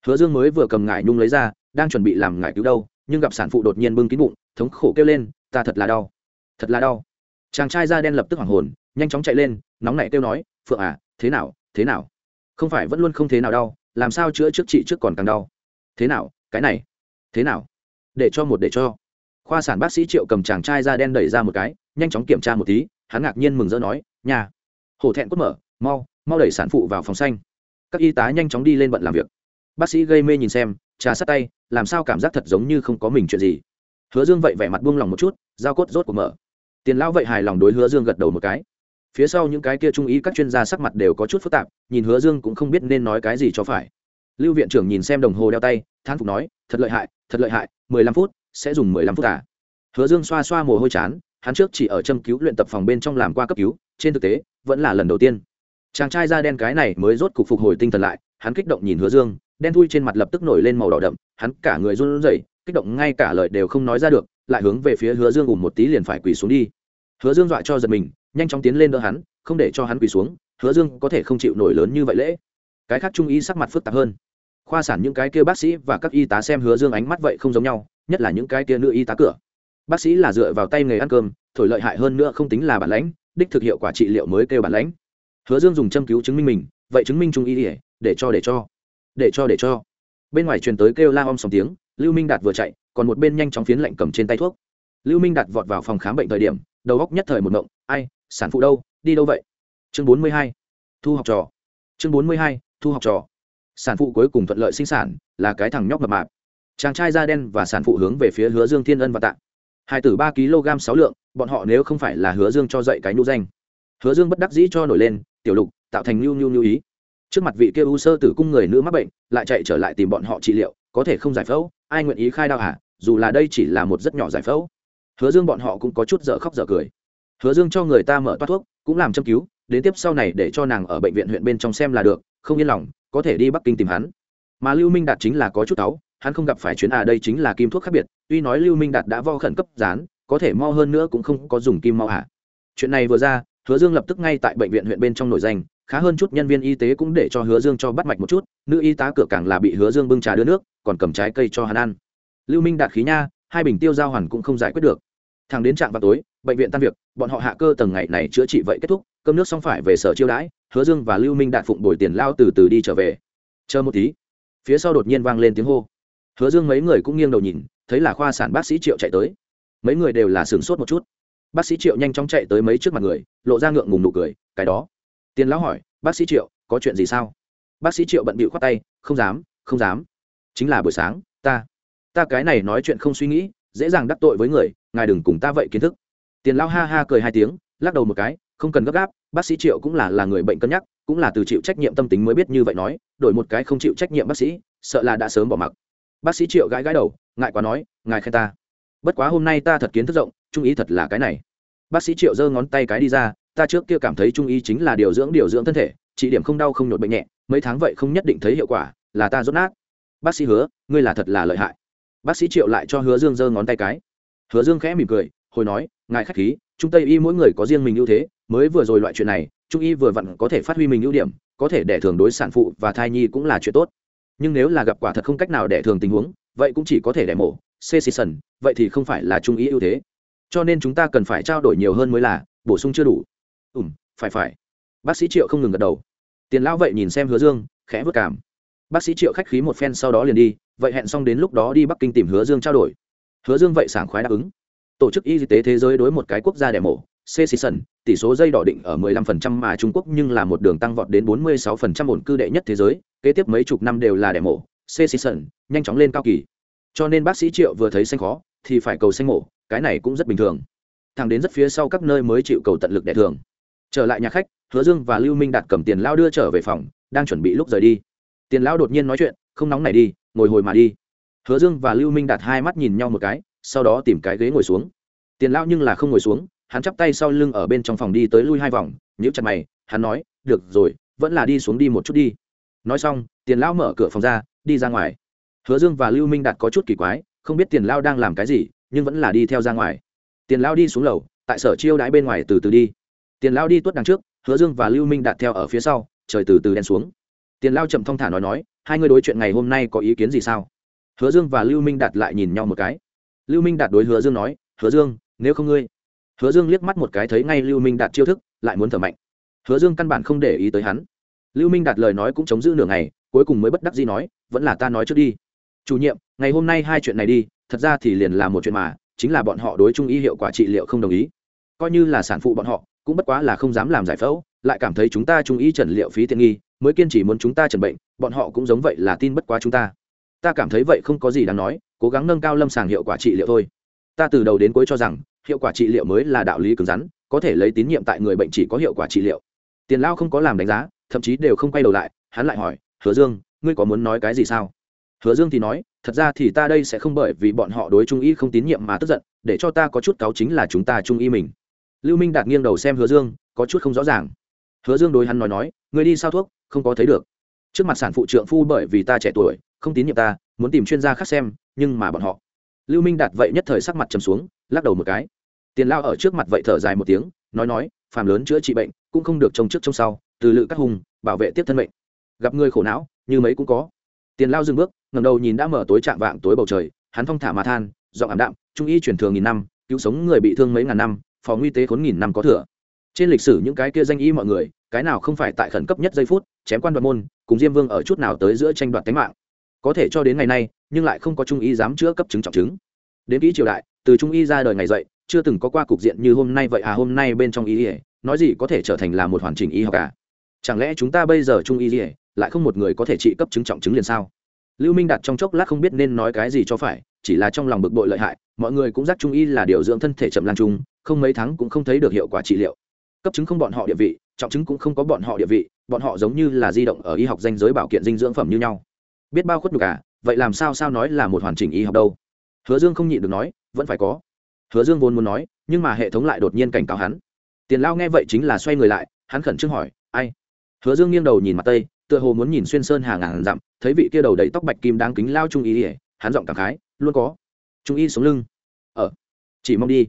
Hứa dương mới vừa cầm ngải nung lấy ra, đang chuẩn bị làm ngải cứu đâu, nhưng gặp sản phụ đột nhiên bưng kín bụng, thống khổ kêu lên, ta thật là đau, thật là đau. Chàng trai da đen lập tức hoảng hồn, nhanh chóng chạy lên, nóng nảy kêu nói, phượng à thế nào thế nào? Không phải vẫn luôn không thế nào đau làm sao chữa trước chị trước còn càng đau? Thế nào? Cái này? Thế nào? Để cho một để cho. Khoa sản bác sĩ triệu cầm chàng trai da đen đẩy ra một cái, nhanh chóng kiểm tra một tí, hắn ngạc nhiên mừng rỡ nói, nhà, hổ thẹn quất mở, mau mau đẩy sản phụ vào phòng xanh. Các y tá nhanh chóng đi lên bận làm việc. Bác sĩ gây mê nhìn xem, trà sát tay, làm sao cảm giác thật giống như không có mình chuyện gì? Hứa dương vậy vẻ mặt buông lòng một chút, dao cốt rốt của mở. Tiền lão vậy hài lòng đối hứa dương gật đầu một cái phía sau những cái kia trung ý các chuyên gia sắc mặt đều có chút phức tạp, nhìn hứa dương cũng không biết nên nói cái gì cho phải. Lưu viện trưởng nhìn xem đồng hồ đeo tay, thán phục nói, thật lợi hại, thật lợi hại, mười lăm phút, sẽ dùng mười lăm phút à. hứa dương xoa xoa mồ hôi chán, hắn trước chỉ ở châm cứu luyện tập phòng bên trong làm qua cấp cứu, trên thực tế, vẫn là lần đầu tiên. Chàng trai da đen cái này mới rốt cục phục hồi tinh thần lại, hắn kích động nhìn hứa dương, đen thui trên mặt lập tức nổi lên màu đỏ đậm, hắn cả người run rẩy, kích động ngay cả lời đều không nói ra được, lại hướng về phía hứa dương ùm một tí liền phải quỳ xuống đi. Hứa dương dọa cho giật mình nhanh chóng tiến lên đỡ hắn, không để cho hắn quỳ xuống, hứa dương có thể không chịu nổi lớn như vậy lễ. Cái khác trung y sắc mặt phức tạp hơn. Khoa sản những cái kia bác sĩ và các y tá xem hứa dương ánh mắt vậy không giống nhau, nhất là những cái kia nữ y tá cửa. Bác sĩ là dựa vào tay nghề ăn cơm, thổi lợi hại hơn nữa không tính là bản lãnh, đích thực hiệu quả trị liệu mới kêu bản lãnh. Hứa dương dùng châm cứu chứng minh mình, vậy chứng minh trung y ỉa để cho để cho để cho để cho. Bên ngoài truyền tới kêu la om sòng tiếng, lưu minh đạt vừa chạy, còn một bên nhanh chóng phiến lạnh cầm trên tay thuốc. Lưu minh đạt vọt vào phòng khám bệnh thời điểm, đầu góc nhất thời một mộng ai sản phụ đâu, đi đâu vậy? Chương bốn mươi hai, thu học trò. Chương bốn mươi hai, thu học trò. Sản phụ cuối cùng thuận lợi sinh sản là cái thằng nhóc mập mạp. Chàng trai da đen và sản phụ hướng về phía hứa dương thiên ân và tạ. Hai tử ba kg sáu lượng, bọn họ nếu không phải là hứa dương cho dậy cái nhũ danh. Hứa dương bất đắc dĩ cho nổi lên, tiểu lục, tạo thành nhu nhu nhu ý. Trước mặt vị kia u sơ tử cung người nữ mắc bệnh, lại chạy trở lại tìm bọn họ trị liệu, có thể không giải phẫu, ai nguyện ý khai đao hả? Dù là đây chỉ là một rất nhỏ giải phẫu. Hứa dương bọn họ cũng có chút dở khóc dở cười hứa dương cho người ta mở toát thuốc, cũng làm châm cứu, đến tiếp sau này để cho nàng ở bệnh viện huyện bên trong xem là được, không yên lòng, có thể đi bắc kinh tìm hắn. Mà lưu minh đạt chính là có chút táu hắn không gặp phải chuyến à đây chính là kim thuốc khác biệt, tuy nói lưu minh đạt đã vo khẩn cấp dán có thể mo hơn nữa cũng không có dùng kim mau hạ chuyện này vừa ra, hứa dương lập tức ngay tại bệnh viện huyện bên trong nổi danh, khá hơn chút nhân viên y tế cũng để cho hứa dương cho bắt mạch một chút, nữ y tá cửa càng là bị hứa dương bưng trà đưa nước, còn cầm trái cây cho hắn ăn. Lưu minh đạt khí nha, hai bình tiêu giao hoàn cũng không giải quyết được. Thằng đến trạm vào tối bệnh viện tan việc, bọn họ hạ cơ tầng ngày này chữa trị vậy kết thúc, cơm nước xong phải về sở chiêu đãi, hứa dương và lưu minh đạt phụng bồi tiền lao từ từ đi trở về. Chờ một tí, phía sau đột nhiên vang lên tiếng hô. Hứa dương mấy người cũng nghiêng đầu nhìn, thấy là khoa sản bác sĩ triệu chạy tới. Mấy người đều là sửng sốt một chút. Bác sĩ triệu nhanh chóng chạy tới mấy trước mặt người, lộ ra ngượng ngùng nụ cười, cái đó. Tiền lão hỏi, bác sĩ triệu, có chuyện gì sao? Bác sĩ triệu bận bịu khoát tay, không dám không dám. Chính là buổi sáng, ta ta cái này nói chuyện không suy nghĩ, dễ dàng đắc tội với người, ngài đừng cùng ta vậy kiến thức tiền lão ha ha cười hai tiếng, lắc đầu một cái, không cần gấp gáp, bác sĩ triệu cũng là là người bệnh cân nhắc, cũng là từ chịu trách nhiệm tâm tính mới biết như vậy nói, đổi một cái không chịu trách nhiệm bác sĩ, sợ là đã sớm bỏ mặc. Bác sĩ triệu gãi gãi đầu, ngại quá nói, ngài khen ta. Bất quá hôm nay ta thật kiến thức rộng, trung ý thật là cái này. Bác sĩ triệu giơ ngón tay cái đi ra, ta trước kia cảm thấy trung ý chính là điều dưỡng điều dưỡng thân thể trị điểm không đau không nhột bệnh nhẹ, mấy tháng vậy không nhất định thấy hiệu quả, là ta rốt nát. Bác sĩ hứa, ngươi là thật là lợi hại. Bác sĩ triệu lại cho hứa dương giơ ngón tay cái. Hứa dương khẽ mỉm cười hồi nói, ngài khách khí trung tây y mỗi người có riêng mình ưu thế, mới vừa rồi loại chuyện này trung y vừa vặn có thể phát huy mình ưu điểm, có thể để thường đối sản phụ và thai nhi cũng là chuyện tốt. Nhưng nếu là gặp quả thật không cách nào để thường tình huống, vậy cũng chỉ có thể đẻ mổ, c vậy thì không phải là trung y ưu thế. Cho nên chúng ta cần phải trao đổi nhiều hơn mới là, bổ sung chưa đủ. Ùm phải phải. Bác sĩ triệu không ngừng gật đầu. Tiền lão vậy nhìn xem hứa dương, khẽ vất cảm. Bác sĩ triệu khách khí một phen sau đó liền đi, vậy hẹn xong đến lúc đó đi bắc kinh tìm hứa dương trao đổi. Hứa dương vậy sảng khoái đáp ứng tổ chức y tế thế giới đối một cái quốc gia đẻ mổ, c season, tỷ số dây đỏ định ở 15% mà trung quốc nhưng là một đường tăng vọt đến 46% ổn cư đệ nhất thế giới, kế tiếp mấy chục năm đều là đẻ mổ, c season, nhanh chóng lên cao kỳ. Cho nên bác sĩ triệu vừa thấy xanh khó, thì phải cầu xanh mổ, cái này cũng rất bình thường. Thằng đến rất phía sau các nơi mới chịu cầu tận lực đẻ thường. Trở lại nhà khách, hứa dương và lưu minh đạt cầm tiền lao đưa trở về phòng, đang chuẩn bị lúc rời đi. Tiền lao đột nhiên nói chuyện, không nóng này đi, ngồi hồi mà đi. Hứa dương và lưu minh đạt hai mắt nhìn nhau một cái sau đó tìm cái ghế ngồi xuống. Tiền lão nhưng là không ngồi xuống, hắn chắp tay sau lưng ở bên trong phòng đi tới lui hai vòng, nhíu chặt mày, hắn nói, được rồi, vẫn là đi xuống đi một chút đi. Nói xong, tiền lão mở cửa phòng ra, đi ra ngoài. Hứa dương và lưu minh đạt có chút kỳ quái, không biết tiền lao đang làm cái gì, nhưng vẫn là đi theo ra ngoài. Tiền lao đi xuống lầu, tại sở chiêu đãi bên ngoài từ từ đi. Tiền lao đi tuốt đằng trước, hứa dương và lưu minh đạt theo ở phía sau, trời từ từ đen xuống. Tiền lao chậm thong thả nói nói, hai người đối chuyện ngày hôm nay có ý kiến gì sao? Hứa dương và lưu minh đạt lại nhìn nhau một cái lưu minh đạt đối hứa dương nói, hứa dương, nếu không ngươi. Hứa dương liếc mắt một cái thấy ngay lưu minh đạt chiêu thức, lại muốn thở mạnh. Hứa dương căn bản không để ý tới hắn. Lưu minh đạt lời nói cũng chống giữ nửa ngày, cuối cùng mới bất đắc dĩ nói, vẫn là ta nói trước đi. Chủ nhiệm, ngày hôm nay hai chuyện này đi, thật ra thì liền là một chuyện mà, chính là bọn họ đối chung y hiệu quả trị liệu không đồng ý. Coi như là sản phụ bọn họ, cũng bất quá là không dám làm giải phẫu, lại cảm thấy chúng ta trung y trần liệu phí tiện nghi, mới kiên trì muốn chúng ta trần bệnh, bọn họ cũng giống vậy là tin bất quá chúng ta ta cảm thấy vậy không có gì đáng nói, cố gắng nâng cao lâm sàng hiệu quả trị liệu thôi. Ta từ đầu đến cuối cho rằng, hiệu quả trị liệu mới là đạo lý cứng rắn, có thể lấy tín nhiệm tại người bệnh chỉ có hiệu quả trị liệu. Tiền lao không có làm đánh giá, thậm chí đều không quay đầu lại, hắn lại hỏi, hứa dương, ngươi có muốn nói cái gì sao? Hứa dương thì nói, thật ra thì ta đây sẽ không bởi vì bọn họ đối trung y không tín nhiệm mà tức giận, để cho ta có chút cáo chính là chúng ta trung y mình. Lưu minh đạt nghiêng đầu xem hứa dương, có chút không rõ ràng. Hứa dương đối hắn nói nói, ngươi đi sao thuốc, không có thấy được trước mặt sản phụ trượng phu bởi vì ta trẻ tuổi, không tín nhiệm ta, muốn tìm chuyên gia khác xem, nhưng mà bọn họ. Lưu minh đạt vậy nhất thời sắc mặt trầm xuống, lắc đầu một cái. Tiền lao ở trước mặt vậy thở dài một tiếng, nói nói, phàm lớn chữa trị bệnh, cũng không được trông trước trông sau, từ lự các hùng, bảo vệ tiếp thân mệnh. Gặp người khổ não, như mấy cũng có. Tiền lao dừng bước ngầm đầu nhìn đã mở tối trạng vạng tối bầu trời, hắn phong thả mà than, giọng ảm đạm, trung y truyền thường nghìn năm, cứu sống người bị thương mấy ngàn năm phó nguy tế khốn nghìn năm có thừa. Trên lịch sử những cái kia danh y mọi người cái nào không phải tại khẩn cấp nhất giây phút, chém quan đoạt môn, cùng diêm vương ở chút nào tới giữa tranh đoạt tính mạng. Có thể cho đến ngày nay, nhưng lại không có trung y dám chữa cấp chứng trọng chứng. Đến kỹ triều đại, từ trung y ra đời ngày dậy, chưa từng có qua cục diện như hôm nay vậy à hôm nay bên trong y ỉa nói gì có thể trở thành là một hoàn chỉnh y học cả à? chẳng lẽ chúng ta bây giờ trung y ỉa lại không một người có thể trị cấp chứng trọng chứng liền sao? Lưu minh đặt trong chốc lát không biết nên nói cái gì cho phải, chỉ là trong lòng bực bội lợi hại, mọi người cũng giác trung y là điều dưỡng thân thể chậm lan trung, không mấy tháng cũng không thấy được hiệu quả trị liệu. Cấp chứng không bọn họ địa vị trọng chứng cũng không có bọn họ địa vị bọn họ giống như là di động ở y học danh giới bảo kiện dinh dưỡng phẩm như nhau. Biết bao khuất nhục à vậy làm sao sao nói là một hoàn chỉnh y học đâu? Hứa dương không nhịn được nói vẫn phải có. Hứa dương vốn muốn nói nhưng mà hệ thống lại đột nhiên cảnh cáo hắn. Tiền lao nghe vậy chính là xoay người lại hắn khẩn trương hỏi ai? Hứa dương nghiêng đầu nhìn mặt tây tựa hồ muốn nhìn xuyên sơn hàng ngàn dặm thấy vị kia đầu đầy tóc bạch kim đáng kính lao trung y ỉa hắn giọng cảm khái luôn có. Trung y sống lưng. Ở ờ, chỉ mong đi.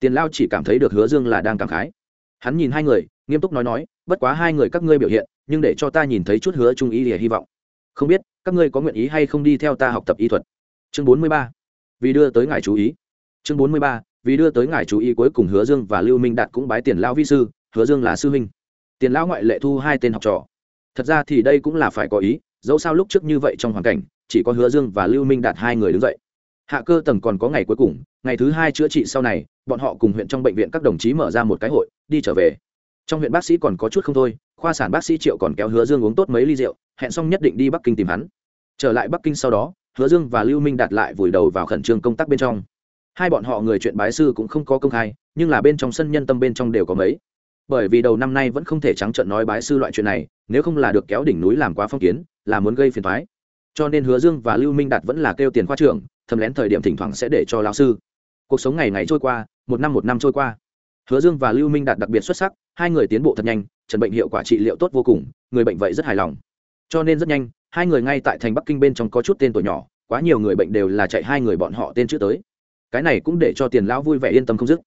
Tiền lao chỉ cảm thấy được hứa dương là đang cảm khái hắn nhìn hai người, nghiêm túc nói nói, bất quá hai người các ngươi biểu hiện, nhưng để cho ta nhìn thấy chút hứa trung ý để hy vọng. Không biết, các ngươi có nguyện ý hay không đi theo ta học tập y thuật? Chương bốn mươi ba. Vì đưa tới ngài chú ý. Chương bốn mươi ba. Vì đưa tới ngài chú ý cuối cùng hứa dương và lưu minh đạt cũng bái tiền lao vi sư, hứa dương là sư huynh. Tiền lão ngoại lệ thu hai tên học trò. Thật ra thì đây cũng là phải có ý, dẫu sao lúc trước như vậy trong hoàn cảnh, chỉ có hứa dương và lưu minh đạt hai người đứng dậy. Hạ cơ tầng còn có ngày cuối cùng, ngày thứ hai chữa trị sau này, bọn họ cùng huyện trong bệnh viện các đồng chí mở ra một cái hội đi trở về. Trong huyện bác sĩ còn có chút không thôi, khoa sản bác sĩ triệu còn kéo hứa dương uống tốt mấy ly rượu, hẹn xong nhất định đi bắc kinh tìm hắn. Trở lại bắc kinh sau đó, hứa dương và lưu minh đạt lại vùi đầu vào khẩn trương công tác bên trong. Hai bọn họ người chuyện bái sư cũng không có công khai, nhưng là bên trong sân nhân tâm bên trong đều có mấy. Bởi vì đầu năm nay vẫn không thể trắng trợn nói bái sư loại chuyện này, nếu không là được kéo đỉnh núi làm quá phong kiến, là muốn gây phiền thoái cho nên hứa dương và lưu minh đạt vẫn là kêu tiền khoa trưởng, thầm lén thời điểm thỉnh thoảng sẽ để cho lão sư. Cuộc sống ngày ngày trôi qua, một năm một năm trôi qua hứa dương và lưu minh đạt đặc biệt xuất sắc, hai người tiến bộ thật nhanh trần bệnh hiệu quả trị liệu tốt vô cùng, người bệnh vậy rất hài lòng. Cho nên rất nhanh, hai người ngay tại thành bắc kinh bên trong có chút tên tuổi nhỏ, quá nhiều người bệnh đều là chạy hai người bọn họ tên chữ tới. Cái này cũng để cho tiền lão vui vẻ yên tâm không dứt.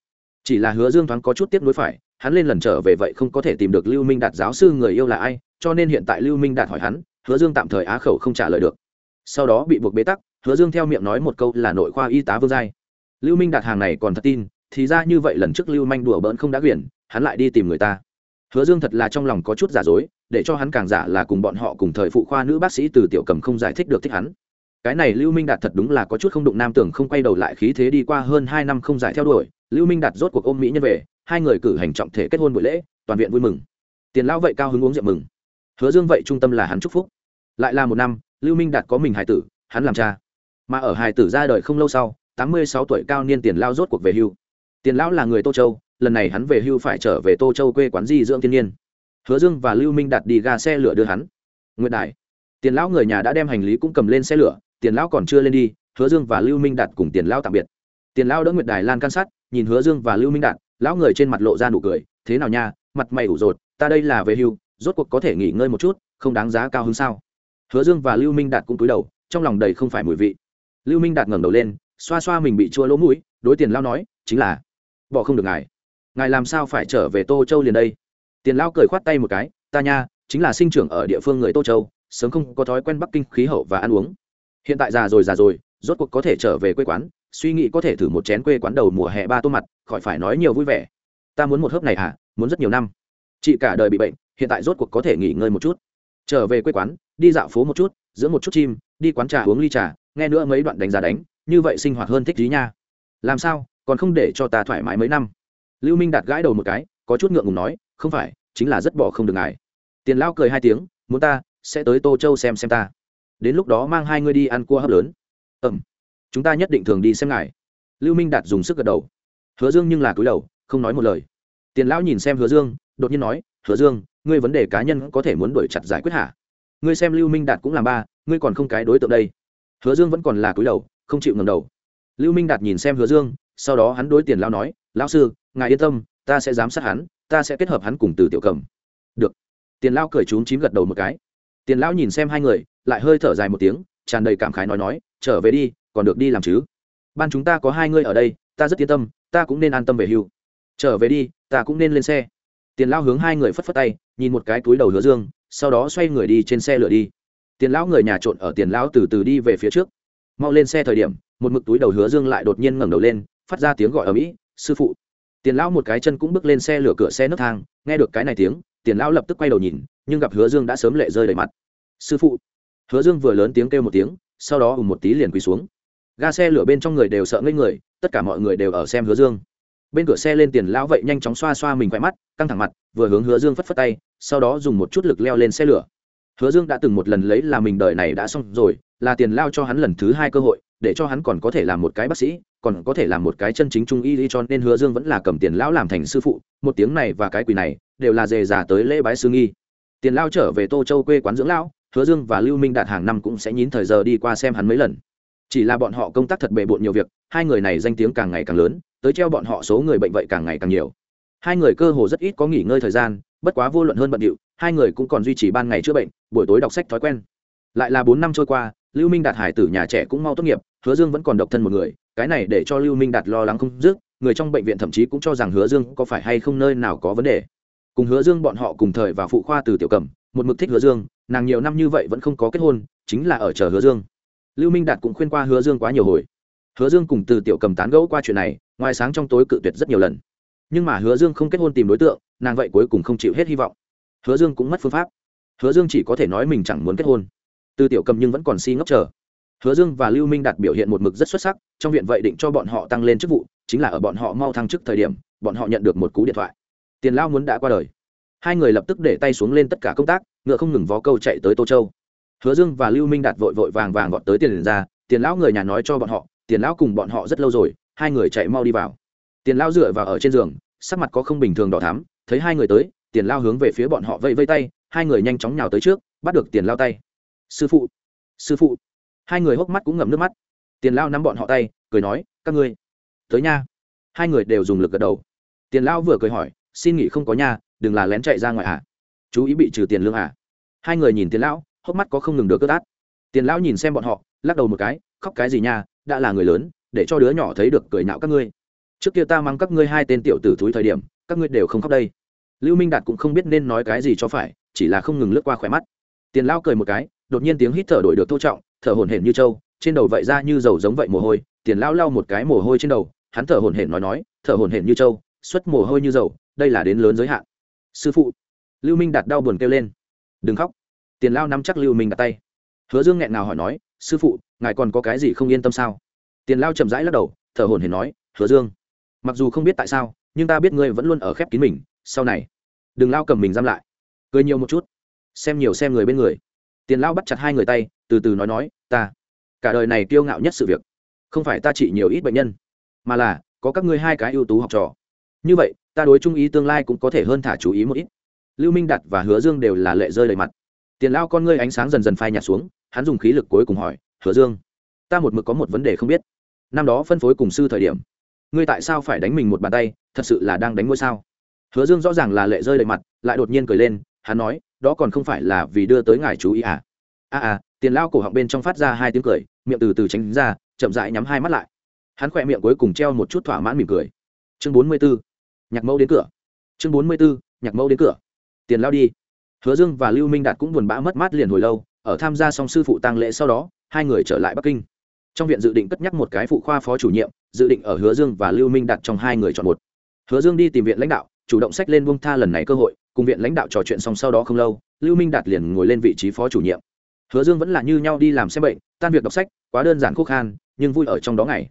Chỉ là hứa dương thoáng có chút tiếp nối phải, hắn lên lần trở về vậy không có thể tìm được lưu minh đạt giáo sư người yêu là ai, cho nên hiện tại lưu minh đạt hỏi hắn, hứa dương tạm thời á khẩu không trả lời được. Sau đó bị buộc bế tắc, hứa dương theo miệng nói một câu là nội khoa y tá vương giai. Lưu minh đạt hàng này còn thật tin thì ra như vậy lần trước lưu manh đùa bỡn không đã quyển hắn lại đi tìm người ta. Hứa dương thật là trong lòng có chút giả dối, để cho hắn càng giả là cùng bọn họ cùng thời phụ khoa nữ bác sĩ từ tiểu cầm không giải thích được thích hắn. Cái này lưu minh đạt thật đúng là có chút không đụng nam tưởng không quay đầu lại khí thế đi qua hơn hai năm không giải theo đuổi. Lưu minh đạt rốt cuộc ôm mỹ nhân về, hai người cử hành trọng thể kết hôn buổi lễ, toàn viện vui mừng. Tiền lão vậy cao hứng uống rượu mừng. Hứa dương vậy trung tâm là hắn chúc phúc. Lại là một năm, lưu minh đạt có mình hài tử, hắn làm cha. Mà ở hài tử ra đời không lâu sau, tám mươi sáu tuổi cao niên tiền lao rốt cuộc về hưu tiền lão là người tô châu, lần này hắn về hưu phải trở về tô châu quê quán di dưỡng thiên nhiên. Hứa dương và lưu minh đạt đi ga xe lửa đưa hắn. Nguyện đại tiền lão người nhà đã đem hành lý cũng cầm lên xe lửa, tiền lão còn chưa lên đi, hứa dương và lưu minh đạt cùng tiền lão tạm biệt. Tiền lão đỡ nguyệt đài lan can sát nhìn hứa dương và lưu minh đạt lão người trên mặt lộ ra nụ cười, thế nào nha, mặt mày ủ rột, ta đây là về hưu, rốt cuộc có thể nghỉ ngơi một chút, không đáng giá cao hơn sao? Hứa dương và lưu minh đạt cũng cúi đầu, trong lòng đầy không phải mùi vị. Lưu minh đạt ngẩng đầu lên, xoa xoa mình bị chua lỗ mũi, đối tiền lão nói, chính là bỏ không được ngài. Ngài làm sao phải trở về tô châu liền đây? Tiền lão cười khoát tay một cái, ta nha, chính là sinh trưởng ở địa phương người tô châu, sớm không có thói quen bắc kinh khí hậu và ăn uống. Hiện tại già rồi già rồi, rốt cuộc có thể trở về quê quán, suy nghĩ có thể thử một chén quê quán đầu mùa hè ba tô mặt, khỏi phải nói nhiều vui vẻ. Ta muốn một hớp này à muốn rất nhiều năm. Chị cả đời bị bệnh, hiện tại rốt cuộc có thể nghỉ ngơi một chút. Trở về quê quán, đi dạo phố một chút giữa một chút chim, đi quán trà uống ly trà, nghe nữa mấy đoạn đánh giá đánh, như vậy sinh hoạt hơn thích trí nha. Làm sao? Còn không để cho ta thoải mái mấy năm. Lưu minh đặt gãi đầu một cái, có chút ngượng ngùng nói, không phải, chính là rất bỏ không được ngài. Tiền lão cười hai tiếng, muốn ta, sẽ tới tô châu xem xem ta. Đến lúc đó mang hai ngươi đi ăn cua hấp lớn. Ẩm chúng ta nhất định thường đi xem ngài. Lưu minh đạt dùng sức gật đầu. Hứa dương nhưng là cúi đầu, không nói một lời. Tiền lão nhìn xem hứa dương, đột nhiên nói, hứa dương, ngươi vấn đề cá nhân có thể muốn đuổi chặt giải quyết hả? Ngươi xem lưu minh đạt cũng làm ba, ngươi còn không cái đối tượng đây. Hứa dương vẫn còn là cúi đầu, không chịu ngầm đầu. Lưu minh đạt nhìn xem hứa dương sau đó hắn đối tiền lão nói, lão sư, ngài yên tâm, ta sẽ giám sát hắn, ta sẽ kết hợp hắn cùng từ tiểu cầm. Được. Tiền lão cười trúng chím gật đầu một cái. Tiền lão nhìn xem hai người, lại hơi thở dài một tiếng, tràn đầy cảm khái nói nói, trở về đi, còn được đi làm chứ? Ban chúng ta có hai người ở đây, ta rất yên tâm, ta cũng nên an tâm về hưu. Trở về đi, ta cũng nên lên xe. Tiền lão hướng hai người phất phất tay, nhìn một cái túi đầu hứa dương, sau đó xoay người đi trên xe lửa đi. Tiền lão người nhà trộn ở tiền lão từ từ đi về phía trước. Mau lên xe thời điểm, một mực túi đầu hứa dương lại đột nhiên ngẩng đầu lên phát ra tiếng gọi ở mỹ sư phụ tiền lão một cái chân cũng bước lên xe lửa cửa xe nước thang nghe được cái này tiếng tiền lão lập tức quay đầu nhìn nhưng gặp hứa dương đã sớm lệ rơi đầy mặt sư phụ hứa dương vừa lớn tiếng kêu một tiếng sau đó ùm một tí liền quỳ xuống ga xe lửa bên trong người đều sợ ngây người tất cả mọi người đều ở xem hứa dương bên cửa xe lên tiền lão vậy nhanh chóng xoa xoa mình khỏe mắt căng thẳng mặt vừa hướng hứa dương phất phất tay sau đó dùng một chút lực leo lên xe lửa hứa dương đã từng một lần lấy là mình đời này đã xong rồi là tiền lao cho hắn lần thứ hai cơ hội, để cho hắn còn có thể làm một cái bác sĩ, còn có thể làm một cái chân chính trung y cho nên hứa dương vẫn là cầm tiền lão làm thành sư phụ, một tiếng này và cái quỳ này đều là dề già tới lễ bái sư nghi. Tiền lao trở về tô châu quê quán dưỡng lão, hứa dương và lưu minh đạt hàng năm cũng sẽ nhín thời giờ đi qua xem hắn mấy lần. Chỉ là bọn họ công tác thật bề bộn nhiều việc, hai người này danh tiếng càng ngày càng lớn, tới treo bọn họ số người bệnh vậy càng ngày càng nhiều. Hai người cơ hồ rất ít có nghỉ ngơi thời gian, bất quá vô luận hơn bận điệu, hai người cũng còn duy trì ban ngày chữa bệnh, buổi tối đọc sách thói quen. Lại là bốn năm trôi qua lưu minh đạt hải tử nhà trẻ cũng mau tốt nghiệp, hứa dương vẫn còn độc thân một người, cái này để cho lưu minh đạt lo lắng không dứt, người trong bệnh viện thậm chí cũng cho rằng hứa dương có phải hay không nơi nào có vấn đề. Cùng hứa dương bọn họ cùng thời và phụ khoa từ tiểu cầm, một mực thích hứa dương, nàng nhiều năm như vậy vẫn không có kết hôn, chính là ở chờ hứa dương. Lưu minh đạt cũng khuyên qua hứa dương quá nhiều hồi. Hứa dương cùng từ tiểu cầm tán gẫu qua chuyện này, ngoài sáng trong tối cự tuyệt rất nhiều lần. Nhưng mà hứa dương không kết hôn tìm đối tượng, nàng vậy cuối cùng không chịu hết hy vọng. Hứa dương cũng mất phương pháp. Hứa dương chỉ có thể nói mình chẳng muốn kết hôn từ tiểu cầm nhưng vẫn còn si ngốc chờ. Hứa dương và lưu minh đạt biểu hiện một mực rất xuất sắc, trong viện vậy định cho bọn họ tăng lên chức vụ, chính là ở bọn họ mau thăng chức thời điểm, bọn họ nhận được một cú điện thoại. Tiền lao muốn đã qua đời. Hai người lập tức để tay xuống lên tất cả công tác, ngựa không ngừng vó câu chạy tới tô châu. Hứa dương và lưu minh đạt vội vội vàng vàng gọn tới tiền ra, tiền lão người nhà nói cho bọn họ, tiền lão cùng bọn họ rất lâu rồi, hai người chạy mau đi vào. Tiền lão dựa vào ở trên giường, sắc mặt có không bình thường đỏ thắm, thấy hai người tới, tiền lao hướng về phía bọn họ vây vây tay, hai người nhanh chóng nhào tới trước, bắt được tiền lao tay sư phụ sư phụ. Hai người hốc mắt cũng ngậm nước mắt. Tiền lao nắm bọn họ tay, cười nói, các ngươi, tới nha. Hai người đều dùng lực gật đầu. Tiền lao vừa cười hỏi, xin nghỉ không có nha, đừng là lén chạy ra ngoài à? Chú ý bị trừ tiền lương à? Hai người nhìn tiền lão hốc mắt có không ngừng được cất át tiền lão nhìn xem bọn họ, lắc đầu một cái, khóc cái gì nha, đã là người lớn, để cho đứa nhỏ thấy được cười nhạo các ngươi. Trước kia ta mang các ngươi hai tên tiểu tử thúi thời điểm, các ngươi đều không khóc đây. Lưu minh đạt cũng không biết nên nói cái gì cho phải, chỉ là không ngừng lướt qua khỏe mắt. Tiền lao cười một cái đột nhiên tiếng hít thở đổi được thô trọng, thở hổn hển như trâu, trên đầu vậy ra như dầu giống vậy mồ hôi, tiền lao lao một cái mồ hôi trên đầu, hắn thở hổn hển nói nói, thở hổn hển như trâu, xuất mồ hôi như dầu, đây là đến lớn giới hạn. Sư phụ, lưu minh đạt đau buồn kêu lên. Đừng khóc. Tiền lao nắm chắc lưu minh đặt tay. Hứa dương nghẹn nào hỏi nói, sư phụ, ngài còn có cái gì không yên tâm sao? Tiền lao chậm rãi lắc đầu, thở hổn hển nói, hứa dương, mặc dù không biết tại sao, nhưng ta biết ngươi vẫn luôn ở khép kín mình, sau này, đừng lao cầm mình giam lại. Cười nhiều một chút, xem nhiều xem người bên người tiền lao bắt chặt hai người tay, từ từ nói nói, ta, cả đời này kiêu ngạo nhất sự việc, không phải ta chỉ nhiều ít bệnh nhân, mà là có các ngươi hai cái ưu tú học trò. Như vậy, ta đối trung ý tương lai cũng có thể hơn thả chú ý một ít. Lưu minh đạt và hứa dương đều là lệ rơi đầy mặt. Tiền lao con ngươi ánh sáng dần dần phai nhạt xuống, hắn dùng khí lực cuối cùng hỏi, hứa dương, ta một mực có một vấn đề không biết. Năm đó phân phối cùng sư thời điểm, ngươi tại sao phải đánh mình một bàn tay, thật sự là đang đánh ngôi sao? Hứa dương rõ ràng là lệ rơi đầy mặt, lại đột nhiên cười lên, hắn nói đó còn không phải là vì đưa tới ngài chú ý à? A à, à tiền lao cổ họng bên trong phát ra hai tiếng cười miệng từ từ tránh ra chậm rãi nhắm hai mắt lại. Hắn khỏe miệng cuối cùng treo một chút thỏa mãn mỉm cười. Chương bốn mươi b ố nhạc mẫu đến cửa. Chương bốn mươi b ố nhạc mẫu đến cửa. Tiền lao đi. Hứa dương và lưu minh đạt cũng buồn bã mất mát liền hồi lâu ở tham gia xong sư phụ tăng lễ sau đó hai người trở lại bắc kinh. Trong viện dự định cất nhắc một cái phụ khoa phó chủ nhiệm dự định ở hứa dương và lưu minh đạt trong hai người chọn một. Hứa dương đi tìm viện lãnh đạo chủ động sách lên buông tha lần này cơ hội cùng viện lãnh đạo trò chuyện xong sau đó không lâu, lưu minh đạt liền ngồi lên vị trí phó chủ nhiệm. Hứa dương vẫn là như nhau đi làm xem bệnh, tan việc đọc sách, quá đơn giản khúc khan, nhưng vui ở trong đó ngày.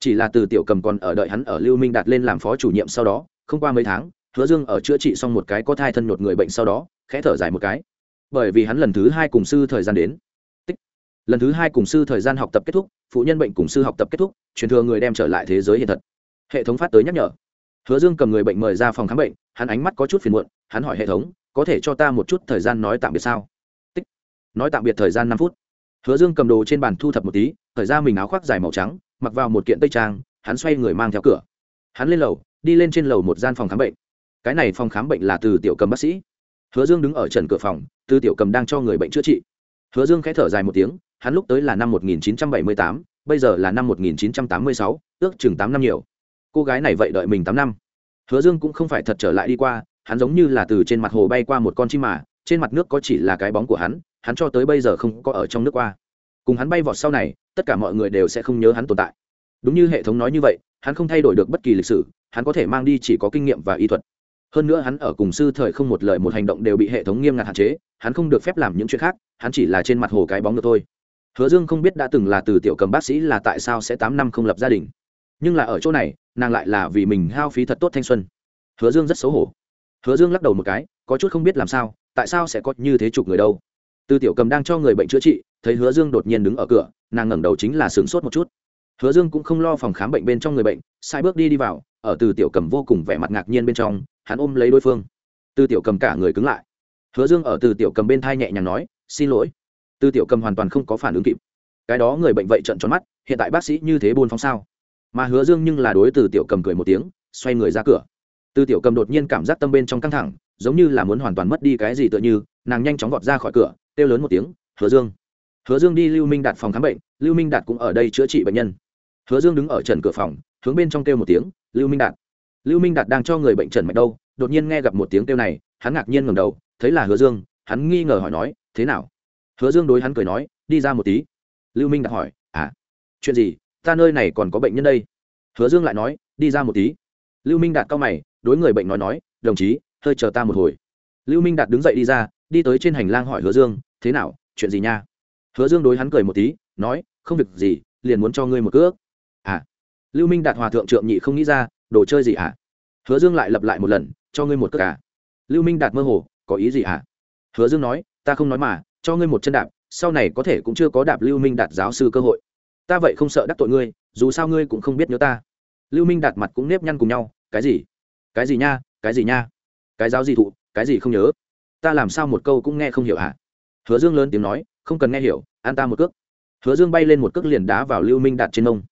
Chỉ là từ tiểu cầm còn ở đợi hắn ở lưu minh đạt lên làm phó chủ nhiệm sau đó, không qua mấy tháng, hứa dương ở chữa trị xong một cái có thai thân nhột người bệnh sau đó, khẽ thở dài một cái. Bởi vì hắn lần thứ hai cùng sư thời gian đến. Tích. lần thứ hai cùng sư thời gian học tập kết thúc, phụ nhân bệnh cùng sư học tập kết thúc, truyền thừa người đem trở lại thế giới hiện thật. Hệ thống phát tới nhắc nhở hứa dương cầm người bệnh mời ra phòng khám bệnh hắn ánh mắt có chút phiền muộn hắn hỏi hệ thống có thể cho ta một chút thời gian nói tạm biệt sao? Tích. nói tạm biệt thời gian năm phút. Hứa dương cầm đồ trên bàn thu thập một tí thời ra mình áo khoác dài màu trắng mặc vào một kiện tây trang hắn xoay người mang theo cửa. Hắn lên lầu đi lên trên lầu một gian phòng khám bệnh. Cái này phòng khám bệnh là từ tiểu cầm bác sĩ. Hứa dương đứng ở trần cửa phòng từ tiểu cầm đang cho người bệnh chữa trị. Hứa dương khẽ thở dài một tiếng hắn lúc tới là năm 1978, bây giờ là năm 1986, ước chừng tám năm nhiều cô gái này vậy đợi mình tám năm. Hứa dương cũng không phải thật trở lại đi qua, hắn giống như là từ trên mặt hồ bay qua một con chim mà, trên mặt nước có chỉ là cái bóng của hắn hắn cho tới bây giờ không có ở trong nước qua. Cùng hắn bay vọt sau này, tất cả mọi người đều sẽ không nhớ hắn tồn tại. Đúng như hệ thống nói như vậy, hắn không thay đổi được bất kỳ lịch sử, hắn có thể mang đi chỉ có kinh nghiệm và y thuật. Hơn nữa hắn ở cùng sư thời không một lời một hành động đều bị hệ thống nghiêm ngặt hạn chế, hắn không được phép làm những chuyện khác, hắn chỉ là trên mặt hồ cái bóng được thôi. Hứa dương không biết đã từng là từ tiểu cầm bác sĩ là tại sao sẽ tám năm không lập gia đình nhưng là ở chỗ này, nàng lại là vì mình hao phí thật tốt thanh xuân. Hứa dương rất xấu hổ. Hứa dương lắc đầu một cái, có chút không biết làm sao, tại sao sẽ có như thế chục người đâu. Từ tiểu cầm đang cho người bệnh chữa trị, thấy hứa dương đột nhiên đứng ở cửa, nàng ngẩng đầu chính là sửng sốt một chút. Hứa dương cũng không lo phòng khám bệnh bên trong người bệnh, sai bước đi đi vào, ở từ tiểu cầm vô cùng vẻ mặt ngạc nhiên bên trong, hắn ôm lấy đối phương. Từ tiểu cầm cả người cứng lại. Hứa dương ở từ tiểu cầm bên thai nhẹ nhàng nói, xin lỗi. Từ tiểu cầm hoàn toàn không có phản ứng kịp. Cái đó người bệnh vậy trận tròn mắt, hiện tại bác sĩ như thế buôn phóng sao? Mà hứa dương nhưng là đối từ tiểu cầm cười một tiếng, xoay người ra cửa. Từ tiểu cầm đột nhiên cảm giác tâm bên trong căng thẳng, giống như là muốn hoàn toàn mất đi cái gì tựa như, nàng nhanh chóng vọt ra khỏi cửa, kêu lớn một tiếng, hứa dương. Hứa dương đi lưu minh đạt phòng khám bệnh, lưu minh đạt cũng ở đây chữa trị bệnh nhân. Hứa dương đứng ở trần cửa phòng, hướng bên trong kêu một tiếng, lưu minh đạt. Lưu minh đạt đang cho người bệnh trần mạch đâu, đột nhiên nghe gặp một tiếng kêu này, hắn ngạc nhiên ngầm đầu, thấy là hứa dương, hắn nghi ngờ hỏi nói, thế nào? Hứa dương đối hắn cười nói, đi ra một tí. Lưu minh đạt hỏi à chuyện gì? Ta nơi này còn có bệnh nhân đây. Hứa dương lại nói, đi ra một tí. Lưu minh đạt cao mày, đối người bệnh nói nói, đồng chí, hơi chờ ta một hồi. Lưu minh đạt đứng dậy đi ra, đi tới trên hành lang hỏi hứa dương, thế nào, chuyện gì nha? Hứa dương đối hắn cười một tí, nói, không việc gì, liền muốn cho ngươi một cước. À. Lưu minh đạt hòa thượng trượng nhị không nghĩ ra, đồ chơi gì à hứa dương lại lặp lại một lần, cho ngươi một cước à? Lưu minh đạt mơ hồ, có ý gì à hứa dương nói, ta không nói mà, cho ngươi một chân đạp, sau này có thể cũng chưa có đạp lưu minh đạt giáo sư cơ hội ta vậy không sợ đắc tội ngươi, dù sao ngươi cũng không biết nhớ ta. Lưu minh đạt mặt cũng nếp nhăn cùng nhau, cái gì? Cái gì nha, cái gì nha? Cái giáo gì thụ, cái gì không nhớ? Ta làm sao một câu cũng nghe không hiểu hả? Hứa dương lớn tiếng nói, không cần nghe hiểu, an ta một cước. Hứa dương bay lên một cước liền đá vào lưu minh đạt trên mông.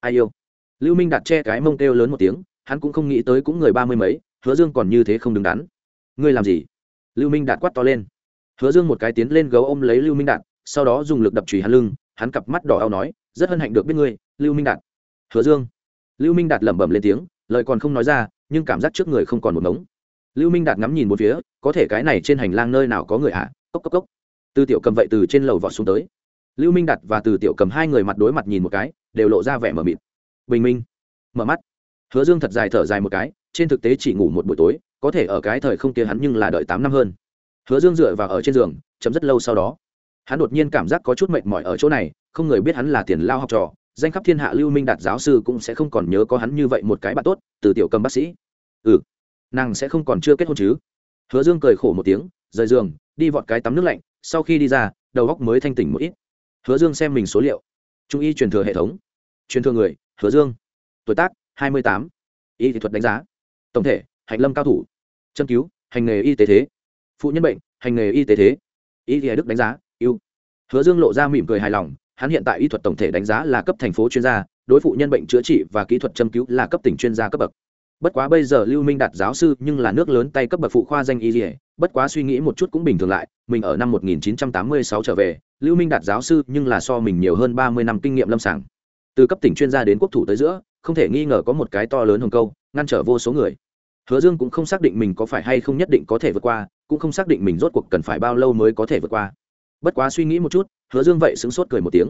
Ai yêu? Lưu minh đạt che cái mông kêu lớn một tiếng, hắn cũng không nghĩ tới cũng người ba mươi mấy, hứa dương còn như thế không đứng đắn. Ngươi làm gì? Lưu minh đạt quát to lên. Hứa dương một cái tiến lên gấu ôm lấy lưu minh đạt sau đó dùng lực đập chùy hắn lưng, hắn cặp mắt đỏ ao nói rất hân hạnh được biết ngươi, lưu minh đạt. Hứa dương. Lưu minh đạt lẩm bẩm lên tiếng, lời còn không nói ra, nhưng cảm giác trước người không còn một ngống. Lưu minh đạt ngắm nhìn một phía, có thể cái này trên hành lang nơi nào có người ạ à? cốc cốc cốc. Từ tiểu cầm vậy từ trên lầu vọt xuống tới. Lưu minh đạt và từ tiểu cầm hai người mặt đối mặt nhìn một cái, đều lộ ra vẻ mờ mịt. Bình minh. Mở mắt. Hứa dương thật dài thở dài một cái, trên thực tế chỉ ngủ một buổi tối, có thể ở cái thời không kia hắn nhưng là đợi tám năm hơn. Hứa dương dựa vào ở trên giường, chấm rất lâu sau đó. Hắn đột nhiên cảm giác có chút mệt mỏi ở chỗ này không người biết hắn là tiền lao học trò, danh khắp thiên hạ lưu minh đạt giáo sư cũng sẽ không còn nhớ có hắn như vậy một cái bạn tốt, từ tiểu cầm bác sĩ. Ừ nàng sẽ không còn chưa kết hôn chứ? Hứa dương cười khổ một tiếng, rời giường, đi vọt cái tắm nước lạnh, sau khi đi ra, đầu góc mới thanh tỉnh một ít. Hứa dương xem mình số liệu. Trung y truyền thừa hệ thống. Truyền thừa người, hứa dương. Tuổi tác, hai mươi tám. Y kỹ thuật đánh giá. Tổng thể hạnh lâm cao thủ. Châm cứu, hành nghề y tế thế. Phụ nhân bệnh, hành nghề y tế thế. Y thì đức đánh giá, ưu. hứa dương lộ ra mỉm cười hài lòng hắn hiện tại y thuật tổng thể đánh giá là cấp thành phố chuyên gia, đối phụ nhân bệnh chữa trị và kỹ thuật châm cứu là cấp tỉnh chuyên gia cấp bậc. Bất quá bây giờ lưu minh đạt giáo sư nhưng là nước lớn tay cấp bậc phụ khoa danh y dỉa bất quá suy nghĩ một chút cũng bình thường lại, mình ở năm 1986 trở về, lưu minh đạt giáo sư nhưng là so mình nhiều hơn 30 năm kinh nghiệm lâm sàng. Từ cấp tỉnh chuyên gia đến quốc thủ tới giữa, không thể nghi ngờ có một cái to lớn hồng câu, ngăn trở vô số người. Hứa dương cũng không xác định mình có phải hay không nhất định có thể vượt qua, cũng không xác định mình rốt cuộc cần phải bao lâu mới có thể vượt qua. Bất quá suy nghĩ một chút hứa dương vậy sững sốt cười một tiếng.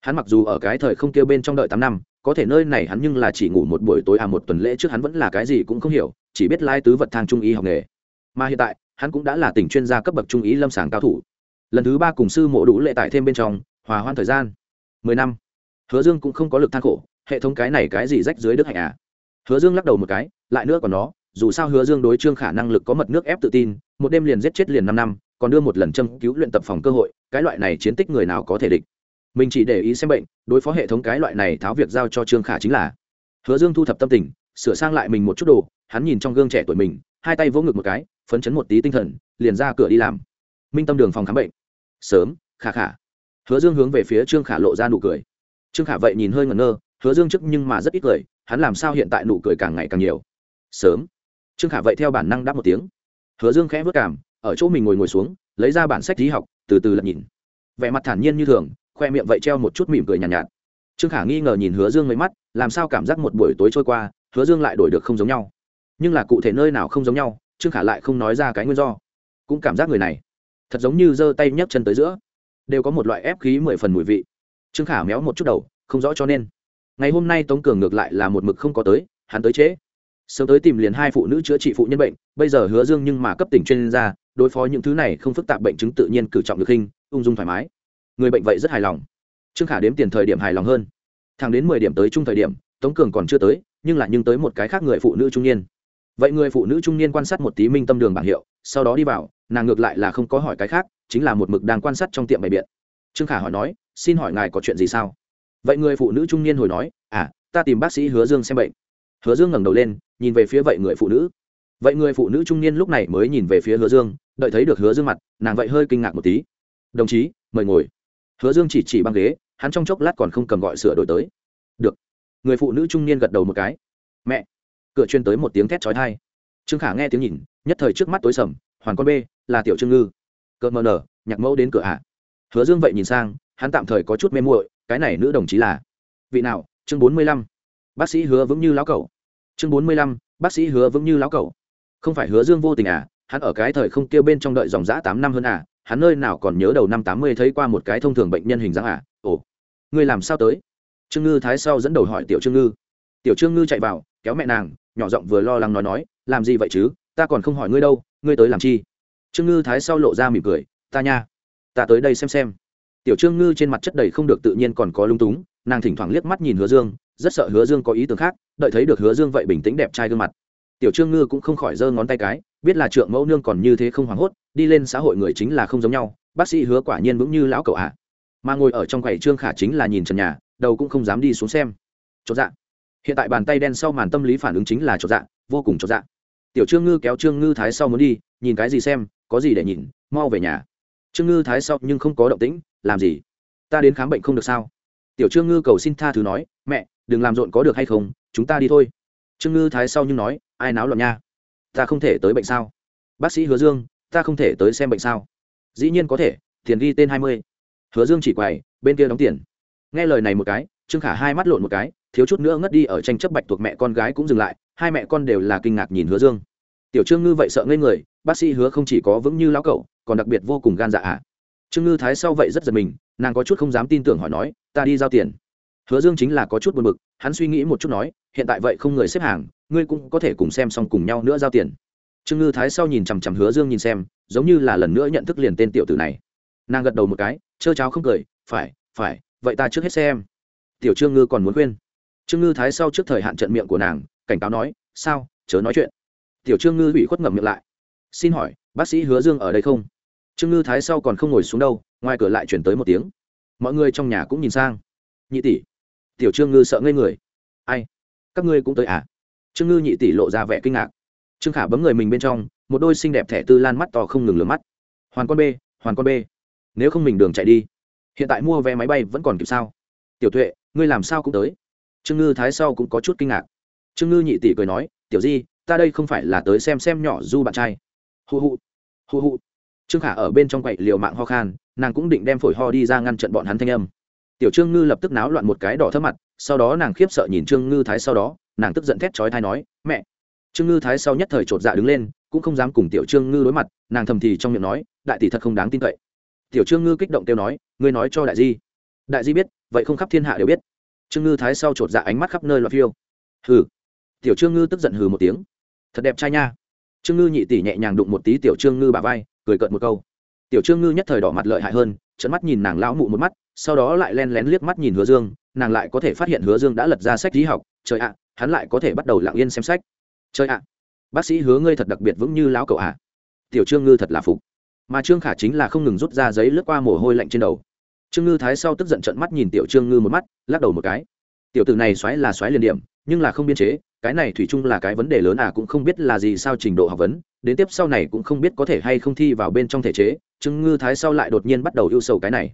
Hắn mặc dù ở cái thời không kêu bên trong đợi tám năm, có thể nơi này hắn nhưng là chỉ ngủ một buổi tối à một tuần lễ trước hắn vẫn là cái gì cũng không hiểu, chỉ biết lai tứ vật thang trung ý học nghề. Mà hiện tại, hắn cũng đã là tỉnh chuyên gia cấp bậc trung ý lâm sàng cao thủ. Lần thứ ba cùng sư mộ đủ lệ tại thêm bên trong, hòa hoan thời gian. Mười năm. Hứa dương cũng không có lực than khổ, hệ thống cái này cái gì rách dưới đức hạnh à? Hứa dương lắc đầu một cái, lại nữa còn nó, dù sao hứa dương đối trương khả năng lực có mật nước ép tự tin, một đêm liền giết chết liền năm năm còn đưa một lần châm cứu luyện tập phòng cơ hội, cái loại này chiến tích người nào có thể địch. Mình chỉ để ý xem bệnh, đối phó hệ thống cái loại này tháo việc giao cho trương khả chính là. Hứa dương thu thập tâm tình, sửa sang lại mình một chút đồ, hắn nhìn trong gương trẻ tuổi mình, hai tay vỗ ngực một cái, phấn chấn một tí tinh thần, liền ra cửa đi làm. Minh tâm đường phòng khám bệnh. Sớm, khả khả. Hứa dương hướng về phía trương khả lộ ra nụ cười. Trương khả vậy nhìn hơi ngẩn ngơ, hứa dương trước nhưng mà rất ít cười, hắn làm sao hiện tại nụ cười càng ngày càng nhiều. Sớm. Trương khả vậy theo bản năng đáp một tiếng. Hứa dương khẽ vất cảm ở chỗ mình ngồi ngồi xuống lấy ra bản sách lý học từ từ lật nhìn. Vẻ mặt thản nhiên như thường khoe miệng vậy treo một chút mỉm cười nhàn nhạt, nhạt. Trương khả nghi ngờ nhìn hứa dương mấy mắt làm sao cảm giác một buổi tối trôi qua hứa dương lại đổi được không giống nhau. Nhưng là cụ thể nơi nào không giống nhau trương khả lại không nói ra cái nguyên do. Cũng cảm giác người này thật giống như giơ tay nhấc chân tới giữa đều có một loại ép khí mười phần mùi vị. Trương khả méo một chút đầu không rõ cho nên. Ngày hôm nay tống cường ngược lại là một mực không có tới hắn tới trễ. Sớm tới tìm liền hai phụ nữ chữa trị phụ nhân bệnh bây giờ hứa dương nhưng mà cấp tỉnh chuyên gia đối phó những thứ này không phức tạp bệnh chứng tự nhiên cử trọng được hình, ung dung thoải mái. Người bệnh vậy rất hài lòng. Trương khả đếm tiền thời điểm hài lòng hơn. Thẳng đến mười điểm tới chung thời điểm, tống cường còn chưa tới, nhưng lại nhưng tới một cái khác người phụ nữ trung niên. Vậy người phụ nữ trung niên quan sát một tí minh tâm đường bảng hiệu, sau đó đi vào, nàng ngược lại là không có hỏi cái khác, chính là một mực đang quan sát trong tiệm bày biện. Trương khả hỏi nói, xin hỏi ngài có chuyện gì sao? Vậy người phụ nữ trung niên hồi nói à ta tìm bác sĩ hứa dương xem bệnh. Hứa dương ngẩng đầu lên, nhìn về phía vậy người phụ nữ. Vậy người phụ nữ trung niên lúc này mới nhìn về phía hứa dương đợi thấy được hứa dương mặt, nàng vậy hơi kinh ngạc một tí. Đồng chí, mời ngồi. Hứa dương chỉ chỉ băng ghế, hắn trong chốc lát còn không cầm gọi sửa đổi tới. Được. Người phụ nữ trung niên gật đầu một cái. Mẹ. Cửa chuyên tới một tiếng thét trói thai trương khả nghe tiếng nhìn, nhất thời trước mắt tối sầm, hoàn con b là tiểu trương ngư. Cợt mờ nở, nhạc mẫu đến cửa ạ. Hứa dương vậy nhìn sang, hắn tạm thời có chút mê muội, cái này nữ đồng chí là vị nào? Chương bốn mươi lăm. Bác sĩ hứa vững như lão cẩu. Chương bốn mươi lăm, bác sĩ hứa vững như lão cẩu. Không phải hứa dương vô tình à? Hắn ở cái thời không kia bên trong đợi dòng giã tám năm hơn à hắn nơi nào còn nhớ đầu năm tám mươi thấy qua một cái thông thường bệnh nhân hình dáng à? Ồ, ngươi làm sao tới? Trương ngư thái sau dẫn đầu hỏi tiểu trương ngư. Tiểu trương ngư chạy vào, kéo mẹ nàng, nhỏ giọng vừa lo lắng nói nói, làm gì vậy chứ? Ta còn không hỏi ngươi đâu, ngươi tới làm chi? Trương ngư thái sau lộ ra mỉm cười, ta nha, ta tới đây xem xem. Tiểu trương ngư trên mặt chất đầy không được tự nhiên còn có lung túng, nàng thỉnh thoảng liếc mắt nhìn hứa dương, rất sợ hứa dương có ý tưởng khác, đợi thấy được hứa dương vậy bình tĩnh đẹp trai gương mặt. Tiểu trương ngư cũng không khỏi giơ ngón tay cái biết là trượng mẫu nương còn như thế không hoảng hốt, đi lên xã hội người chính là không giống nhau, bác sĩ hứa quả nhiên vững như lão cậu ạ. Mà ngồi ở trong quầy trương khả chính là nhìn trần nhà, đầu cũng không dám đi xuống xem. Chột dạ. Hiện tại bàn tay đen sau màn tâm lý phản ứng chính là chột dạ vô cùng chột dạ. Tiểu trương ngư kéo trương ngư thái sau muốn đi, nhìn cái gì xem, có gì để nhìn, mau về nhà. Trương ngư thái sau nhưng không có động tĩnh, làm gì? Ta đến khám bệnh không được sao? Tiểu trương ngư cầu xin tha thứ nói, mẹ, đừng làm rộn có được hay không, chúng ta đi thôi. Trương ngư thái sau nhưng nói, ai náo loạn nha? Ta không thể tới bệnh sao? Bác sĩ hứa dương, ta không thể tới xem bệnh sao? Dĩ nhiên có thể, tiền ghi tên hai mươi. Hứa dương chỉ quầy bên kia đóng tiền. Nghe lời này một cái, trương khả hai mắt lộn một cái, thiếu chút nữa ngất đi ở tranh chấp bạch thuộc mẹ con gái cũng dừng lại, hai mẹ con đều là kinh ngạc nhìn hứa dương. Tiểu trương ngư vậy sợ ngây người, bác sĩ hứa không chỉ có vững như lão cậu còn đặc biệt vô cùng gan dạ ạ. À. trương ngư thái sau vậy rất giật mình, nàng có chút không dám tin tưởng hỏi nói, ta đi giao tiền. Hứa dương chính là có chút buồn bực, hắn suy nghĩ một chút nói hiện tại vậy không người xếp hàng, ngươi cũng có thể cùng xem xong cùng nhau nữa giao tiền. Trương ngư thái sau nhìn chằm chằm hứa dương nhìn xem, giống như là lần nữa nhận thức liền tên tiểu tử này. Nàng gật đầu một cái, trơ cháo không cười, phải phải, vậy ta trước hết xem. Tiểu trương ngư còn muốn khuyên. Trương ngư thái sau trước thời hạn trận miệng của nàng, cảnh cáo nói, sao, chớ nói chuyện. Tiểu trương ngư bị khuất ngậm miệng lại. Xin hỏi, bác sĩ hứa dương ở đây không? Trương ngư thái sau còn không ngồi xuống đâu, ngoài cửa lại chuyển tới một tiếng. Mọi người trong nhà cũng nhìn sang. Nhị tỷ. Tiểu trương ngư sợ ngây người. Ai? Các ngươi cũng tới à? Trương ngư nhị tỷ lộ ra vẻ kinh ngạc. Trương khả bấm người mình bên trong, một đôi xinh đẹp thẻ tư lan mắt to không ngừng lửa mắt. Hoàn con b hoàn con b nếu không mình đường chạy đi. Hiện tại mua vé máy bay vẫn còn kịp sao? Tiểu tuệ, ngươi làm sao cũng tới. Trương ngư thái sau cũng có chút kinh ngạc. Trương ngư nhị tỷ cười nói, tiểu di, ta đây không phải là tới xem xem nhỏ du bạn trai. Hụ hụ hụ hụ trương khả ở bên trong quậy liều mạng ho khan, nàng cũng định đem phổi ho đi ra ngăn trận bọn hắn thanh âm. Tiểu trương ngư lập tức náo loạn một cái đỏ thấp mặt sau đó nàng khiếp sợ nhìn trương ngư thái sau đó, nàng tức giận thét chói thai nói, mẹ! Trương ngư thái sau nhất thời chột dạ đứng lên, cũng không dám cùng tiểu trương ngư đối mặt, nàng thầm thì trong miệng nói, đại tỷ thật không đáng tin cậy. Tiểu trương ngư kích động kêu nói, ngươi nói cho đại di. Đại di biết, vậy không khắp thiên hạ đều biết. Trương ngư thái sau chột dạ ánh mắt khắp nơi loạt phiêu. Hừ. Tiểu trương ngư tức giận hừ một tiếng. Thật đẹp trai nha. Trương ngư nhị tỷ nhẹ nhàng đụng một tí tiểu trương ngư bà vai, cười cợt một câu. Tiểu trương ngư nhất thời đỏ mặt lợi hại hơn trận mắt nhìn nàng lão mụ một mắt, sau đó lại len lén liếc mắt nhìn hứa dương, nàng lại có thể phát hiện hứa dương đã lật ra sách lý học, trời ạ, hắn lại có thể bắt đầu lặng yên xem sách. Trời ạ, bác sĩ hứa ngươi thật đặc biệt vững như lão cậu ạ. À. tiểu trương ngư thật là phục. Mà trương khả chính là không ngừng rút ra giấy lướt qua mồ hôi lạnh trên đầu. Trương ngư thái sau tức giận trận mắt nhìn tiểu trương ngư một mắt, lắc đầu một cái. Tiểu tử này xoáy là xoáy liền điểm nhưng là không biên chế, cái này thủy chung là cái vấn đề lớn à cũng không biết là gì sao trình độ học vấn, đến tiếp sau này cũng không biết có thể hay không thi vào bên trong thể chế. Trương ngư thái sau lại đột nhiên bắt đầu yêu sầu cái này.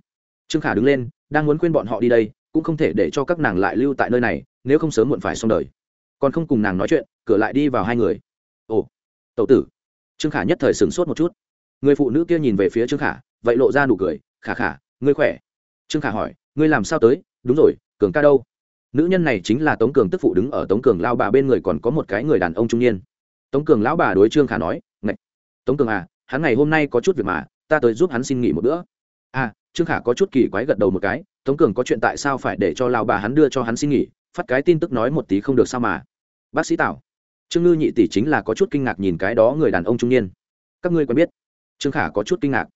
Trương khả đứng lên, đang muốn khuyên bọn họ đi đây, cũng không thể để cho các nàng lại lưu tại nơi này, nếu không sớm muộn phải xong đời. Còn không cùng nàng nói chuyện, cửa lại đi vào hai người. Ồ tậu tử. Trương khả nhất thời sửng sốt một chút. Người phụ nữ kia nhìn về phía trương khả, vậy lộ ra nụ cười. Khả khả, ngươi khỏe? Trương khả hỏi, ngươi làm sao tới? Đúng rồi, cường ca đâu? Nữ nhân này chính là tống cường tức phụ đứng ở tống cường lao bà bên người còn có một cái người đàn ông trung niên. Tống cường lão bà đối trương khả nói, ngạch, tống cường à hắn ngày hôm nay có chút việc mà, ta tới giúp hắn xin nghỉ một bữa. À trương khả có chút kỳ quái gật đầu một cái, tống cường có chuyện tại sao phải để cho lao bà hắn đưa cho hắn xin nghỉ, phát cái tin tức nói một tí không được sao mà. Bác sĩ tảo, trương ngư nhị tỷ chính là có chút kinh ngạc nhìn cái đó người đàn ông trung niên. Các ngươi quen biết? Trương khả có chút kinh ngạc.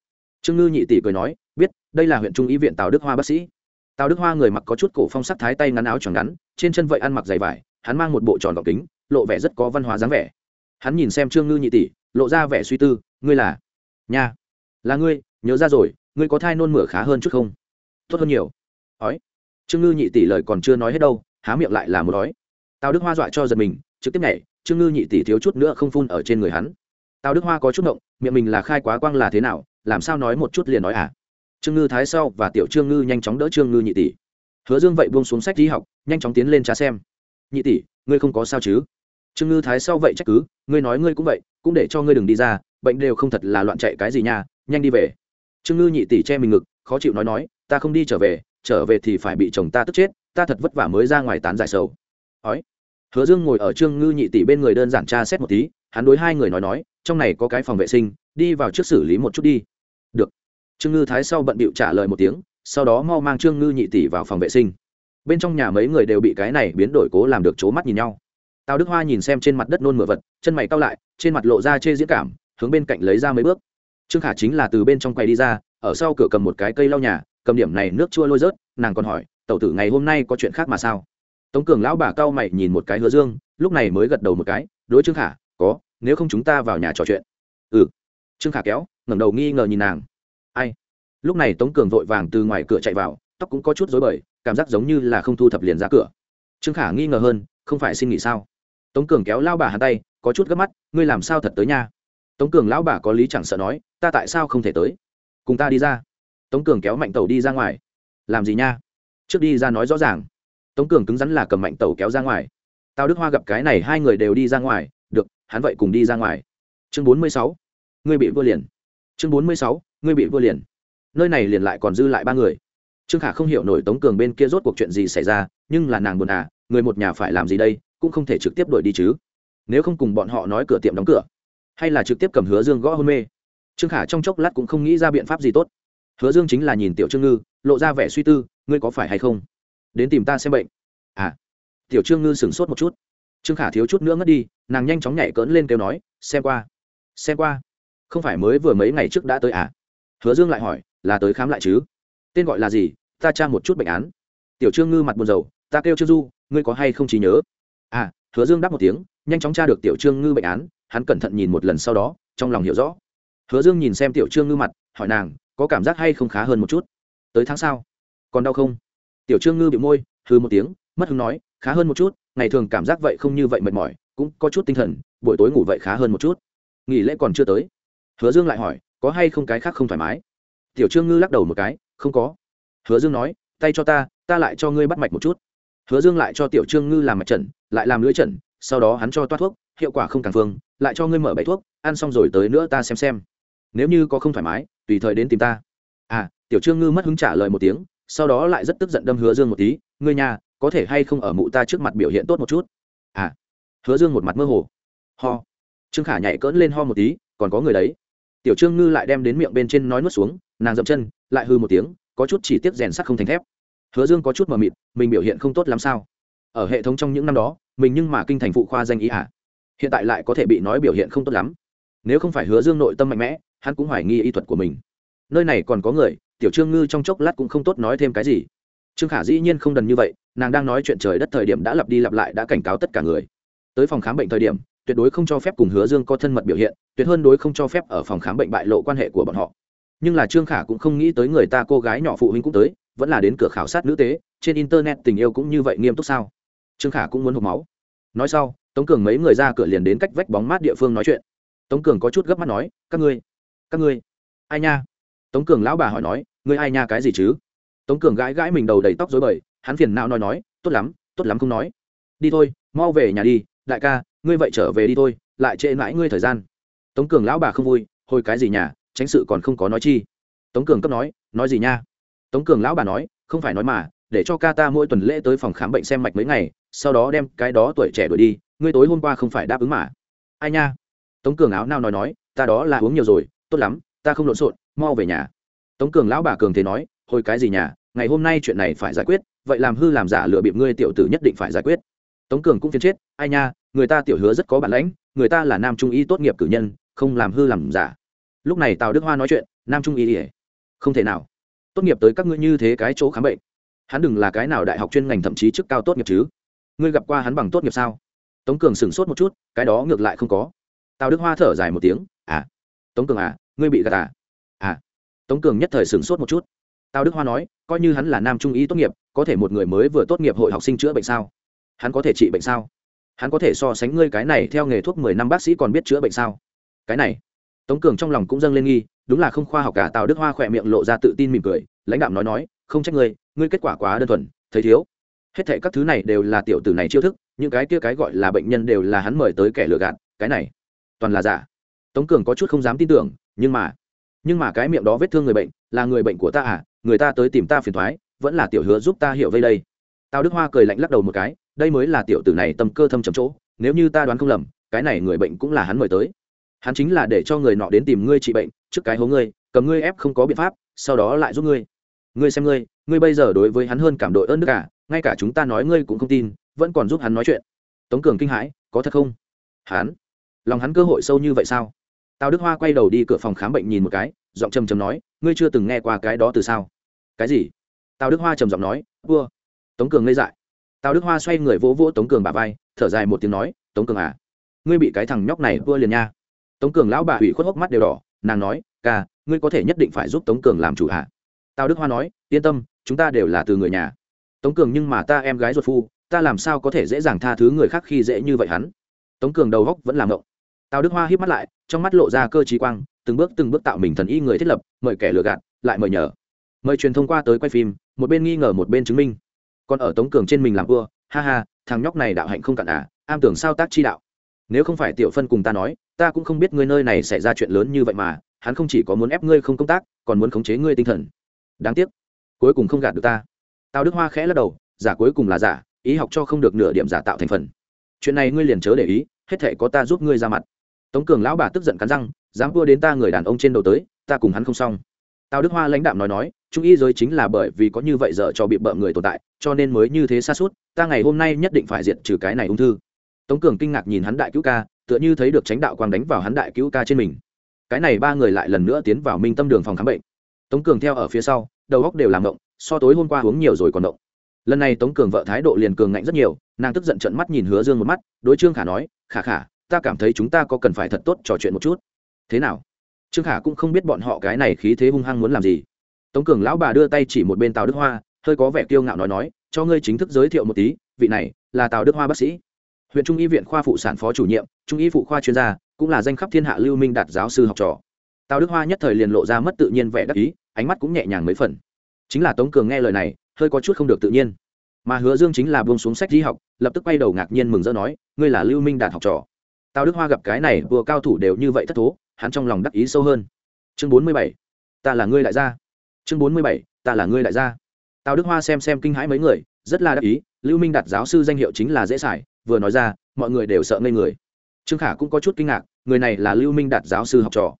Trương ngư nhị tỷ cười nói, biết, đây là huyện trung y viện tào đức hoa bác sĩ tào đức hoa người mặc có chút cổ phong sắc thái tay ngắn áo tròn ngắn, trên chân vậy ăn mặc dày vải, hắn mang một bộ tròn gọc kính, lộ vẻ rất có văn hóa dáng vẻ. Hắn nhìn xem trương ngư nhị tỷ, lộ ra vẻ suy tư, ngươi là? Nha. Là ngươi, nhớ ra rồi, ngươi có thai nôn mửa khá hơn chút không? Tốt hơn nhiều. Ói. Trương ngư nhị tỷ lời còn chưa nói hết đâu, há miệng lại là một đói. Tào đức hoa dọa cho giật mình, trực tiếp nhảy, trương ngư nhị tỷ thiếu chút nữa không phun ở trên người hắn. Tào đức hoa có chút động, miệng mình là khai quá quang là thế nào, làm sao nói một chút liền nói à? Trương ngư thái sau và tiểu trương ngư nhanh chóng đỡ trương ngư nhị tỷ. Hứa dương vậy buông xuống sách đi học, nhanh chóng tiến lên trà xem. Nhị tỷ, ngươi không có sao chứ? Trương ngư thái sau vậy trách cứ, ngươi nói ngươi cũng vậy, cũng để cho ngươi đừng đi ra, bệnh đều không thật là loạn chạy cái gì nha, nhanh đi về. Trương ngư nhị tỷ che mình ngực, khó chịu nói nói, ta không đi trở về trở về thì phải bị chồng ta tức chết, ta thật vất vả mới ra ngoài tán giải sầu. Ói. Hứa dương ngồi ở trương ngư nhị tỷ bên người đơn giản tra xét một tí, hắn đối hai người nói nói, trong này có cái phòng vệ sinh, đi vào trước xử lý một chút đi. Được trương ngư thái sau bận bịu trả lời một tiếng, sau đó mau mang trương ngư nhị tỷ vào phòng vệ sinh. Bên trong nhà mấy người đều bị cái này biến đổi cố làm được c mắt nhìn nhau. Tào đức hoa nhìn xem trên mặt đất nôn mửa vật, chân mày cao lại, trên mặt lộ ra chê diễn cảm, hướng bên cạnh lấy ra mấy bước. Trương khả chính là từ bên trong quầy đi ra, ở sau cửa cầm một cái cây lau nhà, cầm điểm này nước chua lôi rớt, nàng còn hỏi, tẩu tử ngày hôm nay có chuyện khác mà sao? Tống cường lão bà cao mày nhìn một cái hứa dương, lúc này mới gật đầu một cái, đối trương khả, có, nếu không chúng ta vào nhà trò chuyện. Ừ. Trương khả kéo, ngẩng đầu nghi ngờ nhìn nàng ai? Lúc này tống cường vội vàng từ ngoài cửa chạy vào, tóc cũng có chút rối bời, cảm giác giống như là không thu thập liền ra cửa. Trương khả nghi ngờ hơn, không phải xin nghỉ sao? Tống cường kéo lao bà hà tay, có chút gấp mắt, ngươi làm sao thật tới nha? Tống cường lão bà có lý chẳng sợ nói, ta tại sao không thể tới? Cùng ta đi ra. Tống cường kéo mạnh tàu đi ra ngoài. Làm gì nha? Trước đi ra nói rõ ràng. Tống cường cứng rắn là cầm mạnh tàu kéo ra ngoài. Tào đức hoa gặp cái này hai người đều đi ra ngoài, được, hắn vậy cùng đi ra ngoài. Chương bốn mươi sáu. Ngươi bị vua liền. Chương bốn mươi sáu ngươi bị vua liền. Nơi này liền lại còn dư lại ba người. Trương khả không hiểu nổi tống cường bên kia rốt cuộc chuyện gì xảy ra, nhưng là nàng buồn à người một nhà phải làm gì đây, cũng không thể trực tiếp đuổi đi chứ. Nếu không cùng bọn họ nói cửa tiệm đóng cửa, hay là trực tiếp cầm hứa dương gõ hôn mê. Trương khả trong chốc lát cũng không nghĩ ra biện pháp gì tốt. Hứa dương chính là nhìn tiểu trương ngư, lộ ra vẻ suy tư, ngươi có phải hay không? Đến tìm ta xem bệnh. À. Tiểu trương ngư sửng sốt một chút. Trương khả thiếu chút nữa ngất đi, nàng nhanh chóng nhảy cỡn lên kêu nói, xem qua xem qua. Không phải mới vừa mấy ngày trước đã tới à? Hứa dương lại hỏi, là tới khám lại chứ? Tên gọi là gì? Ta tra một chút bệnh án. Tiểu trương ngư mặt buồn rầu, ta kêu trương du, ngươi có hay không trí nhớ? À hứa dương đáp một tiếng, nhanh chóng tra được tiểu trương ngư bệnh án, hắn cẩn thận nhìn một lần sau đó, trong lòng hiểu rõ. Hứa dương nhìn xem tiểu trương ngư mặt, hỏi nàng, có cảm giác hay không khá hơn một chút? Tới tháng sau còn đau không? Tiểu trương ngư bị môi hư một tiếng, mất hứng nói, khá hơn một chút, ngày thường cảm giác vậy không như vậy mệt mỏi, cũng có chút tinh thần, buổi tối ngủ vậy khá hơn một chút. Nghỉ lễ còn chưa tới. Hứa dương lại hỏi có hay không cái khác không thoải mái? Tiểu trương ngư lắc đầu một cái, không có. Hứa dương nói, tay cho ta ta lại cho ngươi bắt mạch một chút. Hứa dương lại cho tiểu trương ngư làm mạch trần, lại làm lưỡi trần, sau đó hắn cho toát thuốc, hiệu quả không càng phương, lại cho ngươi mở bảy thuốc, ăn xong rồi tới nữa ta xem xem. Nếu như có không thoải mái, tùy thời đến tìm ta. À tiểu trương ngư mất hứng trả lời một tiếng, sau đó lại rất tức giận đâm hứa dương một tí, ngươi nhà, có thể hay không ở mụ ta trước mặt biểu hiện tốt một chút? À hứa dương một mặt mơ hồ. Ho. Trương khả nhảy cỡn lên ho một tí, còn có người đấy tiểu trương ngư lại đem đến miệng bên trên nói nuốt xuống nàng dậm chân lại hư một tiếng có chút chỉ tiếp rèn sắt không thành thép. Hứa dương có chút mờ mịt mình biểu hiện không tốt lắm sao? Ở hệ thống trong những năm đó mình nhưng mà kinh thành phụ khoa danh ý à, hiện tại lại có thể bị nói biểu hiện không tốt lắm. Nếu không phải hứa dương nội tâm mạnh mẽ hắn cũng hoài nghi y thuật của mình. Nơi này còn có người tiểu trương ngư trong chốc lát cũng không tốt nói thêm cái gì. Trương khả dĩ nhiên không đần như vậy nàng đang nói chuyện trời đất thời điểm đã lặp đi lặp lại đã cảnh cáo tất cả người. Tới phòng khám bệnh thời điểm tuyệt đối không cho phép cùng hứa dương có thân mật biểu hiện, tuyệt hơn đối không cho phép ở phòng khám bệnh bại lộ quan hệ của bọn họ. Nhưng là trương khả cũng không nghĩ tới người ta cô gái nhỏ phụ huynh cũng tới, vẫn là đến cửa khảo sát nữ tế, trên internet tình yêu cũng như vậy nghiêm túc sao? Trương khả cũng muốn hộp máu. Nói sau, tống cường mấy người ra cửa liền đến cách vách bóng mát địa phương nói chuyện. Tống cường có chút gấp mắt nói, các ngươi các ngươi, ai nha? Tống cường lão bà hỏi nói, ngươi ai nha cái gì chứ? Tống cường gãi gãi mình đầu đầy tóc dối bời, hắn phiền não nói nói, tốt lắm tốt lắm không nói. Đi thôi, mau về nhà đi, đại ca ngươi vậy trở về đi thôi, lại trễ mãi ngươi thời gian. Tống cường lão bà không vui, hồi cái gì nhà, tránh sự còn không có nói chi. Tống cường cấp nói nói gì nha? Tống cường lão bà nói, không phải nói mà, để cho ca ta mỗi tuần lễ tới phòng khám bệnh xem mạch mấy ngày, sau đó đem cái đó tuổi trẻ đuổi đi, ngươi tối hôm qua không phải đáp ứng mà. Ai nha? Tống cường áo nao nói nói, ta đó là uống nhiều rồi, tốt lắm, ta không lộn xộn, mau về nhà. Tống cường lão bà cường thế nói, hồi cái gì nhà, ngày hôm nay chuyện này phải giải quyết, vậy làm hư làm giả lừa bịp ngươi tiểu tử nhất định phải giải quyết tống cường cũng phiền chết, ai nha, người ta tiểu hứa rất có bản lãnh, người ta là nam trung y tốt nghiệp cử nhân, không làm hư làm giả. Lúc này tào đức hoa nói chuyện, nam trung y ỉa không thể nào. Tốt nghiệp tới các ngươi như thế cái chỗ khám bệnh. Hắn đừng là cái nào đại học chuyên ngành thậm chí chức cao tốt nghiệp chứ. Ngươi gặp qua hắn bằng tốt nghiệp sao? Tống cường sửng sốt một chút, cái đó ngược lại không có. Tào đức hoa thở dài một tiếng à tống cường à ngươi bị gạt à? À. Tống cường nhất thời sửng sốt một chút. Tào đức hoa nói, coi như hắn là nam trung y tốt nghiệp, có thể một người mới vừa tốt nghiệp hội học sinh chữa bệnh sao? Hắn có thể trị bệnh sao? Hắn có thể so sánh ngươi cái này theo nghề thuốc mười năm bác sĩ còn biết chữa bệnh sao? Cái này, tống cường trong lòng cũng dâng lên nghi, đúng là không khoa học cả, tào đức hoa khỏe miệng lộ ra tự tin mỉm cười, lãnh đạo nói nói, không trách ngươi ngươi kết quả quá đơn thuần, thấy thiếu. Hết thệ các thứ này đều là tiểu tử này chiêu thức, những cái kia cái gọi là bệnh nhân đều là hắn mời tới kẻ lừa gạt, cái này, toàn là giả. Tống cường có chút không dám tin tưởng, nhưng mà nhưng mà cái miệng đó vết thương người bệnh, là người bệnh của ta à? Người ta tới tìm ta phiền thoái, vẫn là tiểu hứa giúp ta hiểu vây đây tào đức hoa cười lạnh lắc đầu một cái, đây mới là tiểu tử này tâm cơ thâm trầm chỗ, nếu như ta đoán không lầm, cái này người bệnh cũng là hắn mời tới. Hắn chính là để cho người nọ đến tìm ngươi trị bệnh, trước cái hố ngươi, cầm ngươi ép không có biện pháp, sau đó lại giúp ngươi. Ngươi xem ngươi ngươi bây giờ đối với hắn hơn cảm đội ơn đức cả ngay cả chúng ta nói ngươi cũng không tin, vẫn còn giúp hắn nói chuyện. Tống cường kinh hãi, có thật không? Hắn? Lòng hắn cơ hội sâu như vậy sao? Tào đức hoa quay đầu đi cửa phòng khám bệnh nhìn một cái, giọng trầm trầm nói, ngươi chưa từng nghe qua cái đó từ sao? Cái gì? Tào đức hoa trầm giọng nói, vua tống cường ngây dại. Tào đức hoa xoay người vỗ vỗ tống cường bà vai, thở dài một tiếng nói, tống cường à ngươi bị cái thằng nhóc này vua liền nha. Tống cường lão bà hủy khuất hốc mắt đều đỏ, nàng nói, ca, ngươi có thể nhất định phải giúp tống cường làm chủ hạ tào đức hoa nói, yên tâm, chúng ta đều là từ người nhà. Tống cường nhưng mà ta em gái ruột phu, ta làm sao có thể dễ dàng tha thứ người khác khi dễ như vậy hắn? Tống cường đầu góc vẫn làm ngộng. Tào đức hoa híp mắt lại, trong mắt lộ ra cơ trí quang, từng bước từng bước tạo mình thần y người thiết lập, mời kẻ lừa gạt, lại mời nhờ. Mời truyền thông qua tới quay phim, một bên nghi ngờ một bên chứng minh còn ở tống cường trên mình làm vua, ha ha, thằng nhóc này đạo hạnh không cạn à am tưởng sao tác chi đạo. Nếu không phải tiểu phân cùng ta nói, ta cũng không biết ngươi nơi này xảy ra chuyện lớn như vậy mà, hắn không chỉ có muốn ép ngươi không công tác, còn muốn khống chế ngươi tinh thần. Đáng tiếc, cuối cùng không gạt được ta. Tào đức hoa khẽ lắc đầu, giả cuối cùng là giả, ý học cho không được nửa điểm giả tạo thành phần. Chuyện này ngươi liền chớ để ý, hết thể có ta giúp ngươi ra mặt. Tống cường lão bà tức giận cắn răng, dám vua đến ta người đàn ông trên đầu tới, ta cùng hắn không xong tào đức hoa lãnh đạm nói nói, trung y giới chính là bởi vì có như vậy giờ cho bị bợ người tồn tại, cho nên mới như thế xa suốt, ta ngày hôm nay nhất định phải diệt trừ cái này ung thư. Tống cường kinh ngạc nhìn hắn đại cứu ca, tựa như thấy được tránh đạo quang đánh vào hắn đại cứu ca trên mình. Cái này ba người lại lần nữa tiến vào minh tâm đường phòng khám bệnh. Tống cường theo ở phía sau, đầu góc đều làm động, so tối hôm qua uống nhiều rồi còn động. Lần này tống cường vợ thái độ liền cường ngạnh rất nhiều, nàng tức giận trận mắt nhìn hứa dương một mắt, đối trương khả nói, khả khả, ta cảm thấy chúng ta có cần phải thật tốt trò chuyện một chút. Thế nào? Trương khả cũng không biết bọn họ cái này khí thế hung hăng muốn làm gì. Tống cường lão bà đưa tay chỉ một bên tào đức hoa, hơi có vẻ kiêu ngạo nói nói, cho ngươi chính thức giới thiệu một tí, vị này là tào đức hoa bác sĩ. Huyện trung y viện khoa phụ sản phó chủ nhiệm, trung y phụ khoa chuyên gia, cũng là danh khắp thiên hạ lưu minh đạt giáo sư học trò. Tào đức hoa nhất thời liền lộ ra mất tự nhiên vẻ đắc ý, ánh mắt cũng nhẹ nhàng mấy phần. Chính là tống cường nghe lời này, hơi có chút không được tự nhiên. Mà hứa dương chính là buông xuống sách đi học, lập tức quay đầu ngạc nhiên mừng rỡ nói, ngươi là lưu minh đạt học trò. Tào đức hoa gặp cái này vừa cao thủ đều như vậy thất thố hắn trong lòng đắc ý sâu hơn. Chương bốn mươi bảy, ta là ngươi đại gia. Chương bốn mươi bảy, ta là ngươi đại gia. Tào đức hoa xem xem kinh hãi mấy người, rất là đắc ý, lưu minh đạt giáo sư danh hiệu chính là dễ xài, vừa nói ra, mọi người đều sợ ngây người. Trương khả cũng có chút kinh ngạc, người này là lưu minh đạt giáo sư học trò.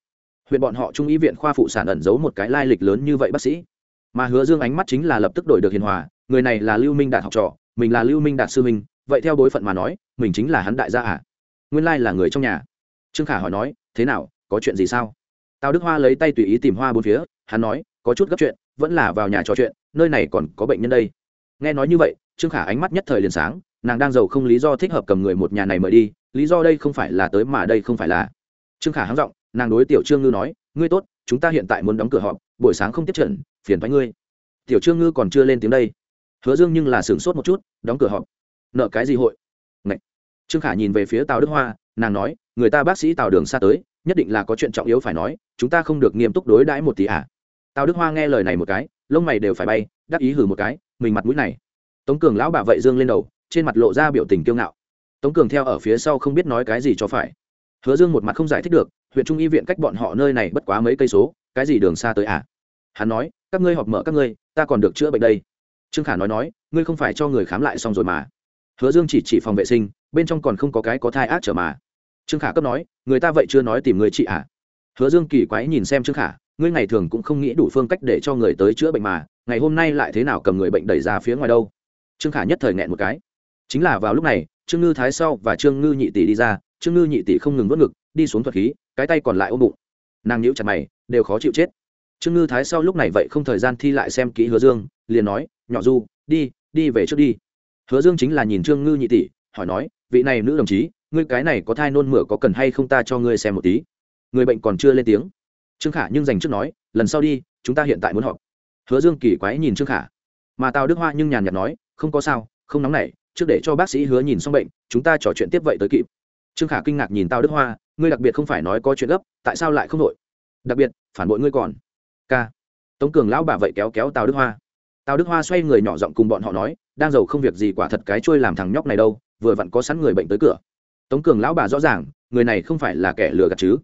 Huyện bọn họ trung ý viện khoa phụ sản ẩn giấu một cái lai lịch lớn như vậy bác sĩ. Mà hứa dương ánh mắt chính là lập tức đổi được hiền hòa, người này là lưu minh đạt học trò, mình là lưu minh đạt sư minh vậy theo bối phận mà nói, mình chính là hắn đại gia à? Nguyên lai là người trong nhà. Trương khả hỏi nói, thế nào có chuyện gì sao? Tào đức hoa lấy tay tùy ý tìm hoa bốn phía, hắn nói, có chút gấp chuyện, vẫn là vào nhà trò chuyện, nơi này còn có bệnh nhân đây. Nghe nói như vậy, trương khả ánh mắt nhất thời liền sáng, nàng đang giàu không lý do thích hợp cầm người một nhà này mời đi, lý do đây không phải là tới mà đây không phải là. Trương khả háng giọng, nàng đối tiểu trương ngư nói, ngươi tốt, chúng ta hiện tại muốn đóng cửa họp, buổi sáng không tiếp trận, phiền thoái ngươi. Tiểu trương ngư còn chưa lên tiếng đây. Hứa dương nhưng là sửng sốt một chút, đóng cửa họp. Nợ cái gì hội? Ngậy. trương khả nhìn về phía tào đức hoa, nàng nói, người ta bác sĩ tào đường xa tới nhất định là có chuyện trọng yếu phải nói, chúng ta không được nghiêm túc đối đãi một tí à. Tào đức hoa nghe lời này một cái, lông mày đều phải bay, đắc ý hử một cái, mình mặt mũi này. Tống cường lão bà vậy dương lên đầu, trên mặt lộ ra biểu tình kiêu ngạo. Tống cường theo ở phía sau không biết nói cái gì cho phải. Hứa dương một mặt không giải thích được, huyện trung y viện cách bọn họ nơi này bất quá mấy cây số, cái gì đường xa tới à? Hắn nói, các ngươi họp mở các ngươi, ta còn được chữa bệnh đây. Trương khả nói nói, ngươi không phải cho người khám lại xong rồi mà. Hứa dương chỉ chỉ phòng vệ sinh, bên trong còn không có cái có thai ác trở mà trương khả cấp nói, người ta vậy chưa nói tìm người chị à hứa dương kỳ quái nhìn xem trương khả, ngươi ngày thường cũng không nghĩ đủ phương cách để cho người tới chữa bệnh mà, ngày hôm nay lại thế nào cầm người bệnh đẩy ra phía ngoài đâu? Trương khả nhất thời nghẹn một cái. Chính là vào lúc này, trương ngư thái sau và trương ngư nhị tỷ đi ra, trương ngư nhị tỷ không ngừng vớt ngực, đi xuống thuật khí, cái tay còn lại ôm bụng. Nàng nhíu chặt mày, đều khó chịu chết. Trương ngư thái sau lúc này vậy không thời gian thi lại xem kỹ hứa dương, liền nói, nhỏ du, đi đi về trước đi. Hứa dương chính là nhìn trương ngư nhị tỷ, hỏi nói, vị này nữ đồng chí ngươi cái này có thai nôn mửa có cần hay không ta cho ngươi xem một tí. Người bệnh còn chưa lên tiếng. Trương khả nhưng dành trước nói, lần sau đi, chúng ta hiện tại muốn họp. Hứa dương kỳ quái nhìn trương khả. Mà tào đức hoa nhưng nhàn nhạt nói, không có sao, không nóng nảy, trước để cho bác sĩ hứa nhìn xong bệnh, chúng ta trò chuyện tiếp vậy tới kịp. Trương khả kinh ngạc nhìn tào đức hoa, ngươi đặc biệt không phải nói có chuyện gấp, tại sao lại không đội? Đặc biệt, phản bội ngươi còn. K tống cường lão bà vậy kéo kéo tào đức hoa. Tào đức hoa xoay người nhỏ giọng cùng bọn họ nói, đang giàu không việc gì quả thật cái trôi làm thằng nhóc này đâu, vừa vặn có sẵn người bệnh tới cửa tống cường lão bà rõ ràng, người này không phải là kẻ lừa gạt chứ.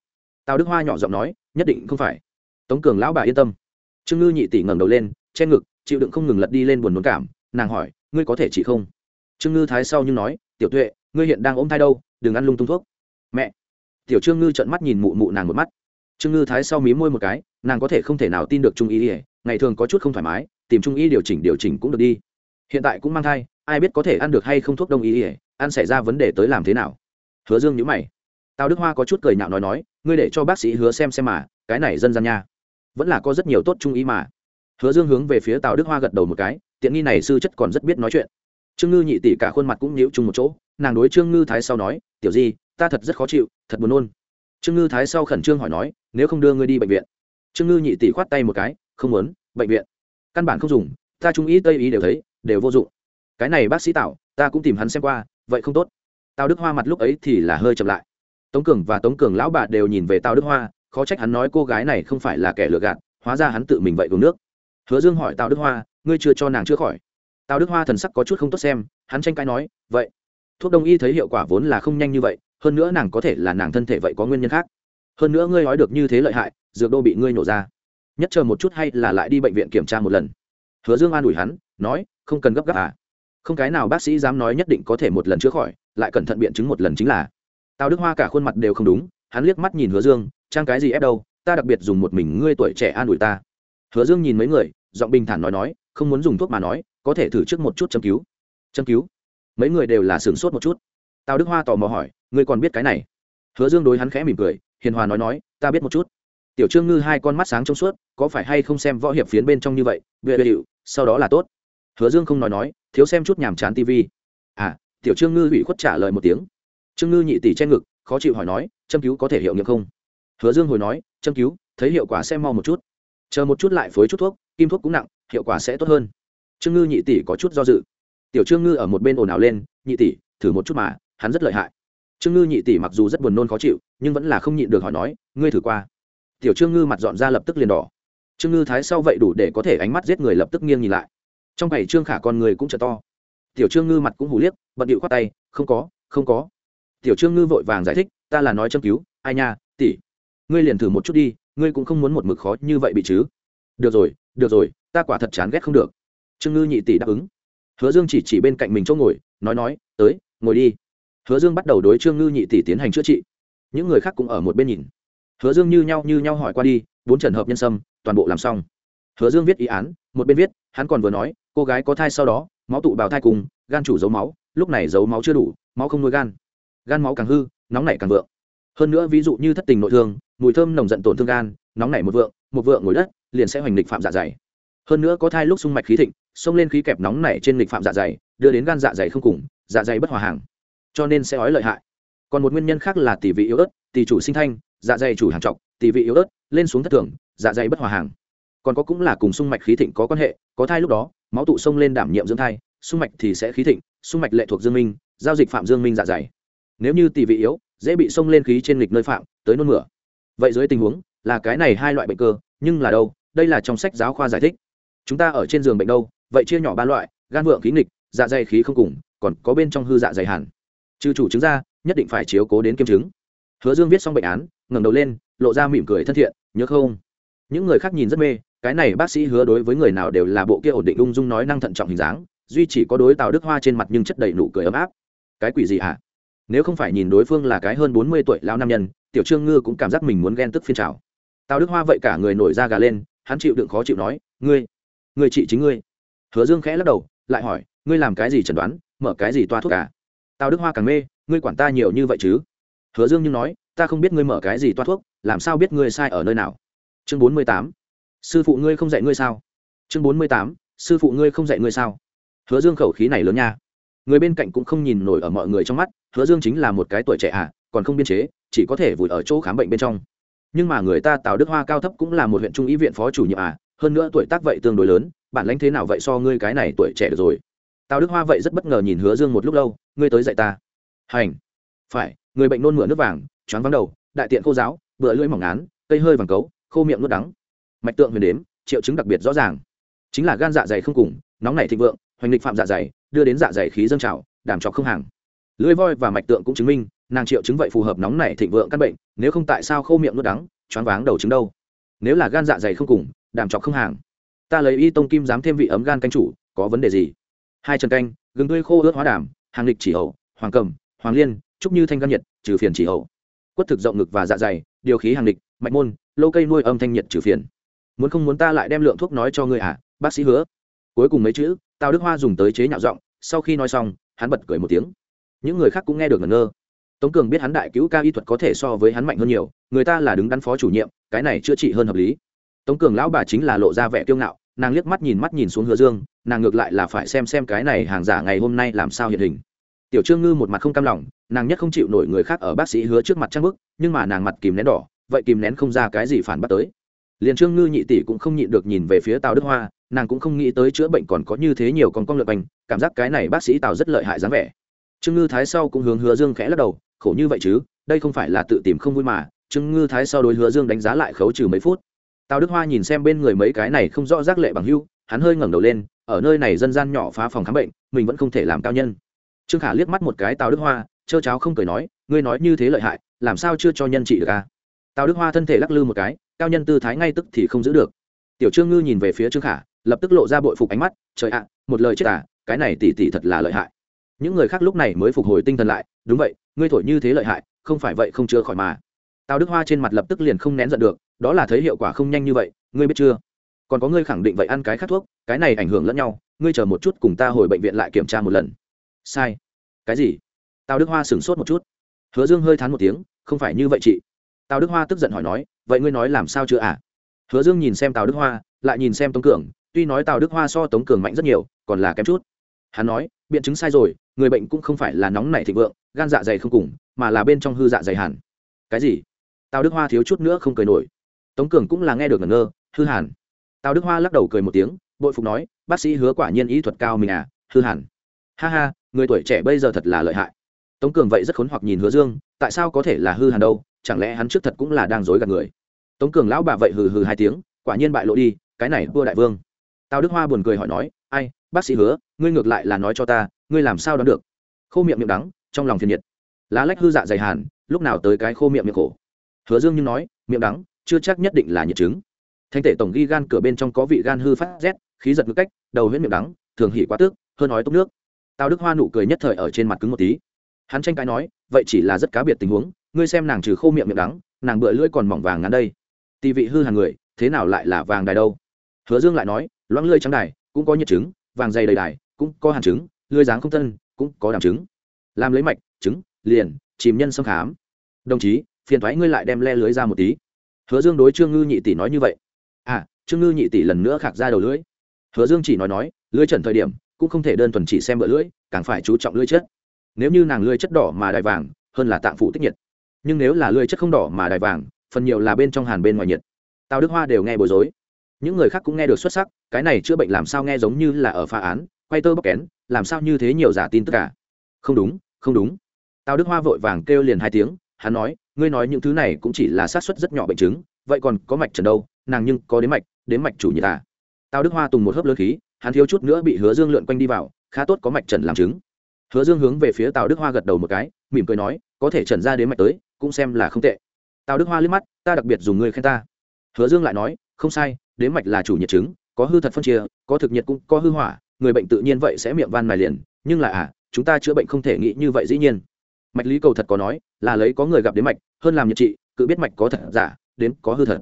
Tào đức hoa nhỏ giọng nói, nhất định không phải. Tống cường lão bà yên tâm. Trương ngư nhị tỷ ngẩng đầu lên, che ngực, chịu đựng không ngừng lật đi lên buồn nôn cảm, nàng hỏi, ngươi có thể chỉ không? Trương ngư thái sau nhưng nói, tiểu tuệ, ngươi hiện đang ôm thai đâu, đừng ăn lung tung thuốc. Mẹ. Tiểu trương ngư trợn mắt nhìn mụ mụ nàng một mắt. Trương ngư thái sau mí môi một cái, nàng có thể không thể nào tin được trung y ỉa ngày thường có chút không thoải mái, tìm trung y điều chỉnh điều chỉnh cũng được đi. Hiện tại cũng mang thai, ai biết có thể ăn được hay không thuốc đông y ỉa ăn xảy ra vấn đề tới làm thế nào hứa dương nhữ mày. Tào đức hoa có chút cười nhạo nói nói, ngươi để cho bác sĩ hứa xem xem mà, cái này dân gian nha. Vẫn là có rất nhiều tốt trung ý mà. Hứa dương hướng về phía tào đức hoa gật đầu một cái, tiện nghi này sư chất còn rất biết nói chuyện. Trương ngư nhị tỷ cả khuôn mặt cũng nhíu chung một chỗ, nàng đối trương ngư thái sau nói, tiểu di, ta thật rất khó chịu, thật buồn nôn. Trương ngư thái sau khẩn trương hỏi nói, nếu không đưa ngươi đi bệnh viện? Trương ngư nhị tỷ khoát tay một cái, không muốn, bệnh viện. Căn bản không dùng, ta trung ý tây ý đều thấy, đều vô dụng. Cái này bác sĩ tạo ta cũng tìm hắn xem qua, vậy không tốt tào đức hoa mặt lúc ấy thì là hơi chậm lại. Tống cường và tống cường lão bà đều nhìn về tào đức hoa, khó trách hắn nói cô gái này không phải là kẻ lừa gạt, hóa ra hắn tự mình vậy uống nước. Hứa dương hỏi tào đức hoa, ngươi chưa cho nàng chữa khỏi? Tào đức hoa thần sắc có chút không tốt xem, hắn tranh cãi nói, vậy, thuốc đông y thấy hiệu quả vốn là không nhanh như vậy, hơn nữa nàng có thể là nàng thân thể vậy có nguyên nhân khác. Hơn nữa ngươi nói được như thế lợi hại, dược đô bị ngươi nổ ra. Nhất chờ một chút hay là lại đi bệnh viện kiểm tra một lần. Hứa dương an ủi hắn, nói, không cần gấp gáp à không cái nào bác sĩ dám nói nhất định có thể một lần chữa khỏi, lại cẩn thận biện chứng một lần chính là. Tào đức hoa cả khuôn mặt đều không đúng, hắn liếc mắt nhìn hứa dương, trang cái gì ép đâu, ta đặc biệt dùng một mình ngươi tuổi trẻ an ủi ta. Hứa dương nhìn mấy người, giọng bình thản nói nói, không muốn dùng thuốc mà nói, có thể thử trước một chút châm cứu. Châm cứu? Mấy người đều là sửng sốt một chút. Tào đức hoa tò mò hỏi, ngươi còn biết cái này? Hứa dương đối hắn khẽ mỉm cười, hiền hòa nói nói, ta biết một chút. Tiểu trương ngư hai con mắt sáng trong suốt, có phải hay không xem võ hiệp phiến bên trong như vậy vệ hiệu, sau đó là tốt hứa dương không nói nói, thiếu xem chút nhàm chán tv à tiểu trương ngư ủy khuất trả lời một tiếng. Trương ngư nhị tỷ che ngực, khó chịu hỏi nói, châm cứu có thể hiệu nghiệm không? Hứa dương hồi nói, châm cứu, thấy hiệu quả sẽ mau một chút. Chờ một chút lại phối chút thuốc, kim thuốc cũng nặng, hiệu quả sẽ tốt hơn. Trương ngư nhị tỷ có chút do dự. Tiểu trương ngư ở một bên ồn ào lên, nhị tỷ, thử một chút mà, hắn rất lợi hại. Trương ngư nhị tỷ mặc dù rất buồn nôn khó chịu, nhưng vẫn là không nhịn được hỏi nói, ngươi thử qua. Tiểu trương ngư mặt dọn ra lập tức liền đỏ. Trương ngư thái sau vậy đủ để có thể ánh mắt giết người lập tức nghiêng nhìn lại trong bảy trương khả con người cũng trở to. Tiểu trương ngư mặt cũng hủ liếc, bận điệu khoát tay, không có không có. Tiểu trương ngư vội vàng giải thích, ta là nói châm cứu, ai nha, tỷ, ngươi liền thử một chút đi, ngươi cũng không muốn một mực khó như vậy bị chứ. Được rồi được rồi, ta quả thật chán ghét không được. Trương ngư nhị tỷ đáp ứng. Hứa dương chỉ chỉ bên cạnh mình chỗ ngồi, nói nói, tới, ngồi đi. Hứa dương bắt đầu đối trương ngư nhị tỷ tiến hành chữa trị. Những người khác cũng ở một bên nhìn. Hứa dương như nhau như nhau hỏi qua đi, bốn trần hợp nhân sâm, toàn bộ làm xong. Hứa dương viết ý án, một bên viết hắn còn vừa nói, cô gái có thai sau đó, máu tụ bào thai cùng, gan chủ giấu máu, lúc này giấu máu chưa đủ, máu không nuôi gan. Gan máu càng hư, nóng nảy càng vượng. Hơn nữa ví dụ như thất tình nội thương, mùi thơm nồng giận tổn thương gan, nóng nảy một vượng một vượng ngồi đất, liền sẽ hoành lịch phạm dạ dày. Hơn nữa có thai lúc sung mạch khí thịnh, xông lên khí kẹp nóng nảy trên lịch phạm dạ dày, đưa đến gan dạ dày không cùng dạ dày bất hòa hàng. Cho nên sẽ ói lợi hại. Còn một nguyên nhân khác là tỷ vị yếu ớt, tỷ chủ sinh thanh dạ dày chủ hàng trọng tỷ vị yếu ớt, lên xuống thất thường dạ dày bất hòa hàng còn có cũng là cùng sung mạch khí thịnh có quan hệ, có thai lúc đó, máu tụ sông lên đảm nhiệm dưỡng thai, sung mạch thì sẽ khí thịnh, sung mạch lệ thuộc dương minh, giao dịch phạm dương minh dạ dày. Nếu như tỷ vị yếu, dễ bị sông lên khí trên lịch nơi phạm, tới nôn mửa. Vậy dưới tình huống, là cái này hai loại bệnh cơ, nhưng là đâu, đây là trong sách giáo khoa giải thích. Chúng ta ở trên giường bệnh đâu, vậy chia nhỏ ba loại, gan vượng khí nghịch dạ dày khí không cùng, còn có bên trong hư dạ dày hẳn. Trừ chủ chứng ra, nhất định phải chiếu cố đến kiêm chứng. Hứa dương viết xong bệnh án, ngẩng đầu lên, lộ ra mỉm cười thân thiện, nhớ không? Những người khác nhìn rất mê cái này bác sĩ hứa đối với người nào đều là bộ kia ổn định ung dung nói năng thận trọng hình dáng, duy chỉ có đối tào đức hoa trên mặt nhưng chất đầy nụ cười ấm áp. Cái quỷ gì hả? À? nếu không phải nhìn đối phương là cái hơn bốn mươi tuổi lão nam nhân, tiểu trương ngư cũng cảm giác mình muốn ghen tức phiên trào tào đức hoa vậy cả người nổi da gà lên, hắn chịu đựng khó chịu nói, ngươi ngươi chị chính ngươi. Hứa dương khẽ lắc đầu, lại hỏi, ngươi làm cái gì chẩn đoán, mở cái gì toa thuốc cả tào đức hoa càng mê, ngươi quản ta nhiều như vậy chứ? Hứa dương nhưng nói, ta không biết ngươi mở cái gì toa thuốc, làm sao biết ngươi sai ở nơi nào? Chương bốn mươi tám sư phụ ngươi không dạy ngươi sao? Chương bốn mươi tám, sư phụ ngươi không dạy ngươi sao? Hứa dương khẩu khí này lớn nha. Người bên cạnh cũng không nhìn nổi ở mọi người trong mắt, hứa dương chính là một cái tuổi trẻ à còn không biên chế, chỉ có thể vùi ở chỗ khám bệnh bên trong. Nhưng mà người ta tào đức hoa cao thấp cũng là một huyện trung ý viện phó chủ nhiệm à hơn nữa tuổi tác vậy tương đối lớn, bản lãnh thế nào vậy so ngươi cái này tuổi trẻ được rồi? Tào đức hoa vậy rất bất ngờ nhìn hứa dương một lúc lâu, ngươi tới dạy ta. Hành. Phải, người bệnh nôn mửa nước vàng, choáng vắng đầu, đại tiện khô giáo, bựa lưỡi mỏng ngán, cây hơi vàng cấu, khô miệng nuốt đắng mạch tượng huyền đếm, triệu chứng đặc biệt rõ ràng. Chính là gan dạ dày không cùng, nóng nảy thịnh vượng, hoành lịch phạm dạ dày, đưa đến dạ dày khí dâng trào, đảm trọc không hàng. Lưỡi voi và mạch tượng cũng chứng minh, nàng triệu chứng vậy phù hợp nóng nảy thịnh vượng căn bệnh, nếu không tại sao khô miệng nuốt đắng, choáng váng đầu chứng đâu? Nếu là gan dạ dày không cùng, đảm trọc không hàng. Ta lấy y tông kim dám thêm vị ấm gan canh chủ, có vấn đề gì? Hai trần canh, gừng tươi khô ướt hóa đảm hàng lịch chỉ hậu, hoàng cầm, hoàng liên trúc như thanh gan nhiệt, trừ phiền chỉ hậu. Quất thực rộng ngực và dạ dày, điều khí hàng lịch, mạch môn lâu cây nuôi âm thanh nhiệt trừ phiền muốn không muốn ta lại đem lượng thuốc nói cho ngươi à bác sĩ hứa. Cuối cùng mấy chữ, tào đức hoa dùng tới chế nhạo giọng, sau khi nói xong, hắn bật cười một tiếng. Những người khác cũng nghe được ngẩn ngơ. Tống cường biết hắn đại cứu ca y thuật có thể so với hắn mạnh hơn nhiều, người ta là đứng đắn phó chủ nhiệm, cái này chữa trị hơn hợp lý. Tống cường lão bà chính là lộ ra vẻ kiêu ngạo, nàng liếc mắt nhìn mắt nhìn xuống hứa dương, nàng ngược lại là phải xem xem cái này hàng giả ngày hôm nay làm sao hiện hình. Tiểu trương ngư một mặt không cam lòng, nàng nhất không chịu nổi người khác ở bác sĩ hứa trước mặt trang bức, nhưng mà nàng mặt kìm nén đỏ, vậy kìm nén không ra cái gì phản bác tới liền trương ngư nhị tỷ cũng không nhịn được nhìn về phía tào đức hoa, nàng cũng không nghĩ tới chữa bệnh còn có như thế nhiều con con lượt bành cảm giác cái này bác sĩ tào rất lợi hại dáng vẻ. Trương ngư thái sau cũng hướng hứa dương khẽ lắc đầu, khổ như vậy chứ, đây không phải là tự tìm không vui mà. Trương ngư thái sau đối hứa dương đánh giá lại khấu trừ mấy phút. Tào đức hoa nhìn xem bên người mấy cái này không rõ rác lệ bằng hưu, hắn hơi ngẩng đầu lên, ở nơi này dân gian nhỏ phá phòng khám bệnh, mình vẫn không thể làm cao nhân. Trương khả liếc mắt một cái tào đức hoa trơ cháo không cười nói, ngươi nói như thế lợi hại, làm sao chưa cho nhân trị được à? Tào đức hoa thân thể lắc lư một cái cao nhân tư thái ngay tức thì không giữ được. Tiểu trương ngư nhìn về phía trương khả, lập tức lộ ra bội phục ánh mắt, trời ạ, một lời chết à cái này tỉ tỉ thật là lợi hại. Những người khác lúc này mới phục hồi tinh thần lại, đúng vậy, ngươi thổi như thế lợi hại, không phải vậy không chữa khỏi mà. Tào đức hoa trên mặt lập tức liền không nén giận được, đó là thấy hiệu quả không nhanh như vậy, ngươi biết chưa? Còn có ngươi khẳng định vậy ăn cái khác thuốc, cái này ảnh hưởng lẫn nhau, ngươi chờ một chút cùng ta hồi bệnh viện lại kiểm tra một lần. Sai. Cái gì? Tào đức hoa sửng sốt một chút. Hứa dương hơi thán một tiếng, không phải như vậy chị tào đức hoa tức giận hỏi nói, vậy ngươi nói làm sao chưa à? Hứa dương nhìn xem tào đức hoa, lại nhìn xem tống cường, tuy nói tào đức hoa so tống cường mạnh rất nhiều, còn là kém chút. Hắn nói, biện chứng sai rồi, người bệnh cũng không phải là nóng nảy thịnh vượng, gan dạ dày không cùng, mà là bên trong hư dạ dày hẳn. Cái gì? Tào đức hoa thiếu chút nữa không cười nổi. Tống cường cũng là nghe được ngẩn ngơ, hư hàn tào đức hoa lắc đầu cười một tiếng, bội phục nói, bác sĩ hứa quả nhiên ý thuật cao mình à hư hàn ha ha, người tuổi trẻ bây giờ thật là lợi hại tống cường vậy rất khốn hoặc nhìn hứa dương, tại sao có thể là hư hàn đâu, chẳng lẽ hắn trước thật cũng là đang dối gạt người? Tống cường lão bà vậy hừ hừ hai tiếng, quả nhiên bại lộ đi, cái này vua đại vương. Tào đức hoa buồn cười hỏi nói, ai, bác sĩ hứa, ngươi ngược lại là nói cho ta, ngươi làm sao đoán được? Khô miệng miệng đắng, trong lòng phiền nhiệt. Lá lách hư dạ dày hàn, lúc nào tới cái khô miệng miệng khổ. Hứa dương như nói, miệng đắng, chưa chắc nhất định là nhiệt chứng. Thanh tể tổng ghi gan cửa bên trong có vị gan hư phát rét, khí giật ngực cách, đầu huyết miệng đắng, thường hỉ quá tước hơn nói tốt nước. Tào đức hoa nụ cười nhất thời ở trên mặt cứng một tí hắn tranh cãi nói, vậy chỉ là rất cá biệt tình huống, ngươi xem nàng trừ khô miệng miệng đắng, nàng bựa lưỡi còn mỏng vàng ngắn đây. Tì vị hư hàng người, thế nào lại là vàng đài đâu? Hứa dương lại nói, loãng lưỡi trắng đài, cũng có nhiệt trứng, vàng dày đầy đài, cũng có hàn trứng, lưỡi dáng không thân, cũng có đàm trứng. Làm lấy mạch, trứng, liền, chìm nhân xâm khám. Đồng chí, phiền thoái ngươi lại đem le lưới ra một tí. Hứa dương đối trương ngư nhị tỷ nói như vậy. À trương ngư nhị tỷ lần nữa khạc ra đầu lưỡi. Hứa dương chỉ nói nói, lưỡi trần thời điểm, cũng không thể đơn thuần chỉ xem bựa lưỡi, càng phải chú trọng lưỡi chết nếu như nàng lươi chất đỏ mà đài vàng, hơn là tạng phủ tích nhiệt. Nhưng nếu là lươi chất không đỏ mà đài vàng, phần nhiều là bên trong hàn bên ngoài nhiệt. Tào đức hoa đều nghe bối rối. Những người khác cũng nghe được xuất sắc, cái này chữa bệnh làm sao nghe giống như là ở phá án, quay tơ bóc kén, làm sao như thế nhiều giả tin tất cả. Không đúng không đúng. Tào đức hoa vội vàng kêu liền hai tiếng, hắn nói, ngươi nói những thứ này cũng chỉ là sát xuất rất nhỏ bệnh chứng, vậy còn có mạch trần đâu, nàng nhưng có đến mạch đến mạch chủ nhiệt à? Tào đức hoa tùng một hớp lớn khí, hắn thiếu chút nữa bị hứa dương lượn quanh đi vào, khá tốt có mạch trần làm chứng hứa dương hướng về phía tào đức hoa gật đầu một cái, mỉm cười nói, có thể trần ra đến mạch tới, cũng xem là không tệ. Tào đức hoa liếc mắt, ta đặc biệt dùng ngươi khen ta. Hứa dương lại nói, không sai, đến mạch là chủ nhiệt chứng, có hư thật phân chia, có thực nhiệt cũng có hư hỏa, người bệnh tự nhiên vậy sẽ miệng van mài liền, nhưng là à chúng ta chữa bệnh không thể nghĩ như vậy dĩ nhiên. Mạch lý cầu thật có nói, là lấy có người gặp đến mạch, hơn làm nhiệt trị cứ biết mạch có thật giả, đến có hư thật.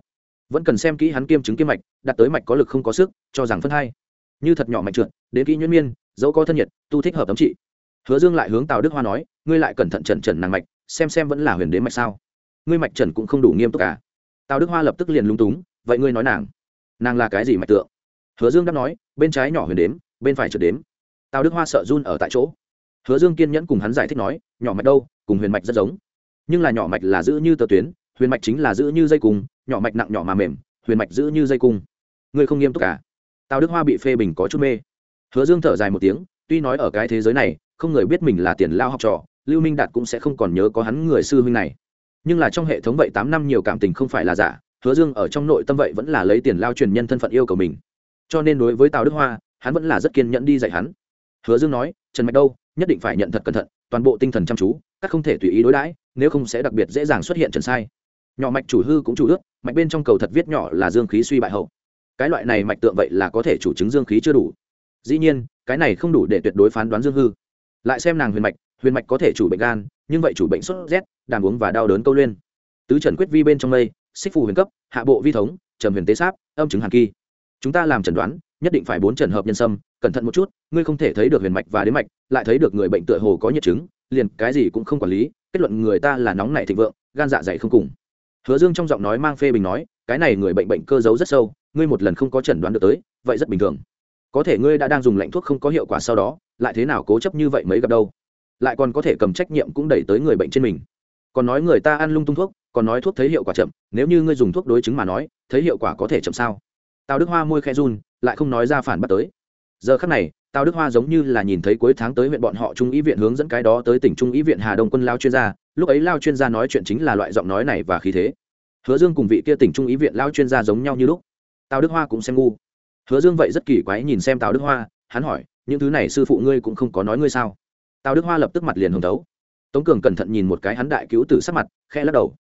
Vẫn cần xem kỹ hắn kiêm chứng kiêm mạch đặt tới mạch có lực không có sức, cho rằng phân hai. Như thật nhỏ mạch trượt, đến kỹ nhuyễn miên, dẫu có thân nhiệt, tu thích hợp tấm trị hứa dương lại hướng tào đức hoa nói, ngươi lại cẩn thận trần trần nàng mạch, xem xem vẫn là huyền đến mạch sao? Ngươi mạch trần cũng không đủ nghiêm túc cả tào đức hoa lập tức liền lung túng, vậy ngươi nói nàng nàng là cái gì mạch tượng? Hứa dương đáp nói, bên trái nhỏ huyền đếm, bên phải trượt đếm. Tào đức hoa sợ run ở tại chỗ. Hứa dương kiên nhẫn cùng hắn giải thích nói, nhỏ mạch đâu, cùng huyền mạch rất giống. Nhưng là nhỏ mạch là giữ như tờ tuyến, huyền mạch chính là giữ như dây cung, nhỏ mạch nặng nhỏ mà mềm, huyền mạch giữ như dây cung. Ngươi không nghiêm túc cả tào đức hoa bị phê bình có chút mê. Hứa dương thở dài một tiếng, tuy nói ở cái thế giới này không người biết mình là tiền lao học trò, lưu minh đạt cũng sẽ không còn nhớ có hắn người sư huynh này. Nhưng là trong hệ thống vậy tám năm nhiều cảm tình không phải là giả, hứa dương ở trong nội tâm vậy vẫn là lấy tiền lao truyền nhân thân phận yêu cầu mình. Cho nên đối với tào đức hoa, hắn vẫn là rất kiên nhẫn đi dạy hắn. Hứa dương nói, trần mạch đâu, nhất định phải nhận thật cẩn thận, toàn bộ tinh thần chăm chú, các không thể tùy ý đối đãi, nếu không sẽ đặc biệt dễ dàng xuất hiện trần sai. Nhỏ mạch chủ hư cũng chủ ước, mạch bên trong cầu thật viết nhỏ là dương khí suy bại hậu. Cái loại này mạch tượng vậy là có thể chủ chứng dương khí chưa đủ. Dĩ nhiên, cái này không đủ để tuyệt đối phán đoán dương hư lại xem nàng huyền mạch huyền mạch có thể chủ bệnh gan, nhưng vậy chủ bệnh sốt rét, đàm uống và đau đớn câu liên. tứ trần quyết vi bên trong mây, xích phù huyền cấp, hạ bộ vi thống, trầm huyền tế sáp, âm chứng hàn kỳ. Chúng ta làm chẩn đoán, nhất định phải bốn trần hợp nhân sâm, cẩn thận một chút, ngươi không thể thấy được huyền mạch và đến mạch, lại thấy được người bệnh tựa hồ có nhiệt chứng, liền cái gì cũng không quản lý, kết luận người ta là nóng nảy thịnh vượng, gan dạ dày không cùng. Hứa dương trong giọng nói mang phê bình nói, cái này người bệnh bệnh cơ giấu rất sâu, ngươi một lần không có chẩn đoán được tới, vậy rất bình thường có thể ngươi đã đang dùng lạnh thuốc không có hiệu quả sau đó, lại thế nào cố chấp như vậy mới gặp đâu? Lại còn có thể cầm trách nhiệm cũng đẩy tới người bệnh trên mình. Còn nói người ta ăn lung tung thuốc, còn nói thuốc thấy hiệu quả chậm, nếu như ngươi dùng thuốc đối chứng mà nói, thấy hiệu quả có thể chậm sao? Tào đức hoa môi khe run, lại không nói ra phản bắt tới. Giờ khắc này, tào đức hoa giống như là nhìn thấy cuối tháng tới huyện bọn họ trung ý viện hướng dẫn cái đó tới tỉnh trung ý viện hà đông quân lao chuyên gia, lúc ấy lao chuyên gia nói chuyện chính là loại giọng nói này và khí thế. Hứa dương cùng vị kia tỉnh trung ý viện lao chuyên gia giống nhau như lúc. Tào đức hoa cũng xem ngu hứa dương vậy rất kỳ quái nhìn xem tào đức hoa, hắn hỏi, những thứ này sư phụ ngươi cũng không có nói ngươi sao? Tào đức hoa lập tức mặt liền hồng thấu. Tống cường cẩn thận nhìn một cái hắn đại cứu tử sắc mặt khe lắc đầu.